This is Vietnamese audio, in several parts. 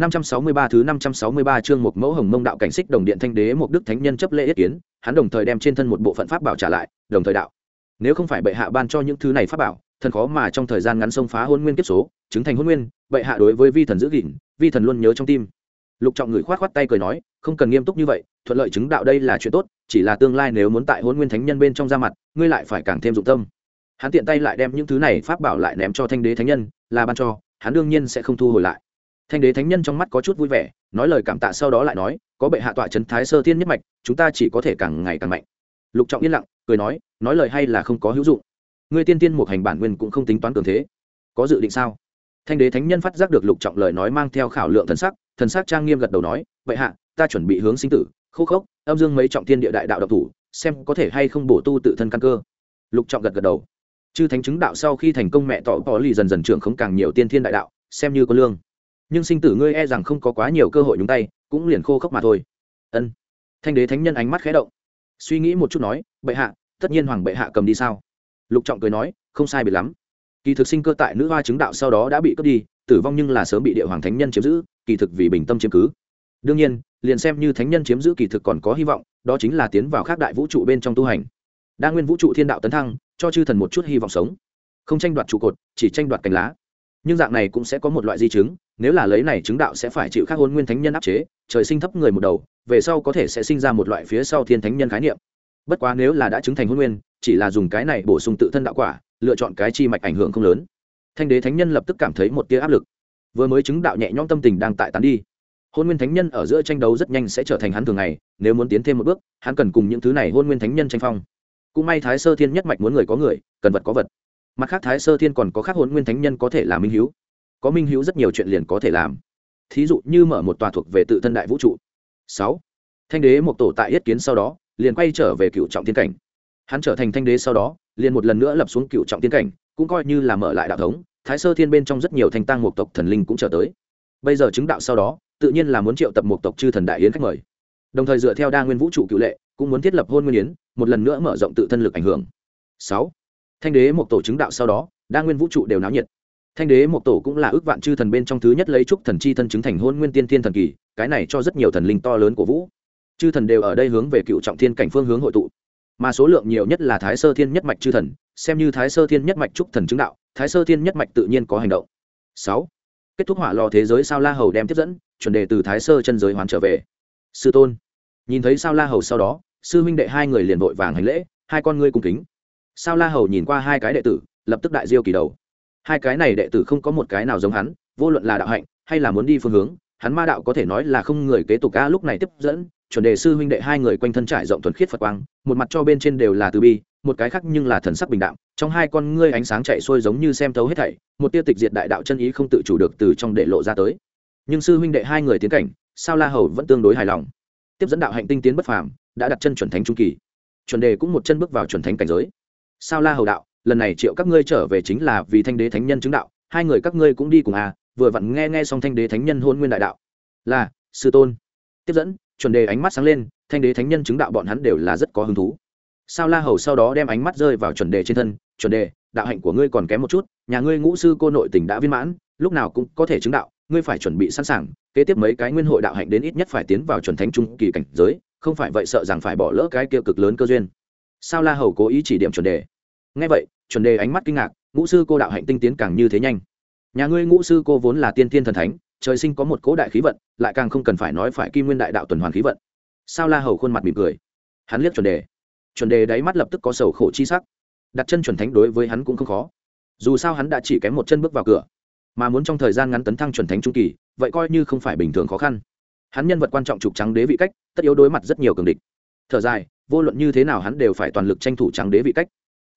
563 thứ 563 chương một mẫu hồng mông đạo cảnh xích đồng điện thanh đế một đức thánh nhân chấp lễ yết kiến, hắn đồng thời đem trên thân một bộ phận pháp bảo trả lại, đồng thời đạo. Nếu không phải bệ hạ ban cho những thứ này pháp bảo, thần khó mà trong thời gian ngắn xông phá hôn nguyên kiếp số, chứng thành hôn nguyên, bệ hạ đối với vi thần giữ gìn, vi thần luôn nhớ trong tim. Lục Trọng người khoát khoát tay cười nói, không cần nghiêm túc như vậy, thuận lợi chứng đạo đây là chuyện tốt, chỉ là tương lai nếu muốn tại hôn nguyên thánh nhân bên trong ra mặt, ngươi lại phải càng thêm dụng tâm. Hắn tiện tay lại đem những thứ này pháp bảo lại ném cho thanh đế thánh nhân, là ban cho, hắn đương nhiên sẽ không thu hồi lại thanh đế thánh nhân trong mắt có chút vui vẻ, nói lời cảm tạ sau đó lại nói, có bệ hạ tọa trấn thái sơ thiên nhất mạch, chúng ta chỉ có thể càng ngày càng mạnh. Lục trọng yên lặng, cười nói nói lời hay là không có hữu dụng. Ngươi tiên tiên một hành bản nguyên cũng không tính toán cường thế. Có dự định sao? Thanh đế thánh nhân phát giác được lục trọng lời nói mang theo khảo lượng thần sắc thần sắc trang nghiêm gật đầu nói, bệ hạ, ta chuẩn bị hướng sinh tử, khô khốc, âm dương mấy trọng thiên địa đại đạo độc thủ, xem có thể hay không bổ tu tự thân căn cơ. Lục trọng gật gật đầu. Chư thánh chứng đạo sau khi thành công mẹ tỏ tỏ lì dần dần trưởng không càng nhiều tiên thiên đại đạo, xem như có lương nhưng sinh tử ngươi e rằng không có quá nhiều cơ hội nhúng tay, cũng liền khô khốc mà thôi. Ân. Thanh đế thánh nhân ánh mắt khé động. Suy nghĩ một chút nói, bệ hạ, tất nhiên hoàng bệ hạ cầm đi sao? Lục trọng cười nói, không sai biệt lắm. Kỳ thực sinh cơ tại nữ hoa chứng đạo sau đó đã bị cướp đi, tử vong nhưng là sớm bị địa hoàng thánh nhân chiếm giữ, kỳ thực vì bình tâm chiếm cứ. Đương nhiên, liền xem như thánh nhân chiếm giữ kỳ thực còn có hy vọng, đó chính là tiến vào khác đại vũ trụ bên trong tu hành. Đa nguyên vũ trụ thiên đạo tấn thăng, cho chư thần một chút hy vọng sống. Không tranh đoạt trụ cột, chỉ tranh đoạt cành lá nhưng dạng này cũng sẽ có một loại di chứng, nếu là lấy này chứng đạo sẽ phải chịu khắc hôn nguyên thánh nhân áp chế, trời sinh thấp người một đầu, về sau có thể sẽ sinh ra một loại phía sau thiên thánh nhân khái niệm. Bất quá nếu là đã chứng thành hôn nguyên, chỉ là dùng cái này bổ sung tự thân đạo quả, lựa chọn cái chi mạch ảnh hưởng không lớn. Thanh đế thánh nhân lập tức cảm thấy một tia áp lực. Vừa mới chứng đạo nhẹ nhõm tâm tình đang tại tán đi. Hôn nguyên thánh nhân ở giữa tranh đấu rất nhanh sẽ trở thành hắn thường ngày, nếu muốn tiến thêm một bước, hắn cần cùng những thứ này hôn nguyên thánh nhân tranh phong. Cũng may thái sơ thiên nhất mạch muốn người có người, cần vật có vật mặt khác thái sơ thiên còn có khác hôn nguyên thánh nhân có thể là minh h có minh hữu rất nhiều chuyện liền có thể làm. Thí dụ như mở một tòa thuộc về tự thân đại vũ trụ. Sáu. Thanh đế một tổ tại yết kiến sau đó, liền quay trở về cựu trọng tiên cảnh. Hắn trở thành thanh đế sau đó, liền một lần nữa lập xuống cựu trọng tiên cảnh, cũng coi như là mở lại đạo thống, thái sơ thiên bên trong rất nhiều thanh tăng một tộc thần linh cũng trở tới. Bây giờ chứng đạo sau đó, tự nhiên là muốn triệu tập một tộc chư thần đại yến khách mời. Đồng thời dựa theo đa nguyên vũ trụ cựu lệ, cũng muốn thiết lập hôn nguyên yến, một lần nữa mở rộng tự thân lực ảnh hưởng. Sáu thanh đế một tổ chứng đạo sau đó, đa nguyên vũ trụ đều náo nhiệt. Thanh đế một tổ cũng là ước vạn chư thần bên trong thứ nhất lấy trúc thần chi thân chứng thành hôn nguyên tiên thiên thần kỳ, cái này cho rất nhiều thần linh to lớn của vũ. Chư thần đều ở đây hướng về cựu trọng thiên cảnh phương hướng hội tụ. Mà số lượng nhiều nhất là thái sơ thiên nhất mạch chư thần, xem như thái sơ thiên nhất mạch trúc thần chứng đạo, thái sơ thiên nhất mạch tự nhiên có hành động. Sáu, kết thúc hỏa lò thế giới sao la hầu đem tiếp dẫn, chuẩn đề từ thái sơ chân giới hoán trở về. Sư tôn, nhìn thấy sao la hầu sau đó, sư huynh đệ hai người liền vội vàng hành lễ, hai con ngươi cùng kính sao la hầu nhìn qua hai cái đệ tử, lập tức đại diêu kỳ đầu. Hai cái này đệ tử không có một cái nào giống hắn, vô luận là đạo hạnh, hay là muốn đi phương hướng, hắn ma đạo có thể nói là không người kế tục ca lúc này tiếp dẫn, chuẩn đề sư huynh đệ hai người quanh thân trải rộng thuần khiết phật quang, một mặt cho bên trên đều là từ bi, một cái khác nhưng là thần sắc bình đạm, trong hai con ngươi ánh sáng chạy xuôi giống như xem thấu hết thảy, một tiêu tịch diệt đại đạo chân ý không tự chủ được từ trong đệ lộ ra tới. Nhưng sư huynh đệ hai người tiến cảnh, sao la hầu vẫn tương đối hài lòng. Tiếp dẫn đạo hạnh tinh tiến bất phàm, đã đặt chân chuẩn thánh trung kỳ. Chuẩn đề cũng một chân bước vào chuẩn thánh cảnh giới sao la hầu đạo, lần này triệu các ngươi trở về chính là vì thanh đế thánh nhân chứng đạo, hai người các ngươi cũng đi cùng à vừa vặn nghe nghe xong thanh đế thánh nhân hôn nguyên đại đạo. Là, sư tôn. Tiếp dẫn, chuẩn đề ánh mắt sáng lên, thanh đế thánh nhân chứng đạo bọn hắn đều là rất có hứng thú. Sao la hầu sau đó đem ánh mắt rơi vào chuẩn đề trên thân, chuẩn đề, đạo hạnh của ngươi còn kém một chút, nhà ngươi ngũ sư cô nội tình đã viên mãn, lúc nào cũng có thể chứng đạo, ngươi phải chuẩn bị sẵn sàng, kế tiếp mấy cái nguyên hội đạo hạnh đến ít nhất phải tiến vào chuẩn thánh trung kỳ cảnh giới, không phải vậy sợ rằng phải bỏ lỡ cái kia cực lớn cơ duyên sao la hầu cố ý chỉ điểm chuẩn đề? Ngay vậy, chuẩn đề ánh mắt kinh ngạc, ngũ sư cô đạo hạnh tinh tiến càng như thế nhanh. Nhà ngươi ngũ sư cô vốn là tiên tiên thần thánh, trời sinh có một cố đại khí vận, lại càng không cần phải nói phải kim nguyên đại đạo tuần hoàn khí vận. Sao la hầu khuôn mặt mỉm cười. Hắn liếc chuẩn đề. Chuẩn đề đáy mắt lập tức có sầu khổ chi sắc. Đặt chân chuẩn thánh đối với hắn cũng không khó. Dù sao hắn đã chỉ kém một chân bước vào cửa, mà muốn trong thời gian ngắn tấn thăng chuẩn thánh trung kỳ, vậy coi như không phải bình thường khó khăn. Hắn nhân vật quan trọng trục trắng đế vị cách, tất yếu đối mặt rất nhiều cường địch. Thở dài vô luận như thế nào hắn đều phải toàn lực tranh thủ trắng đế vị cách.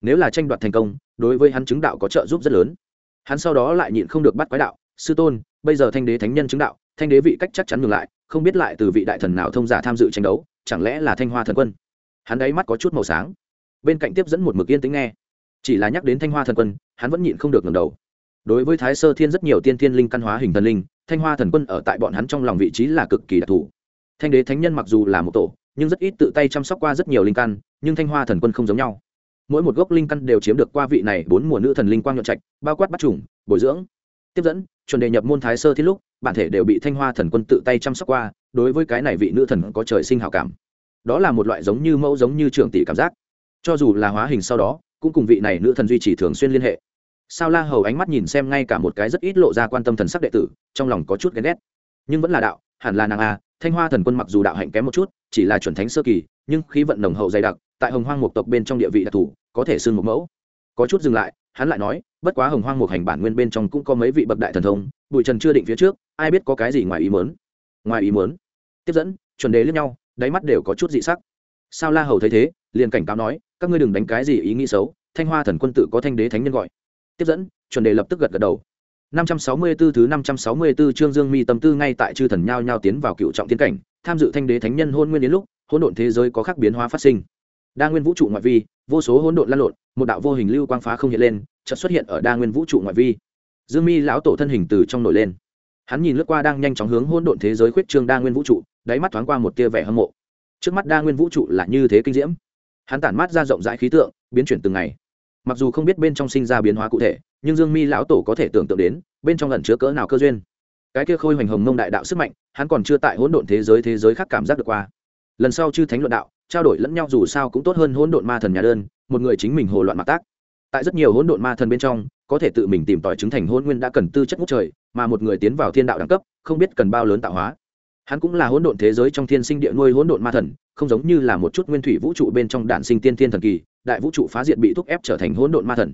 Nếu là tranh đoạt thành công, đối với hắn chứng đạo có trợ giúp rất lớn. Hắn sau đó lại nhịn không được bắt quái đạo, sư tôn, bây giờ thanh đế thánh nhân chứng đạo, thanh đế vị cách chắc chắn ngừng lại, không biết lại từ vị đại thần nào thông giả tham dự tranh đấu, chẳng lẽ là thanh hoa thần quân? Hắn đáy mắt có chút màu sáng. Bên cạnh tiếp dẫn một mực yên tính nghe. Chỉ là nhắc đến thanh hoa thần quân, hắn vẫn nhịn không được ngầm đầu. Đối với thái sơ thiên rất nhiều tiên thiên linh căn hóa hình thần linh, thanh hoa thần quân ở tại bọn hắn trong lòng vị trí là cực kỳ đặc thù. Thanh đế thánh nhân mặc dù là một tổ nhưng rất ít tự tay chăm sóc qua rất nhiều linh căn, nhưng thanh hoa thần quân không giống nhau. Mỗi một gốc linh căn đều chiếm được qua vị này bốn mùa nữ thần linh quang nhuận trạch, bao quát bắt trùng bồi dưỡng, tiếp dẫn, chuẩn đề nhập môn thái sơ thiết lúc, bản thể đều bị thanh hoa thần quân tự tay chăm sóc qua, đối với cái này vị nữ thần có trời sinh hào cảm. Đó là một loại giống như mẫu giống như trưởng tỷ cảm giác. Cho dù là hóa hình sau đó, cũng cùng vị này nữ thần duy trì thường xuyên liên hệ. Sao la hầu ánh mắt nhìn xem ngay cả một cái rất ít lộ ra quan tâm thần sắc đệ tử, trong lòng có chút ghen ghét nhưng vẫn là đạo, hẳn là nàng a, thanh hoa thần quân mặc dù đạo hạnh kém một chút, chỉ là chuẩn thánh sơ kỳ, nhưng khí vận nồng hậu dày đặc, tại hồng hoang một tộc bên trong địa vị đặc thù, có thể xưng một mẫu. Có chút dừng lại, hắn lại nói, bất quá hồng hoang một hành bản nguyên bên trong cũng có mấy vị bậc đại thần thông bụi trần chưa định phía trước, ai biết có cái gì ngoài ý muốn. Ngoài ý muốn. Tiếp dẫn, chuẩn đề lẫn nhau, đáy mắt đều có chút dị sắc. Sao la hầu thấy thế, liền cảnh cáo nói, các ngươi đừng đánh cái gì ý nghĩ xấu, thanh hoa thần quân tự có thanh đế thánh nhân gọi. Tiếp dẫn, chuẩn đề lập tức gật gật đầu 564 thứ 564 chương Dương Mi tâm tư ngay tại chư thần nhao nhao tiến vào cựu trọng thiên cảnh, tham dự thanh đế thánh nhân hôn nguyên đến lúc, hỗn độn thế giới có khác biến hóa phát sinh. Đa nguyên vũ trụ ngoại vi, vô số hỗn độn lan lộn, một đạo vô hình lưu quang phá không hiện lên, chợt xuất hiện ở đa nguyên vũ trụ ngoại vi. Dương Mi lão tổ thân hình từ trong nổi lên. Hắn nhìn lướt qua đang nhanh chóng hướng hỗn độn thế giới khuyết trương đa nguyên vũ trụ, đáy mắt thoáng qua một tia vẻ hâm mộ. Trước mắt đa nguyên vũ trụ là như thế kinh diễm. Hắn tản mát ra rộng rãi khí tượng, biến chuyển từng ngày. Mặc dù không biết bên trong sinh ra biến hóa cụ thể, nhưng Dương Mi lão tổ có thể tưởng tượng đến, bên trong ẩn chứa cỡ nào cơ duyên. Cái kia khôi hoành hồng mông đại đạo sức mạnh hắn còn chưa tại hỗn độn thế giới thế giới khác cảm giác được qua. Lần sau chư thánh luận đạo trao đổi lẫn nhau dù sao cũng tốt hơn hỗn độn ma thần nhà đơn một người chính mình hồ loạn mặc tác. Tại rất nhiều hỗn độn ma thần bên trong có thể tự mình tìm tòi chứng thành hôn nguyên đã cần tư chất ngút trời mà một người tiến vào thiên đạo đẳng cấp không biết cần bao lớn tạo hóa. Hắn cũng là hỗn độn thế giới trong thiên sinh địa nuôi hỗn độn ma thần không giống như là một chút nguyên thủy vũ trụ bên trong đạn sinh tiên thiên thần kỳ đại vũ trụ phá diệt bị thúc ép trở thành hỗn độn ma thần.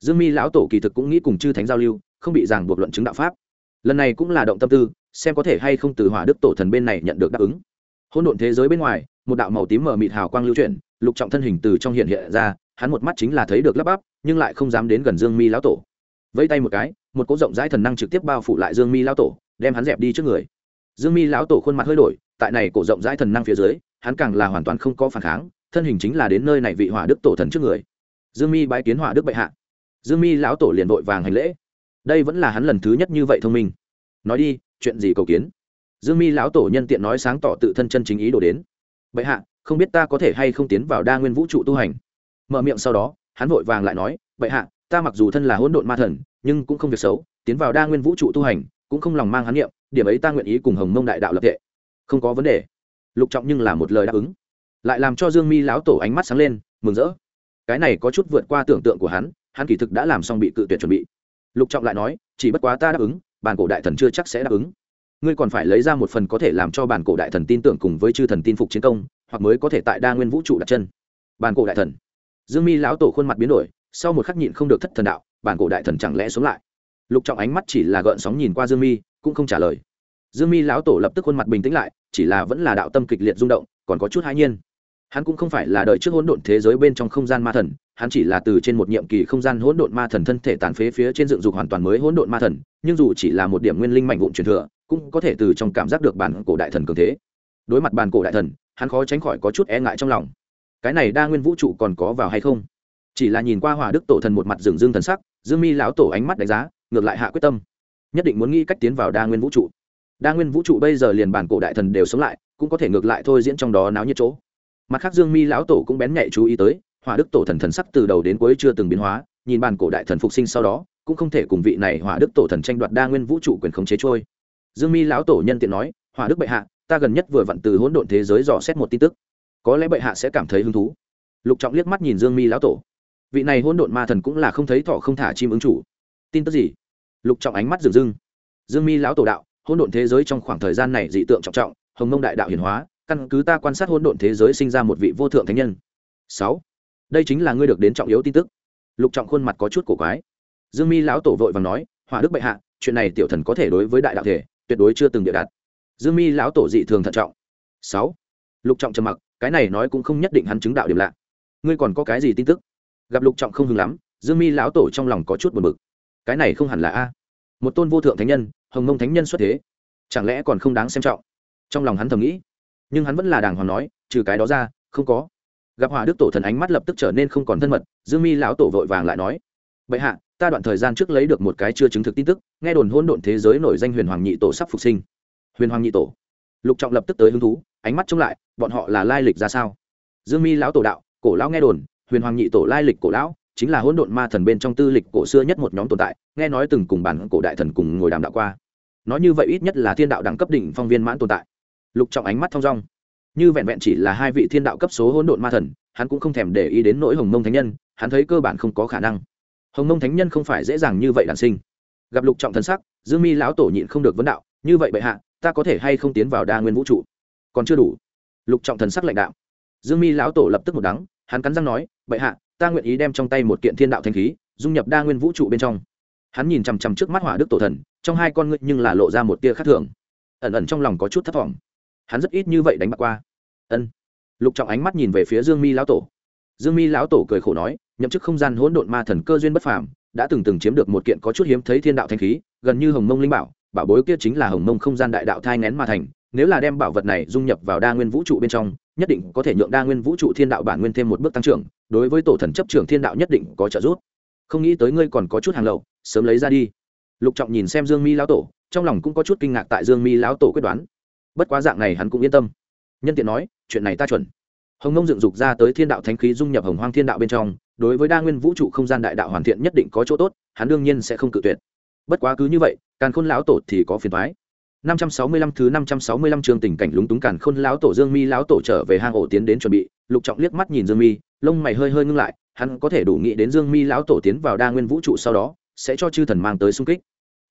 Dương mi lão tổ kỳ thực cũng nghĩ cùng chư thánh giao lưu, không bị ràng buộc luận chứng đạo pháp. Lần này cũng là động tâm tư, xem có thể hay không từ hỏa đức tổ thần bên này nhận được đáp ứng. Hỗn độn thế giới bên ngoài, một đạo màu tím mờ mịt hào quang lưu chuyển, lục trọng thân hình từ trong hiện hiện ra, hắn một mắt chính là thấy được lắp bắp, nhưng lại không dám đến gần dương mi lão tổ. Vẫy tay một cái, một cỗ rộng rãi thần năng trực tiếp bao phủ lại dương mi lão tổ, đem hắn dẹp đi trước người. Dương mi lão tổ khuôn mặt hơi đổi, tại này cổ rộng rãi thần năng phía dưới, hắn càng là hoàn toàn không có phản kháng thân hình chính là đến nơi này vị hỏa đức tổ thần trước người. Dương mi bái kiến hỏa đức bệ hạ. Dương mi lão tổ liền vội vàng hành lễ. Đây vẫn là hắn lần thứ nhất như vậy thông minh. Nói đi, chuyện gì cầu kiến? Dương mi lão tổ nhân tiện nói sáng tỏ tự thân chân chính ý đồ đến. Bệ hạ, không biết ta có thể hay không tiến vào đa nguyên vũ trụ tu hành? Mở miệng sau đó, hắn vội vàng lại nói, bệ hạ, ta mặc dù thân là hỗn độn ma thần, nhưng cũng không việc xấu, tiến vào đa nguyên vũ trụ tu hành, cũng không lòng mang hắn niệm, điểm ấy ta nguyện ý cùng hồng mông đại đạo lập tệ. Không có vấn đề. Lục trọng nhưng là một lời đáp ứng lại làm cho dương mi lão tổ ánh mắt sáng lên, mừng rỡ. Cái này có chút vượt qua tưởng tượng của hắn hắn kỳ thực đã làm xong bị cự tuyệt chuẩn bị. Lục trọng lại nói, chỉ bất quá ta đáp ứng, bản cổ đại thần chưa chắc sẽ đáp ứng. Ngươi còn phải lấy ra một phần có thể làm cho bản cổ đại thần tin tưởng cùng với chư thần tin phục chiến công, hoặc mới có thể tại đa nguyên vũ trụ đặt chân. Bản cổ đại thần. Dương mi lão tổ khuôn mặt biến đổi, sau một khắc nhịn không được thất thần đạo, bản cổ đại thần chẳng lẽ xuống lại? Lục trọng ánh mắt chỉ là gợn sóng nhìn qua dương mi, cũng không trả lời. Dương mi lão tổ lập tức khuôn mặt bình tĩnh lại, chỉ là vẫn là đạo tâm kịch liệt rung động, còn có chút hãi nhiên hắn cũng không phải là đợi trước hỗn độn thế giới bên trong không gian ma thần, hắn chỉ là từ trên một nhiệm kỳ không gian hỗn độn ma thần thân thể tàn phế phía trên dựng dục hoàn toàn mới hỗn độn ma thần, nhưng dù chỉ là một điểm nguyên linh mạnh vụn truyền thừa, cũng có thể từ trong cảm giác được bản cổ đại thần cường thế. Đối mặt bản cổ đại thần, hắn khó tránh khỏi có chút e ngại trong lòng. Cái này đa nguyên vũ trụ còn có vào hay không? Chỉ là nhìn qua hòa đức tổ thần một mặt rừng dương thần sắc, dương mi lão tổ ánh mắt đánh giá, ngược lại hạ quyết tâm. Nhất định muốn nghĩ cách tiến vào đa nguyên vũ trụ. Đa nguyên vũ trụ bây giờ liền bản cổ đại thần đều sống lại, cũng có thể ngược lại thôi diễn trong đó náo nhiệt chỗ mặt khác dương mi lão tổ cũng bén nhạy chú ý tới, hỏa đức tổ thần thần sắc từ đầu đến cuối chưa từng biến hóa, nhìn bàn cổ đại thần phục sinh sau đó, cũng không thể cùng vị này hỏa đức tổ thần tranh đoạt đa nguyên vũ trụ quyền khống chế trôi. Dương mi lão tổ nhân tiện nói, hỏa đức bệ hạ, ta gần nhất vừa vặn từ hỗn độn thế giới dò xét một tin tức. Có lẽ bệ hạ sẽ cảm thấy hứng thú. Lục trọng liếc mắt nhìn dương mi lão tổ. Vị này hỗn độn ma thần cũng là không thấy thọ không thả chim ứng chủ. Tin tức gì? Lục trọng ánh mắt dừng dưng dương mi lão tổ đạo, hỗn độn thế giới trong khoảng thời gian này dị tượng trọng trọng, hồng mông đại đạo hiển hóa căn cứ ta quan sát hỗn độn thế giới sinh ra một vị vô thượng thánh nhân. Sáu, đây chính là ngươi được đến trọng yếu tin tức. Lục trọng khuôn mặt có chút cổ quái. Dương mi lão tổ vội vàng nói, hỏa đức bệ hạ, chuyện này tiểu thần có thể đối với đại đạo thể, tuyệt đối chưa từng địa đặt dương mi lão tổ dị thường thận trọng. Sáu, lục trọng trầm mặc, cái này nói cũng không nhất định hắn chứng đạo điểm lạ. Ngươi còn có cái gì tin tức? Gặp lục trọng không hứng lắm, dương mi lão tổ trong lòng có chút buồn bực. Cái này không hẳn là a. Một tôn vô thượng thánh nhân, hồng mông thánh nhân xuất thế, chẳng lẽ còn không đáng xem trọng? Trong lòng hắn thầm nghĩ nhưng hắn vẫn là đàng hoàng nói, trừ cái đó ra, không có. Gặp hòa đức tổ thần ánh mắt lập tức trở nên không còn thân mật, dương mi lão tổ vội vàng lại nói, bệ hạ, ta đoạn thời gian trước lấy được một cái chưa chứng thực tin tức, nghe đồn hôn độn thế giới nổi danh huyền hoàng nhị tổ sắp phục sinh. Huyền hoàng nhị tổ. Lục trọng lập tức tới hứng thú, ánh mắt trông lại, bọn họ là lai lịch ra sao? Dương mi lão tổ đạo, cổ lão nghe đồn, huyền hoàng nhị tổ lai lịch cổ lão, chính là hỗn độn ma thần bên trong tư lịch cổ xưa nhất một nhóm tồn tại, nghe nói từng cùng bản cổ đại thần cùng ngồi đàm đạo qua. Nói như vậy ít nhất là thiên đạo đẳng cấp đỉnh phong viên mãn tồn tại lục trọng ánh mắt thong dong. Như vẹn vẹn chỉ là hai vị thiên đạo cấp số hỗn độn ma thần, hắn cũng không thèm để ý đến nỗi hồng mông thánh nhân, hắn thấy cơ bản không có khả năng. Hồng mông thánh nhân không phải dễ dàng như vậy đản sinh. Gặp lục trọng thần sắc, dương mi lão tổ nhịn không được vấn đạo, như vậy bệ hạ, ta có thể hay không tiến vào đa nguyên vũ trụ? Còn chưa đủ. Lục trọng thần sắc lãnh đạo dương mi lão tổ lập tức một đắng, hắn cắn răng nói, bệ hạ, ta nguyện ý đem trong tay một kiện thiên đạo thanh khí, dung nhập đa nguyên vũ trụ bên trong. Hắn nhìn chằm chằm trước mắt hỏa đức tổ thần, trong hai con ngươi nhưng là lộ ra một tia khác thường. Ẩn ẩn trong lòng có chút thất vọng hắn rất ít như vậy đánh bạc qua. Ân. Lục trọng ánh mắt nhìn về phía dương mi lão tổ. Dương mi lão tổ cười khổ nói, nhậm chức không gian hỗn độn ma thần cơ duyên bất phàm, đã từng từng chiếm được một kiện có chút hiếm thấy thiên đạo thanh khí, gần như hồng mông linh bảo bảo bối kia chính là hồng mông không gian đại đạo thai ngén ma thành, nếu là đem bảo vật này dung nhập vào đa nguyên vũ trụ bên trong, nhất định có thể nhượng đa nguyên vũ trụ thiên đạo bản nguyên thêm một bước tăng trưởng, đối với tổ thần chấp trưởng thiên đạo nhất định có trợ giúp. Không nghĩ tới ngươi còn có chút hàng lậu, sớm lấy ra đi. Lục trọng nhìn xem dương mi lão tổ, trong lòng cũng có chút kinh ngạc tại dương mi lão tổ quyết đoán bất quá dạng này hắn cũng yên tâm. Nhân tiện nói chuyện này ta chuẩn. Hồng nông dựng dục ra tới thiên đạo thánh khí dung nhập hồng hoang thiên đạo bên trong đối với đa nguyên vũ trụ không gian đại đạo hoàn thiện nhất định có chỗ tốt hắn đương nhiên sẽ không cự tuyệt. Bất quá cứ như vậy càn khôn lão tổ thì có phiền thoái 565 thứ 565 chương tình cảnh lúng túng càn khôn lão tổ Dương Mi lão tổ trở về hang ổ tiến đến chuẩn bị, Lục Trọng liếc mắt nhìn Dương Mi, lông mày hơi hơi ngưng lại, hắn có thể đủ nghĩ đến Dương Mi lão tổ tiến vào đa nguyên vũ trụ sau đó, sẽ cho chư thần mang tới xung kích.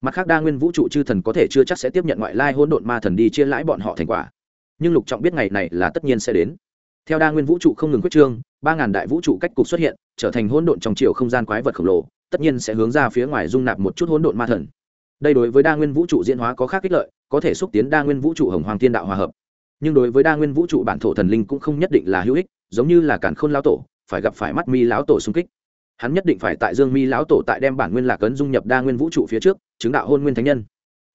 Mặt khác đa nguyên vũ trụ chư thần có thể chưa chắc sẽ tiếp nhận ngoại lai hỗn độn ma thần đi chia lãi bọn họ thành quả. Nhưng Lục Trọng biết ngày này là tất nhiên sẽ đến. Theo đa nguyên vũ trụ không ngừng quyết trương, ba ngàn đại vũ trụ cách cục xuất hiện, trở thành hỗn độn trong chiều không gian quái vật khổng lồ, tất nhiên sẽ hướng ra phía ngoài dung nạp một chút hỗn độn ma thần đây đối với đa nguyên vũ trụ diễn hóa có khác ích lợi có thể xúc tiến đa nguyên vũ trụ hồng hoàng thiên đạo hòa hợp nhưng đối với đa nguyên vũ trụ bản thổ thần linh cũng không nhất định là hữu ích giống như là cản khôn lão tổ phải gặp phải mắt mi lão tổ xung kích hắn nhất định phải tại dương mi lão tổ tại đem bản nguyên lạc ấn dung nhập đa nguyên vũ trụ phía trước, chứng đạo hôn nguyên thánh nhân.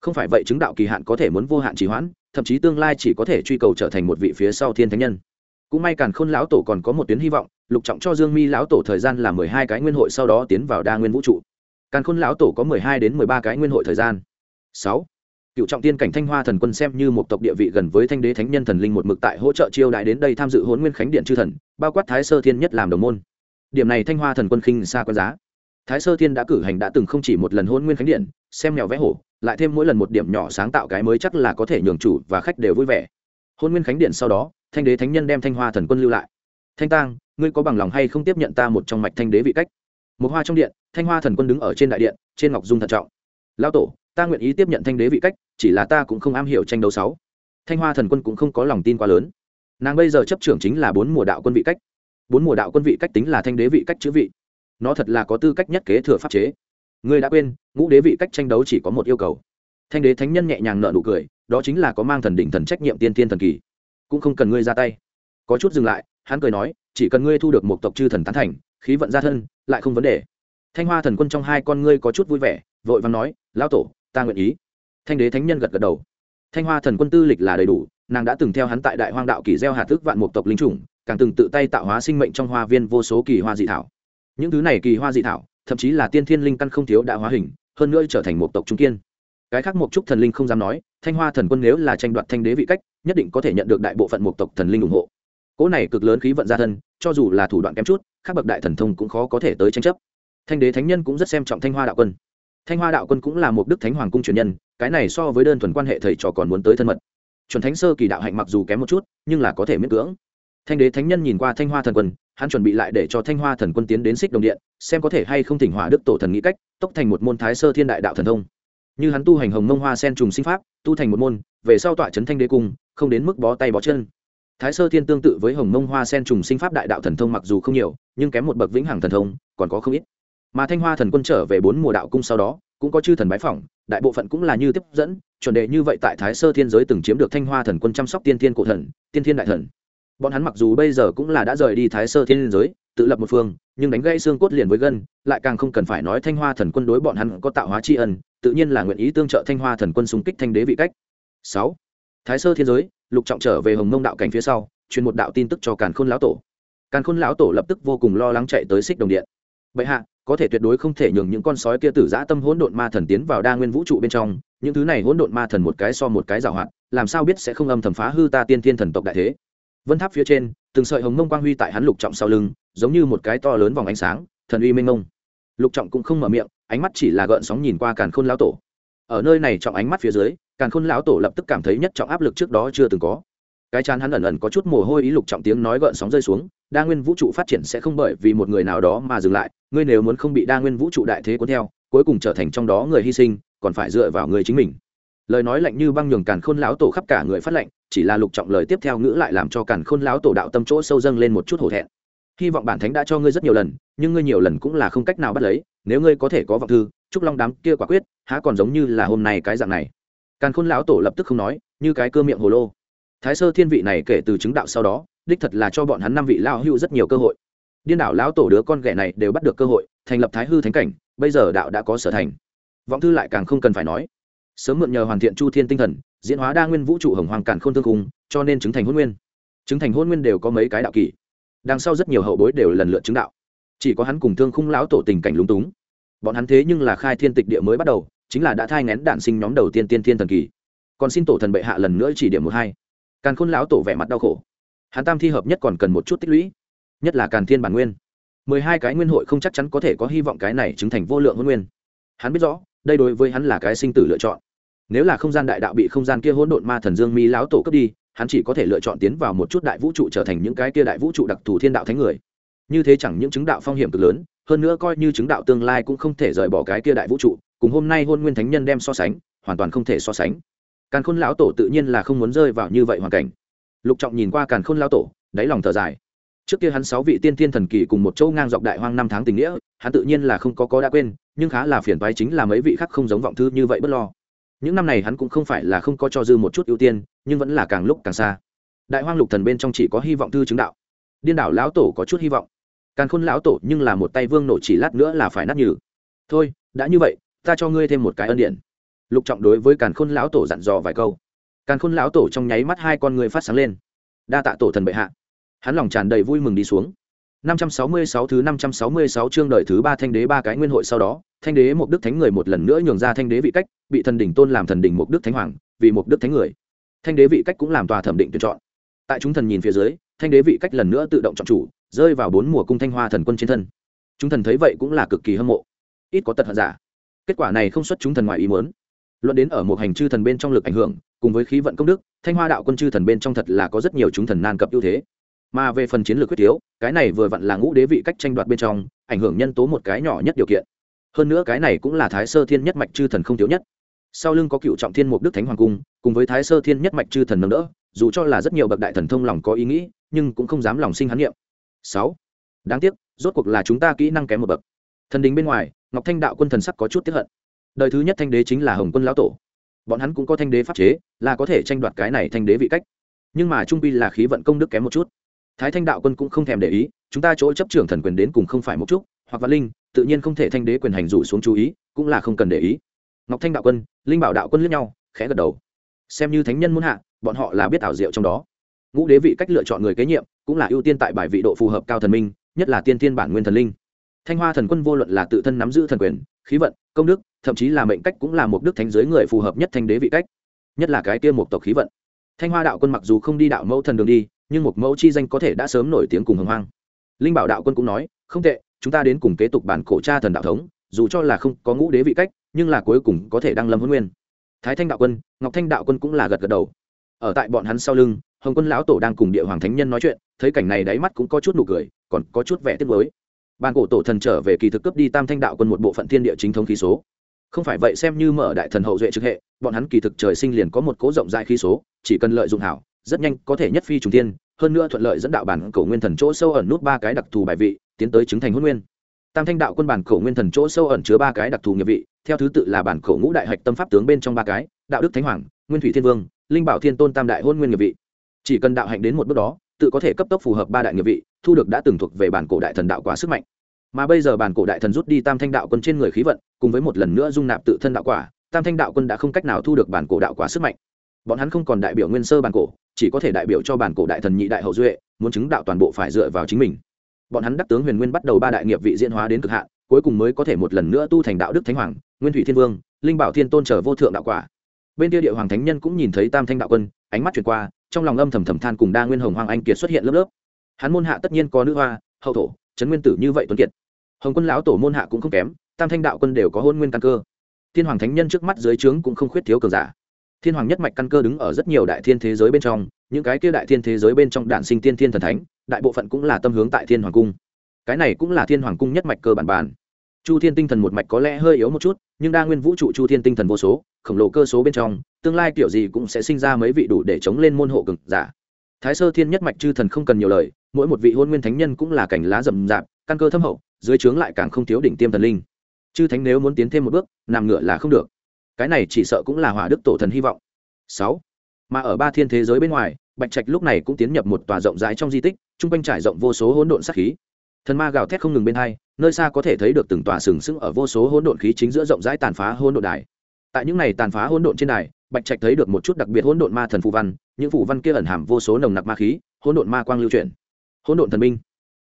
Không phải vậy chứng đạo kỳ hạn có thể muốn vô hạn trì hoãn, thậm chí tương lai chỉ có thể truy cầu trở thành một vị phía sau thiên thánh nhân. Cũng may càn khôn lão tổ còn có một tuyến hy vọng, lục trọng cho dương mi lão tổ thời gian là mười hai cái nguyên hội sau đó tiến vào đa nguyên vũ trụ. Càn khôn lão tổ có mười hai đến mười ba cái nguyên hội thời gian. Sáu. Cựu trọng tiên cảnh thanh hoa thần quân xem như một tộc địa vị gần với thanh đế thánh nhân thần linh một mực tại hỗ trợ chiêu đại đến đây tham dự hôn nguyên khánh điện chư thần, bao quát thái sơ thiên nhất làm đồng môn điểm này thanh hoa thần quân khinh xa quan giá. Thái sơ thiên đã cử hành đã từng không chỉ một lần hôn nguyên khánh điện, xem mèo vẽ hổ, lại thêm mỗi lần một điểm nhỏ sáng tạo cái mới chắc là có thể nhường chủ và khách đều vui vẻ. Hôn nguyên khánh điện sau đó, thanh đế thánh nhân đem thanh hoa thần quân lưu lại. Thanh tang, ngươi có bằng lòng hay không tiếp nhận ta một trong mạch thanh đế vị cách? Một hoa trong điện, thanh hoa thần quân đứng ở trên đại điện, trên ngọc dung thận trọng. Lão tổ, ta nguyện ý tiếp nhận thanh đế vị cách, chỉ là ta cũng không am hiểu tranh đấu sáu. Thanh hoa thần quân cũng không có lòng tin quá lớn. Nàng bây giờ chấp trưởng chính là bốn mùa đạo quân vị cách bốn mùa đạo quân vị cách tính là thanh đế vị cách chữ vị. Nó thật là có tư cách nhất kế thừa pháp chế. Ngươi đã quên, ngũ đế vị cách tranh đấu chỉ có một yêu cầu. Thanh đế thánh nhân nhẹ nhàng nợ nụ cười, đó chính là có mang thần đỉnh thần trách nhiệm tiên tiên thần kỳ. Cũng không cần ngươi ra tay. Có chút dừng lại, hắn cười nói, chỉ cần ngươi thu được một tộc chư thần tán thành, khí vận ra thân, lại không vấn đề. Thanh hoa thần quân trong hai con ngươi có chút vui vẻ, vội vàng nói, lão tổ, ta nguyện ý. Thanh đế thánh nhân gật gật đầu. Thanh hoa thần quân tư lịch là đầy đủ, nàng đã từng theo hắn tại đại hoang đạo kỳ gieo hạt thức vạn mục tộc linh chủng càng từng tự tay tạo hóa sinh mệnh trong hoa viên vô số kỳ hoa dị thảo. Những thứ này kỳ hoa dị thảo, thậm chí là tiên thiên linh căn không thiếu đã hóa hình, hơn nữa trở thành một tộc trung kiên. Cái khác một chút thần linh không dám nói, thanh hoa thần quân nếu là tranh đoạt thanh đế vị cách, nhất định có thể nhận được đại bộ phận một tộc thần linh ủng hộ. Cỗ này cực lớn khí vận gia thân, cho dù là thủ đoạn kém chút, các bậc đại thần thông cũng khó có thể tới tranh chấp. Thanh đế thánh nhân cũng rất xem trọng thanh hoa đạo quân. Thanh hoa đạo quân cũng là một đức thánh hoàng cung truyền nhân, cái này so với đơn thuần quan hệ thầy trò còn muốn tới thân mật. Chuẩn thánh sơ kỳ đạo hạnh mặc dù kém một chút, nhưng là có thể miễn cưỡng thanh đế thánh nhân nhìn qua thanh hoa thần quân, hắn chuẩn bị lại để cho thanh hoa thần quân tiến đến xích đồng điện, xem có thể hay không thỉnh hỏa đức tổ thần nghĩ cách, tốc thành một môn thái sơ thiên đại đạo thần thông. Như hắn tu hành hồng mông hoa sen trùng sinh pháp, tu thành một môn, về sau tọa trấn thanh đế cung, không đến mức bó tay bó chân. Thái sơ thiên tương tự với hồng mông hoa sen trùng sinh pháp đại đạo thần thông mặc dù không nhiều, nhưng kém một bậc vĩnh hằng thần thông, còn có không ít. Mà thanh hoa thần quân trở về bốn mùa đạo cung sau đó, cũng có chư thần bái phỏng, đại bộ phận cũng là như tiếp dẫn, chuẩn đề như vậy tại thái sơ thiên giới từng chiếm được thanh hoa thần quân chăm sóc tiên thiên cổ thần, tiên thiên đại thần bọn hắn mặc dù bây giờ cũng là đã rời đi thái sơ thiên giới, tự lập một phương, nhưng đánh gãy xương cốt liền với gân, lại càng không cần phải nói thanh hoa thần quân đối bọn hắn có tạo hóa tri ân, tự nhiên là nguyện ý tương trợ thanh hoa thần quân xung kích thanh đế vị cách. Sáu, thái sơ thiên giới, lục trọng trở về hồng mông đạo cảnh phía sau, truyền một đạo tin tức cho càn khôn lão tổ. Càn khôn lão tổ lập tức vô cùng lo lắng chạy tới xích đồng điện. Bệ hạ, có thể tuyệt đối không thể nhường những con sói kia tử giã tâm hỗn độn ma thần tiến vào đa nguyên vũ trụ bên trong, những thứ này hỗn độn ma thần một cái so một cái giảo hoạt, làm sao biết sẽ không âm thầm phá hư ta tiên thiên thần tộc đại thế? Vân tháp phía trên, từng sợi hồng mông quang huy tại hắn lục trọng sau lưng, giống như một cái to lớn vòng ánh sáng, thần uy mênh mông. lục trọng cũng không mở miệng, ánh mắt chỉ là gợn sóng nhìn qua càn khôn lão tổ. Ở nơi này trọng ánh mắt phía dưới, càn khôn lão tổ lập tức cảm thấy nhất trọng áp lực trước đó chưa từng có. Cái chán hắn ẩn ẩn có chút mồ hôi ý lục trọng tiếng nói gợn sóng rơi xuống, đa nguyên vũ trụ phát triển sẽ không bởi vì một người nào đó mà dừng lại, ngươi nếu muốn không bị đa nguyên vũ trụ đại thế cuốn theo, cuối cùng trở thành trong đó người hy sinh, còn phải dựa vào người chính mình lời nói lạnh như băng nhường càn khôn lão tổ khắp cả người phát lệnh chỉ là lục trọng lời tiếp theo ngữ lại làm cho càn khôn lão tổ đạo tâm chỗ sâu dâng lên một chút hổ thẹn. Hy vọng bản thánh đã cho ngươi rất nhiều lần, nhưng ngươi nhiều lần cũng là không cách nào bắt lấy, nếu ngươi có thể có vọng thư chúc long đám kia quả quyết, há còn giống như là hôm nay cái dạng này. Càn khôn lão tổ lập tức không nói, như cái cơ miệng hồ lô. Thái sơ thiên vị này kể từ chứng đạo sau đó, đích thật là cho bọn hắn năm vị lao hưu rất nhiều cơ hội. Điên đảo lão tổ đứa con ghẻ này đều bắt được cơ hội, thành lập thái hư thánh cảnh, bây giờ đạo đã có sở thành. Vọng thư lại càng không cần phải nói sớm mượn nhờ hoàn thiện chu thiên tinh thần, diễn hóa đa nguyên vũ trụ hồng hoàng cản k h ô n thương cung, cho nên chứng thành hôn nguyên. Chứng thành hôn nguyên đều có mấy cái đạo kỳ. Đằng sau rất nhiều hậu bối đều lần lượt chứng đạo. Chỉ có hắn cùng thương khung lão tổ tình cảnh lúng túng. Bọn hắn thế nhưng là khai thiên tịch địa mới bắt đầu, chính là đã thai ngén đạn sinh nhóm đầu tiên tiên thiên thần kỳ. Còn xin tổ thần bệ hạ lần nữa chỉ điểm một hai. Càn khôn lão tổ vẻ mặt đau khổ. Hắn tam thi hợp nhất còn cần một chút tích lũy, nhất là càn thiên bản nguyên. Mười hai cái nguyên hội không chắc chắn có thể có hy vọng cái này chứng thành vô lượng hôn nguyên. Hắn biết rõ, đây đối với hắn là cái sinh tử lựa chọn nếu là không gian đại đạo bị không gian kia hỗn độn ma thần dương mi lão tổ cướp đi, hắn chỉ có thể lựa chọn tiến vào một chút đại vũ trụ trở thành những cái kia đại vũ trụ đặc thù thiên đạo thánh người. Như thế chẳng những chứng đạo phong hiểm cực lớn, hơn nữa coi như chứng đạo tương lai cũng không thể rời bỏ cái kia đại vũ trụ, cùng hôm nay hôn nguyên thánh nhân đem so sánh, hoàn toàn không thể so sánh. Càn khôn lão tổ tự nhiên là không muốn rơi vào như vậy hoàn cảnh. Lục trọng nhìn qua càn khôn lão tổ, đáy lòng thở dài. Trước kia hắn sáu vị tiên thiên thần kỳ cùng một châu ngang dọc đại hoang năm tháng tình nghĩa, hắn tự nhiên là không có có đã quên, nhưng khá là phiền toái chính là mấy vị khác không giống vọng thư như vậy bất lo những năm này hắn cũng không phải là không có cho dư một chút ưu tiên, nhưng vẫn là càng lúc càng xa. Đại hoang lục thần bên trong chỉ có hy vọng thư chứng đạo. Điên đảo lão tổ có chút hy vọng. Càn khôn lão tổ nhưng là một tay vương nổ chỉ lát nữa là phải nát nhừ. Thôi, đã như vậy, ta cho ngươi thêm một cái ân điện lục trọng đối với càn khôn lão tổ dặn dò vài câu. Càn khôn lão tổ trong nháy mắt hai con người phát sáng lên. Đa tạ tổ thần bệ hạ. Hắn lòng tràn đầy vui mừng đi xuống. 566 thứ 566 chương đời thứ ba thanh đế ba cái nguyên hội sau đó, thanh đế một đức thánh người một lần nữa nhường ra thanh đế vị cách, bị thần đỉnh tôn làm thần đỉnh một đức thánh hoàng, vì một đức thánh người. Thanh đế vị cách cũng làm tòa thẩm định tuyển chọn. Tại chúng thần nhìn phía dưới, thanh đế vị cách lần nữa tự động chọn chủ, rơi vào bốn mùa cung thanh hoa thần quân trên thân. Chúng thần thấy vậy cũng là cực kỳ hâm mộ. Ít có tật hận giả. Kết quả này không xuất chúng thần ngoài ý muốn. Luận đến ở một hành chư thần bên trong lực ảnh hưởng, cùng với khí vận công đức, thanh hoa đạo quân chư thần bên trong thật là có rất nhiều chúng thần nan cập ưu thế mà về phần chiến lược quyết yếu, cái này vừa vặn là ngũ đế vị cách tranh đoạt bên trong ảnh hưởng nhân tố một cái nhỏ nhất điều kiện. Hơn nữa cái này cũng là thái sơ thiên nhất mạch chư thần không thiếu nhất. Sau lưng có cựu trọng thiên mục đức thánh hoàng cung cùng với thái sơ thiên nhất mạch chư thần nâng đỡ dù cho là rất nhiều bậc đại thần thông lòng có ý nghĩ nhưng cũng không dám lòng sinh hán niệm. Sáu đáng tiếc rốt cuộc là chúng ta kỹ năng kém một bậc. Thần đình bên ngoài ngọc thanh đạo quân thần sắc có chút tiếp hận. Đời thứ nhất thanh đế chính là hồng quân lão tổ. Bọn hắn cũng có thanh đế pháp chế là có thể tranh đoạt cái này thanh đế vị cách. Nhưng mà trung pi là khí vận công đức kém một chút thái thanh đạo quân cũng không thèm để ý, chúng ta chỗ chấp trưởng thần quyền đến cùng không phải một chút, hoặc văn linh, tự nhiên không thể thanh đế quyền hành rủ xuống chú ý, cũng là không cần để ý. Ngọc thanh đạo quân, linh bảo đạo quân lướt nhau, khẽ gật đầu. Xem như thánh nhân muốn hạ, bọn họ là biết ảo diệu trong đó. Ngũ đế vị cách lựa chọn người kế nhiệm, cũng là ưu tiên tại bài vị độ phù hợp cao thần minh, nhất là tiên tiên bản nguyên thần linh. Thanh hoa thần quân vô luận là tự thân nắm giữ thần quyền, khí vận, công đức, thậm chí là mệnh cách cũng là một đức thánh giới người phù hợp nhất thanh đế vị cách, nhất là cái kia một tộc khí vận. Thanh hoa đạo quân mặc dù không đi đạo mẫu thần đường đi nhưng một mẫu chi danh có thể đã sớm nổi tiếng cùng hồng hoang. Linh bảo đạo quân cũng nói, không tệ, chúng ta đến cùng kế tục bản cổ cha thần đạo thống, dù cho là không có ngũ đế vị cách, nhưng là cuối cùng có thể đăng lâm huấn nguyên. Thái thanh đạo quân, ngọc thanh đạo quân cũng là gật gật đầu. Ở tại bọn hắn sau lưng, hồng quân lão tổ đang cùng địa hoàng thánh nhân nói chuyện, thấy cảnh này đáy mắt cũng có chút nụ cười, còn có chút vẻ tiếc mới bàn cổ tổ thần trở về kỳ thực cấp đi tam thanh đạo quân một bộ phận thiên địa chính thống khí số. Không phải vậy xem như mở đại thần hậu duệ trực hệ, bọn hắn kỳ thực trời sinh liền có một cố rộng rãi khí số, chỉ cần lợi dụng hảo rất nhanh có thể nhất phi trùng tiên hơn nữa thuận lợi dẫn đạo bản cổ nguyên thần chỗ sâu ẩn nút ba cái đặc thù bài vị, tiến tới chứng thành hôn nguyên. Tam thanh đạo quân bản cổ nguyên thần chỗ sâu ẩn chứa ba cái đặc thù nghiệp vị, theo thứ tự là bản cổ ngũ đại hạch tâm pháp tướng bên trong ba cái, đạo đức thánh hoàng, nguyên thủy thiên vương, linh bảo thiên tôn tam đại hôn nguyên nghiệp vị. Chỉ cần đạo hạnh đến một bước đó, tự có thể cấp tốc phù hợp ba đại nghiệp vị, thu được đã từng thuộc về bản cổ đại thần đạo quả sức mạnh. Mà bây giờ bản cổ đại thần rút đi tam thanh đạo quân trên người khí vận, cùng với một lần nữa dung nạp tự thân đạo quả, tam thanh đạo quân đã không cách nào thu được bản cổ đạo quả sức mạnh. Bọn hắn không còn đại biểu nguyên sơ bản cổ chỉ có thể đại biểu cho bản cổ đại thần nhị đại hậu duệ, muốn chứng đạo toàn bộ phải dựa vào chính mình. Bọn hắn đắc tướng huyền nguyên bắt đầu ba đại nghiệp vị diễn hóa đến cực hạn, cuối cùng mới có thể một lần nữa tu thành đạo đức thánh hoàng, nguyên thủy thiên vương, linh bảo thiên tôn trở vô thượng đạo quả. Bên kia địa hoàng thánh nhân cũng nhìn thấy tam thanh đạo quân, ánh mắt chuyển qua, trong lòng âm thầm thầm than cùng đa nguyên hồng hoàng anh kiệt xuất hiện lớp lớp. Hắn môn hạ tất nhiên có nữ hoa, hậu thổ trấn nguyên tử như vậy tuấn kiệt. Hồng quân lão tổ môn hạ cũng không kém, tam thanh đạo quân đều có hôn nguyên căn cơ. Thiên hoàng thánh nhân trước mắt dưới trướng cũng không khuyết thiếu cường giả thiên hoàng nhất mạch căn cơ đứng ở rất nhiều đại thiên thế giới bên trong, những cái kia đại thiên thế giới bên trong đạn sinh tiên thiên thần thánh, đại bộ phận cũng là tâm hướng tại thiên hoàng cung. Cái này cũng là thiên hoàng cung nhất mạch cơ bản bản chu thiên tinh thần một mạch có lẽ hơi yếu một chút, nhưng đa nguyên vũ trụ chu thiên tinh thần vô số, khổng lồ cơ số bên trong, tương lai kiểu gì cũng sẽ sinh ra mấy vị đủ để chống lên môn hộ cực giả. Thái sơ thiên nhất mạch chư thần không cần nhiều lời, mỗi một vị hôn nguyên thánh nhân cũng là cảnh lá rậm rạp, căn cơ thâm hậu, dưới trướng lại càng không thiếu đỉnh tiêm thần linh. Chư thánh nếu muốn tiến thêm một bước, nằm ngựa là không được cái này chỉ sợ cũng là hỏa đức tổ thần hy vọng. Sáu, mà ở ba thiên thế giới bên ngoài, bạch trạch lúc này cũng tiến nhập một tòa rộng rãi trong di tích, chung quanh trải rộng vô số hỗn độn sát khí. Thần ma gào thét không ngừng bên hai, nơi xa có thể thấy được từng tòa sừng sững ở vô số hỗn độn khí chính giữa rộng rãi tàn phá hỗn độn đài. Tại những này tàn phá hỗn độn trên đài, bạch trạch thấy được một chút đặc biệt hỗn độn ma thần phù văn, những phù văn kia ẩn hàm vô số nồng nặc ma khí, hỗn độn ma quang lưu chuyển. Hỗn độn thần minh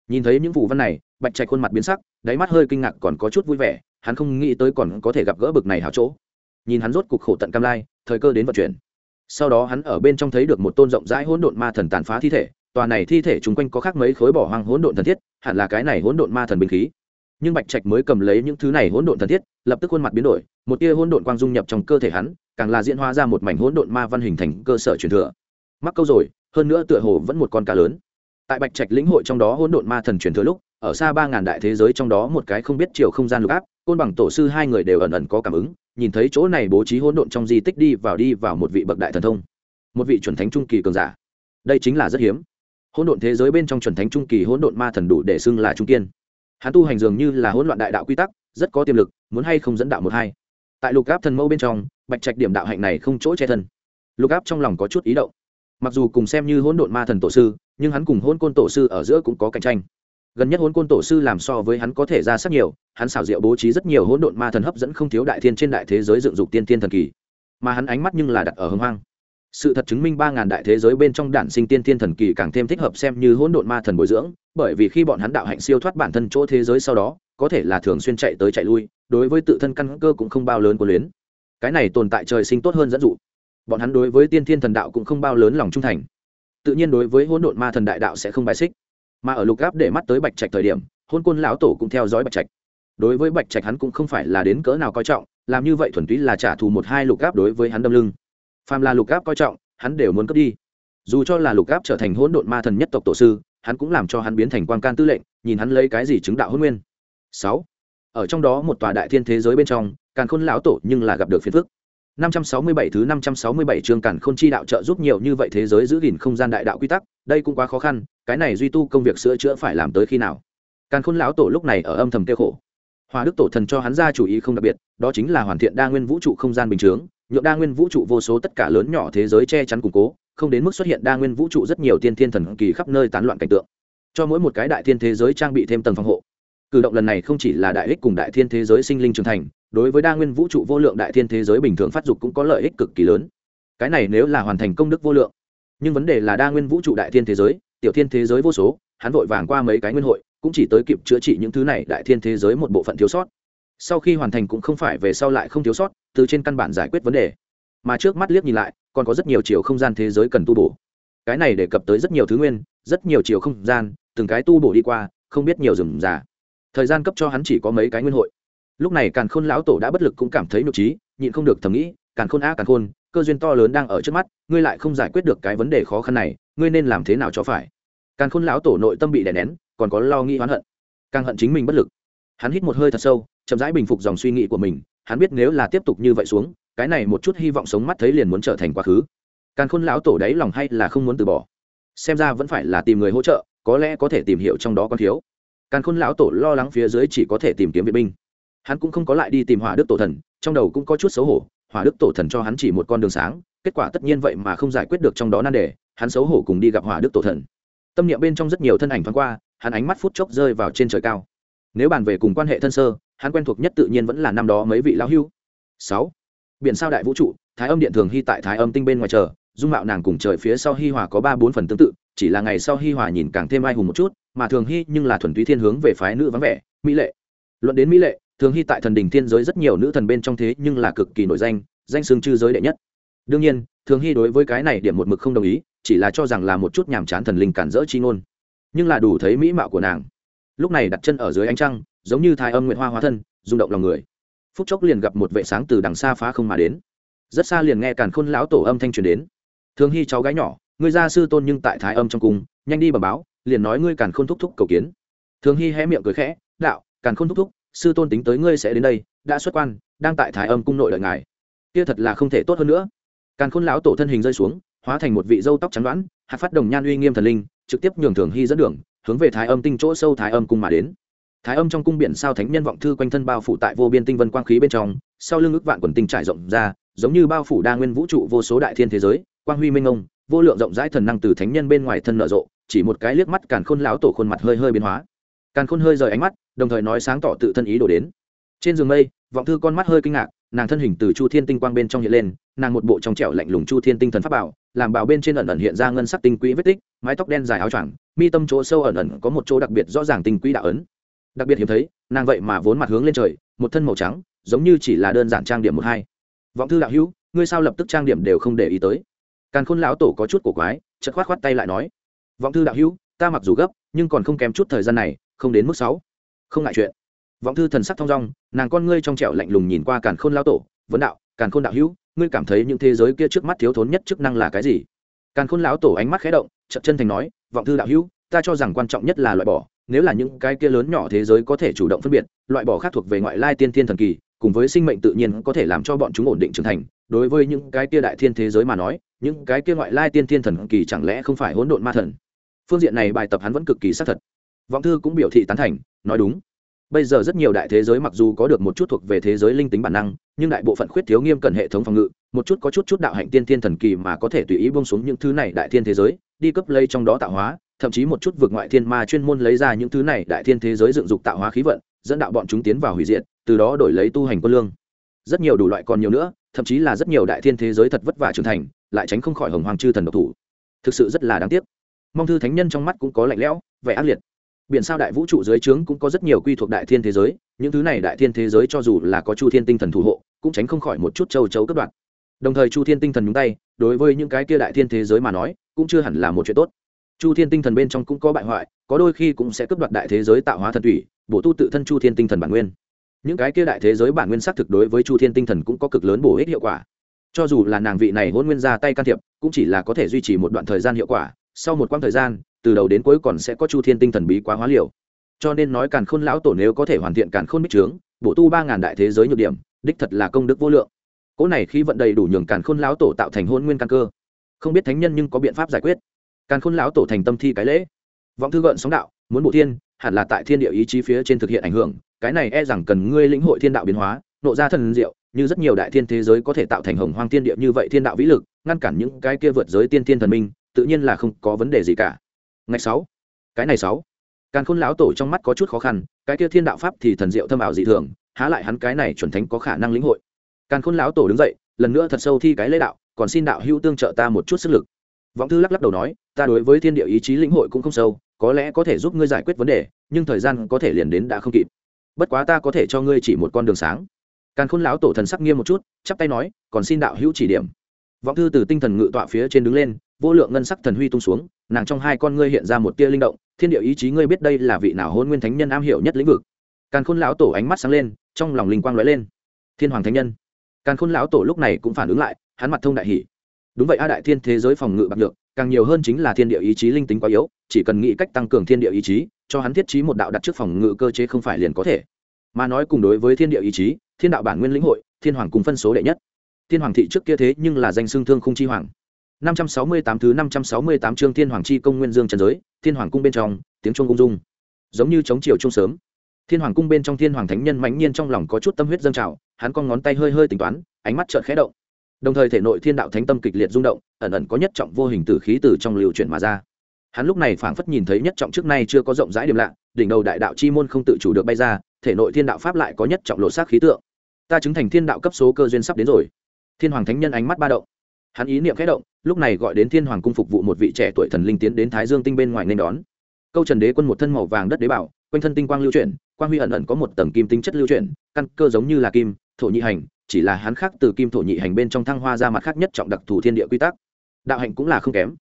nhìn thấy những phù văn này, bạch trạch khuôn mặt biến sắc, đáy mắt hơi kinh ngạc còn có chút vui vẻ, hắn không nghĩ tới còn có thể gặp gỡ bực này hảo chỗ nhìn hắn rốt cục khổ tận cam lai, thời cơ đến vận chuyển. Sau đó hắn ở bên trong thấy được một tôn rộng rãi hỗn độn ma thần tàn phá thi thể, tòa này thi thể chung quanh có khác mấy khối bỏ hoang hỗn độn thần thiết, hẳn là cái này hỗn độn ma thần binh khí. Nhưng bạch trạch mới cầm lấy những thứ này hỗn độn thần thiết, lập tức khuôn mặt biến đổi, một tia hỗn độn quang dung nhập trong cơ thể hắn, càng là diễn hóa ra một mảnh hỗn độn ma văn hình thành cơ sở truyền thừa. Mắc câu rồi, hơn nữa tựa hồ vẫn một con cá lớn. Tại bạch trạch lĩnh hội trong đó hỗn độn ma thần truyền thừa lúc ở xa ba ngàn đại thế giới trong đó một cái không biết chiều không gian lục áp, côn bằng tổ sư hai người đều ẩn ẩn có cảm ứng, nhìn thấy chỗ này bố trí hỗn độn trong di tích đi vào đi vào một vị bậc đại thần thông. Một vị chuẩn thánh trung kỳ cường giả. Đây chính là rất hiếm. Hỗn độn thế giới bên trong chuẩn thánh trung kỳ hỗn độn ma thần đủ để xưng là trung kiên hắn tu hành dường như là hỗn loạn đại đạo quy tắc, rất có tiềm lực, muốn hay không dẫn đạo một hai. Tại lục áp thần mâu bên trong, bạch trạch điểm đạo hạnh này không chỗ che thân. Lục áp trong lòng có chút ý động. Mặc dù cùng xem như hỗn độn ma thần tổ sư, nhưng hắn cùng hỗn côn tổ sư ở giữa cũng có cạnh tranh gần nhất hỗn côn tổ sư làm so với hắn có thể ra sắc nhiều, hắn xảo diệu bố trí rất nhiều hỗn độn ma thần hấp dẫn không thiếu đại thiên trên đại thế giới dựng dục tiên tiên thần kỳ. Mà hắn ánh mắt nhưng là đặt ở hưng hoang. Sự thật chứng minh ba ngàn đại thế giới bên trong đản sinh tiên thiên thần kỳ càng thêm thích hợp xem như hỗn độn ma thần bồi dưỡng, bởi vì khi bọn hắn đạo hạnh siêu thoát bản thân chỗ thế giới sau đó, có thể là thường xuyên chạy tới chạy lui, đối với tự thân căn cơ cũng không bao lớn của luyến. Cái này tồn tại trời sinh tốt hơn dẫn dụ. Bọn hắn đối với tiên thiên thần đạo cũng không bao lớn lòng trung thành. Tự nhiên đối với hỗn độn ma thần đại đạo sẽ không bài xích mà ở lục gáp để mắt tới bạch trạch thời điểm, hôn quân lão tổ cũng theo dõi bạch trạch. Đối với bạch trạch hắn cũng không phải là đến cỡ nào coi trọng, làm như vậy thuần túy là trả thù một hai lục gáp đối với hắn đâm lưng. Phàm là lục gáp coi trọng, hắn đều muốn cướp đi. Dù cho là lục gáp trở thành hỗn độn ma thần nhất tộc tổ sư, hắn cũng làm cho hắn biến thành quan can tư lệnh, nhìn hắn lấy cái gì chứng đạo hôn nguyên. Sáu. Ở trong đó một tòa đại thiên thế giới bên trong càng khôn lão tổ nhưng là gặp được phiền phức. 567 thứ 567 chương càn khôn chi đạo trợ giúp nhiều như vậy thế giới giữ gìn không gian đại đạo quy tắc, đây cũng quá khó khăn, cái này duy tu công việc sửa chữa phải làm tới khi nào? Càn khôn lão tổ lúc này ở âm thầm tiêu khổ. Hoa Đức tổ thần cho hắn ra chủ ý không đặc biệt, đó chính là hoàn thiện đa nguyên vũ trụ không gian bình thường, nhượng đa nguyên vũ trụ vô số tất cả lớn nhỏ thế giới che chắn củng cố, không đến mức xuất hiện đa nguyên vũ trụ rất nhiều tiên thiên thần kỳ khắp nơi tán loạn cảnh tượng. Cho mỗi một cái đại thiên thế giới trang bị thêm tầng phòng hộ. Cử động lần này không chỉ là đại ích cùng đại thiên thế giới sinh linh trưởng thành, đối với đa nguyên vũ trụ vô lượng đại thiên thế giới bình thường phát dục cũng có lợi ích cực kỳ lớn. Cái này nếu là hoàn thành công đức vô lượng. Nhưng vấn đề là đa nguyên vũ trụ đại thiên thế giới tiểu thiên thế giới vô số hắn vội vàng qua mấy cái nguyên hội cũng chỉ tới kịp chữa trị những thứ này đại thiên thế giới một bộ phận thiếu sót. Sau khi hoàn thành cũng không phải về sau lại không thiếu sót từ trên căn bản giải quyết vấn đề. Mà trước mắt liếc nhìn lại còn có rất nhiều chiều không gian thế giới cần tu bổ. Cái này đề cập tới rất nhiều thứ nguyên rất nhiều chiều không gian từng cái tu bổ đi qua không biết nhiều rừng già thời gian cấp cho hắn chỉ có mấy cái nguyên hội. Lúc này càn khôn lão tổ đã bất lực cũng cảm thấy nhục trí, nhịn không được thầm nghĩ, càn khôn a, càn khôn, cơ duyên to lớn đang ở trước mắt, ngươi lại không giải quyết được cái vấn đề khó khăn này, ngươi nên làm thế nào cho phải? Càn khôn lão tổ nội tâm bị đè nén, còn có lo nghĩ oán hận. Càng hận chính mình bất lực. Hắn hít một hơi thật sâu, chậm rãi bình phục dòng suy nghĩ của mình, hắn biết nếu là tiếp tục như vậy xuống, cái này một chút hy vọng sống mắt thấy liền muốn trở thành quá khứ. Càn khôn lão tổ đấy lòng hay là không muốn từ bỏ. Xem ra vẫn phải là tìm người hỗ trợ, có lẽ có thể tìm hiểu trong đó còn thiếu càn khôn lão tổ lo lắng phía dưới chỉ có thể tìm kiếm viện binh. Hắn cũng không có lại đi tìm hỏa đức tổ thần, trong đầu cũng có chút xấu hổ, hỏa đức tổ thần cho hắn chỉ một con đường sáng, kết quả tất nhiên vậy mà không giải quyết được trong đó nan đề, hắn xấu hổ cùng đi gặp hỏa đức tổ thần. Tâm niệm bên trong rất nhiều thân ảnh thoáng qua, hắn ánh mắt phút chốc rơi vào trên trời cao. Nếu bàn về cùng quan hệ thân sơ, hắn quen thuộc nhất tự nhiên vẫn là năm đó mấy vị lão hưu. Sáu. Biển sao đại vũ trụ, thái âm điện thường hy tại thái âm tinh bên ngoài chờ, dung mạo nàng cùng trời phía sau hi hòa có ba bốn phần tương tự, chỉ là ngày sau hi hòa nhìn càng thêm ai hùng một chút mà thường hy nhưng là thuần túy thiên hướng về phái nữ vắng vẻ, mỹ lệ. Luận đến mỹ lệ, thường hy tại thần đình thiên giới rất nhiều nữ thần bên trong thế nhưng là cực kỳ nổi danh danh xương chư giới đệ nhất. Đương nhiên, thường hy đối với cái này điểm một mực không đồng ý, chỉ là cho rằng là một chút nhàm chán thần linh cản rỡ chi ngôn. Nhưng là đủ thấy mỹ mạo của nàng. Lúc này đặt chân ở dưới ánh trăng, giống như thái âm nguyện hoa hóa thân, rung động lòng người. Phút chốc liền gặp một vệ sáng từ đằng xa phá không mà đến. Rất xa liền nghe càn khôn lão tổ âm thanh truyền đến. Thường hy cháu gái nhỏ người gia sư tôn nhưng tại thái âm trong cung, nhanh đi bẩm báo liền nói ngươi càn khôn thúc thúc cầu kiến. Thường hy hé miệng cười khẽ, đạo, càn khôn thúc thúc, sư tôn tính tới ngươi sẽ đến đây, đã xuất quan, đang tại thái âm cung nội đợi ngài. Kia thật là không thể tốt hơn nữa. Càn khôn lão tổ thân hình rơi xuống, hóa thành một vị dâu tóc trắng đoán hạt phát đồng nhan uy nghiêm thần linh, trực tiếp nhường thường hy dẫn đường, hướng về thái âm tinh chỗ sâu thái âm cung mà đến. Thái âm trong cung biển sao thánh nhân vọng thư quanh thân bao phủ tại vô biên tinh vân quang khí bên trong, sau lưng ức vạn quần tinh trải rộng ra, giống như bao phủ đa nguyên vũ trụ vô số đại thiên thế giới, quang huy minh ông vô lượng rộng rãi thần năng từ thánh nhân bên ngoài thân nở rộ chỉ một cái liếc mắt càn khôn lão tổ khuôn mặt hơi hơi biến hóa. Càn khôn hơi rời ánh mắt, đồng thời nói sáng tỏ tự thân ý đồ đến. Trên giường mây, vọng thư con mắt hơi kinh ngạc, nàng thân hình từ chu thiên tinh quang bên trong hiện lên, nàng một bộ trong trẻo lạnh lùng chu thiên tinh thần pháp bảo, làm bảo bên trên ẩn ẩn hiện ra ngân sắc tinh quỹ vết tích, mái tóc đen dài áo choàng, mi tâm chỗ sâu ẩn ẩn có một chỗ đặc biệt rõ ràng tinh quỹ đạo ấn. Đặc biệt hiếm thấy, nàng vậy mà vốn mặt hướng lên trời, một thân màu trắng, giống như chỉ là đơn giản trang điểm một hai. Vọng thư đạo hữu, ngươi sao lập tức trang điểm đều không để ý tới? Càn khôn lão tổ có chút cổ quái chật khoát khoát tay lại nói vọng thư đạo hữu, ta mặc dù gấp, nhưng còn không kém chút thời gian này, không đến mức sáu. Không ngại chuyện. Vọng thư thần sắc thong dong, nàng con ngươi trong trẻo lạnh lùng nhìn qua càn khôn lão tổ, vấn đạo, càn khôn đạo hữu, ngươi cảm thấy những thế giới kia trước mắt thiếu thốn nhất chức năng là cái gì? Càn khôn lão tổ ánh mắt khẽ động chậm chân thành nói, vọng thư đạo hữu, ta cho rằng quan trọng nhất là loại bỏ, nếu là những cái kia lớn nhỏ thế giới có thể chủ động phân biệt, loại bỏ khác thuộc về ngoại lai tiên thiên thần kỳ, cùng với sinh mệnh tự nhiên có thể làm cho bọn chúng ổn định trưởng thành, đối với những cái kia đại thiên thế giới mà nói, những cái kia ngoại lai tiên thiên thần kỳ chẳng lẽ không phải hỗn độn ma thần? Phương diện này bài tập hắn vẫn cực kỳ xác thật. Vọng thư cũng biểu thị tán thành, nói đúng. Bây giờ rất nhiều đại thế giới mặc dù có được một chút thuộc về thế giới linh tính bản năng, nhưng đại bộ phận khuyết thiếu nghiêm cẩn hệ thống phòng ngự, một chút có chút chút đạo hạnh tiên thiên thần kỳ mà có thể tùy ý bông xuống những thứ này đại thiên thế giới, đi cấp lây trong đó tạo hóa, thậm chí một chút vượt ngoại thiên ma chuyên môn lấy ra những thứ này đại thiên thế giới dựng dục tạo hóa khí vận, dẫn đạo bọn chúng tiến vào hủy diệt, từ đó đổi lấy tu hành quân lương. Rất nhiều đủ loại còn nhiều nữa, thậm chí là rất nhiều đại thiên thế giới thật vất vả trưởng thành, lại tránh không khỏi hồng hoàng chư thần độc thủ. Thực sự rất là đáng tiếc mong thư thánh nhân trong mắt cũng có lạnh lẽo, vẻ ác liệt. Biển sao đại vũ trụ dưới trướng cũng có rất nhiều quy thuộc đại thiên thế giới, những thứ này đại thiên thế giới cho dù là có chu thiên tinh thần thủ hộ, cũng tránh không khỏi một chút châu chấu cất đoạt. đồng thời chu thiên tinh thần nhúng tay, đối với những cái kia đại thiên thế giới mà nói, cũng chưa hẳn là một chuyện tốt. Chu thiên tinh thần bên trong cũng có bại hoại, có đôi khi cũng sẽ cướp đoạt đại thế giới tạo hóa thần thủy, bổ tu tự thân chu thiên tinh thần bản nguyên. Những cái kia đại thế giới bản nguyên xác thực đối với chu thiên tinh thần cũng có cực lớn bổ ích hiệu quả. Cho dù là nàng vị này hôn nguyên ra tay can thiệp, cũng chỉ là có thể duy trì một đoạn thời gian hiệu quả sau một quãng thời gian, từ đầu đến cuối còn sẽ có chu thiên tinh thần bí quá hóa liều. Cho nên nói càn khôn lão tổ nếu có thể hoàn thiện càn khôn bích trướng bổ tu ba ngàn đại thế giới nhược điểm, đích thật là công đức vô lượng. Cỗ này khi vận đầy đủ nhường càn khôn lão tổ tạo thành hôn nguyên căn cơ. Không biết thánh nhân nhưng có biện pháp giải quyết. Càn khôn lão tổ thành tâm thi cái lễ. Vọng thư gợn sóng đạo, muốn bộ thiên, hẳn là tại thiên địa ý chí phía trên thực hiện ảnh hưởng, cái này e rằng cần ngươi lĩnh hội thiên đạo biến hóa, nộ ra thần diệu, như rất nhiều đại thiên thế giới có thể tạo thành hồng hoang thiên địa như vậy thiên đạo vĩ lực, ngăn cản những cái kia vượt giới tiên thiên thần minh tự nhiên là không có vấn đề gì cả. Ngày sáu, cái này sáu. Càn khôn lão tổ trong mắt có chút khó khăn, cái kia thiên đạo pháp thì thần diệu thâm ảo dị thường, há lại hắn cái này chuẩn thánh có khả năng lĩnh hội. Càn khôn lão tổ đứng dậy, lần nữa thật sâu thi cái lễ đạo, còn xin đạo hữu tương trợ ta một chút sức lực. Vọng thư lắc lắc đầu nói, ta đối với thiên địa ý chí lĩnh hội cũng không sâu, có lẽ có thể giúp ngươi giải quyết vấn đề, nhưng thời gian có thể liền đến đã không kịp. Bất quá ta có thể cho ngươi chỉ một con đường sáng. Càn khôn lão tổ thần sắc nghiêm một chút, chắp tay nói, còn xin đạo hữu chỉ điểm vọng thư từ tinh thần ngự tọa phía trên đứng lên, vô lượng ngân sắc thần huy tung xuống, nàng trong hai con ngươi hiện ra một tia linh động, thiên địa ý chí ngươi biết đây là vị nào hôn nguyên thánh nhân am hiểu nhất lĩnh vực. Càn khôn lão tổ ánh mắt sáng lên, trong lòng linh quang lóe lên. Thiên hoàng thánh nhân. Càn khôn lão tổ lúc này cũng phản ứng lại, hắn mặt thông đại hỷ đúng vậy a đại thiên thế giới phòng ngự bạc được càng nhiều hơn chính là thiên địa ý chí linh tính quá yếu, chỉ cần nghĩ cách tăng cường thiên địa ý chí, cho hắn thiết trí một đạo đặt trước phòng ngự cơ chế không phải liền có thể. Mà nói cùng đối với thiên địa ý chí, thiên đạo bản nguyên lĩnh hội, thiên hoàng cùng phân số đệ nhất thiên hoàng thị trước kia thế nhưng là danh xương thương khung chi hoàng 568 thứ 568 chương Thiên Hoàng chi công nguyên dương trần giới, Thiên Hoàng cung bên trong, tiếng chuông ung dung. Giống như chống chiều trung sớm. Thiên Hoàng cung bên trong Thiên Hoàng thánh nhân mãnh nhiên trong lòng có chút tâm huyết dâng trào, hắn con ngón tay hơi hơi tính toán, ánh mắt chợt khẽ động. Đồng thời thể nội Thiên đạo thánh tâm kịch liệt rung động, ẩn ẩn có nhất trọng vô hình tử khí từ trong lưu chuyển mà ra. Hắn lúc này phảng phất nhìn thấy nhất trọng trước nay chưa có rộng rãi điểm lạ, đỉnh đầu đại đạo chi môn không tự chủ được bay ra, thể nội Thiên đạo pháp lại có nhất trọng lộ sắc khí tượng. Ta chứng thành Thiên đạo cấp số cơ duyên sắp đến rồi. Thiên Hoàng thánh nhân ánh mắt ba động. Hắn ý niệm khẽ động, lúc này gọi đến thiên hoàng cung phục vụ một vị trẻ tuổi thần linh tiến đến thái dương tinh bên ngoài nên đón. Câu trần đế quân một thân màu vàng đất đế bảo, quanh thân tinh quang lưu chuyển, quang huy ẩn ẩn có một tầng kim tinh chất lưu chuyển, căn cơ giống như là kim, thổ nhị hành, chỉ là hắn khác từ kim thổ nhị hành bên trong thăng hoa ra mặt khác nhất trọng đặc thù thiên địa quy tắc. Đạo hạnh cũng là không kém.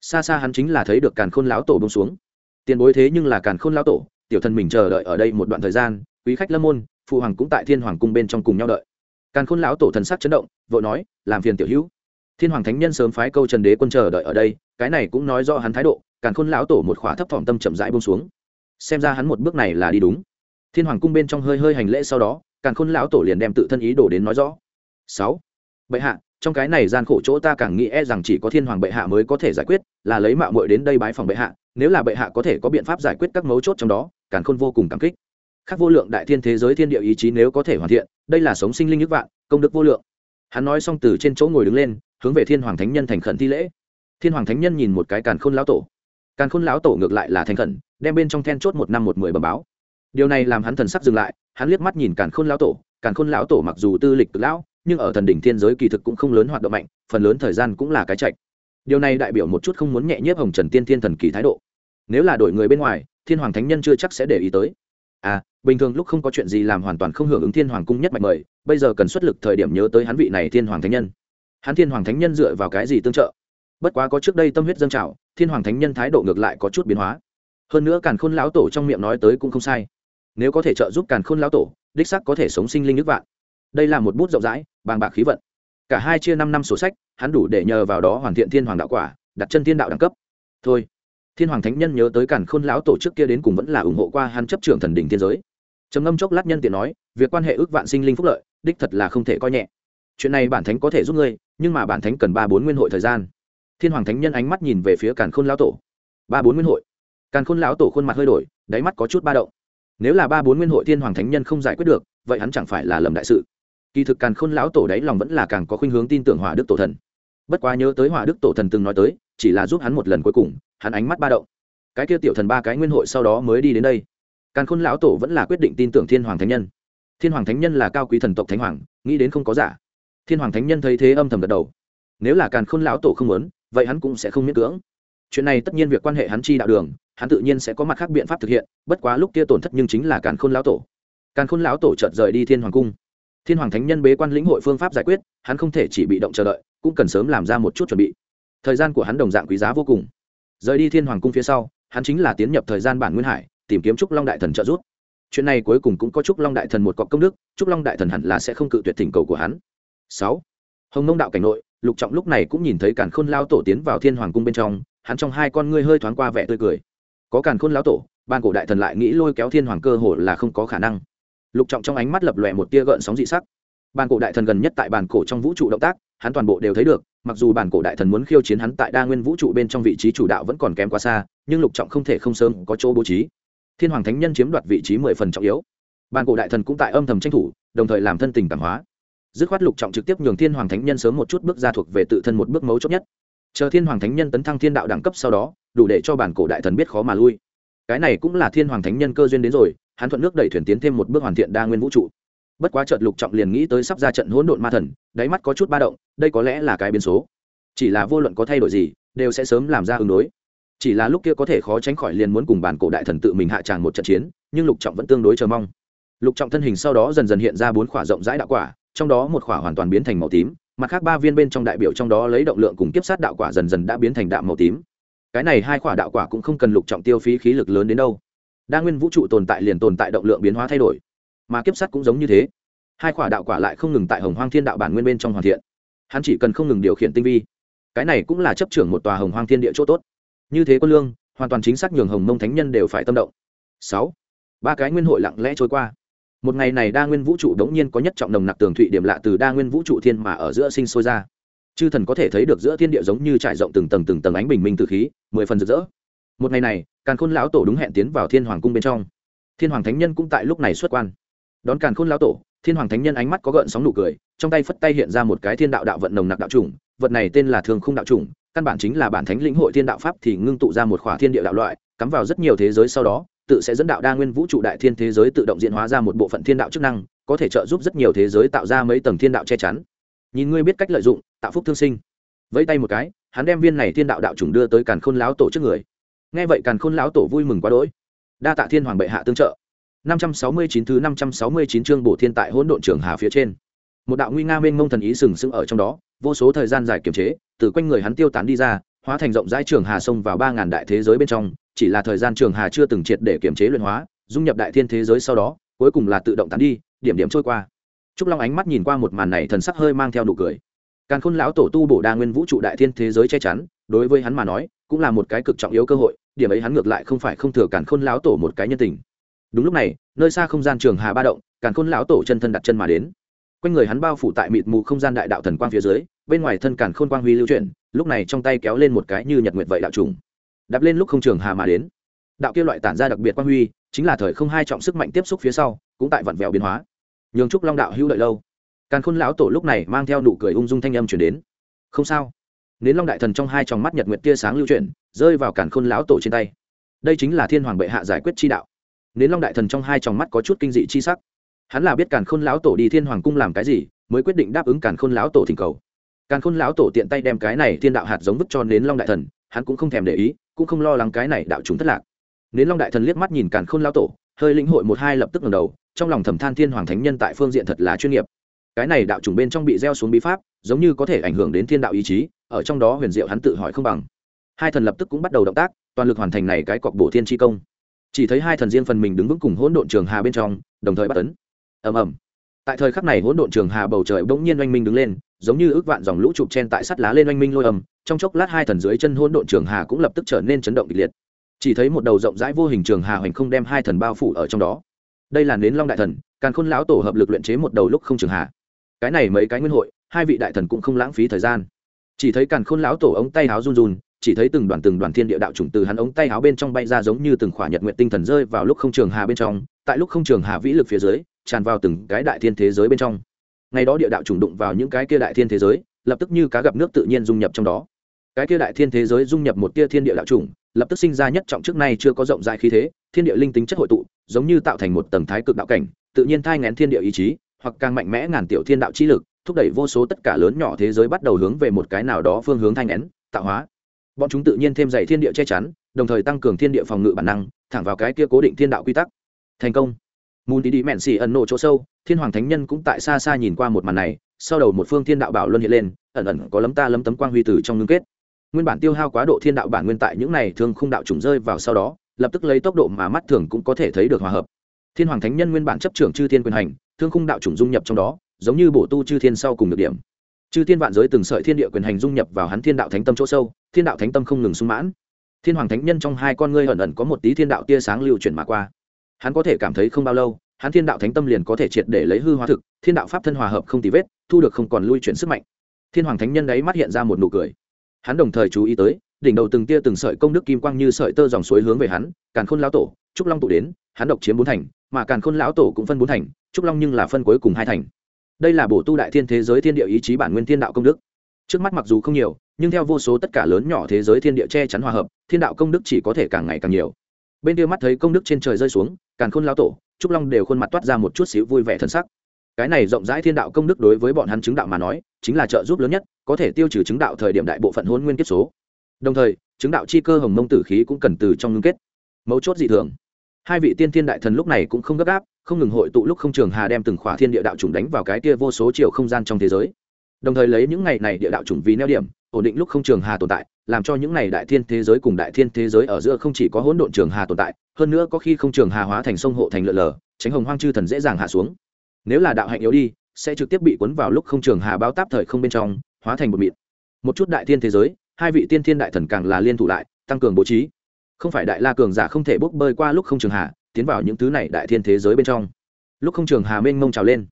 Xa xa hắn chính là thấy được càn khôn lão tổ bông xuống. Tiền bối thế nhưng là càn khôn lão tổ, tiểu thần mình chờ đợi ở đây một đoạn thời gian, quý khách lâm môn, phụ hoàng cũng tại thiên hoàng cung bên trong cùng nhau đợi càn khôn lão tổ thần sắc chấn động, vội nói, làm phiền tiểu hữu. Thiên hoàng thánh nhân sớm phái câu trần đế quân chờ đợi ở đây, cái này cũng nói do hắn thái độ. Càn khôn lão tổ một khỏa thấp thỏm tâm chậm rãi bông xuống. Xem ra hắn một bước này là đi đúng. Thiên hoàng cung bên trong hơi hơi hành lễ sau đó, càn khôn lão tổ liền đem tự thân ý đồ đến nói rõ. Sáu, bệ hạ, trong cái này gian khổ chỗ ta càng nghĩ e rằng chỉ có thiên hoàng bệ hạ mới có thể giải quyết, là lấy mạo muội đến đây bái phòng bệ hạ, nếu là bệ hạ có thể có biện pháp giải quyết các mấu chốt trong đó. Càn khôn vô cùng cảm kích khác vô lượng đại thiên thế giới thiên địa ý chí nếu có thể hoàn thiện, đây là sống sinh linh nước vạn, công đức vô lượng. Hắn nói xong từ trên chỗ ngồi đứng lên, hướng về thiên hoàng thánh nhân thành khẩn thi lễ. Thiên hoàng thánh nhân nhìn một cái càn khôn lão tổ. Càn khôn lão tổ ngược lại là thành khẩn, đem bên trong then chốt một năm một mười bầm báo. Điều này làm hắn thần sắc dừng lại, hắn liếc mắt nhìn càn khôn lão tổ. Càn khôn lão tổ mặc dù tư lịch cực lão, nhưng ở thần đỉnh thiên giới kỳ thực cũng không lớn hoạt động mạnh, phần lớn thời gian cũng là cái chạch điều này đại biểu một chút không muốn nhẹ nhiếp hồng trần tiên thiên thần kỳ thái độ. Nếu là đổi người bên ngoài, thiên hoàng thánh nhân chưa chắc sẽ để ý tới. À bình thường lúc không có chuyện gì làm hoàn toàn không hưởng ứng thiên hoàng cung nhất mạch mời, bây giờ cần xuất lực thời điểm nhớ tới hắn vị này thiên hoàng thánh nhân. Hắn thiên hoàng thánh nhân dựa vào cái gì tương trợ? Bất quá có trước đây tâm huyết dâng trào, thiên hoàng thánh nhân thái độ ngược lại có chút biến hóa. Hơn nữa càn khôn lão tổ trong miệng nói tới cũng không sai. Nếu có thể trợ giúp càn khôn lão tổ, đích sắc có thể sống sinh linh nước vạn. Đây là một bút rộng rãi, bàng bạc khí vận. Cả hai chia năm năm sổ sách, hắn đủ để nhờ vào đó hoàn thiện thiên hoàng đạo quả, đặt chân thiên đạo đẳng cấp. Thôi. Thiên hoàng thánh nhân nhớ tới càn khôn lão tổ trước kia đến cùng vẫn là ủng hộ qua hắn chấp trưởng thần đỉnh thiên giới trầm ngâm chốc lát nhân tiện nói, việc quan hệ ước vạn sinh linh phúc lợi, đích thật là không thể coi nhẹ. Chuyện này bản thánh có thể giúp ngươi, nhưng mà bản thánh cần ba bốn nguyên hội thời gian. Thiên hoàng thánh nhân ánh mắt nhìn về phía càn khôn lão tổ. Ba bốn nguyên hội? Càn khôn lão tổ khuôn mặt hơi đổi, đáy mắt có chút ba động. Nếu là ba bốn nguyên hội thiên hoàng thánh nhân không giải quyết được, vậy hắn chẳng phải là lầm đại sự. Kỳ thực càn khôn lão tổ đáy lòng vẫn là càng có khuynh hướng tin tưởng hỏa đức tổ thần. Bất quá nhớ tới hỏa đức tổ thần từng nói tới, chỉ là giúp hắn một lần cuối cùng, hắn ánh mắt ba động. Cái kia tiểu thần ba cái nguyên hội sau đó mới đi đến đây càn khôn lão tổ vẫn là quyết định tin tưởng thiên hoàng thánh nhân. Thiên hoàng thánh nhân là cao quý thần tộc thánh hoàng, nghĩ đến không có giả. Thiên hoàng thánh nhân thấy thế âm thầm gật đầu. Nếu là càn khôn lão tổ không muốn, vậy hắn cũng sẽ không miễn cưỡng. Chuyện này tất nhiên việc quan hệ hắn chi đạo đường, hắn tự nhiên sẽ có mặt khác biện pháp thực hiện, bất quá lúc kia tổn thất nhưng chính là càn khôn lão tổ. Càn khôn lão tổ chợt rời đi thiên hoàng cung. Thiên hoàng thánh nhân bế quan lĩnh hội phương pháp giải quyết, hắn không thể chỉ bị động chờ đợi, cũng cần sớm làm ra một chút chuẩn bị. Thời gian của hắn đồng dạng quý giá vô cùng. Rời đi thiên hoàng cung phía sau, hắn chính là tiến nhập thời gian bản nguyên hải tìm kiếm trúc long đại thần trợ giúp. Chuyện này cuối cùng cũng có trúc long đại thần một cọc công đức, trúc long đại thần hẳn là sẽ không cự tuyệt thỉnh cầu của hắn. Sáu, hồng nông đạo cảnh nội, lục trọng lúc này cũng nhìn thấy càn khôn lao tổ tiến vào thiên hoàng cung bên trong, hắn trong hai con ngươi hơi thoáng qua vẻ tươi cười. Có càn khôn lao tổ, ban cổ đại thần lại nghĩ lôi kéo thiên hoàng cơ hồ là không có khả năng. Lục trọng trong ánh mắt lập lòe một tia gợn sóng dị sắc. Bàn cổ đại thần gần nhất tại bàn cổ trong vũ trụ động tác, hắn toàn bộ đều thấy được, mặc dù bản cổ đại thần muốn khiêu chiến hắn tại đa nguyên vũ trụ bên trong vị trí chủ đạo vẫn còn kém quá xa, nhưng lục trọng không thể không sớm có chỗ bố trí thiên hoàng thánh nhân chiếm đoạt vị trí mười phần trọng yếu. Bàn cổ đại thần cũng tại âm thầm tranh thủ, đồng thời làm thân tình cảm hóa. Dứt khoát lục trọng trực tiếp nhường thiên hoàng thánh nhân sớm một chút bước ra thuộc về tự thân một bước mấu chốt nhất. Chờ thiên hoàng thánh nhân tấn thăng thiên đạo đẳng cấp sau đó, đủ để cho bản cổ đại thần biết khó mà lui. Cái này cũng là thiên hoàng thánh nhân cơ duyên đến rồi, hắn thuận nước đẩy thuyền tiến thêm một bước hoàn thiện đa nguyên vũ trụ. Bất quá chợt lục trọng liền nghĩ tới sắp ra trận hỗn độn ma thần, đáy mắt có chút ba động, đây có lẽ là cái biến số. Chỉ là vô luận có thay đổi gì, đều sẽ sớm làm ra ứng đối chỉ là lúc kia có thể khó tránh khỏi liền muốn cùng bản cổ đại thần tự mình hạ tràng một trận chiến, nhưng lục trọng vẫn tương đối chờ mong. Lục trọng thân hình sau đó dần dần hiện ra bốn khỏa rộng rãi đạo quả, trong đó một khỏa hoàn toàn biến thành màu tím, mặt khác ba viên bên trong đại biểu trong đó lấy động lượng cùng kiếp sát đạo quả dần dần đã biến thành đạo màu tím. Cái này hai khỏa đạo quả cũng không cần lục trọng tiêu phí khí lực lớn đến đâu. Đa nguyên vũ trụ tồn tại liền tồn tại động lượng biến hóa thay đổi, mà kiếp sát cũng giống như thế. Hai khỏa đạo quả lại không ngừng tại hồng hoang thiên đạo bản nguyên bên trong hoàn thiện. Hắn chỉ cần không ngừng điều khiển tinh vi, cái này cũng là chấp trưởng một tòa hồng hoang thiên địa chỗ tốt như thế quân lương, hoàn toàn chính xác nhường hồng mông thánh nhân đều phải tâm động sáu, ba cái nguyên hội lặng lẽ trôi qua một ngày này đa nguyên vũ trụ đống nhiên có nhất trọng nồng nặc tường thụy điểm lạ từ đa nguyên vũ trụ thiên mà ở giữa sinh sôi ra chư thần có thể thấy được giữa thiên địa giống như trải rộng từng tầng từng tầng ánh bình minh từ khí, mười phần rực rỡ một ngày này, càn khôn lão tổ đúng hẹn tiến vào thiên hoàng cung bên trong thiên hoàng thánh nhân cũng tại lúc này xuất quan đón càn khôn lão tổ, thiên hoàng thánh nhân ánh mắt có gợn sóng nụ cười, trong tay phất tay hiện ra một cái thiên đạo đạo vận nồng nặc đạo chủng. vật này tên là thường khung đạo chủng căn bản chính là bản thánh lĩnh hội thiên đạo pháp thì ngưng tụ ra một khỏa thiên địa đạo loại, cắm vào rất nhiều thế giới sau đó, tự sẽ dẫn đạo đa nguyên vũ trụ đại thiên thế giới tự động diễn hóa ra một bộ phận thiên đạo chức năng, có thể trợ giúp rất nhiều thế giới tạo ra mấy tầng thiên đạo che chắn. Nhìn ngươi biết cách lợi dụng, tạo phúc thương sinh. Vẫy tay một cái, hắn đem viên này thiên đạo đạo trùng đưa tới càn khôn lão tổ trước người. Nghe vậy càn khôn lão tổ vui mừng quá đỗi. Đa tạ thiên hoàng bệ hạ tương trợ. Năm trăm sáu mươi chín thứ năm trăm sáu mươi chín chương bổ thiên tại hỗn độn trường hà phía trên. Một đạo nguy nga mênh mông thần ý sừng sững ở trong đó vô số thời gian dài kiềm chế, từ quanh người hắn tiêu tán đi ra, hóa thành rộng rãi trường hà sông vào ba ngàn đại thế giới bên trong, chỉ là thời gian trường hà chưa từng triệt để kiềm chế luyện hóa, dung nhập đại thiên thế giới sau đó, cuối cùng là tự động tán đi, điểm điểm trôi qua. Trúc long ánh mắt nhìn qua một màn này thần sắc hơi mang theo nụ cười. Càn khôn lão tổ tu bổ đa nguyên vũ trụ đại thiên thế giới che chắn, đối với hắn mà nói, cũng là một cái cực trọng yếu cơ hội, điểm ấy hắn ngược lại không phải không thừa càn khôn lão tổ một cái nhân tình. Đúng lúc này, nơi xa không gian trường hà ba động, càn khôn lão tổ chân thân đặt chân mà đến quanh người hắn bao phủ tại mịt mù không gian đại đạo thần quang phía dưới, bên ngoài thân càn khôn quang huy lưu chuyển, lúc này trong tay kéo lên một cái như nhật nguyệt vậy đạo trùng. Đạp lên lúc không trường hà mà đến. Đạo kia loại tản ra đặc biệt quang huy, chính là thời không hai trọng sức mạnh tiếp xúc phía sau, cũng tại vặn vẹo biến hóa. Nhường trúc long đạo hữu đợi lâu. Càn khôn lão tổ lúc này mang theo nụ cười ung dung thanh âm chuyển đến. Không sao. Nến long đại thần trong hai tròng mắt nhật nguyệt tia sáng lưu chuyển, rơi vào càn khôn lão tổ trên tay. Đây chính là thiên hoàng bệ hạ giải quyết chi đạo. Nến long đại thần trong hai tròng mắt có chút kinh dị chi sắc hắn là biết càn khôn lão tổ đi thiên hoàng cung làm cái gì, mới quyết định đáp ứng càn khôn lão tổ thỉnh cầu. Càn khôn lão tổ tiện tay đem cái này thiên đạo hạt giống vứt cho nến long đại thần, hắn cũng không thèm để ý, cũng không lo lắng cái này đạo chúng thất lạc. Nến long đại thần liếc mắt nhìn càn khôn lão tổ, hơi lĩnh hội một hai lập tức ngẩng đầu, trong lòng thầm than thiên hoàng thánh nhân tại phương diện thật là chuyên nghiệp. Cái này đạo chủng bên trong bị gieo xuống bí pháp, giống như có thể ảnh hưởng đến thiên đạo ý chí, ở trong đó huyền diệu hắn tự hỏi không bằng. Hai thần lập tức cũng bắt đầu động tác, toàn lực hoàn thành này cái cọc bổ thiên chi công. Chỉ thấy hai thần riêng phần mình đứng vững cùng hỗn độn trường hà bên trong, đồng thời bắt tấn ầm ầm. Tại thời khắc này hỗn độn trường hà bầu trời bỗng nhiên oanh minh đứng lên, giống như ước vạn dòng lũ chụp chen tại sắt lá lên oanh minh lôi ầm trong chốc lát hai thần dưới chân hỗn độn trường hà cũng lập tức trở nên chấn động kịch liệt. Chỉ thấy một đầu rộng rãi vô hình trường hà hoành không đem hai thần bao phủ ở trong đó. Đây là nến long đại thần, càn khôn lão tổ hợp lực luyện chế một đầu lúc không trường hà cái này mấy cái nguyên hội, hai vị đại thần cũng không lãng phí thời gian. Chỉ thấy càn khôn lão tổ ống tay áo run run, chỉ thấy từng đoàn từng đoàn thiên địa đạo chủng từ hắn ống tay áo bên trong bay ra giống như từng khỏa nhật nguyện tinh thần rơi vào lúc không trường hà bên trong. Tại lúc không trường hà vĩ lực phía dưới tràn vào từng cái đại thiên thế giới bên trong. Ngày đó địa đạo trùng đụng vào những cái kia đại thiên thế giới lập tức như cá gặp nước tự nhiên dung nhập trong đó. Cái kia đại thiên thế giới dung nhập một tia thiên địa đạo trùng, lập tức sinh ra nhất trọng trước nay chưa có rộng rãi khí thế thiên địa linh tính chất hội tụ giống như tạo thành một tầng thái cực đạo cảnh tự nhiên thai ngén thiên địa ý chí hoặc càng mạnh mẽ ngàn tiểu thiên đạo chi lực thúc đẩy vô số tất cả lớn nhỏ thế giới bắt đầu hướng về một cái nào đó phương hướng thai ngén tạo hóa. Bọn chúng tự nhiên thêm dày thiên địa che chắn đồng thời tăng cường thiên địa phòng ngự bản năng thẳng vào cái kia cố định thiên đạo quy tắc. Thành công mùn tí đi mẹn xì ẩn nộ chỗ sâu, thiên hoàng thánh nhân cũng tại xa xa nhìn qua một màn này, sau đầu một phương thiên đạo bảo luân hiện lên, ẩn ẩn có lấm ta lấm tấm quang huy từ trong ngưng kết. Nguyên bản tiêu hao quá độ thiên đạo bản nguyên tại những này thường khung đạo trùng rơi vào sau đó, lập tức lấy tốc độ mà mắt thường cũng có thể thấy được hòa hợp. Thiên hoàng thánh nhân nguyên bản chấp trưởng chư thiên quyền hành, thương khung đạo trùng dung nhập trong đó, giống như bổ tu chư thiên sau cùng được điểm. Chư thiên vạn giới từng sợi thiên địa quyền hành dung nhập vào hắn thiên đạo thánh tâm chỗ sâu, thiên đạo thánh tâm không ngừng sung mãn. Thiên hoàng thánh nhân trong hai con ngươi ẩn ẩn có một tí thiên đạo tia sáng lưu chuyển mà qua hắn có thể cảm thấy không bao lâu, hắn thiên đạo thánh tâm liền có thể triệt để lấy hư hóa thực, thiên đạo pháp thân hòa hợp không tì vết, thu được không còn lui chuyển sức mạnh. Thiên hoàng thánh nhân đấy mắt hiện ra một nụ cười. Hắn đồng thời chú ý tới, đỉnh đầu từng tia từng sợi công đức kim quang như sợi tơ dòng suối hướng về hắn, càn khôn lão tổ, trúc long tụ đến, hắn độc chiếm bốn thành, mà càn khôn lão tổ cũng phân bốn thành, trúc long nhưng là phân cuối cùng hai thành. Đây là bổ tu đại thiên thế giới thiên địa ý chí bản nguyên thiên đạo công đức. Trước mắt mặc dù không nhiều, nhưng theo vô số tất cả lớn nhỏ thế giới thiên địa che chắn hòa hợp, thiên đạo công đức chỉ có thể càng ngày càng nhiều. Bên kia mắt thấy công đức trên trời rơi xuống càn khôn lao tổ, trúc long đều khuôn mặt toát ra một chút xíu vui vẻ thân sắc. Cái này rộng rãi thiên đạo công đức đối với bọn hắn chứng đạo mà nói, chính là trợ giúp lớn nhất, có thể tiêu trừ chứng đạo thời điểm đại bộ phận hôn nguyên kết số. Đồng thời, chứng đạo chi cơ hồng mông tử khí cũng cần từ trong ngưng kết. Mấu chốt dị thường. Hai vị tiên thiên đại thần lúc này cũng không gấp gáp, không ngừng hội tụ lúc không trường hà đem từng khỏa thiên địa đạo chủng đánh vào cái kia vô số chiều không gian trong thế giới. Đồng thời lấy những ngày này địa đạo chủng vì neo điểm, ổn định lúc không trường hà tồn tại làm cho những này đại thiên thế giới cùng đại thiên thế giới ở giữa không chỉ có hỗn độn trường hà tồn tại, hơn nữa có khi không trường hà hóa thành sông hộ thành lượn lờ, tránh hồng hoang chư thần dễ dàng hạ xuống. Nếu là đạo hạnh yếu đi, sẽ trực tiếp bị cuốn vào lúc không trường hà bao táp thời không bên trong, hóa thành một mịn. Một chút đại thiên thế giới, hai vị tiên thiên đại thần càng là liên thủ lại, tăng cường bố trí. Không phải đại la cường giả không thể bốc bơi qua lúc không trường hà, tiến vào những thứ này đại thiên thế giới bên trong. Lúc không trường hà mênh mông trào lên.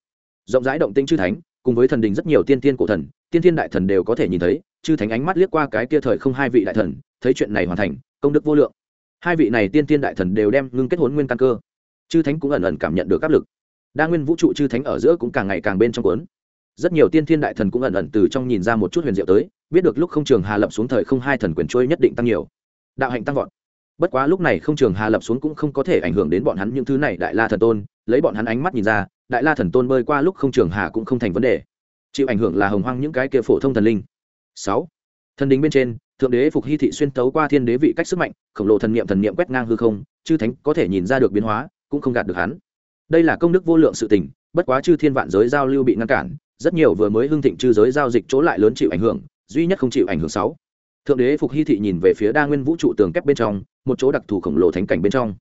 Rộng rãi động tĩnh chư thánh, cùng với thần đình rất nhiều tiên tiên cổ thần, tiên tiên đại thần đều có thể nhìn thấy chư thánh ánh mắt liếc qua cái kia thời không hai vị đại thần, thấy chuyện này hoàn thành, công đức vô lượng. Hai vị này tiên tiên đại thần đều đem ngưng kết hốn nguyên căn cơ. Chư thánh cũng ẩn ẩn cảm nhận được áp lực. Đa nguyên vũ trụ chư thánh ở giữa cũng càng ngày càng bên trong cuốn. Rất nhiều tiên thiên đại thần cũng ẩn ẩn từ trong nhìn ra một chút huyền diệu tới, biết được lúc không trường hà lập xuống thời không hai thần quyền trôi nhất định tăng nhiều. Đạo hạnh tăng vọt. Bất quá lúc này không trường hà lập xuống cũng không có thể ảnh hưởng đến bọn hắn những thứ này đại la thần tôn, lấy bọn hắn ánh mắt nhìn ra, đại la thần tôn bơi qua lúc không trường hà cũng không thành vấn đề. Chịu ảnh hưởng là hồng hoang những cái kia phổ thông thần linh sáu. Thần đình bên trên, thượng đế phục hy thị xuyên tấu qua thiên đế vị cách sức mạnh, khổng lồ thần niệm thần niệm quét ngang hư không, chư thánh có thể nhìn ra được biến hóa, cũng không gạt được hắn. Đây là công đức vô lượng sự tình, bất quá chư thiên vạn giới giao lưu bị ngăn cản, rất nhiều vừa mới hưng thịnh chư giới giao dịch chỗ lại lớn chịu ảnh hưởng, duy nhất không chịu ảnh hưởng sáu. Thượng đế phục hy thị nhìn về phía đa nguyên vũ trụ tường kép bên trong, một chỗ đặc thù khổng lồ thánh cảnh bên trong.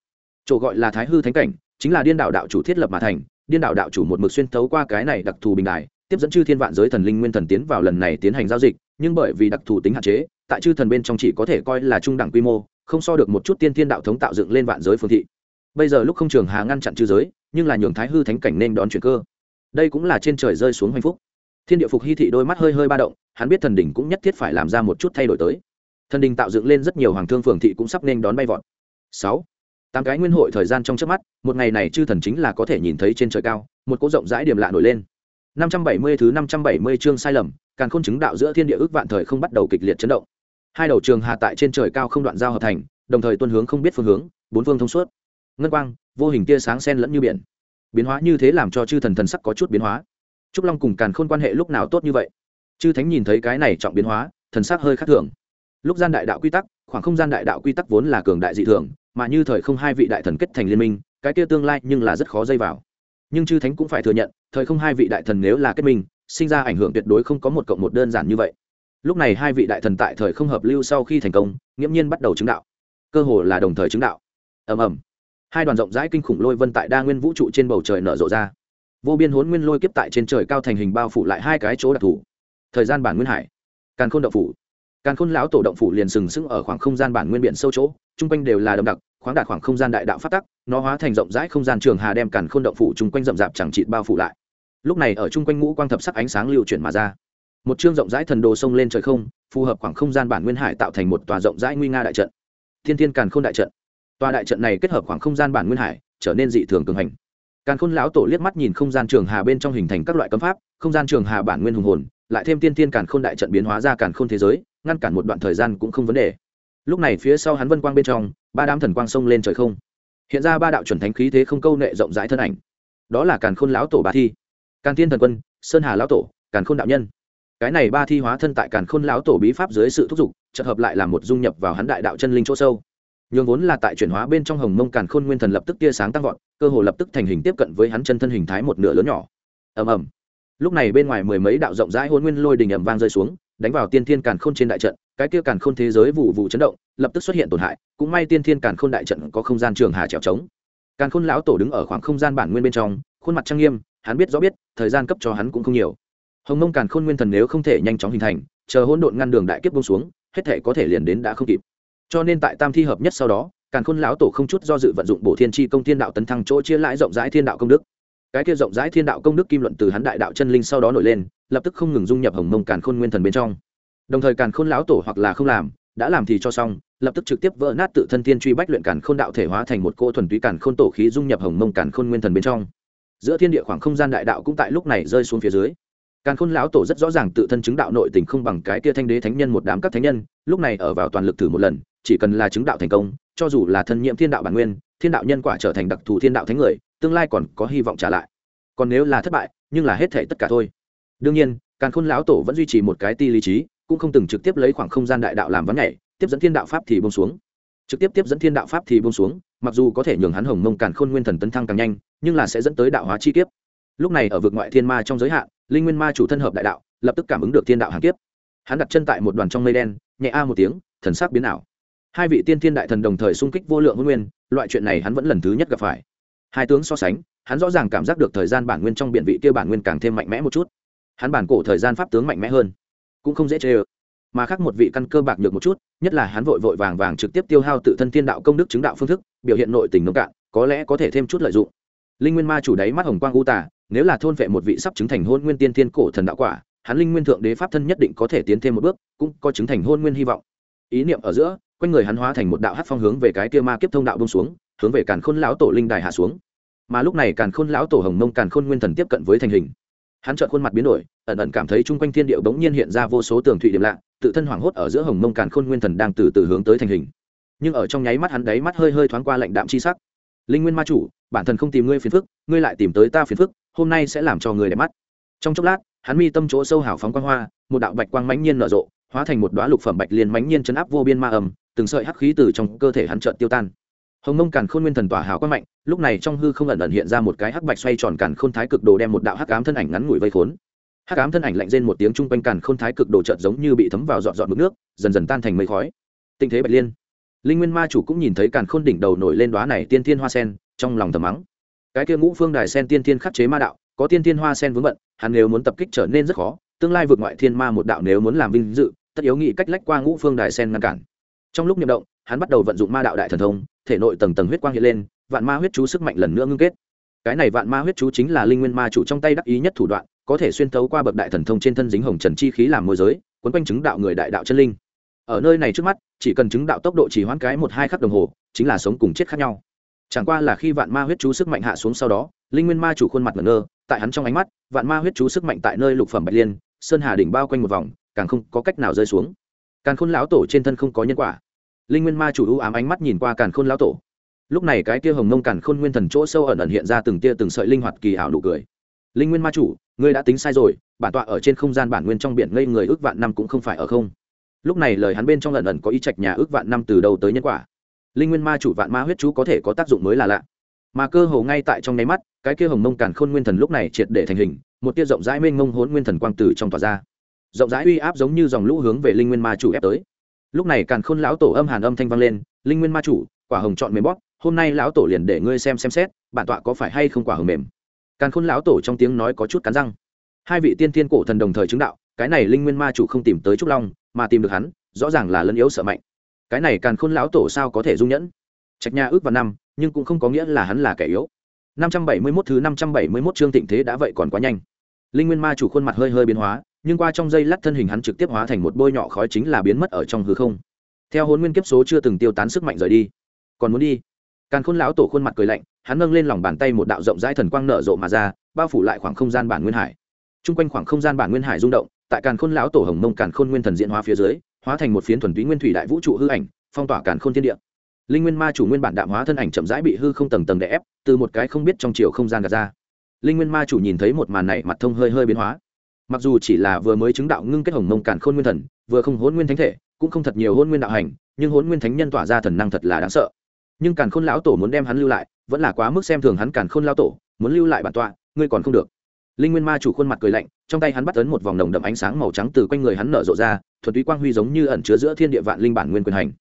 Chỗ gọi là thái hư thánh cảnh, chính là điên đạo đạo chủ thiết lập mà thành, điên đạo đạo chủ một mực xuyên thấu qua cái này đặc thù bình đài, tiếp dẫn chư thiên vạn giới thần linh nguyên thần tiến vào lần này tiến hành giao dịch nhưng bởi vì đặc thù tính hạn chế, tại chư thần bên trong chỉ có thể coi là trung đẳng quy mô, không so được một chút tiên thiên đạo thống tạo dựng lên vạn giới phương thị. Bây giờ lúc không trường hà ngăn chặn chư giới, nhưng là nhường thái hư thánh cảnh nên đón chuyện cơ. Đây cũng là trên trời rơi xuống hạnh phúc. Thiên địa phục hy thị đôi mắt hơi hơi ba động, hắn biết thần đình cũng nhất thiết phải làm ra một chút thay đổi tới. Thần đình tạo dựng lên rất nhiều hoàng thương phường thị cũng sắp nên đón bay vọt. Sáu, tám cái nguyên hội thời gian trong trước mắt, một ngày này chư thần chính là có thể nhìn thấy trên trời cao, một cỗ rộng rãi điểm lạ nổi lên năm trăm bảy mươi thứ năm trăm bảy mươi chương sai lầm, càng khôn chứng đạo giữa thiên địa ước vạn thời không bắt đầu kịch liệt chấn động. Hai đầu trường hà tại trên trời cao không đoạn giao hợp thành, đồng thời tuân hướng không biết phương hướng, bốn phương thông suốt. Ngân quang, vô hình tia sáng xen lẫn như biển. Biến hóa như thế làm cho chư thần thần sắc có chút biến hóa. Trúc long cùng càn khôn quan hệ lúc nào tốt như vậy? Chư thánh nhìn thấy cái này trọng biến hóa, thần sắc hơi khác thường. Lúc gian đại đạo quy tắc, khoảng không gian đại đạo quy tắc vốn là cường đại dị thường, mà như thời không hai vị đại thần kết thành liên minh, cái kia tương lai nhưng là rất khó dây vào nhưng chư thánh cũng phải thừa nhận, thời không hai vị đại thần nếu là kết minh, sinh ra ảnh hưởng tuyệt đối không có một cộng một đơn giản như vậy. Lúc này hai vị đại thần tại thời không hợp lưu sau khi thành công, nghiễm nhiên bắt đầu chứng đạo. Cơ hồ là đồng thời chứng đạo. Ầm ầm. Hai đoàn rộng rãi kinh khủng lôi vân tại đa nguyên vũ trụ trên bầu trời nở rộ ra. Vô biên hốn nguyên lôi kiếp tại trên trời cao thành hình bao phủ lại hai cái chỗ đặc thù. Thời gian bản nguyên hải. Càn khôn động phủ. Càn khôn lão tổ động phủ liền sừng sững ở khoảng không gian bản nguyên biển sâu chỗ, chung quanh đều là đậm đặc khoáng đạt khoảng không gian đại đạo phát tắc, nó hóa thành rộng rãi không gian trường hà đem càn khôn động phủ chung quanh rậm rạp chẳng chịt bao phủ lại. Lúc này ở chung quanh ngũ quang thập sắc ánh sáng lưu chuyển mà ra. Một chương rộng rãi thần đồ sông lên trời không, phù hợp khoảng không gian bản nguyên hải tạo thành một tòa rộng rãi nguy nga đại trận. Thiên thiên càn khôn đại trận. Tòa đại trận này kết hợp khoảng không gian bản nguyên hải, trở nên dị thường cường hành. Càn khôn lão tổ liếc mắt nhìn không gian trường hà bên trong hình thành các loại cấm pháp, không gian trường hà bản nguyên hùng hồn, lại thêm tiên thiên càn khôn đại trận biến hóa ra càn khôn thế giới, ngăn cản một đoạn thời gian cũng không vấn đề lúc này phía sau hắn vân quang bên trong, ba đám thần quang sông lên trời không. Hiện ra ba đạo chuẩn thánh khí thế không câu nệ rộng rãi thân ảnh. Đó là càn khôn lão tổ ba thi, càn thiên thần quân, sơn hà lão tổ, càn khôn đạo nhân. Cái này ba thi hóa thân tại càn khôn lão tổ bí pháp dưới sự thúc giục trận hợp lại là một dung nhập vào hắn đại đạo chân linh chỗ sâu. Nhường vốn là tại chuyển hóa bên trong hồng mông càn khôn nguyên thần lập tức tia sáng tăng vọt, cơ hồ lập tức thành hình tiếp cận với hắn chân thân hình thái một nửa lớn nhỏ. Ầm ầm. Lúc này bên ngoài mười mấy đạo rộng rãi hôn nguyên lôi đình ầm vang rơi xuống đánh vào tiên thiên càn khôn trên đại trận, cái kia càn khôn thế giới vụ vụ chấn động, lập tức xuất hiện tổn hại, cũng may tiên thiên càn khôn đại trận có không gian trường hà trèo trống. Càn khôn lão tổ đứng ở khoảng không gian bản nguyên bên trong, khuôn mặt trang nghiêm, hắn biết rõ biết, thời gian cấp cho hắn cũng không nhiều. Hồng mông càn khôn nguyên thần nếu không thể nhanh chóng hình thành, chờ hỗn độn ngăn đường đại kiếp bông xuống, hết thể có thể liền đến đã không kịp. Cho nên tại tam thi hợp nhất sau đó, càn khôn lão tổ không chút do dự vận dụng bổ thiên tri công thiên đạo tấn thăng chỗ chia lãi rộng rãi thiên đạo công đức. Cái kia rộng rãi thiên đạo công đức kim luận từ hắn đại đạo chân linh sau đó nổi lên lập tức không ngừng dung nhập hồng mông càn khôn nguyên thần bên trong. Đồng thời càn khôn lão tổ hoặc là không làm, đã làm thì cho xong, lập tức trực tiếp vỡ nát tự thân thiên truy bách luyện càn khôn đạo thể hóa thành một cô thuần túy càn khôn tổ khí dung nhập hồng mông càn khôn nguyên thần bên trong. Giữa thiên địa khoảng không gian đại đạo cũng tại lúc này rơi xuống phía dưới. Càn khôn lão tổ rất rõ ràng tự thân chứng đạo nội tình không bằng cái kia thanh đế thánh nhân một đám các thánh nhân, lúc này ở vào toàn lực thử một lần, chỉ cần là chứng đạo thành công, cho dù là thân nhiễm thiên đạo bản nguyên, thiên đạo nhân quả trở thành đặc thù thiên đạo thánh người, tương lai còn có hy vọng trả lại. Còn nếu là thất bại, nhưng là hết thể tất cả thôi đương nhiên, càn khôn lão tổ vẫn duy trì một cái ti lý trí, cũng không từng trực tiếp lấy khoảng không gian đại đạo làm vắn nhảy, tiếp dẫn thiên đạo pháp thì bông xuống. Trực tiếp tiếp dẫn thiên đạo pháp thì bông xuống, mặc dù có thể nhường hắn hồng mông càn khôn nguyên thần tấn thăng càng nhanh, nhưng là sẽ dẫn tới đạo hóa chi kiếp. Lúc này ở vực ngoại thiên ma trong giới hạn, linh nguyên ma chủ thân hợp đại đạo, lập tức cảm ứng được thiên đạo hàng kiếp. Hắn đặt chân tại một đoàn trong mây đen, nhẹ a một tiếng, thần sắc biến ảo. Hai vị tiên thiên đại thần đồng thời xung kích vô lượng nguyên, loại chuyện này hắn vẫn lần thứ nhất gặp phải. Hai tướng so sánh, hắn rõ ràng cảm giác được thời gian bản nguyên trong biện vị kia bản nguyên càng thêm mạnh mẽ một chút hắn bản cổ thời gian pháp tướng mạnh mẽ hơn, cũng không dễ chê ơ. Mà khác một vị căn cơ bạc nhược một chút, nhất là hắn vội vội vàng vàng trực tiếp tiêu hao tự thân thiên đạo công đức chứng đạo phương thức, biểu hiện nội tình nông cạn, có lẽ có thể thêm chút lợi dụng. Linh nguyên ma chủ đáy mắt hồng quang u tả nếu là thôn vệ một vị sắp chứng thành hôn nguyên tiên thiên cổ thần đạo quả, hắn linh nguyên thượng đế pháp thân nhất định có thể tiến thêm một bước, cũng có chứng thành hôn nguyên hy vọng. Ý niệm ở giữa, quanh người hắn hóa thành một đạo hát phong hướng về cái kia ma kiếp thông đạo bông xuống, hướng về càn khôn lão tổ linh đài hạ xuống. Mà lúc này càn khôn lão tổ hồng mông càn khôn nguyên thần tiếp cận với thành hình hắn trợn khuôn mặt biến đổi, ẩn ẩn cảm thấy chung quanh thiên điệu bỗng nhiên hiện ra vô số tường thụy điểm lạ, tự thân hoảng hốt ở giữa hồng mông càn khôn nguyên thần đang từ từ hướng tới thành hình. Nhưng ở trong nháy mắt hắn đáy mắt hơi hơi thoáng qua lạnh đạm chi sắc. Linh nguyên ma chủ, bản thân không tìm ngươi phiền phức, ngươi lại tìm tới ta phiền phức, hôm nay sẽ làm cho người đẹp mắt. Trong chốc lát, hắn mi tâm chỗ sâu hào phóng quang hoa, một đạo bạch quang mãnh nhiên nở rộ, hóa thành một đoá lục phẩm bạch liên mãnh nhiên chấn áp vô biên ma ầm từng sợi hắc khí từ trong cơ thể hắn trợn tiêu tan hồng mông càn khôn nguyên thần tỏa hào quang mạnh, lúc này trong hư không ẩn ẩn hiện ra một cái hắc bạch xoay tròn càn khôn thái cực đồ đem một đạo hắc ám thân ảnh ngắn ngủi vây khốn. Hắc ám thân ảnh lạnh rên một tiếng chung quanh càn khôn thái cực đồ chợt giống như bị thấm vào dọn dọn mực nước, dần dần tan thành mây khói. Tình thế bạch liên. Linh nguyên ma chủ cũng nhìn thấy càn khôn đỉnh đầu nổi lên đóa này tiên thiên hoa sen, trong lòng thầm mắng. Cái kia ngũ phương đài sen tiên thiên khắc chế ma đạo, có tiên thiên hoa sen vướng bận, hắn nếu muốn tập kích trở nên rất khó, tương lai vượt ngoại thiên ma một đạo nếu muốn làm vinh dự, tất yếu nghị cách lách qua ngũ phương đài sen ngăn cản. Trong lúc nhậm động, hắn bắt đầu vận dụng ma đạo đại thần thông thể nội tầng tầng huyết quang hiện lên, vạn ma huyết chú sức mạnh lần nữa ngưng kết. Cái này vạn ma huyết chú chính là linh nguyên ma chủ trong tay đắc ý nhất thủ đoạn, có thể xuyên thấu qua bậc đại thần thông trên thân dính hồng trần chi khí làm môi giới quấn quanh chứng đạo người đại đạo chân linh. Ở nơi này trước mắt, chỉ cần chứng đạo tốc độ chỉ hoãn cái một hai khắc đồng hồ, chính là sống cùng chết khác nhau. Chẳng qua là khi vạn ma huyết chú sức mạnh hạ xuống sau đó, linh nguyên ma chủ khuôn mặt ngẩn ngơ, tại hắn trong ánh mắt, vạn ma huyết chú sức mạnh tại nơi lục phẩm bạch liên, sơn hà đỉnh bao quanh một vòng, càng không có cách nào rơi xuống. Càn khôn lão tổ trên thân không có nhân quả linh nguyên ma chủ ưu ám ánh mắt nhìn qua càn khôn lão tổ. Lúc này cái kia hồng mông càn khôn nguyên thần chỗ sâu ẩn ẩn hiện ra từng tia từng sợi linh hoạt kỳ ảo nụ cười. Linh nguyên ma chủ, ngươi đã tính sai rồi, bản tọa ở trên không gian bản nguyên trong biển ngây người ước vạn năm cũng không phải ở không. Lúc này lời hắn bên trong ẩn ẩn có ý trạch nhà ước vạn năm từ đầu tới nhân quả. Linh nguyên ma chủ vạn ma huyết chú có thể có tác dụng mới là lạ. Mà cơ hồ ngay tại trong nháy mắt, cái kia hồng mông càn khôn nguyên thần lúc này triệt để thành hình, một tia rộng rãi mênh mông hốn nguyên thần quang từ trong tỏa ra. Rộng rãi uy áp giống như dòng lũ hướng về linh nguyên ma chủ ép tới lúc này càn khôn lão tổ âm hàn âm thanh vang lên, linh nguyên ma chủ, quả hồng chọn mềm bóp, hôm nay lão tổ liền để ngươi xem xem xét, bản tọa có phải hay không quả hồng mềm? Càn khôn lão tổ trong tiếng nói có chút cắn răng. Hai vị tiên thiên cổ thần đồng thời chứng đạo, cái này linh nguyên ma chủ không tìm tới trúc long, mà tìm được hắn, rõ ràng là lân yếu sợ mạnh. Cái này càn khôn lão tổ sao có thể dung nhẫn? Trạch nha ước vào năm, nhưng cũng không có nghĩa là hắn là kẻ yếu. Năm trăm bảy mươi 571 thứ năm trăm bảy mươi 571 chương tịnh thế đã vậy còn quá nhanh. Linh nguyên ma chủ khuôn mặt hơi hơi biến hóa nhưng qua trong dây lát thân hình hắn trực tiếp hóa thành một bôi nhọ khói chính là biến mất ở trong hư không. Theo hôn nguyên kiếp số chưa từng tiêu tán sức mạnh rời đi. Còn muốn đi? Càn khôn lão tổ khuôn mặt cười lạnh, hắn nâng lên lòng bàn tay một đạo rộng rãi thần quang nở rộ mà ra, bao phủ lại khoảng không gian bản nguyên hải. T r u n g quanh khoảng không gian bản nguyên hải rung động, tại càn khôn lão tổ hồng mông càn khôn nguyên thần diễn hóa phía dưới, hóa thành một phiến thuần túy nguyên thủy đại vũ trụ hư ảnh, phong tỏa càn khôn thiên địa. Linh nguyên ma chủ nguyên bản đạm hóa thân ảnh chậm rãi bị hư không tầng tầng đè ép, từ một cái không biết trong chiều không gian gạt ra. Linh nguyên ma chủ nhìn thấy một màn này, mặt thông hơi hơi biến hóa mặc dù chỉ là vừa mới chứng đạo ngưng kết hồng mông càn khôn nguyên thần, vừa không hôn nguyên thánh thể, cũng không thật nhiều hôn nguyên đạo hành, nhưng hôn nguyên thánh nhân tỏa ra thần năng thật là đáng sợ. Nhưng càn khôn lão tổ muốn đem hắn lưu lại, vẫn là quá mức xem thường hắn càn khôn lão tổ, muốn lưu lại bản tọa, ngươi còn không được. Linh nguyên ma chủ khuôn mặt cười lạnh, trong tay hắn bắt ấn một vòng nồng đậm ánh sáng màu trắng từ quanh người hắn nở rộ ra, thuật túy quang huy giống như ẩn chứa giữa thiên địa vạn linh bản nguyên quyền hành.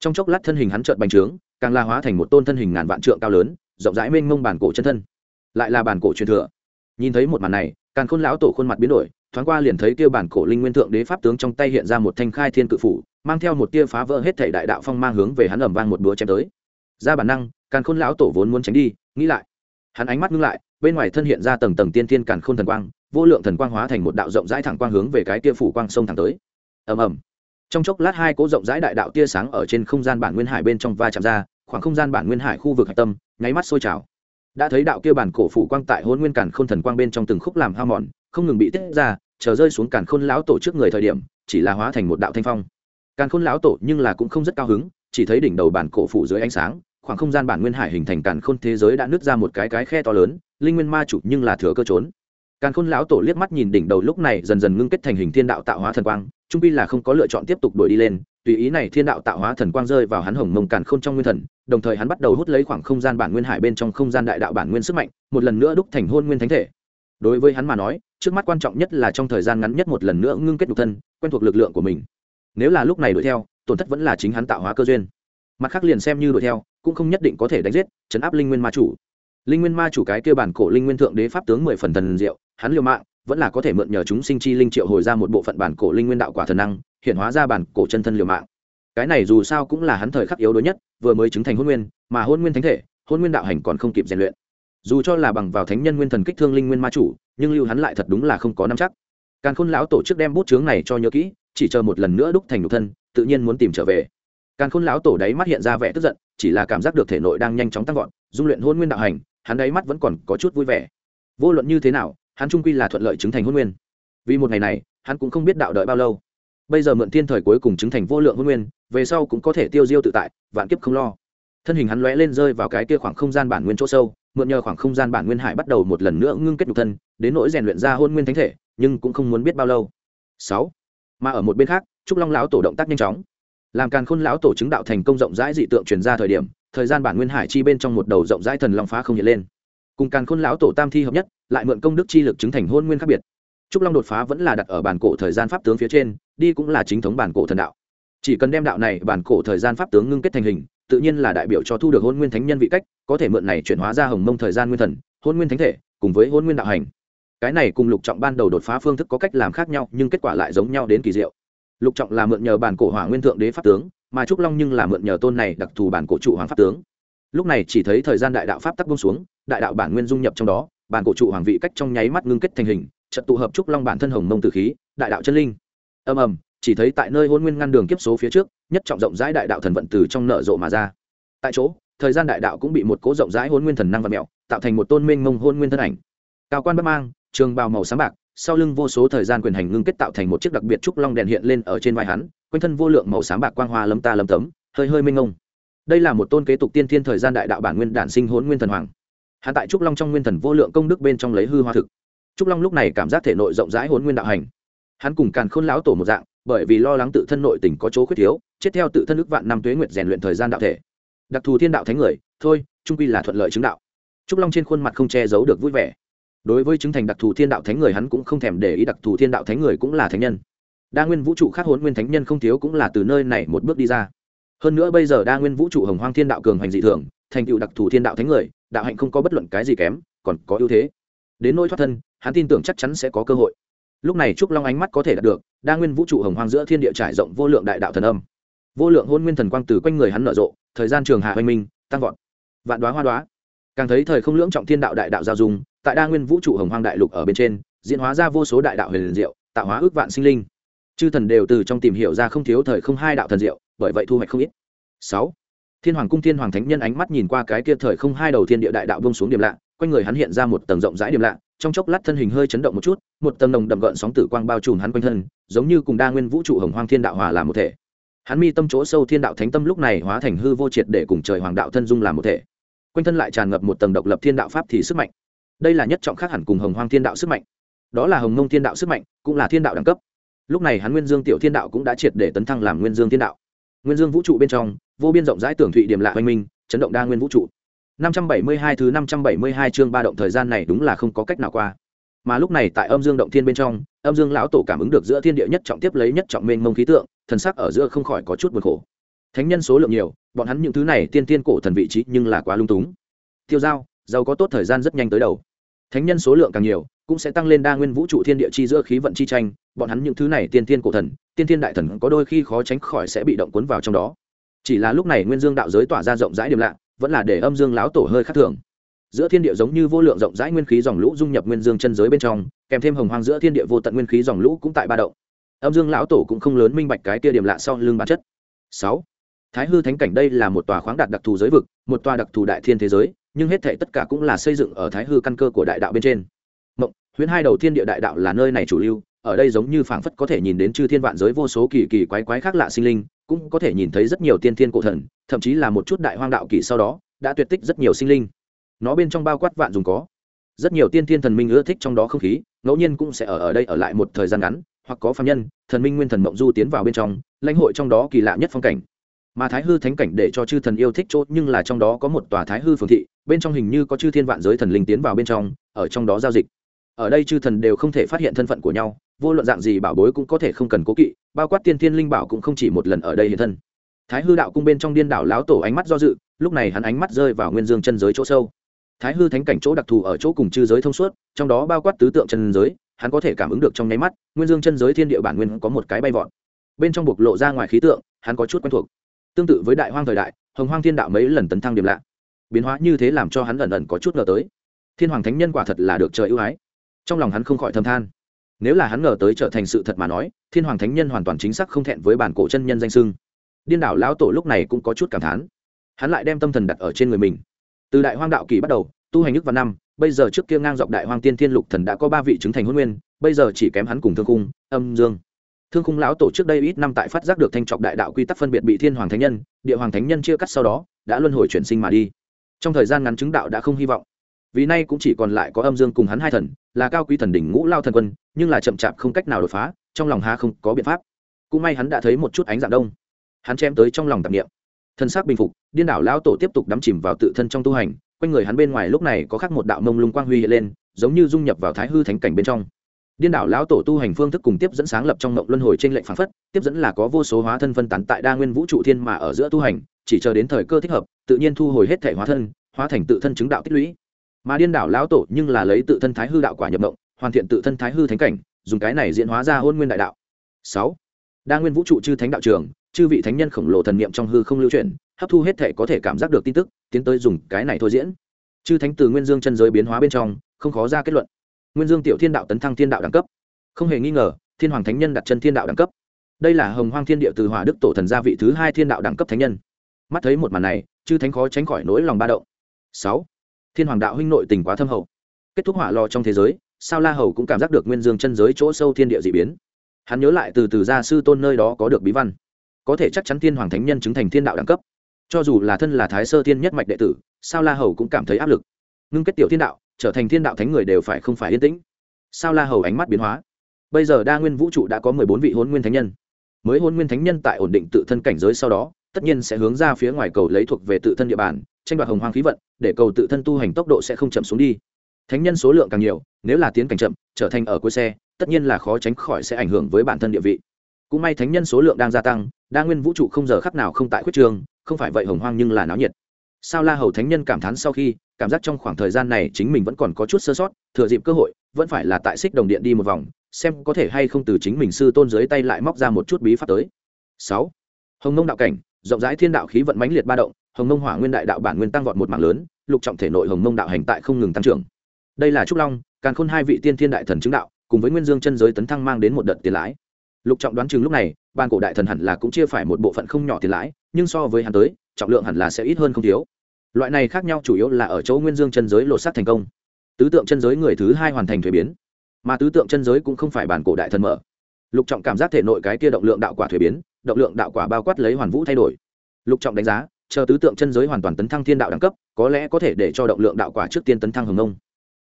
Trong chốc lát thân hình hắn trợn bành trướng, càng la hóa thành một tôn thân hình ngàn vạn trượng cao lớn, rộng rãi mênh mông bản cổ chân thân. Lại là bản cổ truyền thừa. Nhìn thấy một màn này càn khôn lão tổ khuôn mặt biến đổi, thoáng qua liền thấy kia bản cổ linh nguyên thượng đế pháp tướng trong tay hiện ra một thanh khai thiên cự phủ, mang theo một tia phá vỡ hết thể đại đạo phong mang hướng về hắn ẩm vang một búa chém tới. Ra bản năng, càn khôn lão tổ vốn muốn tránh đi, nghĩ lại. Hắn ánh mắt ngưng lại, bên ngoài thân hiện ra tầng tầng tiên thiên càn khôn thần quang, vô lượng thần quang hóa thành một đạo rộng rãi thẳng quang hướng về cái tia phủ quang sông thẳng tới. Ầm ầm. Trong chốc lát hai cỗ rộng rãi đại đạo tia sáng ở trên không gian bản nguyên hải bên trong va chạm ra, khoảng không gian bản nguyên hải khu vực hạch tâm, nháy mắt sôi trào đã thấy đạo kia bản cổ phủ quang tại hôn nguyên càn khôn thần quang bên trong từng khúc làm hao mòn, không ngừng bị tiết ra, chờ rơi xuống cản khôn lão tổ trước người thời điểm, chỉ là hóa thành một đạo thanh phong. Càn khôn lão tổ nhưng là cũng không rất cao hứng, chỉ thấy đỉnh đầu bản cổ phủ dưới ánh sáng, khoảng không gian bản nguyên hải hình thành càn khôn thế giới đã nứt ra một cái cái khe to lớn, linh nguyên ma chủ nhưng là thừa cơ trốn càn khôn lão tổ liếc mắt nhìn đỉnh đầu lúc này dần dần ngưng kết thành hình thiên đạo tạo hóa thần quang, trung pi là không có lựa chọn tiếp tục đuổi đi lên, tùy ý này thiên đạo tạo hóa thần quang rơi vào hắn hồng mông càn khôn trong nguyên thần, đồng thời hắn bắt đầu hút lấy khoảng không gian bản nguyên hải bên trong không gian đại đạo bản nguyên sức mạnh, một lần nữa đúc thành hôn nguyên thánh thể. Đối với hắn mà nói, trước mắt quan trọng nhất là trong thời gian ngắn nhất một lần nữa ngưng kết nhục thân, quen thuộc lực lượng của mình. Nếu là lúc này đuổi theo, tổn thất vẫn là chính hắn tạo hóa cơ duyên. Mặt khác liền xem như đuổi theo, cũng không nhất định có thể đánh giết, chấn áp linh nguyên ma chủ. Linh nguyên ma chủ cái kia bản cổ linh nguyên thượng đế pháp tướng mười phần thần diệu hắn liều mạng, vẫn là có thể mượn nhờ chúng sinh chi linh triệu hồi ra một bộ phận bản cổ linh nguyên đạo quả thần năng, hiện hóa ra bản cổ chân thân liều mạng. Cái này dù sao cũng là hắn thời khắc yếu đuối nhất, vừa mới chứng thành hôn nguyên, mà hôn nguyên thánh thể, hôn nguyên đạo hành còn không kịp rèn luyện. Dù cho là bằng vào thánh nhân nguyên thần kích thương linh nguyên ma chủ, nhưng lưu hắn lại thật đúng là không có năm chắc. Càn khôn lão tổ chức đem bút chướng này cho nhớ kỹ, chỉ chờ một lần nữa đúc thành nhục thân, tự nhiên muốn tìm trở về. Càn khôn lão tổ đáy mắt hiện ra vẻ tức giận, chỉ là cảm giác được thể nội đang nhanh chóng tăng vọt, dung luyện hôn nguyên đạo hành, hắn đáy mắt vẫn còn có chút vui vẻ. Vô luận như thế nào hắn trung quy là thuận lợi chứng thành hôn nguyên. Vì một ngày này, hắn cũng không biết đạo đợi bao lâu. Bây giờ mượn thiên thời cuối cùng chứng thành vô lượng hôn nguyên, về sau cũng có thể tiêu diêu tự tại, vạn kiếp không lo. Thân hình hắn lóe lên rơi vào cái kia khoảng không gian bản nguyên chỗ sâu, mượn nhờ khoảng không gian bản nguyên hải bắt đầu một lần nữa ngưng kết nhục thân, đến nỗi rèn luyện ra hôn nguyên thánh thể, nhưng cũng không muốn biết bao lâu. Sáu, mà ở một bên khác, trúc long lão tổ động tác nhanh chóng. Làm càn khôn lão tổ chứng đạo thành công rộng rãi dị tượng truyền ra thời điểm, thời gian bản nguyên hải chi bên trong một đầu rộng rãi thần long phá không hiện lên. Cùng càn khôn lão tổ tam thi hợp nhất lại mượn công đức chi lực chứng thành hôn nguyên khác biệt. Trúc long đột phá vẫn là đặt ở bản cổ thời gian pháp tướng phía trên, đi cũng là chính thống bản cổ thần đạo. Chỉ cần đem đạo này bản cổ thời gian pháp tướng ngưng kết thành hình, tự nhiên là đại biểu cho thu được hôn nguyên thánh nhân vị cách, có thể mượn này chuyển hóa ra hồng mông thời gian nguyên thần, hôn nguyên thánh thể, cùng với hôn nguyên đạo hành. Cái này cùng lục trọng ban đầu đột phá phương thức có cách làm khác nhau, nhưng kết quả lại giống nhau đến kỳ diệu. Lục trọng là mượn nhờ bản cổ hỏa nguyên thượng đế pháp tướng, mà trúc long nhưng là mượn nhờ tôn này đặc thù bản cổ trụ hoàng pháp tướng. Lúc này chỉ thấy thời gian đại đạo pháp tắc bông xuống, đại đạo bản nguyên dung nhập trong đó bản cổ trụ hoàng vị cách trong nháy mắt ngưng kết thành hình, trận tụ hợp trúc long bản thân hồng mông tử khí, đại đạo chân linh. Ầm ầm, chỉ thấy tại nơi hôn nguyên ngăn đường kiếp số phía trước, nhất trọng rộng rãi đại đạo thần vận từ trong nợ rộ mà ra. Tại chỗ, thời gian đại đạo cũng bị một cố rộng rãi hôn nguyên thần năng và mẹo tạo thành một tôn minh mông hôn nguyên thân ảnh. Cao quan bất mang, trường bào màu sáng bạc, sau lưng vô số thời gian quyền hành ngưng kết tạo thành một chiếc đặc biệt trúc long đèn hiện lên ở trên vai hắn, quanh thân vô lượng màu sáng bạc quang hoa lâm ta lâm tấm, hơi hơi minh mông. Đây là một tôn kế tục tiên thiên thời gian đại đạo bản nguyên đản sinh hôn nguyên thần hoàng hắn tại trúc long trong nguyên thần vô lượng công đức bên trong lấy hư hoa thực. Trúc long lúc này cảm giác thể nội rộng rãi hôn nguyên đạo hành. Hắn cùng càn khôn lão tổ một dạng, bởi vì lo lắng tự thân nội tình có chỗ khuyết thiếu, chết theo tự thân ức vạn năm tuế nguyệt rèn luyện thời gian đạo thể. Đặc thù thiên đạo thánh người, thôi, trung quy là thuận lợi chứng đạo. Trúc long trên khuôn mặt không che giấu được vui vẻ. Đối với chứng thành đặc thù thiên đạo thánh người hắn cũng không thèm để ý đặc thù thiên đạo thánh người cũng là thánh nhân. Đa nguyên vũ trụ khác hôn nguyên thánh nhân không thiếu cũng là từ nơi này một bước đi ra. Hơn nữa bây giờ đa nguyên vũ trụ hồng hoang thiên đạo cường hành dị thường, thành tựu đặc thù thiên đạo thánh người đạo hạnh không có bất luận cái gì kém, còn có ưu thế. Đến nỗi thoát thân, hắn tin tưởng chắc chắn sẽ có cơ hội. Lúc này trúc long ánh mắt có thể đạt được, đa nguyên vũ trụ hồng hoang giữa thiên địa trải rộng vô lượng đại đạo thần âm. Vô lượng hôn nguyên thần quang từ quanh người hắn nở rộ, thời gian trường hạ hoành minh, tăng vọt. Vạn đoá hoa đoá càng thấy thời không lưỡng trọng thiên đạo đại đạo giao dung, tại đa nguyên vũ trụ hồng hoang đại lục ở bên trên, diễn hóa ra vô số đại đạo huyền diệu, tạo hóa ước vạn sinh linh. Chư thần đều từ trong tìm hiểu ra không thiếu thời không hai đạo thần diệu, bởi vậy thu hoạch không ít. Sáu thiên hoàng cung thiên hoàng thánh nhân ánh mắt nhìn qua cái kia thời không hai đầu thiên địa đại đạo bông xuống điểm lạ, quanh người hắn hiện ra một tầng rộng rãi điểm lạ, trong chốc lát thân hình hơi chấn động một chút, một tầng nồng đậm gợn sóng tử quang bao trùm hắn quanh thân, giống như cùng đa nguyên vũ trụ hồng hoang thiên đạo hòa làm một thể. Hắn mi tâm chỗ sâu thiên đạo thánh tâm lúc này hóa thành hư vô triệt để cùng trời hoàng đạo thân dung làm một thể. Quanh thân lại tràn ngập một tầng độc lập thiên đạo pháp thì sức mạnh. Đây là nhất trọng khác hẳn cùng hồng hoang thiên đạo sức mạnh. Đó là hồng mông thiên đạo sức mạnh, cũng là thiên đạo đẳng cấp. Lúc này hắn nguyên dương tiểu thiên đạo cũng đã triệt để tấn thăng làm nguyên dương thiên đạo. Nguyên dương vũ trụ bên trong vô biên rộng rãi tưởng thụy điểm lạ hoành minh, chấn động đa nguyên vũ trụ. 572 thứ 572 chương ba động thời gian này đúng là không có cách nào qua. Mà lúc này tại âm dương động thiên bên trong, âm dương lão tổ cảm ứng được giữa thiên địa nhất trọng tiếp lấy nhất trọng mênh mông khí tượng, thần sắc ở giữa không khỏi có chút buồn khổ. Thánh nhân số lượng nhiều, bọn hắn những thứ này tiên tiên cổ thần vị trí nhưng là quá lung túng. Tiêu giao, giàu có tốt thời gian rất nhanh tới đầu. Thánh nhân số lượng càng nhiều, cũng sẽ tăng lên đa nguyên vũ trụ thiên địa chi giữa khí vận chi tranh, bọn hắn những thứ này tiên tiên cổ thần, tiên tiên đại thần có đôi khi khó tránh khỏi sẽ bị động cuốn vào trong đó chỉ là lúc này nguyên dương đạo giới tỏa ra rộng rãi điểm lạ, vẫn là để âm dương lão tổ hơi khác thường. Giữa thiên địa giống như vô lượng rộng rãi nguyên khí dòng lũ dung nhập nguyên dương chân giới bên trong, kèm thêm hồng hoang giữa thiên địa vô tận nguyên khí dòng lũ cũng tại ba động. Âm dương lão tổ cũng không lớn minh bạch cái kia điểm lạ sau lưng bản chất. Sáu, thái hư thánh cảnh đây là một tòa khoáng đạt đặc thù giới vực, một tòa đặc thù đại thiên thế giới, nhưng hết thể tất cả cũng là xây dựng ở thái hư căn cơ của đại đạo bên trên. Mộng, huyễn hai đầu thiên địa đại đạo là nơi này chủ lưu, ở đây giống như phảng phất có thể nhìn đến chư thiên vạn giới vô số kỳ kỳ quái quái khác lạ sinh linh cũng có thể nhìn thấy rất nhiều tiên thiên cổ thần, thậm chí là một chút đại hoang đạo kỳ sau đó, đã tuyệt tích rất nhiều sinh linh. Nó bên trong bao quát vạn dùng có. Rất nhiều tiên thiên thần minh ưa thích trong đó không khí, ngẫu nhiên cũng sẽ ở ở đây ở lại một thời gian ngắn, hoặc có phạm nhân, thần minh nguyên thần mộng du tiến vào bên trong, lãnh hội trong đó kỳ lạ nhất phong cảnh. Mà thái hư thánh cảnh để cho chư thần yêu thích chốt nhưng là trong đó có một tòa thái hư phường thị, bên trong hình như có chư thiên vạn giới thần linh tiến vào bên trong, ở trong đó giao dịch. Ở đây chư thần đều không thể phát hiện thân phận của nhau vô luận dạng gì bảo bối cũng có thể không cần cố kỵ, bao quát tiên thiên linh bảo cũng không chỉ một lần ở đây hiện thân. Thái hư đạo cung bên trong điên đảo láo tổ ánh mắt do dự, lúc này hắn ánh mắt rơi vào nguyên dương chân giới chỗ sâu. Thái hư thánh cảnh chỗ đặc thù ở chỗ cùng chư giới thông suốt, trong đó bao quát tứ tượng chân giới, hắn có thể cảm ứng được trong nháy mắt, nguyên dương chân giới thiên địa bản nguyên có một cái bay vọt. Bên trong bộc lộ ra ngoài khí tượng, hắn có chút quen thuộc. Tương tự với đại hoang thời đại, hồng hoang thiên đạo mấy lần tấn thăng điểm lạ. Biến hóa như thế làm cho hắn ẩn ẩn có chút ngờ tới. Thiên hoàng thánh nhân quả thật là được trời ưu ái. Trong lòng hắn không khỏi thâm than nếu là hắn ngờ tới trở thành sự thật mà nói, thiên hoàng thánh nhân hoàn toàn chính xác không thẹn với bản cổ chân nhân danh sưng điên đảo lão tổ lúc này cũng có chút cảm thán. Hắn lại đem tâm thần đặt ở trên người mình. Từ đại hoang đạo kỳ bắt đầu, tu hành nước vào năm, bây giờ trước kia ngang dọc đại hoang tiên thiên lục thần đã có ba vị chứng thành huân nguyên, bây giờ chỉ kém hắn cùng thương khung, âm dương. Thương khung lão tổ trước đây ít năm tại phát giác được thanh trọc đại đạo quy tắc phân biệt bị thiên hoàng thánh nhân, địa hoàng thánh nhân chia cắt sau đó, đã luân hồi chuyển sinh mà đi. Trong thời gian ngắn chứng đạo đã không hy vọng vì nay cũng chỉ còn lại có âm dương cùng hắn hai thần, là cao quý thần đỉnh ngũ lao thần quân, nhưng là chậm chạp không cách nào đột phá, trong lòng há không có biện pháp. Cũng may hắn đã thấy một chút ánh dạng đông. Hắn chém tới trong lòng tạp nghiệm thân xác bình phục, điên đảo lão tổ tiếp tục đắm chìm vào tự thân trong tu hành, quanh người hắn bên ngoài lúc này có khác một đạo mông lung quang huy hiện lên, giống như dung nhập vào thái hư thánh cảnh bên trong. Điên đảo lão tổ tu hành phương thức cùng tiếp dẫn sáng lập trong mộng luân hồi trên lệnh phán phất, tiếp dẫn là có vô số hóa thân phân tán tại đa nguyên vũ trụ thiên mà ở giữa tu hành, chỉ chờ đến thời cơ thích hợp, tự nhiên thu hồi hết thể hóa thân, hóa thành tự thân chứng đạo tích lũy mà điên đảo lão tổ nhưng là lấy tự thân thái hư đạo quả nhập động hoàn thiện tự thân thái hư thánh cảnh, dùng cái này diễn hóa ra hôn nguyên đại đạo. Sáu. Đa nguyên vũ trụ chư thánh đạo trường, chư vị thánh nhân khổng lồ thần niệm trong hư không lưu chuyển, hấp thu hết thể có thể cảm giác được tin tức, tiến tới dùng cái này thôi diễn. Chư thánh từ nguyên dương chân giới biến hóa bên trong, không khó ra kết luận. Nguyên dương tiểu thiên đạo tấn thăng thiên đạo đẳng cấp. Không hề nghi ngờ, thiên hoàng thánh nhân đặt chân thiên đạo đẳng cấp. Đây là hồng hoang thiên địa từ hỏa đức tổ thần gia vị thứ hai thiên đạo đẳng cấp thánh nhân. Mắt thấy một màn này, chư thánh khó tránh khỏi nỗi lòng ba động. Sáu thiên hoàng đạo huynh nội tình quá thâm hậu. Kết thúc hỏa lò trong thế giới, sao la hầu cũng cảm giác được nguyên dương chân giới chỗ sâu thiên địa d ị biến. Hắn nhớ lại từ từ gia sư tôn nơi đó có được bí văn. Có thể chắc chắn thiên hoàng thánh nhân chứng thành thiên đạo đẳng cấp. Cho dù là thân là thái sơ thiên nhất mạch đệ tử, sao la hầu cũng cảm thấy áp lực. Ngưng kết tiểu thiên đạo, trở thành thiên đạo thánh người đều phải không phải yên tĩnh. Sao la hầu ánh mắt biến hóa. Bây giờ đa nguyên vũ trụ đã có mười bốn vị hôn nguyên thánh nhân. Mới hôn nguyên thánh nhân tại ổn định tự thân cảnh giới sau đó tất nhiên sẽ hướng ra phía ngoài cầu lấy thuộc về tự thân địa bàn, tranh đoạt hồng hoang khí vận, để cầu tự thân tu hành tốc độ sẽ không chậm xuống đi. Thánh nhân số lượng càng nhiều, nếu là tiến cảnh chậm, trở thành ở cuối xe, tất nhiên là khó tránh khỏi sẽ ảnh hưởng với bản thân địa vị. Cũng may thánh nhân số lượng đang gia tăng, đa nguyên vũ trụ không giờ khắc nào không tại khuyết trường, không phải vậy hồng hoang nhưng là náo nhiệt. Sao la hầu thánh nhân cảm thán sau khi, cảm giác trong khoảng thời gian này chính mình vẫn còn có chút sơ sót, thừa dịp cơ hội, vẫn phải là tại xích đồng điện đi một vòng, xem có thể hay không từ chính mình sư tôn dưới tay lại móc ra một chút bí pháp tới. Sáu. Hồng nông đạo cảnh rộng rãi thiên đạo khí vận mãnh liệt ba động, hồng mông hỏa nguyên đại đạo bản nguyên tăng vọt một mạng lớn, lục trọng thể nội hồng mông đạo hành tại không ngừng tăng trưởng. Đây là trúc long, càn khôn hai vị tiên thiên đại thần chứng đạo, cùng với nguyên dương chân giới tấn thăng mang đến một đợt tiền lãi. Lục trọng đoán chừng lúc này, ban cổ đại thần hẳn là cũng chia phải một bộ phận không nhỏ tiền lãi, nhưng so với hắn tới, trọng lượng hẳn là sẽ ít hơn không thiếu. Loại này khác nhau chủ yếu là ở chỗ nguyên dương chân giới lột xác thành công. Tứ tượng chân giới người thứ hai hoàn thành thuế biến, mà tứ tượng chân giới cũng không phải bản cổ đại thần mở. Lục trọng cảm giác thể nội cái kia động lượng đạo quả thuế biến động lượng đạo quả bao quát lấy hoàn vũ thay đổi. Lục trọng đánh giá, chờ tứ tượng chân giới hoàn toàn tấn thăng thiên đạo đẳng cấp, có lẽ có thể để cho động lượng đạo quả trước tiên tấn thăng hồng nông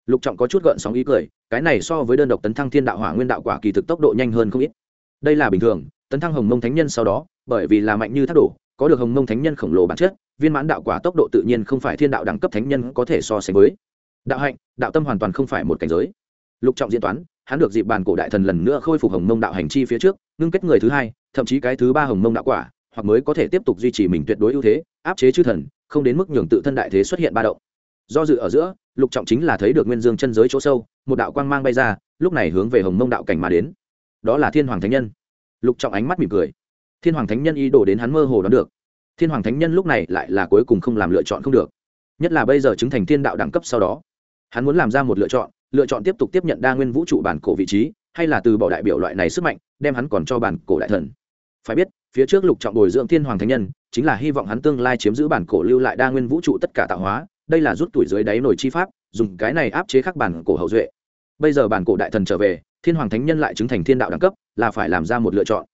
lục trọng có chút gợn sóng ý cười, cái này so với đơn độc tấn thăng thiên đạo hỏa nguyên đạo quả kỳ thực tốc độ nhanh hơn không ít. Đây là bình thường, tấn thăng hồng mông thánh nhân sau đó, bởi vì là mạnh như thác đổ, có được hồng mông thánh nhân khổng lồ bản chất, viên mãn đạo quả tốc độ tự nhiên không phải thiên đạo đẳng cấp thánh nhân có thể so sánh với. Đạo hạnh, đạo tâm hoàn toàn không phải một cảnh giới. Lục trọng diễn toán, hắn được dịp bàn cổ đại thần lần nữa khôi phục hồng mông đạo hành chi phía trước, ngưng kết người thứ hai thậm chí cái thứ ba hồng mông đạo quả, hoặc mới có thể tiếp tục duy trì mình tuyệt đối ưu thế, áp chế chư thần, không đến mức nhường tự thân đại thế xuất hiện ba động. Do dự ở giữa, lục trọng chính là thấy được nguyên dương chân giới chỗ sâu, một đạo quang mang bay ra, lúc này hướng về hồng mông đạo cảnh mà đến. Đó là thiên hoàng thánh nhân. Lục trọng ánh mắt mỉm cười. Thiên hoàng thánh nhân ý đồ đến hắn mơ hồ đoán được. Thiên hoàng thánh nhân lúc này lại là cuối cùng không làm lựa chọn không được. Nhất là bây giờ chứng thành thiên đạo đẳng cấp sau đó, hắn muốn làm ra một lựa chọn lựa chọn tiếp tục tiếp nhận đa nguyên vũ trụ bản cổ vị trí, hay là từ bỏ đại biểu loại này sức mạnh, đem hắn còn cho bản cổ đại thần phải biết, phía trước lục trọng bồi dưỡng thiên hoàng thánh nhân, chính là hy vọng hắn tương lai chiếm giữ bản cổ lưu lại đa nguyên vũ trụ tất cả tạo hóa, đây là rút tuổi dưới đáy nổi chi pháp, dùng cái này áp chế khắc bản cổ hậu duệ. Bây giờ bản cổ đại thần trở về, thiên hoàng thánh nhân lại chứng thành thiên đạo đẳng cấp, là phải làm ra một lựa chọn.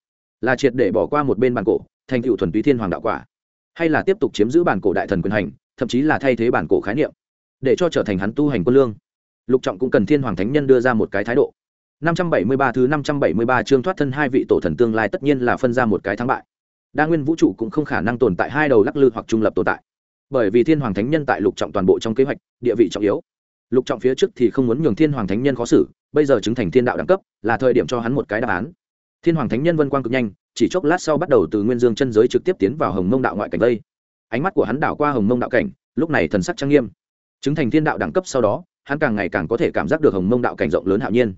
Là triệt để bỏ qua một bên bản cổ, thành tựu thuần túy thiên hoàng đạo quả. Hay là tiếp tục chiếm giữ bản cổ đại thần quyền hành, thậm chí là thay thế bản cổ khái niệm, để cho trở thành hắn tu hành quân lương. Lục trọng cũng cần thiên hoàng thánh nhân đưa ra một cái thái độ. 573 thứ 573 chương thoát thân hai vị tổ thần tương lai tất nhiên là phân ra một cái thắng bại. Đa nguyên vũ trụ cũng không khả năng tồn tại hai đầu lắc lư hoặc trung lập tồn tại. Bởi vì thiên hoàng thánh nhân tại lục trọng toàn bộ trong kế hoạch, địa vị trọng yếu. Lục trọng phía trước thì không muốn nhường thiên hoàng thánh nhân khó xử, bây giờ chứng thành thiên đạo đẳng cấp, là thời điểm cho hắn một cái đáp án. Thiên hoàng thánh nhân vân quang cực nhanh, chỉ chốc lát sau bắt đầu từ nguyên dương chân giới trực tiếp tiến vào hồng mông đạo ngoại cảnh vây ánh mắt của hắn đảo qua hồng mông đạo cảnh, lúc này thần sắc trang nghiêm. Chứng thành thiên đạo đẳng cấp sau đó, hắn càng ngày càng có thể cảm giác được hồng mông đạo cảnh rộng lớn hạo nhiên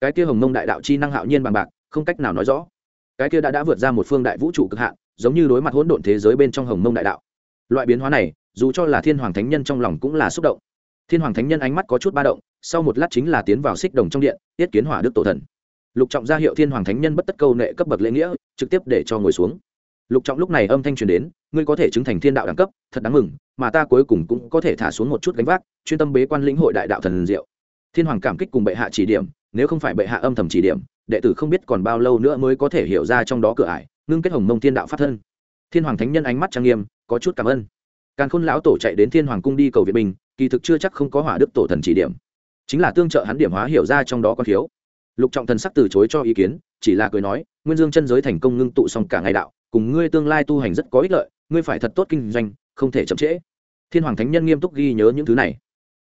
cái kia hồng mông đại đạo chi năng hạo nhiên bằng bạc, không cách nào nói rõ. Cái kia đã đã vượt ra một phương đại vũ trụ cực hạn, giống như đối mặt hỗn độn thế giới bên trong hồng mông đại đạo. Loại biến hóa này, dù cho là thiên hoàng thánh nhân trong lòng cũng là xúc động. Thiên hoàng thánh nhân ánh mắt có chút ba động, sau một lát chính là tiến vào xích đồng trong điện, tiết kiến hỏa đức tổ thần. Lục trọng ra hiệu thiên hoàng thánh nhân bất tất câu nệ cấp bậc lễ nghĩa, trực tiếp để cho ngồi xuống. Lục trọng lúc này âm thanh truyền đến, ngươi có thể chứng thành thiên đạo đẳng cấp, thật đáng mừng, mà ta cuối cùng cũng có thể thả xuống một chút gánh vác, chuyên tâm bế quan lĩnh hội đại đạo thần diệu. Thiên hoàng cảm kích cùng bệ hạ chỉ điểm nếu không phải bệ hạ âm thầm chỉ điểm, đệ tử không biết còn bao lâu nữa mới có thể hiểu ra trong đó cửa ải, ngưng kết hồng mông thiên đạo phát thân. Thiên hoàng thánh nhân ánh mắt trang nghiêm, có chút cảm ơn. Càn khôn lão tổ chạy đến thiên hoàng cung đi cầu viện bình kỳ thực chưa chắc không có hỏa đức tổ thần chỉ điểm. Chính là tương trợ hắn điểm hóa hiểu ra trong đó có thiếu lục trọng thần sắc từ chối cho ý kiến, chỉ là cười nói, nguyên dương chân giới thành công ngưng tụ xong cả ngày đạo, cùng ngươi tương lai tu hành rất có ích lợi, ngươi phải thật tốt kinh doanh, không thể chậm trễ. Thiên hoàng thánh nhân nghiêm túc ghi nhớ những thứ này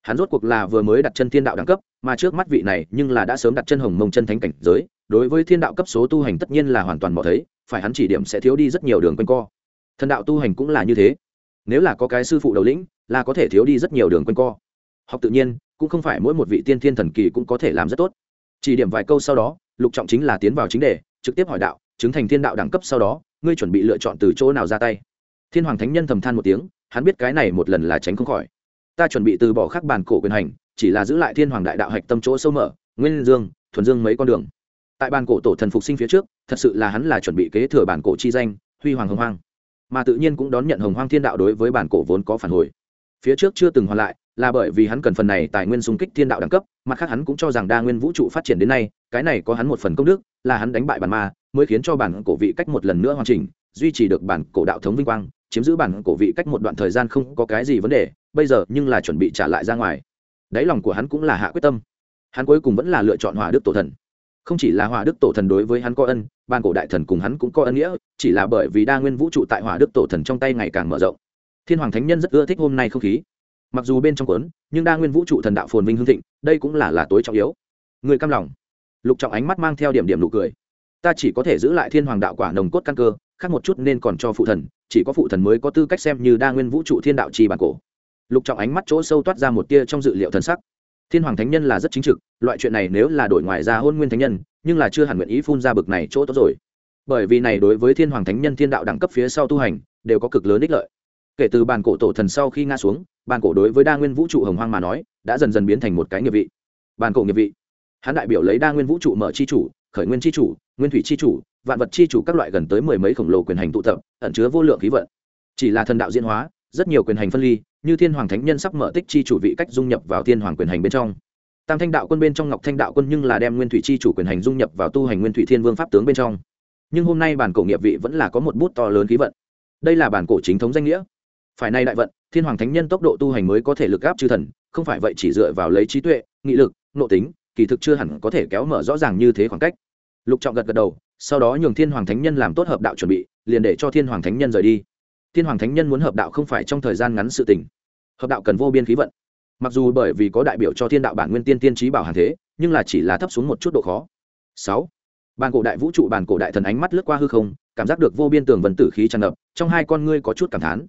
hắn rốt cuộc là vừa mới đặt chân thiên đạo đẳng cấp, mà trước mắt vị này nhưng là đã sớm đặt chân hồng mông chân thánh cảnh giới, đối với thiên đạo cấp số tu hành tất nhiên là hoàn toàn bỏ thấy, phải hắn chỉ điểm sẽ thiếu đi rất nhiều đường quanh co. Thần đạo tu hành cũng là như thế. Nếu là có cái sư phụ đầu lĩnh, là có thể thiếu đi rất nhiều đường quanh co. Học tự nhiên, cũng không phải mỗi một vị tiên thiên thần kỳ cũng có thể làm rất tốt. Chỉ điểm vài câu sau đó, lục trọng chính là tiến vào chính đề, trực tiếp hỏi đạo, chứng thành thiên đạo đẳng cấp sau đó, ngươi chuẩn bị lựa chọn từ chỗ nào ra tay? Thiên hoàng thánh nhân thầm than một tiếng, hắn biết cái này một lần là tránh không khỏi ta chuẩn bị từ bỏ khắc bản cổ quyền hành, chỉ là giữ lại thiên hoàng đại đạo hạch tâm chỗ sâu mở, nguyên dương, thuần dương mấy con đường. Tại bàn cổ tổ thần phục sinh phía trước, thật sự là hắn là chuẩn bị kế thừa bản cổ chi danh, huy hoàng hồng hoang. Mà tự nhiên cũng đón nhận hồng hoang thiên đạo đối với bản cổ vốn có phản hồi. Phía trước chưa từng hoàn lại, là bởi vì hắn cần phần này tài nguyên xung kích thiên đạo đẳng cấp, mặt khác hắn cũng cho rằng đa nguyên vũ trụ phát triển đến nay, cái này có hắn một phần công đức, là hắn đánh bại bản ma, mới khiến cho bản cổ vị cách một lần nữa hoàn chỉnh, duy trì được bản cổ đạo thống vinh quang, chiếm giữ bản cổ vị cách một đoạn thời gian không có cái gì vấn đề bây giờ nhưng là chuẩn bị trả lại ra ngoài. Đáy lòng của hắn cũng là hạ quyết tâm. Hắn cuối cùng vẫn là lựa chọn hòa đức tổ thần. Không chỉ là hòa đức tổ thần đối với hắn có ân, ban cổ đại thần cùng hắn cũng có ân nghĩa, chỉ là bởi vì đa nguyên vũ trụ tại hòa đức tổ thần trong tay ngày càng mở rộng. Thiên hoàng thánh nhân rất ưa thích hôm nay không khí. Mặc dù bên trong cuốn, nhưng đa nguyên vũ trụ thần đạo phồn vinh hương thịnh, đây cũng là là tối trọng yếu. Người cam lòng. Lục trọng ánh mắt mang theo điểm điểm nụ cười. Ta chỉ có thể giữ lại thiên hoàng đạo quả nồng cốt căn cơ, khác một chút nên còn cho phụ thần, chỉ có phụ thần mới có tư cách xem như đa nguyên vũ trụ thiên đạo trì bản cổ lục trọng ánh mắt chỗ sâu toát ra một tia trong dự liệu thần sắc. Thiên hoàng thánh nhân là rất chính trực, loại chuyện này nếu là đổi ngoài ra hôn nguyên thánh nhân, nhưng là chưa hẳn nguyện ý phun ra bực này chỗ tốt rồi. Bởi vì này đối với thiên hoàng thánh nhân thiên đạo đẳng cấp phía sau tu hành, đều có cực lớn ích lợi. Kể từ bàn cổ tổ thần sau khi ngã xuống bàn cổ đối với đa nguyên vũ trụ hồng hoang mà nói, đã dần dần biến thành một cái nghiệp vị. Bàn cổ nghiệp vị. Hắn đại biểu lấy đa nguyên vũ trụ mở chi chủ, khởi nguyên chi chủ, nguyên thủy chi chủ, vạn vật chi chủ các loại gần tới mười mấy khổng lồ quyền hành tụ tập, ẩn chứa vô lượng khí vận. Chỉ là thần đạo diễn hóa rất nhiều quyền hành phân ly, như thiên hoàng thánh nhân sắp mở tích chi chủ vị cách dung nhập vào thiên hoàng quyền hành bên trong. Tam thanh đạo quân bên trong ngọc thanh đạo quân nhưng là đem nguyên thủy chi chủ quyền hành dung nhập vào tu hành nguyên thủy thiên vương pháp tướng bên trong. Nhưng hôm nay bản cổ nghiệp vị vẫn là có một bút to lớn khí vận. Đây là bản cổ chính thống danh nghĩa. Phải nay đại vận, thiên hoàng thánh nhân tốc độ tu hành mới có thể lực gáp chư thần, không phải vậy chỉ dựa vào lấy trí tuệ, nghị lực nộ tính, kỳ thực chưa hẳn có thể kéo mở rõ ràng như thế khoảng cách. Lục trọng gật gật đầu, sau đó nhường thiên hoàng thánh nhân làm tốt hợp đạo chuẩn bị, liền để cho thiên hoàng thánh nhân rời đi thiên hoàng thánh nhân muốn hợp đạo không phải trong thời gian ngắn sự tình. Hợp đạo cần vô biên khí vận. Mặc dù bởi vì có đại biểu cho thiên đạo bản nguyên tiên tiên trí bảo hàng thế, nhưng là chỉ là thấp xuống một chút độ khó. Sáu. Bàn cổ đại vũ trụ bàn cổ đại thần ánh mắt lướt qua hư không, cảm giác được vô biên tường vần tử khí tràn ngập, trong hai con ngươi có chút cảm thán.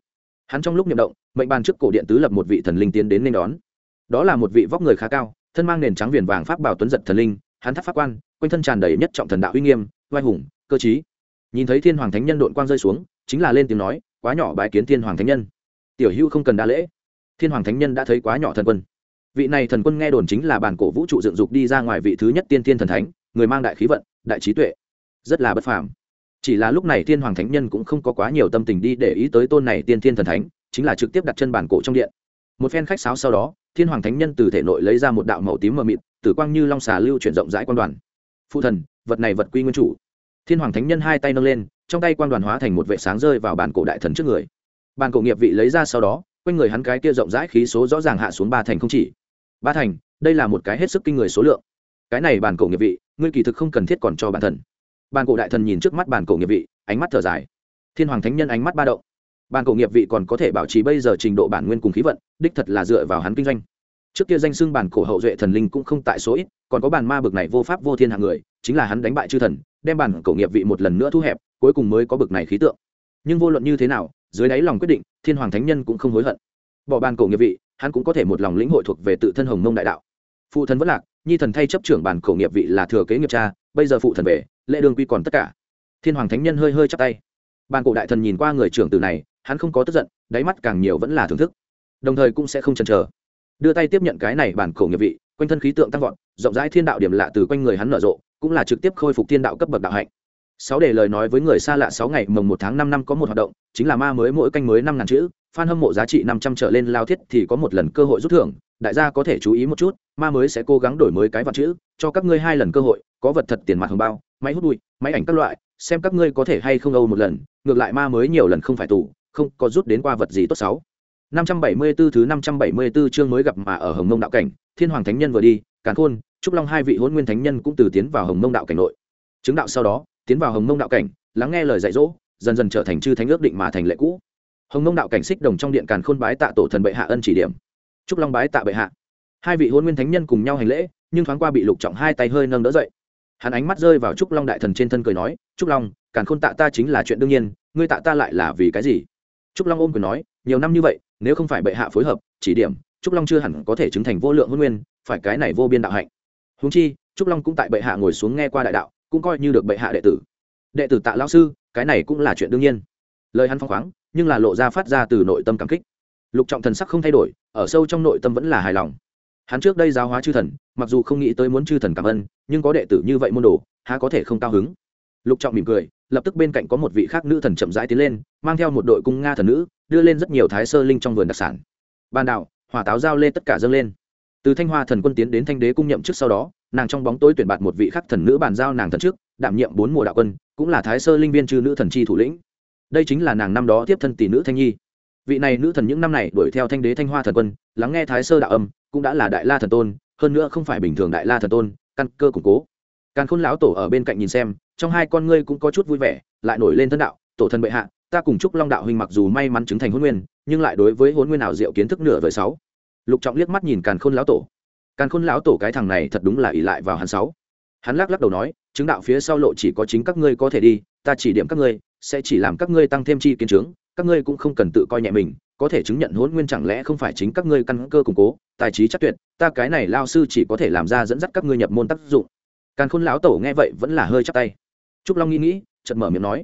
Hắn trong lúc nhậm động, mệnh bàn trước cổ điện tứ lập một vị thần linh tiến đến nên đón. Đó là một vị vóc người khá cao, thân mang nền trắng viền vàng pháp bảo tuấn giật thần linh, hắn tháp pháp quan, quanh thân tràn đầy nhất trọng thần đạo uy nghiêm, oai hùng, cơ trí. nhìn thấy thiên hoàng thánh nhân đội quang rơi xuống, chính là lên tiếng nói quá nhỏ bái kiến thiên hoàng thánh nhân. Tiểu hữu không cần đa lễ. Thiên hoàng thánh nhân đã thấy quá nhỏ thần quân. Vị này thần quân nghe đồn chính là bản cổ vũ trụ dựng dục đi ra ngoài vị thứ nhất tiên thiên thần thánh, người mang đại khí vận, đại trí tuệ. Rất là bất phàm. Chỉ là lúc này thiên hoàng thánh nhân cũng không có quá nhiều tâm tình đi để ý tới tôn này tiên thiên thần thánh, chính là trực tiếp đặt chân bản cổ trong điện. Một phen khách sáo sau đó, thiên hoàng thánh nhân từ thể nội lấy ra một đạo màu tím mờ mịt, tử quang như long xà lưu chuyển rộng rãi quan đoàn. Phụ thần, vật này vật quy nguyên chủ. Thiên hoàng thánh nhân hai tay nâng lên trong tay quan đoàn hóa thành một vệ sáng rơi vào bàn cổ đại thần trước người. Bàn cổ nghiệp vị lấy ra sau đó, quanh người hắn cái kia rộng rãi khí số rõ ràng hạ xuống ba thành không chỉ. Ba thành, đây là một cái hết sức kinh người số lượng. Cái này bàn cổ nghiệp vị, ngươi kỳ thực không cần thiết còn cho bản thần. Bàn cổ đại thần nhìn trước mắt bàn cổ nghiệp vị, ánh mắt thở dài. Thiên hoàng thánh nhân ánh mắt ba động. Bàn cổ nghiệp vị còn có thể bảo trì bây giờ trình độ bản nguyên cùng khí vận, đích thật là dựa vào hắn kinh doanh. Trước kia danh xưng bản cổ hậu duệ thần linh cũng không tại số ít, còn có bàn ma bực này vô pháp vô thiên hạng người, chính là hắn đánh bại chư thần, đem bản cổ nghiệp vị một lần nữa thu hẹp cuối cùng mới có bực này khí tượng. Nhưng vô luận như thế nào, dưới đáy lòng quyết định, thiên hoàng thánh nhân cũng không hối hận. Bỏ bàn cổ nghiệp vị, hắn cũng có thể một lòng lĩnh hội thuộc về tự thân hồng mông đại đạo. Phụ thần vẫn lạc, nhi thần thay chấp trưởng bàn cổ nghiệp vị là thừa kế nghiệp cha, bây giờ phụ thần về, lễ đường quy còn tất cả. Thiên hoàng thánh nhân hơi hơi chắp tay. Bàn cổ đại thần nhìn qua người trưởng tử này, hắn không có tức giận, đáy mắt càng nhiều vẫn là thưởng thức. Đồng thời cũng sẽ không chần chờ. Đưa tay tiếp nhận cái này bản cổ nghiệp vị, quanh thân khí tượng tăng vọt, rộng rãi thiên đạo điểm lạ từ quanh người hắn nở rộ, cũng là trực tiếp khôi phục thiên đạo cấp bậc đạo hạnh sáu để lời nói với người xa lạ sáu ngày mồng một tháng năm năm có một hoạt động chính là ma mới mỗi canh mới năm ngàn chữ. Fan hâm mộ giá trị năm trăm trở lên lao thiết thì có một lần cơ hội rút thưởng. Đại gia có thể chú ý một chút ma mới sẽ cố gắng đổi mới cái vật chữ cho các ngươi hai lần cơ hội có vật thật tiền mặt hồng bao máy hút bụi máy ảnh các loại xem các ngươi có thể hay không âu một lần. Ngược lại ma mới nhiều lần không phải tù không có rút đến qua vật gì tốt sáu. Năm trăm bảy mươi 574 thứ năm trăm bảy mươi 574 chương mới gặp mà ở Hồng Mông đạo cảnh, Thiên Hoàng Thánh Nhân vừa đi, Càn Khôn, Trúc Long hai vị Hỗn Nguyên Thánh Nhân cũng từ tiến vào Hồng Mông đạo cảnh nội. Chứng đạo sau đó, tiến vào hồng mông đạo cảnh, lắng nghe lời dạy dỗ, dần dần trở thành chư thánh ước định mà thành lệ cũ. Hồng mông đạo cảnh xích đồng trong điện càn khôn bái tạ tổ thần bệ hạ ân chỉ điểm. Trúc long bái tạ bệ hạ. Hai vị hôn nguyên thánh nhân cùng nhau hành lễ, nhưng thoáng qua bị lục trọng hai tay hơi nâng đỡ dậy. Hắn ánh mắt rơi vào trúc long đại thần trên thân cười nói, trúc long, càn khôn tạ ta chính là chuyện đương nhiên, ngươi tạ ta lại là vì cái gì? Trúc long ôm cười nói, nhiều năm như vậy, nếu không phải bệ hạ phối hợp, chỉ điểm, trúc long chưa hẳn có thể chứng thành vô lượng hôn nguyên, phải cái này vô biên đạo hạnh. Húng chi, trúc long cũng tại bệ hạ ngồi xuống nghe qua đại đạo cũng coi như được bệ hạ đệ tử. Đệ tử tạ lao sư, cái này cũng là chuyện đương nhiên. Lời hắn phong khoáng, nhưng là lộ ra phát ra từ nội tâm cảm kích. Lục trọng thần sắc không thay đổi, ở sâu trong nội tâm vẫn là hài lòng. Hắn trước đây giáo hóa chư thần, mặc dù không nghĩ tới muốn chư thần cảm ơn, nhưng có đệ tử như vậy môn đồ, há có thể không cao hứng. Lục trọng mỉm cười, lập tức bên cạnh có một vị khác nữ thần chậm rãi tiến lên, mang theo một đội cung nga thần nữ, đưa lên rất nhiều thái sơ linh trong vườn đặc sản. Ban đạo hỏa táo giao lên tất cả dâng lên. Từ thanh hoa thần quân tiến đến thanh đế cung nhậm trước sau đó nàng trong bóng tối tuyển bạt một vị khắc thần nữ bàn giao nàng thần trước, đảm nhiệm bốn mùa đạo quân, cũng là thái sơ linh viên chư nữ thần chi thủ lĩnh. Đây chính là nàng năm đó tiếp thân tỷ nữ thanh nhi. Vị này nữ thần những năm này đuổi theo thanh đế thanh hoa thần quân, lắng nghe thái sơ đạo âm, cũng đã là đại la thần tôn, hơn nữa không phải bình thường đại la thần tôn, căn cơ củng cố. Càn khôn lão tổ ở bên cạnh nhìn xem, trong hai con ngươi cũng có chút vui vẻ, lại nổi lên thân đạo, tổ thần bệ hạ, ta cùng chúc long đạo huynh mặc dù may mắn chứng thành hôn nguyên, nhưng lại đối với hôn nguyên nào diệu kiến thức nửa vời sáu. Lục trọng liếc mắt nhìn càn khôn lão tổ càn khôn lão tổ cái thằng này thật đúng là ỷ lại vào hắn sáu. Hắn lắc lắc đầu nói, chứng đạo phía sau lộ chỉ có chính các ngươi có thể đi, ta chỉ điểm các ngươi, sẽ chỉ làm các ngươi tăng thêm chi kiến trướng các ngươi cũng không cần tự coi nhẹ mình, có thể chứng nhận hôn nguyên chẳng lẽ không phải chính các ngươi căn cơ củng cố, tài trí chắc tuyệt, ta cái này lao sư chỉ có thể làm ra dẫn dắt các ngươi nhập môn tác dụng. Càn khôn lão tổ nghe vậy vẫn là hơi chắc tay. Trúc long nghĩ nghĩ, chợt mở miệng nói,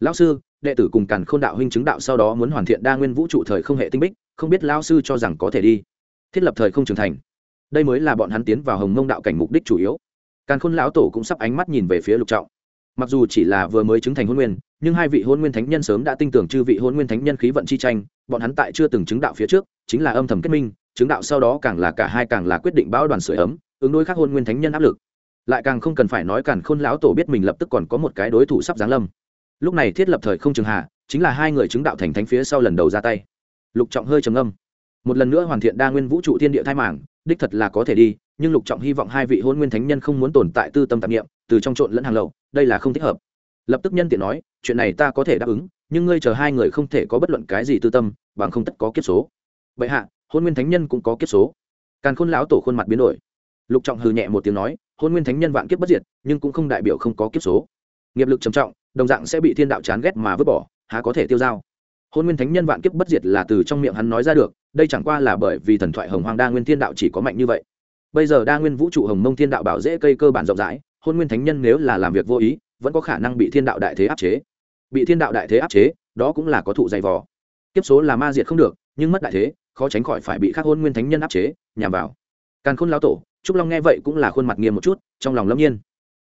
lão sư, đệ tử cùng càn khôn đạo huynh chứng đạo sau đó muốn hoàn thiện đa nguyên vũ trụ thời không hệ tinh bích, không biết lão sư cho rằng có thể đi. Thiết lập thời không trưởng thành đây mới là bọn hắn tiến vào hồng mông đạo cảnh mục đích chủ yếu. Càn khôn lão tổ cũng sắp ánh mắt nhìn về phía lục trọng. Mặc dù chỉ là vừa mới chứng thành hôn nguyên, nhưng hai vị hôn nguyên thánh nhân sớm đã tin tưởng chư vị hôn nguyên thánh nhân khí vận chi tranh, bọn hắn tại chưa từng chứng đạo phía trước, chính là âm thầm kết minh, chứng đạo sau đó càng là cả hai càng là quyết định bão đoàn sửa ấm, ứng đối các hôn nguyên thánh nhân áp lực. Lại càng không cần phải nói càn khôn lão tổ biết mình lập tức còn có một cái đối thủ sắp giáng lâm. Lúc này thiết lập thời không trường hạ, chính là hai người chứng đạo thành thánh phía sau lần đầu ra tay. Lục trọng hơi trầm âm một lần nữa hoàn thiện đa nguyên vũ trụ thiên địa thai mảng đích thật là có thể đi, nhưng lục trọng hy vọng hai vị hôn nguyên thánh nhân không muốn tồn tại tư tâm tạp nghiệm từ trong trộn lẫn hàng lậu, đây là không thích hợp. Lập tức nhân tiện nói, chuyện này ta có thể đáp ứng, nhưng ngươi chờ hai người không thể có bất luận cái gì tư tâm, bằng không tất có kiếp số. Vậy hạ, hôn nguyên thánh nhân cũng có kiếp số. Càn khôn lão tổ khuôn mặt biến đổi. Lục trọng hừ nhẹ một tiếng nói, hôn nguyên thánh nhân vạn kiếp bất diệt, nhưng cũng không đại biểu không có kiếp số. Nghiệp lực trầm trọng, đồng dạng sẽ bị thiên đạo chán ghét mà vứt bỏ, há có thể tiêu dao. Hôn nguyên thánh nhân vạn kiếp bất diệt là từ trong miệng hắn nói ra được đây chẳng qua là bởi vì thần thoại hồng hoàng đa nguyên thiên đạo chỉ có mạnh như vậy. Bây giờ đa nguyên vũ trụ hồng mông thiên đạo bảo dễ cây cơ bản rộng rãi, hôn nguyên thánh nhân nếu là làm việc vô ý, vẫn có khả năng bị thiên đạo đại thế áp chế. Bị thiên đạo đại thế áp chế, đó cũng là có thụ dày vò. Kiếp số là ma diệt không được, nhưng mất đại thế, khó tránh khỏi phải bị khắc hôn nguyên thánh nhân áp chế, nhằm vào. Càn khôn lao tổ, trúc long nghe vậy cũng là khuôn mặt nghiêm một chút, trong lòng lâm nhiên.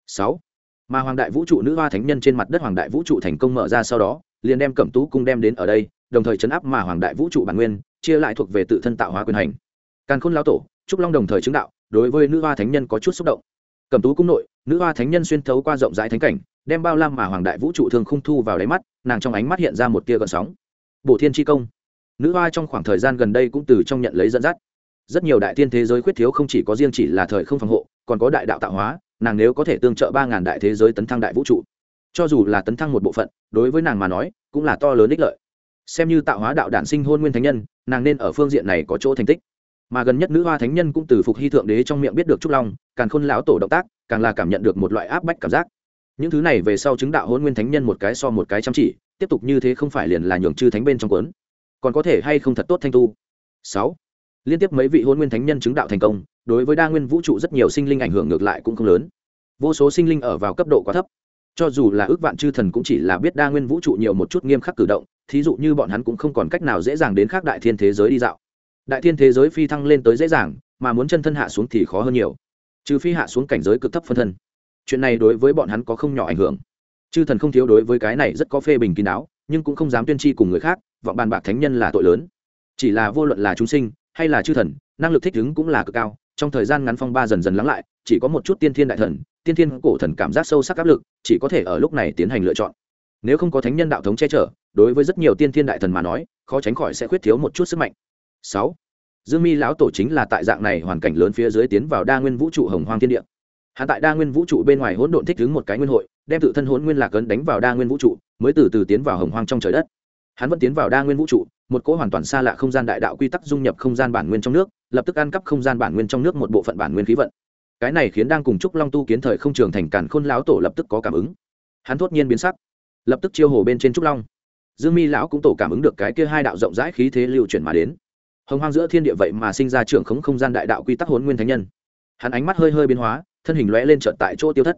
Sáu. Mà hoàng đại vũ trụ nữ hoa thánh nhân trên mặt đất hoàng đại vũ trụ thành công mở ra sau đó, liền đem cẩm tú cung đem đến ở đây, đồng thời chấn áp mà hoàng đại vũ trụ bản nguyên chia lại thuộc về tự thân tạo hóa quyền hành. Càn khôn lao tổ, trúc long đồng thời chứng đạo, đối với nữ hoa thánh nhân có chút xúc động. Cẩm tú cung nội, nữ hoa thánh nhân xuyên thấu qua rộng rãi thánh cảnh, đem bao lam mà hoàng đại vũ trụ thường không thu vào đáy mắt, nàng trong ánh mắt hiện ra một tia gợn sóng. Bổ thiên tri công. Nữ hoa trong khoảng thời gian gần đây cũng từ trong nhận lấy dẫn dắt. Rất nhiều đại thiên thế giới khuyết thiếu không chỉ có riêng chỉ là thời không phòng hộ, còn có đại đạo tạo hóa, nàng nếu có thể tương trợ ba ngàn đại thế giới tấn thăng đại vũ trụ. Cho dù là tấn thăng một bộ phận, đối với nàng mà nói, cũng là to lớn ích lợi xem như tạo hóa đạo đản sinh hôn nguyên thánh nhân, nàng nên ở phương diện này có chỗ thành tích. Mà gần nhất nữ hoa thánh nhân cũng từ phục hy thượng đế trong miệng biết được trúc long càng khôn lão tổ động tác, càng là cảm nhận được một loại áp bách cảm giác. Những thứ này về sau chứng đạo hôn nguyên thánh nhân một cái so một cái chăm chỉ, tiếp tục như thế không phải liền là nhường chư thánh bên trong cuốn. Còn có thể hay không thật tốt thanh tu? Sáu. Liên tiếp mấy vị hôn nguyên thánh nhân chứng đạo thành công, đối với đa nguyên vũ trụ rất nhiều sinh linh ảnh hưởng ngược lại cũng không lớn. Vô số sinh linh ở vào cấp độ quá thấp. Cho dù là ước vạn chư thần cũng chỉ là biết đa nguyên vũ trụ nhiều một chút nghiêm khắc cử động thí dụ như bọn hắn cũng không còn cách nào dễ dàng đến khác đại thiên thế giới đi dạo. Đại thiên thế giới phi thăng lên tới dễ dàng, mà muốn chân thân hạ xuống thì khó hơn nhiều. Trừ phi hạ xuống cảnh giới cực thấp phân thân. Chuyện này đối với bọn hắn có không nhỏ ảnh hưởng. Chư thần không thiếu đối với cái này rất có phê bình kín đáo, nhưng cũng không dám tuyên tri cùng người khác, vọng bàn bạc thánh nhân là tội lớn. Chỉ là vô luận là chúng sinh, hay là chư thần, năng lực thích ứng cũng là cực cao, trong thời gian ngắn phong ba dần dần lắng lại, chỉ có một chút tiên thiên đại thần, tiên thiên cổ thần cảm giác sâu sắc áp lực, chỉ có thể ở lúc này tiến hành lựa chọn. Nếu không có thánh nhân đạo thống che chở đối với rất nhiều tiên thiên đại thần mà nói, khó tránh khỏi sẽ khuyết thiếu một chút sức mạnh. Sáu, dương mi lão tổ chính là tại dạng này hoàn cảnh lớn phía dưới tiến vào đa nguyên vũ trụ hồng hoang thiên địa. Hắn tại đa nguyên vũ trụ bên ngoài hỗn độn thích ứng một cái nguyên hội, đem tự thân hỗn nguyên lạc ấn đánh vào đa nguyên vũ trụ, mới từ từ tiến vào hồng hoang trong trời đất. Hắn vẫn tiến vào đa nguyên vũ trụ, một cỗ hoàn toàn xa lạ không gian đại đạo quy tắc dung nhập không gian bản nguyên trong nước, lập tức ăn cắp không gian bản nguyên trong nước một bộ phận bản nguyên khí vận. Cái này khiến đang cùng trúc long tu kiến thời không trường thành cản khôn lão tổ lập tức có cảm ứng. Hắn thốt nhiên biến sắc, lập tức chiêu hồ bên trên trúc long dương mi lão cũng tổ cảm ứng được cái kia hai đạo rộng rãi khí thế lưu chuyển mà đến. Hồng hoang giữa thiên địa vậy mà sinh ra trưởng khống không gian đại đạo quy tắc hốn nguyên thánh nhân. Hắn ánh mắt hơi hơi biến hóa, thân hình lóe lên trợn tại chỗ tiêu thất.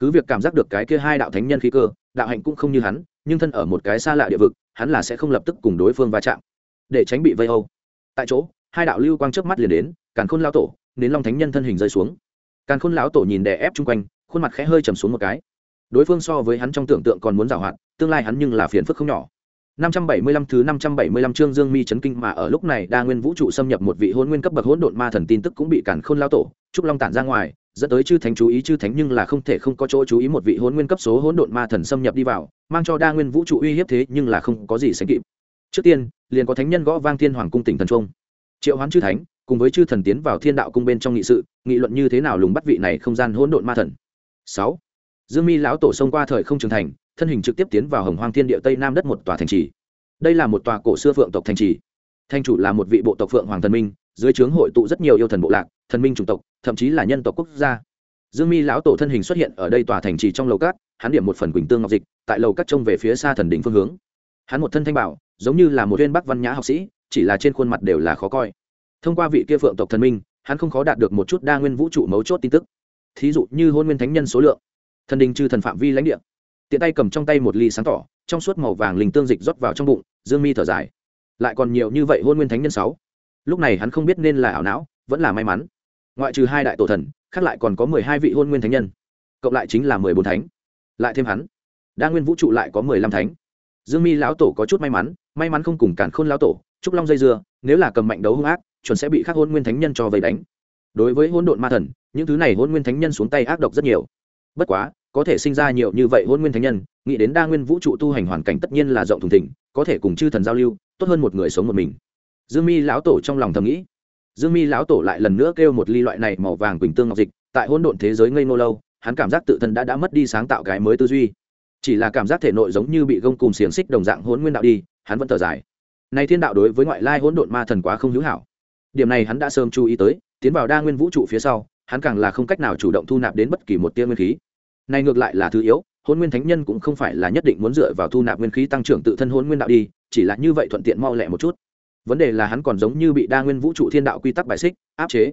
Cứ việc cảm giác được cái kia hai đạo thánh nhân khí cơ, đạo hạnh cũng không như hắn, nhưng thân ở một cái xa lạ địa vực, hắn là sẽ không lập tức cùng đối phương va chạm. Để tránh bị vây âu. Tại chỗ, hai đạo lưu quang trước mắt liền đến, càn khôn lao tổ đến long thánh nhân thân hình rơi xuống. Càn khôn lão tổ nhìn đè ép chung quanh, khuôn mặt khẽ hơi trầm xuống một cái. Đối phương so với hắn trong tưởng tượng còn muốn giảo hoạt, tương lai hắn nhưng là phiền phức không nhỏ. 575 thứ 575 chương Dương Mi chấn kinh mà ở lúc này đa nguyên vũ trụ xâm nhập một vị hôn nguyên cấp bậc hỗn độn ma thần tin tức cũng bị cản khôn lao tổ, trúc long tản ra ngoài, dẫn tới chư thánh chú ý chư thánh nhưng là không thể không có chỗ chú ý một vị hỗn nguyên cấp số hỗn độn ma thần xâm nhập đi vào, mang cho đa nguyên vũ trụ uy hiếp thế nhưng là không có gì sánh kịp. Trước tiên, liền có thánh nhân gõ vang thiên hoàng cung tỉnh thần trung. Triệu Hoán chư thánh, cùng với chư thần tiến vào thiên đạo cung bên trong nghị sự, nghị luận như thế nào lùng bắt vị này không gian hỗn độn ma thần. 6. Dương Mi lão tổ xông qua thời không trường thành, thân hình trực tiếp tiến vào Hồng Hoang Thiên Địa Tây Nam đất một tòa thành trì. Đây là một tòa cổ xưa phượng tộc thành trì. Thanh chủ là một vị bộ tộc phượng hoàng thần minh, dưới trướng hội tụ rất nhiều yêu thần bộ lạc, thần minh chủng tộc, thậm chí là nhân tộc quốc gia. Dương mi lão tổ thân hình xuất hiện ở đây tòa thành trì trong lầu cát hắn điểm một phần quỳnh tương ngọc dịch, tại lầu cát trông về phía xa thần đỉnh phương hướng. Hắn một thân thanh bảo, giống như là một viên bắc văn nhã học sĩ, chỉ là trên khuôn mặt đều là khó coi. Thông qua vị kia phượng tộc thần minh, hắn không khó đạt được một chút đa nguyên vũ trụ mấu chốt tin tức. Thí dụ như hôn nguyên thánh nhân số lượng, thần đình trừ thần phạm vi lãnh địa tiện tay cầm trong tay một ly sáng tỏ, trong suốt màu vàng linh tương dịch rót vào trong bụng, dương mi thở dài. Lại còn nhiều như vậy hôn nguyên thánh nhân sáu. Lúc này hắn không biết nên là ảo não, vẫn là may mắn. Ngoại trừ hai đại tổ thần, khác lại còn có mười hai vị hôn nguyên thánh nhân. Cộng lại chính là mười bốn thánh. Lại thêm hắn, đa nguyên vũ trụ lại có mười lăm thánh. Dương mi lão tổ có chút may mắn may mắn không cùng cản khôn lão tổ, trúc long dây dưa, nếu là cầm mạnh đấu hung ác, chuẩn sẽ bị các hôn nguyên thánh nhân cho vây đánh. Đối với hôn độn ma thần, những thứ này hôn nguyên thánh nhân xuống tay ác độc rất nhiều. Bất quá có thể sinh ra nhiều như vậy hôn nguyên thánh nhân, nghĩ đến đa nguyên vũ trụ tu hành hoàn cảnh tất nhiên là rộng thùng thỉnh có thể cùng chư thần giao lưu, tốt hơn một người sống một mình. Dương mi lão tổ trong lòng thầm nghĩ. Dương mi lão tổ lại lần nữa kêu một ly loại này màu vàng quỳnh tương ngọc dịch, tại hỗn độn thế giới ngây nô lâu, hắn cảm giác tự thân đã đã mất đi sáng tạo cái mới tư duy. Chỉ là cảm giác thể nội giống như bị gông cùng xiềng xích đồng dạng hỗn nguyên đạo đi, hắn vẫn thở dài. Này thiên đạo đối với ngoại lai hỗn độn ma thần quá không hữu hảo. Điểm này hắn đã sớm chú ý tới, tiến vào đa nguyên vũ trụ phía sau, hắn càng là không cách nào chủ động thu nạp đến bất kỳ một tia nguyên khí này ngược lại là thứ yếu hôn nguyên thánh nhân cũng không phải là nhất định muốn dựa vào thu nạp nguyên khí tăng trưởng tự thân hôn nguyên đạo đi, chỉ là như vậy thuận tiện mau lẹ một chút. Vấn đề là hắn còn giống như bị đa nguyên vũ trụ thiên đạo quy tắc bài xích, áp chế,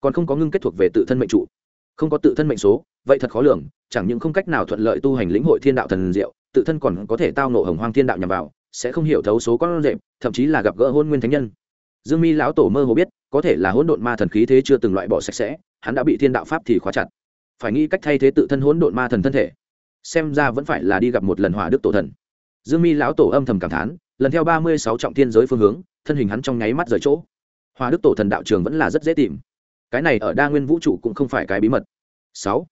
còn không có ngưng kết thuộc về tự thân mệnh trụ. Không có tự thân mệnh số, vậy thật khó lường, chẳng những không cách nào thuận lợi tu hành lĩnh hội thiên đạo thần diệu, tự thân còn có thể tao nộ hồng hoang thiên đạo nhằm vào, sẽ không hiểu thấu số con rệm thậm chí là gặp gỡ hôn nguyên thánh nhân. Dương mi lão tổ mơ hồ biết, có thể là hỗn độn ma thần khí thế chưa từng loại bỏ sạch sẽ, hắn đã bị thiên đạo pháp thì khóa chặt phải nghĩ cách thay thế tự thân hỗn độn ma thần thân thể. Xem ra vẫn phải là đi gặp một lần hỏa đức tổ thần. Dương mi lão tổ âm thầm cảm thán, lần theo ba mươi sáu trọng thiên giới phương hướng, thân hình hắn trong nháy mắt rời chỗ. Hỏa đức tổ thần đạo trường vẫn là rất dễ tìm. Cái này ở đa nguyên vũ trụ cũng không phải cái bí mật. Sáu.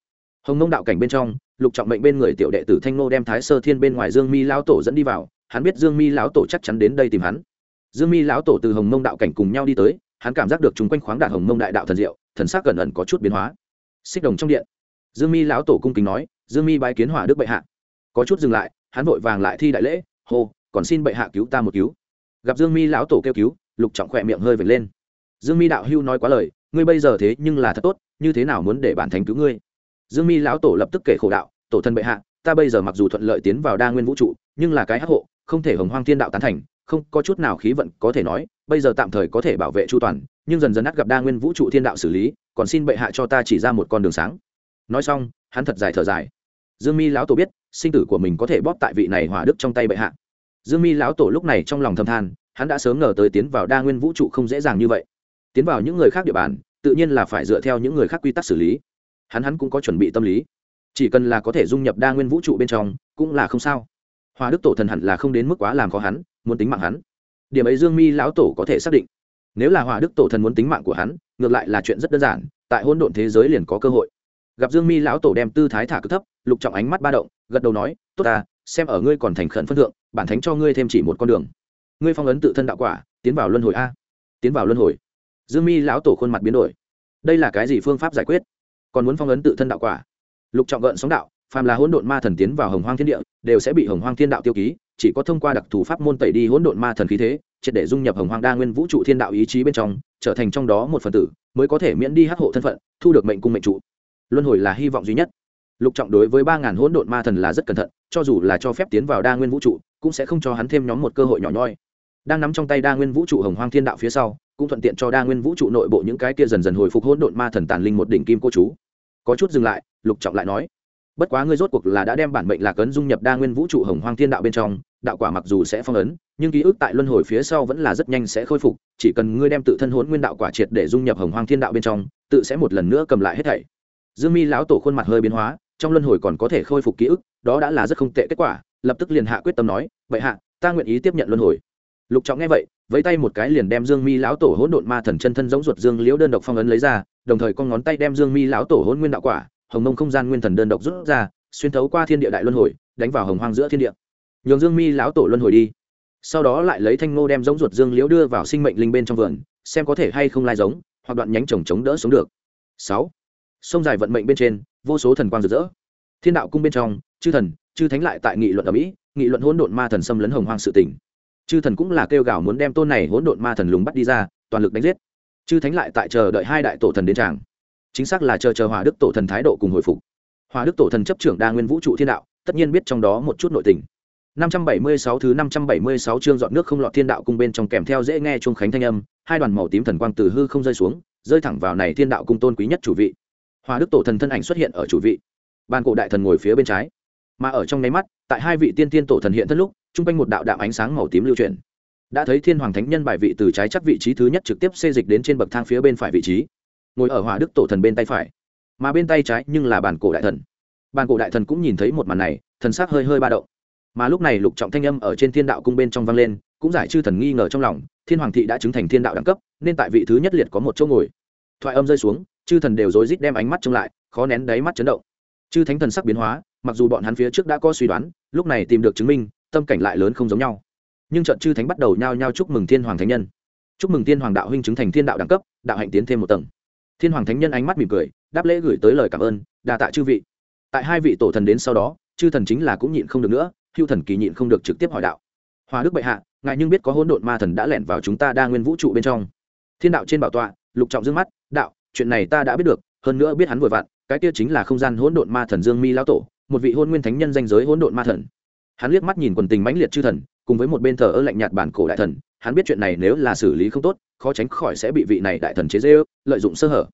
Hồng nông đạo cảnh bên trong, lục trọng mệnh bên người tiểu đệ tử thanh nô đem thái sơ thiên bên ngoài dương mi lão tổ dẫn đi vào, hắn biết dương mi lão tổ chắc chắn đến đây tìm hắn. Dương mi lão tổ từ hồng mông đạo cảnh cùng nhau đi tới, hắn cảm giác được chúng quanh khoáng đạt hồng mông đại đạo thần diệu, thần sắc gần ẩn có chút biến hóa. Xích đồng trong điện dương mi lão tổ cung kính nói, dương mi bái kiến hỏa đức bệ hạ. Có chút dừng lại, hắn vội vàng lại thi đại lễ, hô, còn xin bệ hạ cứu ta một cứu. Gặp dương mi lão tổ kêu cứu, lục trọng khỏe miệng hơi vệt lên. Dương mi đạo hưu nói quá lời, ngươi bây giờ thế nhưng là thật tốt, như thế nào muốn để bản thánh cứu ngươi? Dương mi lão tổ lập tức kể khổ đạo, tổ thân bệ hạ, ta bây giờ mặc dù thuận lợi tiến vào đa nguyên vũ trụ, nhưng là cái hắc hộ, không thể hồng hoang thiên đạo tán thành, không có chút nào khí vận có thể nói, bây giờ tạm thời có thể bảo vệ chu toàn, nhưng dần dần ắt gặp đa nguyên vũ trụ thiên đạo xử lý, còn xin bệ hạ cho ta chỉ ra một con đường sáng nói xong, hắn thật dài thở dài. Dương mi lão tổ biết, sinh tử của mình có thể bóp tại vị này hỏa đức trong tay bệ hạ. Dương mi lão tổ lúc này trong lòng thâm than, hắn đã sớm ngờ tới tiến vào đa nguyên vũ trụ không dễ dàng như vậy. Tiến vào những người khác địa bàn, tự nhiên là phải dựa theo những người khác quy tắc xử lý. Hắn hắn cũng có chuẩn bị tâm lý. Chỉ cần là có thể dung nhập đa nguyên vũ trụ bên trong, cũng là không sao. Hòa đức tổ thần hẳn là không đến mức quá làm khó hắn, muốn tính mạng hắn. Điểm ấy dương mi lão tổ có thể xác định. Nếu là hòa đức tổ thần muốn tính mạng của hắn, ngược lại là chuyện rất đơn giản, tại hôn độn thế giới liền có cơ hội gặp dương mi lão tổ đem tư thái thả cực thấp, lục trọng ánh mắt ba động, gật đầu nói, tốt ta, xem ở ngươi còn thành khẩn phân thượng, bản thánh cho ngươi thêm chỉ một con đường. Ngươi phong ấn tự thân đạo quả, tiến vào luân hồi a. Tiến vào luân hồi. Dương mi lão tổ khuôn mặt biến đổi. Đây là cái gì phương pháp giải quyết? Còn muốn phong ấn tự thân đạo quả? Lục trọng gợn sóng đạo, phàm là hỗn độn ma thần tiến vào hồng hoang thiên địa, đều sẽ bị hồng hoang thiên đạo tiêu ký, chỉ có thông qua đặc thù pháp môn tẩy đi hỗn độn ma thần khí thế, triệt để dung nhập hồng hoang đa nguyên vũ trụ thiên đạo ý chí bên trong, trở thành trong đó một phần tử, mới có thể miễn đi hắc hộ thân phận, thu được mệnh cung mệnh trụ luân hồi là hy vọng duy nhất. Lục trọng đối với ba ngàn hỗn độn ma thần là rất cẩn thận, cho dù là cho phép tiến vào đa nguyên vũ trụ, cũng sẽ không cho hắn thêm nhóm một cơ hội nhỏ nhoi. Đang nắm trong tay đa nguyên vũ trụ hồng hoang thiên đạo phía sau, cũng thuận tiện cho đa nguyên vũ trụ nội bộ những cái kia dần dần hồi phục hỗn độn ma thần tàn linh một đỉnh kim cô chú. Có chút dừng lại, lục trọng lại nói, bất quá ngươi rốt cuộc là đã đem bản mệnh lạc ấn dung nhập đa nguyên vũ trụ hồng hoang thiên đạo bên trong, đạo quả mặc dù sẽ phong ấn, nhưng ký ức tại luân hồi phía sau vẫn là rất nhanh sẽ khôi phục, chỉ cần ngươi đem tự thân hỗn nguyên đạo quả triệt để dung nhập hồng hoang thiên đạo bên trong, tự sẽ một lần nữa cầm lại hết thảy dương mi lão tổ khuôn mặt hơi biến hóa, trong luân hồi còn có thể khôi phục ký ức, đó đã là rất không tệ kết quả, lập tức liền hạ quyết tâm nói vậy hạ, ta nguyện ý tiếp nhận luân hồi. Lục trọng nghe vậy, vẫy tay một cái liền đem dương mi lão tổ hỗn độn ma thần chân thân giống ruột dương liễu đơn độc phong ấn lấy ra, đồng thời con ngón tay đem dương mi lão tổ hỗn nguyên đạo quả, hồng mông không gian nguyên thần đơn độc rút ra, xuyên thấu qua thiên địa đại luân hồi, đánh vào hồng hoang giữa thiên địa. Nhường dương mi lão tổ luân hồi đi. Sau đó lại lấy thanh ngô đem giống ruột dương liễu đưa vào sinh mệnh linh bên trong vườn, xem có thể hay không lai giống, hoặc đoạn nhánh trồng chống đỡ sống được. Sáu sông dài vận mệnh bên trên vô số thần quang rực rỡ. Thiên đạo cung bên trong chư thần chư thánh lại tại nghị luận ở mỹ nghị luận hỗn độn ma thần xâm lấn hồng hoang sự tỉnh chư thần cũng là kêu gào muốn đem tôn này hỗn độn ma thần lùng bắt đi ra toàn lực đánh giết. Chư thánh lại tại chờ đợi hai đại tổ thần đến tràng. Chính xác là chờ chờ hòa đức tổ thần thái độ cùng hồi phục. Hòa đức tổ thần chấp trưởng đa nguyên vũ trụ thiên đạo tất nhiên biết trong đó một chút nội tình. 576 thứ 576 chương dọn nước không lọt thiên đạo cung bên trong kèm theo dễ nghe chuông khánh thanh âm, hai đoàn màu tím thần quang từ hư không rơi xuống, rơi thẳng vào này thiên đạo cung tôn quý nhất chủ vị. Hòa Đức tổ thần thân ảnh xuất hiện ở chủ vị. Ban cổ đại thần ngồi phía bên trái, mà ở trong nháy mắt, tại hai vị tiên tiên tổ thần hiện thân lúc, trung quanh một đạo đạo ánh sáng màu tím lưu truyền. Đã thấy thiên hoàng thánh nhân bài vị từ trái chắc vị trí thứ nhất trực tiếp xê dịch đến trên bậc thang phía bên phải vị trí, ngồi ở Hòa Đức tổ thần bên tay phải, mà bên tay trái nhưng là bàn cổ đại thần. bàn cổ đại thần cũng nhìn thấy một màn này, thần sắc hơi hơi ba động mà lúc này lục trọng thanh âm ở trên thiên đạo cung bên trong vang lên cũng giải chư thần nghi ngờ trong lòng thiên hoàng thị đã chứng thành thiên đạo đẳng cấp nên tại vị thứ nhất liệt có một chỗ ngồi thoại âm rơi xuống chư thần đều rối rít đem ánh mắt trông lại, khó nén đáy mắt chấn động. Chư thánh thần sắc biến hóa, mặc dù bọn hắn phía trước đã có suy đoán, lúc này tìm được chứng minh, tâm cảnh lại lớn không giống nhau. Nhưng trận chư thánh bắt đầu nhao nhao chúc mừng thiên hoàng thánh nhân. Chúc mừng thiên hoàng đạo huynh chứng thành thiên đạo đẳng cấp, đạo hạnh tiến thêm một tầng. Thiên hoàng thánh nhân ánh mắt mỉm cười, đáp lễ gửi tới lời cảm ơn, đa tạ chư vị. Tại hai vị tổ thần đến sau đó, chư thần chính là cũng nhịn không được nữa, hưu thần kỳ nhịn không được trực tiếp hỏi đạo. Hòa đức bệ hạ, ngài nhưng biết có hỗn độn ma thần đã lẻn vào chúng ta đa nguyên vũ trụ bên trong. Thiên đạo trên bảo tọa, lục trọng dương mắt, đạo chuyện này ta đã biết được, hơn nữa biết hắn vừa vặn, cái kia chính là không gian hỗn độn ma thần dương mi lão tổ, một vị hôn nguyên thánh nhân danh giới hỗn độn ma thần. Hắn liếc mắt nhìn quần tình mãnh liệt chư thần, cùng với một bên thờ ơ lạnh nhạt bản cổ đại thần, hắn biết chuyện này nếu là xử lý không tốt, khó tránh khỏi sẽ bị vị này đại thần chế dê lợi dụng sơ hở.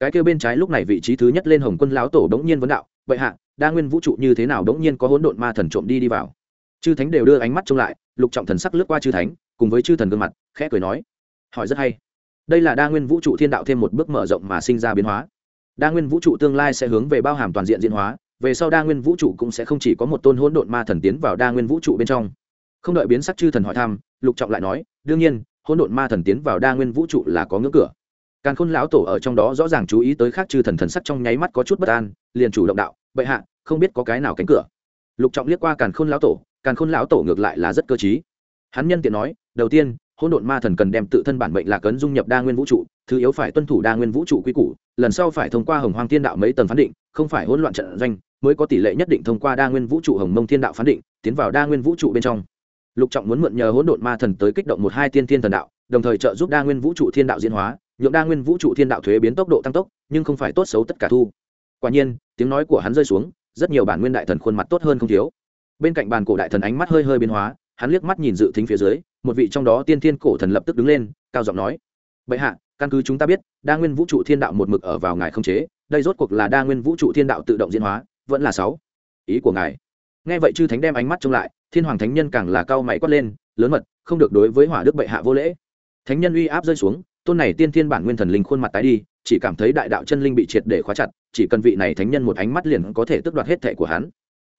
Cái kia bên trái lúc này vị trí thứ nhất lên hồng quân lão tổ đống nhiên vấn đạo vậy hạ, đa nguyên vũ trụ như thế nào đống nhiên có hỗn độn ma thần trộm đi đi vào? Chư thánh đều đưa ánh mắt trông lại, lục trọng thần sắc lướt qua chư thánh, cùng với chư thần gương mặt, khẽ cười nói, hỏi rất hay đây là đa nguyên vũ trụ thiên đạo thêm một bước mở rộng mà sinh ra biến hóa. Đa nguyên vũ trụ tương lai sẽ hướng về bao hàm toàn diện diễn hóa, về sau đa nguyên vũ trụ cũng sẽ không chỉ có một tôn hỗn độn ma thần tiến vào đa nguyên vũ trụ bên trong. Không đợi biến sắc chư thần hỏi thăm, lục trọng lại nói, đương nhiên, hỗn độn ma thần tiến vào đa nguyên vũ trụ là có ngưỡng cửa. Càn khôn lão tổ ở trong đó rõ ràng chú ý tới khác chư thần thần sắc trong nháy mắt có chút bất an, liền chủ động đạo, bệ hạ, không biết có cái nào cánh cửa. Lục trọng liếc qua càn khôn lão tổ, càn khôn lão tổ ngược lại là rất cơ t hắn nhân tiện nói, đầu tiên hỗn độn ma thần cần đem tự thân bản mệnh lạc ấn dung nhập đa nguyên vũ trụ, thứ yếu phải tuân thủ đa nguyên vũ trụ quy củ, lần sau phải thông qua hồng hoang thiên đạo mấy tầng phán định, không phải hỗn loạn trận doanh, mới có tỷ lệ nhất định thông qua đa nguyên vũ trụ hồng mông thiên đạo phán định, tiến vào đa nguyên vũ trụ bên trong. Lục trọng muốn mượn nhờ hỗn độn ma thần tới kích động một hai tiên thiên thần đạo, đồng thời trợ giúp đa nguyên vũ trụ thiên đạo diễn hóa, nhượng đa nguyên vũ trụ thiên đạo thuế biến tốc độ tăng tốc, nhưng không phải tốt xấu tất cả thu. Quả nhiên, tiếng nói của hắn rơi xuống, rất nhiều bản nguyên đại thần khuôn mặt tốt hơn không thiếu. Bên cạnh bàn cổ đại thần ánh mắt hơi hơi biến hóa, hắn liếc mắt nhìn dự tính phía dưới một vị trong đó tiên thiên cổ thần lập tức đứng lên, cao giọng nói, bệ hạ, căn cứ chúng ta biết, đa nguyên vũ trụ thiên đạo một mực ở vào ngài không chế, đây rốt cuộc là đa nguyên vũ trụ thiên đạo tự động diễn hóa, vẫn là sáu ý của ngài. Nghe vậy chư thánh đem ánh mắt trông lại, thiên hoàng thánh nhân càng là cao mày quát lên, lớn mật, không được đối với hỏa đức bệ hạ vô lễ. Thánh nhân uy áp rơi xuống, tôn này tiên thiên bản nguyên thần linh khuôn mặt tái đi, chỉ cảm thấy đại đạo chân linh bị triệt để khóa chặt, chỉ cần vị này thánh nhân một ánh mắt liền có thể tước đoạt hết thệ của hắn.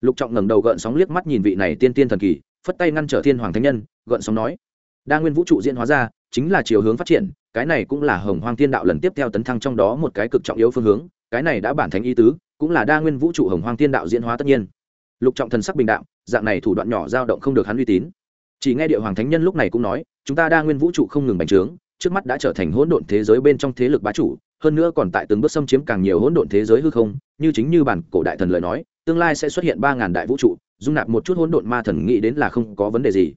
Lục trọng ngẩng đầu gợn sóng liếc mắt nhìn vị này tiên tiên thần kỳ phất tay ngăn trở thiên hoàng thánh nhân, gợn sóng nói. Đa nguyên vũ trụ diễn hóa ra, chính là chiều hướng phát triển, cái này cũng là hồng hoang thiên đạo lần tiếp theo tấn thăng trong đó một cái cực trọng yếu phương hướng, cái này đã bản thánh ý tứ, cũng là đa nguyên vũ trụ hồng hoang thiên đạo diễn hóa tất nhiên. Lục trọng thần sắc bình đạo dạng này thủ đoạn nhỏ dao động không được hắn uy tín. Chỉ nghe địa hoàng thánh nhân lúc này cũng nói, chúng ta đa nguyên vũ trụ không ngừng bành trướng, trước mắt đã trở thành hỗn độn thế giới bên trong thế lực bá chủ, hơn nữa còn tại từng bước xâm chiếm càng nhiều hỗn độn thế giới hư không, như chính như bản cổ đại thần lời nói tương lai sẽ xuất hiện ba ngàn đại vũ trụ, dung nạp một chút hỗn độn ma thần nghĩ đến là không có vấn đề gì.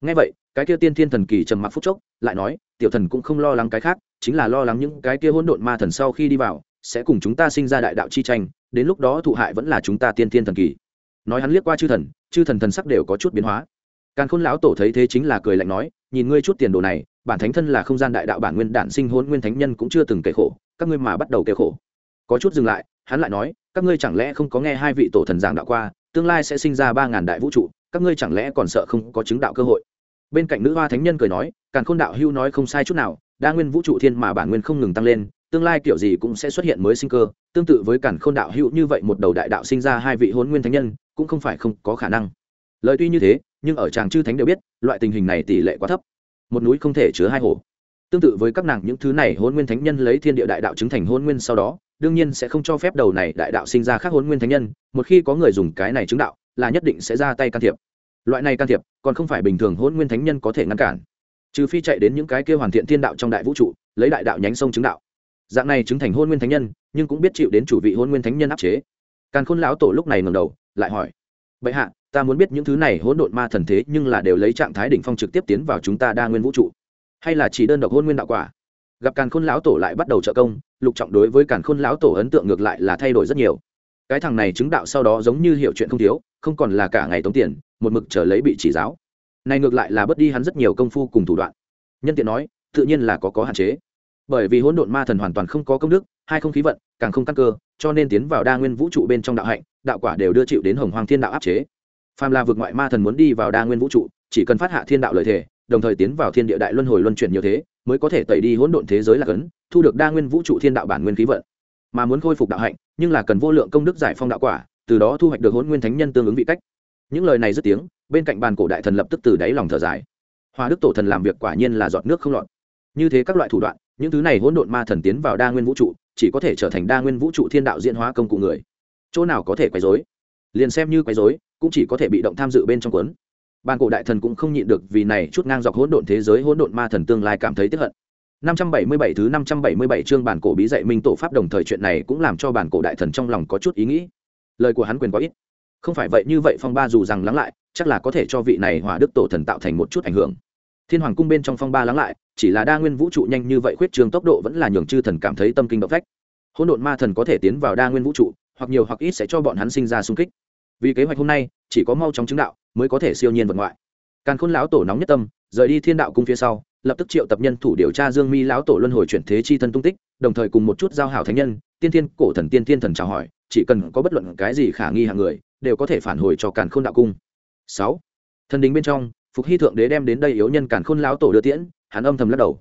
Ngay vậy, cái kia tiên thiên thần kỳ trầm mặc phút chốc, lại nói, tiểu thần cũng không lo lắng cái khác, chính là lo lắng những cái kia hỗn độn ma thần sau khi đi vào, sẽ cùng chúng ta sinh ra đại đạo chi tranh, đến lúc đó thụ hại vẫn là chúng ta tiên thiên thần kỳ. Nói hắn liếc qua chư thần chư thần thần sắc đều có chút biến hóa. Càng khôn lão tổ thấy thế chính là cười lạnh nói, nhìn ngươi chút tiền đồ này, bản thánh thân là không gian đại đạo bản nguyên đản sinh hôn nguyên thánh nhân cũng chưa từng kể khổ, các ngươi mà bắt đầu kể khổ. Có chút dừng lại hắn lại nói, các ngươi chẳng lẽ không có nghe hai vị tổ thần giảng đạo qua, tương lai sẽ sinh ra ba ngàn đại vũ trụ, các ngươi chẳng lẽ còn sợ không có chứng đạo cơ hội? Bên cạnh nữ hoa thánh nhân cười nói, càn khôn đạo hưu nói không sai chút nào, đa nguyên vũ trụ thiên mà bản nguyên không ngừng tăng lên, tương lai kiểu gì cũng sẽ xuất hiện mới sinh cơ, tương tự với càn khôn đạo hưu như vậy một đầu đại đạo sinh ra hai vị hôn nguyên thánh nhân, cũng không phải không có khả năng. Lời tuy như thế, nhưng ở tràng chư thánh đều biết, loại tình hình này tỷ lệ quá thấp. Một núi không thể chứa hai hồ. Tương tự với các nàng những thứ này hôn nguyên thánh nhân lấy thiên địa đại đạo chứng thành hôn nguyên sau đó đương nhiên sẽ không cho phép đầu này đại đạo sinh ra khác hôn nguyên thánh nhân, một khi có người dùng cái này chứng đạo, là nhất định sẽ ra tay can thiệp. Loại này can thiệp, còn không phải bình thường hôn nguyên thánh nhân có thể ngăn cản. Trừ phi chạy đến những cái kia hoàn thiện thiên đạo trong đại vũ trụ, lấy đại đạo nhánh sông chứng đạo. Dạng này chứng thành hôn nguyên thánh nhân, nhưng cũng biết chịu đến chủ vị hôn nguyên thánh nhân áp chế. Càn khôn lão tổ lúc này ngầm đầu, lại hỏi vậy hạ, ta muốn biết những thứ này hỗn độn ma thần thế nhưng là đều lấy trạng thái đỉnh phong trực tiếp tiến vào chúng ta đa nguyên vũ trụ, hay là chỉ đơn độc hôn nguyên đạo quả? Gặp càn khôn lão tổ lại bắt đầu trợ công lục trọng đối với càn khôn lão tổ ấn tượng ngược lại là thay đổi rất nhiều. Cái thằng này chứng đạo sau đó giống như hiểu chuyện không thiếu, không còn là cả ngày tống tiền, một mực chờ lấy bị chỉ giáo. Này ngược lại là bớt đi hắn rất nhiều công phu cùng thủ đoạn. Nhân tiện nói, tự nhiên là có có hạn chế. Bởi vì hỗn độn ma thần hoàn toàn không có công đức, hai không khí vận, càng không căn cơ, cho nên tiến vào đa nguyên vũ trụ bên trong đạo hạnh, đạo quả đều đưa chịu đến hồng hoàng thiên đạo áp chế. Phàm là vượt ngoại ma thần muốn đi vào đa nguyên vũ trụ, chỉ cần phát hạ thiên đạo lợi thể đồng thời tiến vào thiên địa đại luân hồi luân chuyển nhiều thế, mới có thể tẩy đi hỗn độn thế giới là cấn thu được đa nguyên vũ trụ thiên đạo bản nguyên khí vận, mà muốn khôi phục đạo hạnh, nhưng là cần vô lượng công đức giải phong đạo quả, từ đó thu hoạch được hỗn nguyên thánh nhân tương ứng vị cách. Những lời này dứt tiếng, bên cạnh bàn cổ đại thần lập tức từ đáy lòng thở dài. Hoa đức tổ thần làm việc quả nhiên là giọt nước không lọt. Như thế các loại thủ đoạn, những thứ này hỗn độn ma thần tiến vào đa nguyên vũ trụ, chỉ có thể trở thành đa nguyên vũ trụ thiên đạo diễn hóa công cụ người. Chỗ nào có thể quấy dối liền xem như quấy dối cũng chỉ có thể bị động tham dự bên trong cuốn. Bàn cổ đại thần cũng không nhịn được vì này chút ngang dọc hỗn độn thế giới, hỗn độn ma thần tương lai cảm thấy tiếc hận. 577 thứ 577 chương bản cổ bí dạy minh tổ pháp đồng thời chuyện này cũng làm cho bản cổ đại thần trong lòng có chút ý nghĩ. Lời của hắn quyền quá ít. Không phải vậy như vậy phong ba dù rằng lắng lại, chắc là có thể cho vị này hỏa đức tổ thần tạo thành một chút ảnh hưởng. Thiên hoàng cung bên trong phong ba lắng lại, chỉ là đa nguyên vũ trụ nhanh như vậy khuyết trường tốc độ vẫn là nhường chư thần cảm thấy tâm kinh động phách. Hỗn độn ma thần có thể tiến vào đa nguyên vũ trụ, hoặc nhiều hoặc ít sẽ cho bọn hắn sinh ra xung kích. Vì kế hoạch hôm nay, chỉ có mau chóng chứng đạo mới có thể siêu nhiên vượt ngoại. Càn Khôn lão tổ nóng nhất tâm, rời đi Thiên đạo cung phía sau, lập tức triệu tập nhân thủ điều tra dương mi lão tổ luân hồi chuyển thế chi thân tung tích, đồng thời cùng một chút giao hảo thánh nhân, tiên thiên, cổ thần tiên thiên thần chào hỏi, chỉ cần có bất luận cái gì khả nghi hàng người, đều có thể phản hồi cho càn khôn đạo cung. Sáu, thần đình bên trong, phục hy thượng đế đem đến đây yếu nhân càn khôn lão tổ đưa tiễn, hắn âm thầm lắc đầu.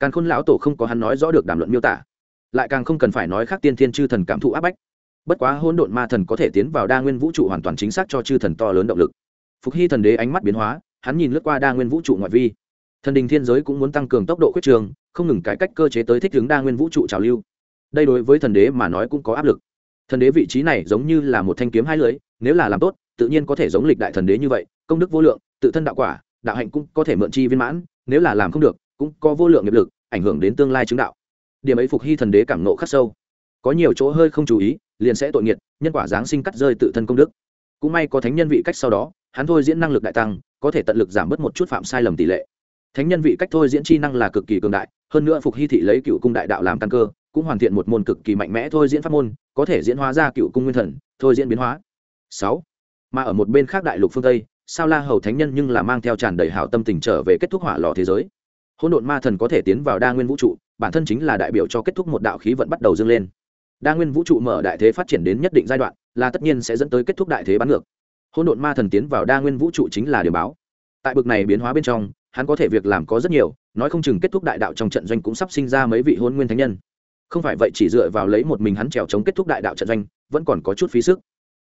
Càn khôn lão tổ không có hắn nói rõ được đàm luận miêu tả, lại càng không cần phải nói khác tiên thiên chư thần cảm thụ áp bách. Bất quá hỗn độn ma thần có thể tiến vào đa nguyên vũ trụ hoàn toàn chính xác cho chư thần to lớn động lực. Phục hy thần đế ánh mắt biến hóa, hắn nhìn lướt qua đa nguyên vũ trụ ngoại vi thần đình thiên giới cũng muốn tăng cường tốc độ khuyết trường, không ngừng cải cách cơ chế tới thích ứng đa nguyên vũ trụ trào lưu. Đây đối với thần đế mà nói cũng có áp lực. Thần đế vị trí này giống như là một thanh kiếm hai lưới nếu là làm tốt, tự nhiên có thể giống lịch đại thần đế như vậy, công đức vô lượng, tự thân đạo quả, đạo hạnh cũng có thể mượn chi viên mãn, nếu là làm không được, cũng có vô lượng nghiệp lực, ảnh hưởng đến tương lai chứng đạo. Điểm ấy phục hy thần đế cảm nộ khắc sâu. Có nhiều chỗ hơi không chú ý, liền sẽ tội nghiệt, nhân quả giáng sinh cắt rơi tự thân công đức. Cũng may có thánh nhân vị cách sau đó, hắn thôi diễn năng lực đại tăng, có thể tận lực giảm bớt một chút phạm sai lầm tỷ lệ thánh nhân vị cách thôi diễn chi năng là cực kỳ cường đại, hơn nữa phục hy thị lấy cựu cung đại đạo làm căn cơ, cũng hoàn thiện một môn cực kỳ mạnh mẽ thôi diễn pháp môn, có thể diễn hóa ra cựu cung nguyên thần, thôi diễn biến hóa. Sáu, mà ở một bên khác đại lục phương tây, sao la hầu thánh nhân nhưng là mang theo tràn đầy hảo tâm tình trở về kết thúc hỏa lò thế giới. Hỗn độn ma thần có thể tiến vào đa nguyên vũ trụ, bản thân chính là đại biểu cho kết thúc một đạo khí vận bắt đầu dâng lên. Đa nguyên vũ trụ mở đại thế phát triển đến nhất định giai đoạn, là tất nhiên sẽ dẫn tới kết thúc đại thế bắn ngược. Hỗn độn ma thần tiến vào đa nguyên vũ trụ chính là điều báo. Tại bực này biến hóa bên trong hắn có thể việc làm có rất nhiều, nói không chừng kết thúc đại đạo trong trận doanh cũng sắp sinh ra mấy vị hôn nguyên thánh nhân. Không phải vậy chỉ dựa vào lấy một mình hắn trèo chống kết thúc đại đạo trận doanh, vẫn còn có chút phí sức.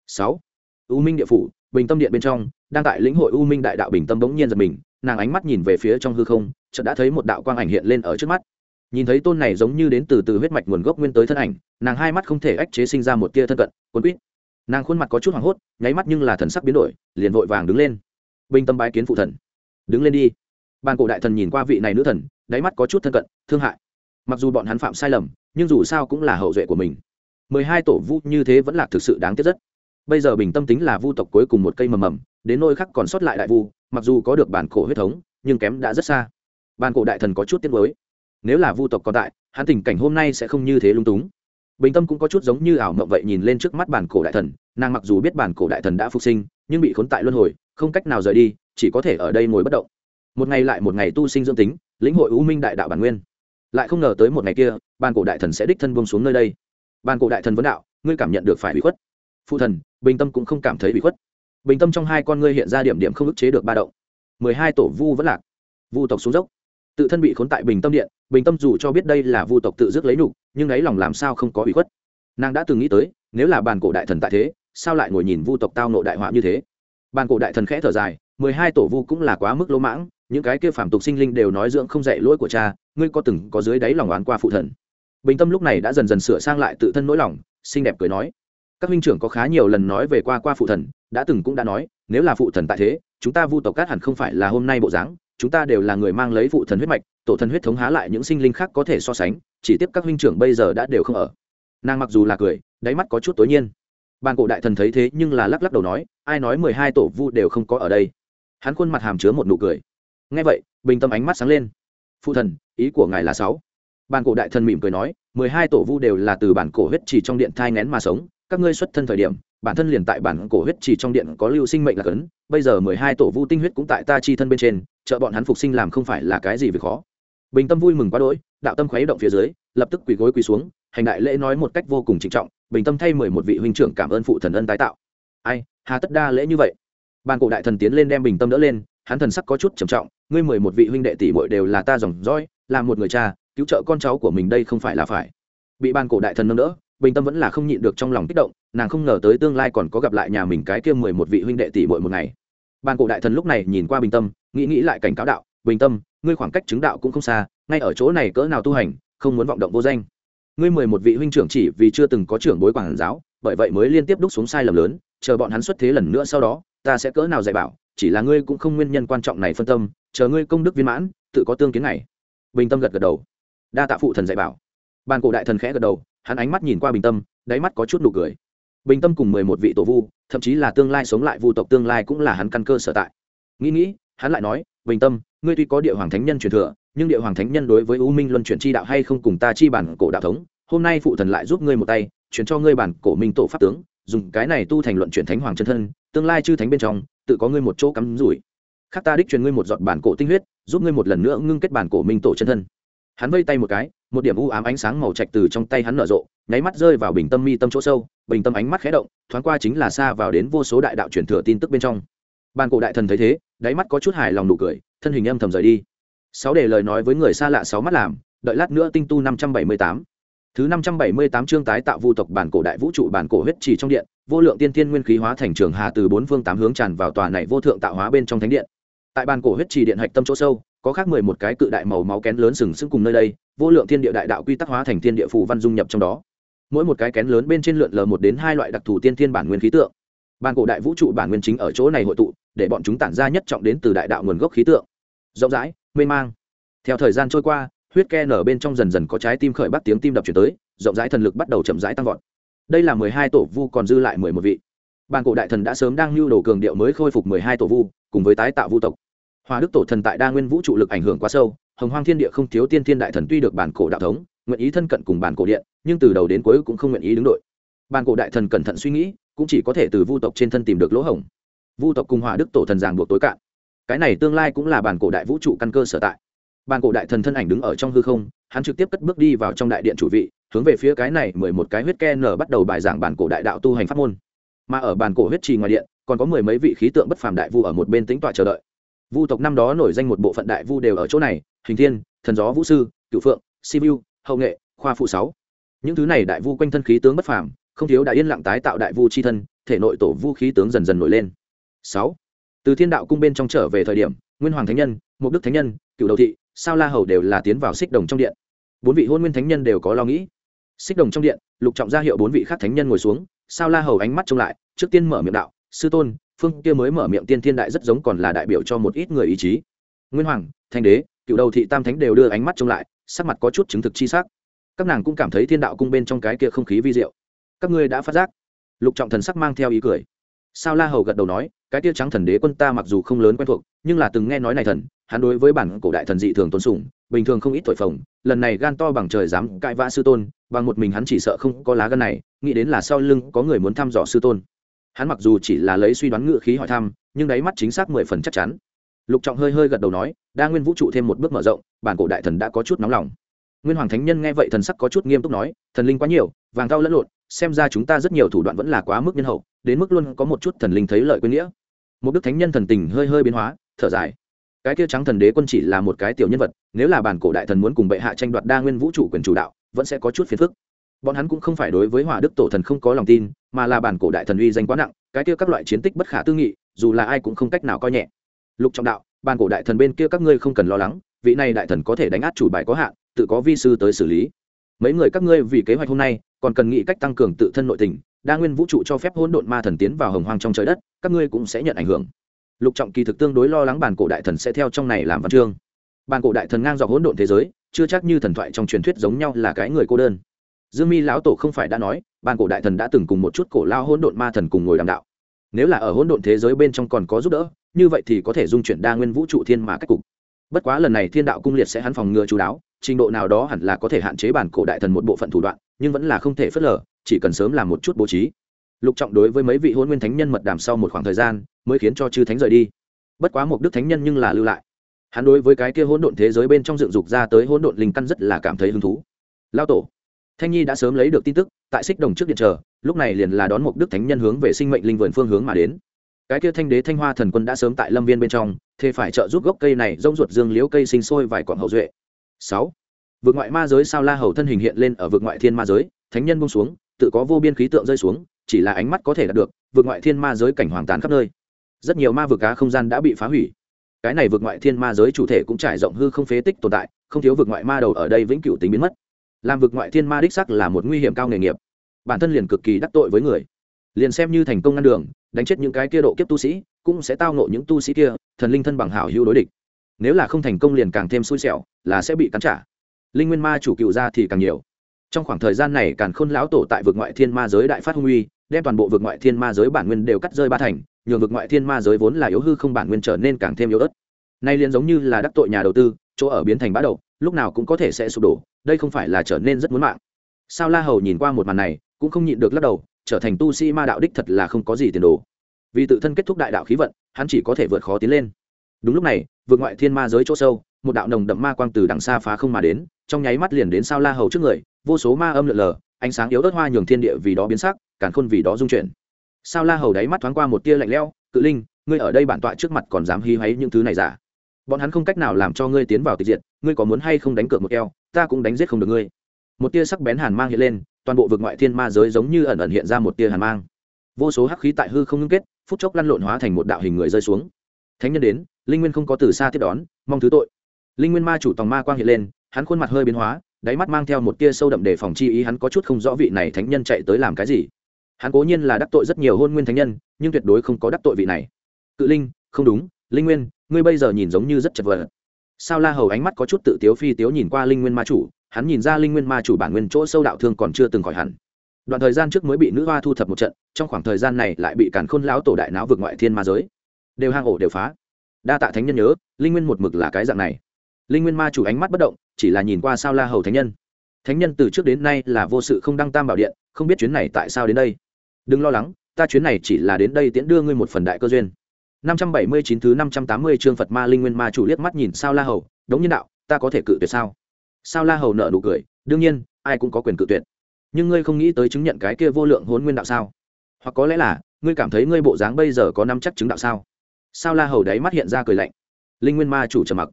Sáu, u minh địa phủ, bình tâm điện bên trong, đang tại lĩnh hội u minh đại đạo bình tâm bỗng nhiên giật mình, nàng ánh mắt nhìn về phía trong hư không, chợt đã thấy một đạo quang ảnh hiện lên ở trước mắt. Nhìn thấy tôn này giống như đến từ từ huyết mạch nguồn gốc nguyên tới thân ảnh, nàng hai mắt không thể ách chế sinh ra một tia thân cận, cuốn quýt. Nàng khuôn mặt có chút hoảng hốt, nháy mắt nhưng là thần sắc biến đổi, liền vội vàng đứng lên. Bình tâm bái kiến phụ thần. Đứng lên đi bàn cổ đại thần nhìn qua vị này nữ thần, đáy mắt có chút thân cận, thương hại. Mặc dù bọn hắn phạm sai lầm, nhưng dù sao cũng là hậu duệ của mình. Mười hai tổ vu như thế vẫn là thực sự đáng tiếc rất. Bây giờ bình tâm tính là vu tộc cuối cùng một cây mầm mầm, đến nôi khắc còn sót lại đại vu, mặc dù có được bản cổ huyết thống, nhưng kém đã rất xa. Bàn cổ đại thần có chút tiếc mới nếu là vu tộc còn tại, hắn tình cảnh hôm nay sẽ không như thế lung túng. Bình tâm cũng có chút giống như ảo mộng vậy nhìn lên trước mắt bản cổ đại thần, nàng mặc dù biết bản cổ đại thần đã phục sinh, nhưng bị khốn tại luân hồi, không cách nào rời đi, chỉ có thể ở đây ngồi bất động một ngày lại một ngày tu sinh dưỡng tính, lĩnh hội u minh đại đạo bản nguyên. Lại không ngờ tới một ngày kia ban cổ đại thần sẽ đích thân buông xuống nơi đây. Ban cổ đại thần vấn đạo, ngươi cảm nhận được phải bị khuất. Phụ thần, bình tâm cũng không cảm thấy bị khuất. Bình tâm trong hai con ngươi hiện ra điểm điểm không ức chế được ba động. Mười hai tổ vu vẫn lạc. Vu tộc xuống dốc. Tự thân bị khốn tại bình tâm điện, bình tâm dù cho biết đây là vu tộc tự dứt lấy nục nhưng ấy lòng làm sao không có bị khuất. Nàng đã từng nghĩ tới, nếu là bàn cổ đại thần tại thế, sao lại ngồi nhìn vu tộc tao nộ đại họa như thế? Bàn cổ đại thần khẽ thở dài, mười hai tổ vu cũng là quá mức lỗ mãng những cái kia phàm tục sinh linh đều nói dưỡng không dạy lỗi của cha, ngươi có từng có dưới đáy lòng oán qua phụ thần? Bình tâm lúc này đã dần dần sửa sang lại tự thân nỗi lòng, xinh đẹp cười nói, các huynh trưởng có khá nhiều lần nói về qua qua phụ thần, đã từng cũng đã nói, nếu là phụ thần tại thế, chúng ta vu tộc cát hẳn không phải là hôm nay bộ dáng, chúng ta đều là người mang lấy phụ thần huyết mạch, tổ thần huyết thống há lại những sinh linh khác có thể so sánh, chỉ tiếp các huynh trưởng bây giờ đã đều không ở. Nàng mặc dù là cười, đáy mắt có chút tối nhiên. Bàn cổ đại thần thấy thế nhưng là lắc lắc đầu nói, ai nói mười hai tổ vu đều không có ở đây? Hắn khuôn mặt hàm chứa một nụ cười nghe vậy, bình tâm ánh mắt sáng lên. Phụ thần, ý của ngài là sáu. Bàn cổ đại thần mỉm cười nói, mười hai tổ vu đều là từ bản cổ huyết chỉ trong điện thai ngén mà sống, các ngươi xuất thân thời điểm, bản thân liền tại bản cổ huyết chỉ trong điện có lưu sinh mệnh là cấn, bây giờ mười hai tổ vu tinh huyết cũng tại ta chi thân bên trên, trợ bọn hắn phục sinh làm không phải là cái gì việc khó. Bình tâm vui mừng quá đỗi, đạo tâm khuấy động phía dưới, lập tức quỳ gối quỳ xuống, hành đại lễ nói một cách vô cùng trịnh trọng, bình tâm thay mười một vị huynh trưởng cảm ơn phụ thần ân tái tạo. Ai, hà tất đa lễ như vậy. Bàn cổ đại thần tiến lên đem bình tâm đỡ lên hắn thần sắc có chút trầm trọng, ngươi mười một vị huynh đệ tỷ muội đều là ta dòng dõi, là một người cha, cứu trợ con cháu của mình đây không phải là phải. Bị ban cổ đại thần nâng đỡ, bình tâm vẫn là không nhịn được trong lòng kích động, nàng không ngờ tới tương lai còn có gặp lại nhà mình cái kia mười một vị huynh đệ tỷ muội một ngày. Ban cổ đại thần lúc này nhìn qua bình tâm, nghĩ nghĩ lại cảnh cáo đạo, bình tâm, ngươi khoảng cách chứng đạo cũng không xa, ngay ở chỗ này cỡ nào tu hành, không muốn vọng động vô danh. Ngươi mười một vị huynh trưởng chỉ vì chưa từng có trưởng bối quảng giáo, bởi vậy mới liên tiếp đúc xuống sai lầm lớn, chờ bọn hắn xuất thế lần nữa sau đó, ta sẽ cỡ nào dạy bảo chỉ là ngươi cũng không nguyên nhân quan trọng này phân tâm, chờ ngươi công đức viên mãn, tự có tương kiến này bình tâm gật gật đầu. Đa tạ phụ thần dạy bảo. Bàn cổ đại thần khẽ gật đầu, hắn ánh mắt nhìn qua bình tâm, đáy mắt có chút nụ cười. Bình tâm cùng mười một vị tổ vu, thậm chí là tương lai sống lại vu tộc tương lai cũng là hắn căn cơ sở tại. Nghĩ nghĩ, hắn lại nói, bình tâm, ngươi tuy có địa hoàng thánh nhân truyền thừa, nhưng địa hoàng thánh nhân đối với u minh luân chuyển chi đạo hay không cùng ta chi bản cổ đạo thống, hôm nay phụ thần lại giúp ngươi một tay, chuyển cho ngươi bản cổ minh tổ pháp tướng, dùng cái này tu thành luận chuyển thánh hoàng chân thân, tương lai chư thánh bên trong tự có ngươi một chỗ cắm rủi. Khác ta đích truyền ngươi một giọt bản cổ tinh huyết, giúp ngươi một lần nữa ngưng kết bản cổ minh tổ chân thân. Hắn vây tay một cái, một điểm u ám ánh sáng màu trạch từ trong tay hắn nở rộ, nháy mắt rơi vào bình tâm mi tâm chỗ sâu, bình tâm ánh mắt khẽ động, thoáng qua chính là xa vào đến vô số đại đạo truyền thừa tin tức bên trong. Bàn cổ đại thần thấy thế, đáy mắt có chút hài lòng nụ cười, thân hình âm thầm rời đi. Sáu để lời nói với người xa lạ sáu mắt làm, đợi lát nữa tinh tu năm trăm bảy mươi tám thứ năm trăm bảy mươi tám chương tái tạo vu tộc bản cổ đại vũ trụ bản cổ huyết trì trong điện, vô lượng tiên thiên nguyên khí hóa thành trường hà từ bốn phương tám hướng tràn vào tòa này vô thượng tạo hóa bên trong thánh điện. Tại bản cổ huyết trì điện hạch tâm chỗ sâu, có khác mười một cái cự đại màu máu kén lớn sừng sững cùng nơi đây, vô lượng thiên địa đại đạo quy tắc hóa thành thiên địa phù văn dung nhập trong đó. Mỗi một cái kén lớn bên trên lượn lờ một đến hai loại đặc thù tiên thiên bản nguyên khí tượng. Bản cổ đại vũ trụ bản nguyên chính ở chỗ này hội tụ, để bọn chúng tản ra nhất trọng đến từ đại đạo nguồn gốc khí tượng. Rộng rãi mênh mang. Theo thời gian trôi qua huyết ke nở bên trong dần dần có trái tim khởi bắt tiếng tim đập chuyển tới, rộng rãi thần lực bắt đầu chậm rãi tăng vọt. Đây là mười hai tổ vu còn dư lại mười một vị. Bàn cổ đại thần đã sớm đang lưu đồ cường điệu mới khôi phục mười hai tổ vu, cùng với tái tạo vu tộc. Hoa đức tổ thần tại đa nguyên vũ trụ lực ảnh hưởng quá sâu, hồng hoang thiên địa không thiếu tiên thiên đại thần tuy được bản cổ đạo thống, nguyện ý thân cận cùng bản cổ điện, nhưng từ đầu đến cuối cũng không nguyện ý đứng đội. Bản cổ đại thần cẩn thận suy nghĩ, cũng chỉ có thể từ vu tộc trên thân tìm được lỗ hổng. Vu tộc cùng hòa đức tổ thần giảng buộc tối cạn. Cái này tương lai cũng là bản cổ đại vũ trụ căn cơ sở tại bàn cổ đại thần thân ảnh đứng ở trong hư không, hắn trực tiếp cất bước đi vào trong đại điện chủ vị, hướng về phía cái này mười một cái huyết ke nở bắt đầu bài giảng bản cổ đại đạo tu hành pháp môn. Mà ở bàn cổ huyết trì ngoài điện, còn có mười mấy vị khí tượng bất phàm đại vu ở một bên tính tọa chờ đợi. Vu tộc năm đó nổi danh một bộ phận đại vu đều ở chỗ này, hình thiên, thần gió vũ sư cựu phượng sivu hậu nghệ, khoa phụ sáu. Những thứ này đại vu quanh thân khí tướng bất phàm, không thiếu đã yên lặng tái tạo đại vu c h i thân, thể nội tổ vu khí tướng dần dần nổi lên. Sáu. Từ thiên đạo cung bên trong trở về thời điểm, nguyên hoàng thánh nhân mục đức thánh nhân, cựu đầu thị, sao la hầu đều là tiến vào xích đồng trong điện. Bốn vị hôn nguyên thánh nhân đều có lo nghĩ. Xích đồng trong điện, lục trọng ra hiệu bốn vị khác thánh nhân ngồi xuống, sao la hầu ánh mắt trông lại, trước tiên mở miệng đạo, sư tôn, phương kia mới mở miệng tiên thiên đại rất giống còn là đại biểu cho một ít người ý chí. Nguyên hoàng thanh đế, cựu đầu thị, tam thánh đều đưa ánh mắt trông lại, sắc mặt có chút chứng thực chi sắc. Các nàng cũng cảm thấy thiên đạo cung bên trong cái kia không khí vi diệu. Các ngươi đã phát giác. Lục trọng thần sắc mang theo ý cười. Sao la hầu gật đầu nói, cái tia trắng thần đế quân ta mặc dù không lớn quen thuộc, nhưng là từng nghe nói này thần hắn đối với bản cổ đại thần dị thường tôn sùng, bình thường không ít thổi phồng, lần này gan to bằng trời dám cãi vã sư tôn, bằng một mình hắn chỉ sợ không có lá gan này, nghĩ đến là sau lưng có người muốn thăm dò sư tôn. Hắn mặc dù chỉ là lấy suy đoán ngự khí hỏi thăm, nhưng đáy mắt chính xác mười phần chắc chắn. Lục trọng hơi hơi gật đầu nói, đa nguyên vũ trụ thêm một bước mở rộng, bản cổ đại thần đã có chút nóng lòng. Nguyên hoàng thánh nhân nghe vậy thần sắc có chút nghiêm túc nói, thần linh quá nhiều, vàng cao lẫn lộn, xem ra chúng ta rất nhiều thủ đoạn vẫn là quá mức nhân hậu, đến mức luôn có một chút thần linh thấy lợi quên nghĩa. Một đức thánh nhân thần tình hơi hơi biến hóa, thở dài cái kia trắng thần đế quân chỉ là một cái tiểu nhân vật, nếu là bản cổ đại thần muốn cùng bệ hạ tranh đoạt đa nguyên vũ trụ quyền chủ đạo, vẫn sẽ có chút phiền phức. Bọn hắn cũng không phải đối với hỏa đức tổ thần không có lòng tin, mà là bản cổ đại thần uy danh quá nặng, cái kia các loại chiến tích bất khả tư nghị, dù là ai cũng không cách nào coi nhẹ. Lục trọng đạo, bản cổ đại thần bên kia các ngươi không cần lo lắng, vị này đại thần có thể đánh át chủ bài có hạn, tự có vi sư tới xử lý. Mấy người các ngươi vì kế hoạch hôm nay, còn cần nghĩ cách tăng cường tự thân nội tình, đa nguyên vũ trụ cho phép hỗn độn ma thần tiến vào hồng hoang trong trời đất, các ngươi cũng sẽ nhận ảnh hưởng lục trọng kỳ thực tương đối lo lắng bản cổ đại thần sẽ theo trong này làm văn chương. Bản cổ đại thần ngang dọc hỗn độn thế giới, chưa chắc như thần thoại trong truyền thuyết giống nhau là cái người cô đơn. Dương mi lão tổ không phải đã nói, bản cổ đại thần đã từng cùng một chút cổ lao hỗn độn ma thần cùng ngồi đàm đạo. Nếu là ở hỗn độn thế giới bên trong còn có giúp đỡ, như vậy thì có thể dung chuyển đa nguyên vũ trụ thiên mà cách cục. Bất quá lần này thiên đạo cung liệt sẽ hắn phòng ngừa chú đáo, trình độ nào đó hẳn là có thể hạn chế bản cổ đại thần một bộ phận thủ đoạn, nhưng vẫn là không thể phớt lờ, chỉ cần sớm làm một chút bố trí lục trọng đối với mấy vị hôn nguyên thánh nhân mật đàm sau một khoảng thời gian, mới khiến cho chư thánh rời đi. Bất quá một đức thánh nhân nhưng là lưu lại. Hắn đối với cái kia hỗn độn thế giới bên trong dựng dục ra tới hỗn độn linh căn rất là cảm thấy hứng thú. Lao tổ, thanh nhi đã sớm lấy được tin tức, tại xích đồng trước điện chờ, lúc này liền là đón một đức thánh nhân hướng về sinh mệnh linh vườn phương hướng mà đến. Cái kia thanh đế thanh hoa thần quân đã sớm tại lâm viên bên trong, thế phải trợ giúp gốc cây này rông ruột dương liễu cây sinh sôi vài quảng hậu duệ. Sáu vượt ngoại ma giới sao la hầu thân hình hiện lên ở vượt ngoại thiên ma giới, thánh nhân bông xuống, tự có vô biên khí tượng rơi xuống chỉ là ánh mắt có thể đạt được, vượt ngoại thiên ma giới cảnh hoàng tàn khắp nơi. Rất nhiều ma vực cá không gian đã bị phá hủy. Cái này vượt ngoại thiên ma giới chủ thể cũng trải rộng hư không phế tích tồn tại, không thiếu vượt ngoại ma đầu ở đây vĩnh cửu tính biến mất. Làm vượt ngoại thiên ma đích sắc là một nguy hiểm cao nghề nghiệp. Bản thân liền cực kỳ đắc tội với người. Liền xem như thành công ngăn đường, đánh chết những cái kia độ kiếp tu sĩ, cũng sẽ tao nộ những tu sĩ kia, thần linh thân bằng hảo hữu đối địch. Nếu là không thành công liền càng thêm xui xẻo, là sẽ bị cắn trả. Linh nguyên ma chủ cựu ra thì càng nhiều. Trong khoảng thời gian này càng khôn lão tổ tại vực ngoại thiên ma giới đại phát hung uy đem toàn bộ vực ngoại thiên ma giới bản nguyên đều cắt rơi ba thành, nhường vực ngoại thiên ma giới vốn là yếu hư không bản nguyên trở nên càng thêm yếu ớt. Nay liền giống như là đắc tội nhà đầu tư, chỗ ở biến thành bã đậu, lúc nào cũng có thể sẽ sụp đổ, đây không phải là trở nên rất muốn mạng. Sao la hầu nhìn qua một màn này, cũng không nhịn được lắc đầu, trở thành tu sĩ ma đạo đích thật là không có gì tiền đồ. Vì tự thân kết thúc đại đạo khí vận, hắn chỉ có thể vượt khó tiến lên. Đúng lúc này vượt ngoại thiên ma giới chỗ sâu, một đạo nồng đậm ma quang từ đằng xa phá không mà đến, trong nháy mắt liền đến sao la hầu trước người, vô số ma âm lượn lờ ánh sáng yếu ớt hoa nhường thiên địa vì đó biến sắc, càn khôn vì đó dung chuyển. Sao la hầu đáy mắt thoáng qua một tia lạnh lẽo, cự linh, ngươi ở đây bản tọa trước mặt còn dám hí hoáy những thứ này giả? Bọn hắn không cách nào làm cho ngươi tiến vào tịch diệt, ngươi có muốn hay không đánh cược một keo, ta cũng đánh giết không được ngươi. Một tia sắc bén hàn mang hiện lên, toàn bộ vực ngoại thiên ma giới giống như ẩn ẩn hiện ra một tia hàn mang. Vô số hắc khí tại hư không ngưng kết, phút chốc lăn lộn hóa thành một đạo hình người rơi xuống. Thánh nhân đến, linh nguyên không có từ xa tiếp đón, mong thứ tội. Linh nguyên ma chủ tòng ma quang hiện lên, hắn khuôn mặt hơi biến hóa đáy mắt mang theo một tia sâu đậm để phòng chi ý, hắn có chút không rõ vị này thánh nhân chạy tới làm cái gì. Hắn cố nhiên là đắc tội rất nhiều hôn nguyên thánh nhân, nhưng tuyệt đối không có đắc tội vị này. Cự linh, không đúng, linh nguyên, ngươi bây giờ nhìn giống như rất chật vật. Sao la hầu ánh mắt có chút tự tiếu phi tiếu nhìn qua linh nguyên ma chủ, hắn nhìn ra linh nguyên ma chủ bản nguyên chỗ sâu đạo thương còn chưa từng khỏi hẳn. Đoạn thời gian trước mới bị nữ hoa thu thập một trận, trong khoảng thời gian này lại bị cản khôn lão tổ đại não vượt ngoại thiên ma giới. Đều hang ổ đều phá. Đa tạ thánh nhân nhớ, linh nguyên một mực là cái dạng này linh nguyên ma chủ ánh mắt bất động chỉ là nhìn qua sao la hầu thánh nhân thánh nhân từ trước đến nay là vô sự không đăng tam bảo điện không biết chuyến này tại sao đến đây đừng lo lắng ta chuyến này chỉ là đến đây tiễn đưa ngươi một phần đại cơ duyên 579 thứ 580 chương Phật Ma Linh Nguyên Ma chủ liếc mắt nhìn Sao La Hầu, đống nhân đạo, ta có thể cự tuyệt sao? Sao La Hầu nở nụ cười, đương nhiên, ai cũng có quyền cự tuyệt. Nhưng ngươi không nghĩ tới chứng nhận cái kia vô lượng hồn nguyên đạo sao? Hoặc có lẽ là, ngươi cảm thấy ngươi bộ dáng bây giờ có năm chắc chứng đạo sao? Sao La Hầu đấy mắt hiện ra cười lạnh. Linh Nguyên Ma chủ trầm mặc.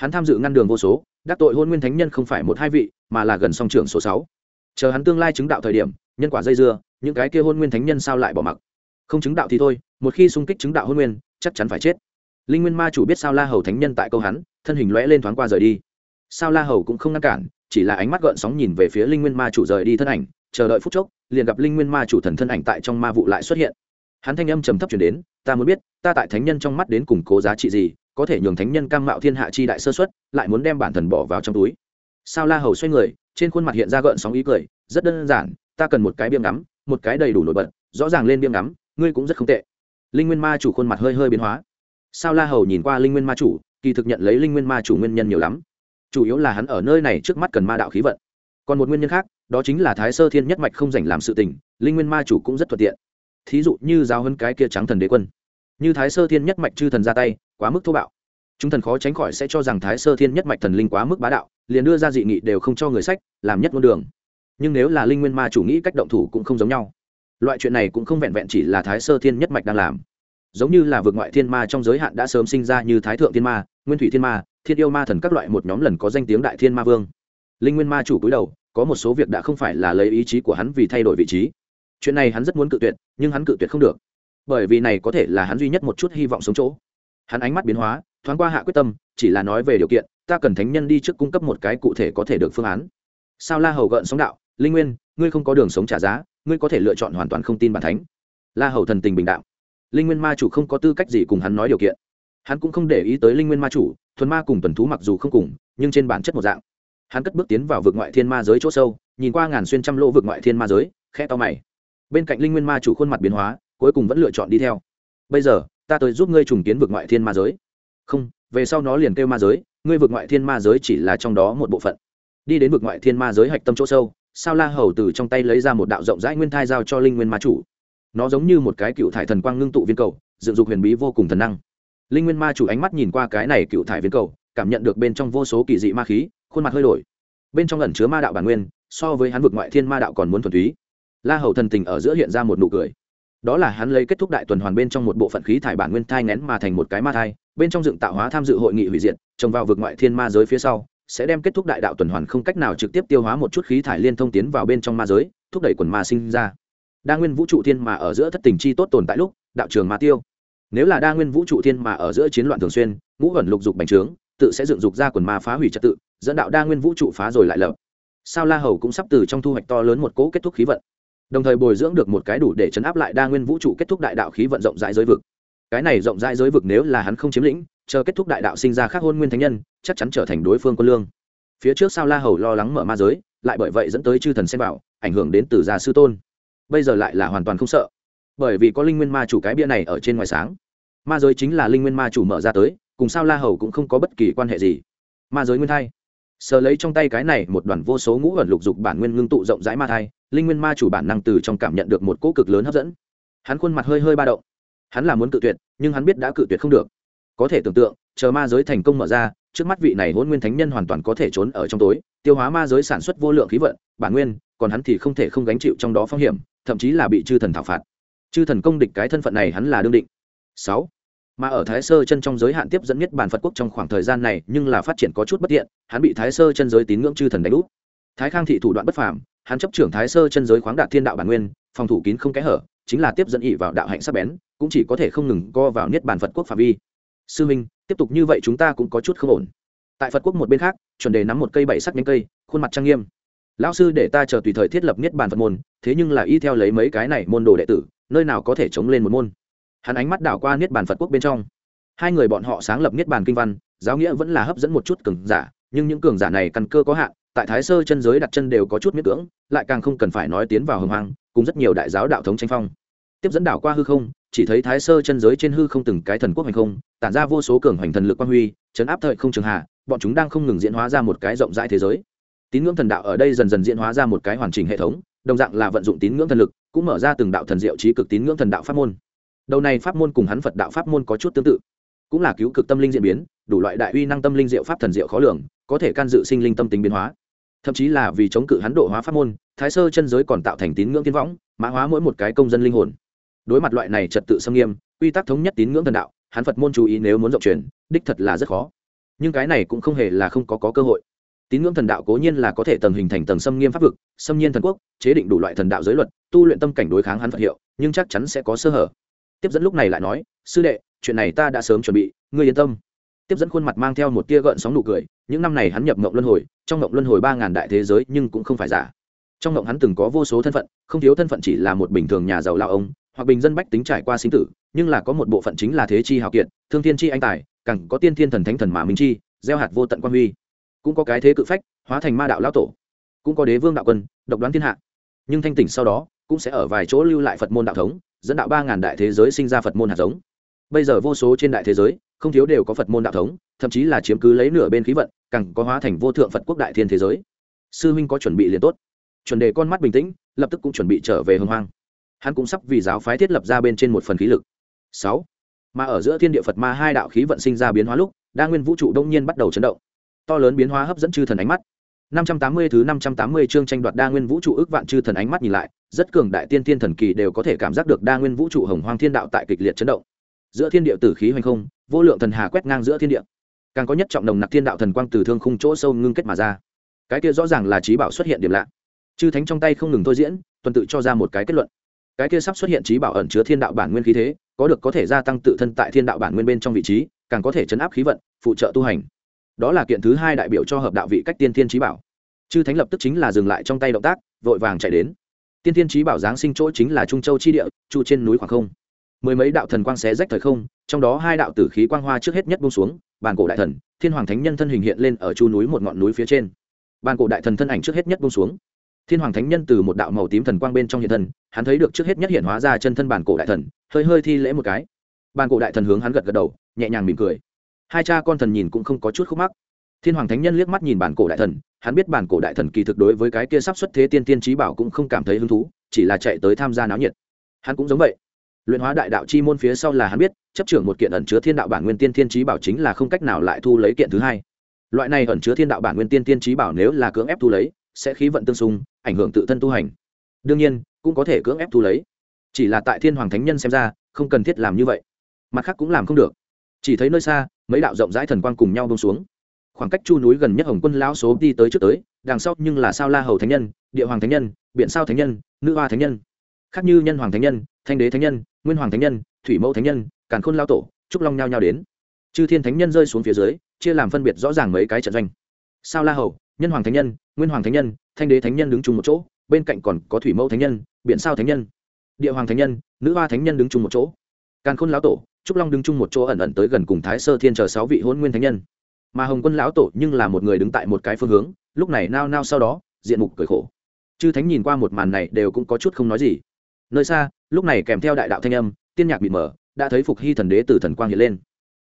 Hắn tham dự ngăn đường vô số, đắc tội hôn nguyên thánh nhân không phải một hai vị, mà là gần song trưởng số sáu. Chờ hắn tương lai chứng đạo thời điểm, nhân quả dây dưa, những cái kia hôn nguyên thánh nhân sao lại bỏ mặc? Không chứng đạo thì thôi, một khi xung kích chứng đạo hôn nguyên, chắc chắn phải chết linh nguyên ma chủ biết sao la hầu thánh nhân tại câu hắn thân hình lõe lên thoáng qua rời đi sao la hầu cũng không ngăn cản chỉ là ánh mắt gợn sóng nhìn về phía linh nguyên ma chủ rời đi thân ảnh chờ đợi phút chốc liền gặp linh nguyên ma chủ thần thân ảnh tại trong ma vụ lại xuất hiện hắn thanh âm trầm thấp chuyển đến ta muốn biết ta tại thánh nhân trong mắt đến củng cố giá trị gì có thể nhường thánh nhân cam mạo thiên hạ chi đại sơ xuất, lại muốn đem bản thần bỏ vào trong túi. Sao la hầu xoay người, trên khuôn mặt hiện ra gợn sóng ý cười, rất đơn giản, ta cần một cái biêm ngắm, một cái đầy đủ nổi bật, rõ ràng lên biêm ngắm, ngươi cũng rất không tệ. Linh nguyên ma chủ khuôn mặt hơi hơi biến hóa. Sao la hầu nhìn qua linh nguyên ma chủ, kỳ thực nhận lấy linh nguyên ma chủ nguyên nhân nhiều lắm. Chủ yếu là hắn ở nơi này trước mắt cần ma đạo khí vận. Còn một nguyên nhân khác, đó chính là thái sơ thiên nhất mạch không dành làm sự tình, linh nguyên ma chủ cũng rất thuận tiện. Thí dụ như giáo hơn cái kia trắng thần đế quân. Như thái sơ thiên nhất mạch chư thần ra tay quá mức thô bạo. Chúng thần khó tránh khỏi sẽ cho rằng thái sơ thiên nhất mạch thần linh quá mức bá đạo, liền đưa ra dị nghị đều không cho người sách, làm nhất ngôn đường. Nhưng nếu là linh nguyên ma chủ nghĩ cách động thủ cũng không giống nhau. Loại chuyện này cũng không vẹn vẹn chỉ là thái sơ thiên nhất mạch đang làm. Giống như là vượt ngoại thiên ma trong giới hạn đã sớm sinh ra như thái thượng thiên ma, nguyên thủy thiên ma thiên yêu ma thần các loại một nhóm lần có danh tiếng đại thiên ma vương. Linh nguyên ma chủ cúi đầu, có một số việc đã không phải là lấy ý chí của hắn vì thay đổi vị trí. Chuyện này hắn rất muốn cự tuyệt, nhưng hắn cự tuyệt không được. Bởi vì này có thể là hắn duy nhất một chút hy vọng sống chỗ hắn ánh mắt biến hóa, thoáng qua hạ quyết tâm, chỉ là nói về điều kiện, ta cần thánh nhân đi trước cung cấp một cái cụ thể có thể được phương án. Sao la hầu gợn sóng đạo, linh nguyên, ngươi không có đường sống trả giá, ngươi có thể lựa chọn hoàn toàn không tin bản thánh. La hầu thần tình bình đạo linh nguyên ma chủ không có tư cách gì cùng hắn nói điều kiện. Hắn cũng không để ý tới linh nguyên ma chủ, thuần ma cùng tuần thú mặc dù không cùng, nhưng trên bản chất một dạng. Hắn cất bước tiến vào vực ngoại thiên ma giới chỗ sâu, nhìn qua ngàn xuyên trăm lỗ vực ngoại thiên ma giới khe to mày. Bên cạnh linh nguyên ma chủ khuôn mặt biến hóa, cuối cùng vẫn lựa chọn đi theo. Bây giờ ta tới giúp ngươi trùng kiến vực ngoại thiên ma giới. Không, về sau nó liền kêu ma giới, ngươi vực ngoại thiên ma giới chỉ là trong đó một bộ phận. Đi đến vực ngoại thiên ma giới hạch tâm chỗ sâu, sao la hầu từ trong tay lấy ra một đạo rộng rãi nguyên thai giao cho linh nguyên ma chủ. Nó giống như một cái cựu thải thần quang ngưng tụ viên cầu, dựng dục huyền bí vô cùng thần năng. Linh nguyên ma chủ ánh mắt nhìn qua cái này cựu thải viên cầu, cảm nhận được bên trong vô số kỳ dị ma khí, khuôn mặt hơi đổi. Bên trong ẩn chứa ma đạo bản nguyên, so với hắn vực ngoại thiên ma đạo còn muốn thuần túy. La hầu thần tình ở giữa hiện ra một nụ cười đó là hắn lấy kết thúc đại tuần hoàn bên trong một bộ phận khí thải bản nguyên thai nén mà thành một cái ma thai, bên trong dựng tạo hóa tham dự hội nghị hủy diệt, trồng vào vực ngoại thiên ma giới phía sau, sẽ đem kết thúc đại đạo tuần hoàn không cách nào trực tiếp tiêu hóa một chút khí thải liên thông tiến vào bên trong ma giới, thúc đẩy quần ma sinh ra. Đa nguyên vũ trụ thiên mà ở giữa thất tình chi tốt tồn tại lúc, đạo trường ma tiêu. Nếu là đa nguyên vũ trụ thiên mà ở giữa chiến loạn thường xuyên, ngũ ẩn lục dục bành trướng, tự sẽ dựng dục ra quần ma phá hủy trật tự, dẫn đạo đa nguyên vũ trụ phá rồi lại lập. Sao la hầu cũng sắp từ trong thu hoạch to lớn một cỗ kết thúc khí vận đồng thời bồi dưỡng được một cái đủ để chấn áp lại đa nguyên vũ trụ kết thúc đại đạo khí vận rộng rãi giới vực. Cái này rộng rãi giới vực nếu là hắn không chiếm lĩnh, chờ kết thúc đại đạo sinh ra khác hôn nguyên thánh nhân, chắc chắn trở thành đối phương quân lương. Phía trước sao la hầu lo lắng mở ma giới, lại bởi vậy dẫn tới chư thần xem bảo ảnh hưởng đến từ gia sư tôn. Bây giờ lại là hoàn toàn không sợ. Bởi vì có linh nguyên ma chủ cái bia này ở trên ngoài sáng. Ma giới chính là linh nguyên ma chủ mở ra tới, cùng sao la hầu cũng không có bất kỳ quan hệ gì. Ma giới nguyên thai. Sờ lấy trong tay cái này một đoàn vô số ngũ ẩn lục dục bản nguyên ngưng tụ rộng rãi ma thai linh nguyên ma chủ bản năng từ trong cảm nhận được một cỗ cực lớn hấp dẫn. Hắn khuôn mặt hơi hơi ba động. Hắn là muốn cự tuyệt, nhưng hắn biết đã cự tuyệt không được. Có thể tưởng tượng, chờ ma giới thành công mở ra, trước mắt vị này hôn nguyên thánh nhân hoàn toàn có thể trốn ở trong tối, tiêu hóa ma giới sản xuất vô lượng khí vận, bản nguyên, còn hắn thì không thể không gánh chịu trong đó phong hiểm, thậm chí là bị chư thần thảo phạt. Chư thần công địch cái thân phận này hắn là đương định. Sáu. Mà ở thái sơ chân trong giới hạn tiếp dẫn nhất bản phật quốc trong khoảng thời gian này, nhưng là phát triển có chút bất tiện, hắn bị thái sơ chân giới tín ngưỡng chư thần đánh úp. Thái khang thị thủ đoạn bất phàm hắn chấp trưởng thái sơ chân giới khoáng đạt thiên đạo bản nguyên, phòng thủ kín không kẽ hở, chính là tiếp dẫn ỉ vào đạo hạnh sắc bén, cũng chỉ có thể không ngừng co vào niết bàn phật quốc phạm vi. Sư minh, tiếp tục như vậy chúng ta cũng có chút không ổn. Tại phật quốc một bên khác, chuẩn đề nắm một cây bảy sắc nhanh cây, khuôn mặt trang nghiêm. Lão sư để ta chờ tùy thời thiết lập niết bàn phật môn, thế nhưng là y theo lấy mấy cái này môn đồ đệ tử, nơi nào có thể chống lên một môn. Hắn ánh mắt đảo qua niết bàn phật quốc bên trong. Hai người bọn họ sáng lập niết bàn kinh văn, giáo nghĩa vẫn là hấp dẫn một chút cường giả nhưng những cường giả này căn cơ có hạn, tại thái sơ chân giới đặt chân đều có chút miết cưỡng, lại càng không cần phải nói tiến vào hồng hoang, cùng rất nhiều đại giáo đạo thống tranh phong. Tiếp dẫn đảo qua hư không, chỉ thấy thái sơ chân giới trên hư không từng cái thần quốc hành không, tản ra vô số cường hoành thần lực quang huy, chấn áp thời không trường hạ, bọn chúng đang không ngừng diễn hóa ra một cái rộng rãi thế giới. Tín ngưỡng thần đạo ở đây dần dần diễn hóa ra một cái hoàn chỉnh hệ thống, đồng dạng là vận dụng tín ngưỡng thần lực, cũng mở ra từng đạo thần diệu trí cực tín ngưỡng thần đạo pháp môn. Đầu này pháp môn cùng hắn phật đạo pháp môn có chút tương tự, cũng là cứu cực tâm linh diễn biến đủ loại đại uy năng tâm linh diệu pháp thần diệu khó lường có thể can dự sinh linh tâm tính biến hóa. Thậm chí là vì chống cự hắn độ hóa pháp môn thái sơ chân giới còn tạo thành tín ngưỡng tiên võng mã hóa mỗi một cái công dân linh hồn. Đối mặt loại này trật tự xâm nghiêm quy tắc thống nhất tín ngưỡng thần đạo hắn phật môn chú ý nếu muốn rộng truyền đích thật là rất khó. Nhưng cái này cũng không hề là không có, có cơ hội. Tín ngưỡng thần đạo cố nhiên là có thể tầng hình thành tầng xâm nghiêm pháp vực xâm nhiên thần quốc chế định đủ loại thần đạo giới luật tu luyện tâm cảnh đối kháng hắn phật hiệu nhưng chắc chắn sẽ có sơ hở. Tiếp dẫn lúc này lại nói sư đệ chuyện này ta đã sớm chuẩn bị ngươi yên tâm tiếp dẫn khuôn mặt mang theo một tia gợn sóng nụ cười, những năm này hắn nhập mộng luân hồi, trong mộng luân hồi ba ngàn đại thế giới nhưng cũng không phải giả. Trong mộng hắn từng có vô số thân phận, không thiếu thân phận chỉ là một bình thường nhà giàu lao ông, hoặc bình dân bách tính trải qua sinh tử, nhưng là có một bộ phận chính là thế chi hào kiệt, thương thiên chi anh tài, càng có tiên thiên thần thánh thần mà minh chi, gieo hạt vô tận quan huy. Cũng có cái thế cự phách, hóa thành ma đạo lao tổ. Cũng có đế vương đạo quân, độc đoán thiên hạ. Nhưng thanh tỉnh sau đó, cũng sẽ ở vài chỗ lưu lại phật môn đạo thống, dẫn đạo ba ngàn đại thế giới sinh ra phật môn hạt giống. Bây giờ vô số trên đại thế giới không thiếu đều có phật môn đạo thống thậm chí là chiếm cứ lấy nửa bên khí vận càng có hóa thành vô thượng phật quốc đại thiên thế giới. Sư huynh có chuẩn bị liền tốt. Chuẩn đề con mắt bình tĩnh lập tức cũng chuẩn bị trở về hưng hoang. Hắn cũng sắp vì giáo phái thiết lập ra bên trên một phần khí lực. Sáu. Mà ở giữa thiên địa phật ma hai đạo khí vận sinh ra biến hóa lúc đa nguyên vũ trụ đông nhiên bắt đầu chấn động. To lớn biến hóa hấp dẫn chư thần ánh mắt. 580 thứ 580 chương tranh đoạt đa nguyên vũ trụ ước vạn chư thần ánh mắt nhìn lại, rất cường đại tiên tiên thần kỳ đều có thể cảm giác được đa nguyên vũ trụ hồng hoang thiên đạo tại kịch liệt chấn động. Giữa thiên địa tử khí hoành không, vô lượng thần hà quét ngang giữa thiên địa. Càng có nhất trọng nồng nặc thiên đạo thần quang từ thương khung chỗ sâu ngưng kết mà ra. Cái kia rõ ràng là trí bảo xuất hiện điểm lạ. Chư thánh trong tay không ngừng thôi diễn, tuần tự cho ra một cái kết luận. Cái kia sắp xuất hiện trí bảo ẩn chứa thiên đạo bản nguyên khí thế, có được có thể gia tăng tự thân tại thiên đạo bản nguyên bên trong vị trí, càng có thể chấn áp khí vận, phụ trợ tu hành. Đó là kiện thứ hai đại biểu cho hợp đạo vị cách tiên thiên trí bảo chư thánh lập tức chính là dừng lại trong tay động tác vội vàng chạy đến tiên thiên trí bảo giáng sinh chỗ chính là trung châu chi địa trụ trên núi khoảng không mười mấy đạo thần quang xé rách thời không, trong đó hai đạo tử khí quang hoa trước hết nhất bông xuống, bàn cổ đại thần, thiên hoàng thánh nhân thân hình hiện lên ở chu núi một ngọn núi phía trên. Bàn cổ đại thần thân ảnh trước hết nhất bông xuống. Thiên hoàng thánh nhân từ một đạo màu tím thần quang bên trong hiện thân, hắn thấy được trước hết nhất hiện hóa ra chân thân bàn cổ đại thần, hơi hơi thi lễ một cái. Bàn cổ đại thần hướng hắn gật gật đầu, nhẹ nhàng mỉm cười. Hai cha con thần nhìn cũng không có chút khúc mắc. Thiên hoàng thánh nhân liếc mắt nhìn bản cổ đại thần, hắn biết bản cổ đại thần kỳ thực đối với cái kia sắp xuất thế tiên tiên trí bảo cũng không cảm thấy hứng thú, chỉ là chạy tới tham gia náo nhiệt. Hắn cũng giống vậy luyện hóa đại đạo chi môn phía sau là hắn biết, chấp trưởng một kiện ẩn chứa thiên đạo bản nguyên tiên thiên trí bảo chính là không cách nào lại thu lấy kiện thứ hai. Loại này ẩn chứa thiên đạo bản nguyên tiên tiên trí bảo nếu là cưỡng ép thu lấy, sẽ khí vận tương xung, ảnh hưởng tự thân tu hành. Đương nhiên, cũng có thể cưỡng ép thu lấy. Chỉ là tại thiên hoàng thánh nhân xem ra, không cần thiết làm như vậy. Mặt khác cũng làm không được. Chỉ thấy nơi xa, mấy đạo rộng rãi thần quang cùng nhau bông xuống. Khoảng cách chu núi gần nhất hồng quân lão số đi tới trước tới, đằng sau nhưng là sao la hầu thánh nhân, địa hoàng thánh nhân biện sao thánh nhân, nữ hoa thánh nhân khác như nhân hoàng thánh nhân, thanh đế thánh nhân, nguyên hoàng thánh nhân, thủy mẫu thánh nhân, càn khôn lao tổ trúc long nhao nhao đến. Chư thiên thánh nhân rơi xuống phía dưới, chia làm phân biệt rõ ràng mấy cái trận doanh. Sao la hầu, nhân hoàng thánh nhân, nguyên hoàng thánh nhân, thanh đế thánh nhân đứng chung một chỗ, bên cạnh còn có thủy mẫu thánh nhân biện sao thánh nhân, địa hoàng thánh nhân, nữ hoa thánh nhân đứng chung một chỗ. Càn khôn lão tổ trúc long đứng chung một chỗ ẩn ẩn tới gần cùng thái sơ thiên chờ sáu vị hôn nguyên thánh nhân. Mà hồng quân lão tổ nhưng là một người đứng tại một cái phương hướng, lúc này nao nao sau đó, diện mục cười khổ. Chư thánh nhìn qua một màn này đều cũng có chút không nói gì nơi xa, lúc này kèm theo đại đạo thanh âm, tiên nhạc bị mở đã thấy phục hy thần đế từ thần quang hiện lên.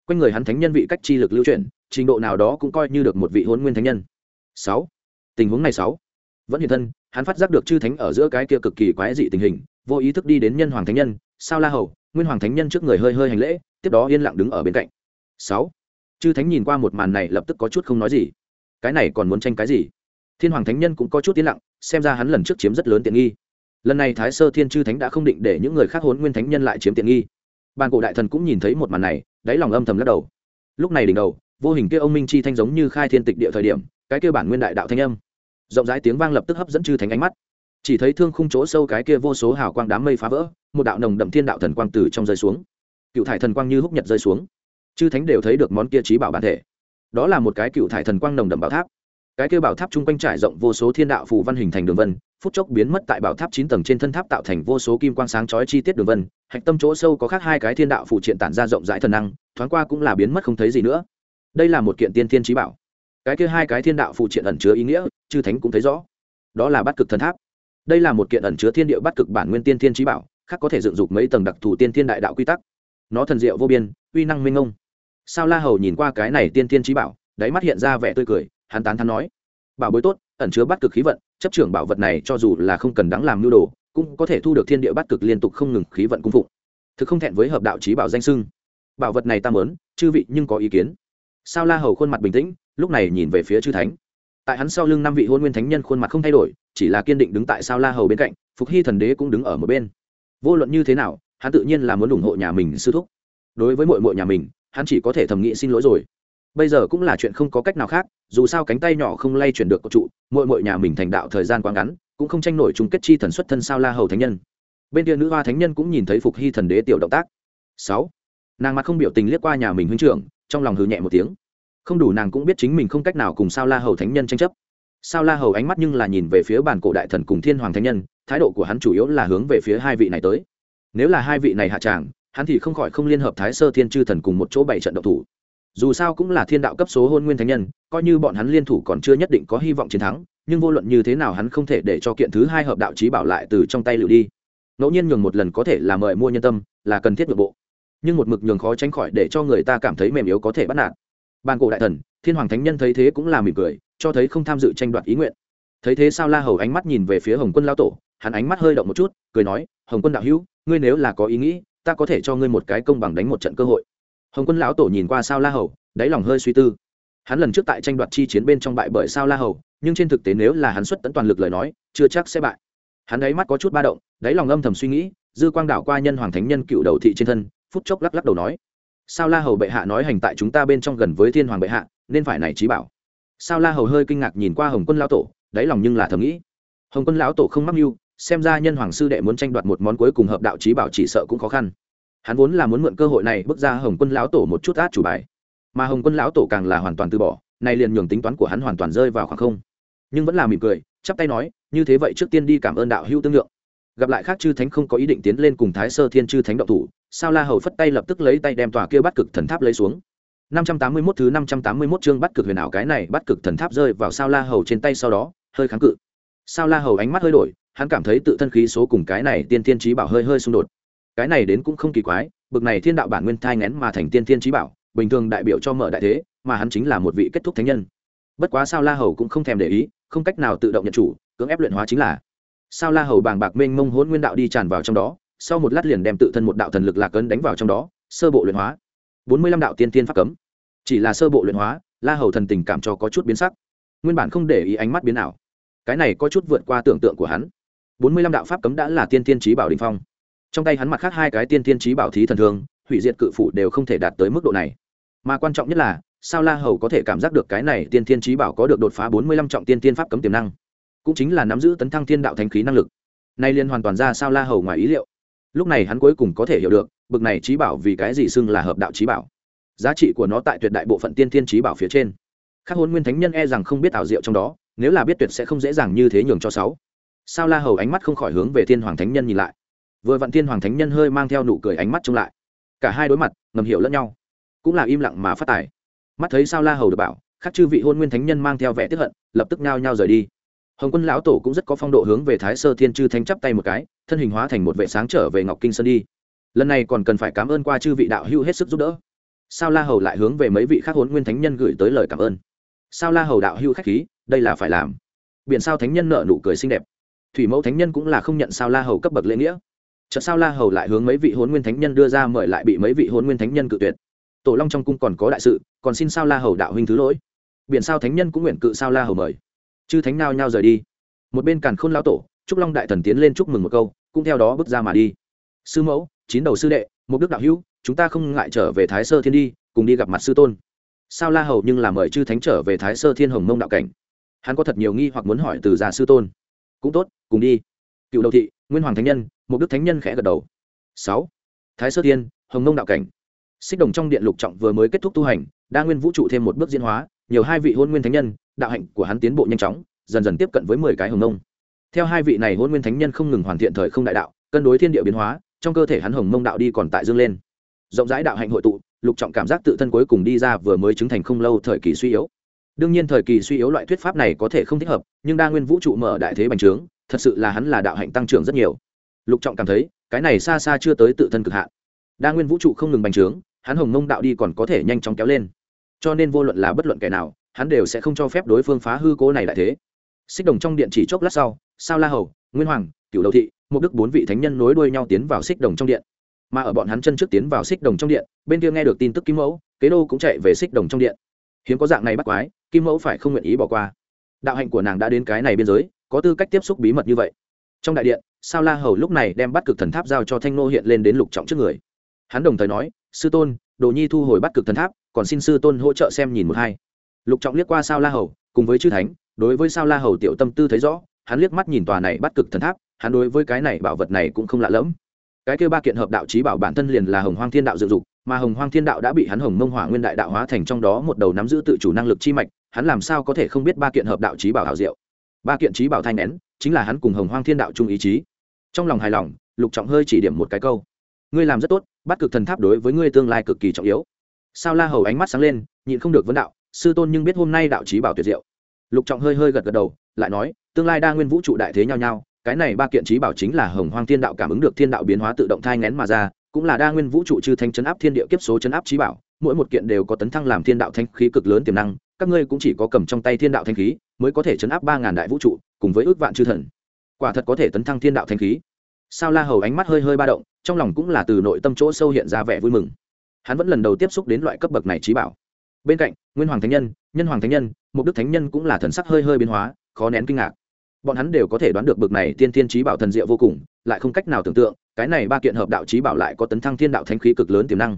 Quanh người hắn thánh nhân vị cách chi lực lưu chuyển, trình độ nào đó cũng coi như được một vị hôn nguyên thánh nhân. Sáu. Tình huống này sáu. Vẫn hiện thân, hắn phát giác được chư thánh ở giữa cái kia cực kỳ quái dị tình hình, vô ý thức đi đến nhân hoàng thánh nhân, sao la hầu, nguyên hoàng thánh nhân trước người hơi hơi hành lễ, tiếp đó yên lặng đứng ở bên cạnh. Sáu. Chư thánh nhìn qua một màn này lập tức có chút không nói gì. Cái này còn muốn tranh cái gì? Thiên hoàng thánh nhân cũng có chút yên lặng, xem ra hắn lần trước chiếm rất lớn tiện nghi lần này thái sơ thiên chư thánh đã không định để những người khác hốn nguyên thánh nhân lại chiếm tiện nghi. Bàn cổ đại thần cũng nhìn thấy một màn này, đáy lòng âm thầm lắc đầu. Lúc này đỉnh đầu, vô hình kia ông minh chi thanh giống như khai thiên tịch địa thời điểm, cái kia bản nguyên đại đạo thanh âm. Rộng rãi tiếng vang lập tức hấp dẫn chư thánh ánh mắt. Chỉ thấy thương khung chỗ sâu cái kia vô số hào quang đám mây phá vỡ, một đạo nồng đậm thiên đạo thần quang từ trong rơi xuống. Cựu thải thần quang như húc nhật rơi xuống. Chư thánh đều thấy được món kia trí bảo bản thể. Đó là một cái cựu thải thần quang nồng đậm bảo tháp. Cái kia bảo tháp chung quanh trải rộng vô số thiên đạo phù văn hình thành đường vân phút chốc biến mất tại bảo tháp chín tầng trên thân tháp tạo thành vô số kim quang sáng chói chi tiết đường vân, hạch tâm chỗ sâu có khác hai cái thiên đạo phụ triện tản ra rộng rãi thần năng, thoáng qua cũng là biến mất không thấy gì nữa. Đây là một kiện tiên thiên trí bảo. Cái kia hai cái thiên đạo phụ triện ẩn chứa ý nghĩa, chư thánh cũng thấy rõ. Đó là bát cực thần tháp. Đây là một kiện ẩn chứa thiên địa bát cực bản nguyên tiên thiên trí bảo, khác có thể dựng dục mấy tầng đặc thù tiên thiên đại đạo quy tắc. Nó thần diệu vô biên, uy năng minh ngông sao la hầu nhìn qua cái này tiên tiên trí bảo, đáy mắt hiện ra vẻ tươi cười, hắn tán thán nói, bảo bối tốt, ẩn chứa bát cực khí vận chấp trưởng bảo vật này cho dù là không cần đáng làm nhu đồ, cũng có thể thu được thiên địa Bát cực liên tục không ngừng khí vận cung phụng. Thực không thẹn với hợp đạo trí bảo danh sưng. Bảo vật này ta mớn chư vị nhưng có ý kiến. Sao la hầu khuôn mặt bình tĩnh, lúc này nhìn về phía chư thánh. Tại hắn sau lưng năm vị hôn nguyên thánh nhân khuôn mặt không thay đổi, chỉ là kiên định đứng tại sao la hầu bên cạnh, phục hy thần đế cũng đứng ở một bên. Vô luận như thế nào, hắn tự nhiên là muốn ủng hộ nhà mình sư thúc. Đối với mội mội nhà mình, hắn chỉ có thể thầm nghĩ xin lỗi rồi bây giờ cũng là chuyện không có cách nào khác, dù sao cánh tay nhỏ không lay chuyển được cột trụ mội mội nhà mình thành đạo thời gian quá ngắn, cũng không tranh nổi chung kết chi thần xuất thân sao la hầu thánh nhân. Bên kia nữ hoa thánh nhân cũng nhìn thấy phục hy thần đế tiểu động tác. Sáu, nàng mặt không biểu tình liếc qua nhà mình huynh trưởng, trong lòng hừ nhẹ một tiếng. Không đủ nàng cũng biết chính mình không cách nào cùng sao la hầu thánh nhân tranh chấp. Sao la hầu ánh mắt nhưng là nhìn về phía bàn cổ đại thần cùng thiên hoàng thánh nhân, thái độ của hắn chủ yếu là hướng về phía hai vị này tới. Nếu là hai vị này hạ tràng, hắn thì không khỏi không liên hợp thái sơ thiên chư thần cùng một chỗ bảy trận độc thủ dù sao cũng là thiên đạo cấp số hôn nguyên thánh nhân, coi như bọn hắn liên thủ còn chưa nhất định có hy vọng chiến thắng, nhưng vô luận như thế nào hắn không thể để cho kiện thứ hai hợp đạo trí bảo lại từ trong tay lựu đi. Ngẫu nhiên nhường một lần có thể là mời mua nhân tâm, là cần thiết nội bộ. Nhưng một mực nhường khó tránh khỏi để cho người ta cảm thấy mềm yếu có thể bắt nạt. Ban cổ đại thần, thiên hoàng thánh nhân thấy thế cũng là mỉm cười, cho thấy không tham dự tranh đoạt ý nguyện. Thấy thế sao la hầu ánh mắt nhìn về phía hồng quân lao tổ, hắn ánh mắt hơi động một chút, cười nói, hồng quân đạo hữu, ngươi nếu là có ý nghĩ, ta có thể cho ngươi một cái công bằng đánh một trận cơ hội hồng quân lão tổ nhìn qua sao la hầu, đáy lòng hơi suy tư. Hắn lần trước tại tranh đoạt chi chiến bên trong bại bởi sao la hầu, nhưng trên thực tế nếu là hắn xuất tận toàn lực lời nói, chưa chắc sẽ bại. Hắn đáy mắt có chút ba động, đáy lòng âm thầm suy nghĩ, dư quang đảo qua nhân hoàng thánh nhân cựu đầu thị trên thân, phút chốc lắc lắc đầu nói, sao la hầu bệ hạ nói hành tại chúng ta bên trong gần với thiên hoàng bệ hạ, nên phải này trí bảo. Sao la hầu hơi kinh ngạc nhìn qua hồng quân lão tổ, đáy lòng nhưng là thầm nghĩ. Hồng quân lão tổ không mắc mưu, xem ra nhân hoàng sư đệ muốn tranh đoạt một món cuối cùng hợp đạo trí bảo chỉ sợ cũng khó khăn hắn vốn là muốn mượn cơ hội này bước ra hồng quân lão tổ một chút át chủ bài. Mà hồng quân lão tổ càng là hoàn toàn từ bỏ, nay liền nhường tính toán của hắn hoàn toàn rơi vào khoảng không. Nhưng vẫn là mỉm cười, chắp tay nói, như thế vậy trước tiên đi cảm ơn đạo hữu tương lượng. Gặp lại khác chư thánh không có ý định tiến lên cùng thái sơ thiên chư thánh động thủ, sao la hầu phất tay lập tức lấy tay đem tòa kia bắt cực thần tháp lấy xuống. 581 thứ 581 chương bắt cực huyền ảo, cái này bắt cực thần tháp rơi vào sao la hầu trên tay sau đó, hơi kháng cự. Sao la hầu ánh mắt hơi đổi, hắn cảm thấy tự thân khí số cùng cái này tiên thiên trí bảo hơi hơi xung đột cái này đến cũng không kỳ quái, bực này thiên đạo bản nguyên thai ngén mà thành tiên thiên trí bảo, bình thường đại biểu cho mở đại thế, mà hắn chính là một vị kết thúc thánh nhân. Bất quá sao la hầu cũng không thèm để ý, không cách nào tự động nhận chủ, cưỡng ép luyện hóa chính là. Sao la hầu bàng bạc mênh mông hôn nguyên đạo đi tràn vào trong đó, sau một lát liền đem tự thân một đạo thần lực lạc ấn đánh vào trong đó, sơ bộ luyện hóa. Bốn mươi lăm đạo tiên tiên pháp cấm. Chỉ là sơ bộ luyện hóa, la hầu thần tình cảm cho có chút biến sắc. Nguyên bản không để ý ánh mắt biến nào cái này có chút vượt qua tưởng tượng của hắn. Bốn mươi lăm đạo pháp cấm đã là tiên tiên trí bảo đình phong trong tay hắn mặt khác hai cái tiên tiên trí bảo thí thần thương, hủy diệt cự phủ đều không thể đạt tới mức độ này. Mà quan trọng nhất là, sao la hầu có thể cảm giác được cái này tiên tiên trí bảo có được đột phá bốn mươi lăm trọng tiên tiên pháp cấm tiềm năng? Cũng chính là nắm giữ tấn thăng thiên đạo thanh khí năng lực. Nay liên hoàn toàn ra sao la hầu ngoài ý liệu. Lúc này hắn cuối cùng có thể hiểu được, bực này trí bảo vì cái gì xưng là hợp đạo trí bảo. Giá trị của nó tại tuyệt đại bộ phận tiên thiên trí bảo phía trên. Các hôn nguyên thánh nhân e rằng không biết ảo diệu trong đó, nếu là biết tuyệt sẽ không dễ dàng như thế nhường cho sáu. Sao la hầu ánh mắt không khỏi hướng về thiên hoàng thánh nhân nhìn lại vừa vạn thiên hoàng thánh nhân hơi mang theo nụ cười ánh mắt trông lại. Cả hai đối mặt, ngầm hiểu lẫn nhau. Cũng là im lặng mà phát tài. Mắt thấy sao la hầu được bảo, khắc chư vị hôn nguyên thánh nhân mang theo vẻ tiếp hận, lập tức nhao nhao rời đi. Hồng quân lão tổ cũng rất có phong độ hướng về thái sơ thiên chư thánh chắp tay một cái, thân hình hóa thành một vệ sáng trở về ngọc kinh sơn đi. Lần này còn cần phải cảm ơn qua chư vị đạo hữu hết sức giúp đỡ. Sao la hầu lại hướng về mấy vị khác hôn nguyên thánh nhân gửi tới lời cảm ơn. Sao la hầu đạo hữu khách khí, đây là phải làm. Biển sao thánh nhân nợ nụ cười xinh đẹp. Thủy mẫu thánh nhân cũng là không nhận sao la hầu cấp bậc lễ nghĩa chợ sao la hầu lại hướng mấy vị hôn nguyên thánh nhân đưa ra mời lại bị mấy vị hôn nguyên thánh nhân cự tuyệt. Tổ long trong cung còn có đại sự, còn xin sao la hầu đạo huynh thứ lỗi. Biển sao thánh nhân cũng nguyện cự sao la hầu mời. Chư thánh nao nhau rời đi. Một bên càn khôn lão tổ, trúc long đại thần tiến lên chúc mừng một câu, cũng theo đó bước ra mà đi. Sư mẫu, chín đầu sư đệ, một đức đạo hữu, chúng ta không ngại trở về thái sơ thiên đi, cùng đi gặp mặt sư tôn. Sao la hầu nhưng là mời chư thánh trở về thái sơ thiên hồng mông đạo cảnh. Hắn có thật nhiều nghi hoặc muốn hỏi từ già sư tôn. Cũng tốt, cùng đi. Cựu đầu thị, nguyên hoàng thánh nhân một đức thánh nhân khẽ gật đầu. Sáu. Thái sơ tiên hồng nông đạo cảnh. Xích đồng trong điện lục trọng vừa mới kết thúc tu hành, đa nguyên vũ trụ thêm một bước diễn hóa, nhiều hai vị hôn nguyên thánh nhân, đạo hạnh của hắn tiến bộ nhanh chóng, dần dần tiếp cận với mười cái hồng nông. Theo hai vị này hôn nguyên thánh nhân không ngừng hoàn thiện thời không đại đạo, cân đối thiên địa biến hóa, trong cơ thể hắn hồng mông đạo đi còn tại dương lên. Rộng rãi đạo hạnh hội tụ, lục trọng cảm giác tự thân cuối cùng đi ra vừa mới chứng thành không lâu thời kỳ suy yếu. Đương nhiên thời kỳ suy yếu loại thuyết pháp này có thể không thích hợp, nhưng đa nguyên vũ trụ mở đại thế bành trướng, thật sự là hắn là đạo hạnh tăng trưởng rất nhiều lục trọng cảm thấy, cái này xa xa chưa tới tự thân cực hạn. Đa nguyên vũ trụ không ngừng bành trướng, hắn hồng mông đạo đi còn có thể nhanh chóng kéo lên. Cho nên vô luận là bất luận kẻ nào, hắn đều sẽ không cho phép đối phương phá hư cố này đại thế. Xích đồng trong điện chỉ chốc lát sau, sao la hầu, nguyên hoàng cựu đầu thị, mục đức bốn vị thánh nhân nối đuôi nhau tiến vào xích đồng trong điện. Mà ở bọn hắn chân trước tiến vào xích đồng trong điện, bên kia nghe được tin tức kim mẫu, kế đô cũng chạy về xích đồng trong điện. Hiếm có dạng này bắt quái, kim mẫu phải không nguyện ý bỏ qua. Đạo hạnh của nàng đã đến cái này biên giới, có tư cách tiếp xúc bí mật như vậy. Trong đại điện sao la hầu lúc này đem bắt cực thần tháp giao cho thanh nô hiện lên đến lục trọng trước người? Hắn đồng thời nói, sư tôn, đồ nhi thu hồi bắt cực thần tháp, còn xin sư tôn hỗ trợ xem nhìn một hai. Lục trọng liếc qua sao la hầu, cùng với chư thánh, đối với sao la hầu tiểu tâm tư thấy rõ, hắn liếc mắt nhìn tòa này bắt cực thần tháp, hắn đối với cái này bảo vật này cũng không lạ lẫm. Cái kêu ba kiện hợp đạo trí bảo bản thân liền là hồng hoang thiên đạo dự dục, mà hồng hoang thiên đạo đã bị hắn hồng mông hỏa nguyên đại đạo hóa thành trong đó một đầu nắm giữ tự chủ năng lực chi mạch, hắn làm sao có thể không biết ba kiện hợp đạo trí bảo hảo diệu? Ba kiện trí bảo thanh nén, chính là hắn cùng hồng hoang thiên đạo chung ý chí trong lòng hài lòng, lục trọng hơi chỉ điểm một cái câu. Ngươi làm rất tốt, bắt cực thần tháp đối với ngươi tương lai cực kỳ trọng yếu. Sao la hầu ánh mắt sáng lên, nhịn không được vấn đạo, sư tôn nhưng biết hôm nay đạo trí bảo tuyệt diệu. Lục trọng hơi hơi gật gật đầu, lại nói, tương lai đa nguyên vũ trụ đại thế nhau nhau, cái này ba kiện trí bảo chính là hồng hoang thiên đạo cảm ứng được thiên đạo biến hóa tự động thai ngén mà ra, cũng là đa nguyên vũ trụ chư thanh chấn áp thiên địa kiếp số chấn áp trí bảo, mỗi một kiện đều có tấn thăng làm thiên đạo thanh khí cực lớn tiềm năng, các ngươi cũng chỉ có cầm trong tay thiên đạo thanh khí, mới có thể chấn áp ba ngàn đại vũ trụ, cùng với ước vạn chư thần quả thật có thể tấn thăng thiên đạo thanh khí. Sao la hầu ánh mắt hơi hơi ba động, trong lòng cũng là từ nội tâm chỗ sâu hiện ra vẻ vui mừng. Hắn vẫn lần đầu tiếp xúc đến loại cấp bậc này trí bảo. Bên cạnh, nguyên hoàng thánh nhân nhân hoàng thánh nhân, mục đức thánh nhân cũng là thần sắc hơi hơi biến hóa, khó nén kinh ngạc. Bọn hắn đều có thể đoán được bậc này tiên tiên trí bảo thần diệu vô cùng, lại không cách nào tưởng tượng, cái này ba kiện hợp đạo trí bảo lại có tấn thăng thiên đạo thánh khí cực lớn tiềm năng.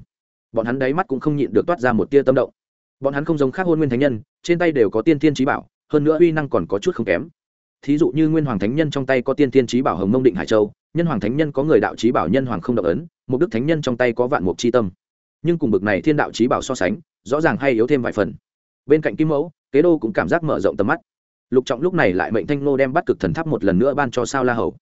Bọn hắn đáy mắt cũng không nhịn được toát ra một tia tâm động. Bọn hắn không giống khác hôn nguyên thánh nhân, trên tay đều có tiên tiên trí bảo, hơn nữa uy năng còn có chút không kém thí dụ như nguyên hoàng thánh nhân trong tay có tiên tiên trí bảo hồng mông định hải châu, nhân hoàng thánh nhân có người đạo trí bảo nhân hoàng không độc ấn mục đức thánh nhân trong tay có vạn mục chi tâm. Nhưng cùng bực này thiên đạo trí bảo so sánh, rõ ràng hay yếu thêm vài phần. Bên cạnh kim mẫu, kế đô cũng cảm giác mở rộng tầm mắt. Lục trọng lúc này lại mệnh thanh nô đem bắt cực thần tháp một lần nữa ban cho sao la hầu.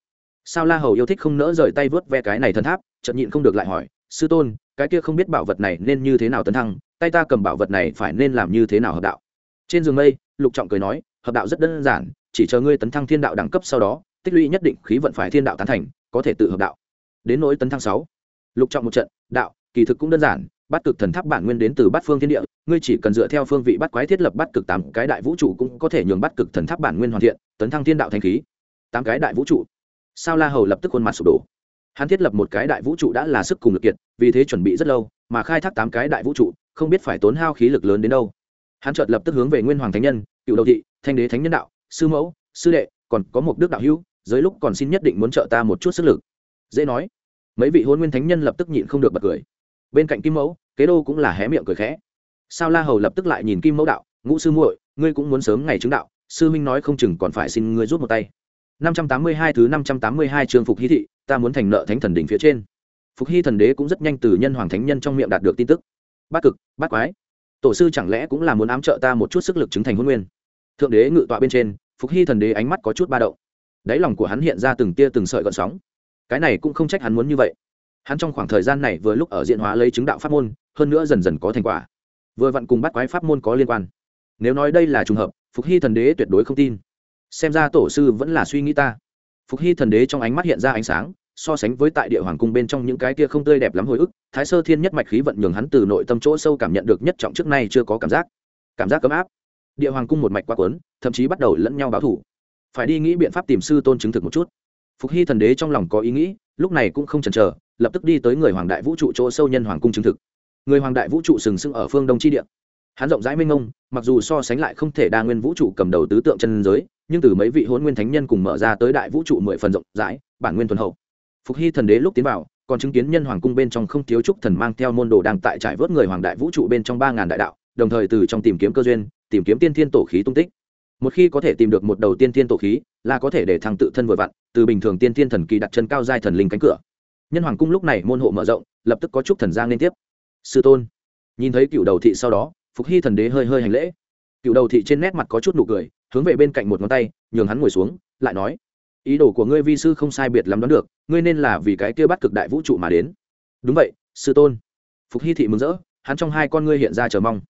Sao la hầu yêu thích không nỡ rời tay vớt ve cái này thần tháp, chợt nhịn không được lại hỏi, sư tôn, cái kia không biết bảo vật này nên như thế nào tấn thăng, tay ta cầm bảo vật này phải nên làm như thế nào hợp đạo? Trên giường mây, lục trọng cười nói, hợp đạo rất đơn giản chỉ chờ ngươi tấn thăng thiên đạo đẳng cấp sau đó, tích lũy nhất định khí vận phải thiên đạo tán thành, có thể tự hợp đạo. Đến nỗi tấn thăng sáu, lục trọng một trận, đạo, kỳ thực cũng đơn giản, bắt cực thần tháp bản nguyên đến từ bát phương thiên địa, ngươi chỉ cần dựa theo phương vị bắt quái thiết lập bắt cực tám cái đại vũ trụ cũng có thể nhường bắt cực thần tháp bản nguyên hoàn thiện, tấn thăng thiên đạo thành khí. Tám cái đại vũ trụ. Sao la hầu lập tức khuôn mặt sụp đổ. Hắn thiết lập một cái đại vũ trụ đã là sức cùng lực kiệt, vì thế chuẩn bị rất lâu, mà khai thác tám cái đại vũ trụ, không biết phải tốn hao khí lực lớn đến đâu. Hắn chợt lập tức hướng về nguyên hoàng thánh nhân, cựu đầu thị, thanh đế thánh nhân đạo sư mẫu sư đệ còn có một đức đạo hữu dưới lúc còn xin nhất định muốn trợ ta một chút sức lực dễ nói mấy vị hôn nguyên thánh nhân lập tức nhịn không được bật cười bên cạnh kim mẫu kế đô cũng là hé miệng cười khẽ sao la hầu lập tức lại nhìn kim mẫu đạo ngũ sư muội ngươi cũng muốn sớm ngày chứng đạo sư minh nói không chừng còn phải xin ngươi rút một tay 582 thứ 582 trường Phục Hy thị, ta muốn thành nợ thánh thần đỉnh phía trên. Phục Hy thần đế cũng rất nhanh từ nhân hoàng thánh nhân trong miệng đạt được tin tức. Bát cực, bát quái. Tổ sư chẳng lẽ cũng là muốn ám trợ ta một chút sức lực chứng thành hôn nguyên. Thượng đế ngự tọa bên trên, Phục Hy thần đế ánh mắt có chút ba động. Đáy lòng của hắn hiện ra từng tia từng sợi gợn sóng. Cái này cũng không trách hắn muốn như vậy. Hắn trong khoảng thời gian này vừa lúc ở diện hóa lấy chứng đạo pháp môn, hơn nữa dần dần có thành quả. Vừa vặn cùng bắt quái pháp môn có liên quan. Nếu nói đây là trùng hợp, Phục Hy thần đế tuyệt đối không tin xem ra tổ sư vẫn là suy nghĩ ta phục hy thần đế trong ánh mắt hiện ra ánh sáng so sánh với tại địa hoàng cung bên trong những cái kia không tươi đẹp lắm hồi ức thái sơ thiên nhất mạch khí vận nhường hắn từ nội tâm chỗ sâu cảm nhận được nhất trọng trước nay chưa có cảm giác cảm giác ấm áp địa hoàng cung một mạch quá quấn thậm chí bắt đầu lẫn nhau báo thủ. Phải đi nghĩ biện pháp tìm sư tôn chứng thực một chút. Phục hy thần đế trong lòng có ý nghĩ, lúc này cũng không chần chờ, lập tức đi tới người hoàng đại vũ trụ chỗ sâu nhân hoàng cung chứng thực. Người hoàng đại vũ trụ sừng sững ở phương đông tri địa. Hắn rộng rãi minh ông mặc dù so sánh lại không thể đa nguyên vũ trụ cầm đầu tứ tượng chân giới, nhưng từ mấy vị hôn nguyên thánh nhân cùng mở ra tới đại vũ trụ mười phần rộng rãi, bản nguyên thuần hậu. Phục hy thần đế lúc tiến vào, còn chứng kiến nhân hoàng cung bên trong không thiếu trúc thần mang theo môn đồ đang tại trải vớt người hoàng đại vũ trụ bên trong ba ngàn đại đạo, đồng thời từ trong tìm kiếm cơ duyên tìm kiếm tiên thiên tổ khí tung tích. Một khi có thể tìm được một đầu tiên thiên tổ khí, là có thể để thằng tự thân vừa vặn, từ bình thường tiên thiên thần kỳ đặt chân cao giai thần linh cánh cửa. Nhân hoàng cung lúc này môn hộ mở rộng, lập tức có chúc thần giang liên tiếp. Sư tôn, nhìn thấy cựu đầu thị sau đó, phục hy thần đế hơi hơi hành lễ. Cựu đầu thị trên nét mặt có chút nụ cười, hướng về bên cạnh một ngón tay, nhường hắn ngồi xuống, lại nói, ý đồ của ngươi vi sư không sai biệt lắm đoán được, ngươi nên là vì cái kia bắt cực đại vũ trụ mà đến. Đúng vậy, sư tôn. Phục hy thị mừng rỡ, hắn trong hai con ngươi hiện ra chờ mong.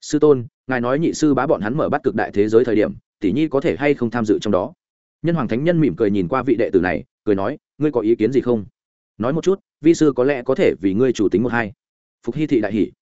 Sư tôn ngài nói nhị sư bá bọn hắn mở bắt cực đại thế giới thời điểm, tỷ nhi có thể hay không tham dự trong đó? Nhân hoàng thánh nhân mỉm cười nhìn qua vị đệ tử này, cười nói, ngươi có ý kiến gì không? Nói một chút, vi sư có lẽ có thể vì ngươi chủ tính một hai. Phục hy thị đại hỷ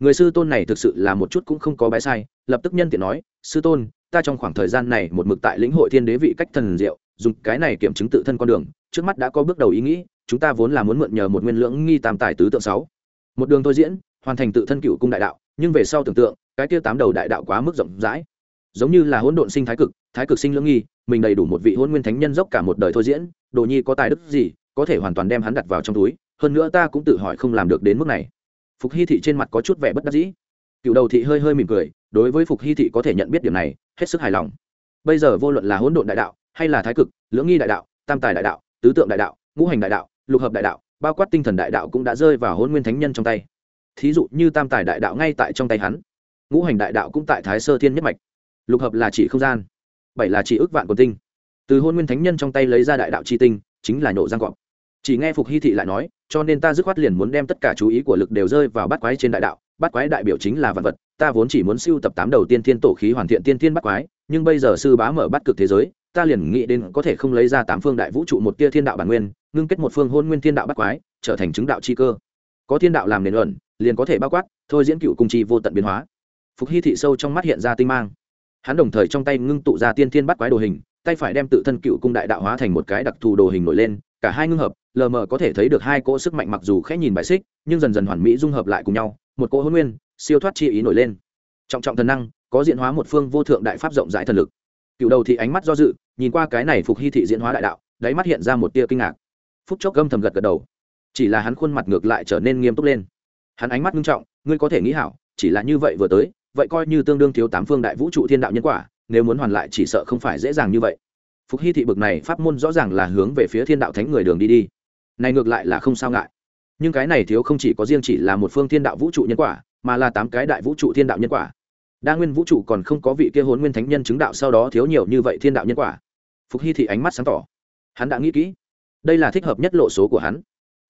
người sư tôn này thực sự là một chút cũng không có bái sai, lập tức nhân tiện nói, sư tôn, ta trong khoảng thời gian này một mực tại lĩnh hội thiên đế vị cách thần diệu, dùng cái này kiểm chứng tự thân con đường, trước mắt đã có bước đầu ý nghĩ, chúng ta vốn là muốn mượn nhờ một nguyên lưỡng nghi tam tài tứ tượng sáu. Một đường tôi diễn, hoàn thành tự thân cựu cung đại đạo, nhưng về sau tưởng tượng cái kia tám đầu đại đạo quá mức rộng rãi, giống như là hỗn độn sinh thái cực thái cực sinh lưỡng nghi, mình đầy đủ một vị hôn nguyên thánh nhân dốc cả một đời thôi diễn, đồ nhi có tài đức gì, có thể hoàn toàn đem hắn đặt vào trong túi, hơn nữa ta cũng tự hỏi không làm được đến mức này. Phục hy thị trên mặt có chút vẻ bất đắc dĩ. Cựu đầu thị hơi hơi mỉm cười, đối với phục hy thị có thể nhận biết điểm này, hết sức hài lòng. Bây giờ vô luận là hỗn độn đại đạo, hay là thái cực, lưỡng nghi đại đạo, tam tài đại đạo, tứ tượng đại đạo, ngũ hành đại đạo, lục hợp đại đạo, bao quát tinh thần đại đạo cũng đã rơi vào hôn nguyên thánh nhân trong tay. Thí dụ như tam tài đại đạo ngay tại trong tay hắn ngũ hành đại đạo cũng tại thái sơ thiên nhất mạch. Lục hợp là chỉ không gian, bảy là chỉ ước vạn quần tinh. Từ hôn nguyên thánh nhân trong tay lấy ra đại đạo c h i tinh, chính là nhổ giang gọn chỉ nghe phục hy thị lại nói, cho nên ta dứt khoát liền muốn đem tất cả chú ý của lực đều rơi vào bắt quái trên đại đạo. Bắt quái đại biểu chính là vật vật. Ta vốn chỉ muốn siêu tập tám đầu tiên thiên tổ khí hoàn thiện tiên thiên bắt quái, nhưng bây giờ sư bá mở bắt cực thế giới, ta liền nghĩ đến có thể không lấy ra tám phương đại vũ trụ một tia thiên đạo bản nguyên, ngưng kết một phương hôn nguyên thiên đạo bắt quái, trở thành chứng đạo chi cơ. Có thiên đạo làm nền ẩn liền có thể bao quát, thôi diễn cựu cung chi vô tận biến hóa phục hy thị sâu trong mắt hiện ra tinh mang. Hắn đồng thời trong tay ngưng tụ ra tiên thiên bắt quái đồ hình, tay phải đem tự thân cựu cung đại đạo hóa thành một cái đặc thù đồ hình nổi lên, cả hai ngưng hợp, lờ mờ có thể thấy được hai cỗ sức mạnh mặc dù khẽ nhìn bài xích, nhưng dần dần hoàn mỹ dung hợp lại cùng nhau, một cỗ hôn nguyên, siêu thoát chi ý nổi lên. Trọng trọng thần năng, có diện hóa một phương vô thượng đại pháp rộng rãi thần lực. Cựu đầu thị ánh mắt do dự, nhìn qua cái này phục hy thị diễn hóa đại đạo, đáy mắt hiện ra một tia kinh ngạc. Phúc chốc gâm thầm gật gật đầu. Chỉ là hắn khuôn mặt ngược lại trở nên nghiêm túc lên. Hắn ánh mắt nghiêm trọng, ngươi có thể nghĩ hảo, chỉ là như vậy vừa tới vậy coi như tương đương thiếu tám phương đại vũ trụ thiên đạo nhân quả, nếu muốn hoàn lại chỉ sợ không phải dễ dàng như vậy. Phục hy thị bực này pháp môn rõ ràng là hướng về phía thiên đạo thánh người đường đi đi. Này ngược lại là không sao ngại. Nhưng cái này thiếu không chỉ có riêng chỉ là một phương thiên đạo vũ trụ nhân quả, mà là tám cái đại vũ trụ thiên đạo nhân quả. Đa nguyên vũ trụ còn không có vị kia hốn nguyên thánh nhân chứng đạo sau đó thiếu nhiều như vậy thiên đạo nhân quả. Phục hy thị ánh mắt sáng tỏ. Hắn đã nghĩ kỹ. Đây là thích hợp nhất lộ số của hắn.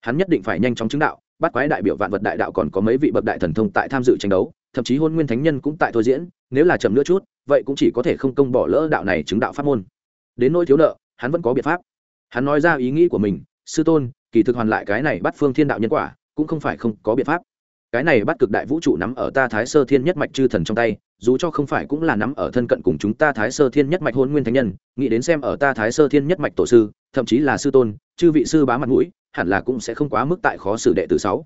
Hắn nhất định phải nhanh chóng chứng đạo bắt quái đại biểu vạn vật đại đạo còn có mấy vị bậc đại thần thông tại tham dự tranh đấu, thậm chí hôn nguyên thánh nhân cũng tại thôi diễn, nếu là chậm nữa chút, vậy cũng chỉ có thể không công bỏ lỡ đạo này chứng đạo pháp môn. Đến nỗi thiếu nợ, hắn vẫn có biện pháp. Hắn nói ra ý nghĩ của mình, sư tôn, kỳ thực hoàn lại cái này bắt phương thiên đạo nhân quả, cũng không phải không có biện pháp cái này bắt cực đại vũ trụ nắm ở ta thái sơ thiên nhất mạch chư thần trong tay, dù cho không phải cũng là nắm ở thân cận cùng chúng ta thái sơ thiên nhất mạch hôn nguyên thánh nhân, nghĩ đến xem ở ta thái sơ thiên nhất mạch tổ sư, thậm chí là sư tôn, chư vị sư bá mặt mũi, hẳn là cũng sẽ không quá mức tại khó xử đệ tử sáu.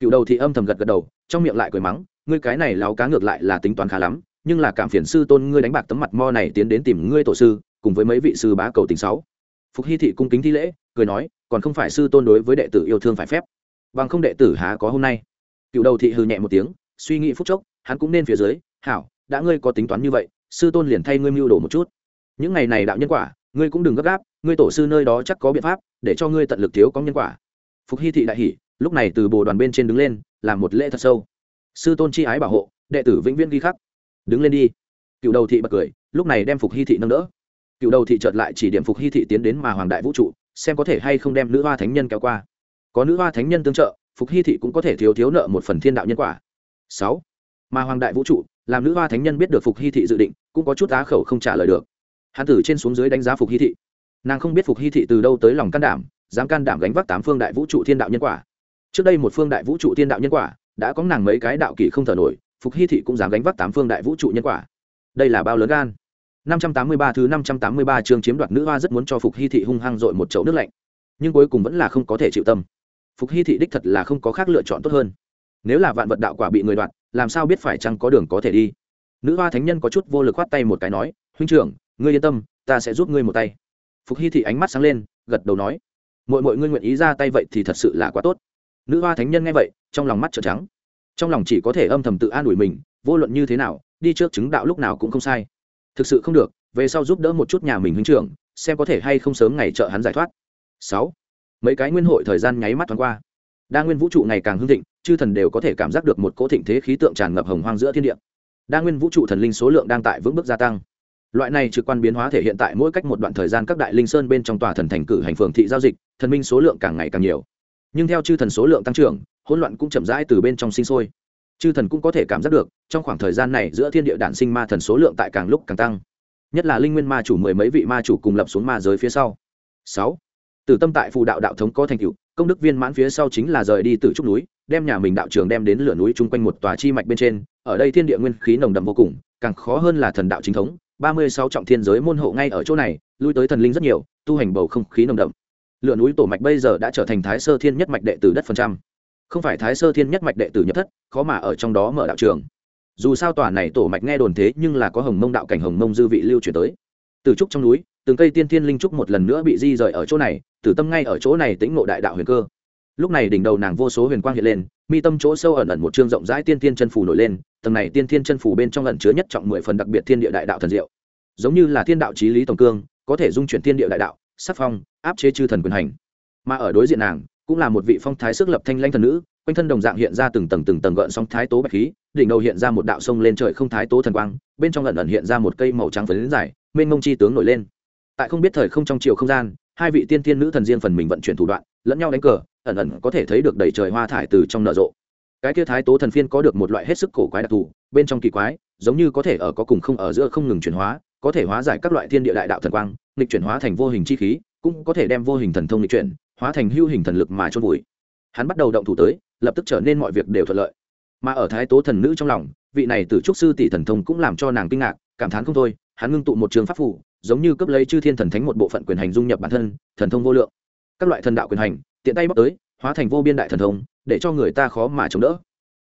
Cựu đầu thì âm thầm gật gật đầu, trong miệng lại cười mắng, ngươi cái này láo cá ngược lại là tính toán khá lắm, nhưng là cảm phiền sư tôn ngươi đánh bạc tấm mặt mo này tiến đến tìm ngươi tổ sư, cùng với mấy vị sư bá cầu tình sáu. Phục hy thị cung kính thi lễ, cười nói, còn không phải sư tôn đối với đệ tử yêu thương phải phép. Bằng không đệ tử há có hôm nay cựu đầu thị hư nhẹ một tiếng suy nghĩ phút chốc hắn cũng nên phía dưới hảo đã ngươi có tính toán như vậy sư tôn liền thay ngươi mưu đồ một chút. Những ngày này đạo nhân quả ngươi cũng đừng gấp gáp ngươi tổ sư nơi đó chắc có biện pháp để cho ngươi tận lực thiếu có nhân quả. Phục hy thị đại hỉ, lúc này từ bồ đoàn bên trên đứng lên làm một lễ thật sâu. Sư tôn chi ái bảo hộ đệ tử vĩnh viễn ghi khắc. Đứng lên đi. Cựu đầu thị bật cười lúc này đem phục hy thị nâng đỡ. Cựu đầu thị chợt lại chỉ điểm phục hy thị tiến đến mà hoàng đại vũ trụ xem có thể hay không đem nữ hoa thánh nhân kéo qua. Có nữ hoa thánh nhân tương trợ phục hy thị cũng có thể thiếu thiếu nợ một phần thiên đạo nhân quả. Sáu mà hoàng đại vũ trụ làm nữ hoa thánh nhân biết được phục hy thị dự định cũng có chút á khẩu không trả lời được. Hắn tử trên xuống dưới đánh giá phục hy thị. Nàng không biết phục hy thị từ đâu tới lòng can đảm dám can đảm gánh vác tám phương đại vũ trụ thiên đạo nhân quả. Trước đây một phương đại vũ trụ thiên đạo nhân quả đã có nàng mấy cái đạo kỷ không thở nổi phục hy thị cũng dám gánh vác tám phương đại vũ trụ nhân quả. Đây là bao lớn gan? 583 thứ 583 chương chiếm đoạt nữ hoa rất muốn cho Phục Hy thị hung hăng dội một chậu nước lạnh, nhưng cuối cùng vẫn là không có thể chịu tâm. Phục Hy thị đích thật là không có khác lựa chọn tốt hơn. Nếu là vạn vật đạo quả bị người đoạt, làm sao biết phải chăng có đường có thể đi? Nữ hoa thánh nhân có chút vô lực khoát tay một cái nói, "Huynh trưởng, ngươi yên tâm, ta sẽ giúp ngươi một tay." Phục Hy thị ánh mắt sáng lên, gật đầu nói, Mọi mọi ngươi nguyện ý ra tay vậy thì thật sự là quá tốt." Nữ hoa thánh nhân nghe vậy, trong lòng mắt trợn trắng. Trong lòng chỉ có thể âm thầm tự an ủi mình, vô luận như thế nào, đi trước chứng đạo lúc nào cũng không sai thực sự không được về sau giúp đỡ một chút nhà mình huynh trưởng xem có thể hay không sớm ngày trợ hắn giải thoát sáu mấy cái nguyên hội thời gian nháy mắt thoáng qua. Đa nguyên vũ trụ ngày càng hưng thịnh, chư thần đều có thể cảm giác được một cỗ thịnh thế khí tượng tràn ngập hồng hoang giữa thiên địa. Đa nguyên vũ trụ thần linh số lượng đang tại vững bước gia tăng. Loại này trực quan biến hóa thể hiện tại mỗi cách một đoạn thời gian các đại linh sơn bên trong tòa thần thành cử hành phường thị giao dịch, thần minh số lượng càng ngày càng nhiều. Nhưng theo chư thần số lượng tăng trưởng, hỗn loạn cũng chậm rãi từ bên trong sinh sôi. Chư thần cũng có thể cảm giác được, trong khoảng thời gian này giữa thiên địa đản sinh ma thần số lượng tại càng lúc càng tăng. Nhất là linh nguyên ma chủ mười mấy vị ma chủ cùng lập xuống ma giới phía sau. Sáu từ tâm tại phù đạo đạo thống có thành tựu, công đức viên mãn phía sau chính là rời đi từ trúc núi, đem nhà mình đạo trường đem đến lửa núi chung quanh một tòa chi mạch bên trên, ở đây thiên địa nguyên khí nồng đậm vô cùng, càng khó hơn là thần đạo chính thống. Ba mươi sáu trọng thiên giới môn hộ ngay ở chỗ này, lui tới thần linh rất nhiều, tu hành bầu không khí nồng đậm. Lửa núi tổ mạch bây giờ đã trở thành thái sơ thiên nhất mạch đệ tử đất phần trăm. Không phải thái sơ thiên nhất mạch đệ tử nhập thất, khó mà ở trong đó mở đạo trường. Dù sao tòa này tổ mạch nghe đồn thế nhưng là có hồng mông đạo cảnh, hồng mông dư vị lưu chuyển tới từ trúc trong núi, từng cây tiên thiên linh trúc một lần nữa bị di rời ở chỗ này, tử tâm ngay ở chỗ này tĩnh ngộ đại đạo huyền cơ. Lúc này đỉnh đầu nàng vô số huyền quang hiện lên, mi tâm chỗ sâu ẩn ẩn một chương rộng rãi tiên thiên chân phủ nổi lên, tầng này tiên thiên chân phủ bên trong ẩn chứa nhất trọng mười phần đặc biệt thiên địa đại đạo thần diệu. Giống như là thiên đạo trí lý tổng cương, có thể dung chuyển thiên địa đại đạo, sắc phong, áp chế chư thần quyền hành. Mà ở đối diện nàng, cũng là một vị phong thái sức lập thanh lanh thần nữ, quanh thân đồng dạng hiện ra từng tầng từng tầng gợn sóng thái tố bạch khí đỉnh đầu hiện ra một đạo sông lên trời không thái tố thần quang, bên trong ẩn ẩn hiện ra một cây màu trắng phấn dài, mênh mông chi tướng nổi lên. Tại không biết thời không trong chiều không gian, hai vị tiên tiên nữ thần riêng phần mình vận chuyển thủ đoạn, lẫn nhau đánh cờ, ẩn ẩn có thể thấy được đầy trời hoa thải từ trong nở rộ. Cái kia thái tố thần phiên có được một loại hết sức cổ quái đặc thù, bên trong kỳ quái, giống như có thể ở có cùng không ở giữa không ngừng chuyển hóa, có thể hóa giải các loại thiên địa đại đạo thần quang, nghịch chuyển hóa thành vô hình chi khí, cũng có thể đem vô hình thần thông nghịch chuyển, hóa thành hưu hình thần lực mà chôn vùi. Hắn bắt đầu động thủ tới, lập tức trở nên mọi việc đều thuận lợi mà ở thái tố thần nữ trong lòng, vị này từ trúc sư tỷ thần thông cũng làm cho nàng kinh ngạc, cảm thán không thôi, hắn ngưng tụ một trường pháp phủ, giống như cấp lấy chư thiên thần thánh một bộ phận quyền hành dung nhập bản thân, thần thông vô lượng. Các loại thần đạo quyền hành, tiện tay bóc tới, hóa thành vô biên đại thần thông, để cho người ta khó mà chống đỡ.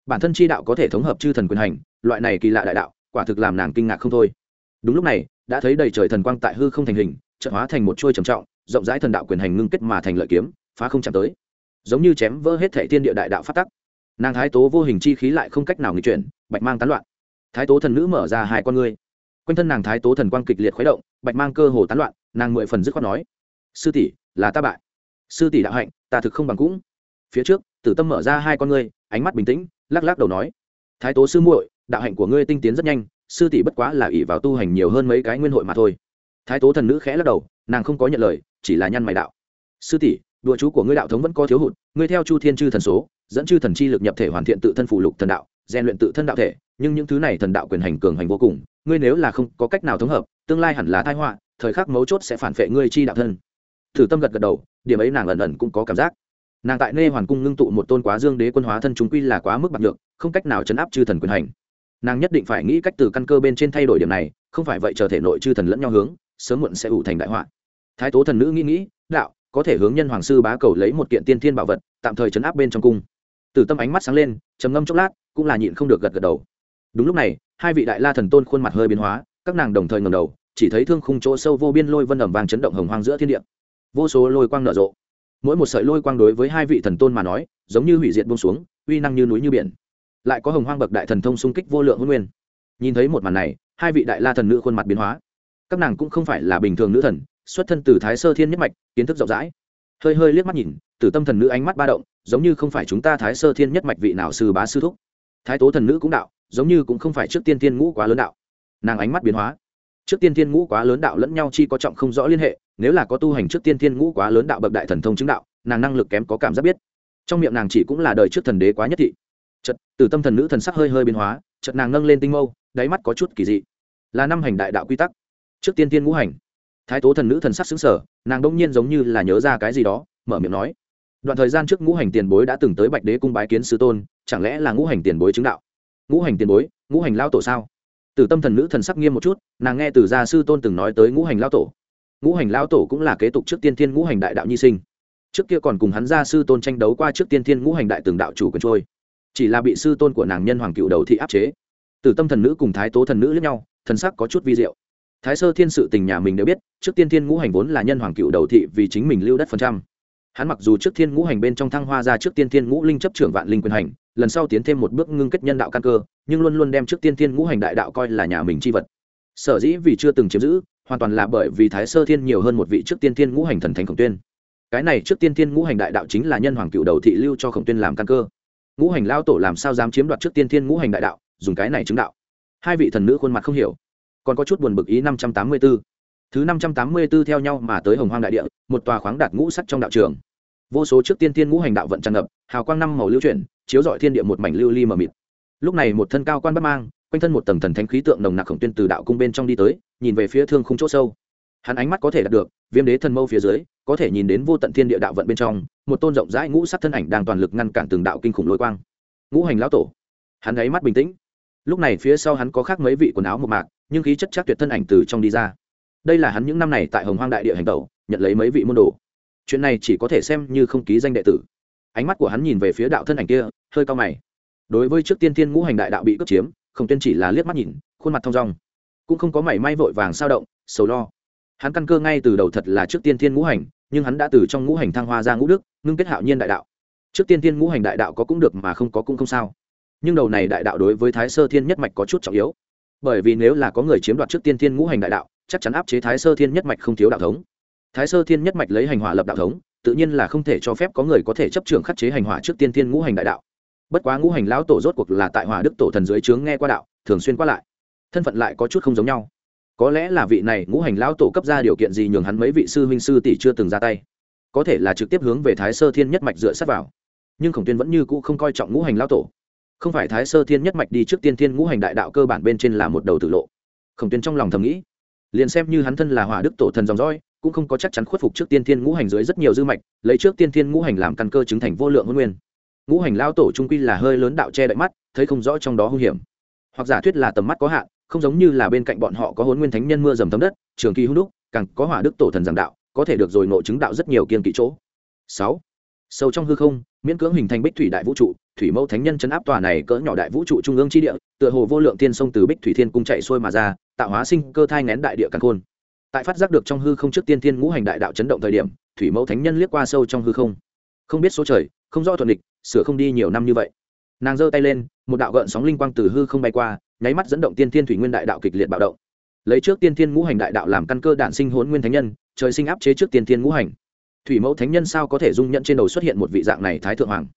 Bản thân chi đạo có thể thống hợp chư thần quyền hành, loại này kỳ lạ đại đạo, quả thực làm nàng kinh ngạc không thôi. Đúng lúc này, đã thấy đầy trời thần quang tại hư không thành hình trợ hóa thành một chuôi trầm trọng, rộng rãi thần đạo quyền hành ngưng kết mà thành lợi kiếm, phá không chạm tới. Giống như chém vỡ hết thể thiên địa đại đạo phát tắc nàng thái tố vô hình chi khí lại không cách nào nghịch chuyển, bạch mang tán loạn. Thái tố thần nữ mở ra hai con ngươi. Quanh thân nàng thái tố thần quang kịch liệt khuấy động, bạch mang cơ hồ tán loạn, nàng mười phần dứt khoát nói, sư tỷ, là ta bại. Sư tỷ đạo hạnh, ta thực không bằng cũng. Phía trước, tử tâm mở ra hai con ngươi, ánh mắt bình tĩnh, lắc lắc đầu nói, thái tố sư muội, đạo hạnh của ngươi tinh tiến rất nhanh, sư tỷ bất quá là ỷ vào tu hành nhiều hơn mấy cái nguyên hội mà thôi. Thái tố thần nữ khẽ lắc đầu, nàng không có nhận lời, chỉ là nhăn mày đạo, sư tỷ đùa chú của ngươi đạo thống vẫn có thiếu hụt, ngươi theo chu thiên chư thần số, dẫn chư thần chi lực nhập thể hoàn thiện tự thân phụ lục thần đạo, rèn luyện tự thân đạo thể, nhưng những thứ này thần đạo quyền hành cường hành vô cùng, ngươi nếu là không có cách nào thống hợp, tương lai hẳn là tai họa, thời khắc mấu chốt sẽ phản vệ ngươi chi đạo thân. Thử tâm gật gật đầu, điểm ấy nàng ẩn ẩn cũng có cảm giác. Nàng tại nê hoàn cung ngưng tụ một tôn quá dương đế quân hóa thân chúng quy là quá mức bạc nhược, không cách nào chấn áp chư thần quyền hành. Nàng nhất định phải nghĩ cách từ căn cơ bên trên thay đổi điểm này, không phải vậy chờ thể nội chư thần lẫn nhau hướng, sớm muộn sẽ ủ thành đại họa. Thái tố thần nữ nghĩ nghĩ, đạo có thể hướng nhân hoàng sư bá cầu lấy một kiện tiên thiên bảo vật, tạm thời chấn áp bên trong cung. Từ tâm ánh mắt sáng lên, trầm ngâm chốc lát, cũng là nhịn không được gật gật đầu. Đúng lúc này, hai vị đại la thần tôn khuôn mặt hơi biến hóa, các nàng đồng thời ngầm đầu, chỉ thấy thương khung chỗ sâu vô biên lôi vân ẩm vàng chấn động hồng hoang giữa thiên địa. Vô số lôi quang nở rộ. Mỗi một sợi lôi quang đối với hai vị thần tôn mà nói, giống như hủy diệt bông xuống, uy năng như núi như biển. Lại có hồng hoang bậc đại thần thông xung kích vô lượng hôn nguyên. Nhìn thấy một màn này, hai vị đại la thần nữ khuôn mặt biến hóa. Các nàng cũng không phải là bình thường nữ thần xuất thân từ thái sơ thiên nhất mạch, kiến thức rộng rãi. Hơi hơi liếc mắt nhìn từ tâm thần nữ ánh mắt ba động, giống như không phải chúng ta thái sơ thiên nhất mạch vị nào sư bá sư thúc. Thái tố thần nữ cũng đạo, giống như cũng không phải trước tiên thiên ngũ quá lớn đạo. Nàng ánh mắt biến hóa. Trước tiên thiên ngũ quá lớn đạo lẫn nhau chi có trọng không rõ liên hệ, nếu là có tu hành trước tiên thiên ngũ quá lớn đạo bậc đại thần thông chứng đạo, nàng năng lực kém có cảm giác biết. Trong miệng nàng chỉ cũng là đời trước thần đế quá nhất thị. Chật từ tâm thần nữ thần sắc hơi hơi biến hóa chật nàng nâng lên tinh mâu, đáy mắt có chút kỳ dị. Là năm hành đại đạo quy tắc. Trước tiên tiên ngũ hành thái tố thần nữ thần sắc xứng sở nàng đông nhiên giống như là nhớ ra cái gì đó, mở miệng nói. Đoạn thời gian trước ngũ hành tiền bối đã từng tới bạch đế cung bái kiến sư tôn, chẳng lẽ là ngũ hành tiền bối chứng đạo? Ngũ hành tiền bối, ngũ hành lao tổ sao? Từ tâm thần nữ thần sắc nghiêm một chút, nàng nghe từ gia sư tôn từng nói tới ngũ hành lao tổ. Ngũ hành lao tổ cũng là kế tục trước tiên thiên ngũ hành đại đạo nhi sinh. Trước kia còn cùng hắn gia sư tôn tranh đấu qua trước tiên thiên ngũ hành đại từng đạo chủ quyền trôi. Chỉ là bị sư tôn của nàng nhân hoàng cựu đầu thị áp chế. Từ tâm thần nữ cùng thái tố thần nữ lẫn nhau, thần sắc có chút vi diệu thái sơ thiên sự tình nhà mình đều biết, trước tiên thiên ngũ hành vốn là nhân hoàng cựu đầu thị vì chính mình lưu đất phần trăm. Hắn mặc dù trước thiên ngũ hành bên trong thăng hoa ra trước tiên thiên ngũ linh chấp trưởng vạn linh quyền hành, lần sau tiến thêm một bước ngưng kết nhân đạo căn cơ, nhưng luôn luôn đem trước tiên thiên ngũ hành đại đạo coi là nhà mình c h i vật. Sở dĩ vì chưa từng chiếm giữ, hoàn toàn là bởi vì thái sơ thiên nhiều hơn một vị trước tiên thiên ngũ hành thần thánh khổng tuyên. Cái này trước tiên thiên ngũ hành đại đạo chính là nhân hoàng cựu đầu thị lưu cho khổng tuyên làm căn cơ. Ngũ hành lao tổ làm sao dám chiếm đoạt trước tiên thiên ngũ hành đại đạo, dùng cái này chứng đạo. Hai vị thần nữ khuôn mặt không hiểu còn có chút buồn bực ý năm trăm tám mươi b ố thứ năm trăm tám mươi b ố theo nhau mà tới hồng hoang đại địa, một tòa khoáng đạt ngũ sắc trong đạo trường. Vô số trước tiên tiên ngũ hành đạo vận tràn ngập, hào quang năm màu lưu chuyển, chiếu rọi thiên địa một mảnh lưu ly mờ mịt. Lúc này một thân cao quan bất mang, quanh thân một tầng thần thánh khí tượng nồng nặc khổng tuyên từ đạo cung bên trong đi tới, nhìn về phía thương khung chỗ sâu. Hắn ánh mắt có thể đạt được, viêm đế thần mâu phía dưới, có thể nhìn đến vô tận thiên địa đạo vận bên trong, một tôn rộng rãi ngũ sắc thân ảnh đang toàn lực ngăn cản từng đạo kinh khủng lôi quang. Ngũ hành lão tổ. Hắn ấy mắt bình tĩnh lúc này phía sau hắn có khác mấy vị quần áo một mạc, nhưng khí chất chắc tuyệt thân ảnh từ trong đi ra. Đây là hắn những năm này tại hồng hoang đại địa hành tẩu, nhận lấy mấy vị môn đồ. Chuyện này chỉ có thể xem như không ký danh đệ tử. Ánh mắt của hắn nhìn về phía đạo thân ảnh kia, hơi cao mày. Đối với trước tiên tiên ngũ hành đại đạo bị cướp chiếm, không tiên chỉ là liếc mắt nhìn, khuôn mặt thong dong. Cũng không có mảy may vội vàng sao động, sầu lo. Hắn căn cơ ngay từ đầu thật là trước tiên tiên ngũ hành, nhưng hắn đã từ trong ngũ hành thăng hoa ra ngũ đức, ngưng kết hạo nhiên đại đạo. Trước tiên tiên ngũ hành đại đạo có cũng được mà không có cũng không sao nhưng đầu này đại đạo đối với thái sơ thiên nhất mạch có chút trọng yếu. Bởi vì nếu là có người chiếm đoạt trước tiên thiên ngũ hành đại đạo, chắc chắn áp chế thái sơ thiên nhất mạch không thiếu đạo thống. Thái sơ thiên nhất mạch lấy hành hỏa lập đạo thống, tự nhiên là không thể cho phép có người có thể chấp trường khắc chế hành hỏa trước tiên thiên ngũ hành đại đạo. Bất quá ngũ hành lão tổ rốt cuộc là tại hỏa đức tổ thần dưới trướng nghe qua đạo, thường xuyên qua lại. Thân phận lại có chút không giống nhau. Có lẽ là vị này ngũ hành lão tổ cấp ra điều kiện gì nhường hắn mấy vị sư huynh sư tỷ chưa từng ra tay. Có thể là trực tiếp hướng về thái sơ thiên nhất mạch dựa sát vào. Nhưng khổng tuyên vẫn như cũ không coi trọng ngũ hành lão tổ không phải thái sơ thiên nhất mạch đi trước tiên thiên ngũ hành đại đạo cơ bản bên trên là một đầu tử lộ. Khổng tuyến trong lòng thầm nghĩ, liền xem như hắn thân là hỏa đức tổ thần dòng dõi, cũng không có chắc chắn khuất phục trước tiên thiên ngũ hành dưới rất nhiều dư mạch, lấy trước tiên thiên ngũ hành làm căn cơ chứng thành vô lượng hôn nguyên. Ngũ hành lao tổ trung quy là hơi lớn đạo che đậy mắt, thấy không rõ trong đó hung hiểm. Hoặc giả thuyết là tầm mắt có hạn, không giống như là bên cạnh bọn họ có hôn nguyên thánh nhân mưa dầm thấm đất, trường kỳ hung đúc, càng có hỏa đức tổ thần giảng đạo, có thể được rồi nội chứng đạo rất nhiều kiên kỵ chỗ. Sáu. Sâu trong hư không, miễn cưỡng hình thành bích thủy đại vũ trụ thủy mẫu thánh nhân chấn áp tòa này cỡ nhỏ đại vũ trụ trung ương chi địa, tựa hồ vô lượng tiên sông từ bích thủy thiên cung chạy xuôi mà ra, tạo hóa sinh cơ thai ngén đại địa càng khôn. Tại phát giác được trong hư không trước tiên thiên ngũ hành đại đạo chấn động thời điểm, thủy mẫu thánh nhân liếc qua sâu trong hư không. Không biết số trời, không rõ thuận địch sửa không đi nhiều năm như vậy. Nàng giơ tay lên, một đạo gợn sóng linh quang từ hư không bay qua, nháy mắt dẫn động tiên thiên thủy nguyên đại đạo kịch liệt bạo động. Lấy trước tiên thiên ngũ hành đại đạo làm căn cơ đản sinh hốn nguyên thánh nhân, trời sinh áp chế trước tiên thiên ngũ hành. Thủy mẫu thánh nhân sao có thể dung nhận trên đầu xuất hiện một vị dạng này thái thượng hoàng?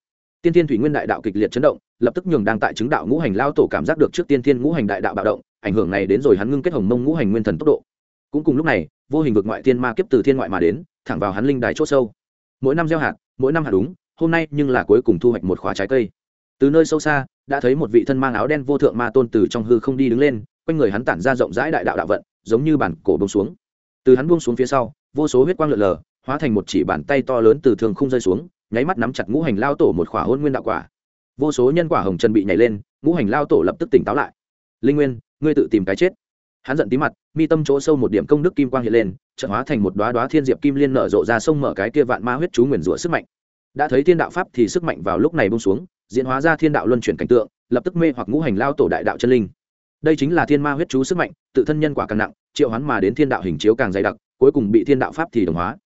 Tiên thiên thủy nguyên đại đạo kịch liệt chấn động, lập tức nhường đang tại chứng đạo ngũ hành lao tổ cảm giác được trước tiên thiên ngũ hành đại đạo bạo động, ảnh hưởng này đến rồi hắn ngưng kết hồng mông ngũ hành nguyên thần tốc độ. Cũng cùng lúc này, vô hình vực ngoại tiên ma kiếp từ thiên ngoại mà đến, thẳng vào hắn linh đài c h ỗ sâu. Mỗi năm gieo hạt, mỗi năm hạt đúng, hôm nay nhưng là cuối cùng thu hoạch một khóa trái cây. Từ nơi sâu xa, đã thấy một vị thân mang áo đen vô thượng ma tôn từ trong hư không đi đứng lên, quanh người hắn tản ra rộng rãi đại đạo đạo vận, giống như bản cổ bông xuống. Từ hắn buông xuống phía sau, vô số huyết quang lượn lờ, hóa thành một chỉ bàn tay to lớn từ thường không rơi xuống nháy mắt nắm chặt ngũ hành lao tổ một khỏa hôn nguyên đạo quả. Vô số nhân quả hồng trần bị nhảy lên, ngũ hành lao tổ lập tức tỉnh táo lại. Linh nguyên, ngươi tự tìm cái chết. Hắn giận tí mặt, mi tâm chỗ sâu một điểm công đức kim quang hiện lên trận hóa thành một đoá đoá thiên diệp kim liên nở rộ ra sông mở cái kia vạn ma huyết chú nguyền rủa sức mạnh. Đã thấy thiên đạo pháp thì sức mạnh vào lúc này bông xuống, diễn hóa ra thiên đạo luân chuyển cảnh tượng, lập tức mê hoặc ngũ hành lao tổ đại đạo chân linh. Đây chính là thiên ma huyết chú sức mạnh, tự thân nhân quả càng nặng, triệu hoán mà đến thiên đạo hình chiếu càng dày đặc, cuối cùng bị thiên đạo pháp thì đồng hóa.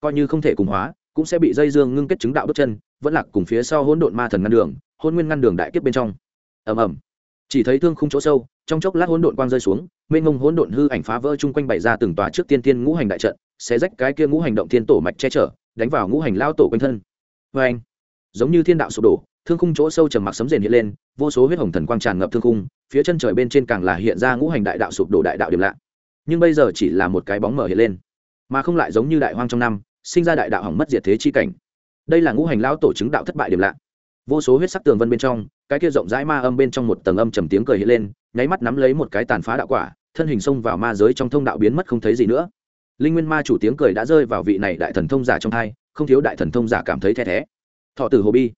Coi như không thể cùng hóa cũng sẽ bị dây dương ngưng kết chứng đạo bước chân, vẫn lạc cùng phía sau hỗn độn ma thần ngăn đường, hôn nguyên ngăn đường đại kiếp bên trong. Ầm ầm. Chỉ thấy thương khung chỗ sâu, trong chốc lát hỗn độn quang rơi xuống, mênh mông hỗn độn hư ảnh phá vỡ chung quanh bày ra từng tòa trước tiên tiên ngũ hành đại trận sẽ rách cái kia ngũ hành động thiên tổ mạch che chở, đánh vào ngũ hành lao tổ quanh thân. Vê anh, giống như thiên đạo sụp đổ, thương khung chỗ sâu trầm mặc sấm rền hiện lên, vô số huyết hồng thần quang tràn ngập thương khung, phía chân trời bên trên càng là hiện ra ngũ hành đại đạo sụp đổ đại đạo điểm lạ. Nhưng bây giờ chỉ là một cái bóng mở hiện lên, mà không lại giống như đại hoang trong năm sinh ra đại đạo hỏng mất diệt thế chi cảnh. Đây là ngũ hành lao tổ chứng đạo thất bại điểm lạ. Vô số huyết sắc tường vân bên trong, cái kia rộng rãi ma âm bên trong một tầng âm trầm tiếng cười hiện lên, nháy mắt nắm lấy một cái tàn phá đạo quả, thân hình xông vào ma giới trong thông đạo biến mất không thấy gì nữa. Linh nguyên ma chủ tiếng cười đã rơi vào vị này đại thần thông giả trong hai, không thiếu đại thần thông giả cảm thấy the thé. Thọ tử hồ bi.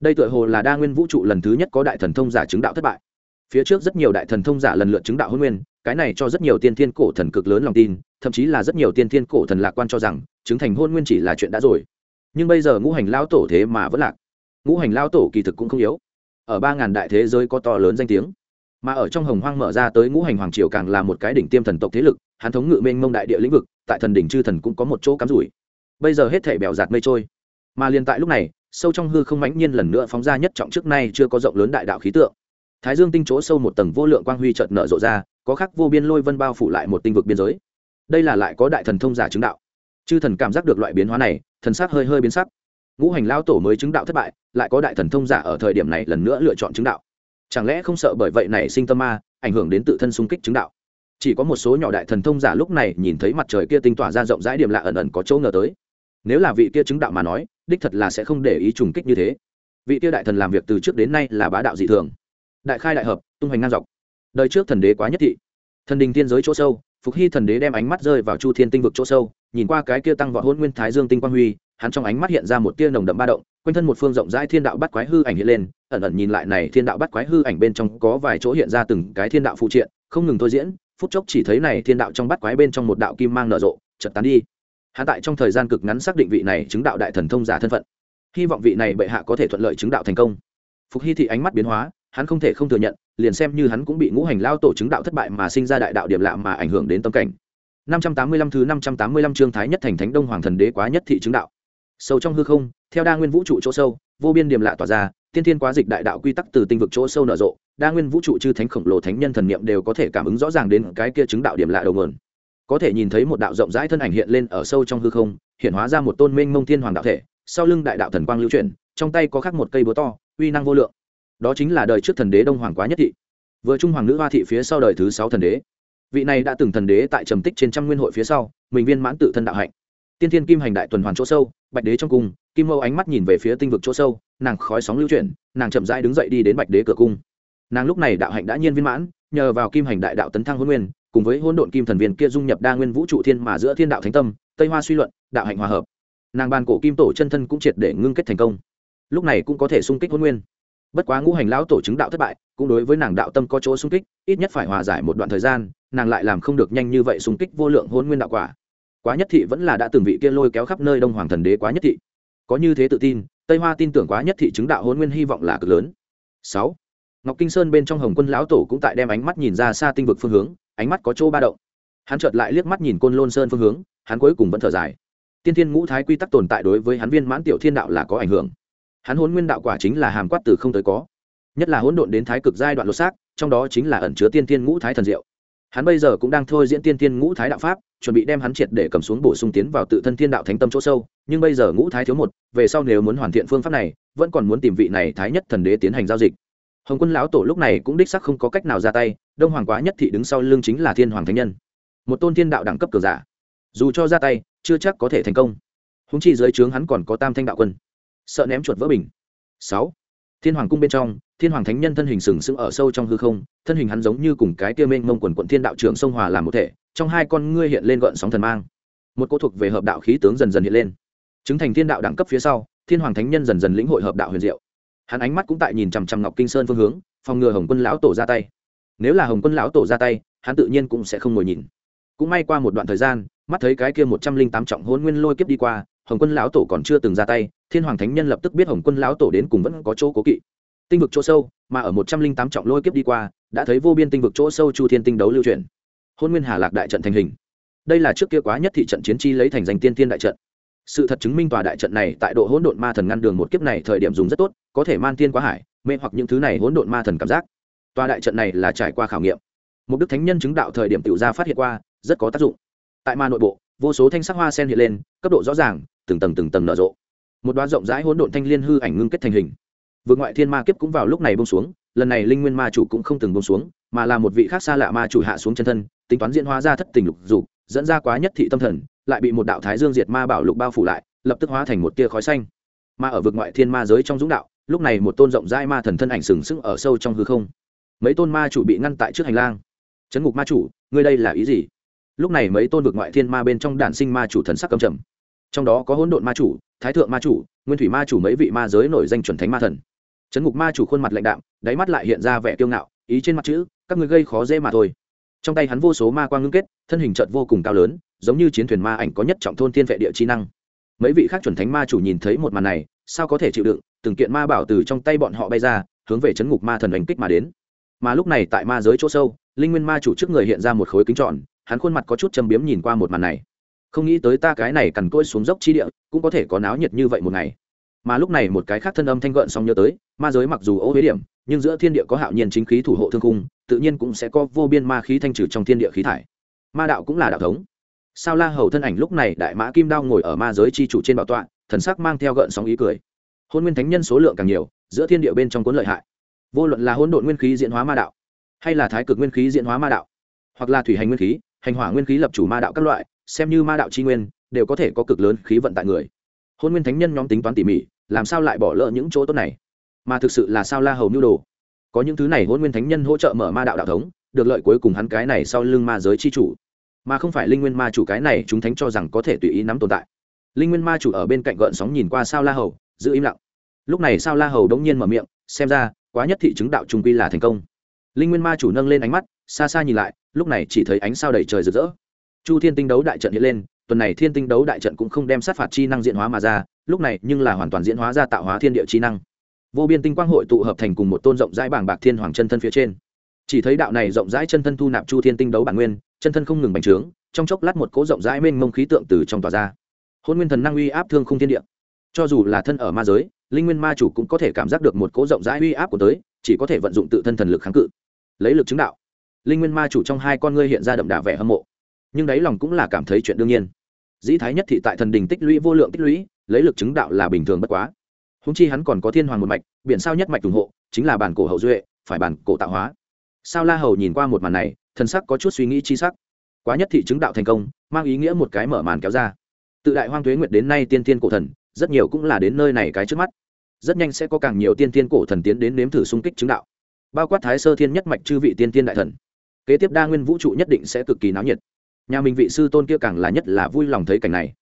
Đây tựa hồ là đa nguyên vũ trụ lần thứ nhất có đại thần thông giả chứng đạo thất bại. Phía trước rất nhiều đại thần thông giả lần lượt chứng đạo hôn nguyên cái này cho rất nhiều tiên thiên cổ thần cực lớn lòng tin, thậm chí là rất nhiều tiên thiên cổ thần lạc quan cho rằng, chứng thành hôn nguyên chỉ là chuyện đã rồi. Nhưng bây giờ ngũ hành lao tổ thế mà vẫn lạc. Ngũ hành lao tổ kỳ thực cũng không yếu. Ở ba ngàn đại thế giới có to lớn danh tiếng. Mà ở trong hồng hoang mở ra tới ngũ hành hoàng triều càng là một cái đỉnh tiêm thần tộc thế lực, hắn thống ngự mênh mông đại địa lĩnh vực, tại thần đỉnh chư thần cũng có một chỗ cắm rủi. Bây giờ hết thể bèo giạt mây trôi. Mà liền tại lúc này, sâu trong hư không mãnh nhiên lần nữa phóng ra nhất trọng trước nay chưa có rộng lớn đại đạo khí tượng. Thái dương tinh chỗ sâu một tầng vô lượng quang huy chợt nở rộ ra có khắc vô biên lôi vân bao phủ lại một tinh vực biên giới. Đây là lại có đại thần thông giả chứng đạo. Chư thần cảm giác được loại biến hóa này, thần sắc hơi hơi biến sắc. Ngũ hành lao tổ mới chứng đạo thất bại, lại có đại thần thông giả ở thời điểm này lần nữa lựa chọn chứng đạo. Chẳng lẽ không sợ bởi vậy này sinh tâm ma, ảnh hưởng đến tự thân xung kích chứng đạo? Chỉ có một số nhỏ đại thần thông giả lúc này nhìn thấy mặt trời kia tinh tỏa ra rộng rãi điểm lạ ẩn ẩn có chỗ ngờ tới. Nếu là vị kia chứng đạo mà nói, đích thật là sẽ không để ý trùng kích như thế. Vị kia đại thần làm việc từ trước đến nay là bá đạo dị thường. Đại khai đại hợp, tung hoành ngang dọc đời trước thần đế quá nhất thị. Thần đình thiên giới chỗ sâu, phục hy thần đế đem ánh mắt rơi vào chu thiên tinh vực chỗ sâu, nhìn qua cái kia tăng vọt hôn nguyên thái dương tinh quang huy, hắn trong ánh mắt hiện ra một tia nồng đậm ba động, quanh thân một phương rộng rãi thiên đạo bắt quái hư ảnh hiện lên, ẩn ẩn nhìn lại này thiên đạo bắt quái hư ảnh bên trong có vài chỗ hiện ra từng cái thiên đạo phụ triện, không ngừng thôi diễn, phút chốc chỉ thấy này thiên đạo trong bắt quái bên trong một đạo kim mang nở rộ, chợt tán đi. Hắn tại trong thời gian cực ngắn xác định vị này chứng đạo đại thần thông giả thân phận. Hy vọng vị này bệ hạ có thể thuận lợi chứng đạo thành công. Phục hy thị ánh mắt biến hóa hắn không thể không thừa nhận, liền xem như hắn cũng bị ngũ hành lao tổ chứng đạo thất bại mà sinh ra đại đạo điểm lạ mà ảnh hưởng đến tâm cảnh. 585 thứ 585 chương thái nhất thành thánh đông hoàng thần đế quá nhất thị chứng đạo. Sâu trong hư không, theo đa nguyên vũ trụ chỗ sâu, vô biên điểm lạ tỏa ra, tiên thiên quá dịch đại đạo quy tắc từ tinh vực chỗ sâu nở rộ, đa nguyên vũ trụ chư thánh khổng lồ thánh nhân thần niệm đều có thể cảm ứng rõ ràng đến cái kia chứng đạo điểm lạ đầu nguồn. Có thể nhìn thấy một đạo rộng rãi thân ảnh hiện lên ở sâu trong hư không, hiện hóa ra một tôn minh mông thiên hoàng đạo thể, sau lưng đại đạo thần quang lưu chuyển, trong tay có khắc một cây búa to, uy năng vô lượng đó chính là đời trước thần đế đông hoàng quá nhất thị. Vừa trung hoàng nữ hoa thị phía sau đời thứ sáu thần đế. Vị này đã từng thần đế tại trầm tích trên trăm nguyên hội phía sau, mình viên mãn tự thân đạo hạnh. Tiên thiên kim hành đại tuần hoàn chỗ sâu, bạch đế trong cung, kim mâu ánh mắt nhìn về phía tinh vực chỗ sâu, nàng khói sóng lưu chuyển, nàng chậm rãi đứng dậy đi đến bạch đế cửa cung. Nàng lúc này đạo hạnh đã nhiên viên mãn, nhờ vào kim hành đại đạo tấn thăng huân nguyên, cùng với hôn độn kim thần viên kia dung nhập đa nguyên vũ trụ thiên mà giữa thiên đạo thánh tâm, tây hoa suy luận, đạo hạnh hòa hợp. Nàng bàn cổ kim tổ chân thân cũng triệt để ngưng kết thành công. Lúc này cũng có thể sung kích hôn nguyên bất quá ngũ hành lão tổ chứng đạo thất bại, cũng đối với nàng đạo tâm có chỗ sung kích, ít nhất phải hòa giải một đoạn thời gian, nàng lại làm không được nhanh như vậy sung kích vô lượng hôn nguyên đạo quả. Quá nhất thị vẫn là đã từng vị kia lôi kéo khắp nơi đông hoàng thần đế quá nhất thị. Có như thế tự tin, tây hoa tin tưởng quá nhất thị chứng đạo hôn nguyên hy vọng là cực lớn. Sáu, ngọc kinh sơn bên trong hồng quân lão tổ cũng tại đem ánh mắt nhìn ra xa tinh vực phương hướng, ánh mắt có chỗ ba động. Hắn chợt lại liếc mắt nhìn côn lôn sơn phương hướng, hắn cuối cùng vẫn thở dài. Tiên thiên ngũ thái quy tắc tồn tại đối với hắn viên mãn tiểu thiên đạo là có ảnh hưởng hắn hôn nguyên đạo quả chính là hàm quát từ không tới có. Nhất là hỗn độn đến thái cực giai đoạn lột xác, trong đó chính là ẩn chứa tiên thiên ngũ thái thần diệu. Hắn bây giờ cũng đang thôi diễn tiên thiên ngũ thái đạo pháp, chuẩn bị đem hắn triệt để cầm xuống bổ sung tiến vào tự thân thiên đạo thánh tâm chỗ sâu, nhưng bây giờ ngũ thái thiếu một, về sau nếu muốn hoàn thiện phương pháp này, vẫn còn muốn tìm vị này thái nhất thần đế tiến hành giao dịch. Hồng quân lão tổ lúc này cũng đích sắc không có cách nào ra tay, đông hoàng quá nhất thị đứng sau lưng chính là thiên hoàng thánh nhân. Một tôn thiên đạo đẳng cấp cường giả. Dù cho ra tay, chưa chắc có thể thành công. Húng chi dưới trướng hắn còn có tam thanh đạo quân sợ ném chuột vỡ bình. Sáu, thiên hoàng cung bên trong, thiên hoàng thánh nhân thân hình sừng sững ở sâu trong hư không, thân hình hắn giống như cùng cái kia mênh mông quần quận thiên đạo trưởng sông hòa làm một thể, trong hai con ngươi hiện lên gợn sóng thần mang. Một cô thuộc về hợp đạo khí tướng dần dần hiện lên. Chứng thành thiên đạo đẳng cấp phía sau, thiên hoàng thánh nhân dần dần lĩnh hội hợp đạo huyền diệu. Hắn ánh mắt cũng tại nhìn chằm chằm ngọc kinh sơn phương hướng, phòng ngừa hồng quân lão tổ ra tay. Nếu là hồng quân lão tổ ra tay, hắn tự nhiên cũng sẽ không ngồi nhìn. Cũng may qua một đoạn thời gian, mắt thấy cái kia một trăm linh tám trọng hôn nguyên lôi kiếp đi qua hồng quân lão tổ còn chưa từng ra tay, thiên hoàng thánh nhân lập tức biết hồng quân lão tổ đến cùng vẫn có chỗ cố kỵ. Tinh vực chỗ sâu, mà ở một trăm linh tám trọng lôi kiếp đi qua, đã thấy vô biên tinh vực chỗ sâu chu thiên tinh đấu lưu truyền hôn nguyên hà lạc đại trận thành hình. Đây là trước kia quá nhất thị trận chiến chi lấy thành danh tiên thiên đại trận. Sự thật chứng minh tòa đại trận này tại độ hỗn độn ma thần ngăn đường một kiếp này thời điểm dùng rất tốt, có thể man tiên quá hải, mê hoặc những thứ này hỗn độn ma thần cảm giác. Tòa đại trận này là trải qua khảo nghiệm. Một đức thánh nhân chứng đạo thời điểm tiểu gia phát hiện qua, rất có tác dụng. Tại ma nội bộ, vô số thanh sắc hoa sen hiện lên, cấp độ rõ ràng từng tầng từng tầng nở rộ. Một đoá rộng rãi hỗn độn thanh liên hư ảnh ngưng kết thành hình. Vượt ngoại thiên ma kiếp cũng vào lúc này bông xuống, lần này linh nguyên ma chủ cũng không từng bông xuống, mà là một vị khác xa lạ ma chủ hạ xuống chân thân, tính toán diễn hóa ra thất tình lục dục, dẫn ra quá nhất thị tâm thần, lại bị một đạo thái dương diệt ma bảo lục bao phủ lại, lập tức hóa thành một tia khói xanh. Mà ở vực ngoại thiên ma giới trong dũng đạo, lúc này một tôn rộng rãi ma thần thân ảnh sừng sững ở sâu trong hư không. Mấy tôn ma chủ bị ngăn tại trước hành lang. Chấn ngục ma chủ, ngươi đây là ý gì? Lúc này mấy tôn vực ngoại thiên ma bên trong đản sinh ma chủ thần sắc cầm trầm trong đó có hỗn độn ma chủ, thái thượng ma chủ, nguyên thủy ma chủ mấy vị ma giới nổi danh chuẩn thánh ma thần. Chấn ngục ma chủ khuôn mặt lạnh đạm, đáy mắt lại hiện ra vẻ kiêu ngạo, ý trên mặt chữ, các người gây khó dễ mà thôi. Trong tay hắn vô số ma quang ngưng kết, thân hình trợt vô cùng cao lớn, giống như chiến thuyền ma ảnh có nhất trọng thôn thiên vệ địa chi năng. Mấy vị khác chuẩn thánh ma chủ nhìn thấy một màn này, sao có thể chịu đựng, từng kiện ma bảo từ trong tay bọn họ bay ra, hướng về chấn ngục ma thần đánh kích mà đến. Mà lúc này tại ma giới chỗ sâu, linh nguyên ma chủ trước người hiện ra một khối kính tròn, hắn khuôn mặt có chút châm biếm nhìn qua một màn này không nghĩ tới ta cái này cằn cỗi xuống dốc chi địa, cũng có thể có náo nhiệt như vậy một ngày. Mà lúc này một cái khác thân âm thanh gợn xong nhớ tới, ma giới mặc dù ô huế điểm, nhưng giữa thiên địa có hạo nhiên chính khí thủ hộ thương cung tự nhiên cũng sẽ có vô biên ma khí thanh trừ trong thiên địa khí thải. Ma đạo cũng là đạo thống. Sao la hầu thân ảnh lúc này đại mã kim đao ngồi ở ma giới chi chủ trên bảo tọa, thần sắc mang theo gợn sóng ý cười. Hôn nguyên thánh nhân số lượng càng nhiều, giữa thiên địa bên trong cuốn lợi hại. Vô luận là hôn đội nguyên khí diễn hóa ma đạo, hay là thái cực nguyên khí diễn hóa ma đạo, hoặc là thủy hành nguyên khí, hành hỏa nguyên khí lập chủ ma đạo các loại xem như ma đạo chi nguyên, đều có thể có cực lớn khí vận tại người. Hôn nguyên thánh nhân nhóm tính toán tỉ mỉ, làm sao lại bỏ lỡ những chỗ tốt này? Mà thực sự là sao la hầu nhu đồ? Có những thứ này hôn nguyên thánh nhân hỗ trợ mở ma đạo đạo thống, được lợi cuối cùng hắn cái này sau lưng ma giới chi chủ. Mà không phải linh nguyên ma chủ cái này chúng thánh cho rằng có thể tùy ý nắm tồn tại. Linh nguyên ma chủ ở bên cạnh gợn sóng nhìn qua sao la hầu, giữ im lặng. Lúc này sao la hầu đống nhiên mở miệng, xem ra, quá nhất thị chứng đạo trung quy là thành công. Linh nguyên ma chủ nâng lên ánh mắt, xa xa nhìn lại, lúc này chỉ thấy ánh sao đầy trời rực rỡ chu thiên tinh đấu đại trận hiện lên, tuần này thiên tinh đấu đại trận cũng không đem sát phạt chi năng diễn hóa mà ra, lúc này nhưng là hoàn toàn diễn hóa ra tạo hóa thiên địa chi năng. Vô biên tinh quang hội tụ hợp thành cùng một tôn rộng rãi bảng bạc thiên hoàng chân thân phía trên. Chỉ thấy đạo này rộng rãi chân thân thu nạp chu thiên tinh đấu bản nguyên, chân thân không ngừng bành trướng, trong chốc lát một cỗ rộng rãi mênh mông khí tượng từ trong tòa ra. Hôn nguyên thần năng uy áp thương không thiên địa. Cho dù là thân ở ma giới, linh nguyên ma chủ cũng có thể cảm giác được một cỗ rộng rãi uy áp của tới, chỉ có thể vận dụng tự thân thần lực kháng cự. Lấy lực chứng đạo, linh nguyên ma chủ trong hai con ngươi hiện ra đậm đà vẻ hâm mộ nhưng đáy lòng cũng là cảm thấy chuyện đương nhiên. Dĩ thái nhất thị tại thần đình tích lũy vô lượng tích lũy, lấy lực chứng đạo là bình thường bất quá. Húng chi hắn còn có thiên hoàng một mạch, biển sao nhất mạch ủng hộ, chính là bản cổ hậu duệ, phải bản cổ tạo hóa. Sao la hầu nhìn qua một màn này, thần sắc có chút suy nghĩ chi sắc. Quá nhất thị chứng đạo thành công, mang ý nghĩa một cái mở màn kéo ra. Tự đại hoang thuế nguyệt đến nay tiên tiên cổ thần, rất nhiều cũng là đến nơi này cái trước mắt. Rất nhanh sẽ có càng nhiều tiên tiên cổ thần tiến đến nếm thử xung kích chứng đạo. Bao quát thái sơ thiên nhất mạch chư vị tiên tiên đại thần. Kế tiếp đa nguyên vũ trụ nhất định sẽ cực kỳ náo nhiệt nhà mình vị sư tôn kia càng là nhất là vui lòng thấy cảnh này.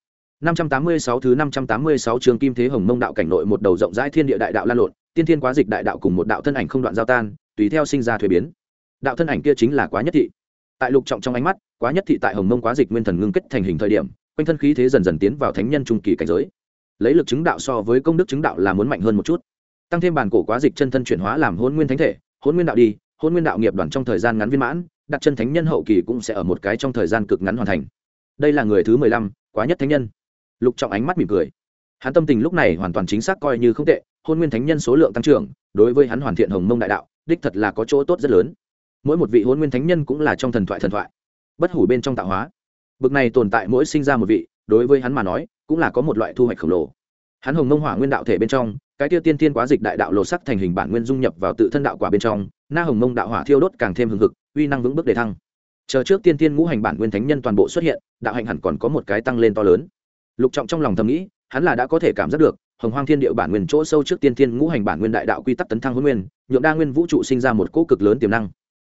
586 thứ 586 trường kim thế hồng mông đạo cảnh nội một đầu rộng rãi thiên địa đại đạo lan lộn, tiên thiên quá dịch đại đạo cùng một đạo thân ảnh không đoạn giao tan, tùy theo sinh ra thuế biến. Đạo thân ảnh kia chính là quá nhất thị. Tại lục trọng trong ánh mắt, quá nhất thị tại hồng mông quá dịch nguyên thần ngưng kết thành hình thời điểm, quanh thân khí thế dần dần tiến vào thánh nhân trung kỳ cảnh giới. Lấy lực chứng đạo so với công đức chứng đạo là muốn mạnh hơn một chút. Tăng thêm bản cổ quá dịch chân thân chuyển hóa làm hôn nguyên thánh thể hôn nguyên đạo đi hôn nguyên đạo nghiệp đoàn trong thời gian ngắn viên mãn đặt chân thánh nhân hậu kỳ cũng sẽ ở một cái trong thời gian cực ngắn hoàn thành. Đây là người thứ mười lăm, quá nhất thánh nhân. Lục trọng ánh mắt mỉm cười. Hắn tâm tình lúc này hoàn toàn chính xác coi như không tệ, hôn nguyên thánh nhân số lượng tăng trưởng, đối với hắn hoàn thiện hồng mông đại đạo, đích thật là có chỗ tốt rất lớn. Mỗi một vị hôn nguyên thánh nhân cũng là trong thần thoại thần thoại, bất hủ bên trong tạo hóa. Bực này tồn tại mỗi sinh ra một vị, đối với hắn mà nói, cũng là có một loại thu hoạch khổng lồ. Hắn hồng mông hỏa nguyên đạo thể bên trong, cái tiêu tiên tiên quá dịch đại đạo lộ sắc thành hình bản nguyên dung nhập vào tự thân đạo quả bên trong, na hồng mông đạo hỏa thiêu đốt càng thêm hừng hực uy năng vững bước đề thăng. Chờ trước tiên tiên ngũ hành bản nguyên thánh nhân toàn bộ xuất hiện, đạo hạnh hẳn còn có một cái tăng lên to lớn. Lục trọng trong lòng thầm nghĩ, hắn là đã có thể cảm giác được, hồng hoang thiên địa bản nguyên chỗ sâu trước tiên tiên ngũ hành bản nguyên đại đạo quy tắc tấn thăng huấn nguyên, nhượng đa nguyên vũ trụ sinh ra một cỗ cực lớn tiềm năng.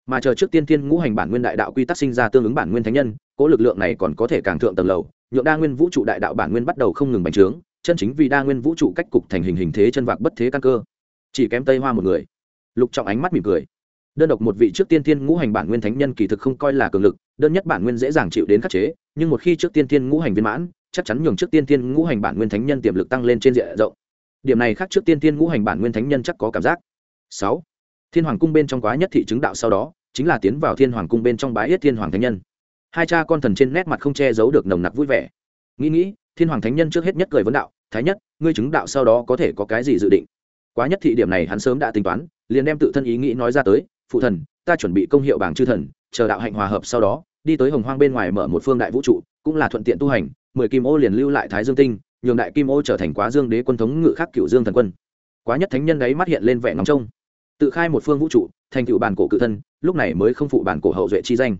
Mà chờ trước tiên tiên ngũ hành bản nguyên đại đạo quy tắc sinh ra tương ứng bản nguyên thánh nhân, cỗ lực lượng này còn có thể càng thượng tầng lầu, nhượng đa nguyên vũ trụ đại đạo bản nguyên bắt đầu không ngừng bành trướng, chân chính vì đa nguyên vũ trụ cách cục thành hình hình thế chân vạc bất thế căn cơ. Chỉ kém tây hoa một người. Lục trọng ánh mắt mỉm cười đơn độc một vị trước tiên tiên ngũ hành bản nguyên thánh nhân kỳ thực không coi là cường lực, đơn nhất bản nguyên dễ dàng chịu đến khắc chế, nhưng một khi trước tiên tiên ngũ hành viên mãn, chắc chắn nhường trước tiên tiên ngũ hành bản nguyên thánh nhân tiềm lực tăng lên trên diện rộng. Điểm này khác trước tiên tiên ngũ hành bản nguyên thánh nhân chắc có cảm giác. Sáu, thiên hoàng cung bên trong quá nhất thị chứng đạo sau đó, chính là tiến vào thiên hoàng cung bên trong bái yết thiên hoàng thánh nhân. Hai cha con thần trên nét mặt không che giấu được nồng nặc vui vẻ. Nghĩ nghĩ, thiên hoàng thánh nhân trước hết nhất cười vấn đạo, thái nhất, ngươi chứng đạo sau đó có thể có cái gì dự định? Quá nhất thị điểm này hắn sớm đã tính toán, liền đem tự thân ý nghĩ nói ra tới phụ thần, ta chuẩn bị công hiệu bảng chư thần, chờ đạo hạnh hòa hợp sau đó, đi tới hồng hoang bên ngoài mở một phương đại vũ trụ, cũng là thuận tiện tu hành, mười kim ô liền lưu lại thái dương tinh, nhường đại kim ô trở thành quá dương đế quân thống ngự khắc cựu dương thần quân. Quá nhất thánh nhân đấy mắt hiện lên vẻ ngóng trông. Tự khai một phương vũ trụ, thành cựu bản cổ cự thân, lúc này mới không phụ bản cổ hậu duệ chi danh.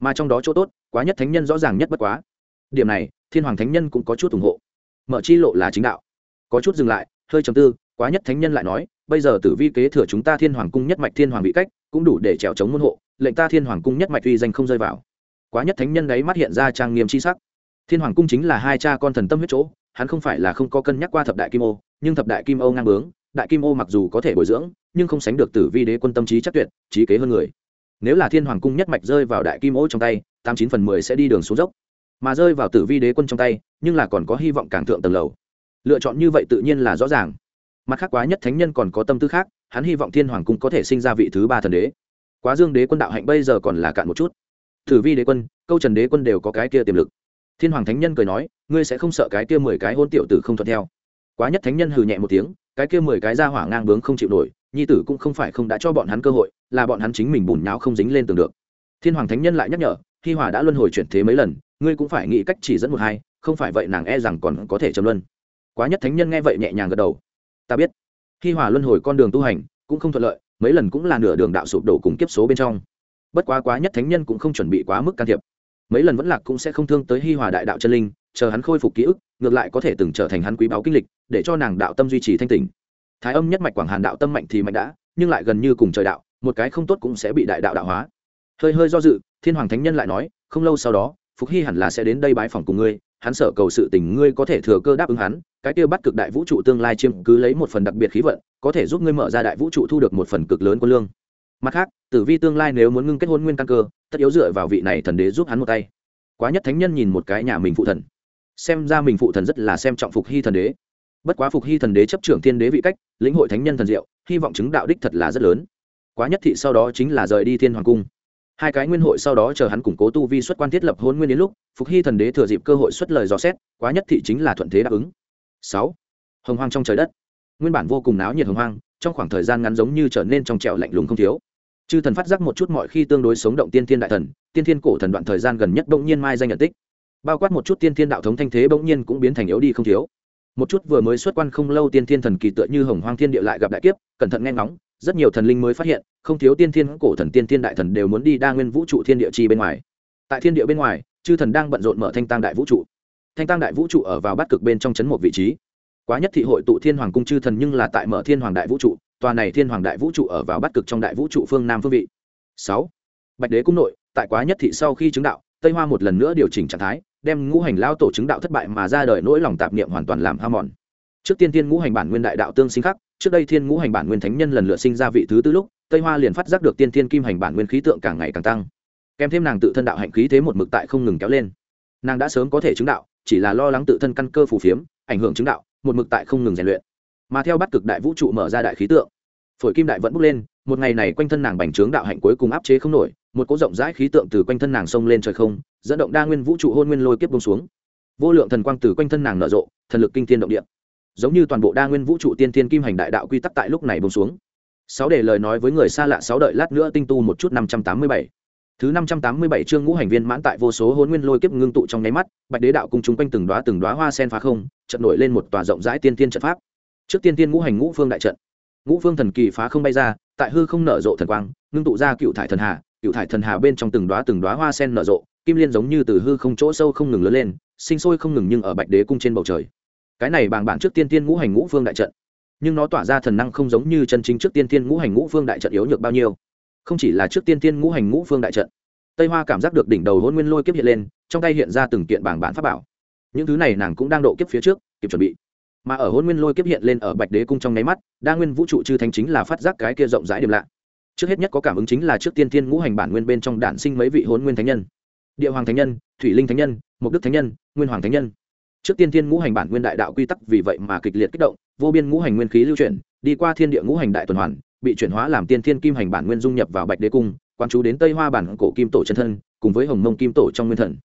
Mà trong đó chỗ tốt, quá nhất thánh nhân rõ ràng nhất bất quá. Điểm này, thiên hoàng thánh nhân cũng có chút ủng hộ. Mở chi lộ là chính đạo. Có chút dừng lại, hơi chầm tư, quá nhất thánh nhân lại nói, bây giờ tử vi kế thừa chúng ta thiên hoàng cung nhất mạch thiên hoàng bị cách cũng đủ để trèo chống môn hộ, lệnh ta thiên hoàng cung nhất mạch uy danh không rơi vào. Quá nhất thánh nhân đấy mắt hiện ra trang nghiêm c h i sắc. Thiên hoàng cung chính là hai cha con thần tâm huyết chỗ, hắn không phải là không có cân nhắc qua thập đại kim ô, nhưng thập đại kim ô ngang bướng, đại kim ô mặc dù có thể bồi dưỡng, nhưng không sánh được tử vi đế quân tâm trí chắc tuyệt, trí kế hơn người. Nếu là thiên hoàng cung nhất mạch rơi vào đại kim ô trong tay, tám chín phần mười sẽ đi đường xuống dốc. Mà rơi vào tử vi đế quân trong tay, nhưng là còn có hy vọng càng thượng tầng lầu. Lựa chọn như vậy tự nhiên là rõ ràng. Mặt khác quá nhất thánh nhân còn có tâm tư khác hắn hy vọng thiên hoàng cung có thể sinh ra vị thứ ba thần đế. Quá dương đế quân đạo hạnh bây giờ còn là cạn một chút. Thử vi đế quân, câu trần đế quân đều có cái kia tiềm lực. Thiên hoàng thánh nhân cười nói, ngươi sẽ không sợ cái kia mười cái hôn tiểu tử không thuận theo. Quá nhất thánh nhân hừ nhẹ một tiếng, cái kia mười cái ra hỏa ngang bướng không chịu nổi, nhi tử cũng không phải không đã cho bọn hắn cơ hội, là bọn hắn chính mình bùn nháo không dính lên tường được. Thiên hoàng thánh nhân lại nhắc nhở hi hòa đã luân hồi chuyển thế mấy lần, ngươi cũng phải nghĩ cách chỉ dẫn một hai, không phải vậy nàng e rằng còn có thể châm luân. Quá nhất thánh nhân nghe vậy nhẹ nhàng gật đầu. Ta biết hi hòa luân hồi con đường tu hành, cũng không thuận lợi, mấy lần cũng là nửa đường đạo sụp đổ cùng kiếp số bên trong. Bất quá quá nhất thánh nhân cũng không chuẩn bị quá mức can thiệp. Mấy lần vẫn lạc cũng sẽ không thương tới hi hòa đại đạo chân linh, chờ hắn khôi phục ký ức, ngược lại có thể từng trở thành hắn quý báu kinh lịch, để cho nàng đạo tâm duy trì thanh tình thái âm nhất mạch quảng hàn đạo tâm mạnh thì mạnh đã, nhưng lại gần như cùng trời đạo, một cái không tốt cũng sẽ bị đại đạo đạo hóa. Hơi hơi do dự, thiên hoàng thánh nhân lại nói, không lâu sau đó, phục hy hẳn là sẽ đến đây bái phòng cùng ngươi hắn sợ cầu sự tình ngươi có thể thừa cơ đáp ứng hắn, cái kia bắt cực đại vũ trụ tương lai chiêm cứ lấy một phần đặc biệt khí vận, có thể giúp ngươi mở ra đại vũ trụ thu được một phần cực lớn quân lương. Mặt khác, tử vi tương lai nếu muốn ngưng kết hôn nguyên căn cơ, tất yếu dựa vào vị này thần đế giúp hắn một tay. Quá nhất thánh nhân nhìn một cái nhà mình phụ thần. Xem ra mình phụ thần rất là xem trọng phục hy thần đế. Bất quá phục hy thần đế chấp trưởng thiên đế vị cách, lĩnh hội thánh nhân thần diệu, hy vọng chứng đạo đích thật là rất lớn. Quá nhất thị sau đó chính là rời đi thiên hoàng cung hai cái nguyên hội sau đó chờ hắn củng cố tu vi xuất quan thiết lập hôn nguyên đến lúc, phục hy thần đế thừa dịp cơ hội xuất lời dò xét, quá nhất thị chính là thuận thế đáp ứng. Sáu, hồng hoang trong trời đất. Nguyên bản vô cùng náo nhiệt hồng hoang, trong khoảng thời gian ngắn giống như trở nên trong trẻo lạnh lùng không thiếu. Chư thần phát giác một chút mọi khi tương đối sống động tiên thiên đại thần, tiên thiên cổ thần đoạn thời gian gần nhất bỗng nhiên mai danh nhận tích. Bao quát một chút tiên thiên đạo thống thanh thế bỗng nhiên cũng biến thành yếu đi không thiếu. Một chút vừa mới xuất quan không lâu tiên thiên thần kỳ tựa như hồng hoang thiên địa lại gặp đại kiếp, cẩn thận nghe ngóng rất nhiều thần linh mới phát hiện, không thiếu tiên thiên cổ thần, tiên thiên đại thần đều muốn đi đa nguyên vũ trụ thiên địa chi bên ngoài. Tại thiên địa bên ngoài, chư thần đang bận rộn mở thanh tăng đại vũ trụ. Thanh tăng đại vũ trụ ở vào bát cực bên trong chấn một vị trí. Quá nhất thị hội tụ thiên hoàng cung chư thần nhưng là tại mở thiên hoàng đại vũ trụ, tòa này thiên hoàng đại vũ trụ ở vào bát cực trong đại vũ trụ phương nam phương vị. Sáu, bạch đế cung nội, tại quá nhất thị sau khi chứng đạo, tây hoa một lần nữa điều chỉnh trạng thái, đem ngũ hành lao tổ chứng đạo thất bại mà ra đời nỗi lòng tạp niệm hoàn toàn làm ham mòn trước tiên Thiên ngũ hành bản nguyên đại đạo tương sinh khắc, trước đây thiên ngũ hành bản nguyên thánh nhân lần lượt sinh ra vị thứ tư lúc, tây hoa liền phát giác được tiên Thiên kim hành bản nguyên khí tượng càng ngày càng tăng. Kèm thêm nàng tự thân đạo hạnh khí thế một mực tại không ngừng kéo lên. Nàng đã sớm có thể chứng đạo, chỉ là lo lắng tự thân căn cơ phù phiếm, ảnh hưởng chứng đạo, một mực tại không ngừng rèn luyện. Mà theo bắt cực đại vũ trụ mở ra đại khí tượng, phổi kim đại vẫn bước lên, một ngày này quanh thân nàng bành trướng đạo hạnh cuối cùng áp chế không nổi, một cỗ rộng rãi khí tượng từ quanh thân nàng xông lên trời không, dẫn động đa nguyên vũ trụ hôn nguyên lôi kiếp bông xuống. Vô lượng thần quang từ quanh thân nàng nở rộ, thần lực kinh thiên động địa giống như toàn bộ đa nguyên vũ trụ tiên thiên kim hành đại đạo quy tắc tại lúc này bông xuống. Sáu để lời nói với người xa lạ, sáu đợi lát nữa tinh tu một chút năm trăm tám mươi bảy. Thứ năm trăm tám mươi bảy chương ngũ hành viên mãn tại vô số hôn nguyên lôi kiếp ngưng tụ trong nháy mắt, bạch đế đạo cùng chúng quanh từng đoá từng đoá hoa sen phá không trận nổi lên một tòa rộng rãi tiên tiên trận pháp. Trước tiên tiên ngũ hành ngũ phương đại trận, ngũ phương thần kỳ phá không bay ra, tại hư không nở rộ thần quang, ngưng tụ ra cựu thải thần hà, cựu thải thần hà bên trong từng đoá từng đoá hoa sen nở rộ, kim liên giống như từ hư không chỗ sâu không ngừng lớn lên, sinh sôi không ngừng nhưng ở bạch đế cung trên bầu trời cái này bàng bản trước tiên tiên ngũ hành ngũ phương đại trận. Nhưng nó tỏa ra thần năng không giống như chân chính trước tiên tiên ngũ hành ngũ phương đại trận yếu nhược bao nhiêu. Không chỉ là trước tiên tiên ngũ hành ngũ phương đại trận. Tây hoa cảm giác được đỉnh đầu hôn nguyên lôi kiếp hiện lên, trong tay hiện ra từng kiện bảng bản pháp bảo. Những thứ này nàng cũng đang độ kiếp phía trước, kịp chuẩn bị. Mà ở hôn nguyên lôi kiếp hiện lên ở bạch đế cung trong nháy mắt, đa nguyên vũ trụ chư thánh chính là phát giác cái kia rộng rãi điểm lạ. Trước hết nhất có cảm ứng chính là trước tiên tiên ngũ hành bản nguyên bên trong đản sinh mấy vị hôn nguyên thánh nhân. Địa hoàng thánh nhân, thủy linh thánh nhân mục đức thánh nhân, nguyên hoàng thánh nhân trước tiên Thiên ngũ hành bản nguyên đại đạo quy tắc vì vậy mà kịch liệt kích động, vô biên ngũ hành nguyên khí lưu chuyển, đi qua thiên địa ngũ hành đại tuần hoàn, bị chuyển hóa làm tiên thiên kim hành bản nguyên dung nhập vào bạch đế cung quan chú đến tây hoa bản cổ kim tổ chân thân, cùng với hồng mông kim tổ trong nguyên thần.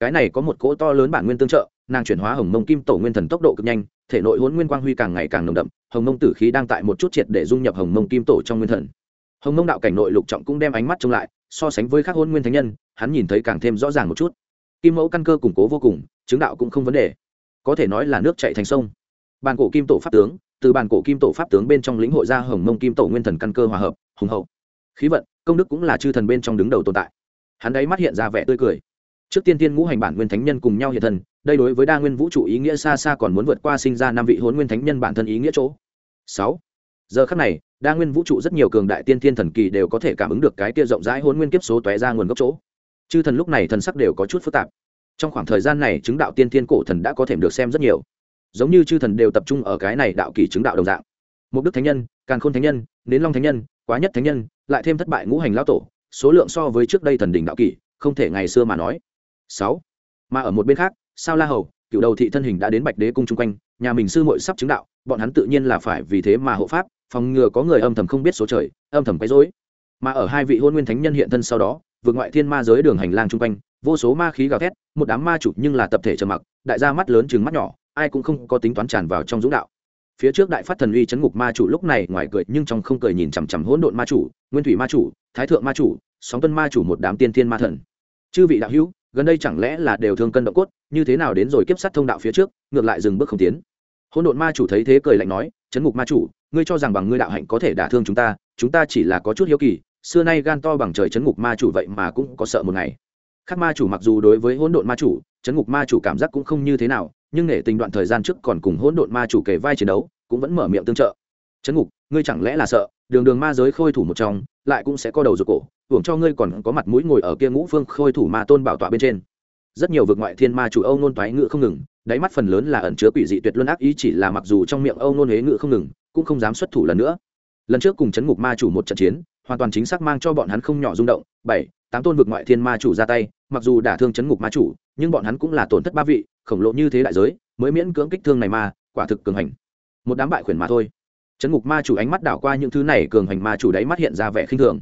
Cái này có một cỗ to lớn bản nguyên tương trợ, nàng chuyển hóa hồng mông kim tổ nguyên thần tốc độ cực nhanh, thể nội hôn nguyên quang huy càng ngày càng nồng đậm, hồng mông tử khí đang tại một chút triệt để dung nhập hồng mông kim tổ trong nguyên thần. Hồng mông đạo cảnh nội lục trọng cũng đem ánh mắt trông lại, so sánh với các hôn nguyên thánh nhân, hắn nhìn thấy càng thêm rõ ràng một chút. Kim mẫu căn cơ củng cố vô cùng chứng đạo cũng không vấn đề. Có thể nói là nước chạy thành sông. Bàn cổ kim tổ pháp tướng, từ bàn cổ kim tổ pháp tướng bên trong lĩnh hội ra hồng mông kim tổ nguyên thần căn cơ hòa hợp, hùng hậu. Khí vận, công đức cũng là chư thần bên trong đứng đầu tồn tại. Hắn đấy mắt hiện ra vẻ tươi cười. Trước tiên tiên ngũ hành bản nguyên thánh nhân cùng nhau hiện thần đây đối với đa nguyên vũ trụ ý nghĩa xa xa còn muốn vượt qua sinh ra năm vị hôn nguyên thánh nhân bản thân ý nghĩa chỗ. Sáu. Giờ khắc này, đa nguyên vũ trụ rất nhiều cường đại tiên thiên thần kỳ đều có thể cảm ứng được cái kia rộng rãi hôn nguyên kiếp số tóe ra nguồn gốc chỗ. Chư thần lúc này thần sắc đều có chút phức tạp trong khoảng thời gian này, chứng đạo tiên thiên cổ thần đã có thể được xem rất nhiều. Giống như chư thần đều tập trung ở cái này đạo kỳ chứng đạo đồng dạng. Mục đức thánh nhân, càn khôn thánh nhân, nến long thánh nhân, quá nhất thánh nhân, lại thêm thất bại ngũ hành lão tổ, số lượng so với trước đây thần đỉnh đạo kỳ, không thể ngày xưa mà nói. Sáu. Mà ở một bên khác, sao la hầu cựu đầu thị thân hình đã đến bạch đế cung chung quanh, nhà mình sư muội sắp chứng đạo, bọn hắn tự nhiên là phải vì thế mà hộ pháp, phòng ngừa có người âm thầm không biết số trời, âm thầm quấy rối. Mà ở hai vị hôn nguyên thánh nhân hiện thân sau đó, vượt ngoại thiên ma giới đường hành lang chung quanh vô số ma khí gào thét, một đám ma chủ nhưng là tập thể trầm mặc, đại gia mắt lớn chừng mắt nhỏ, ai cũng không có tính toán tràn vào trong dũng đạo. Phía trước đại phát thần uy chấn ngục ma chủ lúc này ngoài cười nhưng trong không cười nhìn chằm chằm hỗn độn ma chủ, nguyên thủy ma chủ, thái thượng ma chủ, sóng tuân ma chủ một đám tiên thiên ma thần. Chư vị đạo hữu, gần đây chẳng lẽ là đều thương cân động cốt, như thế nào đến rồi kiếp sát thông đạo phía trước, ngược lại dừng bước không tiến. Hỗn độn ma chủ thấy thế cười lạnh nói, chấn ngục ma chủ, ngươi cho rằng bằng ngươi đạo hạnh có thể đả thương chúng ta chúng ta chỉ là có chút hiếu kỳ, xưa nay gan to bằng trời chấn ngục ma chủ vậy mà cũng có sợ một ngày khắc ma chủ mặc dù đối với hỗn độn ma chủ, chấn ngục ma chủ cảm giác cũng không như thế nào, nhưng nể tình đoạn thời gian trước còn cùng hỗn độn ma chủ kể vai chiến đấu, cũng vẫn mở miệng tương trợ. Chấn ngục, ngươi chẳng lẽ là sợ, đường đường ma giới khôi thủ một trong, lại cũng sẽ co đầu rụt cổ, hưởng cho ngươi còn có mặt mũi ngồi ở kia ngũ phương khôi thủ ma tôn bảo tọa bên trên. Rất nhiều vực ngoại thiên ma chủ âu nôn toái ngự không ngừng, đáy mắt phần lớn là ẩn chứa quỷ dị tuyệt luân ác ý chỉ là mặc dù trong miệng âu nôn huế ngự không ngừng, cũng không dám xuất thủ lần nữa. Lần trước cùng chấn ngục ma chủ một trận chiến, hoàn toàn chính xác mang cho bọn hắn không nhỏ rung động bảy, tám tôn vực ngoại thiên ma chủ ra tay, mặc dù đả thương chấn ngục ma chủ, nhưng bọn hắn cũng là tổn thất ba vị, khổng lồ như thế đại giới, mới miễn cưỡng kích thương này ma quả thực cường hành. Một đám bại khuyển mà thôi. Chấn ngục ma chủ ánh mắt đảo qua những thứ này cường hành ma chủ đáy mắt hiện ra vẻ khinh thường.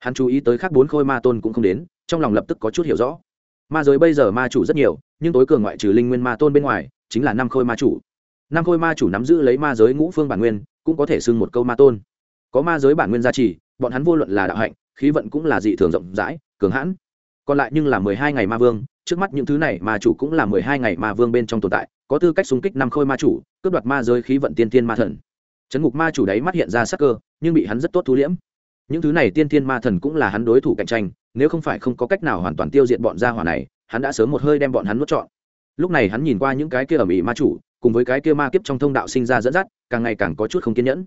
Hắn chú ý tới khác bốn khôi ma tôn cũng không đến, trong lòng lập tức có chút hiểu rõ. Ma giới bây giờ ma chủ rất nhiều, nhưng tối cường ngoại trừ linh nguyên ma tôn bên ngoài, chính là năm khôi ma chủ. Năm khôi ma chủ nắm giữ lấy ma giới ngũ phương bản nguyên, cũng có thể xưng một câu ma tôn. Có ma giới bản nguyên gia trì, bọn hắn vô luận là đạo hạnh khí vận cũng là dị thường rộng rãi, cường hãn. Còn lại nhưng là mười hai ngày ma vương, trước mắt những thứ này ma chủ cũng là mười hai ngày ma vương bên trong tồn tại, có tư cách xung kích năm khôi ma chủ, cướp đoạt ma giới khí vận tiên tiên ma thần. Chấn ngục ma chủ đấy mắt hiện ra sắc cơ, nhưng bị hắn rất tốt thu liễm. Những thứ này tiên tiên ma thần cũng là hắn đối thủ cạnh tranh, nếu không phải không có cách nào hoàn toàn tiêu diệt bọn gia hỏa này, hắn đã sớm một hơi đem bọn hắn nuốt trọn. Lúc này hắn nhìn qua những cái kia ở mỹ ma chủ, cùng với cái kia ma kiếp trong thông đạo sinh ra dẫn dắt, càng ngày càng có chút không kiên nhẫn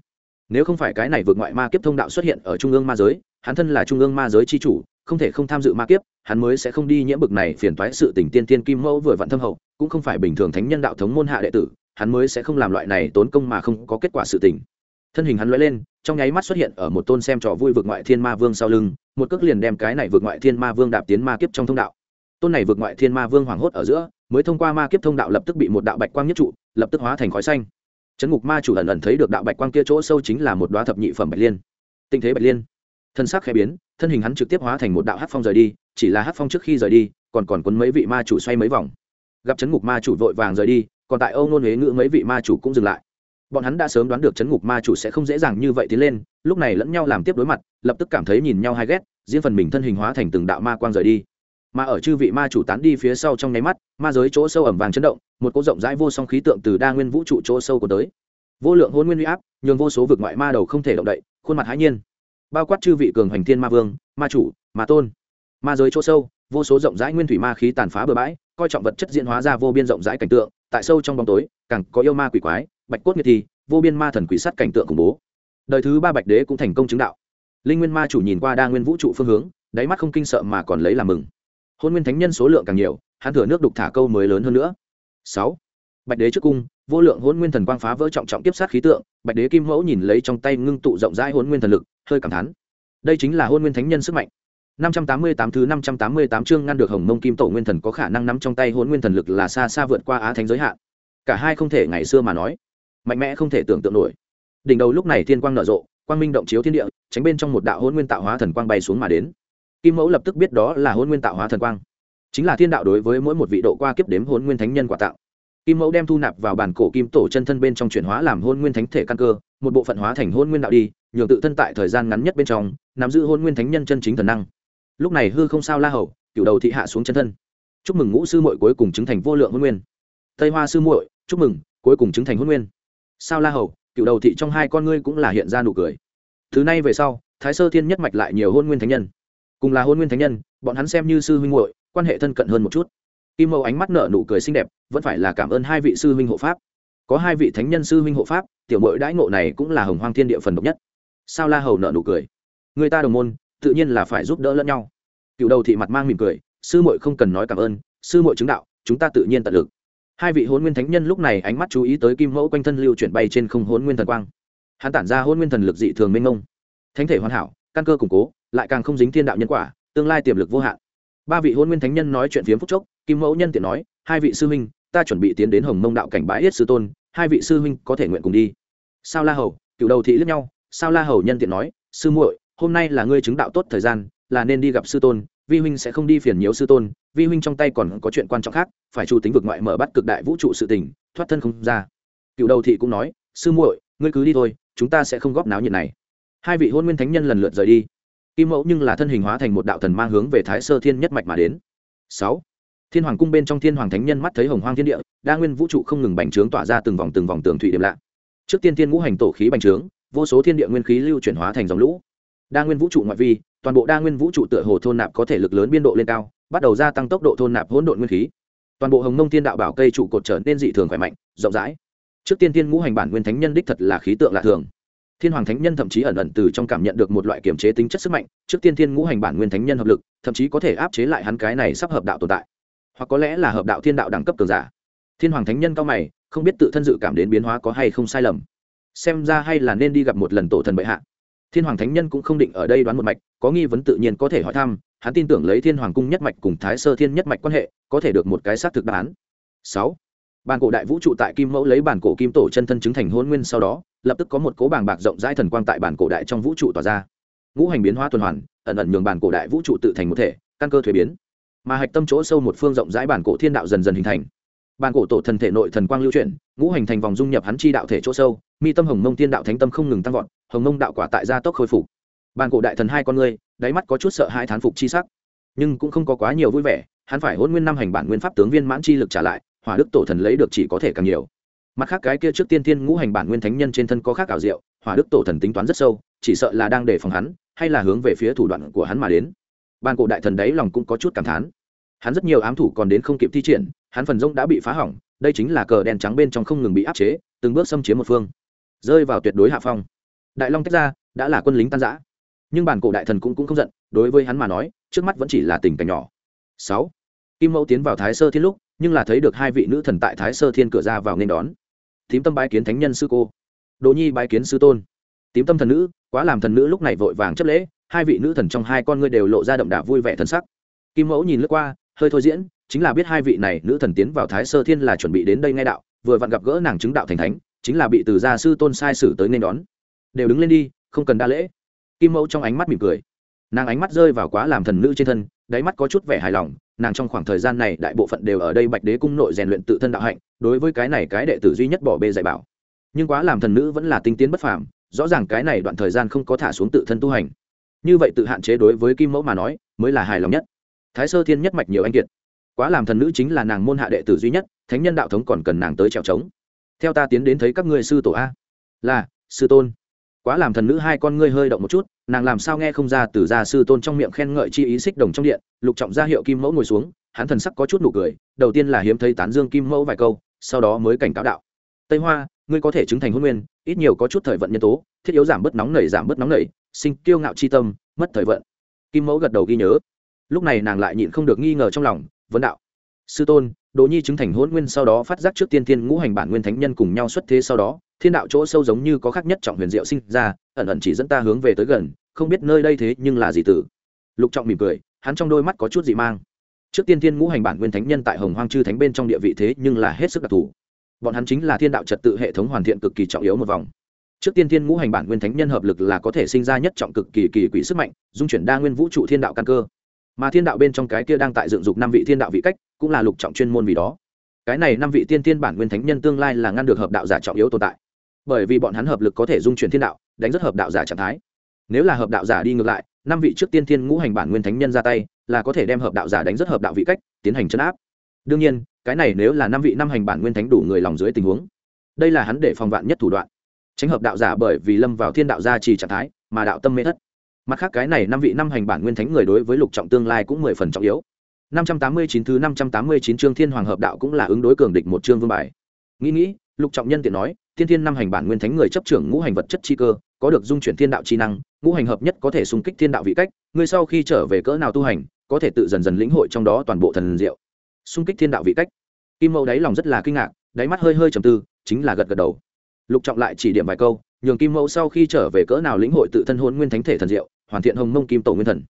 nếu không phải cái này vượt ngoại ma kiếp thông đạo xuất hiện ở trung ương ma giới, hắn thân là trung ương ma giới c h i chủ, không thể không tham dự ma kiếp, hắn mới sẽ không đi nhiễm bực này phiền toái sự tình tiên tiên kim mẫu vừa vặn thâm hậu, cũng không phải bình thường thánh nhân đạo thống môn hạ đệ tử, hắn mới sẽ không làm loại này tốn công mà không có kết quả sự tình. Thân hình hắn lóe lên, trong nháy mắt xuất hiện ở một tôn xem trò vui vượt ngoại thiên ma vương sau lưng, một cước liền đem cái này vượt ngoại thiên ma vương đạp tiến ma kiếp trong thông đạo. Tôn này vượt ngoại thiên ma vương hoảng hốt ở giữa, mới thông qua ma kiếp thông đạo lập tức bị một đạo bạch quang nhất trụ, lập tức hóa thành khói xanh trấn ngục ma chủ ẩn ẩn thấy được đạo bạch quang kia chỗ sâu chính là một đoá thập nhị phẩm bạch liên. Tinh thế bạch liên. Thân sắc khẽ biến, thân hình hắn trực tiếp hóa thành một đạo hát phong rời đi, chỉ là hát phong trước khi rời đi, còn còn quấn mấy vị ma chủ xoay mấy vòng. Gặp chấn ngục ma chủ vội vàng rời đi, còn tại âu nôn huế ngữ mấy vị ma chủ cũng dừng lại. Bọn hắn đã sớm đoán được chấn ngục ma chủ sẽ không dễ dàng như vậy tiến lên, lúc này lẫn nhau làm tiếp đối mặt, lập tức cảm thấy nhìn nhau hay ghét, riêng phần mình thân hình hóa thành từng đạo ma quang rời đi mà ở chư vị ma chủ tán đi phía sau trong nháy mắt, ma giới chỗ sâu ẩm vàng chấn động, một cỗ rộng rãi vô song khí tượng từ đa nguyên vũ trụ chỗ sâu của tới. Vô lượng hôn nguyên huy áp, nhường vô số vực ngoại ma đầu không thể động đậy, khuôn mặt hãi nhiên. Bao quát chư vị cường hoành thiên ma vương, ma chủ, ma tôn. Ma giới chỗ sâu, vô số rộng rãi nguyên thủy ma khí tàn phá bừa bãi, coi trọng vật chất diễn hóa ra vô biên rộng rãi cảnh tượng, tại sâu trong bóng tối, càng có yêu ma quỷ quái, bạch cốt nghiệt thi, vô biên ma thần quỷ sắt cảnh tượng khủng bố. Đời thứ ba bạch đế cũng thành công chứng đạo. Linh nguyên ma chủ nhìn qua đa nguyên vũ trụ phương hướng, đáy mắt không kinh sợ mà còn lấy làm mừng hôn nguyên thánh nhân số lượng càng nhiều hắn thừa nước đục thả câu mới lớn hơn nữa sáu bạch đế trước cung vô lượng hôn nguyên thần quang phá vỡ trọng trọng tiếp sát khí tượng bạch đế kim mẫu nhìn lấy trong tay ngưng tụ rộng rãi hôn nguyên thần lực hơi cảm thán đây chính là hôn nguyên thánh nhân sức mạnh 588 thứ 588 chương ngăn được Hồng Mông Kim Tổ Nguyên Thần có khả năng nắm trong tay Hỗn Nguyên Thần lực là xa xa vượt qua Á Thánh giới hạn. Cả hai không thể ngày xưa mà nói, mạnh mẽ không thể tưởng tượng nổi. Đỉnh đầu lúc này thiên quang nở rộ, quang minh động chiếu thiên địa, tránh bên trong một đạo Hỗn Nguyên tạo hóa thần quang bay xuống mà đến. Kim Mẫu lập tức biết đó là hôn Nguyên tạo hóa thần quang, chính là thiên đạo đối với mỗi một vị độ qua kiếp đếm hôn Nguyên Thánh Nhân quả tạo. Kim Mẫu đem thu nạp vào bản cổ kim tổ chân thân bên trong chuyển hóa làm hôn Nguyên Thánh thể căn cơ, một bộ phận hóa thành hôn Nguyên đạo đi, nhường tự thân tại thời gian ngắn nhất bên trong, nắm giữ hôn Nguyên Thánh Nhân chân chính thần năng. Lúc này hư không sao la hầu cựu đầu thị hạ xuống chân thân. Chúc mừng ngũ sư muội cuối cùng chứng thành vô lượng hôn nguyên. Tây hoa sư muội chúc mừng cuối cùng chứng thành hôn nguyên. Sao la hầu cựu đầu thị trong hai con ngươi cũng là hiện ra nụ cười. Thứ này về sau thái sơ thiên nhất mạch lại nhiều hôn nguyên thánh nhân cùng là hôn nguyên thánh nhân, bọn hắn xem như sư huynh muội, quan hệ thân cận hơn một chút. Kim mẫu ánh mắt nở nụ cười xinh đẹp, vẫn phải là cảm ơn hai vị sư huynh hộ pháp. Có hai vị thánh nhân sư huynh hộ pháp, tiểu mội đãi ngộ này cũng là hồng hoang thiên địa phần độc nhất. Sao la hầu nở nụ cười? Người ta đồng môn, tự nhiên là phải giúp đỡ lẫn nhau. Cựu đầu thị mặt mang mỉm cười, sư muội không cần nói cảm ơn, sư muội chứng đạo, chúng ta tự nhiên tận lực. Hai vị hôn nguyên thánh nhân lúc này ánh mắt chú ý tới kim mẫu quanh thân lưu chuyển bay trên không hôn nguyên thần quang. Hắn tản ra hôn nguyên thần lực dị thường minh ngông thánh thể hoàn hảo, căn cơ củng cố lại càng không dính thiên đạo nhân quả, tương lai tiềm lực vô hạn. Ba vị hôn nguyên thánh nhân nói chuyện phiếm phúc chốc, kim mẫu nhân tiện nói, hai vị sư huynh, ta chuẩn bị tiến đến hồng mông đạo cảnh bãi yết sư tôn, hai vị sư huynh có thể nguyện cùng đi. Sao la hầu, cựu đầu thị lướt nhau, sao la hầu nhân tiện nói, sư muội, hôm nay là ngươi chứng đạo tốt thời gian, là nên đi gặp sư tôn, vi huynh sẽ không đi phiền nhiễu sư tôn, vi huynh trong tay còn có chuyện quan trọng khác, phải chủ tính vực ngoại mở bắt cực đại vũ trụ sự tình, thoát thân không ra. Cựu đầu thị cũng nói, sư muội, ngươi cứ đi thôi, chúng ta sẽ không góp náo nhiệt này. Hai vị hôn nguyên thánh nhân lần lượt rời đi kim mẫu nhưng là thân hình hóa thành một đạo thần mang hướng về thái sơ thiên nhất mạch mà đến. Sáu. Thiên hoàng cung bên trong thiên hoàng thánh nhân mắt thấy hồng hoang thiên địa, đa nguyên vũ trụ không ngừng bành trướng tỏa ra từng vòng từng vòng tường thủy điểm lạ. Trước tiên thiên ngũ hành tổ khí bành trướng, vô số thiên địa nguyên khí lưu chuyển hóa thành dòng lũ. Đa nguyên vũ trụ ngoại vi, toàn bộ đa nguyên vũ trụ tựa hồ thôn nạp có thể lực lớn biên độ lên cao, bắt đầu gia tăng tốc độ thôn nạp hỗn độn nguyên khí. Toàn bộ hồng nông thiên đạo bảo cây trụ cột trở nên dị thường khỏe mạnh, rộng rãi. Trước tiên tiên ngũ hành bản nguyên thánh nhân đích thật là khí tượng lạ thường thiên hoàng thánh nhân thậm chí ẩn ẩn từ trong cảm nhận được một loại kiểm chế tính chất sức mạnh, trước tiên thiên ngũ hành bản nguyên thánh nhân hợp lực, thậm chí có thể áp chế lại hắn cái này sắp hợp đạo tồn tại. Hoặc có lẽ là hợp đạo thiên đạo đẳng cấp cường giả. Thiên hoàng thánh nhân cao mày, không biết tự thân dự cảm đến biến hóa có hay không sai lầm. Xem ra hay là nên đi gặp một lần tổ thần bệ hạ. Thiên hoàng thánh nhân cũng không định ở đây đoán một mạch, có nghi vấn tự nhiên có thể hỏi thăm, hắn tin tưởng lấy thiên hoàng cung nhất mạch cùng thái sơ thiên nhất mạch quan hệ, có thể được một cái xác thực đáp án. Sáu. Bản cổ đại vũ trụ tại kim mẫu lấy bản cổ kim tổ chân thân chứng thành hôn nguyên sau đó lập tức có một cố bàng bạc rộng rãi thần quang tại bản cổ đại trong vũ trụ tỏa ra. Ngũ hành biến hóa tuần hoàn, ẩn ẩn nhường bản cổ đại vũ trụ tự thành một thể, căn cơ thuế biến. Mà hạch tâm chỗ sâu một phương rộng rãi bản cổ thiên đạo dần dần hình thành. Bản cổ tổ thần thể nội thần quang lưu chuyển, ngũ hành thành vòng dung nhập hắn chi đạo thể chỗ sâu, mi tâm hồng mông thiên đạo thánh tâm không ngừng tăng vọt, hồng mông đạo quả tại gia tốc khôi phục. Bản cổ đại thần hai con ngươi, đáy mắt có chút sợ hai thán phục chi sắc. Nhưng cũng không có quá nhiều vui vẻ, hắn phải hôn nguyên năm hành bản nguyên pháp tướng viên mãn chi lực trả lại, hỏa đức tổ thần lấy được chỉ có thể càng nhiều mặt khác cái kia trước tiên thiên ngũ hành bản nguyên thánh nhân trên thân có khác ảo diệu hỏa đức tổ thần tính toán rất sâu chỉ sợ là đang đề phòng hắn hay là hướng về phía thủ đoạn của hắn mà đến. Ban cổ đại thần đấy lòng cũng có chút cảm thán. Hắn rất nhiều ám thủ còn đến không kịp thi triển hắn phần rông đã bị phá hỏng đây chính là cờ đen trắng bên trong không ngừng bị áp chế từng bước xâm chiếm một phương. Rơi vào tuyệt đối hạ phong. Đại long tách ra đã là quân lính tan giã nhưng bản cổ đại thần cũng, cũng không giận đối với hắn mà nói trước mắt vẫn chỉ là tình cảnh nhỏ. Sáu. Kim mẫu tiến vào thái sơ thiên lúc nhưng là thấy được hai vị nữ thần tại thái sơ thiên cửa ra vào nên đón thím tâm bái kiến thánh nhân sư cô. Đỗ nhi bái kiến sư tôn. Tím tâm thần nữ, quá làm thần nữ lúc này vội vàng chấp lễ, hai vị nữ thần trong hai con ngươi đều lộ ra đậm đà vui vẻ thân sắc. Kim mẫu nhìn lướt qua, hơi thôi diễn, chính là biết hai vị này nữ thần tiến vào thái sơ thiên là chuẩn bị đến đây ngay đạo, vừa vặn gặp gỡ nàng chứng đạo thành thánh, chính là bị từ gia sư tôn sai sử tới nên đón. Đều đứng lên đi, không cần đa lễ. Kim mẫu trong ánh mắt mỉm cười. Nàng ánh mắt rơi vào quá làm thần nữ trên thân, đáy mắt có chút vẻ hài lòng nàng trong khoảng thời gian này đại bộ phận đều ở đây bạch đế cung nội rèn luyện tự thân đạo hạnh, đối với cái này cái đệ tử duy nhất bỏ bê dạy bảo. Nhưng quá làm thần nữ vẫn là tinh tiến bất phàm, rõ ràng cái này đoạn thời gian không có thả xuống tự thân tu hành. Như vậy tự hạn chế đối với kim mẫu mà nói, mới là hài lòng nhất. Thái sơ thiên nhất mạch nhiều anh kiệt. Quá làm thần nữ chính là nàng môn hạ đệ tử duy nhất, thánh nhân đạo thống còn cần nàng tới trèo trống theo ta tiến đến thấy các ngươi sư tổ a. Là, sư tôn quá làm thần nữ hai con ngươi hơi động một chút, nàng làm sao nghe không ra từ gia sư tôn trong miệng khen ngợi chi ý xích đồng trong điện, lục trọng ra hiệu kim mẫu ngồi xuống, hắn thần sắc có chút nụ cười, đầu tiên là hiếm thấy tán dương kim mẫu vài câu, sau đó mới cảnh cáo đạo. Tây hoa, ngươi có thể chứng thành hôn nguyên, ít nhiều có chút thời vận nhân tố, thiết yếu giảm bớt nóng nảy, giảm bớt nóng nảy, sinh kiêu ngạo chi tâm, mất thời vận. Kim mẫu gật đầu ghi nhớ. Lúc này nàng lại nhịn không được nghi ngờ trong lòng, vấn đạo sư tôn Đỗ Nhi chứng thành hỗn nguyên sau đó phát giác trước tiên thiên ngũ hành bản nguyên thánh nhân cùng nhau xuất thế sau đó, thiên đạo chỗ sâu giống như có khác nhất trọng huyền diệu sinh ra, ẩn ẩn chỉ dẫn ta hướng về tới gần, không biết nơi đây thế nhưng là gì tử. Lục Trọng mỉm cười, hắn trong đôi mắt có chút dị mang. Trước tiên thiên ngũ hành bản nguyên thánh nhân tại Hồng Hoang chư thánh bên trong địa vị thế nhưng là hết sức đặc thù. Bọn hắn chính là thiên đạo trật tự hệ thống hoàn thiện cực kỳ trọng yếu một vòng. Trước tiên thiên ngũ hành bản nguyên thánh nhân hợp lực là có thể sinh ra nhất trọng cực kỳ kỳ quỷ sức mạnh, dung chuyển đa nguyên vũ trụ thiên đạo căn cơ mà thiên đạo bên trong cái kia đang tại dựng dục năm vị thiên đạo vị cách cũng là lục trọng chuyên môn vì đó. Cái này năm vị tiên tiên bản nguyên thánh nhân tương lai là ngăn được hợp đạo giả trọng yếu tồn tại. Bởi vì bọn hắn hợp lực có thể dung chuyển thiên đạo, đánh rất hợp đạo giả trạng thái. Nếu là hợp đạo giả đi ngược lại, năm vị trước tiên thiên ngũ hành bản nguyên thánh nhân ra tay, là có thể đem hợp đạo giả đánh rất hợp đạo vị cách, tiến hành chấn áp. Đương nhiên, cái này nếu là năm vị năm hành bản nguyên thánh đủ người lòng dưới tình huống, đây là hắn để phòng vạn nhất thủ đoạn. Tránh hợp đạo giả bởi vì lâm vào thiên đạo gia trì trạng thái, mà đạo tâm mê thất. Mặt khác cái này năm vị năm hành bản nguyên thánh người đối với lục trọng tương lai cũng mười phần trọng yếu năm trăm tám mươi chín thứ năm trăm tám mươi chín chương thiên hoàng hợp đạo cũng là ứng đối cường địch một chương vương bài. Nghĩ nghĩ, lục trọng nhân tiện nói, thiên thiên năm hành bản nguyên thánh người chấp trưởng ngũ hành vật chất chi cơ, có được dung chuyển thiên đạo chi năng, ngũ hành hợp nhất có thể xung kích thiên đạo vị cách ngươi sau khi trở về cỡ nào tu hành, có thể tự dần dần lĩnh hội trong đó toàn bộ thần diệu. Xung kích thiên đạo vị cách. Kim Mâu đáy lòng rất là kinh ngạc, đáy mắt hơi hơi trầm tư, chính là gật gật đầu. Lục trọng lại chỉ điểm vài câu, nhường kim Mâu sau khi trở về cỡ nào lĩnh hội tự thân hồn nguyên thánh thể thần diệu, hoàn thiện hồng mông kim tổ nguyên thần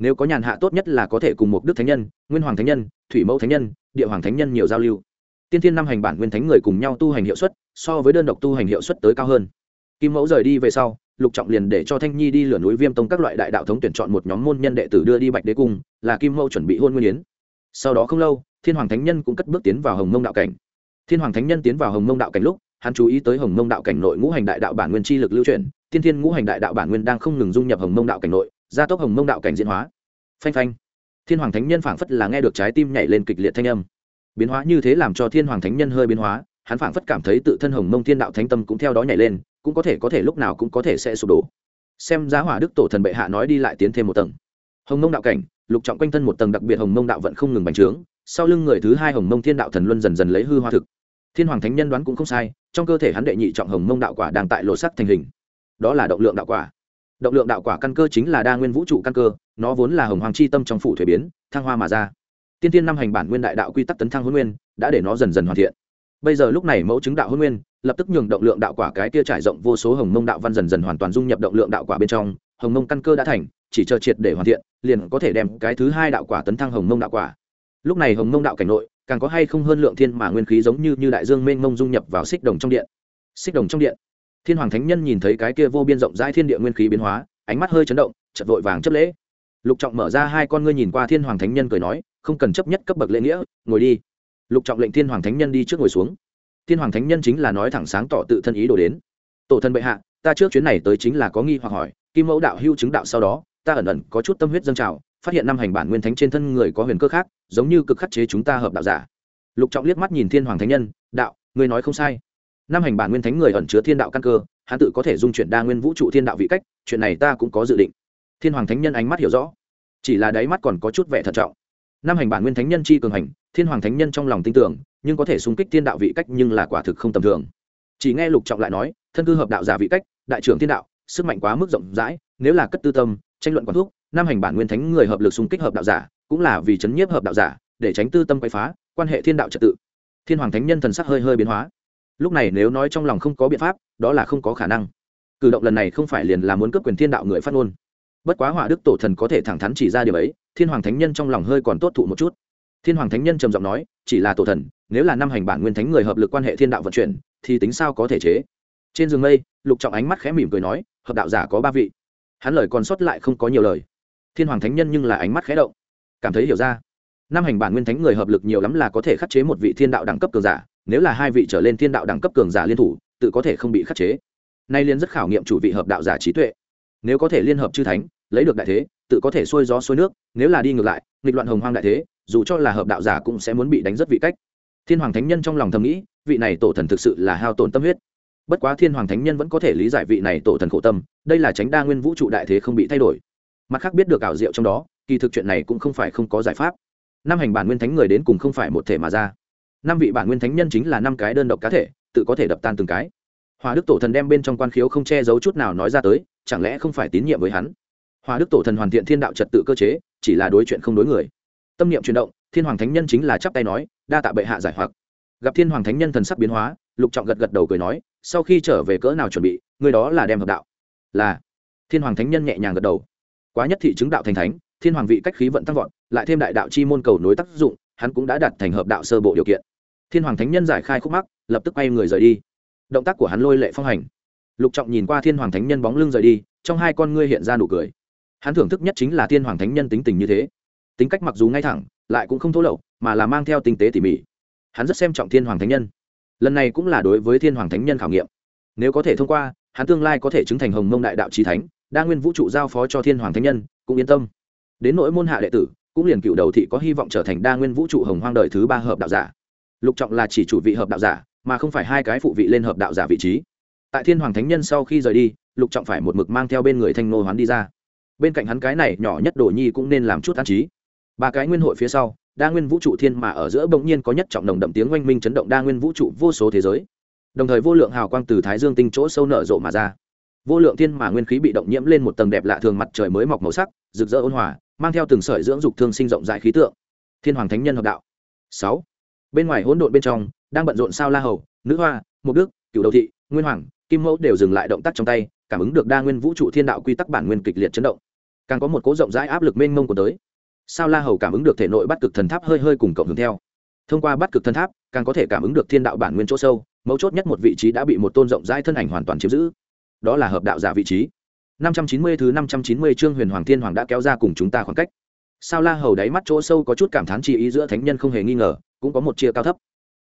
nếu có nhàn hạ tốt nhất là có thể cùng một đức thánh nhân, nguyên hoàng thánh nhân, thủy mẫu thánh nhân, địa hoàng thánh nhân nhiều giao lưu. Tiên thiên năm hành bản nguyên thánh người cùng nhau tu hành hiệu suất, so với đơn độc tu hành hiệu suất tới cao hơn. Kim mẫu rời đi về sau, lục trọng liền để cho thanh nhi đi lửa núi viêm tông các loại đại đạo thống tuyển chọn một nhóm môn nhân đệ tử đưa đi bạch đế cung, là kim mẫu chuẩn bị hôn nguyên yến. Sau đó không lâu, thiên hoàng thánh nhân cũng cất bước tiến vào hồng mông đạo cảnh. Thiên hoàng thánh nhân tiến vào hồng mông đạo cảnh lúc, hắn chú ý tới hồng mông đạo cảnh nội ngũ hành đại đạo bản nguyên chi lực lưu chuyển, tiên thiên ngũ hành đại đạo bản nguyên đang không ngừng dung nhập hồng mông đạo cảnh nội gia tốc hồng mông đạo cảnh diễn hóa. Phanh phanh. Thiên hoàng thánh nhân phảng phất là nghe được trái tim nhảy lên kịch liệt thanh âm. Biến hóa như thế làm cho thiên hoàng thánh nhân hơi biến hóa, hắn phảng phất cảm thấy tự thân hồng mông thiên đạo thánh tâm cũng theo đó nhảy lên, cũng có thể có thể lúc nào cũng có thể sẽ sụp đổ. Xem giá hỏa đức tổ thần bệ hạ nói đi lại tiến thêm một tầng. Hồng mông đạo cảnh, lục trọng quanh thân một tầng đặc biệt hồng mông đạo vẫn không ngừng bành trướng, sau lưng người thứ hai hồng mông thiên đạo thần luân dần dần lấy hư hoa thực. Thiên hoàng thánh nhân đoán cũng không sai, trong cơ thể hắn đệ nhị trọng hồng mông đạo quả đang tại lộ sắc thành hình. Đó là động lượng đạo quả động lượng đạo quả căn cơ chính là đa nguyên vũ trụ căn cơ, nó vốn là hồng hoàng chi tâm trong phủ thuế biến, thăng hoa mà ra. Tiên tiên năm hành bản nguyên đại đạo quy tắc tấn thăng huấn nguyên, đã để nó dần dần hoàn thiện. Bây giờ lúc này mẫu chứng đạo huấn nguyên, lập tức nhường động lượng đạo quả cái kia trải rộng vô số hồng mông đạo văn dần dần hoàn toàn dung nhập động lượng đạo quả bên trong, hồng mông căn cơ đã thành, chỉ chờ triệt để hoàn thiện, liền có thể đem cái thứ hai đạo quả tấn thăng hồng mông đạo quả. Lúc này hồng mông đạo cảnh nội, càng có hay không hơn lượng thiên mà nguyên khí giống như như đại dương mênh mông dung nhập vào xích đồng trong điện. Xích đồng trong điện thiên hoàng thánh nhân nhìn thấy cái kia vô biên rộng rãi thiên địa nguyên khí biến hóa, ánh mắt hơi chấn động chật vội vàng chấp lễ. Lục trọng mở ra hai con ngươi nhìn qua thiên hoàng thánh nhân cười nói, không cần chấp nhất cấp bậc lễ nghĩa, ngồi đi. Lục trọng lệnh thiên hoàng thánh nhân đi trước ngồi xuống. Thiên hoàng thánh nhân chính là nói thẳng sáng tỏ tự thân ý đồ đến. Tổ thân bệ hạ, ta trước chuyến này tới chính là có nghi hoặc hỏi, kim mẫu đạo hưu chứng đạo sau đó, ta ẩn ẩn có chút tâm huyết dâng trào, phát hiện năm hành bản nguyên thánh trên thân người có huyền cơ khác, giống như cực khắc chế chúng ta hợp đạo giả. Lục trọng liếc mắt nhìn thiên hoàng thánh nhân, đạo người nói không sai năm hành bản nguyên thánh người ẩn chứa thiên đạo căn cơ, hắn tự có thể dung chuyển đa nguyên vũ trụ thiên đạo vị cách, chuyện này ta cũng có dự định. Thiên hoàng thánh nhân ánh mắt hiểu rõ, chỉ là đáy mắt còn có chút vẻ thận trọng. Năm hành bản nguyên thánh nhân chi cường hành, thiên hoàng thánh nhân trong lòng tin tưởng, nhưng có thể xung kích thiên đạo vị cách nhưng là quả thực không tầm thường. Chỉ nghe lục trọng lại nói, thân cư hợp đạo giả vị cách, đại trưởng thiên đạo, sức mạnh quá mức rộng rãi, nếu là cất tư tâm, tranh luận quán thuốc năm hành bản nguyên thánh người hợp lực xung kích hợp đạo giả, cũng là vì chấn nhiếp hợp đạo giả, để tránh tư tâm quay phá, quan hệ thiên đạo trật tự. Thiên hoàng thánh nhân thần sắc hơi hơi biến hóa lúc này nếu nói trong lòng không có biện pháp, đó là không có khả năng. Cử động lần này không phải liền là muốn cướp quyền thiên đạo người phát ngôn. Bất quá hỏa đức tổ thần có thể thẳng thắn chỉ ra điều ấy, thiên hoàng thánh nhân trong lòng hơi còn tốt thụ một chút. Thiên hoàng thánh nhân trầm giọng nói, chỉ là tổ thần, nếu là năm hành bản nguyên thánh người hợp lực quan hệ thiên đạo vận chuyển, thì tính sao có thể chế? Trên giường mây, lục trọng ánh mắt khẽ mỉm cười nói, hợp đạo giả có ba vị. Hắn lời còn sót lại không có nhiều lời. Thiên hoàng thánh nhân nhưng là ánh mắt khẽ động. Cảm thấy hiểu ra. Năm hành bản nguyên thánh người hợp lực nhiều lắm là có thể khắc chế một vị thiên đạo đẳng cấp cường giả nếu là hai vị trở lên thiên đạo đẳng cấp cường giả liên thủ, tự có thể không bị khắc chế. Nay liên rất khảo nghiệm chủ vị hợp đạo giả trí tuệ. Nếu có thể liên hợp chư thánh, lấy được đại thế, tự có thể xuôi gió xuôi nước, nếu là đi ngược lại, nghịch loạn hồng hoang đại thế, dù cho là hợp đạo giả cũng sẽ muốn bị đánh rất vị cách. Thiên hoàng thánh nhân trong lòng thầm nghĩ, vị này tổ thần thực sự là hao tổn tâm huyết. Bất quá thiên hoàng thánh nhân vẫn có thể lý giải vị này tổ thần khổ tâm, đây là tránh đa nguyên vũ trụ đại thế không bị thay đổi. Mặt khác biết được ảo diệu trong đó, kỳ thực chuyện này cũng không phải không có giải pháp. Năm hành bản nguyên thánh người đến cùng không phải một thể mà ra năm vị bản nguyên thánh nhân chính là năm cái đơn độc cá thể, tự có thể đập tan từng cái. Hòa đức tổ thần đem bên trong quan khiếu không che giấu chút nào nói ra tới, chẳng lẽ không phải tín nhiệm với hắn? Hòa đức tổ thần hoàn thiện thiên đạo trật tự cơ chế, chỉ là đối chuyện không đối người. Tâm niệm chuyển động, thiên hoàng thánh nhân chính là chắp tay nói, đa tạ bệ hạ giải hoặc. Gặp thiên hoàng thánh nhân thần sắc biến hóa, lục trọng gật gật đầu cười nói, sau khi trở về cỡ nào chuẩn bị, người đó là đem hợp đạo. Là. Thiên hoàng thánh nhân nhẹ nhàng gật đầu. Quá nhất thị chứng đạo thành thánh, thiên hoàng vị cách khí vận tăng vọt, lại thêm đại đạo chi môn cầu nối tác dụng, hắn cũng đã đặt thành hợp đạo sơ bộ điều kiện thiên hoàng thánh nhân giải khai khúc mắc, lập tức quay người rời đi. Động tác của hắn lôi lệ phong hành. Lục trọng nhìn qua thiên hoàng thánh nhân bóng lưng rời đi, trong hai con ngươi hiện ra nụ cười. Hắn thưởng thức nhất chính là thiên hoàng thánh nhân tính tình như thế. Tính cách mặc dù ngay thẳng, lại cũng không thô lậu, mà là mang theo tinh tế tỉ mỉ. Hắn rất xem trọng thiên hoàng thánh nhân. Lần này cũng là đối với thiên hoàng thánh nhân khảo nghiệm. Nếu có thể thông qua, hắn tương lai có thể chứng thành hồng mông đại đạo trí thánh, đa nguyên vũ trụ giao phó cho thiên hoàng thánh nhân, cũng yên tâm. Đến nỗi môn hạ đệ tử, cũng liền cựu đầu thị có hy vọng trở thành đa nguyên vũ trụ hồng hoang đời thứ ba hợp đạo giả lục trọng là chỉ chủ vị hợp đạo giả, mà không phải hai cái phụ vị lên hợp đạo giả vị trí. Tại thiên hoàng thánh nhân sau khi rời đi, lục trọng phải một mực mang theo bên người thanh nô hoán đi ra. Bên cạnh hắn cái này nhỏ nhất đồ nhi cũng nên làm chút an trí. Ba cái nguyên hội phía sau, đa nguyên vũ trụ thiên mà ở giữa bỗng nhiên có nhất trọng đồng đậm tiếng oanh minh chấn động đa nguyên vũ trụ vô số thế giới. Đồng thời vô lượng hào quang từ thái dương tinh chỗ sâu nở rộ mà ra. Vô lượng thiên mà nguyên khí bị động nhiễm lên một tầng đẹp lạ thường mặt trời mới mọc màu sắc, rực rỡ ôn hòa, mang theo từng sợi dưỡng dục thương sinh rộng rãi khí tượng. Thiên hoàng thánh nhân hợp đạo. Sáu bên ngoài hỗn độn bên trong đang bận rộn sao la hầu nữ hoa mục đức cựu đầu thị nguyên hoàng kim mẫu đều dừng lại động tác trong tay cảm ứng được đa nguyên vũ trụ thiên đạo quy tắc bản nguyên kịch liệt chấn động. Càng có một cố rộng rãi áp lực mênh mông của tới. Sao la hầu cảm ứng được thể nội bắt cực thần tháp hơi hơi cùng cộng hưởng theo. Thông qua bắt cực thần tháp càng có thể cảm ứng được thiên đạo bản nguyên chỗ sâu mấu chốt nhất một vị trí đã bị một tôn rộng rãi thân ảnh hoàn toàn chiếm giữ. Đó là hợp đạo giả vị trí. 590 thứ 590 chương Huyền Hoàng Thiên Hoàng đã kéo ra cùng chúng ta khoảng cách. Sao La Hầu đáy mắt chỗ sâu có chút cảm thán chi ý giữa thánh nhân không hề nghi ngờ, cũng có một chia cao thấp.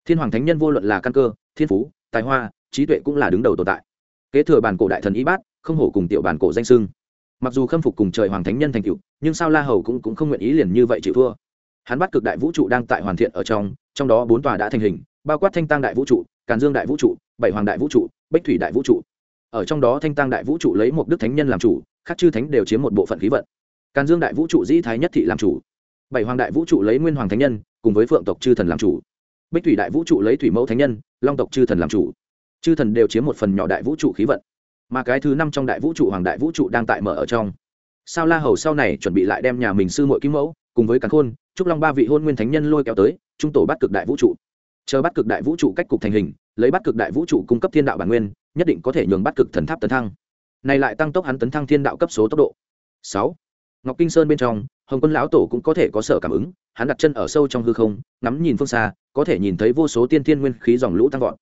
Thiên Hoàng thánh nhân vô luận là căn cơ, thiên phú, tài hoa, trí tuệ cũng là đứng đầu tồn tại. Kế thừa bản cổ đại thần y bát, không hổ cùng tiểu bản cổ danh xưng. Mặc dù khâm phục cùng trời hoàng thánh nhân thành tựu, nhưng sao La Hầu cũng cũng không nguyện ý liền như vậy chịu thua. Hắn bắt cực đại vũ trụ đang tại hoàn thiện ở trong, trong đó bốn tòa đã thành hình, bao quát thanh tăng đại vũ trụ, càn dương đại vũ trụ, bảy hoàng đại vũ trụ, bách thủy đại vũ trụ ở trong đó thanh tăng đại vũ trụ lấy một đức thánh nhân làm chủ các chư thánh đều chiếm một bộ phận khí vận càn dương đại vũ trụ dĩ thái nhất thị làm chủ bảy hoàng đại vũ trụ lấy nguyên hoàng thánh nhân, cùng với phượng tộc chư thần làm chủ. Bích thủy đại vũ trụ lấy thủy mẫu thánh nhân, long tộc chư thần làm chủ. Chư thần đều chiếm một phần nhỏ đại vũ trụ khí vận. Mà cái thứ năm trong đại vũ trụ hoàng đại vũ trụ đang tại mở ở trong. Sao la hầu sau này chuẩn bị lại đem nhà mình sư mội kim mẫu, cùng với càn khôn, trúc long ba vị hôn nguyên thánh nhân lôi kéo tới, trung tổ bắt cực đại vũ trụ. Chờ bắt cực đại vũ trụ cách cục thành hình, lấy bắt cực đại vũ trụ cung cấp thiên đạo bản nguyên, nhất định có thể nhường bắt cực thần tháp tấn thăng. Này lại tăng tốc hắn tấn thăng thiên đạo cấp số tốc độ. Sáu ngọc kinh sơn bên trong, hồng quân lão tổ cũng có thể có sở cảm ứng, hắn đặt chân ở sâu trong hư không, ngắm nhìn phương xa, có thể nhìn thấy vô số tiên thiên nguyên khí dòng lũ tăng vọt.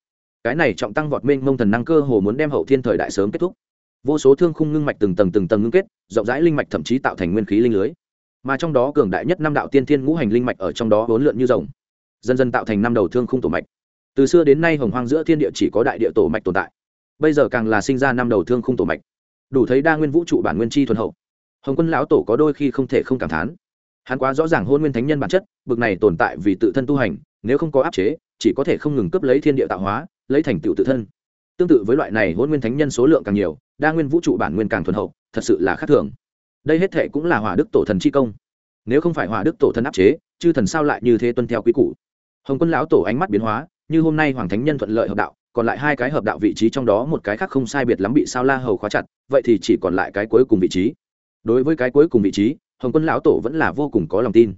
Cái này trọng tăng vọt mênh mông thần năng cơ hồ muốn đem hậu thiên thời đại sớm kết thúc. Vô số thương khung ngưng mạch từng tầng từng tầng ngưng kết, rộng rãi linh mạch thậm chí tạo thành nguyên khí linh lưới. Mà trong đó cường đại nhất năm đạo tiên thiên ngũ hành linh mạch ở trong đó vốn lượn như rồng, dần dần tạo thành năm đầu thương khung tổ mạch. Từ xưa đến nay hồng hoang giữa thiên địa chỉ có đại địa tổ mạch tồn tại. Bây giờ càng là sinh ra năm đầu thương khung tổ mạch. Đủ thấy đa nguyên vũ trụ bản nguyên chi thuần hậu hồng quân lão tổ có đôi khi không thể không cảm thán. Hắn quá rõ ràng hôn nguyên thánh nhân bản chất, bực này tồn tại vì tự thân tu hành, nếu không có áp chế, chỉ có thể không ngừng cấp lấy thiên địa tạo hóa, lấy thành tựu tự thân. Tương tự với loại này hôn nguyên thánh nhân số lượng càng nhiều, đa nguyên vũ trụ bản nguyên càng thuần hậu, thật sự là khác thường. Đây hết thệ cũng là hỏa đức tổ thần chi công. Nếu không phải hỏa đức tổ thần áp chế, chư thần sao lại như thế tuân theo quy củ? Hồng quân lão tổ ánh mắt biến hóa, như hôm nay hoàng thánh nhân thuận lợi hợp đạo, còn lại hai cái hợp đạo vị trí trong đó một cái khác không sai biệt lắm bị sao la hầu khóa chặt, vậy thì chỉ còn lại cái cuối cùng vị trí đối với cái cuối cùng vị trí, hồng quân lão tổ vẫn là vô cùng có lòng tin.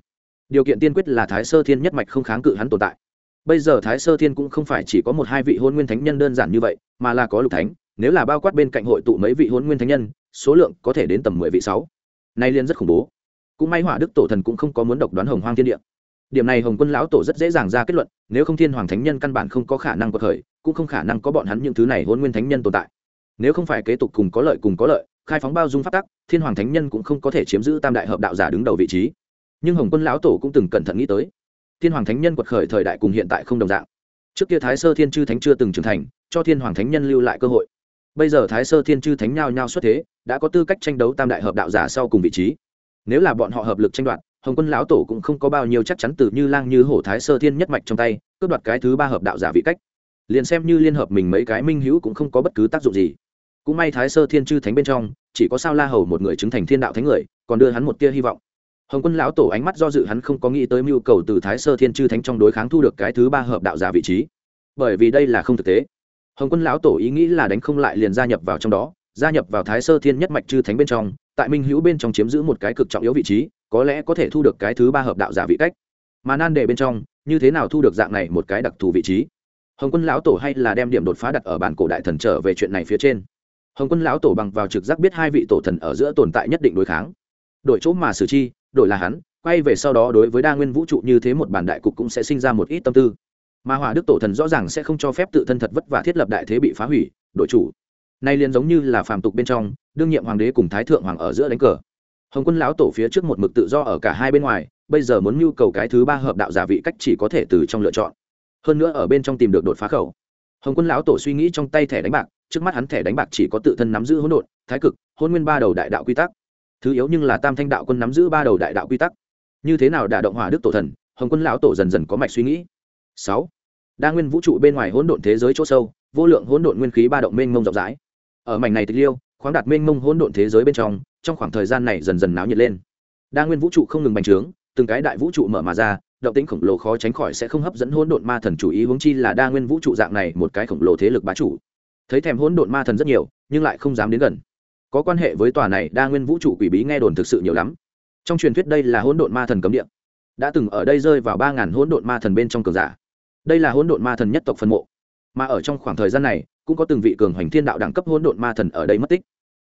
Điều kiện tiên quyết là thái sơ thiên nhất mạch không kháng cự hắn tồn tại. Bây giờ thái sơ thiên cũng không phải chỉ có một hai vị hôn nguyên thánh nhân đơn giản như vậy, mà là có lục thánh, nếu là bao quát bên cạnh hội tụ mấy vị hôn nguyên thánh nhân, số lượng có thể đến tầm mười vị sáu. Nay liên rất khủng bố. Cũng may hỏa đức tổ thần cũng không có muốn độc đoán hồng hoang thiên địa. Điểm này hồng quân lão tổ rất dễ dàng ra kết luận, nếu không thiên hoàng thánh nhân căn bản không có khả năng có khởi cũng không khả năng có bọn hắn những thứ này hôn nguyên thánh nhân tồn tại. Nếu không phải kế tục cùng có lợi cùng có lợi khai phóng bao dung phát tắc, thiên hoàng thánh nhân cũng không có thể chiếm giữ tam đại hợp đạo giả đứng đầu vị trí. Nhưng hồng quân lão tổ cũng từng cẩn thận nghĩ tới, thiên hoàng thánh nhân quật khởi thời đại cùng hiện tại không đồng dạng. Trước kia thái sơ thiên chư thánh chưa từng trưởng thành, cho thiên hoàng thánh nhân lưu lại cơ hội. Bây giờ thái sơ thiên chư thánh nhao nhao xuất thế, đã có tư cách tranh đấu tam đại hợp đạo giả sau cùng vị trí. Nếu là bọn họ hợp lực tranh đoạt, hồng quân lão tổ cũng không có bao nhiêu chắc chắn từ như lang như hổ thái sơ thiên nhất mạch trong tay, cướp đoạt cái thứ ba hợp đạo giả vị cách. Liền xem như liên hợp mình mấy cái minh hữu cũng không có bất cứ tác dụng gì. Cũng may thái sơ thiên chư thánh bên trong chỉ có sao la hầu một người chứng thành thiên đạo thánh người, còn đưa hắn một tia hy vọng. Hồng quân lão tổ ánh mắt do dự, hắn không có nghĩ tới mưu cầu từ thái sơ thiên chư thánh trong đối kháng thu được cái thứ ba hợp đạo giả vị trí. Bởi vì đây là không thực tế. Hồng quân lão tổ ý nghĩ là đánh không lại liền gia nhập vào trong đó, gia nhập vào thái sơ thiên nhất mạch chư thánh bên trong, tại minh hữu bên trong chiếm giữ một cái cực trọng yếu vị trí, có lẽ có thể thu được cái thứ ba hợp đạo giả vị cách. Mà nan đề bên trong, như thế nào thu được dạng này một cái đặc thù vị trí? Hồng quân lão tổ hay là đem điểm đột phá đặt ở bản cổ đại thần trở về chuyện này phía trên? Hồng quân lão tổ bằng vào trực giác biết hai vị tổ thần ở giữa tồn tại nhất định đối kháng. Đổi chỗ mà xử chi, đổi là hắn, quay về sau đó đối với đa nguyên vũ trụ như thế một bản đại cục cũng sẽ sinh ra một ít tâm tư. Mà hỏa đức tổ thần rõ ràng sẽ không cho phép tự thân thật vất vả thiết lập đại thế bị phá hủy đội chủ. Nay liền giống như là phàm tục bên trong, đương nhiệm hoàng đế cùng thái thượng hoàng ở giữa đánh cờ. Hồng quân lão tổ phía trước một mực tự do ở cả hai bên ngoài, bây giờ muốn nhu cầu cái thứ ba hợp đạo giả vị cách chỉ có thể từ trong lựa chọn. Hơn nữa ở bên trong tìm được đột phá khẩu. Hồng quân lão tổ suy nghĩ trong tay thẻ đánh bạc trước mắt hắn thẻ đánh bạc chỉ có tự thân nắm giữ hỗn độn, thái cực, hôn nguyên ba đầu đại đạo quy tắc. Thứ yếu nhưng là tam thanh đạo quân nắm giữ ba đầu đại đạo quy tắc. Như thế nào đả động hỏa đức tổ thần, hồng quân lão tổ dần dần có mạch suy nghĩ. Sáu, đa nguyên vũ trụ bên ngoài hỗn độn thế giới chỗ sâu, vô lượng hỗn độn nguyên khí ba động mênh mông rộng rãi. Ở mảnh này tịch liêu, khoáng đạt mênh mông hỗn độn thế giới bên trong trong khoảng thời gian này dần dần náo nhiệt lên. Đa nguyên vũ trụ không ngừng bành trướng, từng cái đại vũ trụ mở mà ra, động tĩnh khổng lồ khó tránh khỏi sẽ không hấp dẫn hỗn độn ma thần chủ ý hướng chi là đa nguyên vũ trụ dạng này một cái khổng lồ thế lực bá chủ thấy thèm hỗn độn ma thần rất nhiều, nhưng lại không dám đến gần. Có quan hệ với tòa này đa nguyên vũ trụ quỷ bí nghe đồn thực sự nhiều lắm. Trong truyền thuyết đây là hỗn độn ma thần cấm địa. Đã từng ở đây rơi vào ba ngàn hỗn độn ma thần bên trong cường giả. Đây là hỗn độn ma thần nhất tộc phân mộ. Mà ở trong khoảng thời gian này, cũng có từng vị cường hoành thiên đạo đẳng cấp hỗn độn ma thần ở đây mất tích.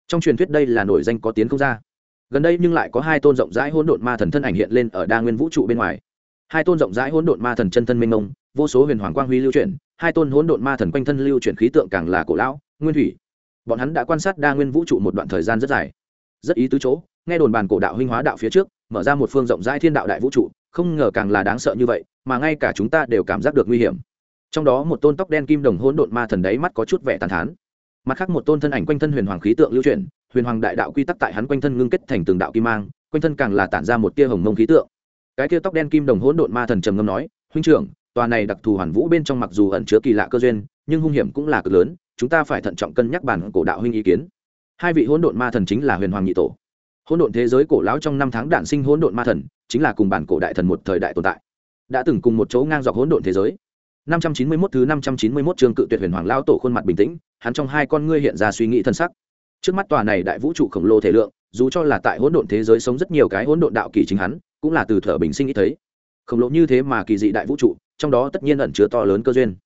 Trong truyền thuyết đây là nổi danh có tiến không ra. Gần đây nhưng lại có hai tôn rộng rãi hỗn độn ma thần thân ảnh hiện lên ở đa nguyên vũ trụ bên ngoài. Hai tôn rộng rãi hỗn độn ma thần chân thân minh mông, vô số huyền hoàng quang huy lưu chuyển hai tôn hỗn độn ma thần quanh thân lưu chuyển khí tượng càng là cổ lão, nguyên thủy. Bọn hắn đã quan sát đa nguyên vũ trụ một đoạn thời gian rất dài. Rất ý tứ chỗ, nghe đồn bàn cổ đạo huynh hóa đạo phía trước, mở ra một phương rộng rãi thiên đạo đại vũ trụ, không ngờ càng là đáng sợ như vậy, mà ngay cả chúng ta đều cảm giác được nguy hiểm. Trong đó một tôn tóc đen kim đồng hỗn độn ma thần đấy mắt có chút vẻ tàn thán. Mặt khác một tôn thân ảnh quanh thân huyền hoàng khí tượng lưu chuyển, huyền hoàng đại đạo quy tắc tại hắn quanh thân ngưng kết thành từng đạo kim mang, quanh thân càng là tản ra một tia hồng mông khí tượng. Cái kia tóc đen kim đồng hỗn độn ma thần trầm ngâm nói, huynh trưởng tòa này đặc thù hoàn vũ bên trong mặc dù ẩn chứa kỳ lạ cơ duyên, nhưng hung hiểm cũng là cực lớn, chúng ta phải thận trọng cân nhắc bản cổ đạo huynh ý kiến. Hai vị hỗn độn ma thần chính là huyền hoàng nhị tổ. Hỗn độn thế giới cổ lão trong năm tháng đản sinh hỗn độn ma thần, chính là cùng bản cổ đại thần một thời đại tồn tại. Đã từng cùng một chỗ ngang dọc hỗn độn thế giới. 591 thứ 591 chương cự tuyệt huyền hoàng lão tổ khuôn mặt bình tĩnh, hắn trong hai con ngươi hiện ra suy nghĩ thân sắc. Trước mắt tòa này đại vũ trụ khổng lồ thể lượng, dù cho là tại hỗn độn thế giới sống rất nhiều cái hỗn độn đạo kỳ chính hắn, cũng là từ thở bình sinh nghĩ thấy. Khổng lồ như thế mà kỳ dị đại vũ trụ trong đó tất nhiên ẩn chứa to lớn cơ duyên.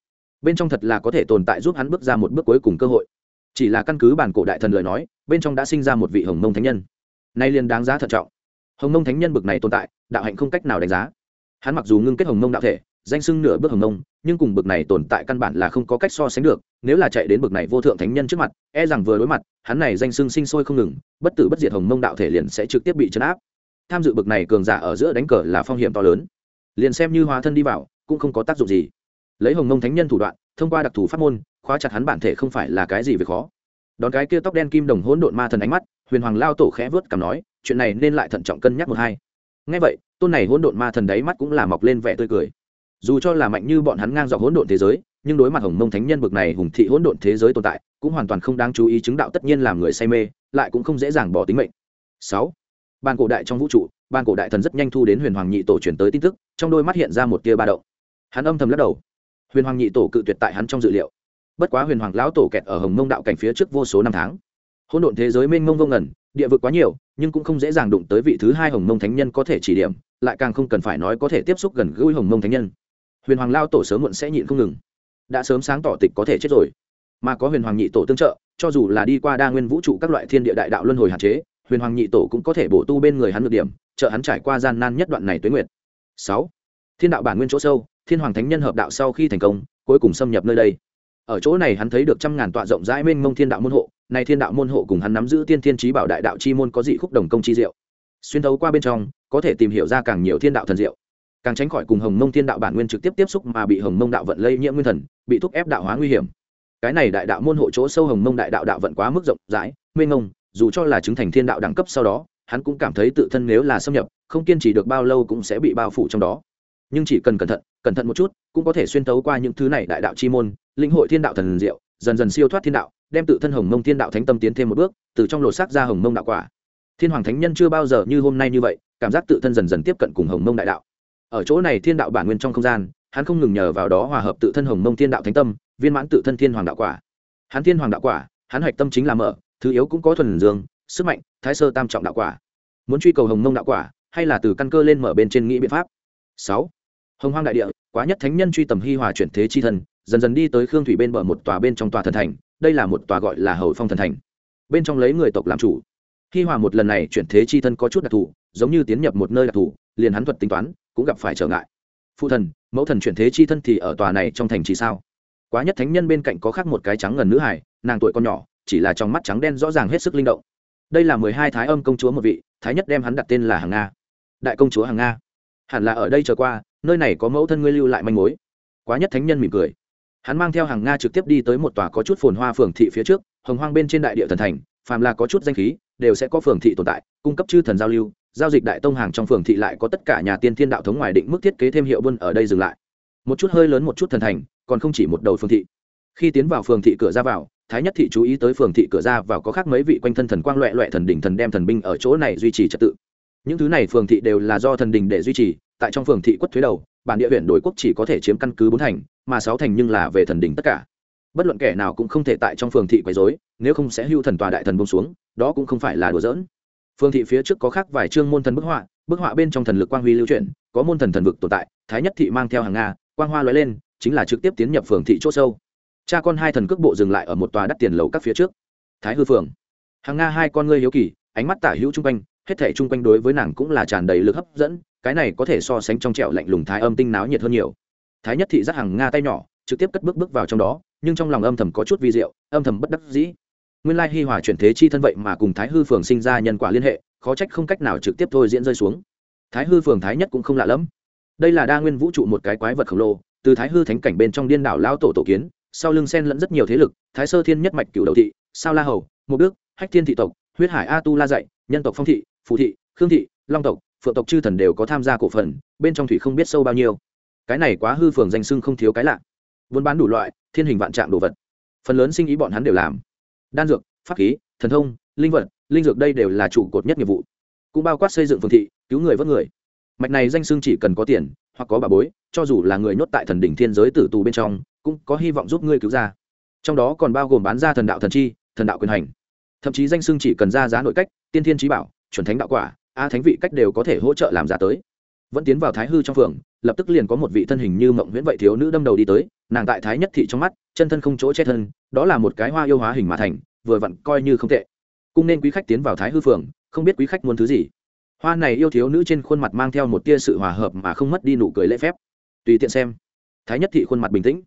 Bên trong thật là có thể tồn tại giúp hắn bước ra một bước cuối cùng cơ hội. Chỉ là căn cứ bản cổ đại thần lời nói, bên trong đã sinh ra một vị hồng mông thánh nhân. Nay liền đáng giá thận trọng. Hồng mông thánh nhân bực này tồn tại, đạo hạnh không cách nào đánh giá. Hắn mặc dù ngưng kết hồng mông đạo thể, danh sưng nửa bước hồng mông, nhưng cùng bực này tồn tại căn bản là không có cách so sánh được, nếu là chạy đến bực này vô thượng thánh nhân trước mặt e rằng vừa đối mặt, hắn này danh sưng sinh sôi không ngừng, bất tử bất diệt hồng mông đạo thể liền sẽ trực tiếp bị chấn áp. Tham dự bực này cường giả ở giữa đánh cờ là phong hiểm to lớn. Liền xem như hóa thân đi vào cũng không có tác dụng gì. Lấy hồng mông thánh nhân thủ đoạn, thông qua đặc thù pháp môn, khóa chặt hắn bản thể không phải là cái gì việc khó. Đón cái kia tóc đen kim đồng hỗn độn ma thần ánh mắt, huyền hoàng lao tổ khẽ vớt cảm nói, chuyện này nên lại thận trọng cân nhắc một hai. Ngay vậy, tôn này hỗn độn ma thần đáy mắt cũng là mọc lên vẻ tươi cười. Dù cho là mạnh như bọn hắn ngang dọc hỗn độn thế giới, nhưng đối mặt hồng mông thánh nhân bực này hùng thị hỗn độn thế giới tồn tại, cũng hoàn toàn không đáng chú ý chứng đạo tất nhiên làm người say mê, lại cũng không dễ dàng bỏ tính mệnh. Sáu. Ban cổ đại trong vũ trụ ban cổ đại thần rất nhanh thu đến huyền hoàng nhị tổ chuyển tới tin tức, trong đôi mắt hiện ra một tia ba động hắn âm thầm lắc đầu. Huyền hoàng nhị tổ cự tuyệt tại hắn trong dự liệu. Bất quá huyền hoàng lão tổ kẹt ở hồng mông đạo cảnh phía trước vô số năm tháng. Hỗn độn thế giới mênh mông vô ngẩn địa vực quá nhiều, nhưng cũng không dễ dàng đụng tới vị thứ hai hồng mông thánh nhân có thể chỉ điểm, lại càng không cần phải nói có thể tiếp xúc gần gũi hồng mông thánh nhân. Huyền hoàng lao tổ sớm muộn sẽ nhịn không ngừng. Đã sớm sáng tỏ tịch có thể chết rồi. Mà có huyền hoàng nhị tổ tương trợ, cho dù là đi qua đa nguyên vũ trụ các loại thiên địa đại đạo luân hồi hạn chế, huyền hoàng nhị tổ cũng có thể bổ tu bên người hắn được điểm, trợ hắn trải qua gian nan nhất đoạn này tuế nguyệt. Sáu. Thiên đạo bản nguyên chỗ sâu thiên hoàng thánh nhân hợp đạo sau khi thành công, cuối cùng xâm nhập nơi đây. Ở chỗ này hắn thấy được trăm ngàn tọa rộng rãi mênh mông thiên đạo môn hộ này thiên đạo môn hộ cùng hắn nắm giữ tiên thiên trí bảo đại đạo chi môn có dị khúc đồng công chi diệu. Xuyên thấu qua bên trong, có thể tìm hiểu ra càng nhiều thiên đạo thần diệu. Càng tránh khỏi cùng hồng mông thiên đạo bản nguyên trực tiếp tiếp xúc mà bị hồng mông đạo vận lây nhiễm nguyên thần, bị thúc ép đạo hóa nguy hiểm. Cái này đại đạo môn hộ chỗ sâu hồng mông đại đạo đạo vận quá mức rộng rãi, mênh mông, dù cho là chứng thành thiên đạo đẳng cấp sau đó, hắn cũng cảm thấy tự thân nếu là xâm nhập, không kiên trì được bao lâu cũng sẽ bị bao phủ trong đó. Nhưng chỉ cần cẩn thận cẩn thận một chút, cũng có thể xuyên tấu qua những thứ này đại đạo chi môn, linh hội thiên đạo thần diệu, dần dần siêu thoát thiên đạo, đem tự thân hồng mông thiên đạo thánh tâm tiến thêm một bước, từ trong lột xác ra hồng mông đạo quả. Thiên hoàng thánh nhân chưa bao giờ như hôm nay như vậy, cảm giác tự thân dần dần tiếp cận cùng hồng mông đại đạo. Ở chỗ này thiên đạo bản nguyên trong không gian, hắn không ngừng nhờ vào đó hòa hợp tự thân hồng mông thiên đạo thánh tâm, viên mãn tự thân thiên hoàng đạo quả. Hắn thiên hoàng đạo quả, hắn hạch tâm chính là mở, thứ yếu cũng có thuần dương, sức mạnh, thái sơ tam trọng đạo quả. Muốn truy cầu hồng mông đạo quả, hay là từ căn cơ lên mở bên trên nghĩ biện pháp? Sáu hồng hoang đại địa, quá nhất thánh nhân truy tầm hi hòa chuyển thế chi thần, dần dần đi tới khương thủy bên bờ một tòa bên trong tòa thần thành, đây là một tòa gọi là hầu phong thần thành. Bên trong lấy người tộc làm chủ. Hi hòa một lần này chuyển thế chi thân có chút đặc thù, giống như tiến nhập một nơi đặc thù, liền hắn thuật tính toán, cũng gặp phải trở ngại. Phụ thần, mẫu thần chuyển thế chi thân thì ở tòa này trong thành trì sao? Quá nhất thánh nhân bên cạnh có khác một cái trắng ngần nữ hải nàng tuổi con nhỏ, chỉ là trong mắt trắng đen rõ ràng hết sức linh động. Đây là mười hai thái âm công chúa một vị, thái nhất đem hắn đặt tên là hàng nga. Đại công chúa hàng nga. Hẳn là ở đây trở qua nơi này có mẫu thân ngươi lưu lại manh mối. Quá nhất thánh nhân mỉm cười. Hắn mang theo hàng nga trực tiếp đi tới một tòa có chút phồn hoa phường thị phía trước, hồng hoang bên trên đại địa thần thành, phàm là có chút danh khí, đều sẽ có phường thị tồn tại, cung cấp chư thần giao lưu, giao dịch đại tông hàng trong phường thị lại có tất cả nhà tiên thiên đạo thống ngoài định mức thiết kế thêm hiệu buôn ở đây dừng lại. Một chút hơi lớn một chút thần thành, còn không chỉ một đầu phường thị. Khi tiến vào phường thị cửa ra vào, thái nhất thị chú ý tới phường thị cửa ra vào có khác mấy vị quanh thân thần quang loẹ loẹ thần đỉnh thần đem thần binh ở chỗ này duy trì trật tự những thứ này phường thị đều là do thần đình để duy trì tại trong phường thị quất thuế đầu bản địa huyện đổi quốc chỉ có thể chiếm căn cứ bốn thành mà sáu thành nhưng là về thần đình tất cả. Bất luận kẻ nào cũng không thể tại trong phường thị quấy dối nếu không sẽ hưu thần tòa đại thần bông xuống đó cũng không phải là đùa giỡn. Phường thị phía trước có khác vài chương môn thần bức họa bức họa bên trong thần lực quang huy lưu truyền, có môn thần thần vực tồn tại thái nhất thị mang theo hàng nga quang hoa lóe lên chính là trực tiếp tiến nhập phường thị c h ỗ sâu. Cha con hai thần cước bộ dừng lại ở một tòa đắt tiền lầu các phía trước. Thái hư phường. Hàng nga hai con ngươi hiếu kỳ ánh mắt tả hữu chung quanh hết thể chung quanh đối với nàng cũng là tràn đầy lực hấp dẫn, cái này có thể so sánh trong trẻo lạnh lùng thái âm tinh náo nhiệt hơn nhiều. Thái nhất thị giác hàng nga tay nhỏ, trực tiếp cất bước bước vào trong đó, nhưng trong lòng âm thầm có chút vi diệu, âm thầm bất đắc dĩ. Nguyên lai hi hòa chuyển thế chi thân vậy mà cùng thái hư phường sinh ra nhân quả liên hệ, khó trách không cách nào trực tiếp thôi diễn rơi xuống. Thái hư phường thái nhất cũng không lạ lẫm đây là đa nguyên vũ trụ một cái quái vật khổng lồ, từ thái hư thánh cảnh bên trong điên đảo lao tổ tổ kiến, sau lưng sen lẫn rất nhiều thế lực, thái sơ thiên nhất mạch cựu đầu thị, sao la hầu mục đức, hách thiên thị tộc, huyết hải a tu la dạy, nhân tộc phong thị phù thị, khương thị, long tộc, phượng tộc chư thần đều có tham gia cổ phần, bên trong thủy không biết sâu bao nhiêu. Cái này quá hư phường danh sưng không thiếu cái lạ. Buôn bán đủ loại, thiên hình vạn trạng đồ vật. Phần lớn sinh ý bọn hắn đều làm. Đan dược, pháp khí, thần thông, linh vật, linh dược đây đều là trụ cột nhất nghiệp vụ. Cũng bao quát xây dựng phương thị, cứu người vớt người. Mạch này danh sưng chỉ cần có tiền, hoặc có bà bối, cho dù là người nhốt tại thần đỉnh thiên giới tử tù bên trong, cũng có hy vọng giúp ngươi cứu ra. Trong đó còn bao gồm bán ra thần đạo thần chi, thần đạo quyền hành. Thậm chí danh sưng chỉ cần ra giá nội cách, tiên thiên trí bảo chuẩn thánh đạo quả a thánh vị cách đều có thể hỗ trợ làm giả tới. Vẫn tiến vào thái hư trong phường, lập tức liền có một vị thân hình như mộng nguyễn vậy thiếu nữ đâm đầu đi tới, nàng tại thái nhất thị trong mắt, chân thân không chỗ che thân, đó là một cái hoa yêu hóa hình mà thành, vừa vặn coi như không tệ. Cung nên quý khách tiến vào thái hư phường, không biết quý khách muốn thứ gì. Hoa này yêu thiếu nữ trên khuôn mặt mang theo một tia sự hòa hợp mà không mất đi nụ cười lễ phép. Tùy tiện xem. Thái nhất thị khuôn mặt bình tĩnh.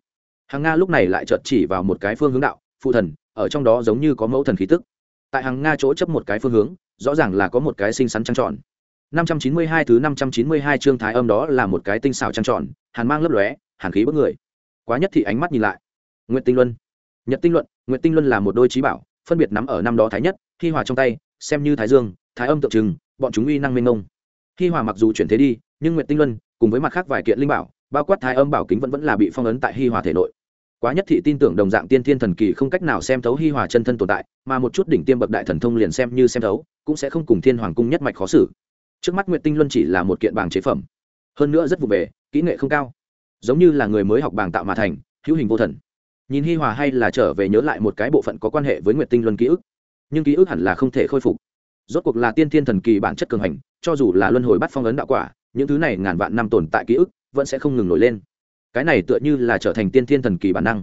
Hàng nga lúc này lại chợt chỉ vào một cái phương hướng đạo, phụ thần, ở trong đó giống như có mẫu thần khí tức tại hàng nga chỗ chấp một cái phương hướng, rõ ràng là có một cái xinh xắn trăng tròn. 592 thứ 592 chương thái âm đó là một cái tinh xảo trăng tròn, hàn mang lấp lóe, hàn khí bức người. Quá nhất thì ánh mắt nhìn lại. Nguyệt tinh luân. Nhật tinh luận nguyệt tinh luân là một đôi trí bảo, phân biệt nắm ở năm đó thái nhất khi hòa trong tay, xem như thái dương, thái âm tượng trưng, bọn chúng uy năng mênh mông. khi hòa mặc dù chuyển thế đi, nhưng nguyệt tinh luân, cùng với mặt khác vài kiện linh bảo, bao quát thái âm bảo kính vẫn vẫn là bị phong ấn tại hi hòa thể nội quá nhất thị tin tưởng đồng dạng tiên thiên thần kỳ không cách nào xem thấu hi hòa chân thân tồn tại, mà một chút đỉnh tiêm bậc đại thần thông liền xem như xem thấu, cũng sẽ không cùng thiên hoàng cung nhất mạch khó xử. Trước mắt nguyệt tinh luân chỉ là một kiện bảng chế phẩm, hơn nữa rất vụ về, kỹ nghệ không cao, giống như là người mới học bảng tạo mà thành, hữu hình vô thần. Nhìn hi hòa hay là trở về nhớ lại một cái bộ phận có quan hệ với nguyệt tinh luân ký ức, nhưng ký ức hẳn là không thể khôi phục. Rốt cuộc là tiên thiên thần kỳ bản chất cường hành, cho dù là luân hồi bắt phong ấn đạo quả, những thứ này ngàn vạn năm tồn tại ký ức, vẫn sẽ không ngừng nổi lên cái này tựa như là trở thành tiên thiên thần kỳ bản năng.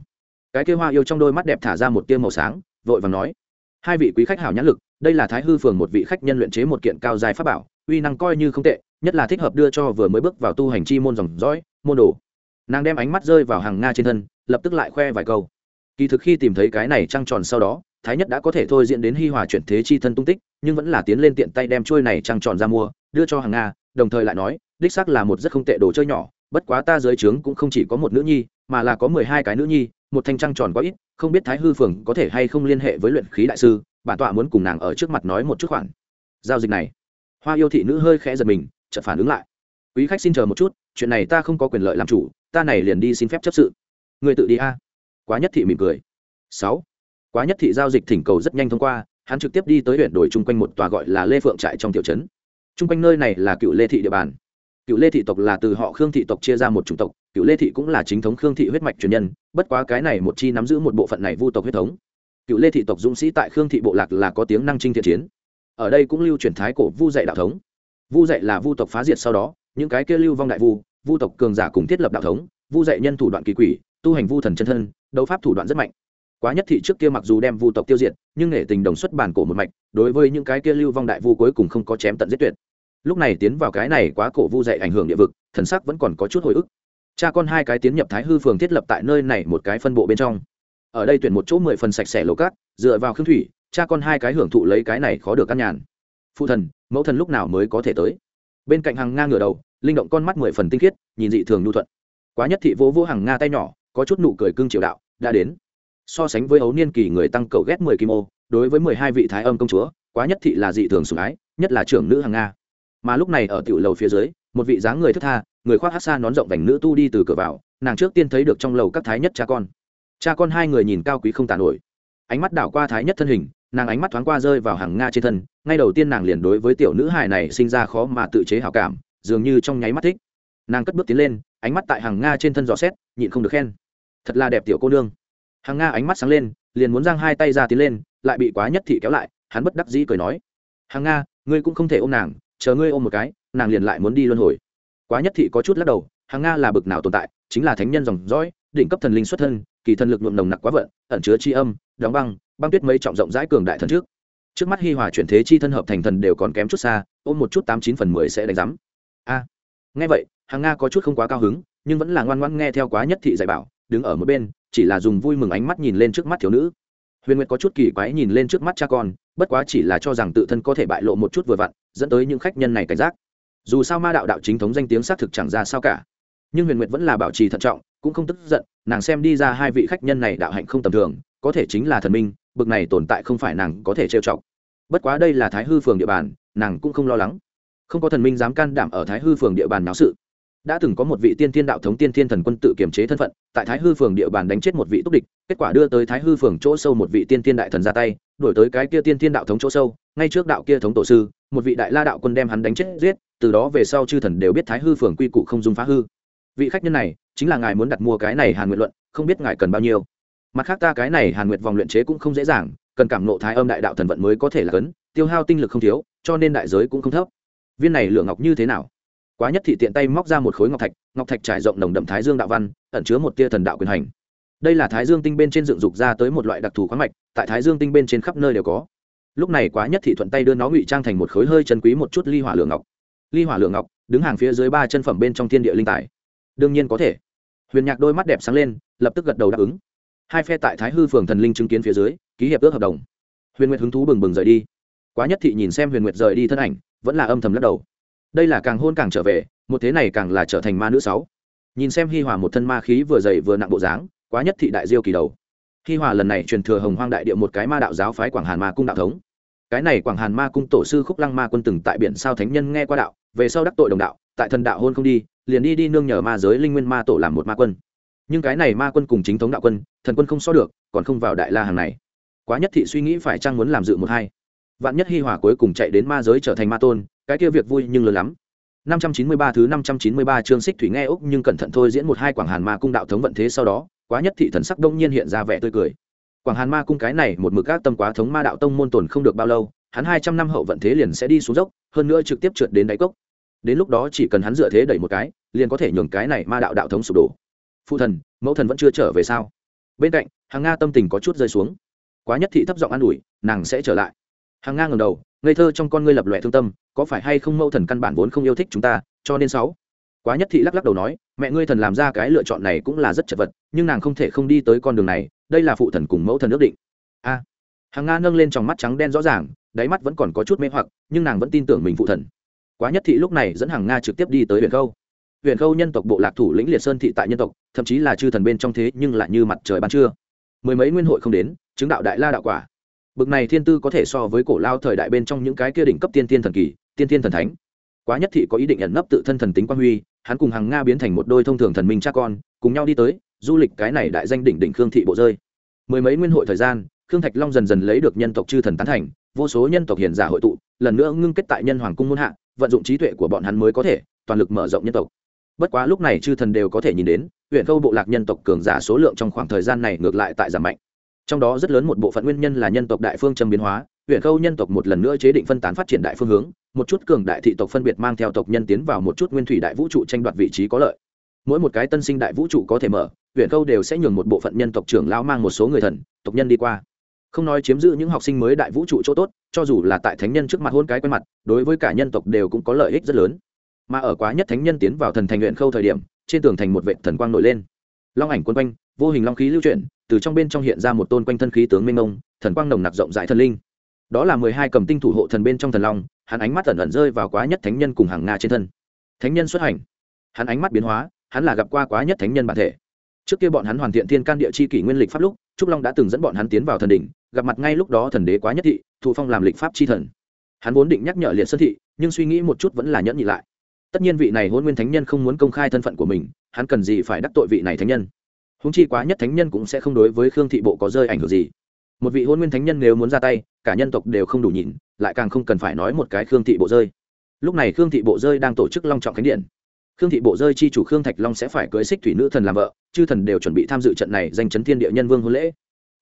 Cái kia hoa yêu trong đôi mắt đẹp thả ra một tia màu sáng, vội vàng nói, hai vị quý khách hảo nhãn lực, đây là thái hư phường một vị khách nhân luyện chế một kiện cao dài pháp bảo, uy năng coi như không tệ, nhất là thích hợp đưa cho vừa mới bước vào tu hành chi môn dòng dõi, môn đồ. Nàng đem ánh mắt rơi vào hàng nga trên thân, lập tức lại khoe vài câu. Kỳ thực khi tìm thấy cái này trăng tròn sau đó, thái nhất đã có thể thôi diễn đến hi hòa chuyển thế chi thân tung tích, nhưng vẫn là tiến lên tiện tay đem trôi này trăng tròn ra mua, đưa cho hàng nga, đồng thời lại nói, đích xác là một rất không tệ đồ chơi nhỏ bất quá ta dưới trướng cũng không chỉ có một nữ nhi, mà là có mười hai cái nữ nhi, một thanh trăng tròn quá ít, không biết thái hư phường có thể hay không liên hệ với luyện khí đại sư, bản tọa muốn cùng nàng ở trước mặt nói một chút khoản. Giao dịch này. Hoa yêu thị nữ hơi khẽ giật mình, chợt phản ứng lại. Quý khách xin chờ một chút, chuyện này ta không có quyền lợi làm chủ, ta này liền đi xin phép chấp sự. Người tự đi a. Quá nhất thị mỉm cười. Sáu. Quá nhất thị giao dịch thỉnh cầu rất nhanh thông qua, hắn trực tiếp đi tới huyện đổi chung quanh một tòa gọi là lê phượng trại trong tiểu trấn. Chung quanh nơi này là cựu lê thị địa bàn cựu lê thị tộc là từ họ khương thị tộc chia ra một chủng tộc, cựu lê thị cũng là chính thống khương thị huyết mạch truyền nhân, bất quá cái này một chi nắm giữ một bộ phận này vu tộc huyết thống. Cựu lê thị tộc dũng sĩ tại khương thị bộ lạc là có tiếng năng trinh thiện chiến. Ở đây cũng lưu truyền thái cổ vu dạy đạo thống. Vu dạy là vu tộc phá diệt sau đó, những cái kia lưu vong đại vu vu tộc cường giả cùng thiết lập đạo thống, vu dạy nhân thủ đoạn kỳ quỷ, tu hành vu thần chân thân, đấu pháp thủ đoạn rất mạnh. Quá nhất thị trước kia mặc dù đem vu tộc tiêu diệt, nhưng nghệ tình đồng xuất bản cổ một mạch, đối với những cái kia lưu vong đại vu cuối cùng không có chém tận giết tuyệt lúc này tiến vào cái này quá cổ vu dạy ảnh hưởng địa vực, thần sắc vẫn còn có chút hồi ức. Cha con hai cái tiến nhập thái hư phường thiết lập tại nơi này một cái phân bộ bên trong. Ở đây tuyển một chỗ mười phần sạch sẽ lỗ cát, dựa vào khương thủy, cha con hai cái hưởng thụ lấy cái này khó được căn nhàn. Phụ thần, mẫu thần lúc nào mới có thể tới? Bên cạnh hàng nga ngửa đầu, linh động con mắt mười phần tinh khiết, nhìn dị thường nhu thuận. Quá nhất thị vỗ vỗ hàng nga tay nhỏ, có chút nụ cười cưng triều đạo, đã đến. So sánh với ấu niên kỳ người tăng cầu ghét mười kim ô, đối với mười hai vị thái âm công chúa, quá nhất thị là dị thường sủng ái, nhất là trưởng nữ hàng nga mà lúc này ở tiểu lầu phía dưới, một vị dáng người thức tha, người khoác hát xa nón rộng vành nữ tu đi từ cửa vào, nàng trước tiên thấy được trong lầu các thái nhất cha con. Cha con hai người nhìn cao quý không tàn nổi. Ánh mắt đảo qua thái nhất thân hình, nàng ánh mắt thoáng qua rơi vào hàng nga trên thân, ngay đầu tiên nàng liền đối với tiểu nữ hài này sinh ra khó mà tự chế hảo cảm, dường như trong nháy mắt thích. Nàng cất bước tiến lên, ánh mắt tại hàng nga trên thân dò xét, nhịn không được khen. Thật là đẹp tiểu cô nương. Hàng nga ánh mắt sáng lên, liền muốn giang hai tay ra tiến lên, lại bị quá nhất thị kéo lại, hắn bất đắc dĩ cười nói. Hàng nga, ngươi cũng không thể ôm nàng chờ ngươi ôm một cái, nàng liền lại muốn đi luân hồi. Quá nhất thị có chút lắc đầu, hàng nga là bực nào tồn tại, chính là thánh nhân dòng dõi, đỉnh cấp thần linh xuất thân, kỳ thần lực nhuộm nồng nặc quá vận, ẩn chứa tri âm, đóng băng băng tuyết mây trọng rộng rãi cường đại thần trước. Trước mắt hi hòa chuyển thế chi thân hợp thành thần đều còn kém chút xa, ôm một chút tám chín phần mười sẽ đánh giám. A. Nghe vậy, hàng nga có chút không quá cao hứng, nhưng vẫn là ngoan ngoan nghe theo quá nhất thị dạy bảo, đứng ở một bên, chỉ là dùng vui mừng ánh mắt nhìn lên trước mắt thiếu nữ. Huyền nguyệt có chút kỳ quái nhìn lên trước mắt cha con bất quá chỉ là cho rằng tự thân có thể bại lộ một chút vừa vặn, dẫn tới những khách nhân này cảnh giác. Dù sao ma đạo đạo chính thống danh tiếng xác thực chẳng ra sao cả. Nhưng huyền nguyệt vẫn là bảo trì thận trọng, cũng không tức giận, nàng xem đi ra hai vị khách nhân này đạo hạnh không tầm thường, có thể chính là thần minh, bực này tồn tại không phải nàng có thể trêu chọc. Bất quá đây là thái hư phường địa bàn, nàng cũng không lo lắng. Không có thần minh dám can đảm ở thái hư phường địa bàn náo sự. Đã từng có một vị tiên thiên đạo thống tiên thiên thần quân tự kiềm chế thân phận, tại thái hư phường địa bàn đánh chết một vị túc địch, kết quả đưa tới thái hư phường chỗ sâu một vị tiên thiên đại thần ra tay đổi tới cái kia tiên thiên đạo thống chỗ sâu, ngay trước đạo kia thống tổ sư, một vị đại la đạo quân đem hắn đánh chết giết, từ đó về sau chư thần đều biết thái hư phường quy củ không dung phá hư. Vị khách nhân này, chính là ngài muốn đặt mua cái này hàn nguyện luận, không biết ngài cần bao nhiêu. Mặt khác ta cái này hàn nguyệt vòng luyện chế cũng không dễ dàng, cần cảm nộ thái âm đại đạo thần vận mới có thể là cấn, tiêu hao tinh lực không thiếu, cho nên đại giới cũng không thấp. Viên này lửa ngọc như thế nào? Quá nhất thị tiện tay móc ra một khối ngọc thạch ngọc thạch trải rộng nồng đậm thái dương đạo văn, ẩn chứa một tia thần đạo quyền hành đây là thái dương tinh bên trên dựng dục ra tới một loại đặc thù khoáng mạch, tại thái dương tinh bên trên khắp nơi đều có. Lúc này quá nhất thị thuận tay đưa nó ngụy trang thành một khối hơi chân quý một chút ly hỏa lửa ngọc. Ly hỏa lửa ngọc, đứng hàng phía dưới ba chân phẩm bên trong thiên địa linh tài. Đương nhiên có thể. Huyền nhạc đôi mắt đẹp sáng lên, lập tức gật đầu đáp ứng. Hai phe tại thái hư phường thần linh chứng kiến phía dưới, ký hiệp ước hợp đồng. Huyền nguyệt hứng thú bừng bừng rời đi. Quá nhất thị nhìn xem huyền nguyệt rời đi thân ảnh, vẫn là âm thầm lắc đầu. Đây là càng hôn càng trở về, một thế này càng là trở thành ma nữ sáu. Nhìn xem hi hòa một thân ma khí vừa dày vừa nặng bộ dáng quá nhất thị đại diêu kỳ đầu. Khi hòa lần này truyền thừa hồng hoang đại địa một cái ma đạo giáo phái quảng hàn ma cung đạo thống. Cái này quảng hàn ma cung tổ sư khúc lăng ma quân từng tại biển sao thánh nhân nghe qua đạo, về sau đắc tội đồng đạo, tại thần đạo hôn không đi, liền đi đi nương nhờ ma giới linh nguyên ma tổ làm một ma quân. Nhưng cái này ma quân cùng chính thống đạo quân, thần quân không so được, còn không vào đại la hàng này. Quá nhất thị suy nghĩ phải chăng muốn làm dự một hai. Vạn nhất hi hòa cuối cùng chạy đến ma giới trở thành ma tôn, cái kia việc vui nhưng lớn lắm. 593 thứ 593 chương xích thủy nghe úc nhưng cẩn thận thôi diễn một hai quảng hàn ma cung đạo thống vận thế sau đó quá nhất thị thần sắc đông nhiên hiện ra vẻ tươi cười. Quảng hàn ma cung cái này một mực các tâm quá thống ma đạo tông môn tồn không được bao lâu, hắn hai trăm năm hậu vận thế liền sẽ đi xuống dốc, hơn nữa trực tiếp trượt đến đáy cốc. Đến lúc đó chỉ cần hắn dựa thế đẩy một cái, liền có thể nhường cái này ma đạo đạo thống sụp đổ. Phụ thần, mẫu thần vẫn chưa trở về sao? Bên cạnh hàng nga tâm tình có chút rơi xuống. Quá nhất thị thấp giọng an ủi, nàng sẽ trở lại. Hàng nga ngầm đầu, ngây thơ trong con ngươi lập lòe thương tâm, có phải hay không mẫu thần căn bản vốn không yêu thích chúng ta, cho nên sáu quá nhất thị lắc lắc đầu nói mẹ ngươi thần làm ra cái lựa chọn này cũng là rất chật vật nhưng nàng không thể không đi tới con đường này đây là phụ thần cùng mẫu thần ước định. A. À, hàng nga nâng lên trong mắt trắng đen rõ ràng đáy mắt vẫn còn có chút mê hoặc nhưng nàng vẫn tin tưởng mình phụ thần. Quá nhất thị lúc này dẫn hàng nga trực tiếp đi tới huyện khâu. Huyện khâu nhân tộc bộ lạc thủ lĩnh liệt sơn thị tại nhân tộc thậm chí là chư thần bên trong thế nhưng lại như mặt trời ban trưa. Mười mấy nguyên hội không đến chứng đạo đại la đạo quả. Bực này thiên tư có thể so với cổ lao thời đại bên trong những cái kia đỉnh cấp tiên tiên thần kỳ tiên tiên thần thánh. Quá nhất thị có ý định ẩn nấp tự thân thần tính quan huy hắn cùng hàng nga biến thành một đôi thông thường thần minh cha con, cùng nhau đi tới, du lịch cái này đại danh đỉnh đỉnh khương thị bộ rơi. Mười mấy nguyên hội thời gian, khương thạch long dần dần lấy được nhân tộc chư thần tán thành, vô số nhân tộc hiền giả hội tụ, lần nữa ngưng kết tại nhân hoàng cung muôn hạ, vận dụng trí tuệ của bọn hắn mới có thể, toàn lực mở rộng nhân tộc. Bất quá lúc này chư thần đều có thể nhìn đến, huyện khâu bộ lạc nhân tộc cường giả số lượng trong khoảng thời gian này ngược lại tại giảm mạnh. Trong đó rất lớn một bộ phận nguyên nhân là nhân tộc đại phương châm biến hóa, huyện khâu nhân tộc một lần nữa chế định phân tán phát triển đại phương hướng một chút cường đại thị tộc phân biệt mang theo tộc nhân tiến vào một chút nguyên thủy đại vũ trụ tranh đoạt vị trí có lợi. Mỗi một cái tân sinh đại vũ trụ có thể mở, huyện câu đều sẽ nhường một bộ phận nhân tộc trưởng lao mang một số người thần, tộc nhân đi qua. Không nói chiếm giữ những học sinh mới đại vũ trụ chỗ tốt, cho dù là tại thánh nhân trước mặt hôn cái quen mặt, đối với cả nhân tộc đều cũng có lợi ích rất lớn. Mà ở quá nhất thánh nhân tiến vào thần thành huyện khâu thời điểm, trên tường thành một vệ thần quang nổi lên. Long ảnh quân quanh, vô hình long khí lưu chuyển, từ trong bên trong hiện ra một tôn quanh thân khí tướng minh ông, thần quang nồng nặc rộng rãi thần linh. Đó là mười hai cầm tinh thủ hộ thần bên trong thần long hắn ánh mắt ẩn ẩn rơi vào quá nhất thánh nhân cùng hàng nga trên thân. Thánh nhân xuất hành. Hắn ánh mắt biến hóa, hắn là gặp qua quá nhất thánh nhân bản thể. Trước kia bọn hắn hoàn thiện thiên can địa chi kỷ nguyên lịch pháp lúc, trúc long đã từng dẫn bọn hắn tiến vào thần đỉnh, gặp mặt ngay lúc đó thần đế quá nhất thị, thụ phong làm lịch pháp chi thần. Hắn vốn định nhắc nhở liệt sơn thị, nhưng suy nghĩ một chút vẫn là nhẫn nhị lại. Tất nhiên vị này hôn nguyên thánh nhân không muốn công khai thân phận của mình, hắn cần gì phải đắc tội vị này thánh nhân? Húng chi quá nhất thánh nhân cũng sẽ không đối với khương thị bộ có rơi ảnh hưởng gì một vị hôn nguyên thánh nhân nếu muốn ra tay, cả nhân tộc đều không đủ nhìn lại càng không cần phải nói một cái khương thị bộ rơi. Lúc này khương thị bộ rơi đang tổ chức long trọng khánh điện. Khương thị bộ rơi chi chủ khương thạch long sẽ phải cưới xích thủy nữ thần làm vợ, chư thần đều chuẩn bị tham dự trận này danh chấn thiên địa nhân vương hôn lễ.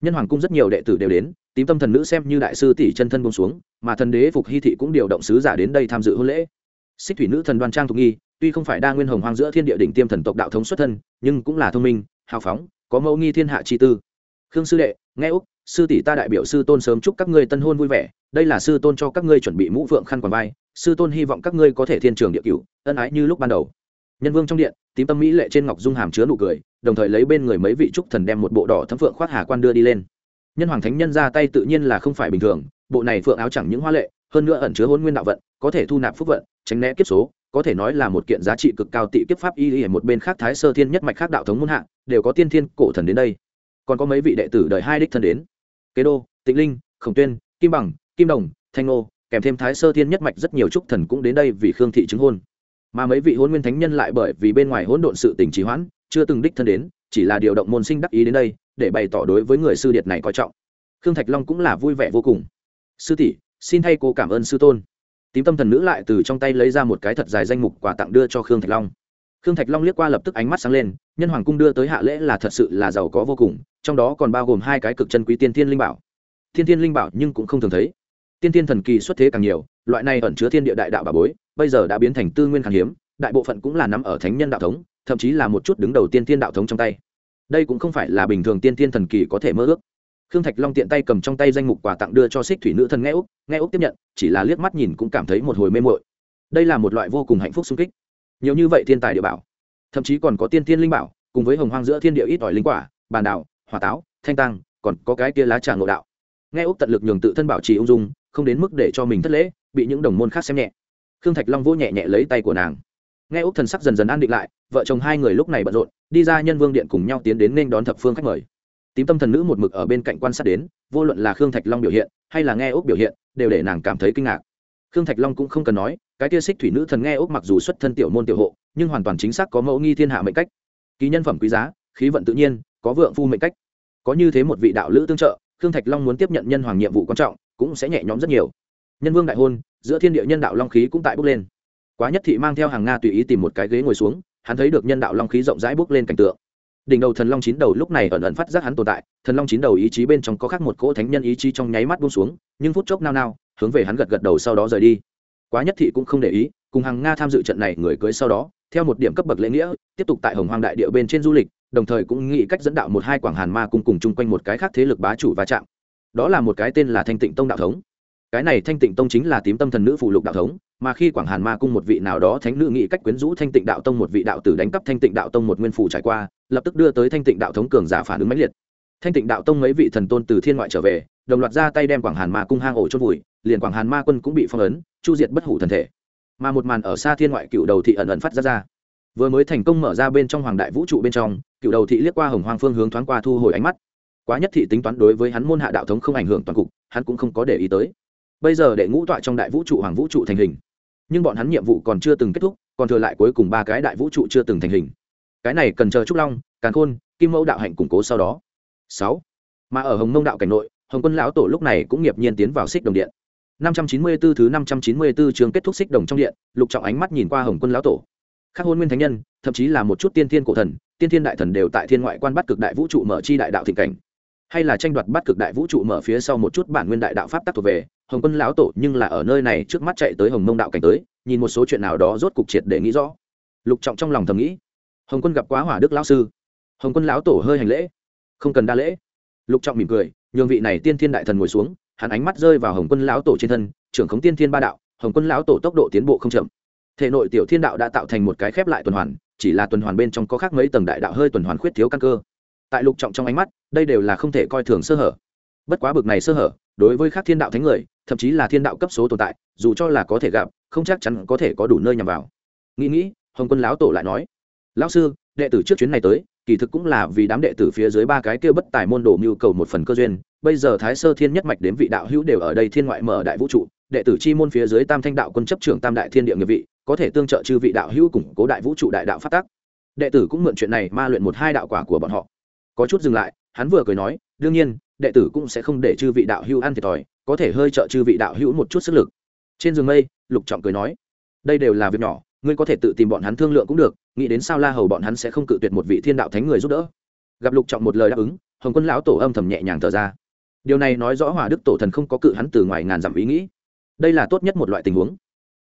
Nhân hoàng cung rất nhiều đệ tử đều đến, tím tâm thần nữ xem như đại sư tỷ chân thân bông xuống, mà thần đế phục hy thị cũng điều động sứ giả đến đây tham dự hôn lễ. Xích thủy nữ thần đoan trang thục nghi, tuy không phải đa nguyên hồng hoang giữa thiên địa đỉnh tiêm thần tộc đạo thống xuất thân, nhưng cũng là thông minh, hào phóng, có mẫu nghi thiên hạ chi tư khương sư đệ, nghe úc, sư tỷ ta đại biểu sư tôn sớm chúc các ngươi tân hôn vui vẻ, đây là sư tôn cho các ngươi chuẩn bị mũ phượng khăn quàng vai, sư tôn hy vọng các ngươi có thể thiên trường địa cửu, ân ái như lúc ban đầu. Nhân vương trong điện, tím tâm mỹ lệ trên ngọc dung hàm chứa nụ cười, đồng thời lấy bên người mấy vị trúc thần đem một bộ đỏ thấm phượng khoác hà quan đưa đi lên. Nhân hoàng thánh nhân ra tay tự nhiên là không phải bình thường, bộ này phượng áo chẳng những hoa lệ, hơn nữa ẩn chứa hôn nguyên đạo vận, có thể thu nạp phúc vận, tránh né kiếp số, có thể nói là một kiện giá trị cực cao tị kiếp pháp y ở một bên khác thái sơ thiên nhất mạch khác đạo thống muôn hạ, đều có tiên thiên cổ thần đến đây còn có mấy vị đệ tử đời hai đích thân đến. Kế đô, tịnh linh, khổng tuyên, kim bằng, kim đồng, thanh ngô, kèm thêm thái sơ thiên nhất mạch rất nhiều trúc thần cũng đến đây vì khương thị chứng hôn. Mà mấy vị hôn nguyên thánh nhân lại bởi vì bên ngoài hỗn độn sự tình trì hoãn, chưa từng đích thân đến, chỉ là điều động môn sinh đắc ý đến đây, để bày tỏ đối với người sư điệt này coi trọng. Khương thạch long cũng là vui vẻ vô cùng. Sư tỷ, xin thay cô cảm ơn sư tôn. Tím tâm thần nữ lại từ trong tay lấy ra một cái thật dài danh mục quà tặng đưa cho khương thạch long. Khương thạch long liếc qua lập tức ánh mắt sáng lên nhân hoàng cung đưa tới hạ lễ là thật sự là giàu có vô cùng, trong đó còn bao gồm hai cái cực chân quý tiên thiên linh bảo. Thiên thiên linh bảo nhưng cũng không thường thấy. Tiên thiên thần kỳ xuất thế càng nhiều, loại này ẩn chứa thiên địa đại đạo bà bối, bây giờ đã biến thành tư nguyên khan hiếm, đại bộ phận cũng là nắm ở thánh nhân đạo thống, thậm chí là một chút đứng đầu tiên thiên đạo thống trong tay. Đây cũng không phải là bình thường tiên thiên thần kỳ có thể mơ ước. Khương thạch long tiện tay cầm trong tay danh mục quà tặng đưa cho xích thủy nữ thần nghe úc nghe úc tiếp nhận, chỉ là liếc mắt nhìn cũng cảm thấy một hồi mê mội đây là một loại vô cùng hạnh phúc sung kích. Nhiều như vậy thiên tài địa bảo thậm chí còn có tiên thiên linh bảo, cùng với hồng hoang giữa thiên địa ít ỏi linh quả, bàn đảo, hỏa táo, thanh tăng còn có cái kia lá trà ngộ đạo. Nghe úc tận lực nhường tự thân bảo trì ung dung, không đến mức để cho mình thất lễ, bị những đồng môn khác xem nhẹ. Khương thạch long vỗ nhẹ nhẹ lấy tay của nàng. Nghe úc thần sắc dần dần an định lại, vợ chồng hai người lúc này bận rộn, đi ra nhân vương điện cùng nhau tiến đến nên đón thập phương khách mời. Tím tâm thần nữ một mực ở bên cạnh quan sát đến, vô luận là khương thạch long biểu hiện, hay là nghe úc biểu hiện, đều để nàng cảm thấy kinh ngạc. Khương thạch long cũng không cần nói cái tia xích thủy nữ thần nghe ốc mặc dù xuất thân tiểu môn tiểu hộ, nhưng hoàn toàn chính xác có mẫu nghi thiên hạ mệnh cách. Ký nhân phẩm quý giá, khí vận tự nhiên, có vượng phu mệnh cách. Có như thế một vị đạo lữ tương trợ, khương thạch long muốn tiếp nhận nhân hoàng nhiệm vụ quan trọng, cũng sẽ nhẹ nhõm rất nhiều. Nhân vương đại hôn, giữa thiên địa nhân đạo long khí cũng tại bước lên. Quá nhất thị mang theo hàng nga tùy ý tìm một cái ghế ngồi xuống, hắn thấy được nhân đạo long khí rộng rãi bước lên cảnh tượng. Đỉnh đầu thần long chín đầu lúc này ẩn ẩn phát giác hắn tồn tại, thần long chín đầu ý chí bên trong có khác một cỗ thánh nhân ý chí trong nháy mắt buông xuống, nhưng phút chốc nao nao, hướng về hắn gật gật đầu sau đó rời đi quá nhất thị cũng không để ý, cùng hàng nga tham dự trận này người cưới sau đó, theo một điểm cấp bậc lễ nghĩa, tiếp tục tại hồng hoàng đại địa bên trên du lịch, đồng thời cũng nghĩ cách dẫn đạo một hai quảng hàn ma cùng cùng chung quanh một cái khác thế lực bá chủ va chạm. Đó là một cái tên là thanh tịnh tông đạo thống. Cái này thanh tịnh tông chính là tím tâm thần nữ phụ lục đạo thống, mà khi quảng hàn ma cung một vị nào đó thánh nữ nghĩ cách quyến rũ thanh tịnh đạo tông một vị đạo tử đánh cắp thanh tịnh đạo tông một nguyên phủ trải qua, lập tức đưa tới thanh tịnh đạo thống cường giả phản ứng mãnh liệt. Thanh tịnh đạo tông mấy vị thần tôn từ thiên ngoại trở về, đồng loạt ra tay đem quảng hàn ma cung hang ổ chôn vùi liền quảng hàn ma quân cũng bị phong ấn, chu diệt bất hủ thần thể. Mà một màn ở xa thiên ngoại cựu đầu thị ẩn ẩn phát ra ra. Vừa mới thành công mở ra bên trong hoàng đại vũ trụ bên trong, cựu đầu thị liếc qua hồng hoàng phương hướng thoáng qua thu hồi ánh mắt. Quá nhất thị tính toán đối với hắn môn hạ đạo thống không ảnh hưởng toàn cục, hắn cũng không có để ý tới. Bây giờ đệ ngũ tọa trong đại vũ trụ hoàng vũ trụ thành hình. Nhưng bọn hắn nhiệm vụ còn chưa từng kết thúc, còn thừa lại cuối cùng ba cái đại vũ trụ chưa từng thành hình. Cái này cần chờ trúc long, càn khôn, kim mẫu đạo hạnh củng cố sau đó. Sáu. Mà ở hồng mông đạo cảnh nội, hồng quân lão tổ lúc này cũng nghiệp nhiên tiến vào xích đồng điện. 594 thứ 594 trường kết thúc xích đồng trong điện, lục trọng ánh mắt nhìn qua hồng quân lão tổ. Khác hôn nguyên thánh nhân, thậm chí là một chút tiên thiên cổ thần, tiên thiên đại thần đều tại thiên ngoại quan bắt cực đại vũ trụ mở chi đại đạo thịnh cảnh. Hay là tranh đoạt bắt cực đại vũ trụ mở phía sau một chút bản nguyên đại đạo pháp tắc thuộc về, hồng quân lão tổ nhưng là ở nơi này trước mắt chạy tới hồng mông đạo cảnh tới, nhìn một số chuyện nào đó rốt cục triệt để nghĩ rõ. Lục trọng trong lòng thầm nghĩ, hồng quân gặp quá hỏa đức lão sư. Hồng quân lão tổ hơi hành lễ, không cần đa lễ. Lục trọng mỉm cười, nhường vị này tiên thiên đại thần ngồi xuống hắn ánh mắt rơi vào hồng quân lão tổ trên thân, trưởng khống tiên thiên ba đạo, hồng quân lão tổ tốc độ tiến bộ không chậm. Thể nội tiểu thiên đạo đã tạo thành một cái khép lại tuần hoàn, chỉ là tuần hoàn bên trong có khác mấy tầng đại đạo hơi tuần hoàn khuyết thiếu căn cơ. Tại lục trọng trong ánh mắt, đây đều là không thể coi thường sơ hở. Bất quá bực này sơ hở, đối với các thiên đạo thánh người, thậm chí là thiên đạo cấp số tồn tại, dù cho là có thể gặp, không chắc chắn có thể có đủ nơi nhằm vào. Nghĩ nghĩ, hồng quân lão tổ lại nói, lão sư, đệ tử trước chuyến này tới kỳ thực cũng là vì đám đệ tử phía dưới ba cái kia bất tài môn đồ mưu cầu một phần cơ duyên. Bây giờ thái sơ thiên nhất mạch đến vị đạo hữu đều ở đây thiên ngoại mở đại vũ trụ, đệ tử chi môn phía dưới tam thanh đạo quân chấp trưởng tam đại thiên địa nghiệp vị, có thể tương trợ chư vị đạo hữu củng cố đại vũ trụ đại đạo phát tác đệ tử cũng mượn chuyện này ma luyện một hai đạo quả của bọn họ. Có chút dừng lại, hắn vừa cười nói, đương nhiên, đệ tử cũng sẽ không để chư vị đạo hữu ăn thiệt thòi, có thể hơi trợ chư vị đạo hữu một chút sức lực. Trên giường mây, lục trọng cười nói, đây đều là việc nhỏ ngươi có thể tự tìm bọn hắn thương lượng cũng được, nghĩ đến sao la hầu bọn hắn sẽ không cự tuyệt một vị thiên đạo thánh người giúp đỡ. Gặp lục trọng một lời đáp ứng, hồng quân lão tổ âm thầm nhẹ nhàng thở ra. Điều này nói rõ hòa đức tổ thần không có cự hắn từ ngoài ngàn dặm ý nghĩ. Đây là tốt nhất một loại tình huống.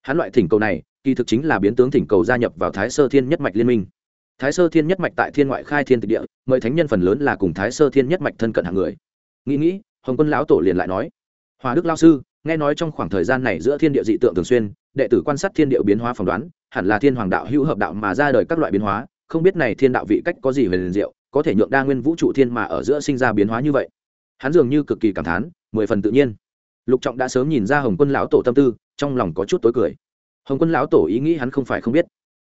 Hắn loại thỉnh cầu này, kỳ thực chính là biến tướng thỉnh cầu gia nhập vào thái sơ thiên nhất mạch liên minh. Thái sơ thiên nhất mạch tại thiên ngoại khai thiên tịch địa, mời thánh nhân phần lớn là cùng thái sơ thiên nhất mạch thân cận hàng người. Nghĩ nghĩ, hồng quân lão tổ liền lại nói hòa đức lao sư, nghe nói trong khoảng thời gian này giữa thiên địa dị tượng thường xuyên đệ tử quan sát thiên địa biến hóa phỏng đoán, hẳn là thiên hoàng đạo hữu hợp đạo mà ra đời các loại biến hóa, không biết này thiên đạo vị cách có gì về liền diệu, có thể nhượng đa nguyên vũ trụ thiên mà ở giữa sinh ra biến hóa như vậy. Hắn dường như cực kỳ cảm thán, mười phần tự nhiên. Lục trọng đã sớm nhìn ra hồng quân lão tổ tâm tư, trong lòng có chút tối cười. Hồng quân lão tổ ý nghĩ hắn không phải không biết.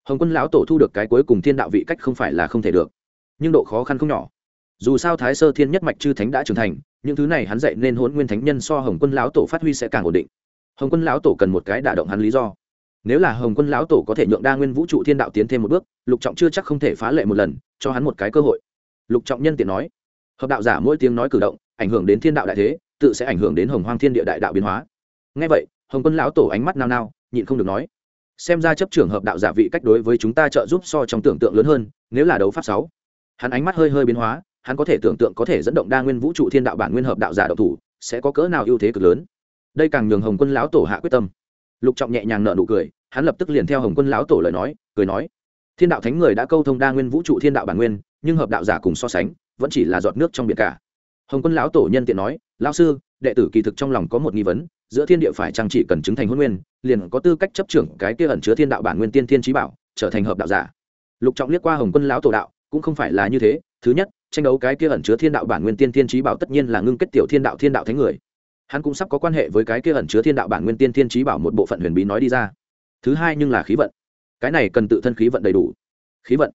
Hồng quân lão tổ thu được cái cuối cùng thiên đạo vị cách không phải là không thể được, nhưng độ khó khăn không nhỏ. Dù sao thái sơ thiên nhất mạch chư thánh đã trưởng thành, những thứ này hắn dạy nên hôn nguyên thánh nhân so hồng quân lão tổ phát huy sẽ càng ổn định hồng quân lão tổ cần một cái đả động hắn lý do. Nếu là hồng quân lão tổ có thể nhượng đa nguyên vũ trụ thiên đạo tiến thêm một bước, lục trọng chưa chắc không thể phá lệ một lần, cho hắn một cái cơ hội. Lục trọng nhân tiện nói, hợp đạo giả mỗi tiếng nói cử động, ảnh hưởng đến thiên đạo đại thế, tự sẽ ảnh hưởng đến hồng hoang thiên địa đại đạo biến hóa. Ngay vậy, hồng quân lão tổ ánh mắt nao nao, nhịn không được nói, xem ra chấp trưởng hợp đạo giả vị cách đối với chúng ta trợ giúp so trong tưởng tượng lớn hơn, nếu là đấu pháp sáu. Hắn ánh mắt hơi hơi biến hóa, hắn có thể tưởng tượng có thể dẫn động đa nguyên vũ trụ thiên đạo bản nguyên hợp đạo giả độc thủ, sẽ có cỡ nào ưu thế cực lớn đây càng nhường hồng quân lão tổ hạ quyết tâm. Lục trọng nhẹ nhàng nợ nụ cười, hắn lập tức liền theo hồng quân lão tổ lời nói, cười nói, thiên đạo thánh người đã câu thông đa nguyên vũ trụ thiên đạo bản nguyên, nhưng hợp đạo giả cùng so sánh, vẫn chỉ là giọt nước trong biển cả. Hồng quân lão tổ nhân tiện nói, lão sư, đệ tử kỳ thực trong lòng có một nghi vấn, giữa thiên địa phải trang chỉ cần chứng thành huân nguyên, liền có tư cách chấp trưởng cái kia ẩn chứa thiên đạo bản nguyên tiên thiên trí bảo, trở thành hợp đạo giả? Lục trọng liếc qua hồng quân lão tổ đạo, cũng không phải là như thế, thứ nhất, tranh đấu cái kia ẩn chứa thiên đạo bản nguyên tiên thiên trí bảo tất nhiên là ngưng kết tiểu thiên đạo thiên đạo thánh người hắn cũng sắp có quan hệ với cái kia ẩn chứa thiên đạo bản nguyên tiên thiên trí bảo một bộ phận huyền bí nói đi ra. Thứ hai nhưng là khí vận. Cái này cần tự thân khí vận đầy đủ. Khí vận.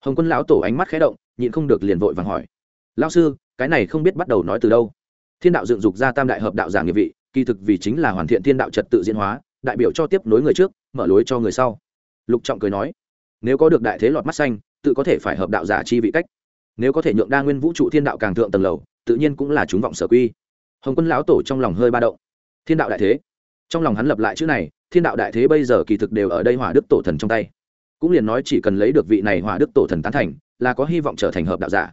Hồng quân lão tổ ánh mắt khé động, nhịn không được liền vội vàng hỏi. Lão sư, cái này không biết bắt đầu nói từ đâu? Thiên đạo dựng dục ra tam đại hợp đạo giả nghiệp vị, kỳ thực vì chính là hoàn thiện thiên đạo trật tự diễn hóa, đại biểu cho tiếp nối người trước, mở lối cho người sau. Lục trọng cười nói, nếu có được đại thế lọt mắt xanh, tự có thể phải hợp đạo giả chi vị cách. Nếu có thể nhượng đa nguyên vũ trụ thiên đạo càng thượng tầng lầu, tự nhiên cũng là chúng vọng sở quy hồng quân lão tổ trong lòng hơi ba động. Thiên đạo đại thế. Trong lòng hắn lập lại chữ này, thiên đạo đại thế bây giờ kỳ thực đều ở đây hỏa đức tổ thần trong tay. Cũng liền nói chỉ cần lấy được vị này hỏa đức tổ thần tán thành, là có hy vọng trở thành hợp đạo giả.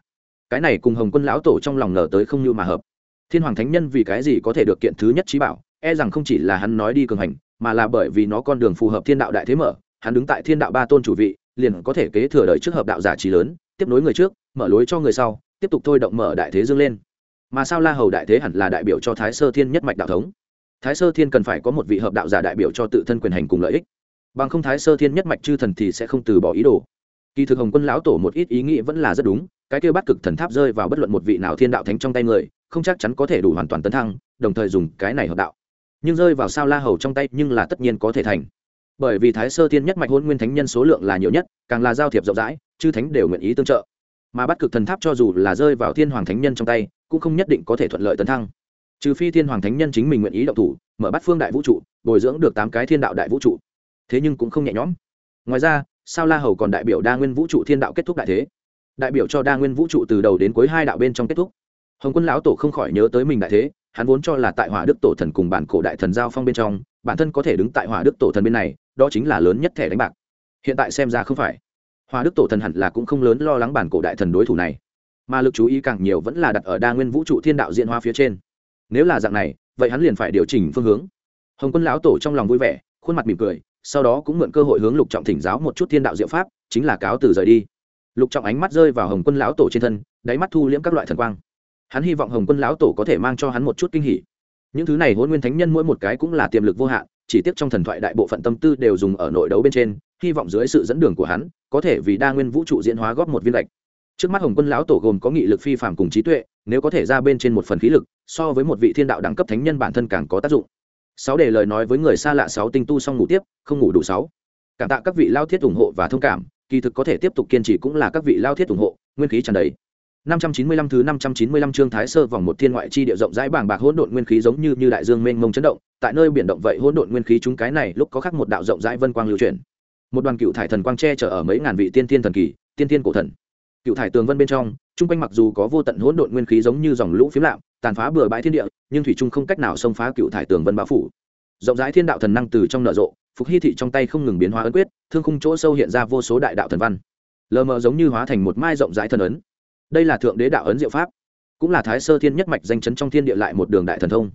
Cái này cùng hồng quân lão tổ trong lòng ngờ tới không như mà hợp. Thiên hoàng thánh nhân vì cái gì có thể được kiện thứ nhất trí bảo e rằng không chỉ là hắn nói đi cường hành, mà là bởi vì nó con đường phù hợp thiên đạo đại thế mở, hắn đứng tại thiên đạo ba tôn chủ vị, liền có thể kế thừa đời trước hợp đạo giả trí lớn, tiếp nối người trước, mở lối cho người sau, tiếp tục thôi động mở đại thế dương lên mà sao la hầu đại thế hẳn là đại biểu cho thái sơ thiên nhất mạch đạo thống? Thái sơ thiên cần phải có một vị hợp đạo giả đại biểu cho tự thân quyền hành cùng lợi ích. Bằng không thái sơ thiên nhất mạch chư thần thì sẽ không từ bỏ ý đồ. Kỳ thực hồng quân lão tổ một ít ý nghĩ vẫn là rất đúng, cái kêu bắt cực thần tháp rơi vào bất luận một vị nào thiên đạo thánh trong tay người, không chắc chắn có thể đủ hoàn toàn tấn thăng, đồng thời dùng cái này hợp đạo. Nhưng rơi vào sao la hầu trong tay nhưng là tất nhiên có thể thành. Bởi vì thái sơ thiên nhất mạch hôn nguyên thánh nhân số lượng là nhiều nhất, càng là giao thiệp rộng rãi, chư thánh đều nguyện ý tương trợ. Mà bắt cực thần tháp cho dù là rơi vào thiên hoàng thánh nhân trong tay cũng không nhất định có thể thuận lợi tấn thăng. Trừ phi thiên hoàng thánh nhân chính mình nguyện ý động thủ, mở bắt phương đại vũ trụ, bồi dưỡng được tám cái thiên đạo đại vũ trụ. Thế nhưng cũng không nhẹ nhõm. Ngoài ra, sao la hầu còn đại biểu đa nguyên vũ trụ thiên đạo kết thúc đại thế? Đại biểu cho đa nguyên vũ trụ từ đầu đến cuối hai đạo bên trong kết thúc. Hồng quân lão tổ không khỏi nhớ tới mình đại thế, hắn vốn cho là tại hỏa đức tổ thần cùng bản cổ đại thần giao phong bên trong, bản thân có thể đứng tại hỏa đức tổ thần bên này, đó chính là lớn nhất thẻ đánh bạc. Hiện tại xem ra không phải. Hỏa đức tổ thần hẳn là cũng không lớn lo lắng bản cổ đại thần đối thủ này mà lực chú ý càng nhiều vẫn là đặt ở đa nguyên vũ trụ thiên đạo diễn hóa phía trên. Nếu là dạng này, vậy hắn liền phải điều chỉnh phương hướng. Hồng quân lão tổ trong lòng vui vẻ, khuôn mặt mỉm cười, sau đó cũng mượn cơ hội hướng lục trọng thỉnh giáo một chút thiên đạo diệu pháp, chính là cáo từ rời đi. Lục trọng ánh mắt rơi vào hồng quân lão tổ trên thân, đáy mắt thu liễm các loại thần quang. Hắn hy vọng hồng quân lão tổ có thể mang cho hắn một chút kinh hỉ. Những thứ này hôn nguyên thánh nhân mỗi một cái cũng là tiềm lực vô hạn, chỉ tiếc trong thần thoại đại bộ phận tâm tư đều dùng ở nội đấu bên trên, hy vọng dưới sự dẫn đường của hắn, có thể vì đa nguyên vũ trụ diễn hóa góp một viên lệch trước mắt hồng quân lão tổ gồm có nghị lực phi phạm cùng trí tuệ nếu có thể ra bên trên một phần khí lực so với một vị thiên đạo đẳng cấp thánh nhân bản thân càng có tác dụng sáu để lời nói với người xa lạ sáu tinh tu xong ngủ tiếp không ngủ đủ sáu cảm tạ các vị lao thiết ủng hộ và thông cảm kỳ thực có thể tiếp tục kiên trì cũng là các vị lao thiết ủng hộ nguyên khí tràn đầy 595 thứ 595 chương Thái Sơ vòng một thiên ngoại chi địa rộng rãi bảng bạc hỗn độn nguyên khí giống như như đại dương mênh mông chấn động, tại nơi biển động vậy hỗn độn nguyên khí chúng cái này lúc có khắc một đạo rộng rãi vân quang lưu chuyển. Một đoàn cựu thải thần quang che chở ở mấy ngàn vị tiên tiên thần kỳ, tiên tiên cổ thần. Cựu thải tường vân bên trong, trung quanh mặc dù có vô tận hỗn độn nguyên khí giống như dòng lũ phiếm lạm, tàn phá bừa bãi thiên địa, nhưng thủy trung không cách nào xông phá cựu thải tường vân bao phủ. Rộng rãi thiên đạo thần năng từ trong nở rộ, phục hy thị trong tay không ngừng biến hóa ấn quyết, thương khung chỗ sâu hiện ra vô số đại đạo thần văn. Lờ mờ giống như hóa thành một mai rộng rãi thần ấn đây là thượng đế đạo ấn diệu pháp cũng là thái sơ thiên nhất mạch danh chấn trong thiên địa lại một đường đại thần thông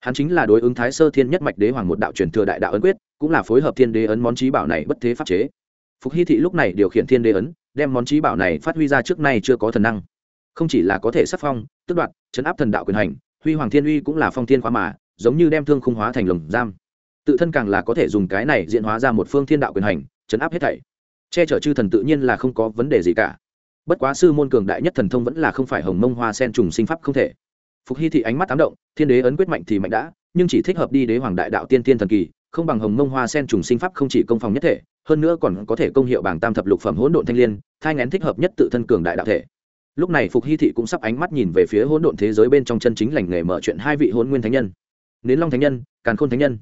hắn chính là đối ứng thái sơ thiên nhất mạch đế hoàng một đạo truyền thừa đại đạo ấn quyết cũng là phối hợp thiên đế ấn món trí bảo này bất thế pháp chế phục hy thị lúc này điều khiển thiên đế ấn đem món trí bảo này phát huy ra trước nay chưa có thần năng. Không chỉ là có thể sắc phong tức đoạt, chấn áp thần đạo quyền hành, huy hoàng thiên uy cũng là phong thiên khóa mà, giống như đem thương khung hóa thành lồng giam. Tự thân càng là có thể dùng cái này diễn hóa ra một phương thiên đạo quyền hành, chấn áp hết thảy. Che chở chư thần tự nhiên là không có vấn đề gì cả. Bất quá sư môn cường đại nhất thần thông vẫn là không phải hồng mông hoa sen trùng sinh pháp không thể. Phục hy thị ánh mắt ám động, thiên đế ấn quyết mạnh thì mạnh đã, nhưng chỉ thích hợp đi đế hoàng đại đạo tiên tiên thần kỳ, không bằng hồng mông hoa sen trùng sinh pháp không chỉ công phòng nhất thể hơn nữa còn có thể công hiệu bảng tam thập lục phẩm hỗn độn thanh l i ê n thai ngén thích hợp nhất tự thân cường đại đạo thể. Lúc này phục hy thị cũng sắp ánh mắt nhìn về phía hỗn độn thế giới bên trong chân chính lành nghề mở chuyện hai vị hôn nguyên thánh nhân. Nến long thánh nhân, càn khôn thánh nhân.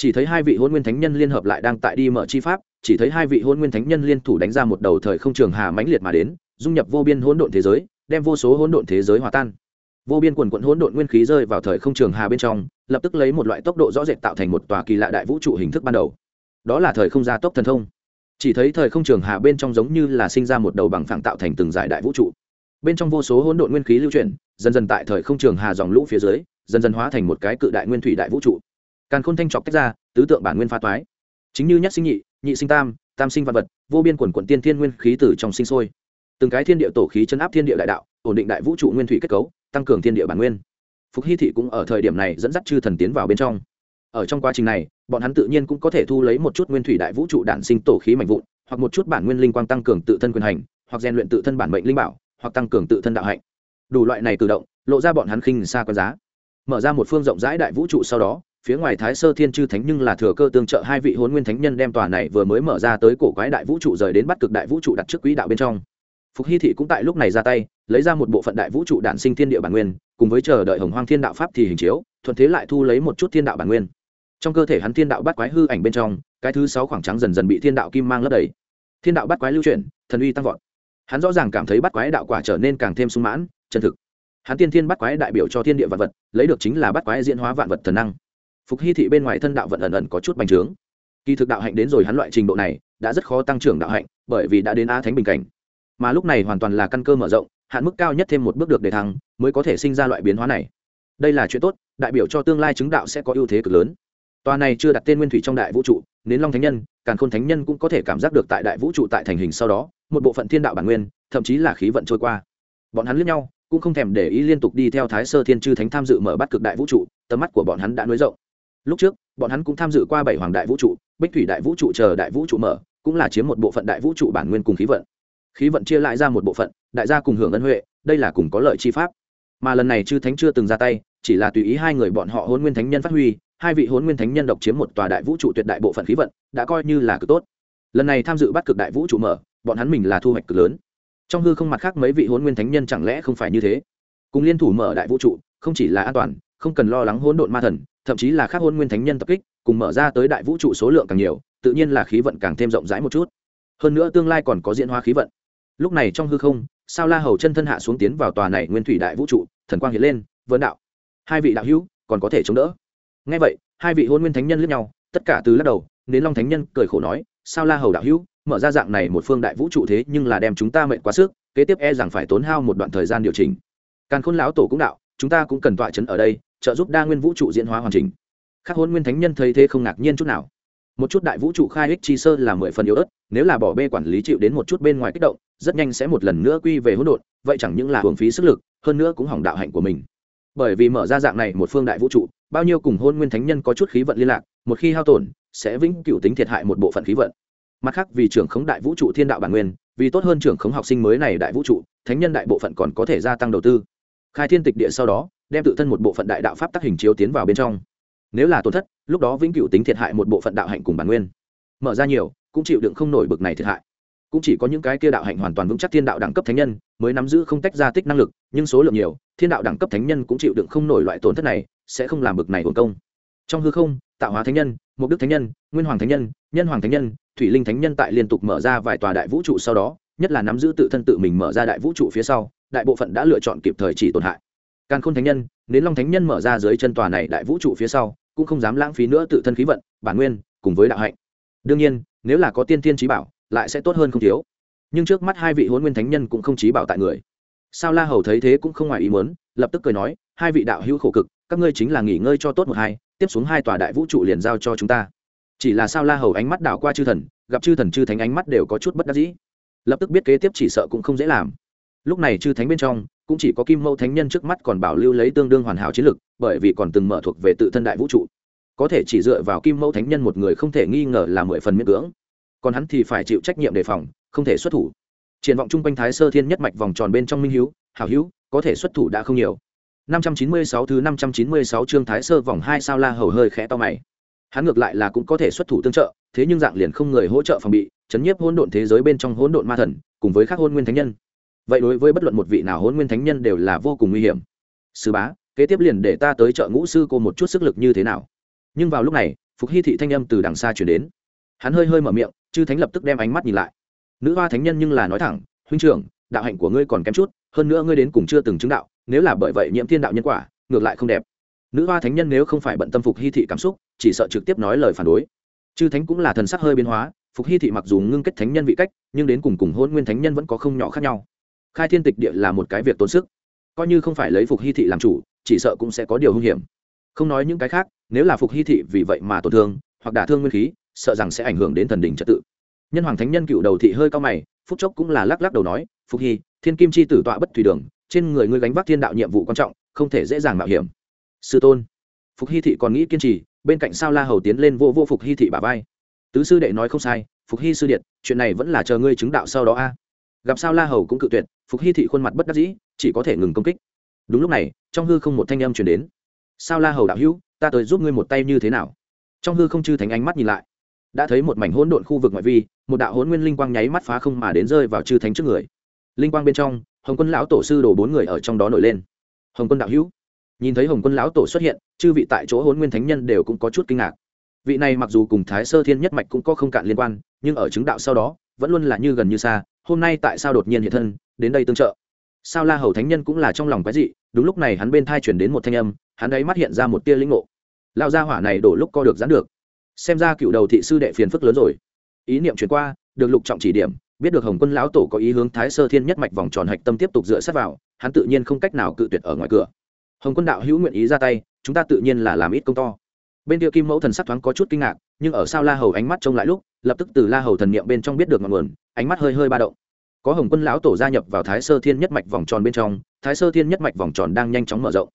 Chỉ thấy hai vị hôn nguyên thánh nhân liên hợp lại đang tại đi mở chi pháp, chỉ thấy hai vị hôn nguyên thánh nhân liên thủ đánh ra một đầu thời không trường hà mãnh liệt mà đến, dung nhập vô biên hỗn độn thế giới, đem vô số hỗn độn thế giới hòa tan. Vô biên quần quận hỗn độn nguyên khí rơi vào thời không trường hà bên trong, lập tức lấy một loại tốc độ rõ rệt tạo thành một tòa kỳ lạ đại vũ trụ hình thức ban đầu đó là thời không gia tốc thần thông. Chỉ thấy thời không trường hà bên trong giống như là sinh ra một đầu bằng phẳng tạo thành từng giải đại vũ trụ. Bên trong vô số hỗn độn nguyên khí lưu chuyển, dần dần tại thời không trường hà dòng lũ phía dưới, dần dần hóa thành một cái cự đại nguyên thủy đại vũ trụ. Càn khôn thanh trọc tách ra, tứ tượng bản nguyên pha toái. Chính như nhất sinh nhị nhị sinh tam tam sinh văn vật, vô biên quần quận tiên thiên nguyên khí từ trong sinh sôi. Từng cái thiên địa tổ khí chấn áp thiên địa đại đạo, ổn định đại vũ trụ nguyên thủy kết cấu, tăng cường thiên địa bản nguyên. Phục hy thị cũng ở thời điểm này dẫn dắt chư thần tiến vào bên trong. Ở trong quá trình này bọn hắn tự nhiên cũng có thể thu lấy một chút nguyên thủy đại vũ trụ đản sinh tổ khí mạnh vụn, hoặc một chút bản nguyên linh quang tăng cường tự thân quyền hành, hoặc rèn luyện tự thân bản mệnh linh bảo, hoặc tăng cường tự thân đạo hạnh. Đủ loại này tự động, lộ ra bọn hắn khinh xa quan giá. Mở ra một phương rộng rãi đại vũ trụ sau đó, phía ngoài thái sơ thiên chư thánh nhưng là thừa cơ tương trợ hai vị hôn nguyên thánh nhân đem tòa này vừa mới mở ra tới cổ quái đại vũ trụ rời đến bắt cực đại vũ trụ đặt trước quỹ đạo bên trong. Phục hy thị cũng tại lúc này ra tay, lấy ra một bộ phận đại vũ trụ đản sinh thiên địa bản nguyên, cùng với chờ đợi hồng hoang thiên đạo pháp thì hình chiếu, thuận thế lại thu lấy một chút thiên đạo bản nguyên trong cơ thể hắn thiên đạo bắt quái hư ảnh bên trong, cái thứ sáu khoảng trắng dần dần bị thiên đạo kim mang lấp đầy. Thiên đạo bắt quái lưu chuyển, thần uy tăng vọt. Hắn rõ ràng cảm thấy bắt quái đạo quả trở nên càng thêm sung mãn, chân thực. Hắn tiên thiên bắt quái đại biểu cho thiên địa vạn vật, lấy được chính là bắt quái diễn hóa vạn vật thần năng. Phục hy thị bên ngoài thân đạo vận ẩn ẩn có chút bành trướng. Kỳ thực đạo hạnh đến rồi hắn loại trình độ này, đã rất khó tăng trưởng đạo hạnh, bởi vì đã đến a thánh bình cảnh. Mà lúc này hoàn toàn là căn cơ mở rộng, hạn mức cao nhất thêm một bước được để thăng, mới có thể sinh ra loại biến hóa này. Đây là chuyện tốt, đại biểu cho tương lai chứng đạo sẽ có ưu thế cực lớn tòa này chưa đặt tên nguyên thủy trong đại vũ trụ, nến long thánh nhân, càn khôn thánh nhân cũng có thể cảm giác được tại đại vũ trụ tại thành hình sau đó, một bộ phận thiên đạo bản nguyên, thậm chí là khí vận trôi qua. Bọn hắn lướt nhau, cũng không thèm để ý liên tục đi theo thái sơ thiên chư thánh tham dự mở bắt cực đại vũ trụ, tầm mắt của bọn hắn đã nới rộng. Lúc trước, bọn hắn cũng tham dự qua bảy hoàng đại vũ trụ, bích thủy đại vũ trụ chờ đại vũ trụ mở, cũng là chiếm một bộ phận đại vũ trụ bản nguyên cùng khí vận. Khí vận chia lại ra một bộ phận, đại gia cùng hưởng ân huệ, đây là cùng có lợi chi pháp. Mà lần này chư thánh chưa từng ra tay, chỉ là tùy ý hai người bọn họ hôn nguyên thánh nhân phát huy hai vị hôn nguyên thánh nhân độc chiếm một tòa đại vũ trụ tuyệt đại bộ phận khí vận, đã coi như là cực tốt. Lần này tham dự bắt cực đại vũ trụ mở, bọn hắn mình là thu hoạch cực lớn. Trong hư không mặt khác mấy vị hôn nguyên thánh nhân chẳng lẽ không phải như thế? Cùng liên thủ mở đại vũ trụ, không chỉ là an toàn, không cần lo lắng hỗn độn ma thần, thậm chí là các hôn nguyên thánh nhân tập kích, cùng mở ra tới đại vũ trụ số lượng càng nhiều, tự nhiên là khí vận càng thêm rộng rãi một chút. Hơn nữa tương lai còn có diễn hóa khí vận. Lúc này trong hư không, sao la hầu chân thân hạ xuống tiến vào tòa này nguyên thủy đại vũ trụ, thần quang hiện lên vấn đạo, hai vị đạo hữu, còn có thể chống đỡ ngay vậy, hai vị hôn nguyên thánh nhân lướt nhau, tất cả từ lắc đầu đến long thánh nhân cười khổ nói, sao la hầu đạo hữu, mở ra dạng này một phương đại vũ trụ thế nhưng là đem chúng ta mệnh quá sức, kế tiếp e rằng phải tốn hao một đoạn thời gian điều chỉnh. Càn khôn lão tổ cũng đạo, chúng ta cũng cần tọa chấn ở đây, trợ giúp đa nguyên vũ trụ diễn hóa hoàn chỉnh. Các hôn nguyên thánh nhân thấy thế không ngạc nhiên chút nào. Một chút đại vũ trụ khai ích chi sơ là mười phần yếu ớt, nếu là bỏ bê quản lý chịu đến một chút bên ngoài kích động, rất nhanh sẽ một lần nữa quy về hỗn độn, vậy chẳng những là hưởng phí sức lực, hơn nữa cũng hỏng đạo hạnh của mình. Bởi vì mở ra dạng này một phương đại vũ trụ bao nhiêu cùng hôn nguyên thánh nhân có chút khí vận liên lạc, một khi hao tổn, sẽ vĩnh cửu tính thiệt hại một bộ phận khí vận. Mặt khác, vì trưởng khống đại vũ trụ thiên đạo bản nguyên, vì tốt hơn trưởng khống học sinh mới này đại vũ trụ, thánh nhân đại bộ phận còn có thể gia tăng đầu tư. Khai thiên tịch địa sau đó, đem tự thân một bộ phận đại đạo pháp tác hình chiếu tiến vào bên trong. Nếu là tổn thất, lúc đó vĩnh cửu tính thiệt hại một bộ phận đạo hạnh cùng bản nguyên. Mở ra nhiều, cũng chịu đựng không nổi bực này thiệt hại. Cũng chỉ có những cái kia đạo hạnh hoàn toàn vững chắc thiên đạo đẳng cấp thánh nhân, mới nắm giữ không tách ra tích năng lực, nhưng số lượng nhiều, thiên đạo đẳng cấp thánh nhân cũng chịu đựng không nổi loại tổn thất này sẽ không làm bực này hồn công. Trong hư không tạo hóa thánh nhân, mục đức thánh nhân, nguyên hoàng thánh nhân nhân hoàng thánh nhân, thủy linh thánh nhân tại liên tục mở ra vài tòa đại vũ trụ sau đó, nhất là nắm giữ tự thân tự mình mở ra đại vũ trụ phía sau, đại bộ phận đã lựa chọn kịp thời chỉ tổn hại. Càn khôn thánh nhân đến long thánh nhân mở ra dưới chân tòa này đại vũ trụ phía sau, cũng không dám lãng phí nữa tự thân khí vận, bản nguyên, cùng với đạo hạnh. Đương nhiên, nếu là có tiên thiên trí bảo, lại sẽ tốt hơn không thiếu. Nhưng trước mắt hai vị huấn nguyên thánh nhân cũng không trí bảo tại người. Sao la hầu thấy thế cũng không ngoài ý muốn, lập tức cười nói, hai vị đạo hữu khổ cực các ngươi chính là nghỉ ngơi cho tốt một hai, tiếp xuống hai tòa đại vũ trụ liền giao cho chúng ta. Chỉ là sao la hầu ánh mắt đảo qua chư thần, gặp chư thần chư thánh ánh mắt đều có chút bất đắc dĩ. Lập tức biết kế tiếp chỉ sợ cũng không dễ làm. Lúc này chư thánh bên trong, cũng chỉ có kim mẫu thánh nhân trước mắt còn bảo lưu lấy tương đương hoàn hảo chiến lực, bởi vì còn từng mở thuộc về tự thân đại vũ trụ. Có thể chỉ dựa vào kim mẫu thánh nhân một người không thể nghi ngờ là mười phần miễn cưỡng. Còn hắn thì phải chịu trách nhiệm đề phòng, không thể xuất thủ. Triển vọng chung quanh thái sơ thiên nhất mạch vòng tròn bên trong minh hữu hảo hữu, có thể xuất thủ đã không nhiều. 596 thứ 596 chương thái sơ vòng hai sao la hầu hơi khẽ to mày. Hắn ngược lại là cũng có thể xuất thủ tương trợ, thế nhưng dạng liền không người hỗ trợ phòng bị, chấn nhiếp hỗn độn thế giới bên trong hỗn độn ma thần, cùng với các hôn nguyên thánh nhân. Vậy đối với bất luận một vị nào hôn nguyên thánh nhân đều là vô cùng nguy hiểm. Sư bá, kế tiếp liền để ta tới trợ ngũ sư cô một chút sức lực như thế nào? Nhưng vào lúc này, phục hy thị thanh âm từ đằng xa truyền đến. Hắn hơi hơi mở miệng, chư thánh lập tức đem ánh mắt nhìn lại. Nữ hoa thánh nhân nhưng là nói thẳng, huynh trưởng, đạo hạnh của ngươi còn kém chút, hơn nữa ngươi đến cùng chưa từng chứng đạo nếu là bởi vậy nhiễm thiên đạo nhân quả, ngược lại không đẹp. Nữ hoa thánh nhân nếu không phải bận tâm phục hy thị cảm xúc, chỉ sợ trực tiếp nói lời phản đối. Chư thánh cũng là thần sắc hơi biến hóa, phục hy thị mặc dù ngưng kết thánh nhân vị cách, nhưng đến cùng cùng hôn nguyên thánh nhân vẫn có không nhỏ khác nhau. Khai thiên tịch địa là một cái việc tốn sức. Coi như không phải lấy phục hy thị làm chủ, chỉ sợ cũng sẽ có điều hung hiểm. Không nói những cái khác, nếu là phục hy thị vì vậy mà tổn thương, hoặc đả thương nguyên khí, sợ rằng sẽ ảnh hưởng đến thần đình trật tự. Nhân hoàng thánh nhân cựu đầu thị hơi cao mày phúc chốc cũng là lắc lắc đầu nói, phục hy, thiên kim chi tử tọa bất thủy đường trên người ngươi gánh vác thiên đạo nhiệm vụ quan trọng, không thể dễ dàng mạo hiểm. Sư tôn. Phục hy thị còn nghĩ kiên trì, bên cạnh sao la hầu tiến lên vô vô phục hy thị bà vai. Tứ sư đệ nói không sai, phục hy sư điện, chuyện này vẫn là chờ ngươi chứng đạo sau đó a. À. Gặp sao la hầu cũng cự tuyệt, phục hy thị khuôn mặt bất đắc dĩ, chỉ có thể ngừng công kích. Đúng lúc này, trong hư không một thanh âm chuyển đến. Sao la hầu đạo hữu, ta tới giúp ngươi một tay như thế nào? Trong hư không chư thánh ánh mắt nhìn lại. Đã thấy một mảnh hỗn độn khu vực ngoại vi, một đạo hỗn nguyên linh quang nháy mắt phá không mà đến rơi vào chư thánh trước người. Linh quang bên trong hồng quân lão tổ sư đồ bốn người ở trong đó nổi lên. Hồng quân đạo hữu, nhìn thấy hồng quân lão tổ xuất hiện, chư vị tại chỗ hôn nguyên thánh nhân đều cũng có chút kinh ngạc. Vị này mặc dù cùng thái sơ thiên nhất mạch cũng có không cạn liên quan, nhưng ở chứng đạo sau đó, vẫn luôn là như gần như xa, hôm nay tại sao đột nhiên hiện thân, đến đây tương trợ? Sao la hầu thánh nhân cũng là trong lòng quái dị, đúng lúc này hắn bên thai chuyển đến một thanh âm, hắn ấy mắt hiện ra một tia lĩnh ngộ. Lao gia hỏa này đổ lúc co được dán được. Xem ra cựu đầu thị sư đệ phiền phức lớn rồi. Ý niệm chuyển qua, được lục trọng chỉ điểm biết được hồng quân lão tổ có ý hướng thái sơ thiên nhất mạch vòng tròn hạch tâm tiếp tục dựa sát vào, hắn tự nhiên không cách nào cự tuyệt ở ngoài cửa. Hồng quân đạo hữu nguyện ý ra tay, chúng ta tự nhiên là làm ít công to. Bên kia kim mẫu thần sắc thoáng có chút kinh ngạc, nhưng ở sao la hầu ánh mắt trông lại lúc, lập tức từ la hầu thần niệm bên trong biết được ngọn nguồn, ánh mắt hơi hơi ba động. Có hồng quân lão tổ gia nhập vào thái sơ thiên nhất mạch vòng tròn bên trong, thái sơ thiên nhất mạch vòng tròn đang nhanh chóng mở rộng.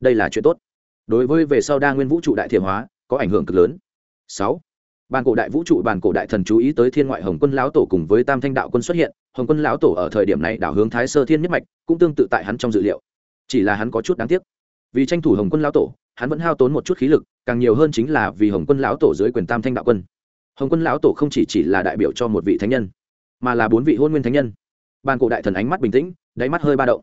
Đây là chuyện tốt. Đối với về sau đa nguyên vũ trụ đại thiểm hóa, có ảnh hưởng cực lớn. Sáu bàn cổ đại vũ trụ bàn cổ đại thần chú ý tới thiên ngoại hồng quân lão tổ cùng với tam thanh đạo quân xuất hiện. Hồng quân lão tổ ở thời điểm này đảo hướng thái sơ thiên nhất mạch, cũng tương tự tại hắn trong dự liệu. Chỉ là hắn có chút đáng tiếc. Vì tranh thủ hồng quân lão tổ, hắn vẫn hao tốn một chút khí lực, càng nhiều hơn chính là vì hồng quân lão tổ dưới quyền tam thanh đạo quân. Hồng quân lão tổ không chỉ chỉ là đại biểu cho một vị thánh nhân, mà là bốn vị hôn nguyên thánh nhân. Bàn cổ đại thần ánh mắt bình tĩnh, đáy mắt hơi ba động.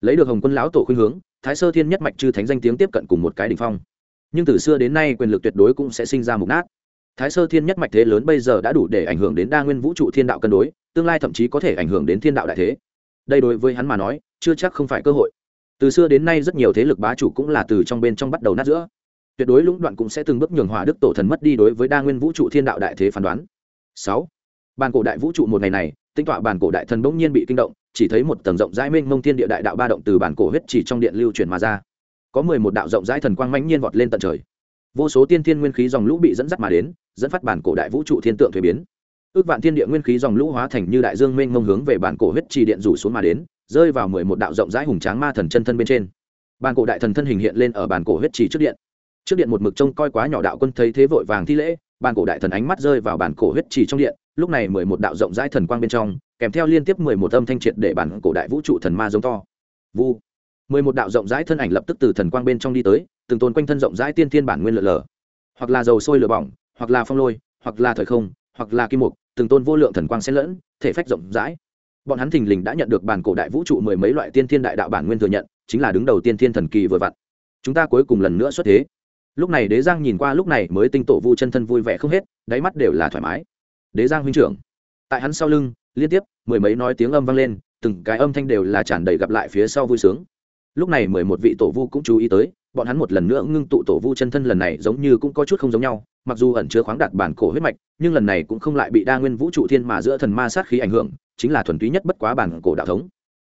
Lấy được hồng quân lão tổ khuyên hướng, thái sơ thiên nhất mạch chư thánh danh tiếng tiếp cận cùng một cái đ ỉ n h phong. Nhưng từ xưa đến nay quyền lực tuyệt đối cũng sẽ sinh ra mục nát thái sơ thiên nhất mạch thế lớn bây giờ đã đủ để ảnh hưởng đến đa nguyên vũ trụ thiên đạo cân đối, tương lai thậm chí có thể ảnh hưởng đến thiên đạo đại thế. Đây đối với hắn mà nói, chưa chắc không phải cơ hội. Từ xưa đến nay rất nhiều thế lực bá chủ cũng là từ trong bên trong bắt đầu nát giữa. Tuyệt đối lũng đoạn cũng sẽ từng bước nhường hòa đức tổ thần mất đi đối với đa nguyên vũ trụ thiên đạo đại thế phán đoán. Sáu. Bàn cổ đại vũ trụ một ngày này, tinh tọa bàn cổ đại thần bỗng nhiên bị kinh động, chỉ thấy một tầng rộng rãi mênh mông thiên địa đại đạo ba động từ bản cổ huyết chỉ trong điện lưu chuyển mà ra. Có mười một đạo rộng rãi thần quang mãnh nhiên vọt lên tận trời vô số tiên thiên nguyên khí dòng lũ bị dẫn dắt mà đến, dẫn phát bản cổ đại vũ trụ thiên tượng thuế biến. Ước vạn thiên địa nguyên khí dòng lũ hóa thành như đại dương mênh mông hướng về bản cổ huyết trì điện rủ xuống mà đến, rơi vào mười một đạo rộng rãi hùng tráng ma thần chân thân bên trên. Bản cổ đại thần thân hình hiện lên ở bản cổ huyết trì trước điện. Trước điện một mực trông coi quá nhỏ đạo quân thấy thế vội vàng thi lễ, bản cổ đại thần ánh mắt rơi vào bản cổ huyết trì trong điện, lúc này mười một đạo rộng rãi thần quang bên trong, kèm theo liên tiếp mười một âm thanh triệt để bản cổ đại vũ trụ thần ma giống to. Vu. Mười một đạo rộng rãi thân ảnh lập tức từ thần quang bên trong đi tới từng tôn quanh thân rộng rãi tiên thiên bản nguyên lở lở. Hoặc là dầu sôi lửa bỏng, hoặc là phong lôi, hoặc là thời không, hoặc là kim mục, từng tôn vô lượng thần quang xen lẫn, thể phách rộng rãi. Bọn hắn thình lình đã nhận được bản cổ đại vũ trụ mười mấy loại tiên thiên đại đạo bản nguyên thừa nhận, chính là đứng đầu tiên thiên thần kỳ vừa vặn. Chúng ta cuối cùng lần nữa xuất thế. Lúc này đế giang nhìn qua lúc này mới tinh tổ vu chân thân vui vẻ không hết, đáy mắt đều là thoải mái. Đế giang huynh trưởng, tại hắn sau lưng, liên tiếp mười mấy nói tiếng âm vang lên, từng cái âm thanh đều là tràn đầy gặp lại phía sau vui sướng. Lúc này mười một vị tổ vu cũng chú ý tới bọn hắn một lần nữa ngưng tụ tổ vu chân thân lần này giống như cũng có chút không giống nhau, mặc dù ẩn chứa khoáng đạt bản cổ huyết mạch, nhưng lần này cũng không lại bị đa nguyên vũ trụ thiên mà giữa thần ma sát khí ảnh hưởng, chính là thuần túy nhất bất quá bản cổ đạo thống.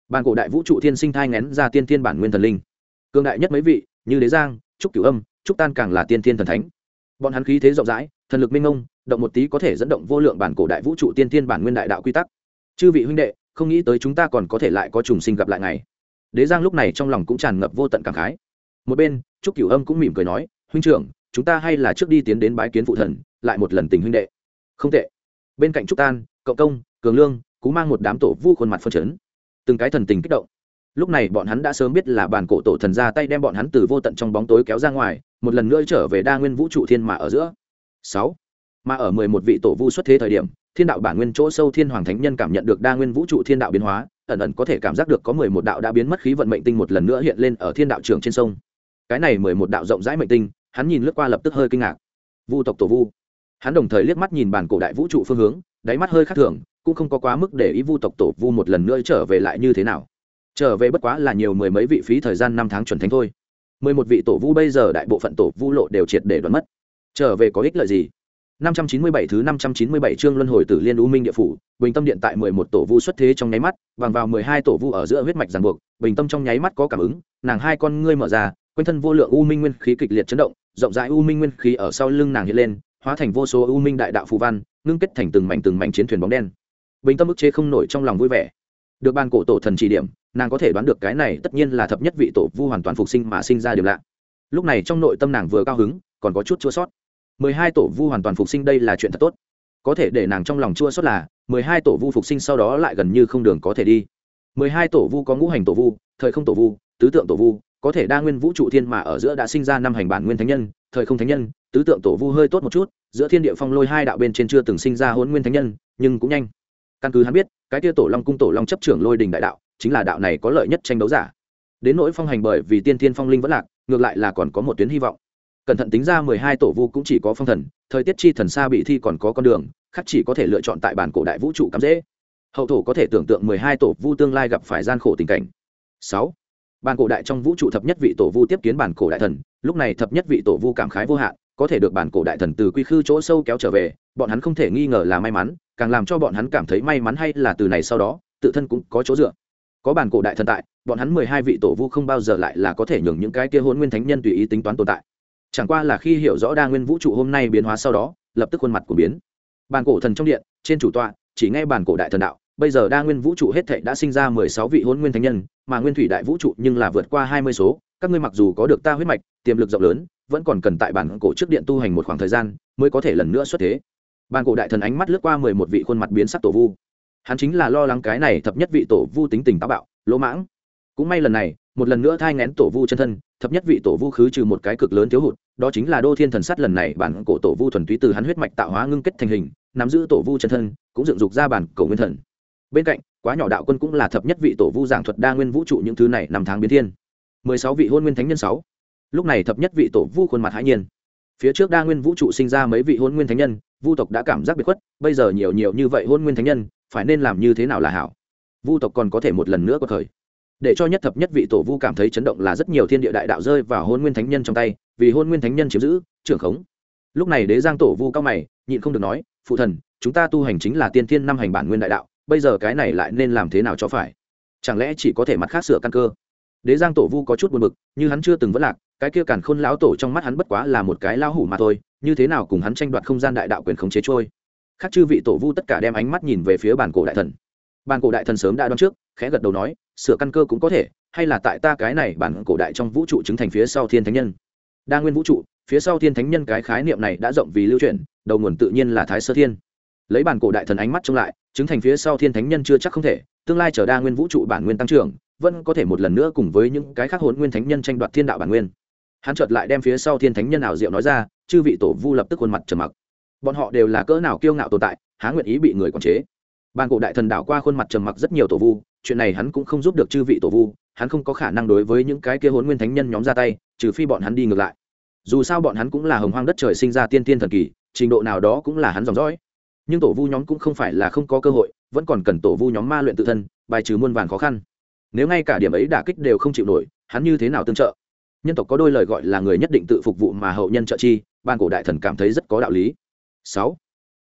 Bản cổ đại vũ trụ thiên sinh thai ngén ra tiên thiên bản nguyên thần linh. Cương đại nhất mấy vị, như đế giang, trúc cửu âm, trúc tan càng là tiên thiên thần thánh. Bọn hắn khí thế rộng rãi, thần lực minh ngông động một tí có thể dẫn động vô lượng bản cổ đại vũ trụ tiên thiên bản nguyên đại đạo quy tắc. Chư vị huynh đệ, không nghĩ tới chúng ta còn có thể lại có trùng sinh gặp lại ngày. Đế giang lúc này trong lòng cũng tràn ngập vô tận cảm khái một bên, trúc cửu âm cũng mỉm cười nói, huynh trưởng, chúng ta hay là trước đi tiến đến bái kiến phụ thần, lại một lần tình huynh đệ. Không tệ. Bên cạnh trúc tan, cậu công, cường lương, cú mang một đám tổ vu khuôn mặt phân chấn. Từng cái thần tình kích động. Lúc này bọn hắn đã sớm biết là bản cổ tổ thần ra tay đem bọn hắn từ vô tận trong bóng tối kéo ra ngoài, một lần nữa trở về đa nguyên vũ trụ thiên mà ở giữa. Sáu. Mà ở mười một vị tổ vu xuất thế thời điểm, thiên đạo bản nguyên chỗ sâu thiên hoàng thánh nhân cảm nhận được đa nguyên vũ trụ thiên đạo biến hóa, ẩn ẩn có thể cảm giác được có mười một đạo đã biến mất khí vận mệnh tinh một lần nữa hiện lên ở thiên đạo trường trên sông cái này mười một đạo rộng rãi mệnh tinh hắn nhìn lướt qua lập tức hơi kinh ngạc. Vu tộc tổ vu. Hắn đồng thời liếc mắt nhìn bản cổ đại vũ trụ phương hướng đáy mắt hơi khác thường cũng không có quá mức để ý vu tộc tổ vu một lần nữa trở về lại như thế nào. Trở về bất quá là nhiều mười mấy vị phí thời gian năm tháng chuẩn thánh thôi. Mười một vị tổ vu bây giờ đại bộ phận tổ vu lộ đều triệt để đoán mất. Trở về có ích lợi gì? 597 thứ 597 chương luân hồi tử liên u minh địa phủ, bình tâm điện tại 11 tổ vu xuất thế trong nháy mắt, vàng vào 12 tổ vu ở giữa huyết mạch ràng buộc, bình tâm trong nháy mắt có cảm ứng, nàng hai con ngươi mở ra, quanh thân vô lượng u minh nguyên khí kịch liệt chấn động, rộng rãi u minh nguyên khí ở sau lưng nàng hiện lên, hóa thành vô số u minh đại đạo phù văn, ngưng kết thành từng mảnh từng mảnh chiến thuyền bóng đen. Bình tâm ức chế không nổi trong lòng vui vẻ. Được ban cổ tổ thần chỉ điểm, nàng có thể đoán được cái này tất nhiên là thập nhất vị tổ vu hoàn toàn phục sinh mà sinh ra điều lạ. Lúc này trong nội tâm nàng vừa cao hứng, còn có chút chua sót mười hai tổ vu hoàn toàn phục sinh đây là chuyện thật tốt có thể để nàng trong lòng chua xót là mười hai tổ vu phục sinh sau đó lại gần như không đường có thể đi mười hai tổ vu có ngũ hành tổ vu thời không tổ vu tứ tượng tổ vu có thể đa nguyên vũ trụ thiên mà ở giữa đã sinh ra năm hành bản nguyên thánh nhân, thời không thánh nhân, tứ tượng tổ vu hơi tốt một chút, giữa thiên địa phong lôi hai đạo bên trên chưa từng sinh ra hôn nguyên thánh nhân, nhưng cũng nhanh. Căn cứ hắn biết, cái tia tổ long cung tổ long chấp trưởng lôi đình đại đạo, chính là đạo này có lợi nhất tranh đấu giả. Đến nỗi phong hành bởi vì tiên thiên phong linh vẫn lạc, ngược lại là còn có một tuyến hy vọng. Cẩn thận tính ra mười hai tổ vu cũng chỉ có phong thần, thời tiết chi thần xa bị thi còn có con đường khác chỉ có thể lựa chọn tại bản cổ đại vũ trụ cắm dễ. Hậu thổ có thể tưởng tượng mười hai tổ vu tương lai gặp phải gian khổ tình cảnh. Sáu bản cổ đại trong vũ trụ thập nhất vị tổ vu tiếp kiến bản cổ đại thần, lúc này thập nhất vị tổ vu cảm khái vô hạn, có thể được bản cổ đại thần từ quy khư chỗ sâu kéo trở về, bọn hắn không thể nghi ngờ là may mắn, càng làm cho bọn hắn cảm thấy may mắn hay là từ này sau đó, tự thân cũng có chỗ dựa. Có bản cổ đại thần tại, bọn hắn mười hai vị tổ vu không bao giờ lại là có thể nhường những cái kia hôn nguyên thánh nhân tùy ý tính toán tồn tại. Chẳng qua là khi hiểu rõ đa nguyên vũ trụ hôm nay biến hóa sau đó, lập tức khuôn mặt của biến. Bàn cổ thần trong điện, trên chủ tọa, chỉ nghe bàn cổ đại thần đạo bây giờ đa nguyên vũ trụ hết thệ đã sinh ra mười sáu vị hôn nguyên thánh nhân, mà nguyên thủy đại vũ trụ nhưng là vượt qua hai mươi số. Các ngươi mặc dù có được ta huyết mạch, tiềm lực rộng lớn, vẫn còn cần tại bản cổ trước điện tu hành một khoảng thời gian mới có thể lần nữa xuất thế. Bản cổ đại thần ánh mắt lướt qua mười một vị khuôn mặt biến sắc tổ vu. Hắn chính là lo lắng cái này thập nhất vị tổ vu tính tình táo bạo, lỗ mãng. Cũng may lần này, một lần nữa thai ngén tổ vu chân thân, thập nhất vị tổ vu khứ trừ một cái cực lớn thiếu hụt, đó chính là đô thiên thần sắt lần này bản cổ tổ vu thuần túy từ hắn huyết mạch tạo hóa ngưng kết thành hình, nắm giữ tổ vu chân thân, cũng dựng dục ra bản cổ nguyên thần bên cạnh, quá nhỏ đạo quân cũng là thập nhất vị tổ vu giảng thuật đa nguyên vũ trụ những thứ này năm tháng biến thiên. Mười sáu vị hôn nguyên thánh nhân sáu. Lúc này thập nhất vị tổ vu khuôn mặt hãi nhiên. Phía trước đa nguyên vũ trụ sinh ra mấy vị hôn nguyên thánh nhân, vu tộc đã cảm giác biệt khuất, bây giờ nhiều nhiều như vậy hôn nguyên thánh nhân, phải nên làm như thế nào là hảo? Vu tộc còn có thể một lần nữa có thời. Để cho nhất thập nhất vị tổ vu cảm thấy chấn động là rất nhiều thiên địa đại đạo rơi vào hôn nguyên thánh nhân trong tay, vì hôn nguyên thánh nhân chiếm giữ, trưởng khống. Lúc này đế giang tổ vu cao mày, nhịn không được nói, phụ thần, chúng ta tu hành chính là tiên thiên năm hành bản nguyên đại đạo bây giờ cái này lại nên làm thế nào cho phải? Chẳng lẽ chỉ có thể mặt khác sửa căn cơ? Đế giang tổ vu có chút buồn bực, như hắn chưa từng vất lạc, cái kia càn khôn lão tổ trong mắt hắn bất quá là một cái lão hủ mà thôi, như thế nào cùng hắn tranh đoạt không gian đại đạo quyền khống chế trôi? Khác chư vị tổ vu tất cả đem ánh mắt nhìn về phía bàn cổ đại thần. Bàn cổ đại thần sớm đã đoán trước, khẽ gật đầu nói, sửa căn cơ cũng có thể, hay là tại ta cái này bản cổ đại trong vũ trụ chứng thành phía sau thiên thánh nhân. Đa nguyên vũ trụ, phía sau thiên thánh nhân cái khái niệm này đã rộng vì lưu truyền, đầu nguồn tự nhiên là thái sơ thiên. Lấy bản cổ đại thần ánh mắt trông lại chứng thành phía sau thiên thánh nhân chưa chắc không thể, tương lai trở đa nguyên vũ trụ bản nguyên tăng trưởng, vẫn có thể một lần nữa cùng với những cái khác hồn nguyên thánh nhân tranh đoạt thiên đạo bản nguyên. Hắn chợt lại đem phía sau thiên thánh nhân ảo diệu nói ra, chư vị tổ vu lập tức khuôn mặt trầm mặc. Bọn họ đều là cỡ nào kiêu ngạo tồn tại, há nguyện ý bị người quản chế? Bàn cổ đại thần đảo qua khuôn mặt trầm mặc rất nhiều tổ vu, chuyện này hắn cũng không giúp được chư vị tổ vu, hắn không có khả năng đối với những cái kia hồn nguyên thánh nhân nhóm ra tay, trừ phi bọn hắn đi ngược lại. Dù sao bọn hắn cũng là hồng hoang đất trời sinh ra tiên tiên thần kỳ, trình độ nào đó cũng là hắn dòng dõi nhưng tổ vu nhóm cũng không phải là không có cơ hội, vẫn còn cần tổ vu nhóm ma luyện tự thân, bài trừ muôn vàn khó khăn. Nếu ngay cả điểm ấy đả kích đều không chịu nổi, hắn như thế nào tương trợ? Nhân tộc có đôi lời gọi là người nhất định tự phục vụ mà hậu nhân trợ chi, ban cổ đại thần cảm thấy rất có đạo lý. Sáu.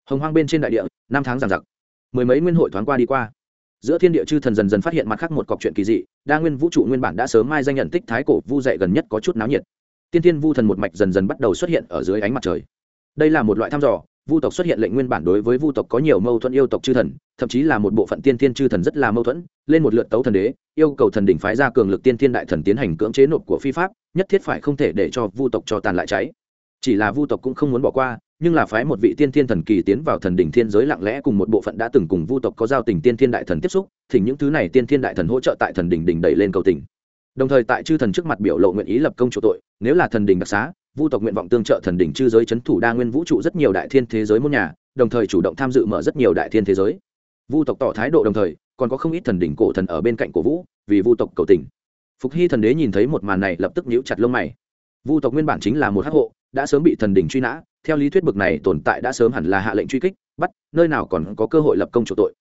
Hồng hoang bên trên đại địa, năm tháng giàn giặc. Mười mấy nguyên hội thoáng qua đi qua. Giữa thiên địa chư thần dần dần phát hiện mặt khác một cọc chuyện kỳ dị, đa nguyên vũ trụ nguyên bản đã sớm mai danh nhận tích thái cổ vu dạy gần nhất có chút náo nhiệt. Tiên thiên vu thần một mạch dần dần bắt đầu xuất hiện ở dưới ánh mặt trời. Đây là một loại thăm dò vu tộc xuất hiện lệnh nguyên bản đối với vu tộc có nhiều mâu thuẫn yêu tộc chư thần, thậm chí là một bộ phận tiên thiên chư thần rất là mâu thuẫn, lên một lượt tấu thần đế, yêu cầu thần đỉnh phái ra cường lực tiên thiên đại thần tiến hành cưỡng chế nộp của phi pháp, nhất thiết phải không thể để cho vu tộc cho tàn lại cháy. Chỉ là vu tộc cũng không muốn bỏ qua, nhưng là phái một vị tiên thiên thần kỳ tiến vào thần đỉnh thiên giới lặng lẽ cùng một bộ phận đã từng cùng vu tộc có giao tình tiên thiên đại thần tiếp xúc thỉnh những thứ này tiên thiên đại thần hỗ trợ tại thần đỉnh đỉnh đẩy lên cầu tình. Đồng thời tại chư thần trước mặt biểu lộ nguyện ý lập công chủ tội, nếu là thần đỉnh đặc xá vu tộc nguyện vọng tương trợ thần đỉnh chư giới chấn thủ đa nguyên vũ trụ rất nhiều đại thiên thế giới môn nhà, đồng thời chủ động tham dự mở rất nhiều đại thiên thế giới. Vu tộc tỏ thái độ đồng thời, còn có không ít thần đỉnh cổ thần ở bên cạnh cổ vũ, vì vu tộc cầu tình. Phục hy thần đế nhìn thấy một màn này lập tức nhíu chặt lông mày. Vu tộc nguyên bản chính là một hắc hộ, đã sớm bị thần đỉnh truy nã, theo lý thuyết bực này tồn tại đã sớm hẳn là hạ lệnh truy kích, bắt, nơi nào còn có cơ hội lập công chủ tội.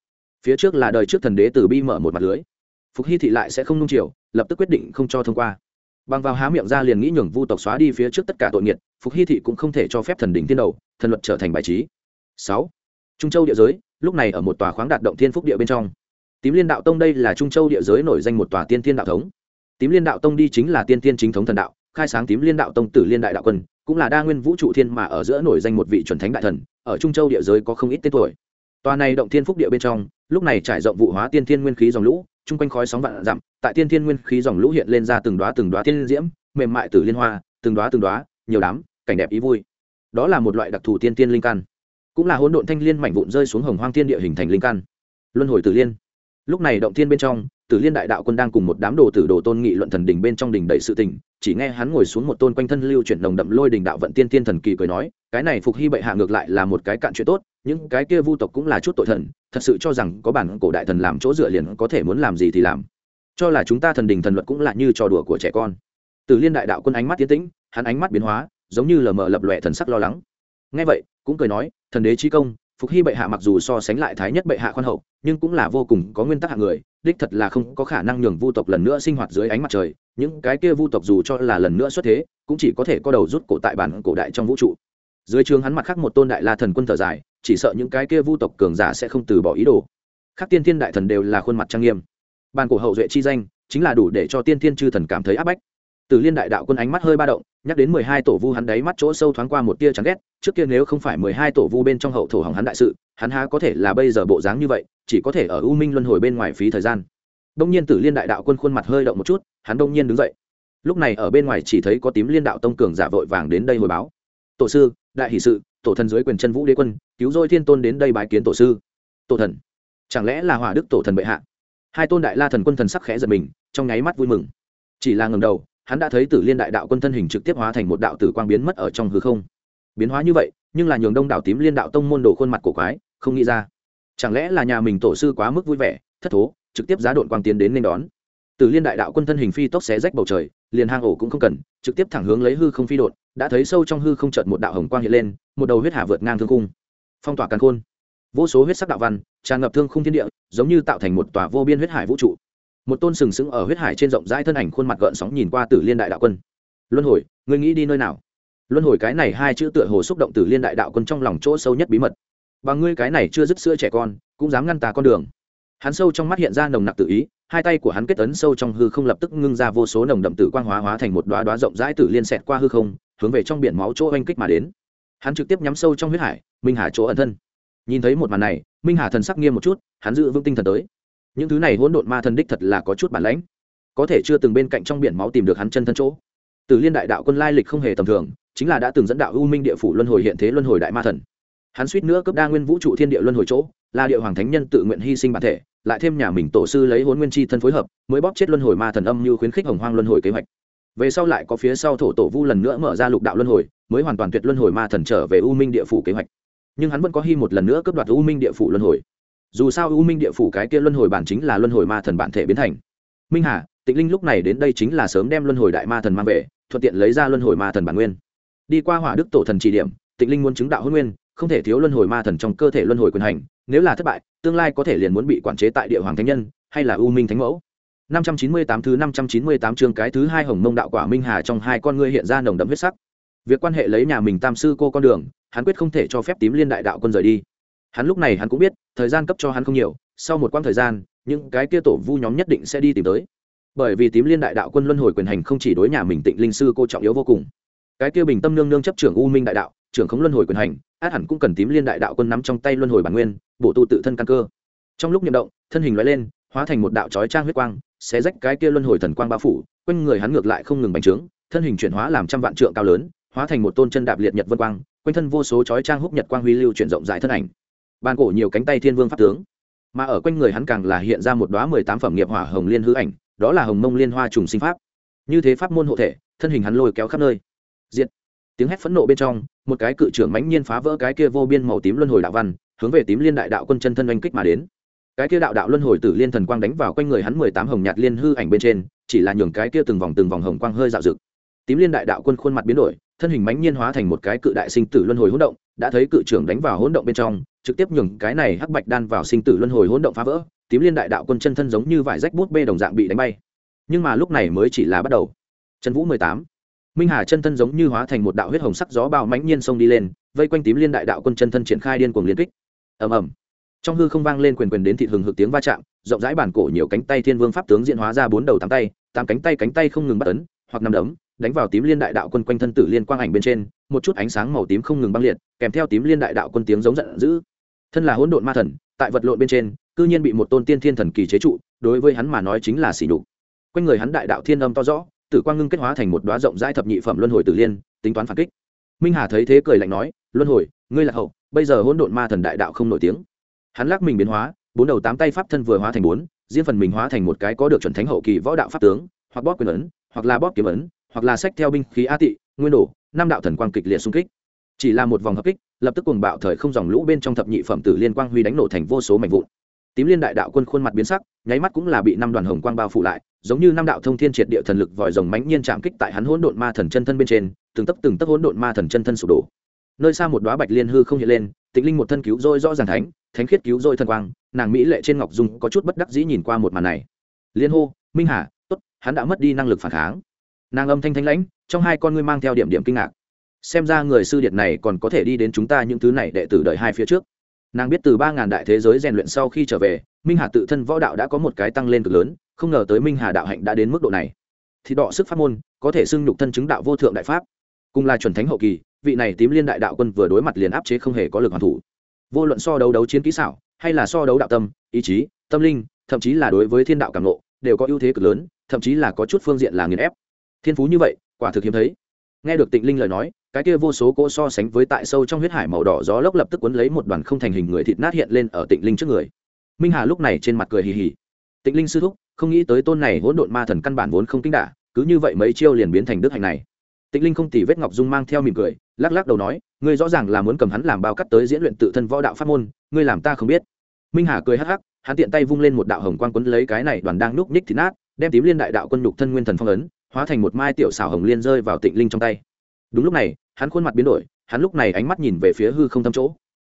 Phía trước là đời trước thần đế từ bi mở một mặt lưới. Phục hy thị lại sẽ không nung chiều, lập tức quyết định không cho thông qua bằng vào há miệng ra liền nghĩ nhường vu tộc xóa đi phía trước tất cả tội nghiệt, phục hy thị cũng không thể cho phép thần đỉnh tiên đầu, thần luật trở thành bài trí. Sáu, trung châu địa giới, lúc này ở một tòa khoáng đạt động thiên phúc địa bên trong. Tím liên đạo tông đây là trung châu địa giới nổi danh một tòa tiên thiên đạo thống. Tím liên đạo tông đi chính là tiên tiên chính thống thần đạo, khai sáng tím liên đạo tông tử liên đại đạo quân, cũng là đa nguyên vũ trụ thiên mà ở giữa nổi danh một vị chuẩn thánh đại thần, ở trung châu địa giới có không ít tên tuổi. Tòa này động thiên phúc địa bên trong, lúc này trải rộng vụ hóa tiên thiên nguyên khí dòng lũ chung quanh khói sóng vạn dặm, tại tiên thiên nguyên khí dòng lũ hiện lên ra từng đoá từng đoá tiên diễm, mềm mại từ liên hoa, từng đoá từng đoá nhiều đám, cảnh đẹp ý vui. Đó là một loại đặc thù tiên tiên linh căn. Cũng là hỗn độn thanh liên mảnh vụn rơi xuống hồng hoang thiên địa hình thành linh căn. Luân hồi tử liên. Lúc này động thiên bên trong, tử liên đại đạo quân đang cùng một đám đồ tử đồ tôn nghị luận thần đình bên trong đỉnh đầy sự tình, chỉ nghe hắn ngồi xuống một tôn quanh thân lưu chuyển đồng đậm lôi đình đạo vận tiên tiên thần kỳ cười nói, cái này phục hy bệ hạ ngược lại là một cái cạn chuyện tốt những cái kia vu tộc cũng là chút tội thần, thật sự cho rằng có bản cổ đại thần làm chỗ dựa liền có thể muốn làm gì thì làm. Cho là chúng ta thần đình thần luật cũng là như trò đùa của trẻ con. Tử liên đại đạo quân ánh mắt tiến tĩnh, hắn ánh mắt biến hóa, giống như lờ mờ lập lòe thần sắc lo lắng. Nghe vậy, cũng cười nói, thần đế trí công, phục hy bệ hạ mặc dù so sánh lại thái nhất bệ hạ khoan hậu, nhưng cũng là vô cùng có nguyên tắc hạng người, đích thật là không có khả năng nhường vu tộc lần nữa sinh hoạt dưới ánh mặt trời. Những cái kia vu tộc dù cho là lần nữa xuất thế, cũng chỉ có thể có đầu rút cổ tại bản cổ đại trong vũ trụ. Dưới trường hắn mặt khác một tôn đại la thần quân thở dài chỉ sợ những cái kia vu tộc cường giả sẽ không từ bỏ ý đồ. Khác tiên thiên đại thần đều là khuôn mặt trang nghiêm. Bàn cổ hậu duệ chi danh, chính là đủ để cho tiên thiên chư thần cảm thấy áp bách. Từ liên đại đạo quân ánh mắt hơi ba động, nhắc đến mười hai tổ vu hắn đáy mắt chỗ sâu thoáng qua một tia chán ghét, trước kia nếu không phải mười hai tổ vu bên trong hậu thổ hỏng hắn đại sự, hắn há có thể là bây giờ bộ dáng như vậy, chỉ có thể ở u minh luân hồi bên ngoài phí thời gian. Đông nhiên tử liên đại đạo quân khuôn mặt hơi động một chút, hắn đông nhiên đứng dậy. Lúc này ở bên ngoài chỉ thấy có tím liên đạo tông cường giả vội vàng đến đây hồi báo. Tổ sư, đại hỷ sự tổ thần dưới quyền chân vũ đế quân, cứu dôi thiên tôn đến đây bái kiến tổ sư. Tổ thần, chẳng lẽ là hỏa đức tổ thần bệ hạ? Hai tôn đại la thần quân thần sắc khẽ giật mình, trong nháy mắt vui mừng. Chỉ là ngầm đầu, hắn đã thấy tử liên đại đạo quân thân hình trực tiếp hóa thành một đạo tử quang biến mất ở trong hư không. Biến hóa như vậy, nhưng là nhường đông đảo tím liên đạo tông môn đồ khuôn mặt cổ quái, không nghĩ ra. Chẳng lẽ là nhà mình tổ sư quá mức vui vẻ, thất thố, trực tiếp giá đội quang tiến đến nên đón. Tử liên đại đạo quân thân hình phi tốc xé rách bầu trời, liền hang ổ cũng không cần, trực tiếp thẳng hướng lấy hư không phi đột đã thấy sâu trong hư không chợt một đạo hồng quang hiện lên, một đầu huyết hà vượt ngang thương khung. Phong tỏa càn khôn. Vô số huyết sắc đạo văn, tràn ngập thương khung thiên địa, giống như tạo thành một tòa vô biên huyết hải vũ trụ. Một tôn sừng sững ở huyết hải trên rộng rãi thân ảnh khuôn mặt gợn sóng nhìn qua tử liên đại đạo quân. Luân hồi, ngươi nghĩ đi nơi nào? Luân hồi cái này hai chữ tựa hồ xúc động tử liên đại đạo quân trong lòng chỗ sâu nhất bí mật. Và ngươi cái này chưa dứt sữa trẻ con, cũng dám ngăn tà con đường. Hắn sâu trong mắt hiện ra nồng nặc tự ý hai tay của hắn kết ấn sâu trong hư không lập tức ngưng ra vô số nồng đậm tử quang hóa hóa thành một đoá đoá rộng rãi tử liên xẹt qua hư không, hướng về trong biển máu chỗ oanh kích mà đến. Hắn trực tiếp nhắm sâu trong huyết hải, minh hà chỗ ẩn thân. Nhìn thấy một màn này, minh hà thần sắc nghiêm một chút, hắn giữ vững tinh thần tới. Những thứ này hỗn độn ma thần đích thật là có chút bản lãnh. Có thể chưa từng bên cạnh trong biển máu tìm được hắn chân thân chỗ. Tử liên đại đạo quân lai lịch không hề tầm thường, chính là đã từng dẫn đạo u minh địa phủ luân hồi hiện thế luân hồi đại ma thần hắn suýt nữa cấp đa nguyên vũ trụ thiên địa luân hồi chỗ là địa hoàng thánh nhân tự nguyện hy sinh bản thể, lại thêm nhà mình tổ sư lấy hôn nguyên chi thân phối hợp, mới bóp chết luân hồi ma thần âm như khuyến khích hồng hoang luân hồi kế hoạch. Về sau lại có phía sau thổ tổ vu lần nữa mở ra lục đạo luân hồi, mới hoàn toàn tuyệt luân hồi ma thần trở về u minh địa phủ kế hoạch. Nhưng hắn vẫn có hy một lần nữa cướp đoạt u minh địa phủ luân hồi. Dù sao u minh địa phủ cái kia luân hồi bản chính là luân hồi ma thần bản thể biến thành. Minh hà, tịnh linh lúc này đến đây chính là sớm đem luân hồi đại ma thần mang về, thuận tiện lấy ra luân hồi ma thần bản nguyên. Đi qua hỏa đức tổ thần chỉ điểm, tịnh linh muốn chứng đạo hôn nguyên không thể thiếu luân hồi ma thần trong cơ thể luân hồi quyền hành, nếu là thất bại, tương lai có thể liền muốn bị quản chế tại địa hoàng thánh nhân, hay là u minh thánh mẫu. 598 thứ 598 chương cái thứ hai hồng mông đạo quả minh hà trong hai con ngươi hiện ra nồng đậm huyết sắc. Việc quan hệ lấy nhà mình tam sư cô con đường, hắn quyết không thể cho phép tím liên đại đạo quân rời đi. Hắn lúc này hắn cũng biết, thời gian cấp cho hắn không nhiều, sau một quãng thời gian, những cái kia tổ vu nhóm nhất định sẽ đi tìm tới. Bởi vì tím liên đại đạo quân luân hồi quyền hành không chỉ đối nhà mình tịnh linh sư cô trọng yếu vô cùng. Cái kia bình tâm nương nương chấp trưởng u minh đại đạo trưởng không luân hồi quyền hành át hẳn cũng cần tím liên đại đạo quân nắm trong tay luân hồi bản nguyên bổ tu tự thân căn cơ. Trong lúc nhậm động thân hình loại lên hóa thành một đạo trói trang huyết quang xé rách cái kia luân hồi thần quang bao phủ quanh người hắn ngược lại không ngừng bành trướng thân hình chuyển hóa làm trăm vạn trượng cao lớn hóa thành một tôn chân đạp liệt nhật vân quang quanh thân vô số chói trang húc nhật quang huy lưu chuyển rộng rãi thân ảnh. Ban cổ nhiều cánh tay thiên vương pháp tướng. Mà ở quanh người hắn càng là hiện ra một đoá mười tám phẩm nghiệp hỏa hồng liên hư ảnh đó là hồng mông liên hoa trùng sinh pháp. Như thế pháp môn hộ thể thân hình hắn lôi kéo khắp nơi. Diện, tiếng hét phẫn nộ bên trong một cái cự trưởng mãnh nhiên phá vỡ cái kia vô biên màu tím luân hồi đạo văn, hướng về tím liên đại đạo quân chân thân oanh kích mà đến. Cái kia đạo đạo luân hồi tử liên thần quang đánh vào quanh người hắn mười tám hồng nhạt liên hư ảnh bên trên, chỉ là nhường cái kia từng vòng từng vòng hồng quang hơi dạo rực tím liên đại đạo quân khuôn mặt biến đổi, thân hình mãnh nhiên hóa thành một cái cự đại sinh tử luân hồi hỗn động, đã thấy cự trưởng đánh vào hỗn động bên trong, trực tiếp nhường cái này hắc bạch đan vào sinh tử luân hồi hỗn động phá vỡ, tím liên đại đạo quân chân thân giống như vải rách bút bê đồng dạng bị đánh bay. Nhưng mà lúc này mới chỉ là bắt đầu. Trần vũ mười tám minh hà chân thân giống như hóa thành một đạo huyết hồng sắc gió bao mãnh nhiên sông đi lên, vây quanh tím liên đại đạo quân chân thân triển khai điên cuồng liên kích. Ầm ầm. Trong hư không vang lên quyền quyền đến thị hừng hực tiếng va chạm, rộng rãi bản cổ nhiều cánh tay thiên vương pháp tướng diễn hóa ra bốn đầu tám tay, tám cánh tay cánh tay không ngừng bắt ấn, hoặc nằm đấm, đánh vào tím liên đại đạo quân quanh thân tử liên quang ảnh bên trên, một chút ánh sáng màu tím không ngừng băng liệt, kèm theo tím liên đại đạo quân tiếng giống giận dữ. Thân là hỗn độn ma thần, tại vật lộn bên trên, cư nhiên bị một tôn tiên thiên thần kỳ chế trụ, đối với hắn mà nói chính là xỉ nhục. Quanh người hắn đại đạo thiên âm to rõ tử quang ngưng kết hóa thành một đoá rộng rãi thập nhị phẩm luân hồi tử liên, tính toán phản kích. Minh hà thấy thế cười lạnh nói, luân hồi, ngươi là hậu, bây giờ hỗn độn ma thần đại đạo không nổi tiếng. Hắn lắc mình biến hóa, bốn đầu tám tay pháp thân vừa hóa thành bốn, riêng phần mình hóa thành một cái có được chuẩn thánh hậu kỳ võ đạo pháp tướng, hoặc bóp quyền ấn, hoặc là bóp kiếm ấn, hoặc là sách theo binh khí a tị, nguyên đổ năm đạo thần quang kịch liệt xung kích. Chỉ là một vòng hợp kích, lập tức cuồng bạo thời không dòng lũ bên trong thập nhị phẩm tử liên quang huy đánh nổ thành vô số mảnh vụn tím liên đại đạo quân khuôn mặt biến sắc, nháy mắt cũng là bị năm đoàn hồng quang bao phủ lại, giống như năm đạo thông thiên triệt địa thần lực vòi rồng mãnh nhiên chạm kích tại hắn hỗn độn ma thần chân thân bên trên, từng tấc từng tấc hỗn độn ma thần chân thân sụp đổ. Nơi xa một đóa bạch liên hư không hiện lên, tịnh linh một thân cứu rỗi rõ ràng thánh thánh khiết cứu rỗi thần quang, nàng mỹ lệ trên ngọc dung có chút bất đắc dĩ nhìn qua một màn này. Liên hô, minh hà, tốt, hắn đã mất đi năng lực phản kháng. Nàng âm thanh thanh lãnh, trong hai con ngươi mang theo điểm điểm kinh ngạc. Xem ra người sư điệt này còn có thể đi đến chúng ta những thứ này đệ tử đợi hai phía trước nàng biết từ ba ngàn đại thế giới rèn luyện sau khi trở về, minh hà tự thân võ đạo đã có một cái tăng lên cực lớn, không ngờ tới minh hà đạo hạnh đã đến mức độ này. Thì đọ sức pháp môn, có thể xưng nhục thân chứng đạo vô thượng đại pháp. Cùng là chuẩn thánh hậu kỳ, vị này tím liên đại đạo quân vừa đối mặt liền áp chế không hề có lực hoàn thủ. Vô luận so đấu đấu chiến kỹ xảo, hay là so đấu đạo tâm, ý chí, tâm linh, thậm chí là đối với thiên đạo cảm nộ đều có ưu thế cực lớn, thậm chí là có chút phương diện là nghiền ép. Thiên phú như vậy, quả thực hiếm thấy. Nghe được tịnh linh lời nói cái kia vô số cỗ so sánh với tại sâu trong huyết hải màu đỏ gió lốc lập tức cuốn lấy một đoàn không thành hình người thịt nát hiện lên ở tịnh linh trước người. Minh hà lúc này trên mặt cười hì hì. Tịnh linh sư thúc, không nghĩ tới tôn này hỗn độn ma thần căn bản vốn không tính đả, cứ như vậy mấy chiêu liền biến thành đức hạnh này. Tịnh linh không tỉ vết ngọc dung mang theo mỉm cười, lắc lắc đầu nói, ngươi rõ ràng là muốn cầm hắn làm bao cắt tới diễn luyện tự thân võ đạo pháp môn, ngươi làm ta không biết. Minh hà cười hắc hắc, hắn tiện tay vung lên một đạo hồng quang quấn lấy cái này đoàn đang núp ních thịt nát, đem tím liên đại đạo quân nhục thân nguyên thần phong ấn, hóa thành một mai tiểu xảo hồng liên rơi vào tịnh linh trong tay đúng lúc này, hắn khuôn mặt biến đổi, hắn lúc này ánh mắt nhìn về phía hư không thâm chỗ.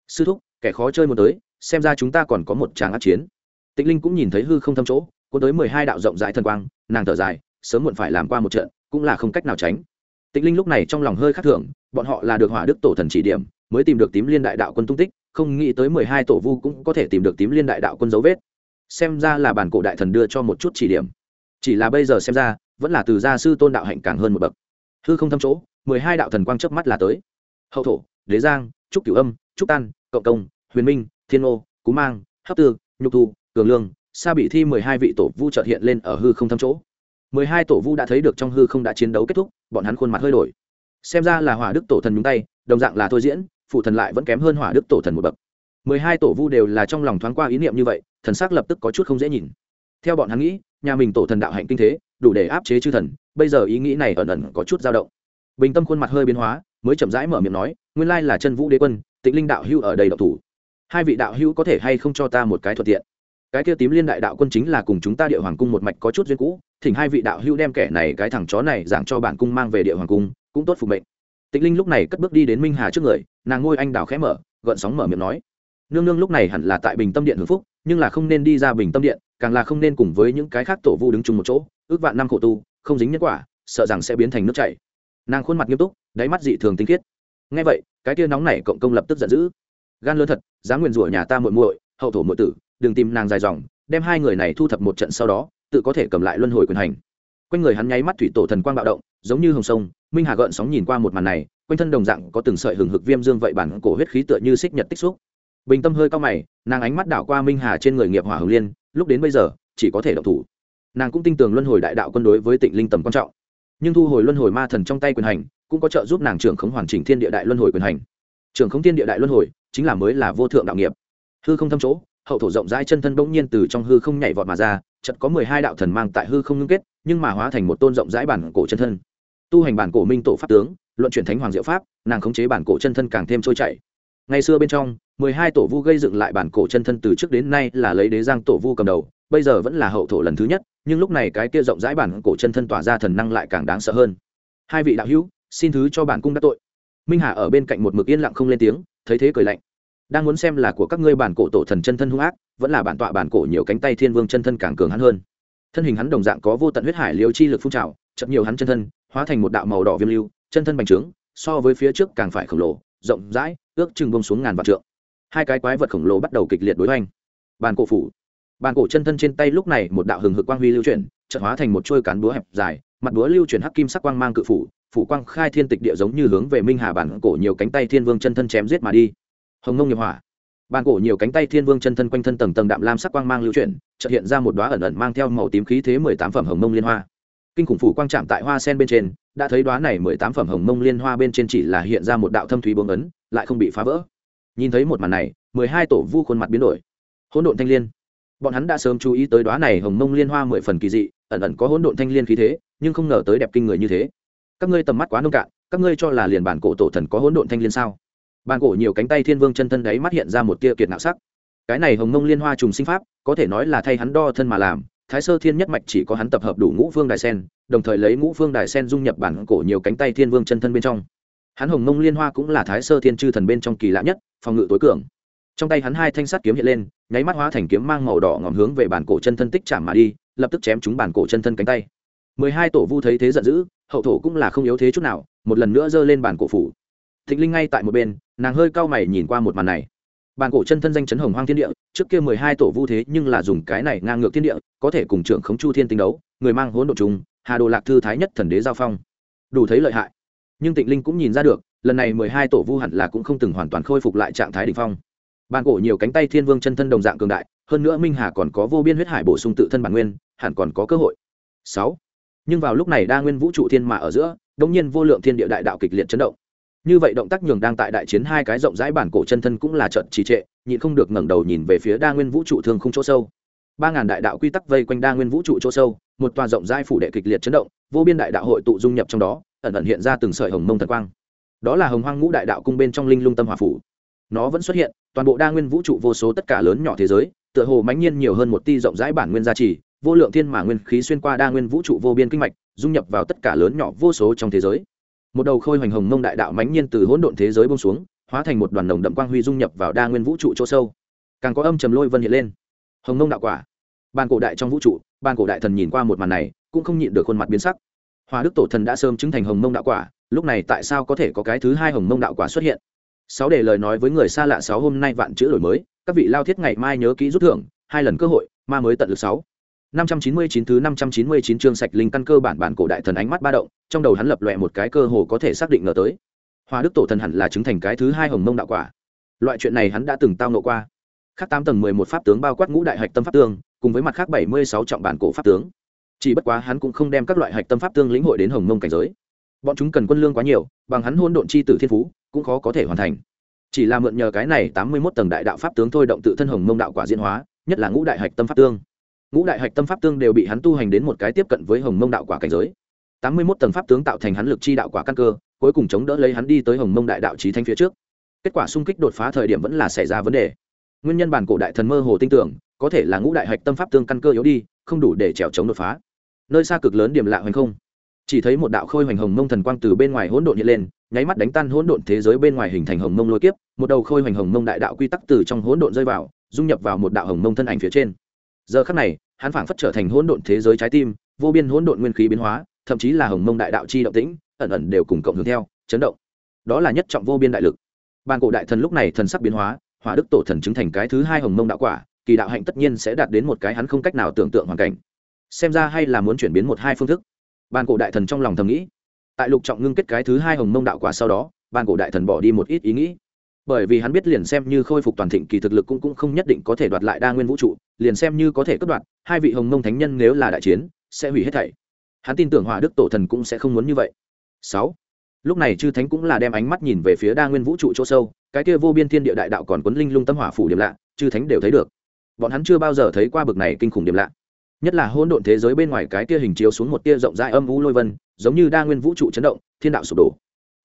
Sư thúc, kẻ khó chơi muốn tới, xem ra chúng ta còn có một tràng át chiến. Tịnh linh cũng nhìn thấy hư không thâm chỗ có tới mười hai đạo rộng rãi thần quang, nàng thở dài, sớm muộn phải làm qua một trận, cũng là không cách nào tránh. Tịnh linh lúc này trong lòng hơi khắc thường, bọn họ là được hỏa đức tổ thần chỉ điểm, mới tìm được tím liên đại đạo quân tung tích, không nghĩ tới mười hai tổ vu cũng có thể tìm được tím liên đại đạo quân dấu vết. Xem ra là bản cổ đại thần đưa cho một chút chỉ điểm. Chỉ là bây giờ xem ra, vẫn là từ gia sư tôn đạo hạnh càng hơn một bậc. Hư không thâm chỗ mười hai đạo thần quang chớp mắt là tới. Hậu thổ, đế giang, trúc cửu âm, trúc tan, cộng công, huyền minh, thiên ô cú mang, hấp tư, nhục thu, cường lương, sa bị thi mười hai vị tổ vu trợt hiện lên ở hư không thâm chỗ. mười hai tổ vu đã thấy được trong hư không đã chiến đấu kết thúc, bọn hắn khuôn mặt hơi đổi. Xem ra là hỏa đức tổ thần nhúng tay, đồng dạng là thôi diễn, phụ thần lại vẫn kém hơn hỏa đức tổ thần một bậc. mười hai tổ vu đều là trong lòng thoáng qua ý niệm như vậy, thần sắc lập tức có chút không dễ nhìn. Theo bọn hắn nghĩ, nhà mình tổ thần đạo hạnh kinh thế, đủ để áp chế chư thần, bây giờ ý nghĩ này ẩn ẩn có chút dao động bình tâm khuôn mặt hơi biến hóa, mới chậm rãi mở miệng nói, nguyên lai là chân vũ đế quân, tịnh linh đạo hưu ở đây độc thủ. Hai vị đạo hưu có thể hay không cho ta một cái thuận tiện? Cái kia tím liên đại đạo quân chính là cùng chúng ta địa hoàng cung một mạch có chút duyên cũ, thỉnh hai vị đạo hưu đem kẻ này cái thằng chó này giảng cho bản cung mang về địa hoàng cung, cũng tốt phục mệnh. Tịnh linh lúc này cất bước đi đến minh hà trước người, nàng ngôi anh đào khẽ mở, gợn sóng mở miệng nói, nương nương lúc này hẳn là tại bình tâm điện hưng phúc, nhưng là không nên đi ra bình tâm điện, càng là không nên cùng với những cái khác tổ vu đứng chung một chỗ, ước vạn năm khổ tu, không dính nhân quả, sợ rằng sẽ biến thành nước chảy nàng khuôn mặt nghiêm túc, đáy mắt dị thường tinh khiết. Ngay vậy, cái tia nóng này cộng công lập tức giận dữ. Gan lớn thật, dám nguyền rủa nhà ta muội muội, hậu thổ muội tử, đừng tìm nàng dài dòng, đem hai người này thu thập một trận sau đó, tự có thể cầm lại luân hồi quyền hành. Quanh người hắn nháy mắt thủy tổ thần quang bạo động, giống như hồng sông, minh hà gợn sóng nhìn qua một màn này, quanh thân đồng dạng có từng sợi hừng hực viêm dương vậy bản cổ huyết khí tựa như xích nhật tích xúc. Bình tâm hơi cao mày, nàng ánh mắt đảo qua minh hà trên người nghiệp hỏa hồng liên, lúc đến bây giờ, chỉ có thể động thủ. Nàng cũng tin tưởng luân hồi đại đạo quân đối với tịnh linh tầm quan trọng nhưng thu hồi luân hồi ma thần trong tay quyền hành cũng có trợ giúp nàng trưởng khống hoàn chỉnh thiên địa đại luân hồi quyền hành. Trưởng khống thiên địa đại luân hồi chính là mới là vô thượng đạo nghiệp. Hư không thâm chỗ, hậu thổ rộng rãi chân thân bỗng nhiên từ trong hư không nhảy vọt mà ra chật có mười hai đạo thần mang tại hư không ngưng kết, nhưng mà hóa thành một tôn rộng rãi bản cổ chân thân. Tu hành bản cổ minh tổ pháp tướng, luận chuyển thánh hoàng diệu pháp, nàng khống chế bản cổ chân thân càng thêm trôi chảy. Ngày xưa bên trong, mười hai tổ vu gây dựng lại bản cổ chân thân từ trước đến nay là lấy đế giang tổ vu cầm đầu bây giờ vẫn là hậu thổ lần thứ nhất, nhưng lúc này cái kia rộng rãi bản cổ chân thân tỏa ra thần năng lại càng đáng sợ hơn. Hai vị đạo hữu, xin thứ cho bản cung đắc tội. Minh hà ở bên cạnh một mực yên lặng không lên tiếng, thấy thế cười lạnh. Đang muốn xem là của các ngươi bản cổ tổ thần chân thân hung ác, vẫn là bản tọa bản cổ nhiều cánh tay thiên vương chân thân càng cường hắn hơn. Thân hình hắn đồng dạng có vô tận huyết hải liều chi lực phun trào chậm nhiều hắn chân thân, hóa thành một đạo màu đỏ viêm lưu, chân thân bành trướng, so với phía trước càng phải khổng lồ, rộng rãi, ước chừng bông xuống ngàn vạn trượng. Hai cái quái vật khổng lồ bắt đầu kịch liệt đối hoành. Bàn cổ phủ bàn cổ chân thân trên tay lúc này một đạo hừng hực quang huy lưu chuyển trận hóa thành một chuôi cán búa hẹp dài, mặt búa lưu chuyển hắc kim sắc quang mang cự phủ phủ quang khai thiên tịch địa giống như hướng về minh hà bản cổ nhiều cánh tay thiên vương chân thân chém giết mà đi. Hồng ngông nghiệp hỏa. Bàn cổ nhiều cánh tay thiên vương chân thân quanh thân tầng tầng đạm lam sắc quang mang lưu chuyển, chợt hiện ra một đóa ẩn ẩn mang theo màu tím khí thế mười tám phẩm hồng mông liên hoa. Kinh khủng phủ quang chạm tại hoa sen bên trên, đã thấy đóa này mười tám phẩm hồng mông liên hoa bên trên chỉ là hiện ra một đạo thâm thúy bông ấn, lại không bị phá vỡ. Nhìn thấy một màn này, mười hai tổ vu khuôn mặt biến đổi. Hỗn độn thanh liên bọn hắn đã sớm chú ý tới đóa này hồng mông liên hoa mười phần kỳ dị, ẩn ẩn có hỗn độn thanh liên khí thế, nhưng không ngờ tới đẹp kinh người như thế. Các ngươi tầm mắt quá nông cạn, các ngươi cho là liền bản cổ tổ thần có hỗn độn thanh liên sao? Bản cổ nhiều cánh tay thiên vương chân thân đấy mắt hiện ra một tia kiệt nạo sắc. Cái này hồng mông liên hoa trùng sinh pháp, có thể nói là thay hắn đo thân mà làm, thái sơ thiên nhất mạch chỉ có hắn tập hợp đủ ngũ phương đài sen, đồng thời lấy ngũ phương đài sen dung nhập bản cổ nhiều cánh tay thiên vương chân thân bên trong. Hắn hồng mông liên hoa cũng là thái sơ thiên chư thần bên trong kỳ lạ nhất, phòng ngự tối cường trong tay hắn hai thanh sắt kiếm hiện lên, nháy mắt hóa thành kiếm mang màu đỏ ngòm hướng về bản cổ chân thân tích chạm mà đi, lập tức chém chúng bản cổ chân thân cánh tay. Mười hai tổ vu thấy thế giận dữ, hậu thổ cũng là không yếu thế chút nào, một lần nữa giơ lên bản cổ phủ. Thịnh linh ngay tại một bên, nàng hơi cau mày nhìn qua một màn này. Bản cổ chân thân danh chấn hồng hoang thiên địa, trước kia mười hai tổ vu thế nhưng là dùng cái này ngang ngược thiên địa, có thể cùng trưởng khống chu thiên tinh đấu, người mang hỗn độ trùng, hà đồ lạc thư thái nhất thần đế giao phong. Đủ thấy lợi hại. Nhưng tịnh linh cũng nhìn ra được, lần này mười hai tổ vu hẳn là cũng không từng hoàn toàn khôi phục lại trạng thái đ ỉ n h phong bàn cổ nhiều cánh tay thiên vương chân thân đồng dạng cường đại, hơn nữa minh hà còn có vô biên huyết hải bổ sung tự thân bản nguyên, hẳn còn có cơ hội. Sáu. Nhưng vào lúc này đa nguyên vũ trụ thiên mà ở giữa đông nhiên vô lượng thiên địa đại đạo kịch liệt chấn động. Như vậy động tác nhường đang tại đại chiến hai cái rộng rãi bản cổ chân thân cũng là trận trì trệ, nhịn không được ngẩng đầu nhìn về phía đa nguyên vũ trụ thương không chỗ sâu. Ba ngàn đại đạo quy tắc vây quanh đa nguyên vũ trụ chỗ sâu, một tòa rộng rãi phủ đệ kịch liệt chấn động, vô biên đại đạo hội tụ dung nhập trong đó, ẩn ẩn hiện ra từng sợi hồng mông thần quang. Đó là hồng hoang ngũ đại đạo cung bên trong linh lung tâm hòa phủ nó vẫn xuất hiện, toàn bộ đa nguyên vũ trụ vô số tất cả lớn nhỏ thế giới, tựa hồ mãnh nhiên nhiều hơn một ti rộng rãi bản nguyên gia trì, vô lượng thiên mà nguyên khí xuyên qua đa nguyên vũ trụ vô biên kinh mạch, dung nhập vào tất cả lớn nhỏ vô số trong thế giới. Một đầu khôi hoành hồng mông đại đạo mãnh nhiên từ hỗn độn thế giới bông xuống, hóa thành một đoàn nồng đậm quang huy dung nhập vào đa nguyên vũ trụ chỗ sâu. Càng có âm trầm lôi vân hiện lên. Hồng mông đạo quả. Ban cổ đại trong vũ trụ ban cổ đại thần nhìn qua một màn này, cũng không nhịn được khuôn mặt biến sắc. Hòa đức tổ thần đã sớm chứng thành hồng mông đạo quả, lúc này tại sao có thể có cái thứ hai hồng mông đạo quả xuất hiện? Sáu để lời nói với người xa lạ sáu hôm nay vạn chữ đổi mới, các vị lao thiết ngày mai nhớ kỹ rút thưởng, hai lần cơ hội, ma mới tận lực sáu. Năm trăm chín mươi chín thứ năm trăm chín mươi chín chương sạch linh căn cơ bản bản cổ đại thần ánh mắt ba động, trong đầu hắn lập lòe một cái cơ hồ có thể xác định ngờ tới. Hoa đức tổ thần hẳn là chứng thành cái thứ hai hồng mông đạo quả. Loại chuyện này hắn đã từng tao nộ qua. Khác tám tầng mười một pháp tướng bao quát ngũ đại hạch tâm pháp tướng cùng với mặt khác bảy mươi sáu trọng bản cổ pháp tướng. Chỉ bất quá hắn cũng không đem các loại hạch tâm pháp tương lĩnh hội đến hồng mông cảnh giới bọn chúng cần quân lương quá nhiều, bằng hắn hôn độn chi tử thiên phú, cũng khó có thể hoàn thành. Chỉ là mượn nhờ cái này tám mươi mốt tầng đại đạo pháp tướng thôi động tự thân hồng mông đạo quả diễn hóa, nhất là ngũ đại hạch tâm pháp tương. Ngũ đại hạch tâm pháp tương đều bị hắn tu hành đến một cái tiếp cận với hồng mông đạo quả cảnh giới. Tám mươi mốt tầng pháp tướng tạo thành hắn lực chi đạo quả căn cơ, cuối cùng chống đỡ lấy hắn đi tới hồng mông đại đạo trí thanh phía trước. Kết quả xung kích đột phá thời điểm vẫn là xảy ra vấn đề. Nguyên nhân bản cổ đại thần mơ hồ tin tưởng, có thể là ngũ đại hạch tâm pháp tương căn cơ yếu đi, không đủ để trèo chống đột phá. Nơi xa cực lớn điểm lạ hoành không chỉ thấy một đạo khôi hoành hồng mông thần quang từ bên ngoài hỗn độn hiện lên, nháy mắt đánh tan hỗn độn thế giới bên ngoài hình thành hồng mông lôi kiếp, một đầu khôi hoành hồng mông đại đạo quy tắc từ trong hỗn độn rơi vào, dung nhập vào một đạo hồng mông thân ảnh phía trên. Giờ khắc này, hắn phảng phất trở thành hỗn độn thế giới trái tim, vô biên hỗn độn nguyên khí biến hóa, thậm chí là hồng mông đại đạo chi động tĩnh, ẩn ẩn đều cùng cộng hưởng theo, chấn động. Đó là nhất trọng vô biên đại lực. Bàn cổ đại thần lúc này thần sắc biến hóa, hỏa đức tổ thần chứng thành cái thứ hai hồng mông đạo quả, kỳ đạo hạnh tất nhiên sẽ đạt đến một cái hắn không cách nào tưởng tượng hoàn cảnh. Xem ra hay là muốn chuyển biến một hai phương thức ban cổ đại thần trong lòng thầm nghĩ. Tại lục trọng ngưng kết cái thứ hai hồng mông đạo quả sau đó ban cổ đại thần bỏ đi một ít ý nghĩ. Bởi vì hắn biết liền xem như khôi phục toàn thịnh kỳ thực lực cũng, cũng không nhất định có thể đoạt lại đa nguyên vũ trụ liền xem như có thể cất đoạt hai vị hồng mông thánh nhân nếu là đại chiến sẽ hủy hết thảy. Hắn tin tưởng hỏa đức tổ thần cũng sẽ không muốn như vậy. Sáu. Lúc này chư thánh cũng là đem ánh mắt nhìn về phía đa nguyên vũ trụ chỗ sâu cái kia vô biên thiên địa đại đạo còn quấn linh lung tâm hỏa phủ điểm lạ chư thánh đều thấy được. Bọn hắn chưa bao giờ thấy qua bực này kinh khủng điểm lạ nhất là hỗn độn thế giới bên ngoài cái kia hình chiếu xuống một tia rộng rãi âm u lôi vân, giống như đa nguyên vũ trụ chấn động, thiên đạo sụp đổ.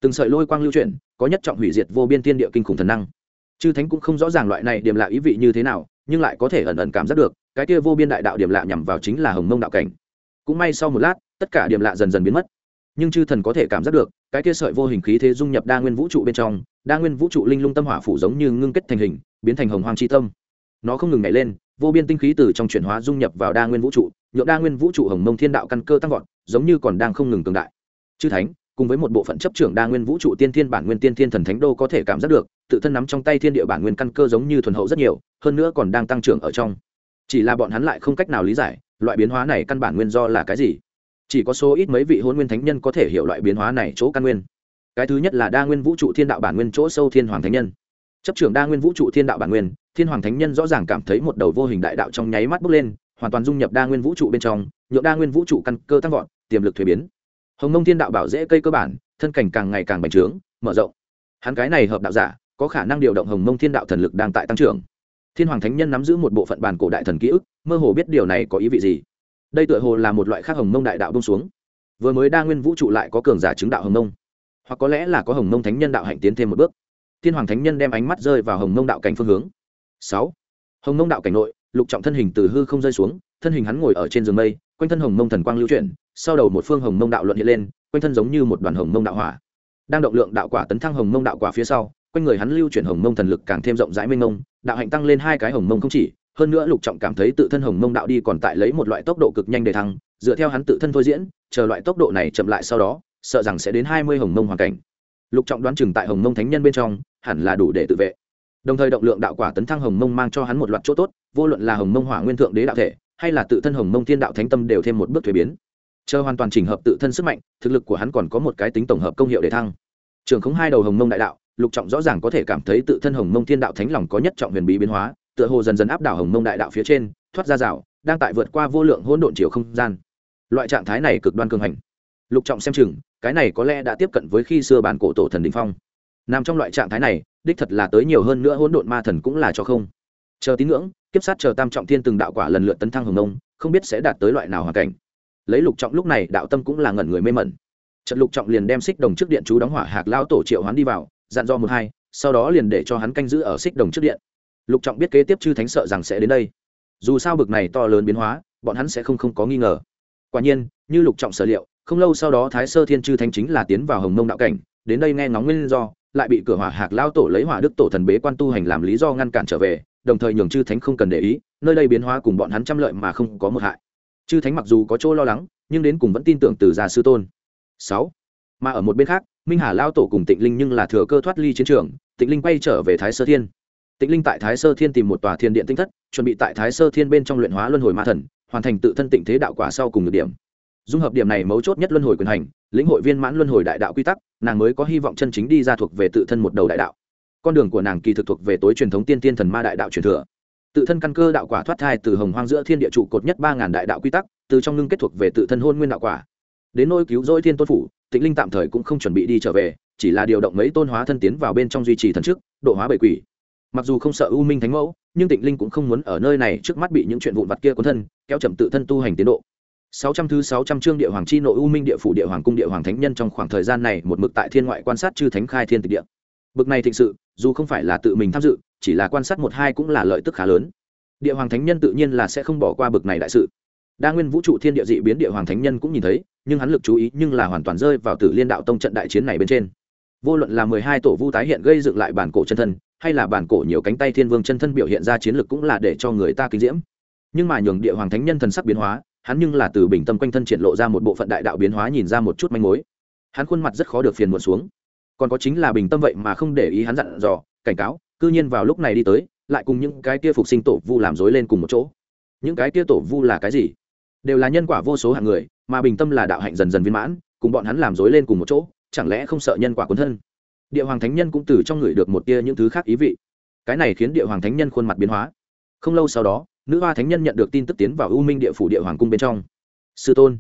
Từng sợi lôi quang lưu chuyển, có nhất trọng hủy diệt vô biên thiên địa kinh khủng thần năng. Chư thánh cũng không rõ ràng loại này điểm lạ ý vị như thế nào, nhưng lại có thể ẩn ẩn cảm giác được, cái kia vô biên đại đạo điểm lạ nhằm vào chính là hồng mông đạo cảnh. Cũng may sau một lát, tất cả điểm lạ dần dần biến mất. Nhưng chư thần có thể cảm giác được, cái kia sợi vô hình khí thế dung nhập đa nguyên vũ trụ bên trong, đa nguyên vũ trụ linh lung tâm hỏa phủ giống như ngưng kết thành hình, biến thành hồng hoang chi tâm. Nó không ngừng nhảy lên vô biên tinh khí từ trong chuyển hóa dung nhập vào đa nguyên vũ trụ nhộn đa nguyên vũ trụ hồng mông thiên đạo căn cơ tăng vọt, giống như còn đang không ngừng cường đại. Chư thánh, cùng với một bộ phận chấp trưởng đa nguyên vũ trụ tiên thiên bản nguyên tiên thiên thần thánh đô có thể cảm giác được, tự thân nắm trong tay thiên địa bản nguyên căn cơ giống như thuần hậu rất nhiều, hơn nữa còn đang tăng trưởng ở trong. Chỉ là bọn hắn lại không cách nào lý giải, loại biến hóa này căn bản nguyên do là cái gì? Chỉ có số ít mấy vị hôn nguyên thánh nhân có thể hiểu loại biến hóa này chỗ căn nguyên. Cái thứ nhất là đa nguyên vũ trụ thiên đạo bản nguyên chỗ sâu thiên hoàng thánh nhân chấp trưởng đa nguyên vũ trụ thiên đạo bản nguyên, thiên hoàng thánh nhân rõ ràng cảm thấy một đầu vô hình đại đạo trong nháy mắt bước lên, hoàn toàn dung nhập đa nguyên vũ trụ bên trong, nhượng đa nguyên vũ trụ căn cơ tăng vọt, tiềm lực thuế biến. Hồng mông thiên đạo bảo dễ cây cơ bản, thân cảnh càng ngày càng bành trướng, mở rộng. Hắn cái này hợp đạo giả, có khả năng điều động hồng mông thiên đạo thần lực đang tại tăng trưởng. Thiên hoàng thánh nhân nắm giữ một bộ phận bản cổ đại thần ký ức, mơ hồ biết điều này có ý vị gì. Đây tựa hồ là một loại khác hồng mông đại đạo bông xuống. Vừa mới đa nguyên vũ trụ lại có cường giả chứng đạo hồng mông. Hoặc có lẽ là có hồng mông thánh nhân đạo hạnh tiến thêm một bước thiên hoàng thánh nhân đem ánh mắt rơi vào hồng mông đạo cảnh phương hướng sáu hồng mông đạo cảnh nội lục trọng thân hình từ hư không rơi xuống thân hình hắn ngồi ở trên giường mây quanh thân hồng mông thần quang lưu chuyển sau đầu một phương hồng mông đạo luận hiện lên quanh thân giống như một đoàn hồng mông đạo hỏa đang động lượng đạo quả tấn thăng hồng mông đạo quả phía sau quanh người hắn lưu chuyển hồng mông thần lực càng thêm rộng rãi mênh mông đạo hạnh tăng lên hai cái hồng mông không chỉ hơn nữa lục trọng cảm thấy tự thân hồng mông đạo đi còn tại lấy một loại tốc độ cực nhanh để thăng dựa theo hắn tự thân thôi diễn chờ loại tốc độ này chậm lại sau đó sợ rằng sẽ đến hai mươi hồng mông hoàn cảnh lục trọng đoán chừng tại hồng mông thánh nhân bên trong hẳn là đủ để tự vệ. Đồng thời động lượng đạo quả tấn thăng hồng mông mang cho hắn một loạt chỗ tốt, vô luận là hồng mông hỏa nguyên thượng đế đạo thể, hay là tự thân hồng mông thiên đạo thánh tâm đều thêm một bước thuế biến. Chờ hoàn toàn chỉnh hợp tự thân sức mạnh, thực lực của hắn còn có một cái tính tổng hợp công hiệu để thăng. Trường không hai đầu hồng mông đại đạo, lục trọng rõ ràng có thể cảm thấy tự thân hồng mông thiên đạo thánh lòng có nhất trọng huyền bí biến hóa, tựa hồ dần dần áp đảo hồng mông đại đạo phía trên, thoát ra rào, đang tại vượt qua vô lượng hỗn độn chiều không gian. Loại trạng thái này cực đoan cường hành. Lục trọng xem chừng, cái này có lẽ đã tiếp cận với khi xưa bản cổ tổ thần đình phong nằm trong loại trạng thái này, đích thật là tới nhiều hơn nữa hỗn độn ma thần cũng là cho không. Chờ tín ngưỡng, kiếp sát chờ tam trọng thiên từng đạo quả lần lượt tấn thăng hồng nông không biết sẽ đạt tới loại nào hoàn cảnh. Lấy lục trọng lúc này, đạo tâm cũng là ngẩn người mê mẩn. Trận lục trọng liền đem xích đồng trước điện chú đóng hỏa hạc lao tổ triệu hoán đi vào, dặn do một hai, sau đó liền để cho hắn canh giữ ở xích đồng trước điện. Lục trọng biết kế tiếp chư thánh sợ rằng sẽ đến đây. Dù sao bực này to lớn biến hóa, bọn hắn sẽ không không có nghi ngờ. Quả nhiên, như lục trọng sở liệu, không lâu sau đó thái sơ thiên chư thánh chính là tiến vào hồng mông đạo cảnh, đến đây nghe ngóng nguyên do lại bị cửa hỏa hạc lao tổ lấy hỏa đức tổ thần bế quan tu hành làm lý do ngăn cản trở về, đồng thời nhường chư thánh không cần để ý, nơi đây biến hóa cùng bọn hắn trăm lợi mà không có một hại. Chư thánh mặc dù có chỗ lo lắng, nhưng đến cùng vẫn tin tưởng từ gia sư tôn. Sáu, mà ở một bên khác, minh hà lao tổ cùng tịnh linh nhưng là thừa cơ thoát ly chiến trường, tịnh linh quay trở về thái sơ thiên. Tịnh linh tại thái sơ thiên tìm một tòa thiên điện tinh thất, chuẩn bị tại thái sơ thiên bên trong luyện hóa luân hồi ma thần, hoàn thành tự thân tịnh thế đạo quả sau cùng được điểm. Dung hợp điểm này mấu chốt nhất luân hồi quyền hành lĩnh hội viên mãn luân hồi đại đạo quy tắc, nàng mới có hy vọng chân chính đi ra thuộc về tự thân một đầu đại đạo. Con đường của nàng kỳ thực thuộc về tối truyền thống tiên tiên thần ma đại đạo truyền thừa. Tự thân căn cơ đạo quả thoát thai từ hồng hoang giữa thiên địa trụ cột nhất ba ngàn đại đạo quy tắc, từ trong ngưng kết thuộc về tự thân hôn nguyên đạo quả. Đến nôi cứu rỗi thiên tôn phủ, tịnh linh tạm thời cũng không chuẩn bị đi trở về, chỉ là điều động mấy tôn hóa thân tiến vào bên trong duy trì thần chức độ hóa bảy quỷ. Mặc dù không sợ u minh thánh mẫu, nhưng tịnh linh cũng không muốn ở nơi này trước mắt bị những chuyện vụn vặt kia cuốn thân, kéo chậm tự thân tu hành tiến độ. 600 thứ 600 chương địa hoàng chi nội u minh địa phủ địa hoàng cung địa hoàng thánh nhân trong khoảng thời gian này một mực tại thiên ngoại quan sát chư thánh khai thiên tịch địa. Bực này thịnh sự, dù không phải là tự mình tham dự, chỉ là quan sát một hai cũng là lợi tức khá lớn. Địa hoàng thánh nhân tự nhiên là sẽ không bỏ qua bực này đại sự. Đa nguyên vũ trụ thiên địa dị biến địa hoàng thánh nhân cũng nhìn thấy, nhưng hắn lực chú ý nhưng là hoàn toàn rơi vào Tử Liên đạo tông trận đại chiến này bên trên. Vô luận là 12 tổ vu tái hiện gây dựng lại bản cổ chân thân, hay là bản cổ nhiều cánh tay thiên vương chân thân biểu hiện ra chiến lực cũng là để cho người ta kinh diễm. Nhưng mà nhường địa hoàng thánh nhân thần sắc biến hóa, hắn nhưng là từ bình tâm quanh thân triển lộ ra một bộ phận đại đạo biến hóa nhìn ra một chút manh mối. Hắn khuôn mặt rất khó được phiền muộn xuống. Còn có chính là bình tâm vậy mà không để ý hắn dặn dò, cảnh cáo, cư nhiên vào lúc này đi tới, lại cùng những cái kia phục sinh tổ vu làm dối lên cùng một chỗ. Những cái kia tổ vu là cái gì? Đều là nhân quả vô số hạng người, mà bình tâm là đạo hạnh dần dần viên mãn, cùng bọn hắn làm dối lên cùng một chỗ, chẳng lẽ không sợ nhân quả cuốn thân? Địa hoàng thánh nhân cũng từ trong người được một tia những thứ khác ý vị. Cái này khiến địa hoàng thánh nhân khuôn mặt biến hóa. Không lâu sau đó nữ hoa thánh nhân nhận được tin tức tiến vào u minh địa phủ địa hoàng cung bên trong. Sư tôn.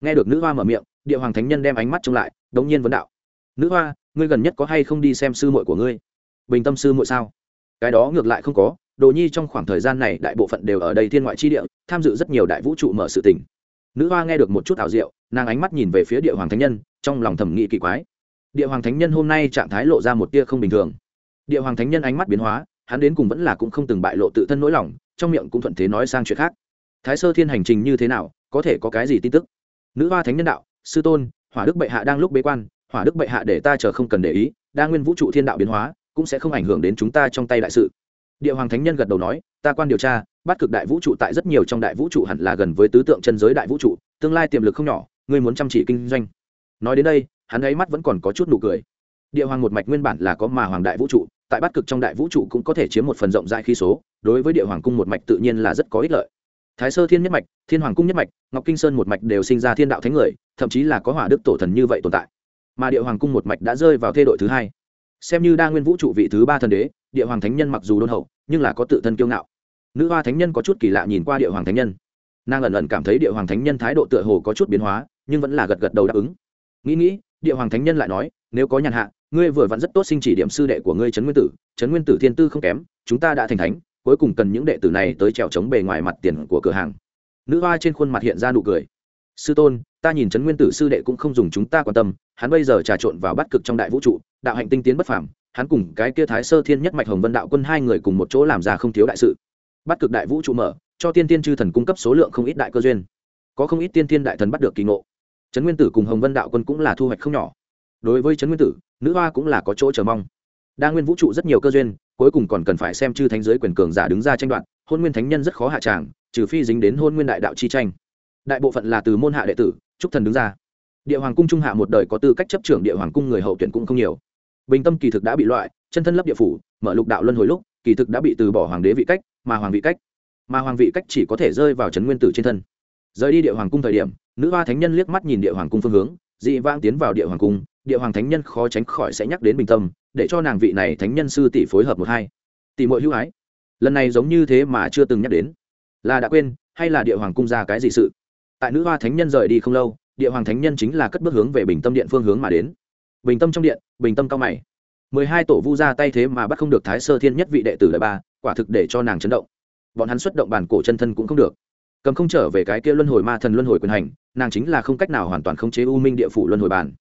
Nghe được nữ hoa mở miệng, địa hoàng thánh nhân đem ánh mắt trông lại, đống nhiên vấn đạo. Nữ hoa, ngươi gần nhất có hay không đi xem sư muội của ngươi? Bình tâm sư muội sao? Cái đó ngược lại không có, đồ nhi trong khoảng thời gian này đại bộ phận đều ở đây thiên ngoại chi địa, tham dự rất nhiều đại vũ trụ mở sự tình. Nữ hoa nghe được một chút ảo diệu, nàng ánh mắt nhìn về phía địa hoàng thánh nhân, trong lòng thẩm nghị kỳ quái. Địa hoàng thánh nhân hôm nay trạng thái lộ ra một tia không bình thường. Địa hoàng thánh nhân ánh mắt biến hóa, hắn đến cùng vẫn là cũng không từng bại lộ tự thân nỗi lòng trong miệng cũng thuận thế nói sang chuyện khác. Thái sơ thiên hành trình như thế nào, có thể có cái gì tin tức? Nữ hoa thánh nhân đạo, sư tôn, hỏa đức bệ hạ đang lúc bế quan, hỏa đức bệ hạ để ta chờ không cần để ý, đa nguyên vũ trụ thiên đạo biến hóa, cũng sẽ không ảnh hưởng đến chúng ta trong tay đại sự. Địa hoàng thánh nhân gật đầu nói, ta quan điều tra, bắt cực đại vũ trụ tại rất nhiều trong đại vũ trụ hẳn là gần với tứ tượng chân giới đại vũ trụ, tương lai tiềm lực không nhỏ, ngươi muốn chăm chỉ kinh doanh. Nói đến đây, hắn ấy mắt vẫn còn có chút nụ cười địa hoàng một mạch nguyên bản là có mà hoàng đại vũ trụ, tại bát cực trong đại vũ trụ cũng có thể chiếm một phần rộng rãi khí số, đối với địa hoàng cung một mạch tự nhiên là rất có ích lợi. Thái sơ thiên nhất mạch, thiên hoàng cung nhất mạch, ngọc kinh sơn một mạch đều sinh ra thiên đạo thánh người, thậm chí là có hỏa đức tổ thần như vậy tồn tại. Mà địa hoàng cung một mạch đã rơi vào thê đội thứ hai. Xem như đa nguyên vũ trụ vị thứ ba thần đế, địa hoàng thánh nhân mặc dù đôn hậu, nhưng là có tự thân kiêu ngạo. Nữ hoa thánh nhân có chút kỳ lạ nhìn qua địa hoàng thánh nhân. Nàng ẩn ẩn cảm thấy địa hoàng thánh nhân thái độ tựa hồ có chút biến hóa, nhưng vẫn là gật gật đầu đáp ứng. Nghĩ nghĩ, địa hoàng thánh nhân lại nói, nếu có nhàn hạ ngươi vừa vặn rất tốt sinh chỉ điểm sư đệ của ngươi trấn nguyên tử, trấn nguyên tử thiên tư không kém, chúng ta đã thành thánh, cuối cùng cần những đệ tử này tới trèo trống bề ngoài mặt tiền của cửa hàng. Nữ hoa trên khuôn mặt hiện ra nụ cười. Sư tôn, ta nhìn trấn nguyên tử sư đệ cũng không dùng chúng ta quan tâm, hắn bây giờ trà trộn vào bắt cực trong đại vũ trụ, đạo hạnh tinh tiến bất phàm, hắn cùng cái kia thái sơ thiên nhất mạch hồng vân đạo quân hai người cùng một chỗ làm ra không thiếu đại sự. Bắt cực đại vũ trụ mở, cho tiên tiên chư thần cung cấp số lượng không ít đại cơ duyên. Có không ít tiên tiên đại thần bắt được kỳ ngộ. Trấn nguyên tử cùng hồng vân đạo quân cũng là thu hoạch không nhỏ đối với trấn nguyên tử, nữ hoa cũng là có chỗ chờ mong. Đa nguyên vũ trụ rất nhiều cơ duyên, cuối cùng còn cần phải xem chư thánh giới quyền cường giả đứng ra tranh đoạt, hôn nguyên thánh nhân rất khó hạ tràng, trừ phi dính đến hôn nguyên đại đạo chi tranh. Đại bộ phận là từ môn hạ đệ tử, trúc thần đứng ra. Địa hoàng cung trung hạ một đời có tư cách chấp trưởng địa hoàng cung người hậu tuyển cũng không nhiều. Bình tâm kỳ thực đã bị loại, chân thân lấp địa phủ, mở lục đạo luân hồi lúc, kỳ thực đã bị từ bỏ hoàng đế vị cách, mà hoàng vị cách. Mà hoàng vị cách chỉ có thể rơi vào trấn nguyên tử trên thân. Rời đi địa hoàng cung thời điểm, nữ hoa thánh nhân liếc mắt nhìn địa hoàng cung phương hướng, dị vang tiến vào địa hoàng cung địa hoàng thánh nhân khó tránh khỏi sẽ nhắc đến bình tâm, để cho nàng vị này thánh nhân sư tỷ phối hợp một hai. Tỷ muội hữu ái. Lần này giống như thế mà chưa từng nhắc đến. Là đã quên, hay là địa hoàng cung ra cái gì sự? Tại nữ hoa thánh nhân rời đi không lâu, địa hoàng thánh nhân chính là cất bước hướng về bình tâm điện phương hướng mà đến. Bình tâm trong điện, bình tâm cao mày. Mười hai tổ vu ra tay thế mà bắt không được thái sơ thiên nhất vị đệ tử đại ba, quả thực để cho nàng chấn động. Bọn hắn xuất động bản cổ chân thân cũng không được. Cầm không trở về cái kia luân hồi ma thần luân hồi quyền hành, nàng chính là không cách nào hoàn toàn khống chế u minh địa phủ luân hồi bản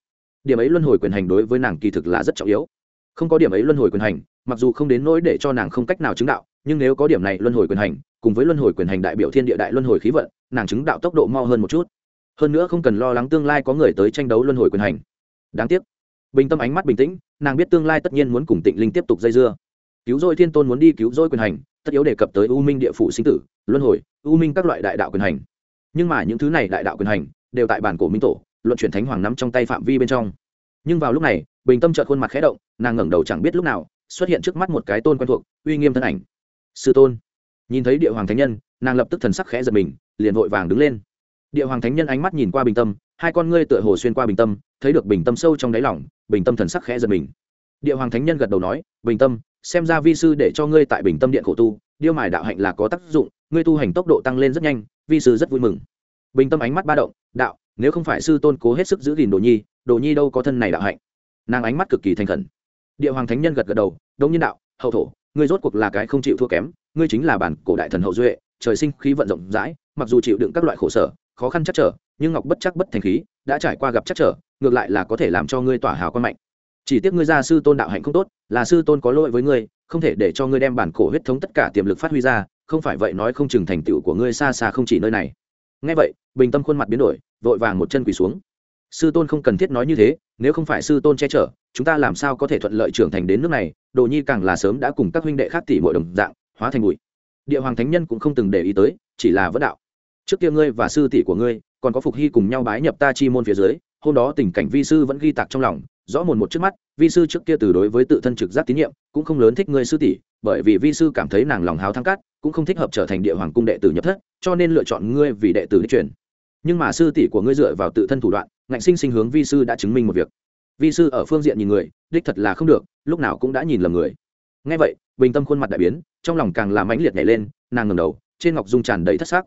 điểm ấy luân hồi quyền hành đối với nàng kỳ thực là rất trọng yếu. Không có điểm ấy luân hồi quyền hành, mặc dù không đến nỗi để cho nàng không cách nào chứng đạo, nhưng nếu có điểm này luân hồi quyền hành, cùng với luân hồi quyền hành đại biểu thiên địa đại luân hồi khí vận, nàng chứng đạo tốc độ mau hơn một chút. Hơn nữa không cần lo lắng tương lai có người tới tranh đấu luân hồi quyền hành. Đáng tiếc. Bình tâm ánh mắt bình tĩnh, nàng biết tương lai tất nhiên muốn cùng tịnh linh tiếp tục dây dưa. Cứu rỗi thiên tôn muốn đi cứu rỗi quyền hành, tất yếu đề cập tới u minh địa phủ sinh tử, luân hồi, u minh các loại đại đạo quyền hành. Nhưng mà những thứ này đại đạo quyền hành, đều tại bản cổ minh tổ luận chuyển thánh hoàng nắm trong tay phạm vi bên trong. Nhưng vào lúc này, bình tâm chợt khuôn mặt khẽ động, nàng ngẩng đầu chẳng biết lúc nào, xuất hiện trước mắt một cái tôn quen thuộc, uy nghiêm thân ảnh. Sư tôn. Nhìn thấy địa hoàng thánh nhân, nàng lập tức thần sắc khẽ giật mình, liền vội vàng đứng lên. Địa hoàng thánh nhân ánh mắt nhìn qua bình tâm, hai con ngươi tựa hồ xuyên qua bình tâm, thấy được bình tâm sâu trong đáy lỏng bình tâm thần sắc khẽ giật mình. Địa hoàng thánh nhân gật đầu nói, bình tâm, xem ra vi sư để cho ngươi tại bình tâm điện khổ tu điêu mài đạo hạnh là có tác dụng, ngươi tu hành tốc độ tăng lên rất nhanh, vi sư rất vui mừng. Bình tâm ánh mắt ba động, đạo nếu không phải sư tôn cố hết sức giữ gìn đồ nhi đồ nhi đâu có thân này đạo hạnh. Nàng ánh mắt cực kỳ thành khẩn. Địa hoàng thánh nhân gật gật đầu, đông nhân đạo, hậu thổ, ngươi rốt cuộc là cái không chịu thua kém, ngươi chính là bản cổ đại thần hậu duệ, trời sinh khí vận rộng rãi, mặc dù chịu đựng các loại khổ sở, khó khăn chắc trở, nhưng ngọc bất chắc bất thành khí, đã trải qua gặp chắc trở, ngược lại là có thể làm cho ngươi tỏa hào quan mạnh. Chỉ tiếc ngươi gia sư tôn đạo hạnh không tốt, là sư tôn có lỗi với ngươi, không thể để cho ngươi đem bản cổ huyết thống tất cả tiềm lực phát huy ra, không phải vậy nói không chừng thành tựu của ngươi xa xa không chỉ nơi này. Ngay vậy, bình tâm khuôn mặt biến đổi vội vàng một chân quỳ xuống. Sư tôn không cần thiết nói như thế, nếu không phải sư tôn che chở, chúng ta làm sao có thể thuận lợi trưởng thành đến nước này, đồ nhi càng là sớm đã cùng các huynh đệ khác tỷ mọi đồng dạng, hóa thành bụi. Địa hoàng thánh nhân cũng không từng để ý tới, chỉ là vỡ đạo. Trước kia ngươi và sư tỷ của ngươi, còn có phục hy cùng nhau bái nhập ta chi môn phía dưới, hôm đó tình cảnh vi sư vẫn ghi tạc trong lòng, rõ mồn một trước mắt, vi sư trước kia từ đối với tự thân trực giác tín nhiệm, cũng không lớn thích ngươi sư tỷ, bởi vì vi sư cảm thấy nàng lòng háo thắng cát, cũng không thích hợp trở thành địa hoàng cung đệ tử nhập thất, cho nên lựa chọn ngươi vì đệ tử đi truyền nhưng mà sư tỷ của ngươi dựa vào tự thân thủ đoạn, ngạnh sinh sinh hướng vi sư đã chứng minh một việc. Vi sư ở phương diện nhìn người, đích thật là không được, lúc nào cũng đã nhìn lầm người. Ngay vậy, bình tâm khuôn mặt đại biến, trong lòng càng làm mãnh liệt nhảy lên, nàng ngầm đầu, trên ngọc dung tràn đầy thất xác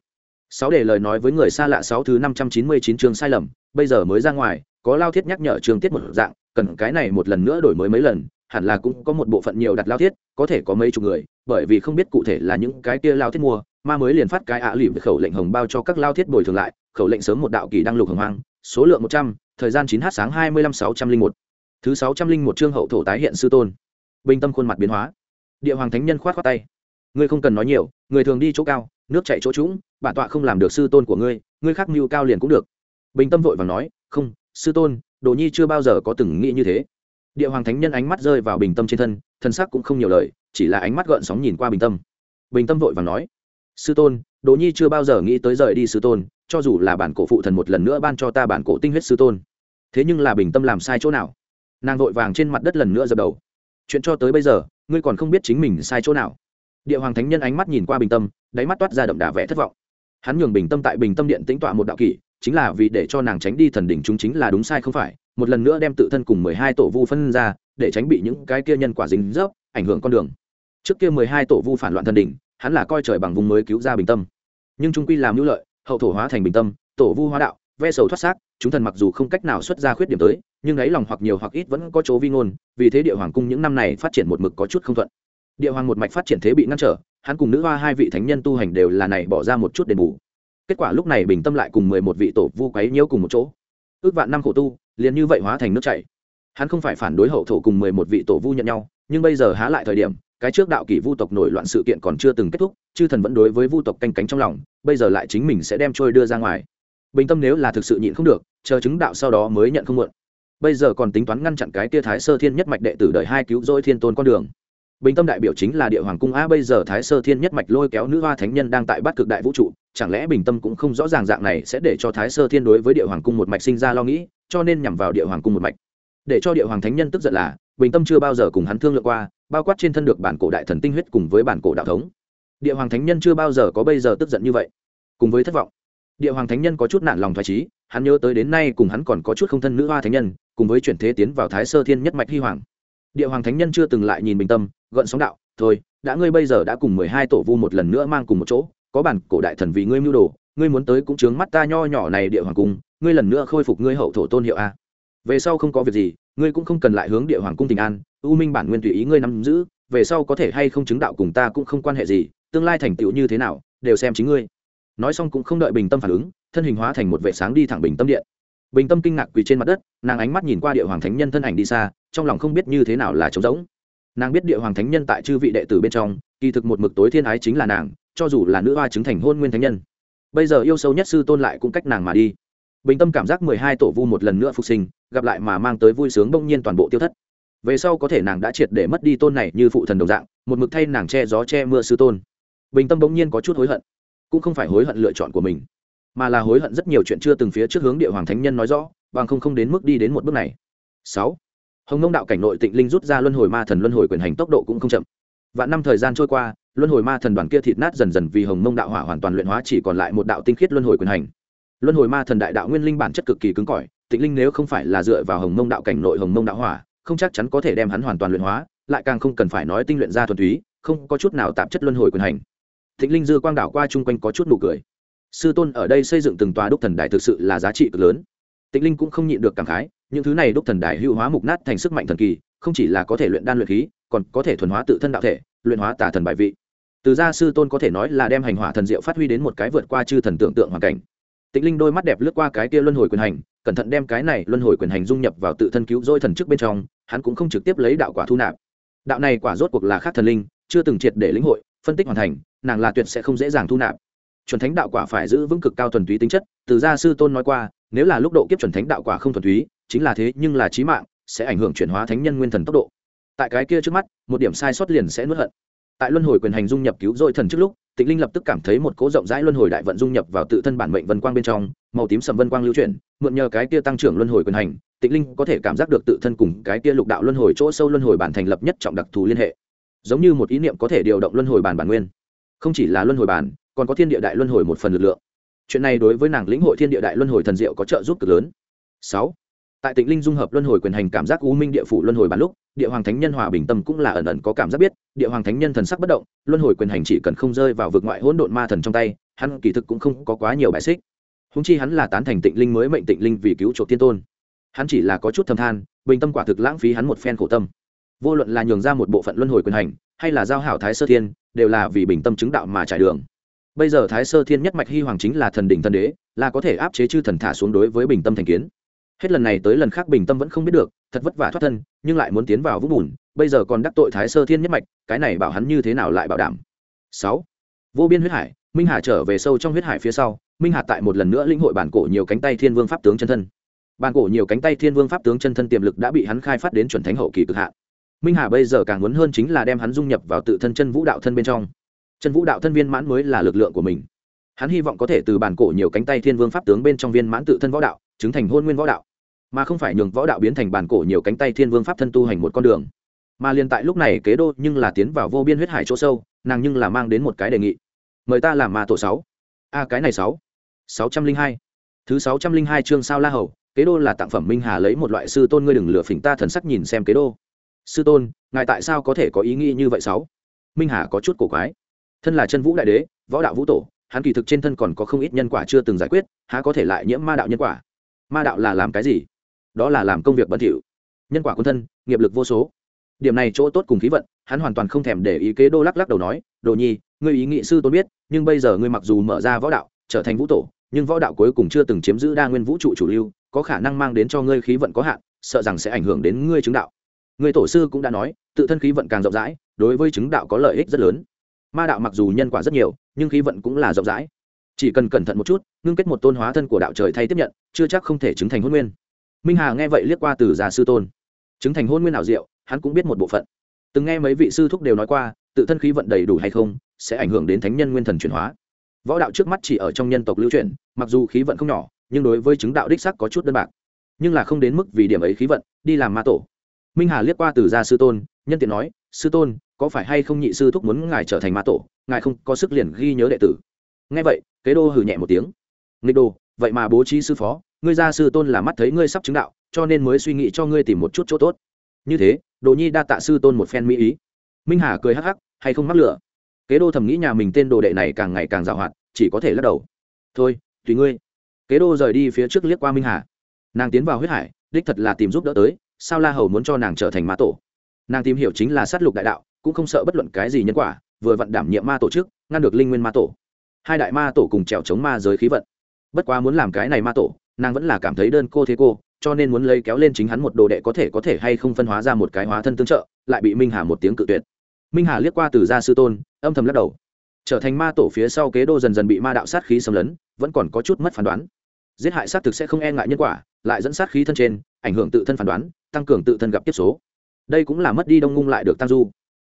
sáu để lời nói với người xa lạ sáu thứ năm trăm chín mươi chín chương sai lầm, bây giờ mới ra ngoài, có lao thiết nhắc nhở trường tiết một dạng, cần cái này một lần nữa đổi mới mấy lần, hẳn là cũng có một bộ phận nhiều đặt lao thiết, có thể có mấy chục người, bởi vì không biết cụ thể là những cái kia lao thiết mua, ma mới liền phát cái ạ à lỉm khẩu lệnh hồng bao cho các lao thiết bồi thường lại khẩu lệnh sớm một đạo kỳ đăng lục hồng hoang, số lượng một trăm, thời gian chín h sáng hai mươi năm sáu trăm linh một. Thứ sáu trăm linh một chương hậu thổ tái hiện sư tôn. Bình tâm khuôn mặt biến hóa. Địa hoàng thánh nhân khoát khoát tay. Ngươi không cần nói nhiều, người thường đi chỗ cao, nước chạy chỗ trũng, bản tọa không làm được sư tôn của ngươi ngươi khác mưu cao liền cũng được. Bình tâm vội và nói, không, sư tôn, đồ nhi chưa bao giờ có từng nghĩ như thế. Địa hoàng thánh nhân ánh mắt rơi vào bình tâm trên thân thân sắc cũng không nhiều lời, chỉ là ánh mắt gợn sóng nhìn qua bình tâm. Bình tâm vội và nói, sư tôn, đồ nhi chưa bao giờ nghĩ tới rời đi sư tôn cho dù là bản cổ phụ thần một lần nữa ban cho ta bản cổ tinh huyết sư tôn, thế nhưng là bình tâm làm sai chỗ nào? Nàng vội vàng trên mặt đất lần nữa dập đầu. Chuyện cho tới bây giờ, ngươi còn không biết chính mình sai chỗ nào. Địa hoàng thánh nhân ánh mắt nhìn qua bình tâm, đáy mắt toát ra đậm đà vẽ thất vọng. Hắn nhường bình tâm tại bình tâm điện tính tọa một đạo kỷ, chính là vì để cho nàng tránh đi thần đỉnh chúng chính là đúng sai không phải, một lần nữa đem tự thân cùng mười hai tổ vu phân ra, để tránh bị những cái kia nhân quả dính dấp, ảnh hưởng con đường. Trước kia mười hai tổ vu phản loạn thần đỉnh, hắn là coi trời bằng vùng mới cứu ra bình tâm. Nhưng trung quy làm hữu lợi hậu thổ hóa thành bình tâm, tổ vu hóa đạo, ve sầu thoát xác, chúng thần mặc dù không cách nào xuất ra khuyết điểm tới, nhưng ấy lòng hoặc nhiều hoặc ít vẫn có chỗ vi ngôn, vì thế địa hoàng cung những năm này phát triển một mực có chút không thuận. Địa hoàng một mạch phát triển thế bị ngăn trở, hắn cùng nữ hoa hai vị thánh nhân tu hành đều là này bỏ ra một chút đền bù. Kết quả lúc này bình tâm lại cùng mười một vị tổ vu quấy nhiễu cùng một chỗ. Ước vạn năm khổ tu, liền như vậy hóa thành nước chảy. Hắn không phải phản đối hậu thổ cùng mười một vị tổ vu nhận nhau, nhưng bây giờ há lại thời điểm cái trước đạo kỷ vu tộc nổi loạn sự kiện còn chưa từng kết thúc, chư thần vẫn đối với vu tộc canh cánh trong lòng, bây giờ lại chính mình sẽ đem trôi đưa ra ngoài. Bình tâm nếu là thực sự nhịn không được, chờ chứng đạo sau đó mới nhận không muộn. Bây giờ còn tính toán ngăn chặn cái tia thái sơ thiên nhất mạch đệ tử đời hai cứu dỗi thiên tôn con đường. Bình tâm đại biểu chính là địa hoàng cung a bây giờ thái sơ thiên nhất mạch lôi kéo nữ hoa thánh nhân đang tại bát cực đại vũ trụ, chẳng lẽ bình tâm cũng không rõ ràng dạng này sẽ để cho thái sơ thiên đối với địa hoàng cung một mạch sinh ra lo nghĩ, cho nên nhằm vào địa hoàng cung một mạch. Để cho địa hoàng thánh nhân tức giận là, bình tâm chưa bao giờ cùng hắn thương lượng qua bao quát trên thân được bản cổ đại thần tinh huyết cùng với bản cổ đạo thống. Địa hoàng thánh nhân chưa bao giờ có bây giờ tức giận như vậy. Cùng với thất vọng, địa hoàng thánh nhân có chút nản lòng thoải trí hắn nhớ tới đến nay cùng hắn còn có chút không thân nữ hoa thánh nhân, cùng với chuyển thế tiến vào thái sơ thiên nhất mạch hy hoàng. Địa hoàng thánh nhân chưa từng lại nhìn bình tâm, gợn sóng đạo, thôi, đã ngươi bây giờ đã cùng mười hai tổ vu một lần nữa mang cùng một chỗ, có bản cổ đại thần vì ngươi mưu đồ, ngươi muốn tới cũng chướng mắt ta nho nhỏ này địa hoàng cung, ngươi lần nữa khôi phục ngươi hậu thổ tôn hiệu a. Về sau không có việc gì ngươi cũng không cần lại hướng địa hoàng cung tình an, u minh bản nguyên tùy ý ngươi nắm giữ, về sau có thể hay không chứng đạo cùng ta cũng không quan hệ gì, tương lai thành tựu như thế nào, đều xem chính ngươi. Nói xong cũng không đợi bình tâm phản ứng, thân hình hóa thành một vệ sáng đi thẳng bình tâm điện. Bình tâm kinh ngạc quỳ trên mặt đất, nàng ánh mắt nhìn qua địa hoàng thánh nhân thân ảnh đi xa, trong lòng không biết như thế nào là trống rỗng. Nàng biết địa hoàng thánh nhân tại chư vị đệ tử bên trong, kỳ thực một mực tối thiên ái chính là nàng, cho dù là nữ hoa chứng thành hôn nguyên thánh nhân. Bây giờ yêu sâu nhất sư tôn lại cũng cách nàng mà đi. Bình tâm cảm giác mười hai tổ vu một lần nữa phục sinh gặp lại mà mang tới vui sướng bỗng nhiên toàn bộ tiêu thất. Về sau có thể nàng đã triệt để mất đi tôn này như phụ thần đồng dạng, một mực thay nàng che gió che mưa sư tôn. Bình tâm bỗng nhiên có chút hối hận, cũng không phải hối hận lựa chọn của mình, mà là hối hận rất nhiều chuyện chưa từng phía trước hướng địa hoàng thánh nhân nói rõ, bằng không không đến mức đi đến một bước này. Sáu, hồng nông đạo cảnh nội tịnh linh rút ra luân hồi ma thần luân hồi quyền hành tốc độ cũng không chậm. Vạn năm thời gian trôi qua, luân hồi ma thần đoàn kia thịt nát dần dần vì hồng mông đạo hỏa hoàn toàn luyện hóa chỉ còn lại một đạo tinh khiết luân hồi quyền hành. Luân hồi ma thần đại đạo nguyên linh bản chất cực kỳ cứng cỏi tịnh linh nếu không phải là dựa vào hồng mông đạo cảnh nội hồng mông đạo hỏa, không chắc chắn có thể đem hắn hoàn toàn luyện hóa, lại càng không cần phải nói tinh luyện ra thuần túy, không có chút nào tạp chất luân hồi quyền hành. Tịnh linh dư quang đảo qua chung quanh có chút nụ cười. Sư tôn ở đây xây dựng từng tòa đúc thần đài thực sự là giá trị cực lớn. Tịnh linh cũng không nhịn được cảm khái, những thứ này đúc thần đài hữu hóa mục nát thành sức mạnh thần kỳ, không chỉ là có thể luyện đan luyện khí, còn có thể thuần hóa tự thân đạo thể, luyện hóa tà thần bài vị. Từ gia sư tôn có thể nói là đem hành hỏa thần diệu phát huy đến một cái vượt qua chư thần tưởng tượng hoàn cảnh. Tịnh linh đôi mắt đẹp lướt qua cái kia luân hồi quyền hành cẩn thận đem cái này luân hồi quyền hành dung nhập vào tự thân cứu rỗi thần trước bên trong, hắn cũng không trực tiếp lấy đạo quả thu nạp. Đạo này quả rốt cuộc là khác thần linh, chưa từng triệt để lĩnh hội, phân tích hoàn thành, nàng là tuyệt sẽ không dễ dàng thu nạp. Chuẩn thánh đạo quả phải giữ vững cực cao thuần túy tính chất, từ gia sư tôn nói qua, nếu là lúc độ kiếp chuẩn thánh đạo quả không thuần túy, chính là thế nhưng là trí mạng, sẽ ảnh hưởng chuyển hóa thánh nhân nguyên thần tốc độ. Tại cái kia trước mắt, một điểm sai sót liền sẽ nuốt hận. Tại luân hồi quyền hành dung nhập cứu rỗi thần trước lúc, tịnh linh lập tức cảm thấy một cố rộng rãi luân hồi đại vận dung nhập vào tự thân bản mệnh vân quang bên trong màu tím sầm vân quang lưu chuyển mượn nhờ cái kia tăng trưởng luân hồi quyền hành tịnh linh có thể cảm giác được tự thân cùng cái kia lục đạo luân hồi chỗ sâu luân hồi bản thành lập nhất trọng đặc thù liên hệ giống như một ý niệm có thể điều động luân hồi bản bản nguyên không chỉ là luân hồi bản còn có thiên địa đại luân hồi một phần lực lượng chuyện này đối với nàng lĩnh hội thiên địa đại luân hồi thần diệu có trợ giúp cực lớn sáu tại tịnh linh dung hợp luân hồi quyền hành cảm giác u minh địa phủ luân hồi bản lúc địa hoàng thánh nhân hòa bình tâm cũng là ẩn ẩn có cảm giác biết địa hoàng thánh nhân thần sắc bất động luân hồi quyền hành chỉ cần không rơi vào vực ngoại hỗn độn ma thần trong tay hắn kỳ thực cũng không có quá nhiều bài xích húng chi hắn là tán thành tịnh linh mới mệnh tịnh linh vì cứu chuộc thiên tôn. Hắn chỉ là có chút thâm than, bình tâm quả thực lãng phí hắn một phen khổ tâm. Vô luận là nhường ra một bộ phận luân hồi quyền hành, hay là giao hảo thái sơ thiên, đều là vì bình tâm chứng đạo mà trải đường. Bây giờ thái sơ thiên nhất mạch hy hoàng chính là thần đỉnh thần đế, là có thể áp chế chư thần thả xuống đối với bình tâm thành kiến. Hết lần này tới lần khác bình tâm vẫn không biết được, thật vất vả thoát thân, nhưng lại muốn tiến vào vũng bùn, bây giờ còn đắc tội thái sơ thiên nhất mạch, cái này bảo hắn như thế nào lại bảo đảm? Sáu. Vô biên huyết hải, minh hà trở về sâu trong huyết hải phía sau minh hạt tại một lần nữa lĩnh hội bản cổ nhiều cánh tay thiên vương pháp tướng chân thân. Bản cổ nhiều cánh tay thiên vương pháp tướng chân thân tiềm lực đã bị hắn khai phát đến chuẩn thánh hậu kỳ cực hạn. Minh hà bây giờ càng muốn hơn chính là đem hắn dung nhập vào tự thân chân vũ đạo thân bên trong. Chân vũ đạo thân viên mãn mới là lực lượng của mình. Hắn hy vọng có thể từ bản cổ nhiều cánh tay thiên vương pháp tướng bên trong viên mãn tự thân võ đạo, chứng thành hôn nguyên võ đạo. Mà không phải nhường võ đạo biến thành bản cổ nhiều cánh tay thiên vương pháp thân tu hành một con đường. Mà liền tại lúc này kế đô nhưng là tiến vào vô biên huyết hải chỗ sâu, nàng nhưng là mang đến một cái đề nghị. Mời ta làm ma tổ sáu. A, cái này sáu sáu trăm linh hai. Thứ sáu trăm linh hai chương sao la hầu, kế đô là tặng phẩm minh hà lấy một loại sư tôn ngươi đừng lừa phỉnh ta thần sắc nhìn xem kế đô. Sư tôn, ngài tại sao có thể có ý nghĩ như vậy sáu? Minh hà có chút cổ quái. Thân là chân vũ đại đế, võ đạo vũ tổ, hắn kỳ thực trên thân còn có không ít nhân quả chưa từng giải quyết, há có thể lại nhiễm ma đạo nhân quả? Ma đạo là làm cái gì? Đó là làm công việc bẩn thỉu. Nhân quả quân thân, nghiệp lực vô số. Điểm này chỗ tốt cùng khí vận, hắn hoàn toàn không thèm để ý kế đô lắc lắc đầu nói, đồ nhi, ngươi ý nghị sư tôn biết, nhưng bây giờ ngươi mặc dù mở ra võ đạo, trở thành vũ tổ nhưng võ đạo cuối cùng chưa từng chiếm giữ đa nguyên vũ trụ chủ lưu, có khả năng mang đến cho ngươi khí vận có hạn, sợ rằng sẽ ảnh hưởng đến ngươi chứng đạo. Người tổ sư cũng đã nói, tự thân khí vận càng rộng rãi, đối với chứng đạo có lợi ích rất lớn. Ma đạo mặc dù nhân quả rất nhiều, nhưng khí vận cũng là rộng rãi. Chỉ cần cẩn thận một chút, ngưng kết một tôn hóa thân của đạo trời thay tiếp nhận, chưa chắc không thể chứng thành hôn nguyên. Minh hà nghe vậy liếc qua từ già sư tôn. Chứng thành hôn nguyên nào diệu, hắn cũng biết một bộ phận. Từng nghe mấy vị sư thúc đều nói qua, tự thân khí vận đầy đủ hay không, sẽ ảnh hưởng đến thánh nhân nguyên thần chuyển hóa võ đạo trước mắt chỉ ở trong nhân tộc lưu truyền, mặc dù khí vận không nhỏ, nhưng đối với chứng đạo đích sắc có chút đơn bạc. Nhưng là không đến mức vì điểm ấy khí vận, đi làm ma tổ. Minh hà liếc qua từ gia sư tôn, nhân tiện nói, sư tôn, có phải hay không nhị sư thúc muốn ngài trở thành ma tổ? Ngài không có sức liền ghi nhớ đệ tử. Nghe vậy, kế đô hừ nhẹ một tiếng. Nghịch đồ, vậy mà bố trí sư phó, ngươi gia sư tôn là mắt thấy ngươi sắp chứng đạo, cho nên mới suy nghĩ cho ngươi tìm một chút chỗ tốt. Như thế, đồ nhi đa tạ sư tôn một phen mỹ ý. Minh hà cười hắc hắc, hay không mắc lửa? Kế đô thầm nghĩ nhà mình tên đồ đệ này càng ngày càng giàu hoạt chỉ có thể lắc đầu. Thôi, tùy ngươi. Kế đô rời đi phía trước liếc qua minh hà. Nàng tiến vào huyết hải, đích thật là tìm giúp đỡ tới, sao la hầu muốn cho nàng trở thành ma tổ? Nàng tìm hiểu chính là sát lục đại đạo, cũng không sợ bất luận cái gì nhân quả, vừa vận đảm nhiệm ma tổ chức ngăn được linh nguyên ma tổ. Hai đại ma tổ cùng trèo chống ma giới khí vận. Bất quá muốn làm cái này ma tổ, nàng vẫn là cảm thấy đơn cô thế cô, cho nên muốn lấy kéo lên chính hắn một đồ đệ có thể có thể hay không phân hóa ra một cái hóa thân tương trợ, lại bị minh hà một tiếng cự tuyệt minh hà liếc qua từ gia sư tôn, âm thầm lắc đầu. Trở thành ma tổ phía sau kế đô dần dần bị ma đạo sát khí xâm lấn, vẫn còn có chút mất phán đoán. Giết hại sát thực sẽ không e ngại nhân quả, lại dẫn sát khí thân trên, ảnh hưởng tự thân phán đoán, tăng cường tự thân gặp tiếp số. Đây cũng là mất đi đông ngung lại được tăng du.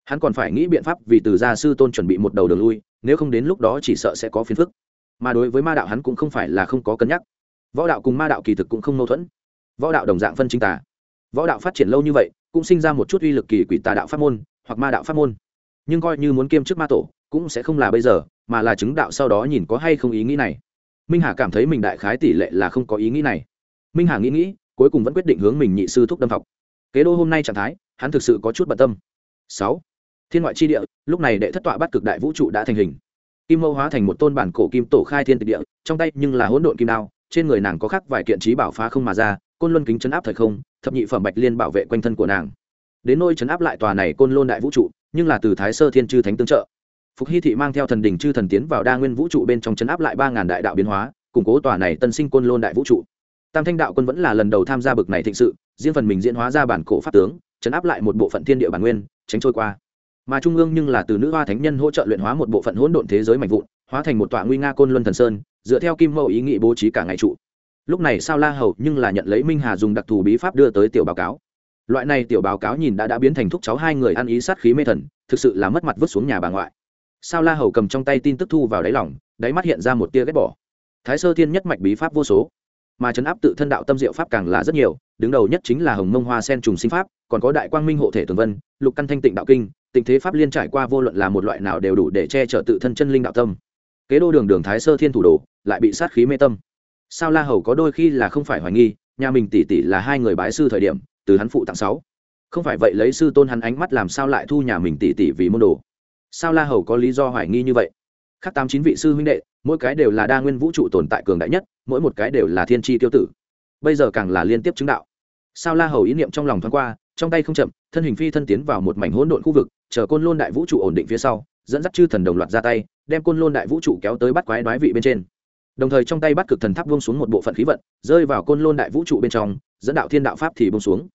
Hắn còn phải nghĩ biện pháp vì từ gia sư tôn chuẩn bị một đầu đường lui, nếu không đến lúc đó chỉ sợ sẽ có phiền phức. Mà đối với ma đạo hắn cũng không phải là không có cân nhắc. Võ đạo cùng ma đạo kỳ thực cũng không mâu thuẫn. Võ đạo đồng dạng phân chính tà. Võ đạo phát triển lâu như vậy, cũng sinh ra một chút uy lực kỳ quỷ tà đạo pháp môn hoặc ma đạo pháp môn. Nhưng coi như muốn kiêm chức ma tổ, cũng sẽ không là bây giờ, mà là chứng đạo sau đó nhìn có hay không ý nghĩ này. Minh hà cảm thấy mình đại khái tỷ lệ là không có ý nghĩ này. Minh hà nghĩ nghĩ, cuối cùng vẫn quyết định hướng mình nhị sư thúc đâm học. Kế đô hôm nay trạng thái, hắn thực sự có chút bận tâm. Sáu. Thiên ngoại chi địa, lúc này đệ thất tọa bắt cực đại vũ trụ đã thành hình. Kim mâu hóa thành một tôn bản cổ kim tổ khai thiên tịch địa, trong tay nhưng là hỗn độn kim đao, trên người nàng có khắc vài kiện trí bảo phá không mà ra, côn luân kính chấn áp thời không, thập nhị phẩm bạch liên bảo vệ quanh thân của nàng đến nôi chấn áp lại tòa này côn lôn đại vũ trụ, nhưng là từ thái sơ thiên chư thánh tương trợ. Phục hy thị mang theo thần đình chư thần tiến vào đa nguyên vũ trụ bên trong chấn áp lại ba ngàn đại đạo biến hóa, củng cố tòa này tân sinh côn lôn đại vũ trụ. Tam thanh đạo quân vẫn là lần đầu tham gia bực này thịnh sự, riêng phần mình diễn hóa ra bản cổ pháp tướng, chấn áp lại một bộ phận thiên địa bản nguyên, tránh trôi qua. Mà trung ương nhưng là từ nữ hoa thánh nhân hỗ trợ luyện hóa một bộ phận hỗn độn thế giới mạnh vụn, hóa thành một tòa nguy nga côn luân thần sơn, dựa theo kim mẫu ý nghị bố trí cả ngày trụ. Lúc này sao la hầu nhưng là nhận lấy minh hà dùng đặc thù bí pháp đưa tới tiểu báo cáo loại này tiểu báo cáo nhìn đã đã biến thành thúc cháu hai người ăn ý sát khí mê thần, thực sự là mất mặt vứt xuống nhà bà ngoại. Sao la hầu cầm trong tay tin tức thu vào đáy lỏng đáy mắt hiện ra một tia ghét bỏ. Thái sơ thiên nhất mạch bí pháp vô số, mà chấn áp tự thân đạo tâm diệu pháp càng là rất nhiều, đứng đầu nhất chính là hồng mông hoa sen trùng sinh pháp, còn có đại quang minh hộ thể tường vân, lục căn thanh tịnh đạo kinh, tình thế pháp liên trải qua vô luận là một loại nào đều đủ để che chở tự thân chân linh đạo tâm. Kế đô đường đường thái sơ thiên thủ đồ, lại bị sát khí mê tâm. Sao la hầu có đôi khi là không phải hoài nghi, nhà mình tỷ tỷ là hai người bái sư thời điểm từ hắn phụ tặng sáu. Không phải vậy lấy sư tôn hắn ánh mắt làm sao lại thu nhà mình tỷ tỷ vì môn đồ? Sao la hầu có lý do hoài nghi như vậy? Khác tám chín vị sư huynh đệ, mỗi cái đều là đa nguyên vũ trụ tồn tại cường đại nhất, mỗi một cái đều là thiên tri tiêu tử. Bây giờ càng là liên tiếp chứng đạo. Sao la hầu ý niệm trong lòng thoáng qua, trong tay không chậm, thân hình phi thân tiến vào một mảnh hỗn độn khu vực, chờ côn lôn đại vũ trụ ổn định phía sau, dẫn dắt chư thần đồng loạt ra tay, đem côn lôn đại vũ trụ kéo tới bắt quái đoái vị bên trên. Đồng thời trong tay bắt cực thần tháp vung xuống một bộ phận khí vận, rơi vào côn lôn đại vũ trụ bên trong dẫn đạo thiên đạo pháp thì buông xuống.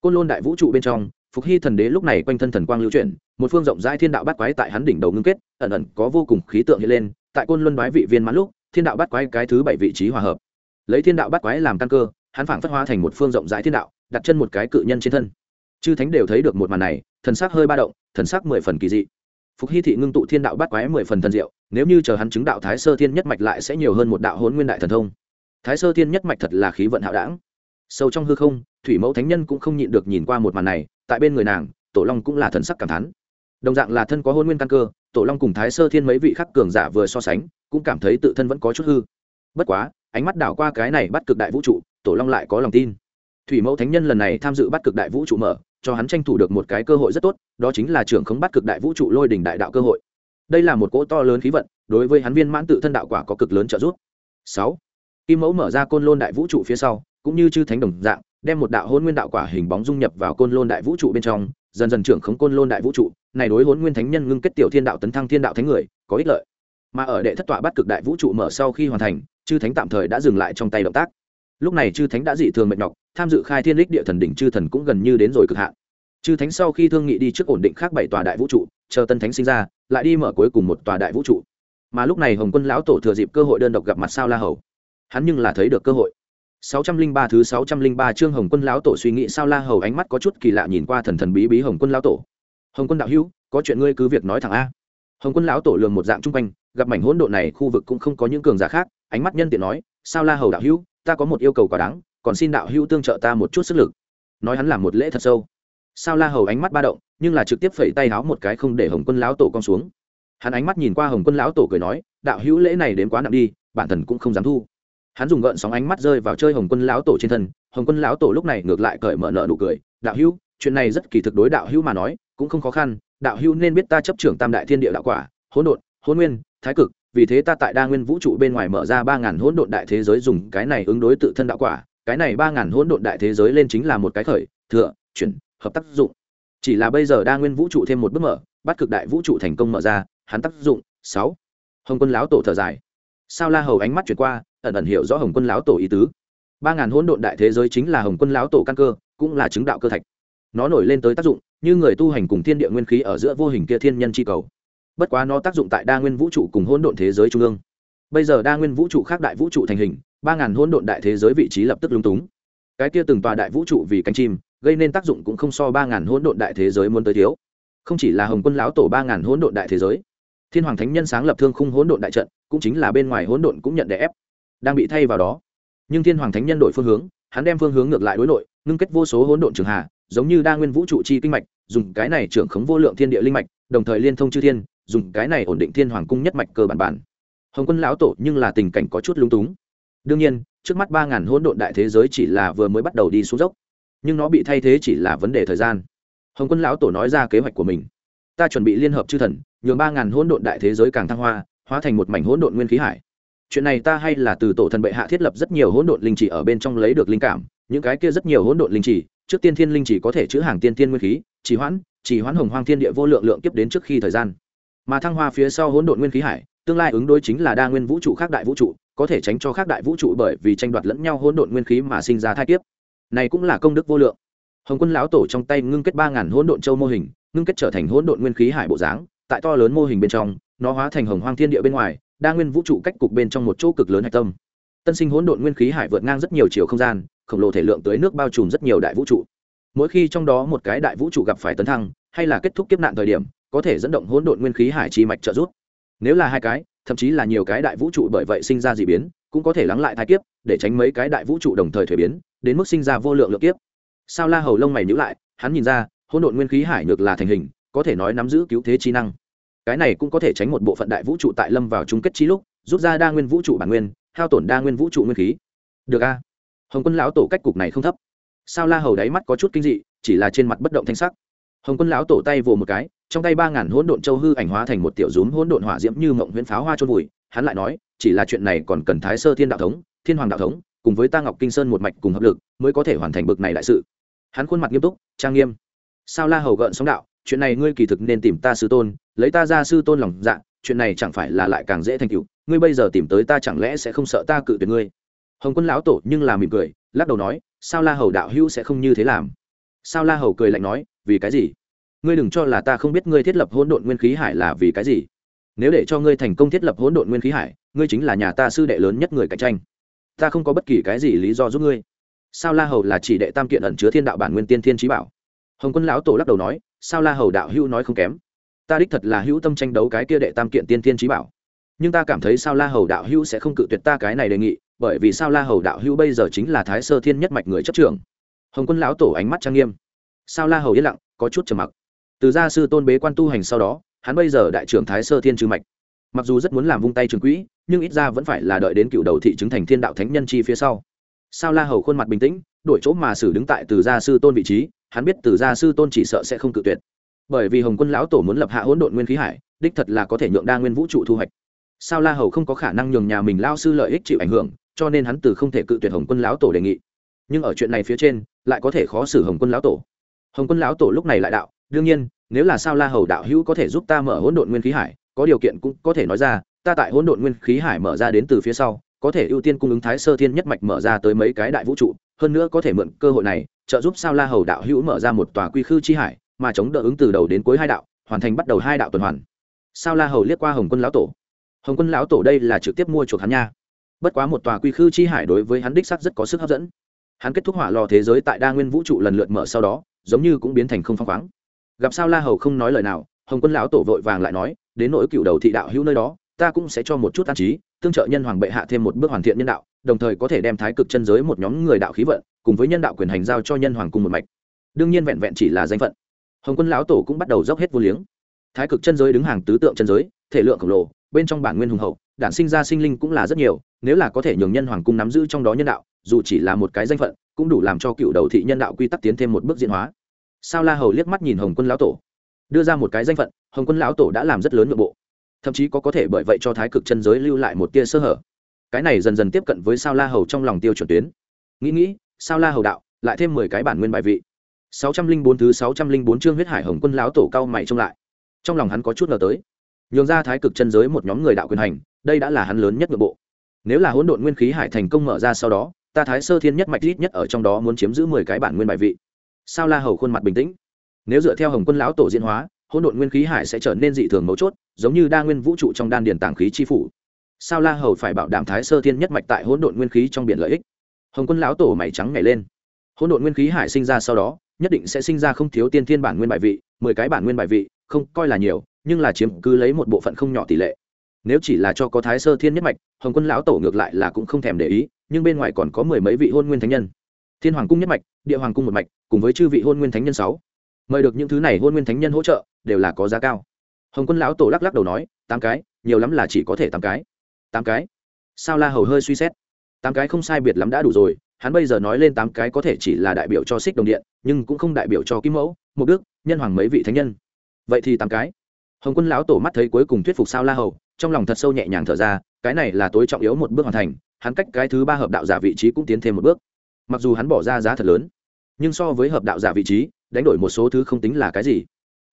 Côn lôn đại vũ trụ bên trong, phục hy thần đế lúc này quanh thân thần quang lưu chuyển, một phương rộng rãi thiên đạo bắt quái tại hắn đỉnh đầu ngưng kết, ẩn ẩn có vô cùng khí tượng hiện lên, tại côn luân bái vị viên mãn lúc, thiên đạo bắt quái cái thứ bảy vị trí hòa hợp. Lấy thiên đạo bắt quái làm căn cơ, hắn phảng phất hóa thành một phương rộng rãi thiên đạo, đặt chân một cái cự nhân trên thân. Chư thánh đều thấy được một màn này, thần sắc hơi ba động, thần sắc mười phần kỳ dị. Phục hy thị ngưng tụ thiên đạo bắt quái mười phần thần diệu, nếu như chờ hắn chứng đạo thái sơ thiên nhất mạch lại sẽ nhiều hơn một đạo hôn nguyên đại thần thông. Thái sơ thiên nhất mạch thật là khí vận hạo đảng sâu trong hư không, thủy mẫu thánh nhân cũng không nhịn được nhìn qua một màn này, tại bên người nàng, tổ long cũng là thần sắc cảm thán. Đồng dạng là thân có hôn nguyên căn cơ, tổ long cùng thái sơ thiên mấy vị khắc cường giả vừa so sánh, cũng cảm thấy tự thân vẫn có chút hư. Bất quá, ánh mắt đảo qua cái này bắt cực đại vũ trụ, tổ long lại có lòng tin. Thủy mẫu thánh nhân lần này tham dự bắt cực đại vũ trụ mở, cho hắn tranh thủ được một cái cơ hội rất tốt, đó chính là trưởng khống bắt cực đại vũ trụ lôi đỉnh đại đạo cơ hội. Đây là một cỗ to lớn khí vận, đối với hắn viên mãn tự thân đạo quả có cực lớn trợ giúp. Sáu, kim mẫu mở ra côn lôn đại vũ trụ phía sau cũng như chư thánh đồng dạng, đem một đạo hôn nguyên đạo quả hình bóng dung nhập vào côn lôn đại vũ trụ bên trong, dần dần trưởng khống côn lôn đại vũ trụ, này đối hôn nguyên thánh nhân ngưng kết tiểu thiên đạo tấn thăng thiên đạo thánh người, có ích lợi. Mà ở đệ thất tọa bắt cực đại vũ trụ mở sau khi hoàn thành, chư thánh tạm thời đã dừng lại trong tay động tác. Lúc này chư thánh đã dị thường mệt nhọc, tham dự khai thiên lịch địa thần đỉnh chư thần cũng gần như đến rồi cực hạn. Chư thánh sau khi thương nghị đi trước ổn định khác bảy tòa đại vũ trụ, chờ tân thánh sinh ra, lại đi mở cuối cùng một tòa đại vũ trụ. Mà lúc này hồng quân lão tổ thừa dịp cơ hội đơn độc gặp mặt sao la hầu. Hắn nhưng là thấy được cơ hội. 603 thứ 603 chương Hồng Quân lão tổ suy nghĩ sao La Hầu ánh mắt có chút kỳ lạ nhìn qua thần thần bí bí Hồng Quân lão tổ. Hồng Quân đạo hữu, có chuyện ngươi cứ việc nói thẳng a. Hồng Quân lão tổ lườm một dạng trung quanh, gặp mảnh hỗn độn này khu vực cũng không có những cường giả khác, ánh mắt nhân tiện nói, sao La Hầu đạo hữu, ta có một yêu cầu quá đáng, còn xin đạo hữu tương trợ ta một chút sức lực. Nói hắn làm một lễ thật sâu. Sao La Hầu ánh mắt ba động, nhưng là trực tiếp phẩy tay háo một cái không để Hồng Quân lão tổ con xuống. Hắn ánh mắt nhìn qua Hồng Quân lão tổ cười nói, đạo hữu lễ này đến quá nặng đi, bản thần cũng không dám thu hắn dùng gợn sóng ánh mắt rơi vào chơi hồng quân lão tổ trên thân, hồng quân lão tổ lúc này ngược lại cởi mở nợ nụ cười, đạo hữu, chuyện này rất kỳ thực đối đạo hữu mà nói, cũng không khó khăn, đạo hữu nên biết ta chấp trưởng tam đại thiên địa đạo quả, hỗn độn, hỗn nguyên, thái cực, vì thế ta tại đa nguyên vũ trụ bên ngoài mở ra ba ngàn hỗn độn đại thế giới dùng cái này ứng đối tự thân đạo quả, cái này ba ngàn hỗn độn đại thế giới lên chính là một cái khởi, thừa, chuyển, hợp tác dụng. Chỉ là bây giờ đa nguyên vũ trụ thêm một bước mở, bắt cực đại vũ trụ thành công mở ra, hắn tác dụng, sáu. Hồng quân lão tổ thở dài. Sao la hầu ánh mắt chuyển qua ẩn ẩn hiểu rõ hồng quân lão tổ ý tứ. Ba ngàn hỗn độn đại thế giới chính là hồng quân lão tổ căn cơ, cũng là chứng đạo cơ thạch. Nó nổi lên tới tác dụng, như người tu hành cùng thiên địa nguyên khí ở giữa vô hình kia thiên nhân chi cầu. Bất quá nó tác dụng tại đa nguyên vũ trụ cùng hỗn độn thế giới trung ương. Bây giờ đa nguyên vũ trụ khác đại vũ trụ thành hình, ba ngàn hỗn độn đại thế giới vị trí lập tức lung túng. Cái kia từng tòa đại vũ trụ vì cánh chim, gây nên tác dụng cũng không so ba ngàn hỗn độn đại thế giới muốn tới thiếu. Không chỉ là hồng quân lão tổ ba ngàn hỗn độn đại thế giới, thiên hoàng thánh nhân sáng lập thương khung hỗn độn đại trận, cũng chính là bên ngoài hỗn độn cũng nhận đè ép đang bị thay vào đó. Nhưng thiên hoàng thánh nhân đổi phương hướng, hắn đem phương hướng ngược lại đối nội, ngưng kết vô số hỗn độn trường hà, giống như đa nguyên vũ trụ chi kinh mạch, dùng cái này trưởng khống vô lượng thiên địa linh mạch, đồng thời liên thông chư thiên, dùng cái này ổn định thiên hoàng cung nhất mạch cơ bản bản. Hồng quân lão tổ nhưng là tình cảnh có chút lung túng. Đương nhiên, trước mắt ba ngàn hỗn độn đại thế giới chỉ là vừa mới bắt đầu đi xuống dốc, nhưng nó bị thay thế chỉ là vấn đề thời gian. Hồng quân lão tổ nói ra kế hoạch của mình. Ta chuẩn bị liên hợp chư thần, nhường ba ngàn hỗn độn đại thế giới càng thăng hoa, hóa thành một mảnh hỗn độn nguyên khí hải chuyện này ta hay là từ tổ thần bệ hạ thiết lập rất nhiều hỗn độn linh chỉ ở bên trong lấy được linh cảm, những cái kia rất nhiều hỗn độn linh chỉ, trước tiên thiên linh chỉ có thể chữ hàng tiên tiên nguyên khí, chỉ hoãn chỉ hoãn hồng hoang thiên địa vô lượng lượng kiếp đến trước khi thời gian. Mà thăng hoa phía sau hỗn độn nguyên khí hải, tương lai ứng đối chính là đa nguyên vũ trụ khác đại vũ trụ, có thể tránh cho khác đại vũ trụ bởi vì tranh đoạt lẫn nhau hỗn độn nguyên khí mà sinh ra thai kiếp. Này cũng là công đức vô lượng. Hồng quân lão tổ trong tay ngưng kết ba ngàn hỗn độn châu mô hình, ngưng kết trở thành hỗn độn nguyên khí hải bộ dáng, tại to lớn mô hình bên trong, nó hóa thành hồng hoang thiên địa bên ngoài đa nguyên vũ trụ cách cục bên trong một chỗ cực lớn hạch tâm. Tân sinh hỗn độn nguyên khí hải vượt ngang rất nhiều chiều không gian, khổng lồ thể lượng tới nước bao trùm rất nhiều đại vũ trụ. Mỗi khi trong đó một cái đại vũ trụ gặp phải tấn thăng, hay là kết thúc kiếp nạn thời điểm, có thể dẫn động hỗn độn nguyên khí hải chi mạch trợ giúp. Nếu là hai cái, thậm chí là nhiều cái đại vũ trụ bởi vậy sinh ra d ị biến, cũng có thể lắng lại thai kiếp, để tránh mấy cái đại vũ trụ đồng thời thuế biến, đến mức sinh ra vô lượng lượng kiếp. Sao la hầu lông mày nhữ lại, hắn nhìn ra, hỗn độn nguyên khí hải ngược là thành hình, có thể nói nắm giữ cứu thế trí năng cái này cũng có thể tránh một bộ phận đại vũ trụ tại lâm vào chung kết trí lúc, rút ra đa nguyên vũ trụ bản nguyên, hao tổn đa nguyên vũ trụ nguyên khí. Được a. Hồng quân lão tổ cách cục này không thấp. Sao la hầu đáy mắt có chút kinh dị, chỉ là trên mặt bất động thanh sắc. Hồng quân lão tổ tay vồ một cái, trong tay ba ngàn hỗn độn châu hư ảnh hóa thành một tiểu rúm hỗn độn hỏa diễm như mộng huyễn pháo hoa trôn vùi. Hắn lại nói, chỉ là chuyện này còn cần thái sơ thiên đạo thống, thiên hoàng đạo thống, cùng với ta ngọc kinh sơn một mạch cùng hợp lực, mới có thể hoàn thành bực này đại sự. Hắn khuôn mặt nghiêm túc, trang nghiêm. Sao la hầu gợn sóng đạo chuyện này ngươi kỳ thực nên tìm ta sư tôn, lấy ta ra sư tôn lòng dạ chuyện này chẳng phải là lại càng dễ thành cựu ngươi bây giờ tìm tới ta chẳng lẽ sẽ không sợ ta cự tuyệt ngươi? Hồng quân lão tổ nhưng là mỉm cười, lắc đầu nói, sao la hầu đạo hữu sẽ không như thế làm? Sao la hầu cười lạnh nói, vì cái gì? Ngươi đừng cho là ta không biết ngươi thiết lập hỗn độn nguyên khí hải là vì cái gì. Nếu để cho ngươi thành công thiết lập hỗn độn nguyên khí hải, ngươi chính là nhà ta sư đệ lớn nhất người cạnh tranh. Ta không có bất kỳ cái gì lý do giúp ngươi. Sao la hầu là chỉ đệ tam kiện ẩn chứa thiên đạo bản nguyên tiên thiên trí bảo. Hồng quân lão tổ lắc đầu nói sao la hầu đạo hữu nói không kém? Ta đích thật là hữu tâm tranh đấu cái kia đệ tam kiện tiên thiên trí bảo. Nhưng ta cảm thấy sao la hầu đạo hữu sẽ không cự tuyệt ta cái này đề nghị, bởi vì sao la hầu đạo hữu bây giờ chính là thái sơ thiên nhất mạch người chấp trưởng. Hồng quân lão tổ ánh mắt trang nghiêm. Sao la hầu yên lặng, có chút trầm mặc. Từ gia sư tôn bế quan tu hành sau đó, hắn bây giờ đại trưởng thái sơ thiên trừ mạch. Mặc dù rất muốn làm vung tay trường quỹ, nhưng ít ra vẫn phải là đợi đến cựu đầu thị chứng thành thiên đạo thánh nhân chi phía sau. Sao la hầu khuôn mặt bình tĩnh, đổi chỗ mà xử đứng tại từ gia sư tôn vị trí hắn biết từ gia sư tôn chỉ sợ sẽ không cự tuyệt. Bởi vì hồng quân lão tổ muốn lập hạ hỗn độn nguyên khí hải, đích thật là có thể nhượng đa nguyên vũ trụ thu hoạch. Sao la hầu không có khả năng nhường nhà mình lao sư lợi ích chịu ảnh hưởng, cho nên hắn từ không thể cự tuyệt hồng quân lão tổ đề nghị. Nhưng ở chuyện này phía trên, lại có thể khó xử hồng quân lão tổ. Hồng quân lão tổ lúc này lại đạo, đương nhiên, nếu là sao la hầu đạo hữu có thể giúp ta mở hỗn độn nguyên khí hải, có điều kiện cũng có thể nói ra, ta tại hỗn độn nguyên khí hải mở ra đến từ phía sau, có thể ưu tiên cung ứng thái sơ thiên nhất mạch mở ra tới mấy cái đại vũ trụ hơn nữa có thể mượn cơ hội này trợ giúp sao la hầu đạo hữu mở ra một tòa quy khư chi hải mà chống đỡ ứng từ đầu đến cuối hai đạo, hoàn thành bắt đầu hai đạo tuần hoàn. Sao la hầu liếc qua hồng quân lão tổ. Hồng quân lão tổ đây là trực tiếp mua chuộc hắn nha. Bất quá một tòa quy khư chi hải đối với hắn đích sắc rất có sức hấp dẫn. Hắn kết thúc hỏa lò thế giới tại đa nguyên vũ trụ lần lượt mở sau đó, giống như cũng biến thành không phăng khoáng. Gặp sao la hầu không nói lời nào, hồng quân lão tổ vội vàng lại nói, đến nỗi cựu đầu thị đạo hữu nơi đó, ta cũng sẽ cho một chút an trí, tương trợ nhân hoàng bệ hạ thêm một bước hoàn thiện nhân đạo đồng thời có thể đem thái cực chân giới một nhóm người đạo khí vận cùng với nhân đạo quyền hành giao cho nhân hoàng cung một mạch. Đương nhiên vẹn vẹn chỉ là danh phận. Hồng quân lão tổ cũng bắt đầu dốc hết vô liếng. Thái cực chân giới đứng hàng tứ tượng chân giới, thể lượng khổng lồ, bên trong bản nguyên hùng hậu, đản sinh ra sinh linh cũng là rất nhiều, nếu là có thể nhường nhân hoàng cung nắm giữ trong đó nhân đạo, dù chỉ là một cái danh phận, cũng đủ làm cho cựu đầu thị nhân đạo quy tắc tiến thêm một bước diễn hóa. Sao la hầu liếc mắt nhìn hồng quân lão tổ, đưa ra một cái danh phận, hồng quân lão tổ đã làm rất lớn nội bộ. Thậm chí có có thể bởi vậy cho thái cực chân giới lưu lại một tia sơ hở cái này dần dần tiếp cận với sao la hầu trong lòng tiêu chuẩn tuyến. Nghĩ nghĩ, sao la hầu đạo, lại thêm mười cái bản nguyên bài vị. Sáu trăm linh bốn thứ sáu trăm linh bốn chương huyết hải hồng quân lão tổ cao mày trông lại. Trong lòng hắn có chút ngờ tới. Nhường ra thái cực chân giới một nhóm người đạo quyền hành, đây đã là hắn lớn nhất nội bộ. Nếu là hỗn độn nguyên khí hải thành công mở ra sau đó, ta thái sơ thiên nhất mạch ít nhất ở trong đó muốn chiếm giữ mười cái bản nguyên bài vị. Sao la hầu khuôn mặt bình tĩnh. Nếu dựa theo hồng quân lão tổ diễn hóa, hỗn độn nguyên khí hải sẽ trở nên dị thường mấu chốt, giống như đa nguyên vũ trụ trong đan điền tàng khí chi phủ sao la hầu phải bảo đảm thái sơ thiên nhất mạch tại hỗn độn nguyên khí trong biển lợi ích? Hồng quân lão tổ mày trắng nhảy lên. Hỗn độn nguyên khí hải sinh ra sau đó, nhất định sẽ sinh ra không thiếu tiên thiên bản nguyên bài vị, mười cái bản nguyên bài vị, không coi là nhiều, nhưng là chiếm cứ lấy một bộ phận không nhỏ tỷ lệ. Nếu chỉ là cho có thái sơ thiên nhất mạch, hồng quân lão tổ ngược lại là cũng không thèm để ý, nhưng bên ngoài còn có mười mấy vị hôn nguyên thánh nhân. Thiên hoàng cung nhất mạch, địa hoàng cung một mạch, cùng với chư vị hôn nguyên thánh nhân sáu. Mời được những thứ này hôn nguyên thánh nhân hỗ trợ, đều là có giá cao. Hồng quân lão tổ lắc lắc đầu nói, tám cái, nhiều lắm là chỉ có thể tám cái tám cái. Sao la hầu hơi suy xét. Tám cái không sai biệt lắm đã đủ rồi, hắn bây giờ nói lên tám cái có thể chỉ là đại biểu cho xích đồng điện, nhưng cũng không đại biểu cho kim mẫu mục đức, nhân hoàng mấy vị thánh nhân. Vậy thì tám cái. Hồng quân lão tổ mắt thấy cuối cùng thuyết phục sao la hầu, trong lòng thật sâu nhẹ nhàng thở ra, cái này là tối trọng yếu một bước hoàn thành, hắn cách cái thứ ba hợp đạo giả vị trí cũng tiến thêm một bước. Mặc dù hắn bỏ ra giá thật lớn, nhưng so với hợp đạo giả vị trí, đánh đổi một số thứ không tính là cái gì.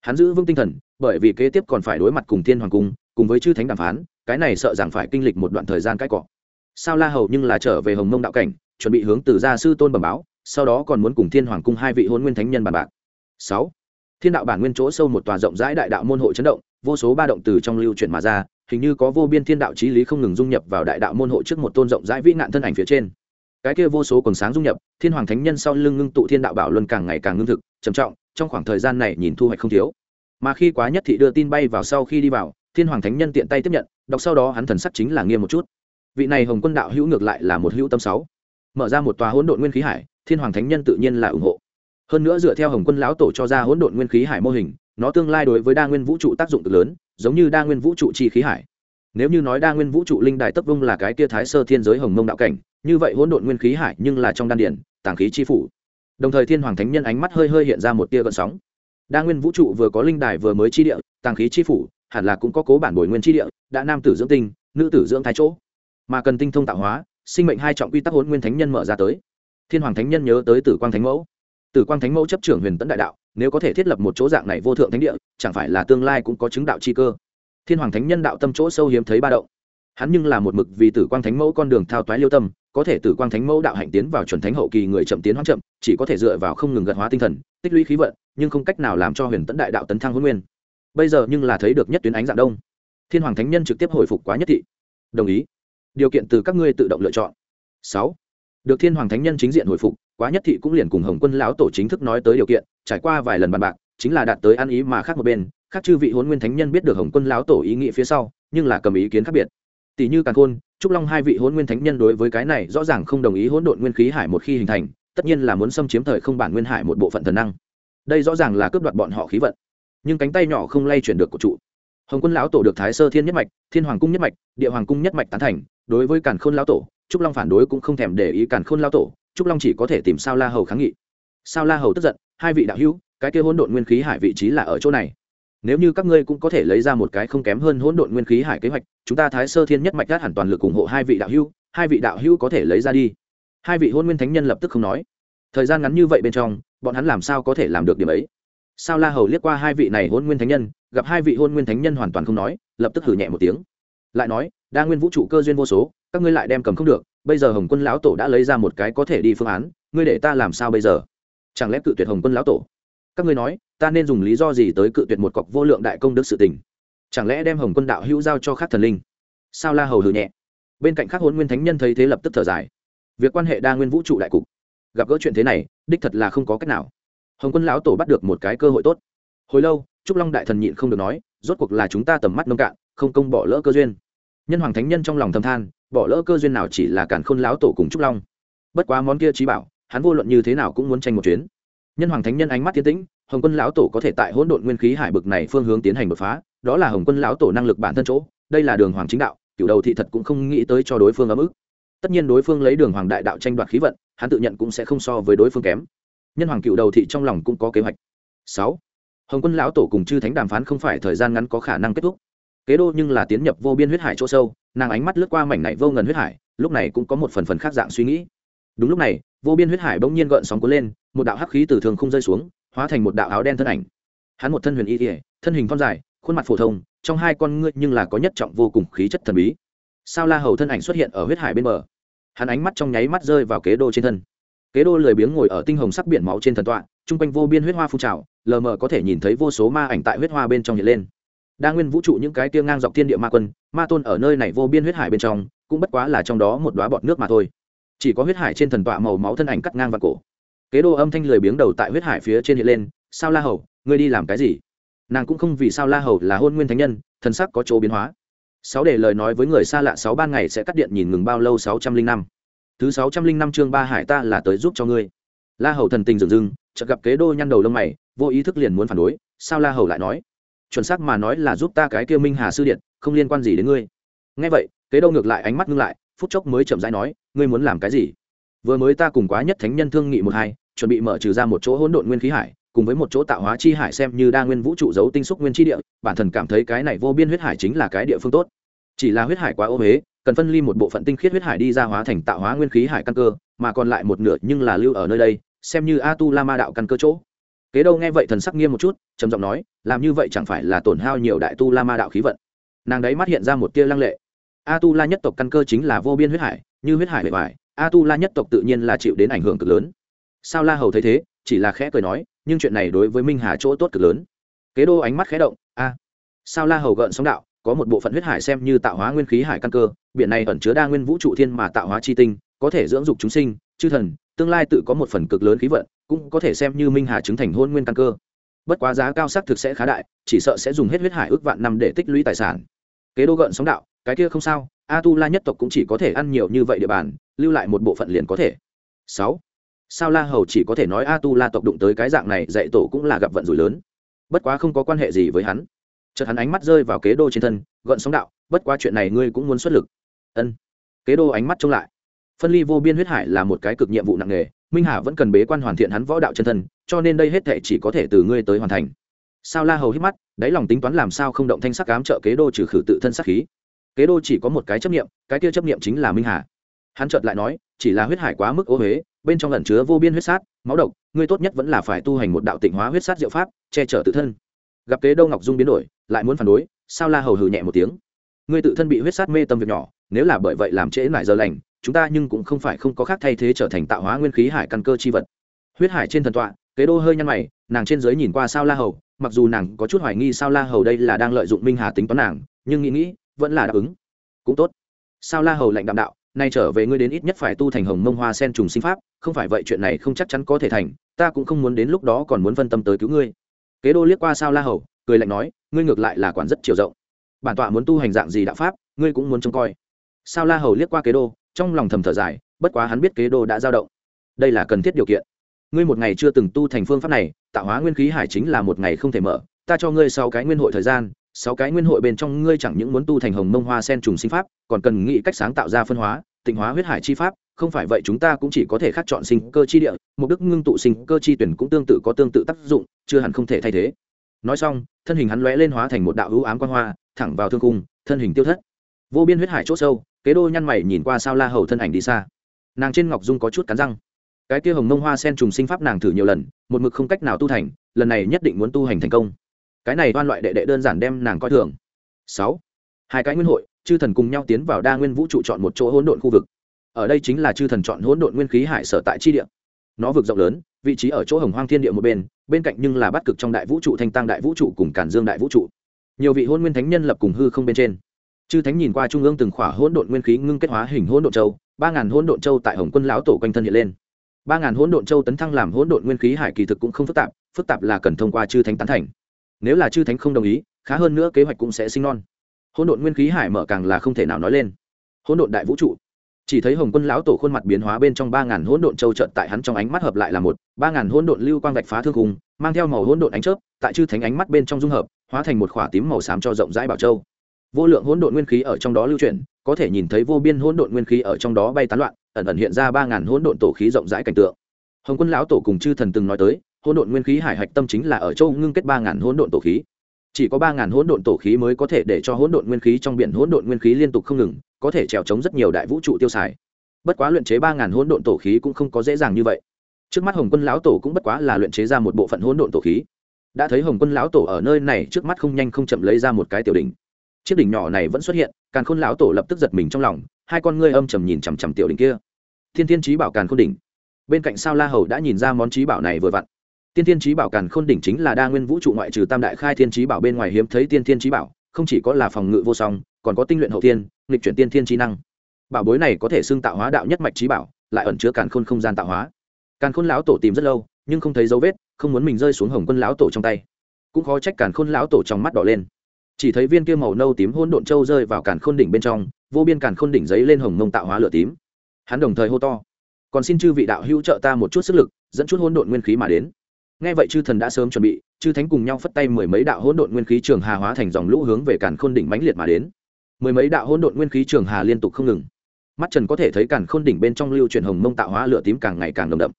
Hắn giữ vững tinh thần, bởi vì kế tiếp còn phải đối mặt cùng thiên hoàng cung cùng với chư thánh đàm phán, cái này sợ rằng phải kinh lịch một đoạn thời gian cãi cọ. Sao la hầu nhưng là trở về hồng mông đạo cảnh, chuẩn bị hướng từ gia sư tôn bẩm báo, sau đó còn muốn cùng thiên hoàng cung hai vị hôn nguyên thánh nhân bàn bạc. Sáu, thiên đạo bản nguyên chỗ sâu một tòa rộng rãi đại đạo môn hộ chấn động, vô số ba động từ trong lưu chuyển mà ra, hình như có vô biên thiên đạo trí lý không ngừng dung nhập vào đại đạo môn hộ trước một tôn rộng rãi vĩ nạn thân ảnh phía trên. Cái kia vô số quần sáng dung nhập, thiên hoàng thánh nhân sau lưng ngưng tụ thiên đạo bảo luân càng ngày càng ngưng thực, trầm trọng, trong khoảng thời gian này nhìn thu hoạch không thiếu. Mà khi quá nhất thị đưa tin bay vào sau khi đi vào thiên hoàng thánh nhân tiện tay tiếp nhận, đọc sau đó hắn thần sắc chính là nghiêm một chút. Vị này hồng quân đạo hữu ngược lại là một hữu tâm sáu. Mở ra một tòa hỗn độn nguyên khí hải, thiên hoàng thánh nhân tự nhiên là ủng hộ. Hơn nữa dựa theo hồng quân lão tổ cho ra hỗn độn nguyên khí hải mô hình, nó tương lai đối với đa nguyên vũ trụ tác dụng cực lớn, giống như đa nguyên vũ trụ chi khí hải. Nếu như nói đa nguyên vũ trụ linh đài tấp vung là cái kia thái sơ thiên giới hồng mông đạo cảnh, như vậy hỗn độn nguyên khí hải nhưng là trong đan điển tàng khí chi phủ. Đồng thời thiên hoàng thánh nhân ánh mắt hơi hơi hiện ra một tia gợn sóng. Đa nguyên vũ trụ vừa có linh đài vừa mới chi địa, tàng khí chi phủ hẳn là cũng có cố bản bồi nguyên chi địa, đã nam tử dưỡng tinh, nữ tử dưỡng thái chỗ. Mà cần tinh thông tạo hóa, sinh mệnh hai trọng quy tắc hôn nguyên thánh nhân mở ra tới. Thiên hoàng thánh nhân nhớ tới tử quang thánh mẫu. Tử quang thánh mẫu chấp trưởng huyền tấn đại đạo, nếu có thể thiết lập một chỗ dạng này vô thượng thánh địa, chẳng phải là tương lai cũng có chứng đạo chi cơ. Thiên hoàng thánh nhân đạo tâm chỗ sâu hiếm thấy ba động. Hắn nhưng là một mực vì tử quang thánh mẫu con đường thao toái liêu tâm, có thể tử quang thánh mẫu đạo hạnh tiến vào chuẩn thánh hậu kỳ người chậm tiến hoang chậm, chỉ có thể dựa vào không ngừng gật hóa tinh thần, tích lũy khí vận, nhưng không cách nào làm cho huyền tấn đại đạo tấn thăng huấn nguyên bây giờ nhưng là thấy được nhất tuyến ánh dạng đông. Thiên hoàng thánh nhân trực tiếp hồi phục quá nhất thị. Đồng ý. Điều kiện từ các ngươi tự động lựa chọn. Sáu. Được thiên hoàng thánh nhân chính diện hồi phục, quá nhất thị cũng liền cùng hồng quân lão tổ chính thức nói tới điều kiện, trải qua vài lần bàn bạc, chính là đạt tới ăn ý mà khác một bên, khác chư vị huấn nguyên thánh nhân biết được hồng quân lão tổ ý nghĩ phía sau, nhưng là cầm ý kiến khác biệt. Tỷ như càn khôn, trúc long hai vị huấn nguyên thánh nhân đối với cái này rõ ràng không đồng ý hỗn độn nguyên khí hải một khi hình thành, tất nhiên là muốn xâm chiếm thời không bản nguyên hải một bộ phận thần năng. Đây rõ ràng là cướp đoạt bọn họ khí vận nhưng cánh tay nhỏ không lay chuyển được của trụ. Hồng quân lão tổ được thái sơ thiên nhất mạch, thiên hoàng cung nhất mạch, địa hoàng cung nhất mạch tán thành. Đối với càn khôn lão tổ, trúc long phản đối cũng không thèm để ý càn khôn lão tổ, trúc long chỉ có thể tìm sao la hầu kháng nghị. Sao la hầu tức giận, hai vị đạo hữu, cái kia hỗn độn nguyên khí hải vị trí là ở chỗ này. Nếu như các ngươi cũng có thể lấy ra một cái không kém hơn hỗn độn nguyên khí hải kế hoạch, chúng ta thái sơ thiên nhất mạch gác hẳn toàn lực ủng hộ hai vị đạo hữu, hai vị đạo hữu có thể lấy ra đi. Hai vị hôn nguyên thánh nhân lập tức không nói. Thời gian ngắn như vậy bên trong, bọn hắn làm sao có thể làm được điểm ấy? Sao la hầu liếc qua hai vị này hôn nguyên thánh nhân, gặp hai vị hôn nguyên thánh nhân hoàn toàn không nói, lập tức hử nhẹ một tiếng. Lại nói, đa nguyên vũ trụ cơ duyên vô số, các ngươi lại đem cầm không được, bây giờ hồng quân lão tổ đã lấy ra một cái có thể đi phương án, ngươi để ta làm sao bây giờ? Chẳng lẽ cự tuyệt hồng quân lão tổ? Các ngươi nói, ta nên dùng lý do gì tới cự tuyệt một cọc vô lượng đại công đức sự tình? Chẳng lẽ đem hồng quân đạo hữu giao cho khác thần linh? Sao la hầu hừ nhẹ. Bên cạnh khác hôn nguyên thánh nhân thấy thế lập tức thở dài. Việc quan hệ đa nguyên vũ trụ đại cục, gặp gỡ chuyện thế này, đích thật là không có cách nào hồng quân lão tổ bắt được một cái cơ hội tốt. Hồi lâu, trúc long đại thần nhịn không được nói, rốt cuộc là chúng ta tầm mắt nông cạn, không công bỏ lỡ cơ duyên. Nhân hoàng thánh nhân trong lòng thầm than, bỏ lỡ cơ duyên nào chỉ là cản khôn lão tổ cùng trúc long. Bất quá món kia trí bảo, hắn vô luận như thế nào cũng muốn tranh một chuyến. Nhân hoàng thánh nhân ánh mắt tiến tĩnh, hồng quân lão tổ có thể tại hỗn độn nguyên khí hải bực này phương hướng tiến hành đột phá, đó là hồng quân lão tổ năng lực bản thân chỗ, đây là đường hoàng chính đạo cựu đầu thị thật cũng không nghĩ tới cho đối phương ấm ức. Tất nhiên đối phương lấy đường hoàng đại đạo tranh đoạt khí vận, hắn tự nhận cũng sẽ không so với đối phương kém nhân hoàng cựu đầu thị trong lòng cũng có kế hoạch. Sáu, hồng quân lão tổ cùng chư thánh đàm phán không phải thời gian ngắn có khả năng kết thúc. Kế đô nhưng là tiến nhập vô biên huyết hải chỗ sâu, nàng ánh mắt lướt qua mảnh này vô ngần huyết hải, lúc này cũng có một phần phần khác dạng suy nghĩ. Đúng lúc này, vô biên huyết hải bỗng nhiên gợn sóng cuốn lên, một đạo hắc khí từ thường không rơi xuống, hóa thành một đạo áo đen thân ảnh. Hắn một thân huyền y ỉa thân hình thon dài, khuôn mặt phổ thông, trong hai con ngươi nhưng là có nhất trọng vô cùng khí chất thần bí. Sao la hầu thân ảnh xuất hiện ở huyết hải bên bờ? Hắn ánh mắt trong nháy mắt rơi vào kế đô trên thân kế đô lười biếng ngồi ở tinh hồng sắc biển máu trên thần tọa, chung quanh vô biên huyết hoa phun trào, lờ mờ có thể nhìn thấy vô số ma ảnh tại huyết hoa bên trong hiện lên. Đa nguyên vũ trụ những cái tia ngang dọc thiên địa ma quân, ma tôn ở nơi này vô biên huyết hải bên trong, cũng bất quá là trong đó một đoá bọt nước mà thôi. Chỉ có huyết hải trên thần tọa màu máu thân ảnh cắt ngang và cổ. Kế đô âm thanh lười biếng đầu tại huyết hải phía trên hiện lên, sao la hầu, ngươi đi làm cái gì? Nàng cũng không vì sao la hầu là hôn nguyên thánh nhân, thần sắc có chỗ biến hóa. Sáu để lời nói với người xa lạ sáu ban ngày sẽ cắt điện nhìn ngừng bao lâu sáu trăm linh năm thứ sáu trăm linh năm chương ba hải ta là tới giúp cho ngươi. La hầu thần tình dừng dưng chợt gặp kế đô nhăn đầu lông mày, vô ý thức liền muốn phản đối, sao la hầu lại nói? Chuẩn xác mà nói là giúp ta cái kia minh hà sư điện, không liên quan gì đến ngươi. Nghe vậy, kế đô ngược lại ánh mắt ngưng lại, phút chốc mới chậm rãi nói, ngươi muốn làm cái gì? Vừa mới ta cùng quá nhất thánh nhân thương nghị một hai, chuẩn bị mở trừ ra một chỗ hỗn độn nguyên khí hải, cùng với một chỗ tạo hóa chi hải xem như đa nguyên vũ trụ giấu tinh xúc nguyên chi địa, bản thần cảm thấy cái này vô biên huyết hải chính là cái địa phương tốt. Chỉ là huyết hải quá ô huế cần phân ly một bộ phận tinh khiết huyết hải đi ra hóa thành tạo hóa nguyên khí hải căn cơ, mà còn lại một nửa nhưng là lưu ở nơi đây, xem như a tu la ma đạo căn cơ chỗ. Kế đâu nghe vậy thần sắc nghiêm một chút, trầm giọng nói, làm như vậy chẳng phải là tổn hao nhiều đại tu la ma đạo khí vận? Nàng đấy mắt hiện ra một tia lăng lệ. A tu la nhất tộc căn cơ chính là vô biên huyết hải, như huyết hải bề ngoài a tu la nhất tộc tự nhiên là chịu đến ảnh hưởng cực lớn. Sao la hầu thấy thế, chỉ là khẽ cười nói, nhưng chuyện này đối với minh hà chỗ tốt cực lớn. Kế đô ánh mắt khẽ động, a, sao la hầu gợn sóng đạo có một bộ phận huyết hải xem như tạo hóa nguyên khí hải căn cơ, biển này ẩn chứa đa nguyên vũ trụ thiên mà tạo hóa chi tinh, có thể dưỡng dục chúng sinh, chư thần, tương lai tự có một phần cực lớn khí vận, cũng có thể xem như minh hà chứng thành hôn nguyên căn cơ. Bất quá giá cao xác thực sẽ khá đại, chỉ sợ sẽ dùng hết huyết hải ước vạn năm để tích lũy tài sản. Kế đô gợn sóng đạo, cái kia không sao, a tu la nhất tộc cũng chỉ có thể ăn nhiều như vậy địa bàn, lưu lại một bộ phận liền có thể. Sáu, sao la hầu chỉ có thể nói a tu la tộc đụng tới cái dạng này dạy tổ cũng là gặp vận rủi lớn. Bất quá không có quan hệ gì với hắn chợt hắn ánh mắt rơi vào kế đô trên thân, gợn sóng đạo, bất quá chuyện này ngươi cũng muốn xuất lực. Ân. Kế đô ánh mắt trông lại. Phân ly vô biên huyết hải là một cái cực nhiệm vụ nặng nề, minh hà vẫn cần bế quan hoàn thiện hắn võ đạo chân thân, cho nên đây hết thệ chỉ có thể từ ngươi tới hoàn thành. Sao la hầu hít mắt, đáy lòng tính toán làm sao không động thanh sắc cám trợ kế đô trừ khử tự thân sắc khí. Kế đô chỉ có một cái chấp nghiệm cái kia chấp nghiệm chính là minh hà. Hắn chợt lại nói, chỉ là huyết hải quá mức ô huế bên trong lẩn chứa vô biên huyết sát, máu độc, ngươi tốt nhất vẫn là phải tu hành một đạo tịnh hóa huyết sát diệu pháp, che chở tự thân. Gặp kế đô ngọc dung biến đổi lại muốn phản đối, sao la hầu hừ nhẹ một tiếng? Ngươi tự thân bị huyết sát mê tâm việc nhỏ, nếu là bởi vậy làm trễ lại giờ lành, chúng ta nhưng cũng không phải không có khác thay thế trở thành tạo hóa nguyên khí hải căn cơ chi vật. Huyết hải trên thần tọa, kế đô hơi nhăn mày, nàng trên dưới nhìn qua sao la hầu, mặc dù nàng có chút hoài nghi sao la hầu đây là đang lợi dụng minh hà tính toán nàng, nhưng nghĩ nghĩ, vẫn là đáp ứng. Cũng tốt. Sao la hầu lạnh đạm đạo, nay trở về ngươi đến ít nhất phải tu thành hồng mông hoa sen trùng sinh pháp, không phải vậy chuyện này không chắc chắn có thể thành, ta cũng không muốn đến lúc đó còn muốn phân tâm tới cứu ngươi kế đô liếc qua sao la hầu, cười lạnh nói, ngươi ngược lại là quản rất chiều rộng. Bản tọa muốn tu hành dạng gì đạo pháp, ngươi cũng muốn trông coi. Sao la hầu liếc qua kế đô, trong lòng thầm thở dài, bất quá hắn biết kế đô đã giao động. Đây là cần thiết điều kiện. Ngươi một ngày chưa từng tu thành phương pháp này, tạo hóa nguyên khí hải chính là một ngày không thể mở. Ta cho ngươi sau cái nguyên hội thời gian, sáu cái nguyên hội bên trong ngươi chẳng những muốn tu thành hồng mông hoa sen trùng sinh pháp, còn cần nghĩ cách sáng tạo ra phân hóa, tịnh hóa huyết hải chi pháp không phải vậy chúng ta cũng chỉ có thể khắc chọn sinh cơ chi địa, mục đích ngưng tụ sinh cơ chi tuyển cũng tương tự có tương tự tác dụng, chưa hẳn không thể thay thế. Nói xong, thân hình hắn lóe lên hóa thành một đạo hữu ám quan hoa, thẳng vào thương cung, thân hình tiêu thất. Vô biên huyết hải c h ỗ sâu, kế đô nhăn mày nhìn qua sao la hầu thân ảnh đi xa. Nàng trên ngọc dung có chút cắn răng. Cái kia hồng mông hoa sen trùng sinh pháp nàng thử nhiều lần, một mực không cách nào tu thành, lần này nhất định muốn tu hành thành công. Cái này đoan loại đệ đệ đơn giản đem nàng coi thường. Sáu. Hai cái nguyên hội, chư thần cùng nhau tiến vào đa nguyên vũ trụ chọn một chỗ hỗn độn khu vực ở đây chính là chư thần chọn hỗn độn nguyên khí hải sở tại chi địa. Nó vực rộng lớn, vị trí ở chỗ hồng hoang thiên địa một bên bên cạnh nhưng là bắt cực trong đại vũ trụ, thanh tăng đại vũ trụ cùng cản dương đại vũ trụ. Nhiều vị hôn nguyên thánh nhân lập cùng hư không bên trên. Chư thánh nhìn qua trung ương từng khỏa hỗn độn nguyên khí ngưng kết hóa hình hỗn độn châu, ba ngàn hỗn độn châu tại hồng quân lão tổ quanh thân hiện lên. Ba ngàn hỗn độn châu tấn thăng làm hỗn độn nguyên khí hải kỳ thực cũng không phức tạp phức tạp là cần thông qua chư thánh tán thành. Nếu là chư thánh không đồng ý, khá hơn nữa kế hoạch cũng sẽ sinh non. Hỗn độn nguyên khí hải mở càng là không thể nào nói lên. Hỗn độn đại vũ trụ chỉ thấy hồng quân lão tổ khuôn mặt biến hóa bên trong ba ngàn hỗn độn châu trận tại hắn trong ánh mắt hợp lại là một, ba ngàn hỗn độn lưu quang vạch phá thương hùng mang theo màu hỗn độn ánh chớp, tại chư thánh ánh mắt bên trong dung hợp, hóa thành một khỏa tím màu xám cho rộng rãi bảo châu. Vô lượng hỗn độn nguyên khí ở trong đó lưu chuyển, có thể nhìn thấy vô biên hỗn độn nguyên khí ở trong đó bay tán loạn, ẩn ẩn hiện ra ba ngàn hỗn độn tổ khí rộng rãi cảnh tượng. Hồng quân lão tổ cùng chư thần từng nói tới, hỗn độn nguyên khí hải hạch tâm chính là ở châu ngưng kết ba ngàn hỗn độn tổ khí chỉ có ba ngàn hỗn độn tổ khí mới có thể để cho hỗn độn nguyên khí trong biển hỗn độn nguyên khí liên tục không ngừng, có thể trèo chống rất nhiều đại vũ trụ tiêu xài. Bất quá luyện chế ba ngàn hỗn độn tổ khí cũng không có dễ dàng như vậy. Trước mắt hồng quân lão tổ cũng bất quá là luyện chế ra một bộ phận hỗn độn tổ khí. Đã thấy hồng quân lão tổ ở nơi này trước mắt không nhanh không chậm lấy ra một cái tiểu đỉnh. Chiếc đỉnh nhỏ này vẫn xuất hiện, càn khôn lão tổ lập tức giật mình trong lòng, hai con ngươi âm trầm nhìn chằm chằm tiểu đỉnh kia. Thiên thiên trí bảo càn khôn đỉnh. Bên cạnh sao la hầu đã nhìn ra món trí bảo này vừa vặn tiên thiên trí bảo càn khôn đỉnh chính là đa nguyên vũ trụ ngoại trừ tam đại khai thiên trí bảo bên ngoài hiếm thấy tiên thiên trí bảo, không chỉ có là phòng ngự vô song, còn có tinh luyện hậu tiên nghịch chuyển tiên thiên trí năng. Bảo bối này có thể xưng tạo hóa đạo nhất mạch trí bảo, lại ẩn chứa càn khôn không gian tạo hóa. Càn khôn lão tổ tìm rất lâu, nhưng không thấy dấu vết, không muốn mình rơi xuống hồng quân lão tổ trong tay. Cũng khó trách càn khôn lão tổ trong mắt đỏ lên. Chỉ thấy viên kia màu nâu tím hôn độn châu rơi vào càn khôn đỉnh bên trong, vô biên càn khôn đỉnh giấy lên hồng mông tạo hóa lửa tím. Hắn đồng thời hô to, còn xin chư vị đạo hữu trợ ta một chút sức lực, dẫn chút hôn độn nguyên khí mà đến nghe vậy chư thần đã sớm chuẩn bị, chư thánh cùng nhau phất tay mười mấy đạo hỗn độn nguyên khí trường hà hóa thành dòng lũ hướng về càn khôn đỉnh mãnh liệt mà đến. Mười mấy đạo hỗn độn nguyên khí trường hà liên tục không ngừng. Mắt trần có thể thấy càn khôn đỉnh bên trong lưu truyền hồng mông tạo hóa lửa tím càng ngày càng nồng đậm.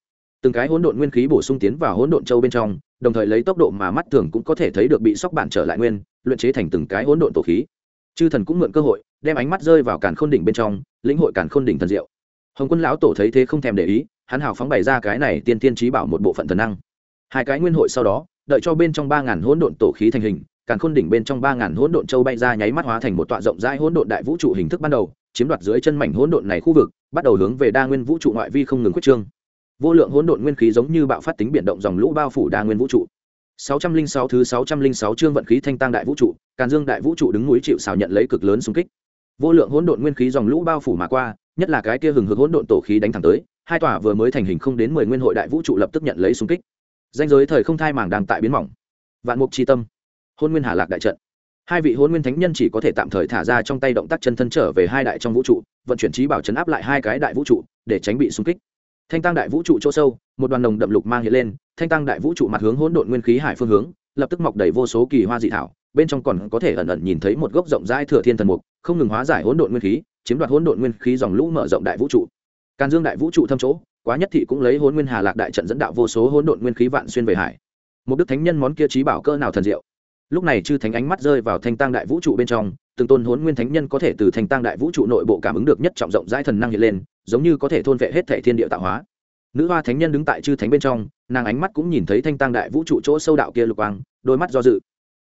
Từng cái hỗn độn nguyên khí bổ sung tiến vào hỗn độn châu bên trong, đồng thời lấy tốc độ mà mắt thường cũng có thể thấy được bị sóc bản trở lại nguyên, luyện chế thành từng cái hỗn độn tổ khí. Chư thần cũng mượn cơ hội, đem ánh mắt rơi vào càn khôn đỉnh bên trong, lĩnh hội càn khôn đỉnh thần diệu. Hồng quân lão tổ thấy thế không thèm để ý, hắn hào phóng bày ra cái này tiên tiên trí bảo một bộ phận thần năng hai cái nguyên hội sau đó đợi cho bên trong ba ngàn hỗn độn tổ khí thành hình càng khôn đỉnh bên trong ba ngàn hỗn độn châu bay ra nháy mắt hóa thành một tọa rộng rãi hỗn độn đại vũ trụ hình thức ban đầu chiếm đoạt dưới chân mảnh hỗn độn này khu vực bắt đầu hướng về đa nguyên vũ trụ ngoại vi không ngừng quyết trương vô lượng hỗn độn nguyên khí giống như bạo phát tính biển động dòng lũ bao phủ đa nguyên vũ trụ 606 thứ 606 chương vận khí thanh tăng đại vũ trụ, Càn Dương đại vũ trụ đứng núi chịu sào nhận lấy cực lớn xung kích. Vô lượng hỗn độn nguyên khí dòng lũ bao phủ mà qua, nhất là cái kia hừng hực hỗn độn tổ khí đánh thẳng tới, hai tòa vừa mới thành hình không đến 10 nguyên hội đại vũ trụ lập tức nhận lấy xung kích. Danh giới thời không thai màng đang tại biến mỏng. Vạn mục chi tâm, hôn Nguyên Hà Lạc đại trận. Hai vị hôn Nguyên Thánh Nhân chỉ có thể tạm thời thả ra trong tay động tác chân thân trở về hai đại trong vũ trụ, vận chuyển trí bảo chấn áp lại hai cái đại vũ trụ, để tránh bị xung kích thanh tăng đại vũ trụ chỗ sâu một đoàn nồng đậm lục mang hiện lên thanh tăng đại vũ trụ mặt hướng hỗn độn nguyên khí hải phương hướng lập tức mọc đầy vô số kỳ hoa dị thảo bên trong còn có thể ẩn ẩn nhìn thấy một gốc rộng rãi thừa thiên thần mục không ngừng hóa giải hỗn độn nguyên khí chiếm đoạt hỗn độn nguyên khí dòng lũ mở rộng đại vũ trụ càn dương đại vũ trụ thâm chỗ quá nhất thị cũng lấy hôn nguyên hà lạc đại trận dẫn đạo vô số hỗn độn nguyên khí vạn xuyên về hải. Một đức thánh nhân món kia trí bảo cơ nào thần diệu. Lúc này chư thánh ánh mắt rơi vào thanh tăng đại vũ trụ bên trong, từng tôn hỗn nguyên thánh nhân có thể từ thanh tăng đại vũ trụ nội bộ cảm ứng được nhất trọng rộng rãi thần năng hiện lên, giống như có thể thôn vệ hết thể thiên địa tạo hóa. Nữ hoa thánh nhân đứng tại chư thánh bên trong, nàng ánh mắt cũng nhìn thấy thanh tăng đại vũ trụ chỗ sâu đạo kia lục quang, đôi mắt do dự.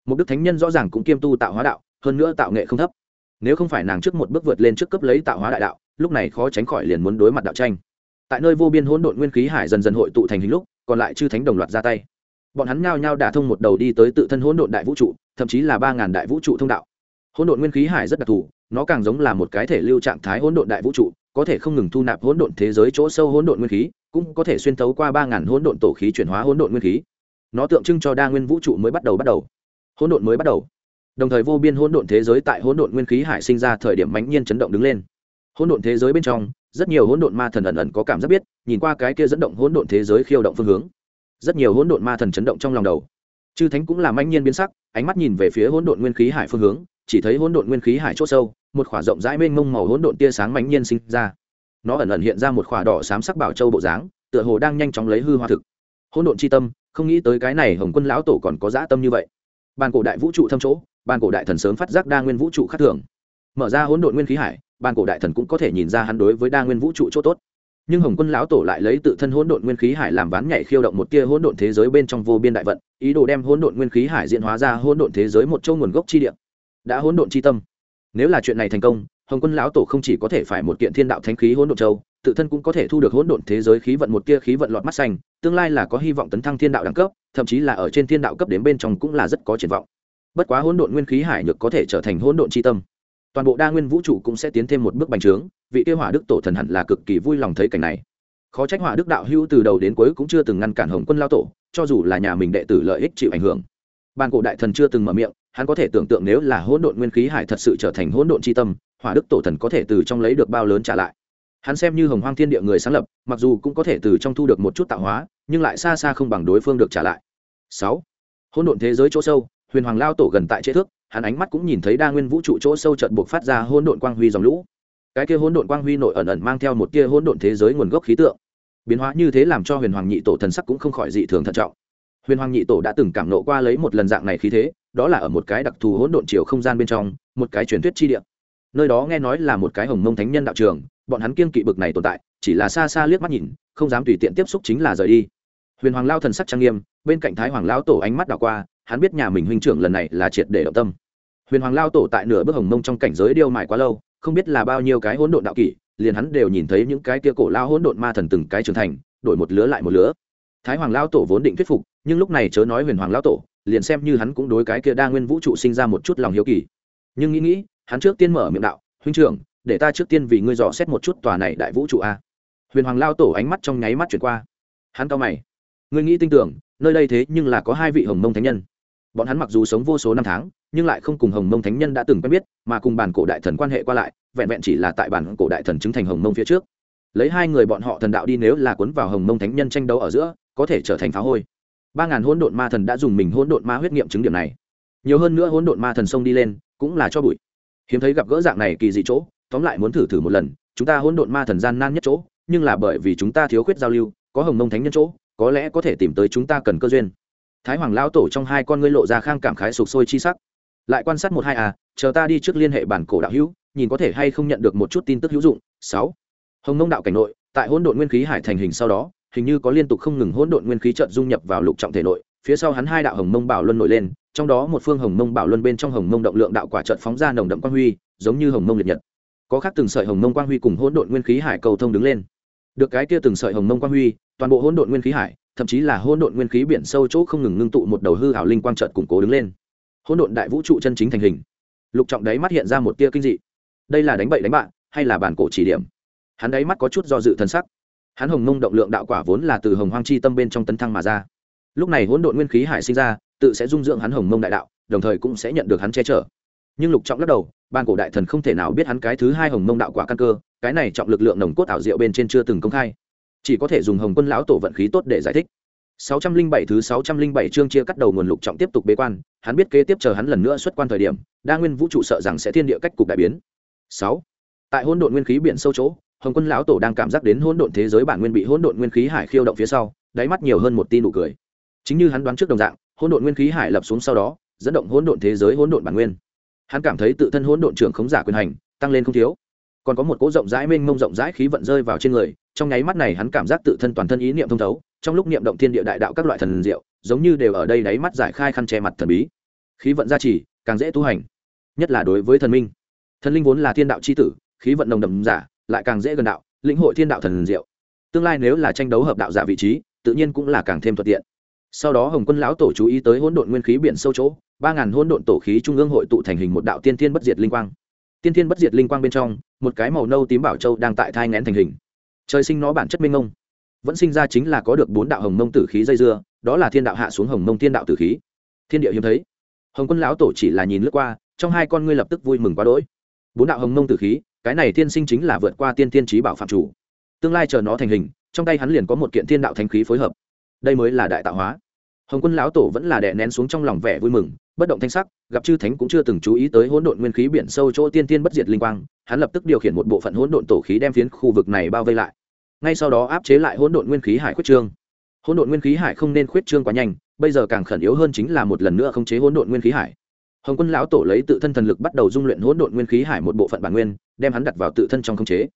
Một đức thánh nhân rõ ràng cũng kiêm tu tạo hóa đạo, hơn nữa tạo nghệ không thấp. Nếu không phải nàng trước một bước vượt lên trước cấp lấy tạo hóa đại đạo, lúc này khó tránh khỏi liền muốn đối mặt đạo tranh tại nơi vô biên hỗn độn nguyên khí hải dần dần hội tụ thành hình lúc, còn lại chư thánh đồng loạt ra tay. Bọn hắn nhao nhao đả thông một đầu đi tới tự thân hỗn độn đại vũ trụ, thậm chí là ba ngàn đại vũ trụ thông đạo. Hỗn độn nguyên khí hải rất đặc thù, nó càng giống là một cái thể lưu trạng thái hỗn độn đại vũ trụ, có thể không ngừng thu nạp hỗn độn thế giới chỗ sâu hỗn độn nguyên khí, cũng có thể xuyên thấu qua ba ngàn hỗn độn tổ khí chuyển hóa hỗn độn nguyên khí. Nó tượng trưng cho đa nguyên vũ trụ mới bắt đầu bắt đầu. Hỗn độn mới bắt đầu. Đồng thời vô biên hỗn độn thế giới tại hỗn độn nguyên khí hải sinh ra thời điểm mãnh nhiên chấn động đứng lên. Hỗn độn thế giới bên trong rất nhiều hỗn độn ma thần ẩn ẩn có cảm giác biết, nhìn qua cái kia dẫn động hỗn độn thế giới khiêu động phương hướng. Rất nhiều hỗn độn ma thần chấn động trong lòng đầu. Chư thánh cũng là mãnh nhiên biến sắc, ánh mắt nhìn về phía hỗn độn nguyên khí hải phương hướng, chỉ thấy hỗn độn nguyên khí hải c h ỗ sâu, một khỏa rộng rãi mênh mông màu hỗn độn tia sáng mãnh nhiên sinh ra. Nó ẩn ẩn hiện ra một khỏa đỏ xám sắc bảo châu bộ dáng, tựa hồ đang nhanh chóng lấy hư hoa thực. Hỗn độn c h i tâm, không nghĩ tới cái này hồng quân lão tổ còn có dã tâm như vậy. Bàn cổ đại vũ trụ thâm chỗ, bàn cổ đại thần sớm phát giác đa nguyên vũ trụ khác thường. Mở ra hỗn độn nguyên khí hải bàn cổ đại thần cũng có thể nhìn ra hắn đối với đa nguyên vũ trụ chỗ tốt. Nhưng hồng quân lão tổ lại lấy tự thân hỗn độn nguyên khí hải làm ván nhảy khiêu động một tia hỗn độn thế giới bên trong vô biên đại vận, ý đồ đem hỗn độn nguyên khí hải diễn hóa ra hỗn độn thế giới một châu nguồn gốc chi địa. Đã hỗn độn chi tâm. Nếu là chuyện này thành công, hồng quân lão tổ không chỉ có thể phải một kiện thiên đạo thánh khí hỗn độn châu, tự thân cũng có thể thu được hỗn độn thế giới khí vận một tia khí vận lọt mắt xanh, tương lai là có hy vọng tấn thăng thiên đạo đẳng cấp, thậm chí là ở trên thiên đạo cấp đến bên trong cũng là rất có triển vọng. Bất quá hỗn độn nguyên khí hải nhược có thể trở thành hỗn độn chi tâm toàn bộ đa nguyên vũ trụ cũng sẽ tiến thêm một bước bành trướng, vị tiêu hỏa đức tổ thần hẳn là cực kỳ vui lòng thấy cảnh này. Khó trách hỏa đức đạo hữu từ đầu đến cuối cũng chưa từng ngăn cản hồng quân lao tổ, cho dù là nhà mình đệ tử lợi ích chịu ảnh hưởng. Ban cổ đại thần chưa từng mở miệng, hắn có thể tưởng tượng nếu là hỗn độn nguyên khí hải thật sự trở thành hỗn độn c tâm, hỏa đức tổ thần có thể từ trong lấy được bao lớn trả lại. Hắn xem như hồng hoang thiên địa người sáng lập, mặc dù cũng có thể từ trong thu được một chút tạo hóa, nhưng lại xa xa không bằng đối phương được trả lại. Sáu, hỗn độn thế giới chỗ sâu, huyền hoàng lao tổ gần tại chế thước hắn ánh mắt cũng nhìn thấy đa nguyên vũ trụ chỗ sâu trận buộc phát ra hỗn độn quang huy dòng lũ. Cái kia hỗn độn quang huy nội ẩn ẩn mang theo một tia hỗn độn thế giới nguồn gốc khí tượng. Biến hóa như thế làm cho huyền hoàng nhị tổ thần sắc cũng không khỏi dị thường thận trọng. Huyền hoàng nhị tổ đã từng cảm nộ qua lấy một lần dạng này khí thế, đó là ở một cái đặc thù hỗn độn chiều không gian bên trong, một cái truyền thuyết chi địa. Nơi đó nghe nói là một cái hồng mông thánh nhân đạo trường, bọn hắn kiên kỵ bực này tồn tại, chỉ là xa xa liếc mắt nhìn, không dám tùy tiện tiếp xúc chính là rời đi. Huyền hoàng lao thần sắc trang nghiêm, bên cạnh thái hoàng lao tổ ánh mắt đảo qua hắn biết nhà mình huynh trưởng lần này là triệt để động tâm. Huyền hoàng lao tổ tại nửa bước hồng mông trong cảnh giới điêu mài quá lâu, không biết là bao nhiêu cái hỗn độn đạo kỷ, liền hắn đều nhìn thấy những cái kia cổ lao hỗn độn ma thần từng cái trưởng thành, đổi một lứa lại một lứa. Thái hoàng lao tổ vốn định thuyết phục, nhưng lúc này chớ nói huyền hoàng lao tổ, liền xem như hắn cũng đối cái kia đa nguyên vũ trụ sinh ra một chút lòng hiếu kỳ. Nhưng nghĩ nghĩ, hắn trước tiên mở miệng đạo, huynh trưởng, để ta trước tiên vì ngươi dò xét một chút tòa này đại vũ trụ a. Huyền hoàng lao tổ ánh mắt trong nháy mắt chuyển qua. Hắn cao mày. Ngươi nghĩ tin tưởng, nơi đây thế nhưng là có hai vị hồng mông thánh nhân bọn hắn mặc dù sống vô số năm tháng, nhưng lại không cùng hồng mông thánh nhân đã từng quen biết, mà cùng bản cổ đại thần quan hệ qua lại, vẹn vẹn chỉ là tại bản cổ đại thần chứng thành hồng mông phía trước. Lấy hai người bọn họ thần đạo đi nếu là cuốn vào hồng mông thánh nhân tranh đấu ở giữa, có thể trở thành phá hôi. Ba ngàn hỗn độn ma thần đã dùng mình hỗn độn ma huyết nghiệm chứng điểm này. Nhiều hơn nữa hỗn độn ma thần sông đi lên, cũng là cho bụi. Hiếm thấy gặp gỡ dạng này kỳ dị chỗ, tóm lại muốn thử thử một lần, chúng ta hỗn độn ma thần gian nan nhất chỗ, nhưng là bởi vì chúng ta thiếu khuyết giao lưu, có hồng mông thánh nhân chỗ, có lẽ có thể tìm tới chúng ta cần cơ duyên thái hoàng lao tổ trong hai con ngươi lộ ra khang cảm khái sụp sôi chi sắc. Lại quan sát một hai à chờ ta đi trước liên hệ bản cổ đạo hữu, nhìn có thể hay không nhận được một chút tin tức hữu dụng. Sáu. Hồng mông đạo cảnh nội, tại hỗn độn nguyên khí hải thành hình sau đó, hình như có liên tục không ngừng hỗn độn nguyên khí trận dung nhập vào lục trọng thể nội, phía sau hắn hai đạo hồng mông bảo luân nổi lên, trong đó một phương hồng mông bảo luân bên trong hồng mông động lượng đạo quả trận phóng ra nồng đậm quang huy, giống như hồng mông liệt nhật. Có khác từng sợi hồng mông quang huy cùng hỗn độn nguyên khí hải cầu thông đứng lên. Được cái kia từng sợi hồng mông quang huy, toàn bộ hỗn độn nguyên khí hải thậm chí là hỗn độn nguyên khí biển sâu chỗ không ngừng ngưng tụ một đầu hư hảo linh quang chợt củng cố đứng lên. Hỗn độn đại vũ trụ chân chính thành hình. Lục trọng đấy mắt hiện ra một tia kinh dị. Đây là đánh bậy đánh bạn, hay là bản cổ chỉ điểm? Hắn đáy mắt có chút do dự thân sắc. Hắn hồng mông động lượng đạo quả vốn là từ hồng hoang chi tâm bên trong tấn thăng mà ra. Lúc này hỗn độn nguyên khí hải sinh ra, tự sẽ dung dưỡng hắn hồng mông đại đạo, đồng thời cũng sẽ nhận được hắn che chở. Nhưng lục trọng lắc đầu ban cổ đại thần không thể nào biết hắn cái thứ hai hồng mông đạo quả căn cơ, cái này trọng lực lượng nồng cốt ảo diệu bên trên chưa từng công khai chỉ có thể dùng hồng quân lão tổ vận khí tốt để giải thích 607 thứ 607 chương chia cắt đầu nguồn lục trọng tiếp tục bế quan, hắn biết kế tiếp chờ hắn lần nữa xuất quan thời điểm, đa nguyên vũ trụ sợ rằng sẽ thiên địa cách cục đại biến. 6. Tại hỗn độn nguyên khí biển sâu chỗ, Hồng Quân lão tổ đang cảm giác đến hỗn độn thế giới bản nguyên bị hỗn độn nguyên khí hải khiêu động phía sau, đáy mắt nhiều hơn một tia nụ cười. Chính như hắn đoán trước đồng dạng, hỗn độn nguyên khí hải lập xuống sau đó, dẫn động hỗn độn thế giới hỗn độn bản nguyên. Hắn cảm thấy tự thân hỗn độn trưởng khống giả quyền hành, tăng lên không thiếu. Còn có một cỗ rộng rãi mênh mông rộng rãi khí vận rơi vào trên người, trong nháy mắt này hắn cảm giác tự thân toàn thân ý niệm thông thấu, trong lúc niệm động thiên địa đại đạo các loại thần diệu giống như đều ở đây đáy mắt giải khai khăn che mặt thần bí. Khí vận gia trì càng dễ tu hành nhất là đối với thần minh. Thần linh vốn là thiên đạo c h i tử khí vận nồng đầm giả lại càng dễ gần đạo lĩnh hội thiên đạo thần diệu. Tương lai nếu là tranh đấu hợp đạo giả vị trí tự nhiên cũng là càng thêm thuận tiện. Sau đó hồng quân lão tổ chú ý tới hỗn độn nguyên khí biển sâu chỗ ba ngàn hỗn độn tổ khí trung ương hội tụ thành hình một đạo tiên thiên bất diệt linh quang. Tiên thiên bất diệt linh quang bên trong một cái màu nâu tím bảo châu đang tại thai ngén thành hình trời sinh nó bản chất minh ngông. Vẫn sinh ra chính là có được bốn đạo hồng mông tử khí dây dưa, đó là thiên đạo hạ xuống hồng mông thiên đạo tử khí. Thiên địa hiếm thấy. Hồng quân lão tổ chỉ là nhìn lướt qua, trong hai con ngươi lập tức vui mừng quá đỗi. Bốn đạo hồng mông tử khí, cái này thiên sinh chính là vượt qua tiên tiên trí bảo phạm chủ. Tương lai chờ nó thành hình, trong tay hắn liền có một kiện thiên đạo thanh khí phối hợp. Đây mới là đại tạo hóa. Hồng quân lão tổ vẫn là đè nén xuống trong lòng vẻ vui mừng, bất động thanh sắc, gặp chư thánh cũng chưa từng chú ý tới hỗn độn nguyên khí biển sâu chỗ tiên tiên bất diệt linh quang, hắn lập tức điều khiển một bộ phận hỗn độn tổ khí đem phiến khu vực này bao vây lại ngay sau đó áp chế lại hỗn độn nguyên khí hải khuyết trương. Hỗn độn nguyên khí hải không nên khuyết trương quá nhanh, bây giờ càng khẩn yếu hơn chính là một lần nữa khống chế hỗn độn nguyên khí hải. Hồng quân lão tổ lấy tự thân thần lực bắt đầu dung luyện hỗn độn nguyên khí hải một bộ phận bản nguyên, đem hắn đặt vào tự thân trong khống chế.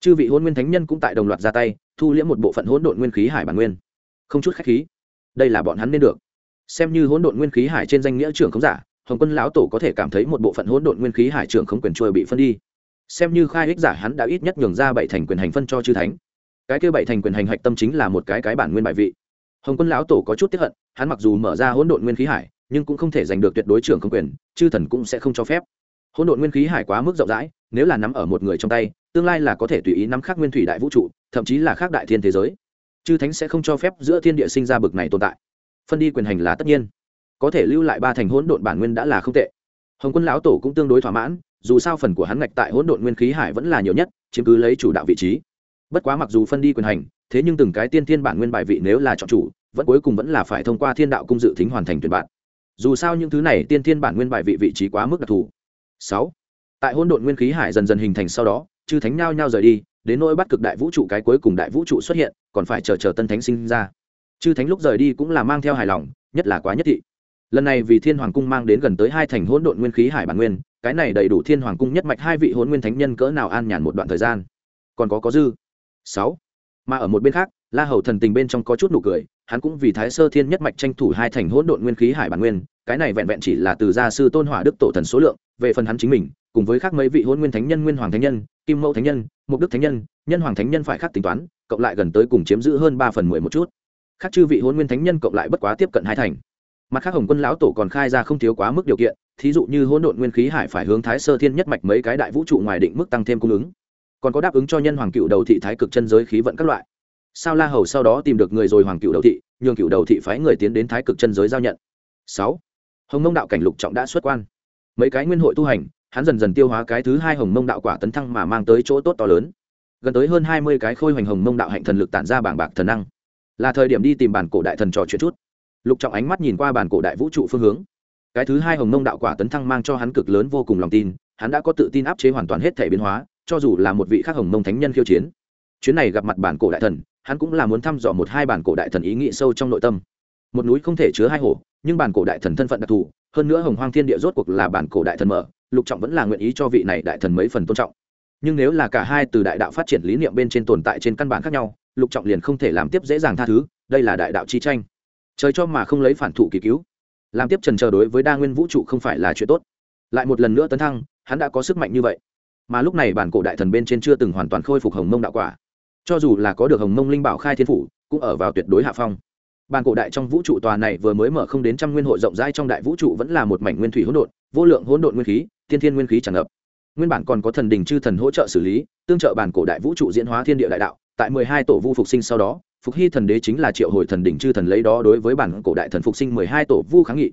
Chư vị hôn nguyên thánh nhân cũng tại đồng loạt ra tay, thu liễm một bộ phận hỗn độn nguyên khí hải bản nguyên. Không chút khách khí, đây là bọn hắn nên được. Xem như hỗn độn nguyên khí hải trên danh nghĩa trưởng khống giả, hồng quân lão tổ có thể cảm thấy một bộ phận hỗn độn nguyên khí hải trưởng không quyền trôi bị phân đi. Xem như khai ích giả hắn đã ít nhất nhường ra bảy thành quyền hành phân cho chư thánh cái kia bảy thành quyền hành hạch tâm chính là một cái cái bản nguyên bài vị. Hồng quân lão tổ có chút tiếp hận, hắn mặc dù mở ra hỗn độn nguyên khí hải, nhưng cũng không thể giành được tuyệt đối trưởng không quyền, chư thần cũng sẽ không cho phép. Hỗn độn nguyên khí hải quá mức rộng rãi, nếu là nắm ở một người trong tay, tương lai là có thể tùy ý nắm khác nguyên thủy đại vũ trụ, thậm chí là khác đại thiên thế giới. Chư thánh sẽ không cho phép giữa thiên địa sinh ra bực này tồn tại. Phân đi quyền hành là tất nhiên. Có thể lưu lại ba thành hỗn độn bản nguyên đã là không tệ. Hồng quân lão tổ cũng tương đối thỏa mãn, dù sao phần của hắn ngạch tại hỗn độn nguyên khí hải vẫn là nhiều nhất, chiếm cứ lấy chủ đạo vị trí bất quá mặc dù phân đi quyền hành, thế nhưng từng cái tiên thiên bản nguyên bài vị nếu là chọn chủ, vẫn cuối cùng vẫn là phải thông qua thiên đạo cung dự thính hoàn thành tuyển bạn. Dù sao những thứ này tiên thiên bản nguyên bài vị vị trí quá mức đặc thù. Sáu, tại hôn độn nguyên khí hải dần dần hình thành sau đó, chư thánh nhao nhao rời đi, đến nỗi bắt cực đại vũ trụ cái cuối cùng đại vũ trụ xuất hiện, còn phải chờ chờ tân thánh sinh ra. Chư thánh lúc rời đi cũng là mang theo hài lòng, nhất là quá nhất thị. Lần này vì thiên hoàng cung mang đến gần tới hai thành hỗn độn nguyên khí hải bản nguyên, cái này đầy đủ thiên hoàng cung nhất mạch hai vị hôn nguyên thánh nhân cỡ nào an nhàn một đoạn thời gian. Còn có có dư sáu. Mà ở một bên khác, la hầu thần tình bên trong có chút nụ cười, hắn cũng vì thái sơ thiên nhất mạch tranh thủ hai thành hỗn độn nguyên khí hải bản nguyên, cái này vẹn vẹn chỉ là từ gia sư tôn hỏa đức tổ thần số lượng, về phần hắn chính mình, cùng với khác mấy vị hôn nguyên thánh nhân, nguyên hoàng thánh nhân, kim mẫu thánh nhân, mục đức thánh nhân nhân hoàng thánh nhân phải khác tính toán, cộng lại gần tới cùng chiếm giữ hơn ba phần mười một chút. Khác chư vị hôn nguyên thánh nhân cộng lại bất quá tiếp cận hai thành. Mặt khác hồng quân lão tổ còn khai ra không thiếu quá mức điều kiện, thí dụ như hỗn độn nguyên khí hải phải hướng thái sơ thiên nhất mạch mấy cái đại vũ trụ ngoài định mức tăng thêm cung ứng còn có đáp ứng cho nhân hoàng cựu đầu thị thái cực chân giới khí vận các loại. Sao la hầu sau đó tìm được người rồi hoàng cựu đầu thị, nhường cựu đầu thị phái người tiến đến thái cực chân giới giao nhận. Sáu, hồng mông đạo cảnh lục trọng đã xuất quan. Mấy cái nguyên hội tu hành, hắn dần dần tiêu hóa cái thứ hai hồng mông đạo quả tấn thăng mà mang tới chỗ tốt to lớn. Gần tới hơn hai mươi cái khôi hoành hồng mông đạo hạnh thần lực tản ra bảng bạc thần năng. Là thời điểm đi tìm bản cổ đại thần trò chuyện chút. Lục trọng ánh mắt nhìn qua bản cổ đại vũ trụ phương hướng. Cái thứ hai hồng mông đạo quả tấn thăng mang cho hắn cực lớn vô cùng lòng tin, hắn đã có tự tin áp chế hoàn toàn hết thể biến hóa cho dù là một vị khác hồng mông thánh nhân khiêu chiến. Chuyến này gặp mặt bản cổ đại thần, hắn cũng là muốn thăm dò một hai bản cổ đại thần ý nghĩ sâu trong nội tâm. Một núi không thể chứa hai hổ nhưng bản cổ đại thần thân phận đặc thù, hơn nữa hồng hoang thiên địa rốt cuộc là bản cổ đại thần mở, lục trọng vẫn là nguyện ý cho vị này đại thần mấy phần tôn trọng. Nhưng nếu là cả hai từ đại đạo phát triển lý niệm bên trên tồn tại trên căn bản khác nhau, lục trọng liền không thể làm tiếp dễ dàng tha thứ, đây là đại đạo chi tranh. Trời cho mà không lấy phản thủ kỳ cứu. Làm tiếp trần chờ đối với đa nguyên vũ trụ không phải là chuyện tốt. Lại một lần nữa tấn thăng, hắn đã có sức mạnh như vậy mà lúc này bản cổ đại thần bên trên chưa từng hoàn toàn khôi phục hồng mông đạo quả. Cho dù là có được hồng mông linh bảo khai thiên phủ, cũng ở vào tuyệt đối hạ phong. Bản cổ đại trong vũ trụ tòa này vừa mới mở không đến trăm nguyên hội rộng rãi trong đại vũ trụ vẫn là một mảnh nguyên thủy hỗn độn, vô lượng hỗn độn nguyên khí thiên thiên nguyên khí tràn ngập. Nguyên bản còn có thần đình chư thần hỗ trợ xử lý, tương trợ bản cổ đại vũ trụ diễn hóa thiên địa đại đạo, tại mười hai tổ vu phục sinh sau đó, phục hy thần đế chính là triệu hồi thần đình chư thần lấy đó đối với bản cổ đại thần phục sinh mười hai tổ vu kháng nghị.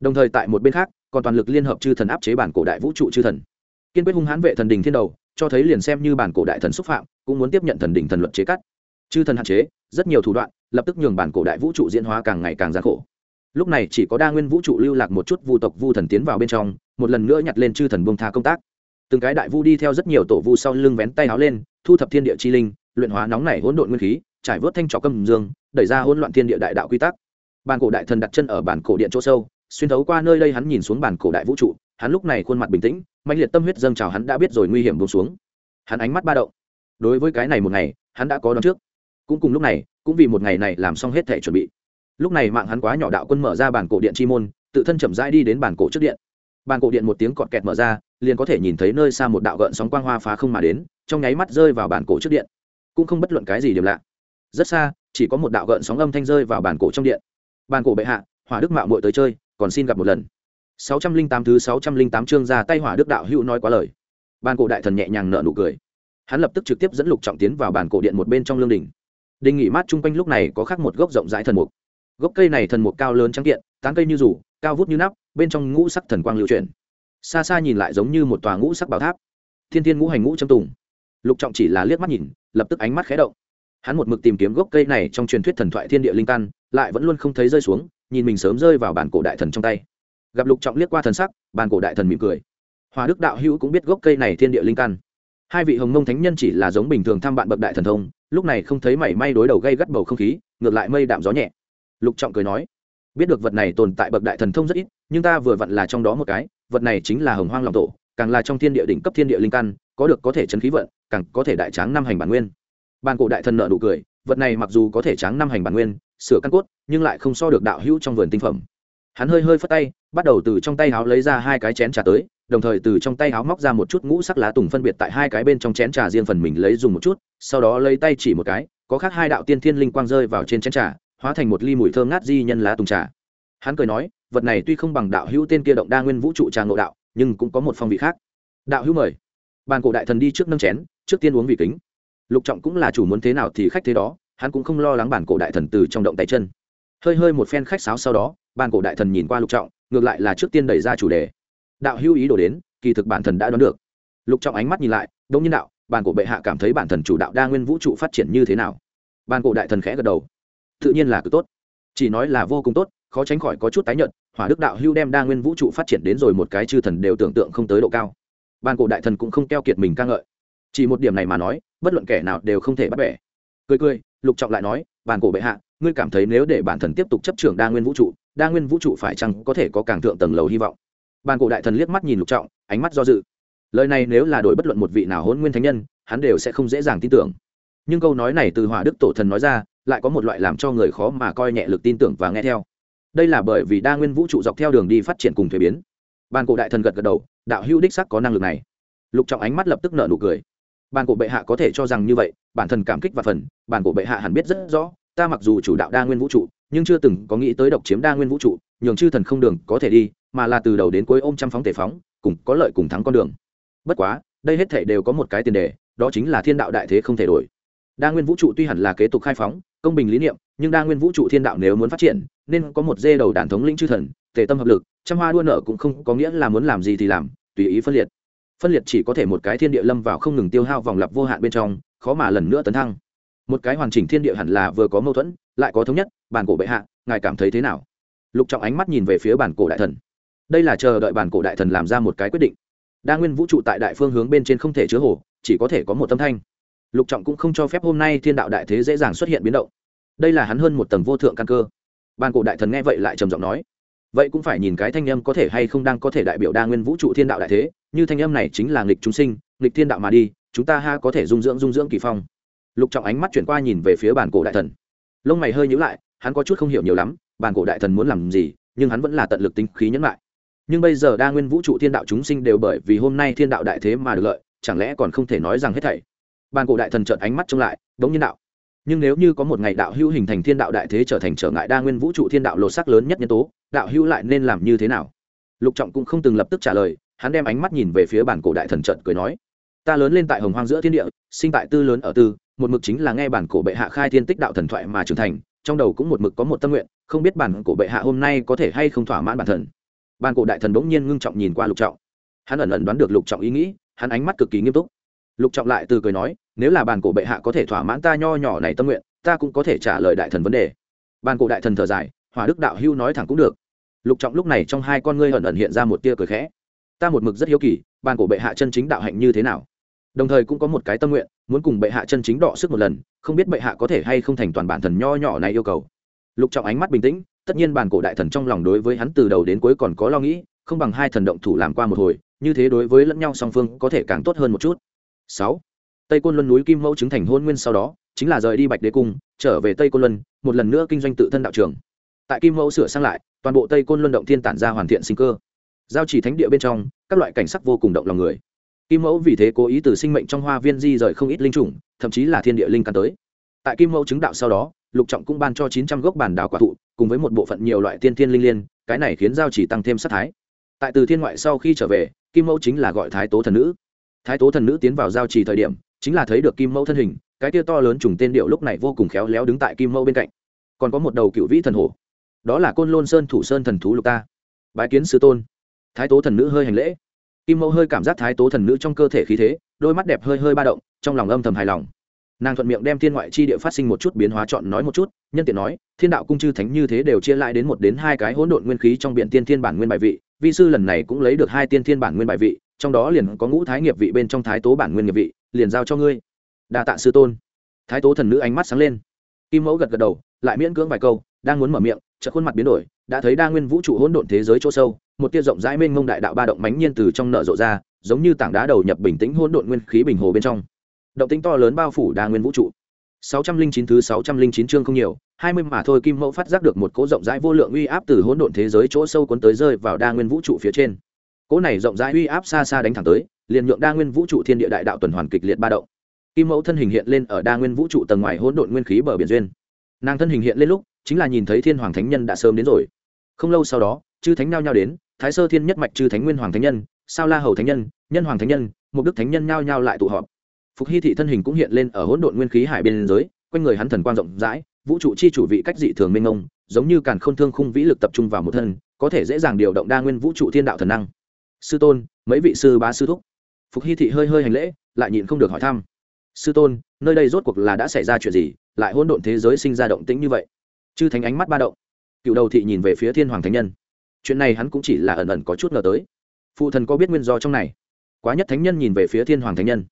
Đồng thời tại một bên khác, còn toàn lực liên hợp chư thần áp chế bản cổ đại vũ trụ chư thần kiên quyết hung hãn vệ thần đình thiên đầu, cho thấy liền xem như bản cổ đại thần xúc phạm, cũng muốn tiếp nhận thần đình thần luật chế cắt. Chư thần hạn chế, rất nhiều thủ đoạn, lập tức nhường bản cổ đại vũ trụ diễn hóa càng ngày càng gian khổ. Lúc này chỉ có đa nguyên vũ trụ lưu lạc một chút vu tộc vu thần tiến vào bên trong, một lần nữa nhặt lên chư thần bông tha công tác. Từng cái đại vu đi theo rất nhiều tổ vu sau lưng vén tay áo lên, thu thập thiên địa chi linh, luyện hóa nóng nảy hỗn độn nguyên khí, trải vớt thanh trọc cầm dương, đẩy ra hỗn loạn thiên địa đại đạo quy tắc. Bản cổ đại thần đặt chân ở bản cổ điện chỗ sâu, xuyên thấu qua nơi đây hắn nhìn xuống bản cổ đại vũ trụ, hắn lúc này khuôn mặt bình tĩnh mạnh liệt tâm huyết dâng trào hắn đã biết rồi nguy hiểm buông xuống. Hắn ánh mắt ba động. Đối với cái này một ngày, hắn đã có đón trước. Cũng cùng lúc này, cũng vì một ngày này làm xong hết thể chuẩn bị. Lúc này mạng hắn quá nhỏ đạo quân mở ra bản cổ điện chi môn, tự thân chậm rãi đi đến bản cổ trước điện. Bản cổ điện một tiếng cọt kẹt mở ra, liền có thể nhìn thấy nơi xa một đạo gợn sóng quang hoa phá không mà đến, trong nháy mắt rơi vào bản cổ trước điện. Cũng không bất luận cái gì điểm lạ. Rất xa, chỉ có một đạo gợn sóng âm thanh rơi vào bản cổ trong điện. Bản cổ bệ hạ, hỏa đức mạo muội tới chơi, còn xin gặp một lần. 608 thứ 608 chương ra tay hỏa đức đạo hữu nói quá lời. Bản cổ đại thần nhẹ nhàng nở nụ cười. Hắn lập tức trực tiếp dẫn lục trọng tiến vào bản cổ điện một bên trong lương đình. đình nghỉ mát chung quanh lúc này có khác một gốc rộng rãi thần mục. Gốc cây này thần mục cao lớn trắng kiện, tán cây như rủ, cao vút như nắp, bên trong ngũ sắc thần quang lưu chuyển. Xa xa nhìn lại giống như một tòa ngũ sắc bảo tháp. Thiên thiên ngũ hành ngũ châm tùng. Lục trọng chỉ là liếc mắt nhìn, lập tức ánh mắt khé động. Hắn một mực tìm kiếm gốc cây này trong truyền thuyết thần thoại thiên địa linh căn, lại vẫn luôn không thấy rơi xuống, nhìn mình sớm rơi vào bản cổ đại thần trong tay gặp lục trọng liếc qua thần sắc, bàn cổ đại thần mỉm cười. Hòa đức đạo hữu cũng biết gốc cây này thiên địa linh căn. Hai vị hồng mông thánh nhân chỉ là giống bình thường thăm bạn bậc đại thần thông, lúc này không thấy mảy may đối đầu gây gắt bầu không khí, ngược lại mây đạm gió nhẹ. Lục trọng cười nói, biết được vật này tồn tại bậc đại thần thông rất ít, nhưng ta vừa vặn là trong đó một cái, vật này chính là hồng hoang lòng tổ, càng là trong thiên địa đỉnh cấp thiên địa linh căn, có được có thể chấn khí vận, càng có thể đại tráng năm hành bản nguyên. Bàn cổ đại thần nợ nụ cười, vật này mặc dù có thể tráng năm hành bản nguyên, sửa căn cốt, nhưng lại không so được đạo hữu trong vườn tinh phẩm. Hắn hơi hơi phất tay bắt đầu từ trong tay háo lấy ra hai cái chén trà tới, đồng thời từ trong tay háo móc ra một chút ngũ sắc lá tùng phân biệt tại hai cái bên trong chén trà riêng phần mình lấy dùng một chút, sau đó lấy tay chỉ một cái, có khác hai đạo tiên thiên linh quang rơi vào trên chén trà, hóa thành một ly mùi thơm ngát di nhân lá tùng trà. Hắn cười nói, vật này tuy không bằng đạo hữu tên kia động đa nguyên vũ trụ trà ngộ đạo, nhưng cũng có một phong vị khác. Đạo hữu mời. Bàn cổ đại thần đi trước nâng chén, trước tiên uống vị kính. Lục trọng cũng là chủ muốn thế nào thì khách thế đó, hắn cũng không lo lắng bản cổ đại thần từ trong động tay chân. Hơi hơi một phen khách sáo sau đó, bàn cổ đại thần nhìn qua lục trọng ngược lại là trước tiên đẩy ra chủ đề. Đạo hữu ý đồ đến, kỳ thực bản thần đã đoán được. Lục trọng ánh mắt nhìn lại đông nhiên đạo bàn cổ bệ hạ cảm thấy bản thần chủ đạo đa nguyên vũ trụ phát triển như thế nào? Bàn cổ đại thần khẽ gật đầu. Tự nhiên là cực tốt. Chỉ nói là vô cùng tốt, khó tránh khỏi có chút tái nhận hỏa đức đạo hưu đem đa nguyên vũ trụ phát triển đến rồi một cái chư thần đều tưởng tượng không tới độ cao. Bàn cổ đại thần cũng không keo kiệt mình ca ngợi. Chỉ một điểm này mà nói, bất luận kẻ nào đều không thể bắt bẻ. Cười cười, lục trọng lại nói bàn cổ bệ hạ ngươi cảm thấy nếu để bản thần tiếp tục chấp trưởng đa nguyên vũ trụ, đa nguyên vũ trụ phải chăng có thể có càng thượng tầng lầu hy vọng? Bàn cổ đại thần liếc mắt nhìn lục trọng, ánh mắt do dự. Lời này nếu là đổi bất luận một vị nào hôn nguyên thánh nhân, hắn đều sẽ không dễ dàng tin tưởng. Nhưng câu nói này từ hỏa đức tổ thần nói ra, lại có một loại làm cho người khó mà coi nhẹ lực tin tưởng và nghe theo. Đây là bởi vì đa nguyên vũ trụ dọc theo đường đi phát triển cùng thuế biến. Bàn cổ đại thần gật gật đầu, đạo hữu đích sắc có năng lực này. Lục trọng ánh mắt lập tức nở nụ cười. Bàn cổ bệ hạ có thể cho rằng như vậy, bản thân cảm kích và phần bàn cổ bệ hạ hẳn biết rất rõ ta mặc dù chủ đạo đa nguyên vũ trụ, nhưng chưa từng có nghĩ tới độc chiếm đa nguyên vũ trụ, nhường chư thần không đường có thể đi, mà là từ đầu đến cuối ôm chăm phóng tề phóng, cùng có lợi cùng thắng con đường. Bất quá, đây hết thể đều có một cái tiền đề, đó chính là thiên đạo đại thế không thể đổi. Đa nguyên vũ trụ tuy hẳn là kế tục khai phóng, công bình lý niệm, nhưng đa nguyên vũ trụ thiên đạo nếu muốn phát triển, nên có một dê đầu đàn thống lĩnh chư thần, tề tâm hợp lực, trăm hoa đua nợ cũng không có nghĩa là muốn làm gì thì làm, tùy ý phân liệt. Phân liệt chỉ có thể một cái thiên địa lâm vào không ngừng tiêu hao vòng lặp vô hạn bên trong, khó mà lần nữa tấn thăng một cái hoàn chỉnh thiên địa hẳn là vừa có mâu thuẫn, lại có thống nhất, bản cổ bệ hạ, ngài cảm thấy thế nào? Lục trọng ánh mắt nhìn về phía bản cổ đại thần. Đây là chờ đợi bản cổ đại thần làm ra một cái quyết định. Đa nguyên vũ trụ tại đại phương hướng bên trên không thể chứa hồ, chỉ có thể có một tâm thanh. Lục trọng cũng không cho phép hôm nay thiên đạo đại thế dễ dàng xuất hiện biến động. Đây là hắn hơn một tầng vô thượng căn cơ. Bản cổ đại thần nghe vậy lại trầm giọng nói, vậy cũng phải nhìn cái thanh âm có thể hay không đang có thể đại biểu đa nguyên vũ trụ thiên đạo đại thế, như thanh âm này chính là nghịch chúng sinh, nghịch thiên đạo mà đi, chúng ta ha có thể dung dưỡng dung dưỡng kỳ phong lục trọng ánh mắt chuyển qua nhìn về phía bản cổ đại thần. Lông mày hơi nhíu lại, hắn có chút không hiểu nhiều lắm, bản cổ đại thần muốn làm gì, nhưng hắn vẫn là tận lực tính khí nhẫn lại. Nhưng bây giờ đa nguyên vũ trụ thiên đạo chúng sinh đều bởi vì hôm nay thiên đạo đại thế mà được lợi, chẳng lẽ còn không thể nói rằng hết thảy? Bản cổ đại thần trợn ánh mắt trông lại, đống nhiên đạo. Nhưng nếu như có một ngày đạo hữu hình thành thiên đạo đại thế trở thành trở ngại đa nguyên vũ trụ thiên đạo lột sắc lớn nhất nhân tố, đạo hữu lại nên làm như thế nào? Lục trọng cũng không từng lập tức trả lời, hắn đem ánh mắt nhìn về phía bản cổ đại thần trận cười nói, ta lớn lên tại hồng hoang giữa thiên địa, sinh tại tư lớn ở tư một mực chính là nghe bản cổ bệ hạ khai thiên tích đạo thần thoại mà trưởng thành, trong đầu cũng một mực có một tâm nguyện, không biết bản cổ bệ hạ hôm nay có thể hay không thỏa mãn bản thần bản cổ đại thần bỗng nhiên ngưng trọng nhìn qua lục trọng. Hắn ẩn ẩn đoán được lục trọng ý nghĩ, hắn ánh mắt cực kỳ nghiêm túc. Lục trọng lại từ cười nói, nếu là bản cổ bệ hạ có thể thỏa mãn ta nho nhỏ này tâm nguyện, ta cũng có thể trả lời đại thần vấn đề. Bản cổ đại thần thở dài, hỏa đức đạo hưu nói thẳng cũng được. Lục trọng lúc này trong hai con ngươi ẩn ẩn hiện ra một tia cười khẽ. Ta một mực rất hiếu kỳ, bản cổ bệ hạ chân chính đạo hạnh như thế nào? Đồng thời cũng có một cái tâm nguyện, muốn cùng bệ hạ chân chính đọ sức một lần, không biết bệ hạ có thể hay không thành toàn bản thần nho nhỏ này yêu cầu. Lục trọng ánh mắt bình tĩnh, tất nhiên bản cổ đại thần trong lòng đối với hắn từ đầu đến cuối còn có lo nghĩ, không bằng hai thần động thủ làm qua một hồi, như thế đối với lẫn nhau song phương có thể càng tốt hơn một chút. Sáu, tây côn luân núi kim mẫu chứng thành hôn nguyên sau đó, chính là rời đi bạch đế cung, trở về tây côn luân, một lần nữa kinh doanh tự thân đạo trường. Tại kim mẫu sửa sang lại, toàn bộ tây côn luân động thiên tản ra hoàn thiện sinh cơ. Giao chỉ thánh địa bên trong, các loại cảnh sắc vô cùng động lòng người kim mẫu vì thế cố ý từ sinh mệnh trong hoa viên di rời không ít linh chủng thậm chí là thiên địa linh căn tới. Tại kim mẫu chứng đạo sau đó, lục trọng cũng ban cho chín trăm gốc bản đảo quả thụ, cùng với một bộ phận nhiều loại tiên thiên linh liên, cái này khiến giao chỉ tăng thêm sát thái. Tại từ thiên ngoại sau khi trở về, kim mẫu chính là gọi thái tố thần nữ. Thái tố thần nữ tiến vào giao trì thời điểm, chính là thấy được kim mẫu thân hình, cái tia to lớn trùng tên điệu lúc này vô cùng khéo léo đứng tại kim mẫu bên cạnh. Còn có một đầu cựu vĩ thần hổ. Đó là côn lôn sơn thủ sơn thần thú lục ta. Bái kiến sư tôn. Thái tố thần nữ hơi hành lễ kim mẫu hơi cảm giác thái tố thần nữ trong cơ thể khí thế, đôi mắt đẹp hơi hơi ba động, trong lòng âm thầm hài lòng. Nàng thuận miệng đem thiên ngoại chi địa phát sinh một chút biến hóa chọn nói một chút, nhân tiện nói, thiên đạo cung chư thánh như thế đều chia lại đến một đến hai cái hỗn độn nguyên khí trong biện tiên thiên bản nguyên bài vị, vi sư lần này cũng lấy được hai tiên thiên bản nguyên bài vị, trong đó liền có ngũ thái nghiệp vị bên trong thái tố bản nguyên nghiệp vị, liền giao cho ngươi. Đa tạ sư tôn. Thái tố thần nữ ánh mắt sáng lên. Kim mẫu gật gật đầu, lại miễn cưỡng vài câu, đang muốn mở miệng, chợt khuôn mặt biến đổi, đã thấy đa nguyên vũ trụ hỗn độn thế giới chỗ sâu một tia rộng rãi mênh mông đại đạo ba động mánh nhiên từ trong nở rộ ra, giống như tảng đá đầu nhập bình tĩnh hỗn độn nguyên khí bình hồ bên trong. Động tĩnh to lớn bao phủ đa nguyên vũ trụ. sáu trăm linh chín thứ sáu trăm linh chín chương không nhiều, hai mươi mà thôi kim mẫu phát giác được một cỗ rộng rãi vô lượng uy áp từ hỗn độn thế giới chỗ sâu cuốn tới rơi vào đa nguyên vũ trụ phía trên. Cỗ này rộng rãi uy áp xa xa đánh thẳng tới, liền nhượng đa nguyên vũ trụ thiên địa đại đạo tuần hoàn kịch liệt ba động. Kim mẫu thân hình hiện lên ở đa nguyên vũ trụ tầng ngoài hỗn độn nguyên khí bờ biển duyên. Nàng thân hình hiện lên lúc, chính là nhìn thấy thiên hoàng thánh nhân đã sớm đến rồi. Không lâu sau đó chư thánh nhao nhao đến, thái sơ thiên nhất mạch chư thánh nguyên hoàng thánh nhân, sao la hầu thánh nhân nhân hoàng thánh nhân, mục đức thánh nhân nhao nhao lại tụ họp. Phục hy thị thân hình cũng hiện lên ở hỗn độn nguyên khí hải bên giới quanh người hắn thần quang rộng rãi, vũ trụ chi chủ vị cách dị thường minh ông giống như càn khôn thương khung vĩ lực tập trung vào một thân, có thể dễ dàng điều động đa nguyên vũ trụ thiên đạo thần năng. Sư tôn, mấy vị sư bá sư thúc? Phục hy thị hơi hơi hành lễ, lại nhịn không được hỏi thăm. Sư tôn, nơi đây rốt cuộc là đã xảy ra chuyện gì, lại hỗn độn thế giới sinh ra động tĩnh như vậy? Chư thánh ánh mắt ba động. Cựu đầu thị nhìn về phía thiên hoàng thánh nhân chuyện này hắn cũng chỉ là ẩn ẩn có chút ngờ tới. Phụ thần có biết nguyên do trong này? Quá nhất thánh nhân nhìn về phía thiên hoàng thánh nhân.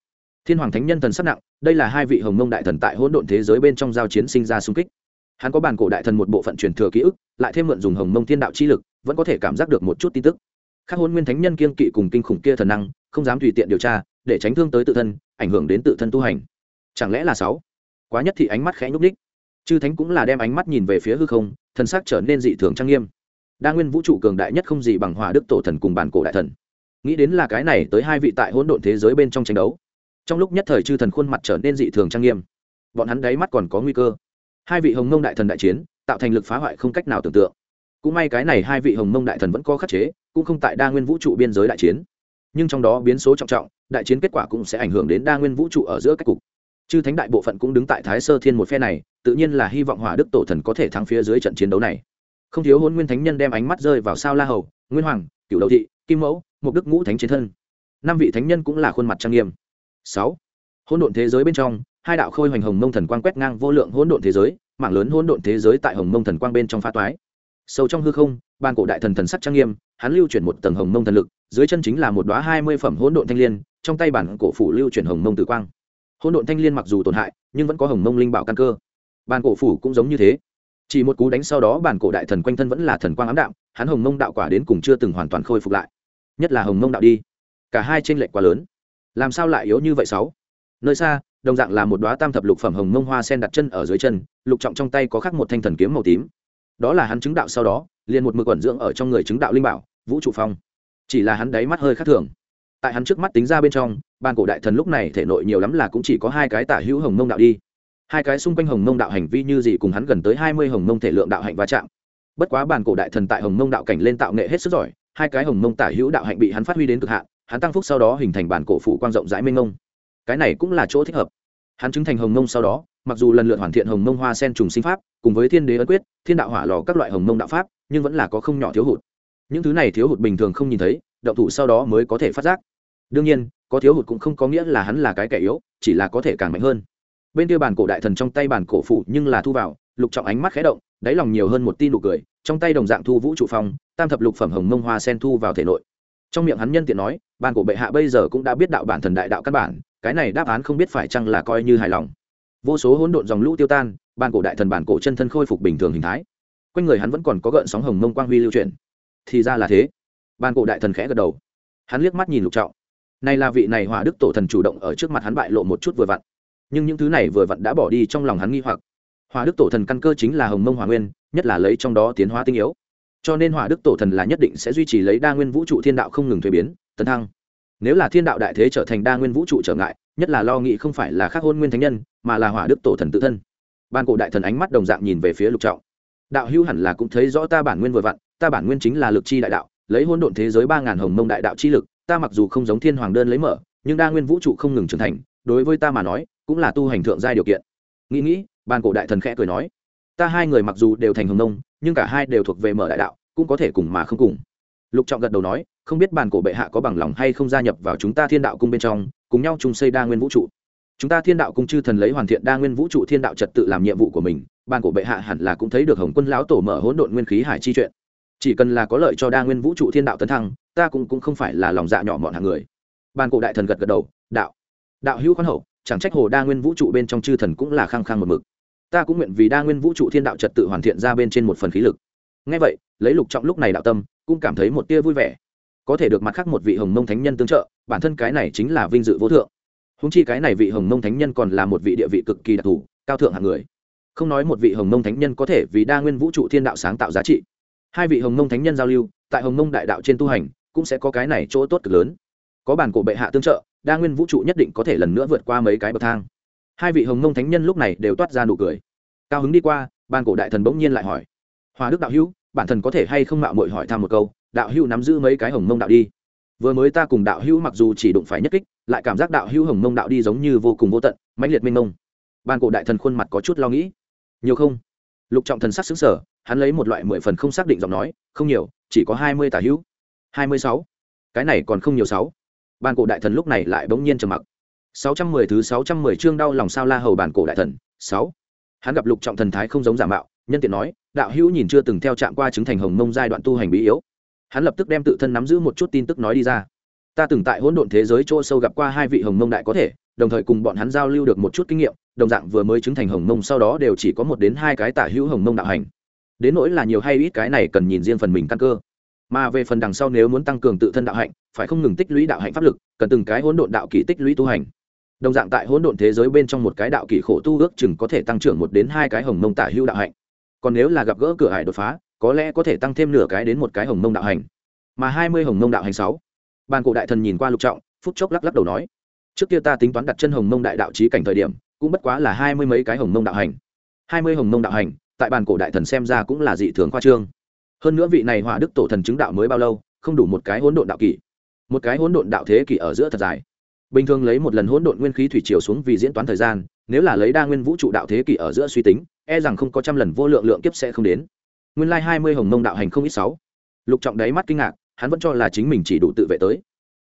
Thiên hoàng thánh nhân thần sắc nặng, đây là hai vị hồng mông đại thần tại hỗn độn thế giới bên trong giao chiến sinh ra xung kích. Hắn có bản cổ đại thần một bộ phận truyền thừa ký ức, lại thêm mượn dùng hồng mông thiên đạo chi lực, vẫn có thể cảm giác được một chút tin tức. Khác hôn nguyên thánh nhân kiên kỵ cùng kinh khủng kia thần năng, không dám tùy tiện điều tra, để tránh thương tới tự thân, ảnh hưởng đến tự thân tu hành. Chẳng lẽ là sáu? Quá nhất thì ánh mắt khẽ nhúc đích chư thánh cũng là đem ánh mắt nhìn về phía hư không, thần sắc trở nên dị thường trang nghiêm đa nguyên vũ trụ cường đại nhất không gì bằng hòa đức tổ thần cùng bản cổ đại thần. Nghĩ đến là cái này tới hai vị tại hỗn độn thế giới bên trong tranh đấu. Trong lúc nhất thời chư thần khuôn mặt trở nên dị thường trang nghiêm. Bọn hắn đáy mắt còn có nguy cơ. Hai vị hồng mông đại thần đại chiến, tạo thành lực phá hoại không cách nào tưởng tượng. Cũng may cái này hai vị hồng mông đại thần vẫn có khắc chế, cũng không tại đa nguyên vũ trụ biên giới đại chiến. Nhưng trong đó biến số trọng trọng, đại chiến kết quả cũng sẽ ảnh hưởng đến đa nguyên vũ trụ ở giữa các cục. Chư thánh đại bộ phận cũng đứng tại thái sơ thiên một phe này, tự nhiên là hy vọng hỏa đức tổ thần có thể thắng phía dưới trận chiến đấu này không thiếu hôn nguyên thánh nhân đem ánh mắt rơi vào sao la hầu, nguyên hoàng, cửu đầu thị, kim mẫu, mục đức ngũ thánh chiến thân. Năm vị thánh nhân cũng là khuôn mặt trang nghiêm. Sáu, hỗn độn thế giới bên trong, hai đạo khôi hoành hồng mông thần quang quét ngang vô lượng hỗn độn thế giới, mảng lớn hỗn độn thế giới tại hồng mông thần quang bên trong phá toái. Sâu trong hư không ban cổ đại thần thần sắc trang nghiêm, hắn lưu chuyển một tầng hồng mông thần lực, dưới chân chính là một đoá hai mươi phẩm hỗn độn thanh l i ê n trong tay bản cổ phủ lưu chuyển hồng mông tử quang. Hỗn độn thanh l i ê n mặc dù tổn hại, nhưng vẫn có hồng mông linh bảo căn cơ. Bàn cổ phủ cũng giống như thế chỉ một cú đánh sau đó bản cổ đại thần quanh thân vẫn là thần quang ám đạo, hắn hồng mông đạo quả đến cùng chưa từng hoàn toàn khôi phục lại. Nhất là hồng mông đạo đi. Cả hai t r ê n lệch quá lớn. Làm sao lại yếu như vậy sáu? Nơi xa, đồng dạng là một đoá tam thập lục phẩm hồng mông hoa sen đặt chân ở dưới chân, lục trọng trong tay có khắc một thanh thần kiếm màu tím. Đó là hắn chứng đạo sau đó, liền một mực quẩn dưỡng ở trong người chứng đạo linh bảo, vũ trụ phong. Chỉ là hắn đáy mắt hơi khác thường. Tại hắn trước mắt tính ra bên trong ban cổ đại thần lúc này thể nội nhiều lắm là cũng chỉ có hai cái tả hữu hồng mông đạo đi hai cái xung quanh hồng mông đạo hành vi như gì cùng hắn gần tới hai mươi hồng mông thể lượng đạo hạnh va chạm. Bất quá bản cổ đại thần tại hồng mông đạo cảnh lên tạo nghệ hết sức giỏi, hai cái hồng mông tả hữu đạo hạnh bị hắn phát huy đến cực hạn, hắn tăng phúc sau đó hình thành bản cổ phủ quang rộng rãi mênh mông. Cái này cũng là chỗ thích hợp. Hắn chứng thành hồng mông sau đó, mặc dù lần lượt hoàn thiện hồng mông hoa sen trùng sinh pháp, cùng với thiên đế ấn quyết, thiên đạo hỏa lò các loại hồng mông đạo pháp, nhưng vẫn là có không nhỏ thiếu hụt. Những thứ này thiếu hụt bình thường không nhìn thấy, động thủ sau đó mới có thể phát giác. Đương nhiên, có thiếu hụt cũng không có nghĩa là hắn là cái kẻ yếu, chỉ là có thể càng mạnh hơn bên kia bàn cổ đại thần trong tay bàn cổ phủ nhưng là thu vào, lục trọng ánh mắt khé động, đáy lòng nhiều hơn một tin nụ cười, trong tay đồng dạng thu vũ trụ phong, tam thập lục phẩm hồng mông hoa sen thu vào thể nội. Trong miệng hắn nhân tiện nói bàn cổ bệ hạ bây giờ cũng đã biết đạo bản thần đại đạo căn bản, cái này đáp án không biết phải chăng là coi như hài lòng. Vô số hỗn độn dòng lũ tiêu tan bàn cổ đại thần bản cổ chân thân khôi phục bình thường hình thái. Quanh người hắn vẫn còn có gợn sóng hồng mông quang huy lưu truyền thì ra là thế. Bàn cổ đại thần khẽ gật đầu. Hắn liếc mắt nhìn lục trọng. Này là vị này hỏa đức tổ thần chủ động ở trước mặt hắn bại lộ một chút vừa vặn nhưng những thứ này vừa vặn đã bỏ đi trong lòng hắn nghi hoặc. Hòa đức tổ thần căn cơ chính là hồng mông hòa nguyên, nhất là lấy trong đó tiến hóa tinh yếu. Cho nên hỏa đức tổ thần là nhất định sẽ duy trì lấy đa nguyên vũ trụ thiên đạo không ngừng thuế biến, tấn thăng. Nếu là thiên đạo đại thế trở thành đa nguyên vũ trụ trở ngại, nhất là lo nghĩ không phải là khắc hôn nguyên thánh nhân, mà là hỏa đức tổ thần tự thân. Ban cổ đại thần ánh mắt đồng dạng nhìn về phía lục trọng. Đạo hữu hẳn là cũng thấy rõ ta bản nguyên vừa vặn, ta bản nguyên chính là lực chi đại đạo, lấy hôn độn thế giới ba ngàn hồng mông đại đạo chi lực, ta mặc dù không giống thiên hoàng đơn lấy mở, nhưng đa nguyên vũ trụ không ngừng trưởng thành, đối với ta mà nói cũng là tu hành thượng giai điều kiện. Nghĩ nghĩ ban cổ đại thần khẽ cười nói, ta hai người mặc dù đều thành hồng nông, nhưng cả hai đều thuộc về mở đại đạo, cũng có thể cùng mà không cùng. Lục trọng gật đầu nói, không biết bàn cổ bệ hạ có bằng lòng hay không gia nhập vào chúng ta thiên đạo cung bên trong, cùng nhau chung xây đa nguyên vũ trụ. Chúng ta thiên đạo cung chư thần lấy hoàn thiện đa nguyên vũ trụ thiên đạo trật tự làm nhiệm vụ của mình, bàn cổ bệ hạ hẳn là cũng thấy được hồng quân lão tổ mở hỗn độn nguyên khí hải chi chuyện. Chỉ cần là có lợi cho đa nguyên vũ trụ thiên đạo tấn thăng, ta cũng cũng không phải là lòng dạ nhỏ mọn hàng người. Bàn cổ đại thần gật gật đầu, đạo đạo hữu khoan hậu chẳng trách hồ đa nguyên vũ trụ bên trong chư thần cũng là khăng khăng một mực. Ta cũng nguyện vì đa nguyên vũ trụ thiên đạo trật tự hoàn thiện ra bên trên một phần khí lực. Ngay vậy, lấy lục trọng lúc này đạo tâm, cũng cảm thấy một tia vui vẻ. Có thể được mặt khác một vị hồng mông thánh nhân tương trợ, bản thân cái này chính là vinh dự vô thượng. Húng chi cái này vị hồng mông thánh nhân còn là một vị địa vị cực kỳ đặc thù, cao thượng hạng người. Không nói một vị hồng mông thánh nhân có thể vì đa nguyên vũ trụ thiên đạo sáng tạo giá trị. Hai vị hồng mông thánh nhân giao lưu, tại hồng mông đại đạo trên tu hành, cũng sẽ có cái này chỗ tốt cực lớn. Có bản cổ bệ hạ tương trợ đa nguyên vũ trụ nhất định có thể lần nữa vượt qua mấy cái bậc thang. Hai vị hồng mông thánh nhân lúc này đều toát ra nụ cười. Cao hứng đi qua, ban cổ đại thần bỗng nhiên lại hỏi, hòa đức đạo hữu, bản thần có thể hay không mạo mội hỏi thăm một câu, đạo hữu nắm giữ mấy cái hồng mông đạo đi? Vừa mới ta cùng đạo hữu mặc dù chỉ đụng phải nhất kích, lại cảm giác đạo hữu hồng mông đạo đi giống như vô cùng vô tận, mãnh liệt mênh mông. Ban cổ đại thần khuôn mặt có chút lo nghĩ. Nhiều không? Lục trọng thần sắc xứng sở hắn lấy một loại mười phần không xác định giọng nói, không nhiều, chỉ có hai mươi tả hữu. Hai mươi sáu? Cái này còn không nhiều sáu ban cổ đại thần lúc này lại bỗng nhiên trầm mặc. Sáu trăm mười thứ sáu trăm mười chương đau lòng sao la hầu bản cổ đại thần. Sáu. Hắn gặp lục trọng thần thái không giống giả mạo, nhân tiện nói, đạo hữu nhìn chưa từng theo trạm qua chứng thành hồng mông giai đoạn tu hành bí yếu. Hắn lập tức đem tự thân nắm giữ một chút tin tức nói đi ra. Ta từng tại hỗn độn thế giới chỗ sâu gặp qua hai vị hồng mông đại có thể, đồng thời cùng bọn hắn giao lưu được một chút kinh nghiệm, đồng dạng vừa mới chứng thành hồng mông sau đó đều chỉ có một đến hai cái tả hữu hồng mông đạo hành. Đến nỗi là nhiều hay ít cái này cần nhìn riêng phần mình căn cơ mà về phần đằng sau nếu muốn tăng cường tự thân đạo hạnh, phải không ngừng tích lũy đạo hạnh pháp lực, cần từng cái hỗn độn đạo kỳ tích lũy tu hành. Đồng dạng tại hỗn độn thế giới bên trong một cái đạo kỳ khổ tu ước chừng có thể tăng trưởng một đến hai cái hồng mông tả hưu đạo hạnh. Còn nếu là gặp gỡ cửa hải đột phá, có lẽ có thể tăng thêm nửa cái đến một cái hồng mông đạo hành. Mà hai mươi hồng mông đạo hành sáu. Bàn cổ đại thần nhìn qua lục trọng, phút chốc lắc lắc đầu nói, trước kia ta tính toán đặt chân hồng mông đại đạo trí cảnh thời điểm, cũng bất quá là hai mươi mấy cái hồng mông đạo hành. Hai mươi hồng mông đạo hành, tại bàn cổ đại thần xem ra cũng là dị thường khoa trương hơn nữa vị này hỏa đức tổ thần chứng đạo mới bao lâu, không đủ một cái hỗn độn đạo kỷ. Một cái hỗn độn đạo thế kỷ ở giữa thật dài. Bình thường lấy một lần hỗn độn nguyên khí thủy chiều xuống vì diễn toán thời gian, nếu là lấy đa nguyên vũ trụ đạo thế kỷ ở giữa suy tính e rằng không có trăm lần vô lượng lượng kiếp sẽ không đến. Nguyên lai hai mươi hồng mông đạo hành không ít sáu. Lục trọng đáy mắt kinh ngạc, hắn vẫn cho là chính mình chỉ đủ tự vệ tới.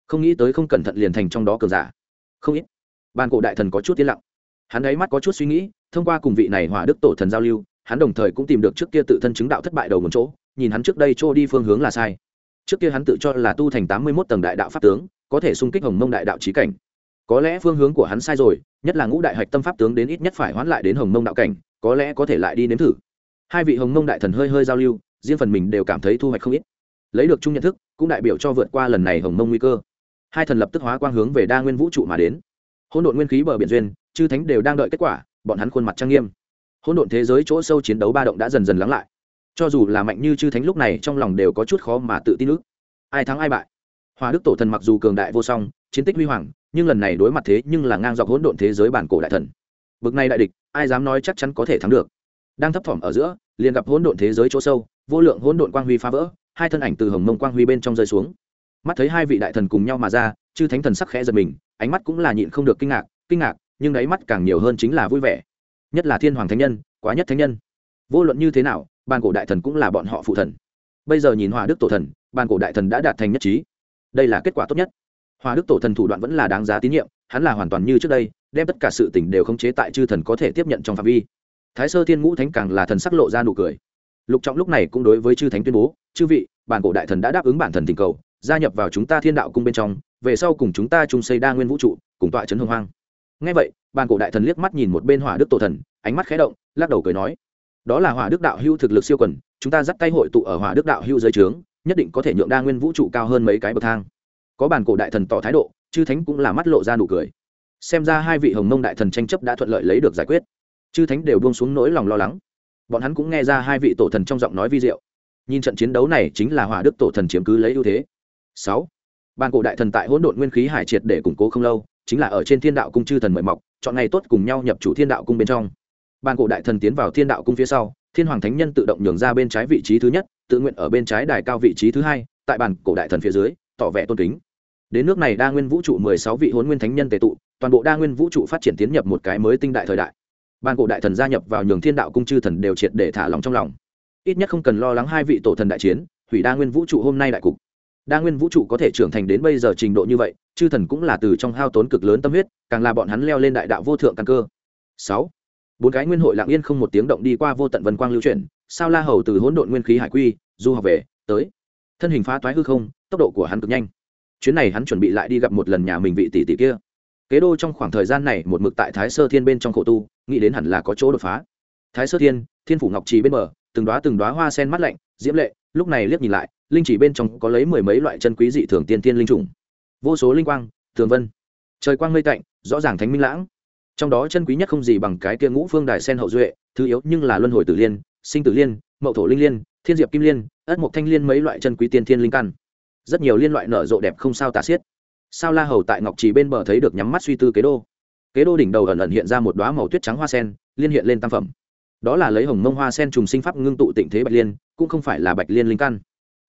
Không nghĩ tới không cẩn thận liền thành trong đó cường giả. Không ít. Ban cổ đại thần có chút yên lặng. Hắn đáy mắt có chút suy nghĩ, thông qua cùng vị này hỏa đức tổ thần giao lưu, hắn đồng thời cũng tìm được trước kia tự thân chứng đạo thất bại đầu một chỗ nhìn hắn trước đây chỗ đi phương hướng là sai. Trước kia hắn tự cho là tu thành tám mươi mốt tầng đại đạo pháp tướng, có thể xung kích hồng mông đại đạo trí cảnh. Có lẽ phương hướng của hắn sai rồi, nhất là ngũ đại hạch tâm pháp tướng đến ít nhất phải hoãn lại đến hồng mông đạo cảnh, có lẽ có thể lại đi nếm thử. Hai vị hồng mông đại thần hơi hơi giao lưu, riêng phần mình đều cảm thấy thu hoạch không ít. Lấy được chung nhận thức, cũng đại biểu cho vượt qua lần này hồng mông nguy cơ. Hai thần lập tức hóa quang hướng về đa nguyên vũ trụ mà đến. Hỗn độn nguyên khí bờ biển duyên, chư thánh đều đang đợi kết quả, bọn hắn khuôn mặt trang nghiêm. Hỗn độn thế giới chỗ sâu chiến đấu ba động đã dần dần lắng lại cho dù là mạnh như chư thánh lúc này, trong lòng đều có chút khó mà tự tin ước ai thắng ai bại? Hòa đức tổ thần mặc dù cường đại vô song, chiến tích huy hoàng, nhưng lần này đối mặt thế nhưng là ngang dọc hỗn độn thế giới bản cổ đại thần. Bực này đại địch, ai dám nói chắc chắn có thể thắng được. Đang thấp thỏm ở giữa, liền gặp hỗn độn thế giới chỗ sâu, vô lượng hỗn độn quang huy phá vỡ, hai thân ảnh từ hồng mông quang huy bên trong rơi xuống. Mắt thấy hai vị đại thần cùng nhau mà ra, chư thánh thần sắc khẽ giật mình, ánh mắt cũng là nhịn không được kinh ngạc kinh ngạc, nhưng đáy mắt càng nhiều hơn chính là vui vẻ. Nhất là thiên hoàng thánh nhân, quá nhất thánh nhân. Vô luận như thế nào bàn cổ đại thần cũng là bọn họ phụ thần. Bây giờ nhìn hòa đức tổ thần bàn cổ đại thần đã đạt thành nhất trí. Đây là kết quả tốt nhất. Hòa đức tổ thần thủ đoạn vẫn là đáng giá tín nhiệm, hắn là hoàn toàn như trước đây, đem tất cả sự tỉnh đều khống chế tại chư thần có thể tiếp nhận trong phạm vi. Thái sơ thiên ngũ thánh càng là thần sắc lộ ra nụ cười. Lục trọng lúc này cũng đối với chư thánh tuyên bố, chư vị, bản cổ đại thần đã đáp ứng bản thần tình cầu, gia nhập vào chúng ta thiên đạo cung bên trong, về sau cùng chúng ta chung xây đa nguyên vũ trụ, cùng tọa trấn hồng hoang. Ngay vậy, bản cổ đại thần liếc mắt nhìn một bên hỏa đức tổ thần, ánh mắt khé động, lắc đầu cười nói đó là hỏa đức đạo hưu thực lực siêu quần, chúng ta dắt tay hội tụ ở hỏa đức đạo hưu dưới trướng, nhất định có thể nhượng đa nguyên vũ trụ cao hơn mấy cái bậc thang. Có bản cổ đại thần tỏ thái độ, chư thánh cũng là mắt lộ ra nụ cười. Xem ra hai vị hồng mông đại thần tranh chấp đã thuận lợi lấy được giải quyết. Chư thánh đều buông xuống nỗi lòng lo lắng. Bọn hắn cũng nghe ra hai vị tổ thần trong giọng nói vi diệu. Nhìn trận chiến đấu này chính là hỏa đức tổ thần chiếm cứ lấy ưu thế. Sáu bàn cổ đại thần tại hỗn độn nguyên khí hải triệt để củng cố không lâu, chính là ở trên thiên đạo cung chư thần mời mọc, chọn ngày tốt cùng nhau nhập chủ thiên đạo cung bên trong ban cổ đại thần tiến vào thiên đạo cung phía sau, thiên hoàng thánh nhân tự động nhường ra bên trái vị trí thứ nhất, tự nguyện ở bên trái đài cao vị trí thứ hai, tại bàn cổ đại thần phía dưới, tỏ vẻ tôn kính. Đến nước này đa nguyên vũ trụ mười sáu vị huấn nguyên thánh nhân tề tụ, toàn bộ đa nguyên vũ trụ phát triển tiến nhập một cái mới tinh đại thời đại. Ban cổ đại thần gia nhập vào nhường thiên đạo cung chư thần đều triệt để thả lòng trong lòng. Ít nhất không cần lo lắng hai vị tổ thần đại chiến, hủy đa nguyên vũ trụ hôm nay đại cục. Đa nguyên vũ trụ có thể trưởng thành đến bây giờ trình độ như vậy, chư thần cũng là từ trong hao tốn cực lớn tâm huyết, càng là bọn hắn leo lên đại đạo vô thượng căn cơ. Sáu bốn cái nguyên hội lặng yên không một tiếng động đi qua vô tận vân quang lưu chuyển, sao la hầu từ hỗn độn nguyên khí hải quy, du học về, tới. Thân hình phá toái hư không, tốc độ của hắn cực nhanh. Chuyến này hắn chuẩn bị lại đi gặp một lần nhà mình vị tỷ tỷ kia. Kế đô trong khoảng thời gian này một mực tại thái sơ thiên bên trong khổ tu, nghĩ đến hẳn là có chỗ đột phá. Thái sơ thiên thiên phủ ngọc trì bên bờ, từng đoá từng đoá hoa sen mắt lạnh, diễm lệ, lúc này liếc nhìn lại, linh chỉ bên trong có lấy mười mấy loại chân quý dị thường tiên tiên linh trùng. Vô số linh quang thường vân. Trời quang mây tạnh, rõ ràng thánh minh lãng trong đó chân quý nhất không gì bằng cái kia ngũ phương đài sen hậu duệ, thứ yếu nhưng là luân hồi tử liên, sinh tử liên, mậu thổ linh liên, thiên diệp kim liên, ất mộc thanh liên mấy loại chân quý tiên thiên linh căn. Rất nhiều liên loại nở rộ đẹp không sao tả xiết. Sao la hầu tại ngọc trì bên bờ thấy được nhắm mắt suy tư kế đô. Kế đô đỉnh đầu ẩn ẩn hiện ra một đoá màu tuyết trắng hoa sen, liên hiện lên tam phẩm. Đó là lấy hồng mông hoa sen trùng sinh pháp ngưng tụ tịnh thế bạch liên, cũng không phải là bạch liên linh căn.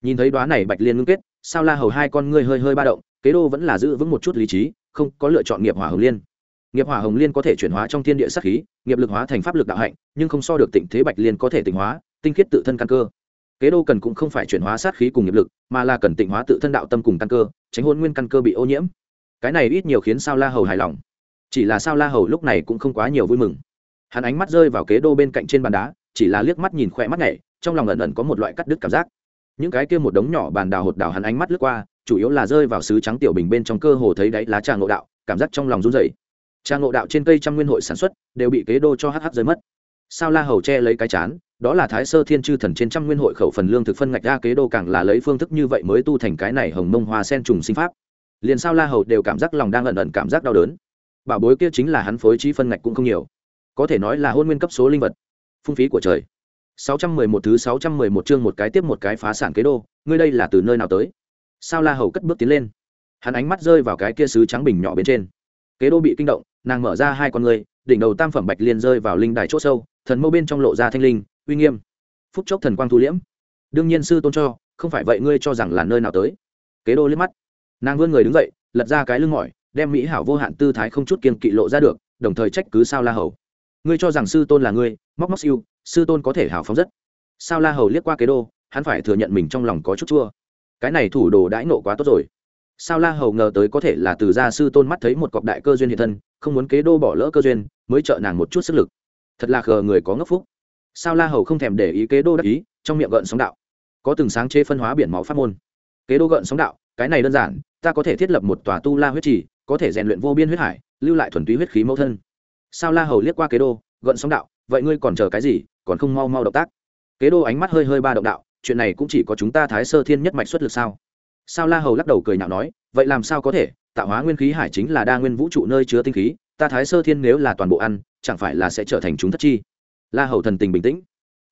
Nhìn thấy đoá này bạch liên ngưng kết, sao la hầu hai con ngươi hơi hơi ba động, kế đô vẫn là giữ vững một chút lý trí, không có lựa chọn nghiệp hỏa hồng liên nghiệp hỏa hồng liên có thể chuyển hóa trong thiên địa sát khí, nghiệp lực hóa thành pháp lực đạo hạnh, nhưng không so được tịnh thế bạch liên có thể tịnh hóa, tinh khiết tự thân căn cơ. Kế đô cần cũng không phải chuyển hóa sát khí cùng nghiệp lực, mà là cần tịnh hóa tự thân đạo tâm cùng căn cơ, tránh hôn nguyên căn cơ bị ô nhiễm. Cái này ít nhiều khiến sao la hầu hài lòng. Chỉ là sao la hầu lúc này cũng không quá nhiều vui mừng. Hắn ánh mắt rơi vào kế đô bên cạnh trên bàn đá, chỉ là liếc mắt nhìn khỏe mắt nhảy, trong lòng ẩn ẩn có một loại cắt đứt cảm giác. Những cái kia một đống nhỏ bàn đào hột đào hắn ánh mắt lướt qua, chủ yếu là rơi vào sứ trắng tiểu bình bên trong cơ hồ thấy đáy lá trà ngộ đạo, cảm giác trong lòng run rẩy trà ngộ đạo trên cây trăm nguyên hội sản xuất, đều bị kế đô cho hh rơi mất. Sao la hầu che lấy cái chán, đó là thái sơ thiên chư thần trên trăm nguyên hội khẩu phần lương thực phân ngạch ra kế đô càng là lấy phương thức như vậy mới tu thành cái này hồng mông hoa sen trùng sinh pháp. Liền sao la hầu đều cảm giác lòng đang ẩn ẩn cảm giác đau đớn. Bảo bối kia chính là hắn phối trí phân ngạch cũng không nhiều. Có thể nói là hôn nguyên cấp số linh vật. Phung phí của trời. 611 thứ 611 chương một cái tiếp một cái phá sản kế đô, ngươi đây là từ nơi nào tới? Sao la hầu cất bước tiến lên. Hắn ánh mắt rơi vào cái kia sứ trắng bình nhỏ bên trên kế đô bị kinh động, nàng mở ra hai con người, đỉnh đầu tam phẩm bạch liên rơi vào linh đài c h ỗ sâu, thần mâu bên trong lộ ra thanh linh, uy nghiêm. Phúc chốc thần quang thu liễm. Đương nhiên sư tôn cho, không phải vậy ngươi cho rằng là nơi nào tới. Kế đô liếc mắt. Nàng vươn người đứng dậy, lật ra cái lưng mỏi, đem mỹ hảo vô hạn tư thái không chút kiên kỵ lộ ra được, đồng thời trách cứ sao la hầu. Ngươi cho rằng sư tôn là ngươi, móc móc siêu, sư tôn có thể hào phóng rất. Sao la hầu liếc qua kế đô, hắn phải thừa nhận mình trong lòng có chút chua. Cái này thủ đồ đãi nộ quá tốt rồi sao la hầu ngờ tới có thể là từ gia sư tôn mắt thấy một cọc đại cơ duyên hiện thân, không muốn kế đô bỏ lỡ cơ duyên, mới trợ nàng một chút sức lực. Thật là khờ người có ngốc phúc. Sao la hầu không thèm để ý kế đô đắc ý, trong miệng gợn sóng đạo. Có từng sáng chế phân hóa biển máu pháp môn. Kế đô gợn sóng đạo, cái này đơn giản, ta có thể thiết lập một tòa tu la huyết trì, có thể rèn luyện vô biên huyết hải, lưu lại thuần túy huyết khí mẫu thân. Sao la hầu liếc qua kế đô, gợn sóng đạo, vậy ngươi còn chờ cái gì, còn không mau mau động tác. Kế đô ánh mắt hơi hơi ba động đạo, chuyện này cũng chỉ có chúng ta thái sơ thiên nhất mạch xuất lực sao? Sao la hầu lắc đầu cười nhạo nói, vậy làm sao có thể? Tạo hóa nguyên khí hải chính là đa nguyên vũ trụ nơi chứa tinh khí, ta thái sơ thiên nếu là toàn bộ ăn, chẳng phải là sẽ trở thành chúng thất chi? La hầu thần tình bình tĩnh.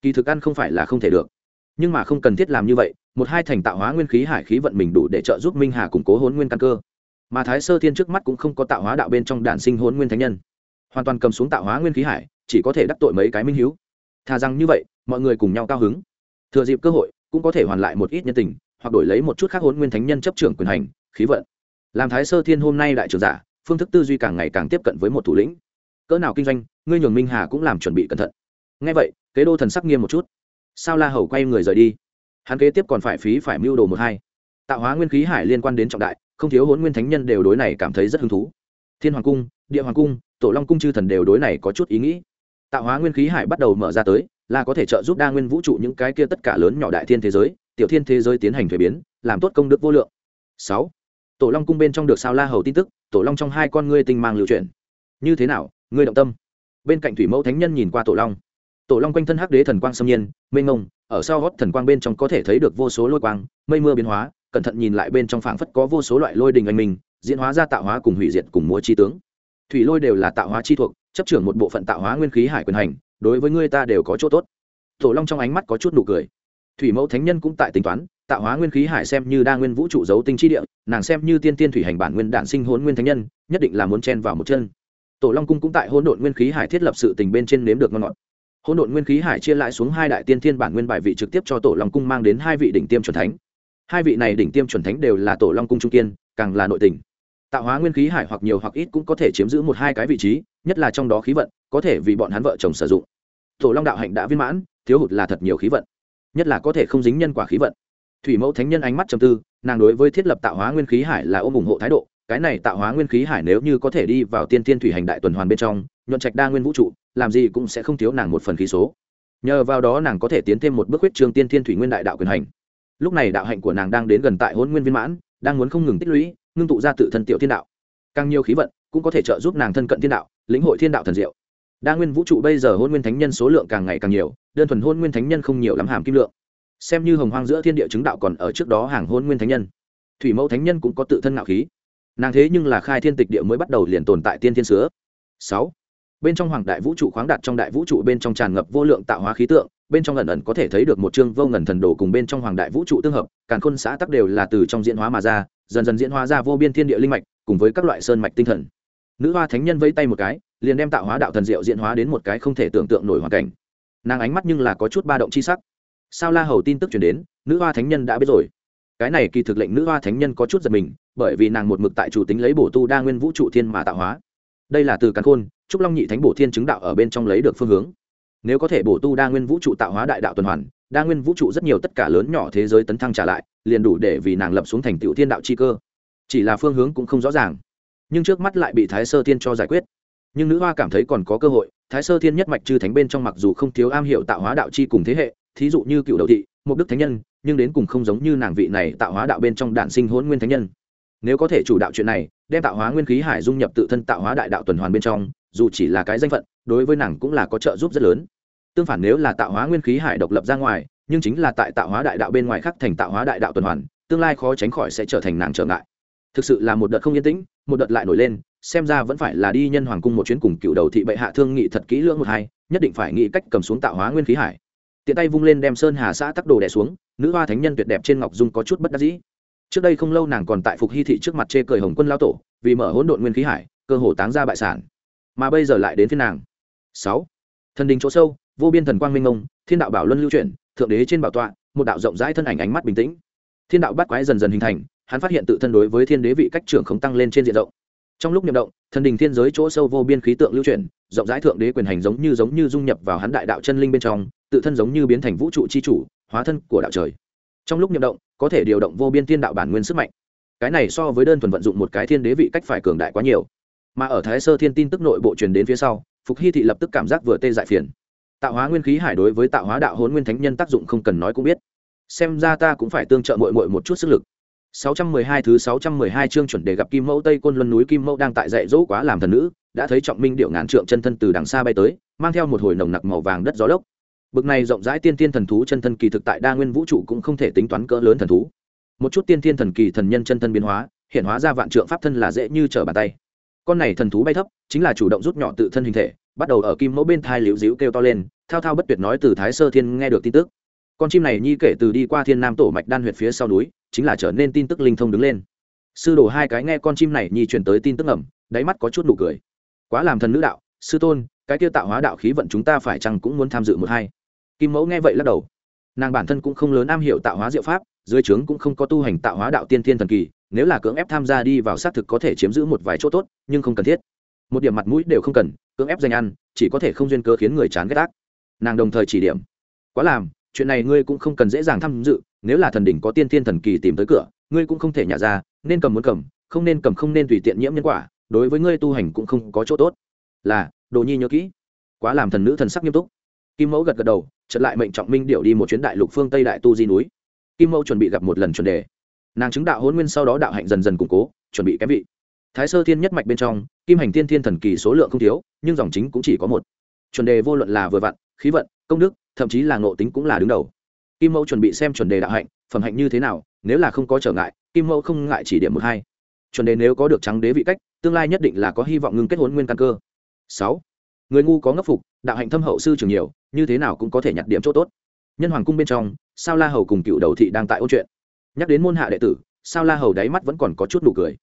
Kỳ thực ăn không phải là không thể được, nhưng mà không cần thiết làm như vậy, một hai thành tạo hóa nguyên khí hải khí vận mình đủ để trợ giúp minh hà củng cố hôn nguyên căn cơ. Mà thái sơ thiên trước mắt cũng không có tạo hóa đạo bên trong đản sinh hôn nguyên thánh nhân. Hoàn toàn cầm xuống tạo hóa nguyên khí hải, chỉ có thể đắc tội mấy cái minh hiếu. Thà rằng như vậy, mọi người cùng nhau cao hứng. Thừa dịp cơ hội, cũng có thể hoàn lại một ít nhân tình hoặc đổi lấy một chút khác hôn nguyên thánh nhân chấp trưởng quyền hành, khí vận. Làm thái sơ thiên hôm nay đại trưởng giả, phương thức tư duy càng ngày càng tiếp cận với một thủ lĩnh. Cỡ nào kinh doanh, ngươi nhường minh hà cũng làm chuẩn bị cẩn thận. Ngay vậy, kế đô thần sắc nghiêm một chút. Sao la hầu quay người rời đi? Hắn kế tiếp còn phải phí phải mưu đồ một hai. Tạo hóa nguyên khí hải liên quan đến trọng đại, không thiếu hôn nguyên thánh nhân đều đối này cảm thấy rất hứng thú. Thiên hoàng cung, địa hoàng cung, tổ long cung chư thần đều đối này có chút ý nghĩ. Tạo hóa nguyên khí hải bắt đầu mở ra tới, là có thể trợ giúp đa nguyên vũ trụ những cái kia tất cả lớn nhỏ đại thiên thế giới tiểu thiên thế giới tiến hành thuế biến, làm tốt công đức vô lượng. Sáu, tổ long cung bên trong được sao la hầu tin tức, tổ long trong hai con ngươi tinh mang lưu chuyển. Như thế nào, ngươi động tâm? Bên cạnh thủy mẫu thánh nhân nhìn qua tổ long. Tổ long quanh thân hắc đế thần quang xâm nhiên, mênh ngông ở sau gót thần quang bên trong có thể thấy được vô số lôi quang, mây mưa biến hóa, cẩn thận nhìn lại bên trong phảng phất có vô số loại lôi đình anh minh, diễn hóa ra tạo hóa cùng hủy diệt cùng múa chi tướng. Thủy lôi đều là tạo hóa chi thuộc, chấp trưởng một bộ phận tạo hóa nguyên khí hải quyền hành, đối với ngươi ta đều có chỗ tốt. Tổ long trong ánh mắt có chút nụ cười thủy mẫu thánh nhân cũng tại tính toán, tạo hóa nguyên khí hải xem như đa nguyên vũ trụ giấu tinh chi địa, nàng xem như tiên tiên thủy hành bản nguyên đản sinh hôn nguyên thánh nhân, nhất định là muốn chen vào một chân. Tổ long cung cũng tại hôn độn nguyên khí hải thiết lập sự tình bên trên nếm được ngon ngọt. Hôn độn nguyên khí hải chia lại xuống hai đại tiên thiên bản nguyên bài vị trực tiếp cho tổ long cung mang đến hai vị đỉnh tiêm chuẩn thánh. Hai vị này đỉnh tiêm chuẩn thánh đều là tổ long cung trung kiên, càng là nội tình. Tạo hóa nguyên khí hải hoặc nhiều hoặc ít cũng có thể chiếm giữ một hai cái vị trí, nhất là trong đó khí vận, có thể vì bọn hắn vợ chồng sử dụng. Tổ long đạo hạnh đã viên mãn, thiếu hụt là thật nhiều khí vận nhất là có thể không dính nhân quả khí vận. Thủy mẫu thánh nhân ánh mắt trầm tư, nàng đối với thiết lập tạo hóa nguyên khí hải là ôm ủng hộ thái độ, cái này tạo hóa nguyên khí hải nếu như có thể đi vào tiên tiên thủy hành đại tuần hoàn bên trong, nhuận trạch đa nguyên vũ trụ, làm gì cũng sẽ không thiếu nàng một phần khí số. Nhờ vào đó nàng có thể tiến thêm một bước huyết trường tiên tiên thủy nguyên đại đạo quyền hành. Lúc này đạo hạnh của nàng đang đến gần tại hôn nguyên viên mãn, đang muốn không ngừng tích lũy, ngưng tụ ra tự thân tiểu thiên đạo. Càng nhiều khí vận cũng có thể trợ giúp nàng thân cận thiên đạo, lĩnh hội thiên đạo thần diệu đa nguyên vũ trụ bây giờ hôn nguyên thánh nhân số lượng càng ngày càng nhiều, đơn thuần hôn nguyên thánh nhân không nhiều lắm hàm kim lượng. Xem như hồng hoang giữa thiên địa chứng đạo còn ở trước đó hàng hôn nguyên thánh nhân. Thủy mẫu thánh nhân cũng có tự thân ngạo khí. Nàng thế nhưng là khai thiên tịch địa mới bắt đầu liền tồn tại tiên thiên sứa. Sáu. Bên trong hoàng đại vũ trụ khoáng đạt trong đại vũ trụ bên trong tràn ngập vô lượng tạo hóa khí tượng, bên trong ẩn ẩn có thể thấy được một chương vô ngần thần đồ cùng bên trong hoàng đại vũ trụ tương hợp, càn khôn xã tắc đều là từ trong diễn hóa mà ra, dần dần diễn hóa ra vô biên thiên địa linh mạch, cùng với các loại sơn mạch tinh thần. Nữ hoa thánh nhân vẫy tay một cái liền đem tạo hóa đạo thần diệu diễn hóa đến một cái không thể tưởng tượng nổi hoàn cảnh. Nàng ánh mắt nhưng là có chút ba động chi sắc. Sao la hầu tin tức chuyển đến, nữ hoa thánh nhân đã biết rồi. Cái này kỳ thực lệnh nữ hoa thánh nhân có chút giật mình, bởi vì nàng một mực tại chủ tính lấy bổ tu đa nguyên vũ trụ thiên mà tạo hóa. Đây là từ cắn khôn, trúc long nhị thánh bổ thiên chứng đạo ở bên trong lấy được phương hướng. Nếu có thể bổ tu đa nguyên vũ trụ tạo hóa đại đạo tuần hoàn, đa nguyên vũ trụ rất nhiều tất cả lớn nhỏ thế giới tấn thăng trả lại, liền đủ để vì nàng lập xuống thành tựu thiên đạo chi cơ. Chỉ là phương hướng cũng không rõ ràng. Nhưng trước mắt lại bị thái sơ thiên cho giải quyết nhưng nữ hoa cảm thấy còn có cơ hội, thái sơ thiên nhất mạch chư thánh bên trong mặc dù không thiếu am hiểu tạo hóa đạo chi cùng thế hệ, thí dụ như cựu đầu thị, mục đức thánh nhân, nhưng đến cùng không giống như nàng vị này tạo hóa đạo bên trong đạn sinh hôn nguyên thánh nhân. Nếu có thể chủ đạo chuyện này, đem tạo hóa nguyên khí hải dung nhập tự thân tạo hóa đại đạo tuần hoàn bên trong, dù chỉ là cái danh phận, đối với nàng cũng là có trợ giúp rất lớn. Tương phản nếu là tạo hóa nguyên khí hải độc lập ra ngoài, nhưng chính là tại tạo hóa đại đạo bên ngoài khác thành tạo hóa đại đạo tuần hoàn, tương lai khó tránh khỏi sẽ trở thành nàng trở ngại. Thực sự là một đợt không yên tĩnh, một đợt lại nổi lên xem ra vẫn phải là đi nhân hoàng cung một chuyến cùng cựu đầu thị bệ hạ thương nghị thật kỹ lưỡng một hai, nhất định phải nghĩ cách cầm xuống tạo hóa nguyên khí hải. Tiện tay vung lên đem sơn hà xã tắc đồ đẻ xuống, nữ hoa thánh nhân tuyệt đẹp trên ngọc dung có chút bất đắc dĩ. Trước đây không lâu nàng còn tại phục hy thị trước mặt chê cười hồng quân lao tổ, vì mở hỗn độn nguyên khí hải, cơ hồ táng ra bại sản. Mà bây giờ lại đến phía nàng. Sáu, thần đình chỗ sâu, vô biên thần quang minh ngông thiên đạo bảo luân lưu chuyển, thượng đế trên bảo tọa, một đạo rộng rãi thân ảnh ánh mắt bình tĩnh. Thiên đạo bắt quái dần dần hình thành, hắn phát hiện tự thân đối với thiên đế vị cách trưởng không tăng lên trên diện rộng trong lúc nhậm động, thần đình thiên giới chỗ sâu vô biên khí tượng lưu chuyển, rộng rãi thượng đế quyền hành giống như giống như dung nhập vào hắn đại đạo chân linh bên trong, tự thân giống như biến thành vũ trụ c h i chủ, hóa thân của đạo trời. Trong lúc nhậm động, có thể điều động vô biên thiên đạo bản nguyên sức mạnh. Cái này so với đơn thuần vận dụng một cái thiên đế vị cách phải cường đại quá nhiều. Mà ở thái sơ thiên tin tức nội bộ truyền đến phía sau, phục hy thị lập tức cảm giác vừa tê dại phiền. Tạo hóa nguyên khí hải đối với tạo hóa đạo hôn nguyên thánh nhân tác dụng không cần nói cũng biết. Xem ra ta cũng phải tương trợ mội mội một chút sức lực. 612 thứ 612 chương chuẩn đề gặp Kim Mẫu Tây Côn Luân núi Kim Mẫu đang tại dạy dỗ quá làm thần nữ, đã thấy trọng minh điệu ngàn trượng chân thân từ đằng xa bay tới, mang theo một hồi nồng nặc màu vàng đất gió lốc. Bực này rộng rãi tiên tiên thần thú chân thân kỳ thực tại đa nguyên vũ trụ cũng không thể tính toán cỡ lớn thần thú. Một chút tiên tiên thần kỳ thần nhân chân thân biến hóa, hiện hóa ra vạn trượng pháp thân là dễ như trở bàn tay. Con này thần thú bay thấp, chính là chủ động rút nhỏ tự thân hình thể, bắt đầu ở Kim Mẫu bên thai liễu díu kêu to lên, thao thao bất tuyệt nói từ Thái Sơ Thiên nghe được tin tức con chim này nhi kể từ đi qua thiên nam tổ mạch đan huyệt phía sau núi, chính là trở nên tin tức linh thông đứng lên. Sư đồ hai cái nghe con chim này nhi truyền tới tin tức ẩm đáy mắt có chút nụ cười. Quá làm thần nữ đạo, sư tôn, cái kia tạo hóa đạo khí vận chúng ta phải chăng cũng muốn tham dự một hai? Kim mẫu nghe vậy lắc đầu. Nàng bản thân cũng không lớn am hiểu tạo hóa diệu pháp, dưới trướng cũng không có tu hành tạo hóa đạo tiên thiên thần kỳ, nếu là cưỡng ép tham gia đi vào xác thực có thể chiếm giữ một vài chỗ tốt, nhưng không cần thiết. Một điểm mặt mũi đều không cần, cưỡng ép danh ăn, chỉ có thể không duyên cơ khiến người chán ghét ác. Nàng đồng thời chỉ điểm. Quá làm chuyện này ngươi cũng không cần dễ dàng tham dự, nếu là thần đỉnh có tiên thiên thần kỳ tìm tới cửa, ngươi cũng không thể nhả ra, nên cầm muốn cầm, không nên cầm không nên tùy tiện nhiễm nhân quả, đối với ngươi tu hành cũng không có chỗ tốt. Là, đồ nhi nhớ kỹ, quá làm thần nữ thần sắc nghiêm túc. Kim mẫu gật gật đầu, chợt lại mệnh trọng minh điệu đi một chuyến đại lục phương tây đại tu di núi. Kim mẫu chuẩn bị gặp một lần chuẩn đề. Nàng chứng đạo hôn nguyên sau đó đạo hạnh dần dần củng cố, chuẩn bị kém vị. Thái sơ thiên nhất mạch bên trong, kim hành tiên thiên thần kỳ số lượng không thiếu, nhưng dòng chính cũng chỉ có một. Chuẩn đề vô luận là vừa vặn, khí vận, công đức thậm chí là ngộ tính cũng là đứng đầu. Kim mẫu chuẩn bị xem chuẩn đề đạo hạnh, phẩm hạnh như thế nào, nếu là không có trở ngại, kim mẫu không ngại chỉ điểm một hai. Chuẩn đề nếu có được trắng đế vị cách, tương lai nhất định là có hy vọng ngưng kết hôn nguyên căn cơ. Sáu. Người ngu có ngấp phục, đạo hạnh thâm hậu sư trường nhiều, như thế nào cũng có thể nhặt điểm chỗ tốt. Nhân hoàng cung bên trong, sao la hầu cùng cựu đầu thị đang tại ôn chuyện. Nhắc đến môn hạ đệ tử, sao la hầu đáy mắt vẫn còn có chút nụ cười.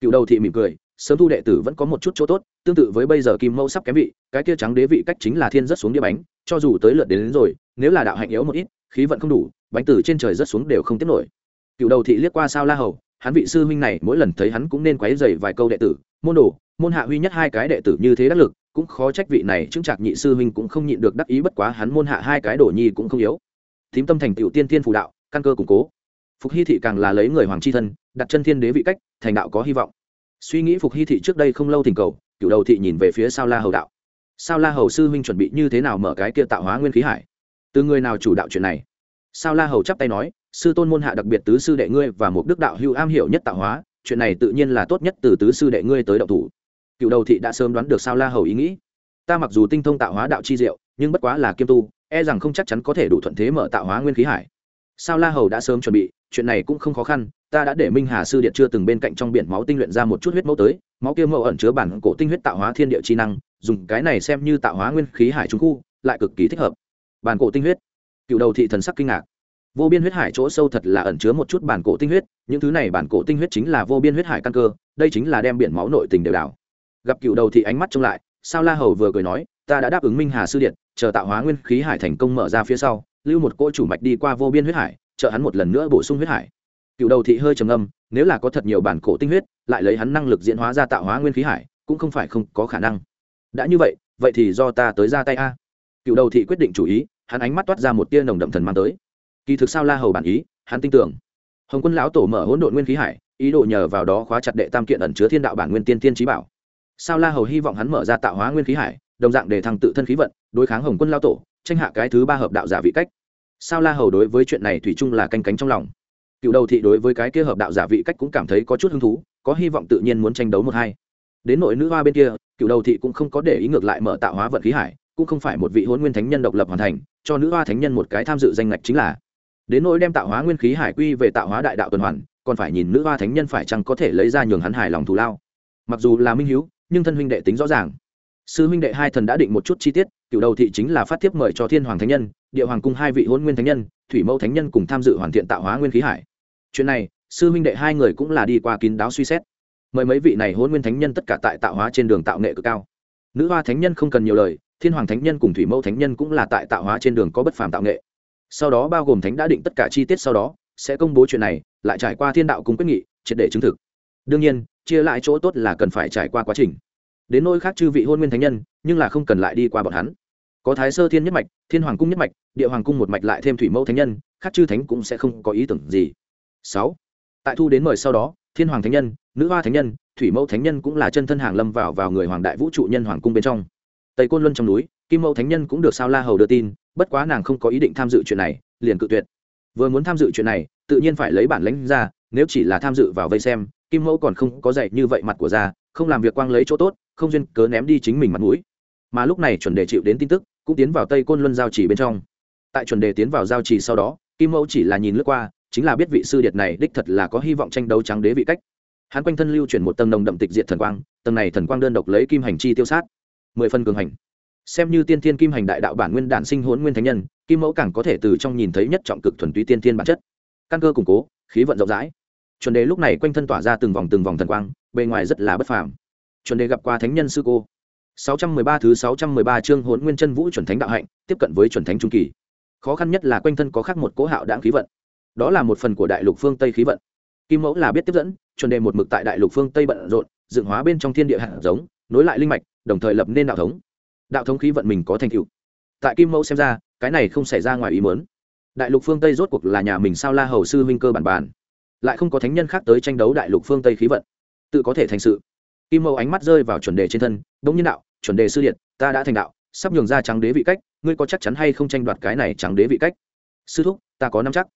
Cựu đầu thị mỉm cười, sớm thu đệ tử vẫn có một chút chỗ tốt, tương tự với bây giờ kim mẫu sắp kém vị, cái kia trắng đế vị cách chính là thiên rất xuống đĩa bánh cho dù tới lượt đến, đến rồi nếu là đạo hạnh yếu một ít khí vận không đủ bánh từ trên trời rớt xuống đều không tiếp nổi. Cựu đầu thị liếc qua sao la hầu hắn vị sư huynh này mỗi lần thấy hắn cũng nên quấy dày vài câu đệ tử. Môn đồ môn hạ huy nhất hai cái đệ tử như thế đắc lực cũng khó trách vị này chứng trạc nhị sư huynh cũng không nhịn được đắc ý bất quá hắn môn hạ hai cái đồ nhi cũng không yếu. Thím tâm thành tiểu tiên tiên phù đạo căn cơ củng cố. Phục hy thị càng là lấy người hoàng c h i thân đặt chân thiên đế vị cách thành đạo có hy vọng. Suy nghĩ phục hy thị trước đây không lâu thỉnh cầu cựu đầu thị nhìn về phía sao la hầu đạo sao la hầu sư huynh chuẩn bị như thế nào mở cái kia tạo hóa nguyên khí hải? Từ người nào chủ đạo chuyện này? Sao la hầu chắp tay nói, sư tôn môn hạ đặc biệt tứ sư đệ ngươi và một đức đạo hưu am hiểu nhất tạo hóa, chuyện này tự nhiên là tốt nhất từ tứ sư đệ ngươi tới động thủ. Cựu đầu thị đã sớm đoán được sao la hầu ý nghĩ. Ta mặc dù tinh thông tạo hóa đạo chi diệu, nhưng bất quá là kiêm tu e rằng không chắc chắn có thể đủ thuận thế mở tạo hóa nguyên khí hải. Sao la hầu đã sớm chuẩn bị, chuyện này cũng không khó khăn, ta đã để minh hà sư điện chưa từng bên cạnh trong biển máu tinh luyện ra một chút huyết mẫu tới, máu kia mẫu ẩn chứa bản cổ tinh huyết tạo hóa thiên địa chi năng dùng cái này xem như tạo hóa nguyên khí hải trung khu, lại cực kỳ thích hợp. Bản cổ tinh huyết. Cựu đầu thị thần sắc kinh ngạc. Vô biên huyết hải chỗ sâu thật là ẩn chứa một chút bản cổ tinh huyết, những thứ này bản cổ tinh huyết chính là vô biên huyết hải căn cơ, đây chính là đem biển máu nội tình đều đảo. Gặp cựu đầu thị ánh mắt trông lại, sao la hầu vừa cười nói, ta đã đáp ứng minh hà sư điện, chờ tạo hóa nguyên khí hải thành công mở ra phía sau, lưu một cỗ chủ mạch đi qua vô biên huyết hải, chờ hắn một lần nữa bổ sung huyết hải. Cựu đầu thị hơi trầm âm nếu là có thật nhiều bản cổ tinh huyết, lại lấy hắn năng lực diễn hóa ra tạo hóa nguyên khí hải, cũng không phải không có khả năng đã như vậy vậy thì do ta tới ra tay a. Cựu đầu thị quyết định chủ ý, hắn ánh mắt toát ra một tia nồng đậm thần mang tới. Kỳ thực sao la hầu bản ý, hắn tin tưởng. Hồng quân lão tổ mở hỗn độn nguyên khí hải, ý đồ nhờ vào đó khóa chặt đệ tam kiện ẩn chứa thiên đạo bản nguyên tiên tiên trí bảo. Sao la hầu hy vọng hắn mở ra tạo hóa nguyên khí hải, đồng dạng để thăng tự thân khí vận, đối kháng hồng quân lão tổ, tranh hạ cái thứ ba hợp đạo giả vị cách. Sao la hầu đối với chuyện này thủy chung là canh cánh trong lòng. Cựu đầu thị đối với cái kia hợp đạo giả vị cách cũng cảm thấy có chút hứng thú, có hy vọng tự nhiên muốn tranh đấu một hai đến nội nữ hoa bên kia, cựu đầu thị cũng không có để ý ngược lại mở tạo hóa vận khí hải, cũng không phải một vị hôn nguyên thánh nhân độc lập hoàn thành, cho nữ hoa thánh nhân một cái tham dự danh ngạch chính là. Đến nỗi đem tạo hóa nguyên khí hải quy về tạo hóa đại đạo tuần hoàn, còn phải nhìn nữ hoa thánh nhân phải chăng có thể lấy ra nhường hắn hài lòng thù lao. Mặc dù là minh hiếu, nhưng thân huynh đệ tính rõ ràng. Sư huynh đệ hai thần đã định một chút chi tiết, cựu đầu thị chính là phát tiếp mời cho thiên hoàng thánh nhân, địa hoàng cung hai vị hôn nguyên thánh nhân, thủy mẫu thánh nhân cùng tham dự hoàn thiện tạo hóa nguyên khí hải. Chuyện này, sư huynh đệ hai người cũng là đi qua kín đáo suy xét mời mấy vị này hôn nguyên thánh nhân tất cả tại tạo hóa trên đường tạo nghệ cực cao. Nữ hoa thánh nhân không cần nhiều lời, thiên hoàng thánh nhân cùng thủy mẫu thánh nhân cũng là tại tạo hóa trên đường có bất phàm tạo nghệ. Sau đó bao gồm thánh đã định tất cả chi tiết sau đó, sẽ công bố chuyện này, lại trải qua thiên đạo cùng quyết nghị, triệt để chứng thực. Đương nhiên, chia lại chỗ tốt là cần phải trải qua quá trình. Đến nơi khác chư vị hôn nguyên thánh nhân, nhưng là không cần lại đi qua bọn hắn. Có thái sơ thiên nhất mạch, thiên hoàng cung nhất mạch, địa hoàng cung một mạch lại thêm thủy mẫu thánh nhân, khác chư thánh cũng sẽ không có ý tưởng gì. Sáu. Tại thu đến mời sau đó, thiên hoàng thánh nhân nữ hoa thánh nhân, thủy mẫu thánh nhân cũng là chân thân hàng lâm vào vào người hoàng đại vũ trụ nhân hoàng cung bên trong. Tây côn luân trong núi, kim mẫu thánh nhân cũng được sao la hầu đưa tin, bất quá nàng không có ý định tham dự chuyện này, liền cự tuyệt. Vừa muốn tham dự chuyện này, tự nhiên phải lấy bản lãnh ra, nếu chỉ là tham dự vào vây xem, kim mẫu còn không có dạy như vậy mặt của ra, không làm việc quang lấy chỗ tốt, không duyên cớ ném đi chính mình mặt mũi. Mà lúc này chuẩn đề chịu đến tin tức, cũng tiến vào tây côn luân giao chỉ bên trong. Tại chuẩn đề tiến vào giao chỉ sau đó, kim mẫu chỉ là nhìn lướt qua, chính là biết vị sư điệt này đích thật là có hy vọng tranh đấu trắng đế vị cách hắn quanh thân lưu chuyển một tầng nồng đậm tịch diện thần quang tầng này thần quang đơn độc lấy kim hành chi tiêu sát mười phân cường hành xem như tiên thiên kim hành đại đạo bản nguyên đản sinh hỗn nguyên thánh nhân kim mẫu càng có thể từ trong nhìn thấy nhất trọng cực thuần túy tiên thiên bản chất căn cơ củng cố khí vận rộng rãi chuẩn đề lúc này quanh thân tỏa ra từng vòng từng vòng thần quang bề ngoài rất là bất phàm chuẩn đề gặp qua thánh nhân sư cô 613 thứ 613 chương Hỗn Nguyên Chân Vũ chuẩn thánh đạo hạnh, tiếp cận với chuẩn thánh trung kỳ. Khó khăn nhất là quanh thân có khác một cố hạo đãng khí vận. Đó là một phần của đại lục phương Tây khí vận. Kim Mẫu là biết tiếp dẫn, chuẩn đề một mực tại đại lục phương Tây bận rộn, dựng hóa bên trong thiên địa hạt giống, nối lại linh mạch, đồng thời lập nên đạo thống. Đạo thống khí vận mình có thành tựu. Tại Kim Mẫu xem ra, cái này không xảy ra ngoài ý muốn. Đại lục phương Tây rốt cuộc là nhà mình sao La Hầu sư huynh cơ bản bản, lại không có thánh nhân khác tới tranh đấu đại lục phương Tây khí vận, tự có thể thành sự. Kim Mẫu ánh mắt rơi vào chuẩn đề trên thân, đống nhiên đạo, chuẩn đề sư điện ta đã thành đạo sắp nhường ra trắng đế vị cách ngươi có chắc chắn hay không tranh đoạt cái này trắng đế vị cách sư thúc ta có năm chắc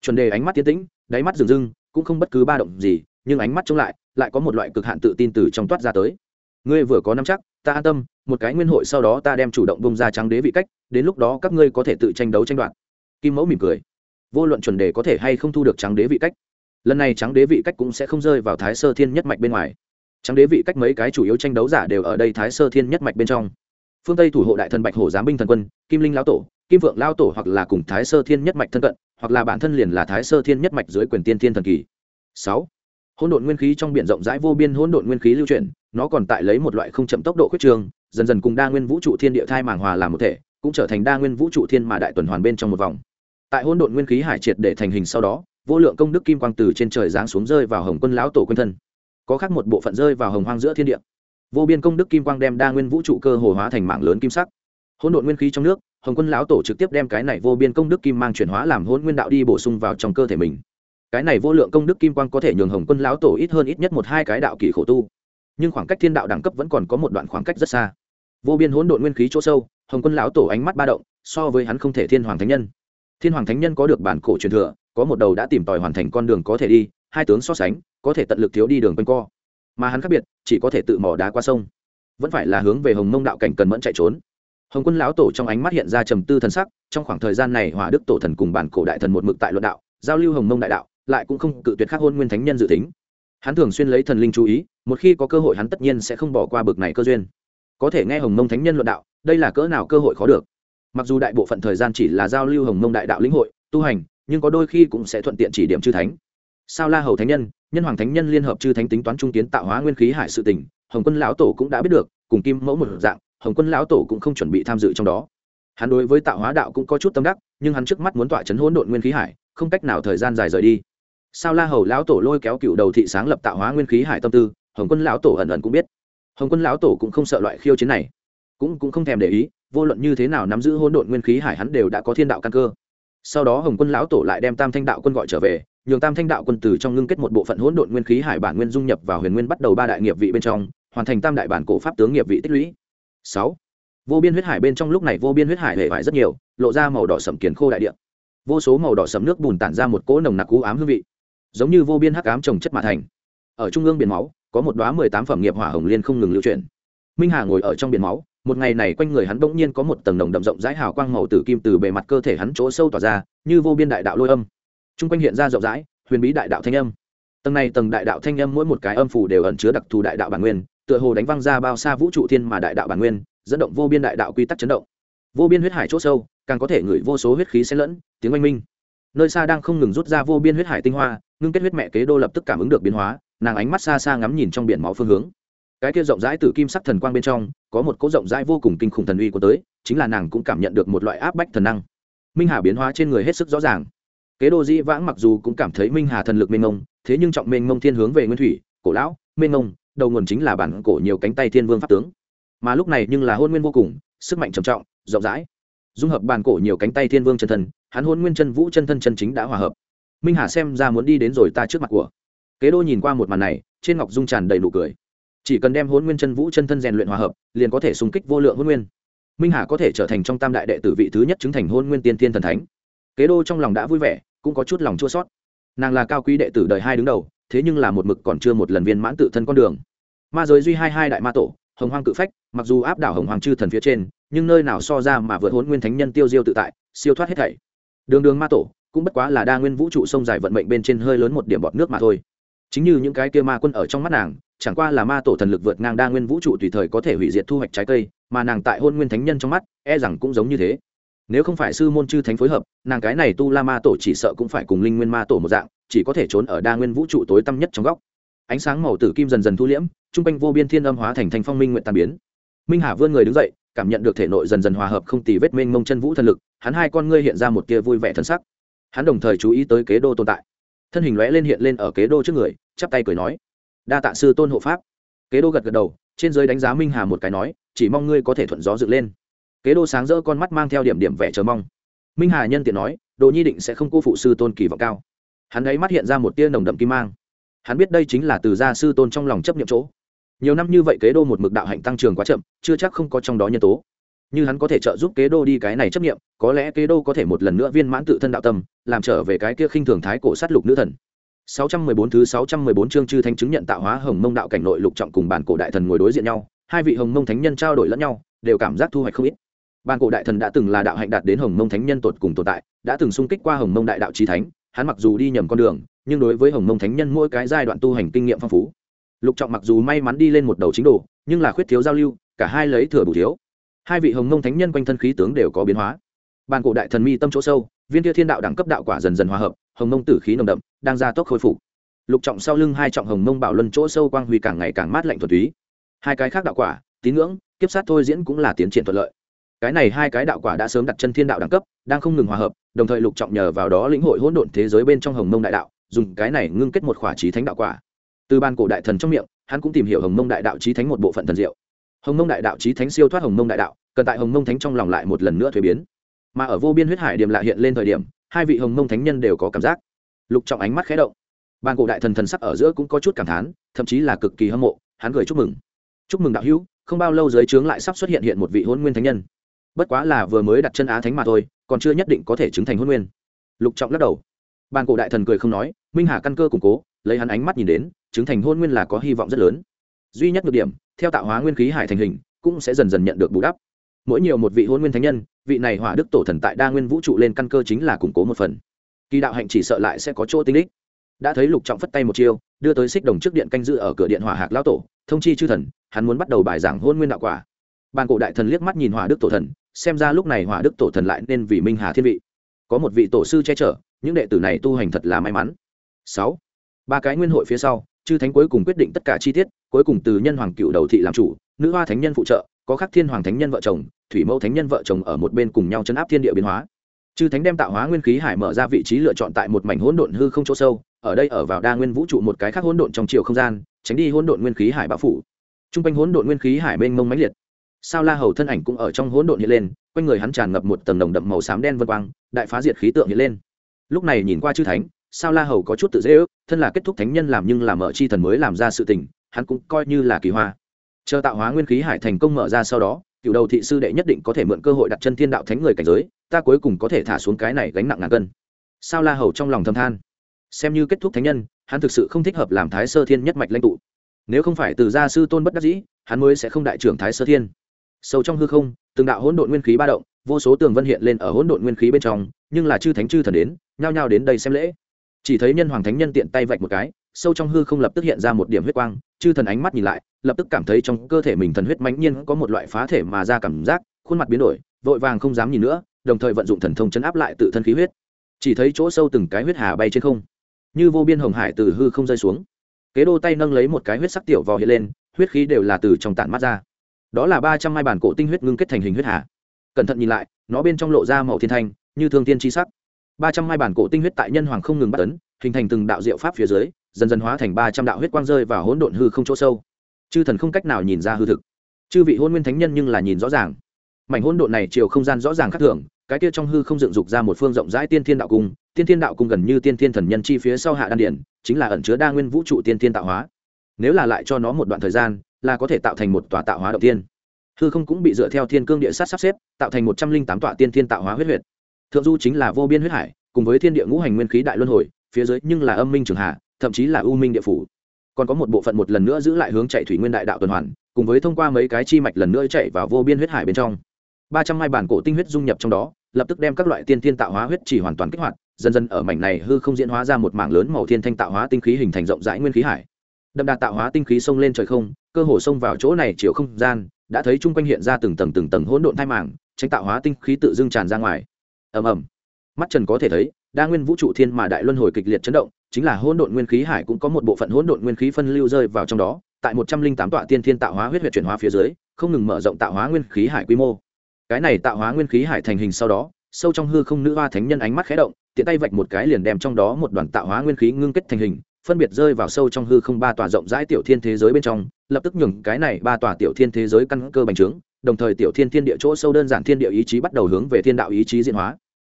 chuẩn đề ánh mắt tiến tĩnh đáy mắt rừng rưng cũng không bất cứ ba động gì, nhưng ánh mắt chống lại lại có một loại cực hạn tự tin từ trong toát ra tới. Ngươi vừa có năm chắc, ta an tâm, một cái nguyên hội sau đó ta đem chủ động bông ra trắng đế vị cách, đến lúc đó các ngươi có thể tự tranh đấu tranh đoạt. Kim mẫu mỉm cười. Vô luận chuẩn đề có thể hay không thu được trắng đế vị cách, lần này trắng đế vị cách cũng sẽ không rơi vào thái sơ thiên nhất mạch bên ngoài. Trắng đế vị cách mấy cái chủ yếu tranh đấu giả đều ở đây thái sơ thiên nhất mạch bên trong phương tây thủ hộ đại thần bạch hổ giám binh thần quân, kim linh lão tổ, kim vượng lao tổ hoặc là cùng thái sơ thiên nhất mạch thân cận, hoặc là bản thân liền là thái sơ thiên nhất mạch dưới quyền tiên thiên thần kỳ. Sáu. Hỗn độn nguyên khí trong biển rộng rãi vô biên hỗn độn nguyên khí lưu chuyển, nó còn tại lấy một loại không chậm tốc độ khuyết trường, dần dần cùng đa nguyên vũ trụ thiên địa thai màng hòa làm một thể, cũng trở thành đa nguyên vũ trụ thiên mà đại tuần hoàn bên trong một vòng. Tại hỗn độn nguyên khí hải triệt để thành hình sau đó, vô lượng công đức kim quang từ trên trời giáng xuống rơi vào hồng quân lão tổ quân thân. Có khác một bộ phận rơi vào hồng hoang giữa thiên địa vô biên công đức kim quang đem đa nguyên vũ trụ cơ hồ hóa thành mạng lớn kim sắc. Hỗn độn nguyên khí trong nước, hồng quân lão tổ trực tiếp đem cái này vô biên công đức kim mang chuyển hóa làm hỗn nguyên đạo đi bổ sung vào trong cơ thể mình. Cái này vô lượng công đức kim quang có thể nhường hồng quân lão tổ ít hơn ít nhất một hai cái đạo kỳ khổ tu. Nhưng khoảng cách thiên đạo đẳng cấp vẫn còn có một đoạn khoảng cách rất xa. Vô biên hỗn độn nguyên khí chỗ sâu, hồng quân lão tổ ánh mắt ba động, so với hắn không thể thiên hoàng thánh nhân. Thiên hoàng thánh nhân có được bản cổ truyền thừa, có một đầu đã tìm tòi hoàn thành con đường có thể đi, hai tướng so sánh, có thể tận lực thiếu đi đường quanh co mà hắn khác biệt, chỉ có thể tự mỏ đá qua sông. Vẫn phải là hướng về hồng mông đạo cảnh cần mẫn chạy trốn. Hồng quân lão tổ trong ánh mắt hiện ra trầm tư thần sắc, trong khoảng thời gian này hỏa đức tổ thần cùng bản cổ đại thần một mực tại luận đạo, giao lưu hồng mông đại đạo, lại cũng không cự tuyệt khắc hôn nguyên thánh nhân dự tính. Hắn thường xuyên lấy thần linh chú ý, một khi có cơ hội hắn tất nhiên sẽ không bỏ qua bực này cơ duyên. Có thể nghe hồng mông thánh nhân luận đạo, đây là cỡ nào cơ hội khó được. Mặc dù đại bộ phận thời gian chỉ là giao lưu hồng mông đại đạo lĩnh hội, tu hành, nhưng có đôi khi cũng sẽ thuận tiện chỉ điểm chư thánh sao la hầu thánh nhân nhân hoàng thánh nhân liên hợp chư thánh tính toán trung kiến tạo hóa nguyên khí hải sự tỉnh hồng quân lão tổ cũng đã biết được, cùng kim mẫu một dạng, hồng quân lão tổ cũng không chuẩn bị tham dự trong đó. Hắn đối với tạo hóa đạo cũng có chút tâm đắc, nhưng hắn trước mắt muốn tọa chấn hỗn độn nguyên khí hải, không cách nào thời gian dài rời đi. Sao la hầu lão tổ lôi kéo cựu đầu thị sáng lập tạo hóa nguyên khí hải tâm tư, hồng quân lão tổ ẩn ẩn cũng biết. Hồng quân lão tổ cũng không sợ loại khiêu chiến này, cũng cũng không thèm để ý, vô luận như thế nào nắm giữ hỗn độn nguyên khí hải hắn đều đã có thiên đạo căn cơ. Sau đó hồng quân lão tổ lại đem tam thanh đạo quân gọi trở về nhường tam thanh đạo quân tử trong ngưng kết một bộ phận hỗn độn nguyên khí hải bản nguyên dung nhập vào huyền nguyên bắt đầu ba đại nghiệp vị bên trong, hoàn thành tam đại bản cổ pháp tướng nghiệp vị tích lũy. Sáu, vô biên huyết hải bên trong lúc này vô biên huyết hải hệ vải rất nhiều, lộ ra màu đỏ sẩm kiền khô đại địa. Vô số màu đỏ sẩm nước bùn tản ra một cỗ nồng nặc cú ám hương vị, giống như vô biên hắc ám trồng chất mà thành. Ở trung ương biển máu, có một đóa mười tám phẩm nghiệp hỏa hồng liên không ngừng lưu chuyển. Minh hà ngồi ở trong biển máu, một ngày này quanh người hắn bỗng nhiên có một tầng nồng đậm rộng rãi hào quang màu tử kim từ bề mặt cơ thể hắn chỗ sâu tỏa ra, như vô biên đại đạo lôi âm chung quanh hiện ra rộng rãi, huyền bí đại đạo thanh âm. Tầng này tầng đại đạo thanh âm mỗi một cái âm phủ đều ẩn chứa đặc thù đại đạo bản nguyên, tựa hồ đánh văng ra bao xa vũ trụ thiên mà đại đạo bản nguyên, dẫn động vô biên đại đạo quy tắc chấn động. Vô biên huyết hải c h ỗ sâu, càng có thể ngửi vô số huyết khí xen lẫn, tiếng oanh minh. Nơi xa đang không ngừng rút ra vô biên huyết hải tinh hoa, ngưng kết huyết mẹ kế đô lập tức cảm ứng được biến hóa, nàng ánh mắt xa xa ngắm nhìn trong biển máu phương hướng. Cái kia rộng rãi từ kim sắc thần quang bên trong, có một cỗ rộng rãi vô cùng kinh khủng thần uy của tới, chính là nàng cũng cảm nhận được một loại áp bách thần năng. Minh hà biến hóa trên người hết sức rõ ràng kế đô dĩ vãng mặc dù cũng cảm thấy minh hà thần lực mênh mông, thế nhưng trọng mênh mông thiên hướng về nguyên thủy, cổ lão, mênh mông, đầu nguồn chính là bản cổ nhiều cánh tay thiên vương pháp tướng. Mà lúc này nhưng là hôn nguyên vô cùng, sức mạnh trầm trọng, rộng rãi. Dung hợp bản cổ nhiều cánh tay thiên vương chân thân, hắn hôn nguyên chân vũ chân thân chân chính đã hòa hợp. Minh hà xem ra muốn đi đến rồi ta trước mặt của. Kế đô nhìn qua một màn này, trên ngọc dung tràn đầy nụ cười. Chỉ cần đem hôn nguyên chân vũ chân thân rèn luyện hòa hợp, liền có thể xung kích vô lượng hôn nguyên. Minh hà có thể trở thành trong tam đại đệ tử vị thứ nhất chứng thành hôn nguyên tiên tiên thần thánh. Kế đô trong lòng đã vui vẻ cũng có chút lòng chua sót. Nàng là cao quý đệ tử đời hai đứng đầu, thế nhưng là một mực còn chưa một lần viên mãn tự thân con đường. Ma giới duy hai hai đại ma tổ, hồng hoang cự phách, mặc dù áp đảo hồng hoàng chư thần phía trên, nhưng nơi nào so ra mà vượt hốn nguyên thánh nhân tiêu diêu tự tại, siêu thoát hết thảy. Đường đường ma tổ, cũng bất quá là đa nguyên vũ trụ sông dài vận mệnh bên trên hơi lớn một điểm bọt nước mà thôi. Chính như những cái kia ma quân ở trong mắt nàng, chẳng qua là ma tổ thần lực vượt ngang đa nguyên vũ trụ tùy thời có thể hủy diệt thu hoạch trái cây, mà nàng tại hôn nguyên thánh nhân trong mắt e rằng cũng giống như thế nếu không phải sư môn chư thánh phối hợp, nàng cái này tu la ma tổ chỉ sợ cũng phải cùng linh nguyên ma tổ một dạng, chỉ có thể trốn ở đa nguyên vũ trụ tối tăm nhất trong góc. Ánh sáng màu tử kim dần dần thu liễm t r u n g quanh vô biên thiên âm hóa thành thanh phong minh nguyện tàn biến. Minh hà vươn người đứng dậy, cảm nhận được thể nội dần dần hòa hợp không tì vết mênh mông chân vũ thần lực, hắn hai con ngươi hiện ra một tia vui vẻ thân sắc. Hắn đồng thời chú ý tới kế đô tồn tại. Thân hình lóe lên hiện lên ở kế đô trước người, chắp tay cười nói, đa tạ sư tôn hộ pháp. Kế đô gật gật đầu, trên giới đánh giá minh hà một cái nói, chỉ mong ngươi có thể thuận gió dựng lên kế đô sáng rỡ con mắt mang theo điểm điểm vẻ chờ mong. Minh hà nhân tiện nói đồ nhi định sẽ không cô phụ sư tôn kỳ vọng cao. Hắn ấy mắt hiện ra một tia nồng đậm kim mang. Hắn biết đây chính là từ gia sư tôn trong lòng chấp nhiệm chỗ. Nhiều năm như vậy kế đô một mực đạo hạnh tăng trưởng quá chậm chưa chắc không có trong đó nhân tố. Như hắn có thể trợ giúp kế đô đi cái này chấp nghiệm có lẽ kế đô có thể một lần nữa viên mãn tự thân đạo tâm làm trở về cái kia khinh thường thái cổ sát lục nữ thần. 614 thứ 614 chương chư thánh chứng nhận tạo hóa Hồng Mông đạo cảnh nội lục trọng cùng bản cổ đại thần ngồi đối diện nhau, hai vị Hồng Mông thánh nhân trao đổi lẫn nhau, đều cảm giác thu hoạch không ít bàn cổ đại thần đã từng là đạo hạnh đạt đến Hồng Mông thánh nhân tột cùng tồn tại, đã từng xung kích qua Hồng Mông đại đạo chí thánh, hắn mặc dù đi nhầm con đường, nhưng đối với Hồng Mông thánh nhân mỗi cái giai đoạn tu hành kinh nghiệm phong phú. Lục trọng mặc dù may mắn đi lên một đầu chính đồ, nhưng là khuyết thiếu giao lưu, cả hai lấy thừa bù thiếu. Hai vị Hồng Mông thánh nhân quanh thân khí tướng đều có biến hóa. bàn cổ đại thần mi tâm chỗ sâu, viên kia thiên đạo đẳng cấp đạo quả dần dần hòa hợp, Hồng Mông tử khí nồng đậm, đang gia tốc khôi phục lục trọng sau lưng hai trọng hồng mông bảo luân chỗ sâu quang huy càng ngày càng mát lạnh thuần túy hai cái khác đạo quả tín ngưỡng kiếp sát thôi diễn cũng là tiến triển thuận lợi cái này hai cái đạo quả đã sớm đặt chân thiên đạo đẳng cấp, đang không ngừng hòa hợp, đồng thời lục trọng nhờ vào đó lĩnh hội hỗn độn thế giới bên trong hồng mông đại đạo, dùng cái này ngưng kết một khỏa trí thánh đạo quả. Từ ban cổ đại thần trong miệng, hắn cũng tìm hiểu hồng mông đại đạo trí thánh một bộ phận thần diệu. Hồng mông đại đạo trí thánh siêu thoát hồng mông đại đạo, cần tại hồng mông thánh trong lòng lại một lần nữa thuế biến. Mà ở vô biên huyết hải điểm lạ hiện lên thời điểm, hai vị hồng mông thánh nhân đều có cảm giác. Lục trọng ánh mắt khé động. Ban cổ đại thần thần sắc ở giữa cũng có chút cảm thán, thậm chí là cực kỳ hâm mộ, hắn gửi chúc mừng. Chúc mừng đạo hữu, không bao lâu dưới trướng lại sắp xuất hiện hiện một vị hôn nguyên thánh nhân bất quá là vừa mới đặt chân á thánh mà thôi, còn chưa nhất định có thể chứng thành hôn nguyên. Lục trọng lắc đầu. Bàn cổ đại thần cười không nói, minh hà căn cơ củng cố, lấy hắn ánh mắt nhìn đến, chứng thành hôn nguyên là có hy vọng rất lớn. Duy nhất được điểm, theo tạo hóa nguyên khí hải thành hình, cũng sẽ dần dần nhận được bù đắp. Mỗi nhiều một vị hôn nguyên thánh nhân, vị này hỏa đức tổ thần tại đa nguyên vũ trụ lên căn cơ chính là củng cố một phần. Kỳ đạo hạnh chỉ sợ lại sẽ có chỗ tinh đích. Đã thấy lục trọng phất tay một chiêu, đưa tới xích đồng trước điện canh dự ở cửa điện hỏa hạc lão tổ, thông chi chư thần, hắn muốn bắt đầu bài giảng hôn nguyên đạo quả bàn cổ đại thần liếc mắt nhìn hỏa đức tổ thần, xem ra lúc này hỏa đức tổ thần lại nên vì minh hà thiên vị. Có một vị tổ sư che chở, những đệ tử này tu hành thật là may mắn. Sáu, ba cái nguyên hội phía sau, chư thánh cuối cùng quyết định tất cả chi tiết, cuối cùng từ nhân hoàng cựu đầu thị làm chủ, nữ hoa thánh nhân phụ trợ, có khắc thiên hoàng thánh nhân vợ chồng, thủy mẫu thánh nhân vợ chồng ở một bên cùng nhau chấn áp thiên địa biến hóa. Chư thánh đem tạo hóa nguyên khí hải mở ra vị trí lựa chọn tại một mảnh hỗn độn hư không chỗ sâu, ở đây ở vào đa nguyên vũ trụ một cái khác hỗn độn trong chiều không gian, tránh đi hỗn độn nguyên khí hải bão phủ. T r u n g quanh hỗn độn nguyên khí hải mênh mông mãnh liệt sao la hầu thân ảnh cũng ở trong hỗn độn hiện lên, quanh người hắn tràn ngập một tầng đồng đậm màu xám đen vân quang, đại phá diệt khí tượng hiện lên. Lúc này nhìn qua chư thánh, sao la hầu có chút tự dễ ước, thân là kết thúc thánh nhân làm nhưng làm mở chi thần mới làm ra sự tình, hắn cũng coi như là kỳ hoa. Chờ tạo hóa nguyên khí hải thành công mở ra sau đó cựu đầu thị sư đệ nhất định có thể mượn cơ hội đặt chân thiên đạo thánh người cảnh giới, ta cuối cùng có thể thả xuống cái này gánh nặng ngàn cân. Sao la hầu trong lòng thâm than. Xem như kết thúc thánh nhân, hắn thực sự không thích hợp làm thái sơ thiên nhất mạch lãnh tụ. Nếu không phải từ gia sư tôn bất đắc dĩ, hắn mới sẽ không đại trưởng thái sơ thiên sâu trong hư không, từng đạo hỗn độn nguyên khí ba động, vô số tường vân hiện lên ở hỗn độn nguyên khí bên trong, nhưng là chư thánh chư thần đến, nhao nhao đến đây xem lễ. Chỉ thấy nhân hoàng thánh nhân tiện tay vạch một cái, sâu trong hư không lập tức hiện ra một điểm huyết quang, chư thần ánh mắt nhìn lại, lập tức cảm thấy trong cơ thể mình thần huyết mãnh nhiên có một loại phá thể mà ra cảm giác, khuôn mặt biến đổi, vội vàng không dám nhìn nữa, đồng thời vận dụng thần thông chấn áp lại tự thân khí huyết. Chỉ thấy chỗ sâu từng cái huyết hà bay trên không, như vô biên hồng hải từ hư không rơi xuống. Kế đô tay nâng lấy một cái huyết sắc tiểu vò hiện lên, huyết khí đều là từ trong tản mắt ra đó là ba trăm mai bản cổ tinh huyết ngưng kết thành hình huyết hà. Cẩn thận nhìn lại, nó bên trong lộ ra màu thiên thanh, như thương tiên tri sắc. Ba trăm mai bản cổ tinh huyết tại nhân hoàng không ngừng bắt tấn hình thành từng đạo diệu pháp phía dưới, dần dần hóa thành ba trăm đạo huyết quang rơi và hỗn độn hư không chỗ sâu. Chư thần không cách nào nhìn ra hư thực. Chư vị hôn nguyên thánh nhân nhưng là nhìn rõ ràng. Mảnh hỗn độn này chiều không gian rõ ràng khác thường, cái kia trong hư không dựng dục ra một phương rộng rãi tiên thiên đạo cung, tiên thiên đạo cung gần như tiên thiên thần nhân chi phía sau hạ đan điển, chính là ẩn chứa đa nguyên vũ trụ tiên thiên tạo hóa. Nếu là lại cho nó một đoạn thời gian là có thể tạo thành một tòa tạo hóa động tiên hư không cũng bị dựa theo thiên cương địa sát sắp xếp, tạo thành một trăm linh tám tọa tiên thiên tạo hóa huyết huyệt. Thượng du chính là vô biên huyết hải, cùng với thiên địa ngũ hành nguyên khí đại luân hồi, phía dưới nhưng là âm minh trường hạ, thậm chí là u minh địa phủ. Còn có một bộ phận một lần nữa giữ lại hướng chạy thủy nguyên đại đạo tuần hoàn, cùng với thông qua mấy cái chi mạch lần nữa chạy vào vô biên huyết hải bên trong. ba trăm mai bản cổ tinh huyết dung nhập trong đó, lập tức đem các loại tiên thiên tạo hóa huyết chỉ hoàn toàn kích hoạt, dần dần ở mảnh này hư không diễn hóa ra một mảng lớn màu thiên thanh tạo hóa tinh khí hình thành rộng rãi nguyên khí hải đậm đà tạo hóa tinh khí xông lên trời không, cơ hồ xông vào chỗ này chiều không gian, đã thấy chung quanh hiện ra từng tầng từng tầng hỗn độn thai mảng tránh tạo hóa tinh khí tự dưng tràn ra ngoài. Ầm ầm. Mắt trần có thể thấy, đa nguyên vũ trụ thiên mà đại luân hồi kịch liệt chấn động, chính là hỗn độn nguyên khí hải cũng có một bộ phận hỗn độn nguyên khí phân lưu rơi vào trong đó, tại một trăm linh tám tọa tiên thiên tạo hóa huyết huyệt chuyển hóa phía dưới, không ngừng mở rộng tạo hóa nguyên khí hải quy mô. Cái này tạo hóa nguyên khí hải thành hình sau đó, sâu trong hư không nữ hoa thánh nhân ánh mắt khẽ động, tiện tay vạch một cái liền đem trong đó một đoàn tạo hóa nguyên khí ngưng kết thành hình phân biệt rơi vào sâu trong hư không ba tòa rộng rãi tiểu thiên thế giới bên trong, lập tức nhường cái này ba tòa tiểu thiên thế giới căn cơ bành trướng, đồng thời tiểu thiên thiên địa chỗ sâu đơn giản thiên địa ý chí bắt đầu hướng về thiên đạo ý chí diễn hóa.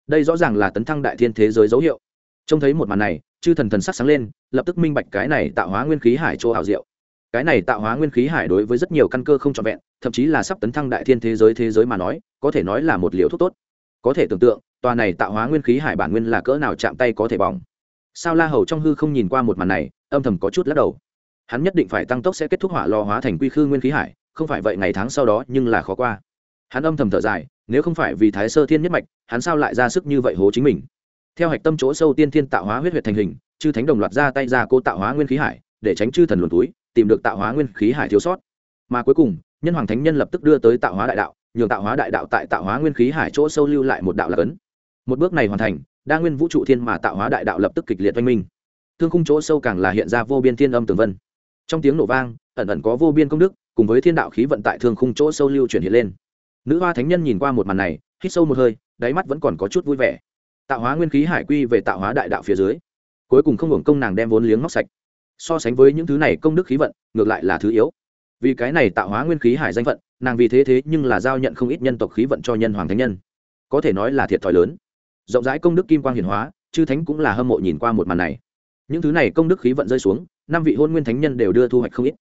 Đây rõ ràng là tấn thăng đại thiên thế giới dấu hiệu. Trông thấy một màn này, chư thần thần sắc sáng lên, lập tức minh bạch cái này tạo hóa nguyên khí hải chỗ ảo diệu. Cái này tạo hóa nguyên khí hải đối với rất nhiều căn cơ không trọn vẹn, thậm chí là sắp tấn thăng đại thiên thế giới thế giới mà nói, có thể nói là một liều thuốc tốt. Có thể tưởng tượng, tòa này tạo hóa nguyên khí hải bản nguyên là cỡ nào chạm tay có thể bỏng sao la hầu trong hư không nhìn qua một màn này, âm thầm có chút lắc đầu. Hắn nhất định phải tăng tốc sẽ kết thúc hỏa lò hóa thành quy khư nguyên khí hải, không phải vậy ngày tháng sau đó nhưng là khó qua. Hắn âm thầm thở dài, nếu không phải vì thái sơ thiên nhất mạch, hắn sao lại ra sức như vậy hố chính mình? Theo hạch tâm chỗ sâu tiên thiên tạo hóa huyết huyệt thành hình, chư thánh đồng loạt ra tay ra cô tạo hóa nguyên khí hải, để tránh chư thần luồn túi, tìm được tạo hóa nguyên khí hải thiếu sót. Mà cuối cùng, nhân hoàng thánh nhân lập tức đưa tới tạo hóa đại đạo, nhường tạo hóa đại đạo tại tạo hóa nguyên khí hải chỗ sâu lưu lại một đạo lạc ấn một bước này hoàn thành đa nguyên vũ trụ thiên mà tạo hóa đại đạo lập tức kịch liệt oanh minh. Thương khung chỗ sâu càng là hiện ra vô biên thiên âm tường vân. Trong tiếng nổ vang, ẩn ẩn có vô biên công đức, cùng với thiên đạo khí vận tại thương khung chỗ sâu lưu chuyển hiện lên. Nữ hoa thánh nhân nhìn qua một màn này, hít sâu một hơi, đáy mắt vẫn còn có chút vui vẻ. Tạo hóa nguyên khí hải quy về tạo hóa đại đạo phía dưới. Cuối cùng không hưởng công nàng đem vốn liếng móc sạch. So sánh với những thứ này công đức khí vận, ngược lại là thứ yếu. Vì cái này tạo hóa nguyên khí hải danh vận nàng vì thế thế nhưng là giao nhận không ít nhân tộc khí vận cho nhân hoàng thánh nhân. Có thể nói là thiệt thòi lớn rộng rãi công đức kim quang hiển hóa, chư thánh cũng là hâm mộ nhìn qua một màn này. Những thứ này công đức khí vận rơi xuống, năm vị hôn nguyên thánh nhân đều đưa thu hoạch không ít.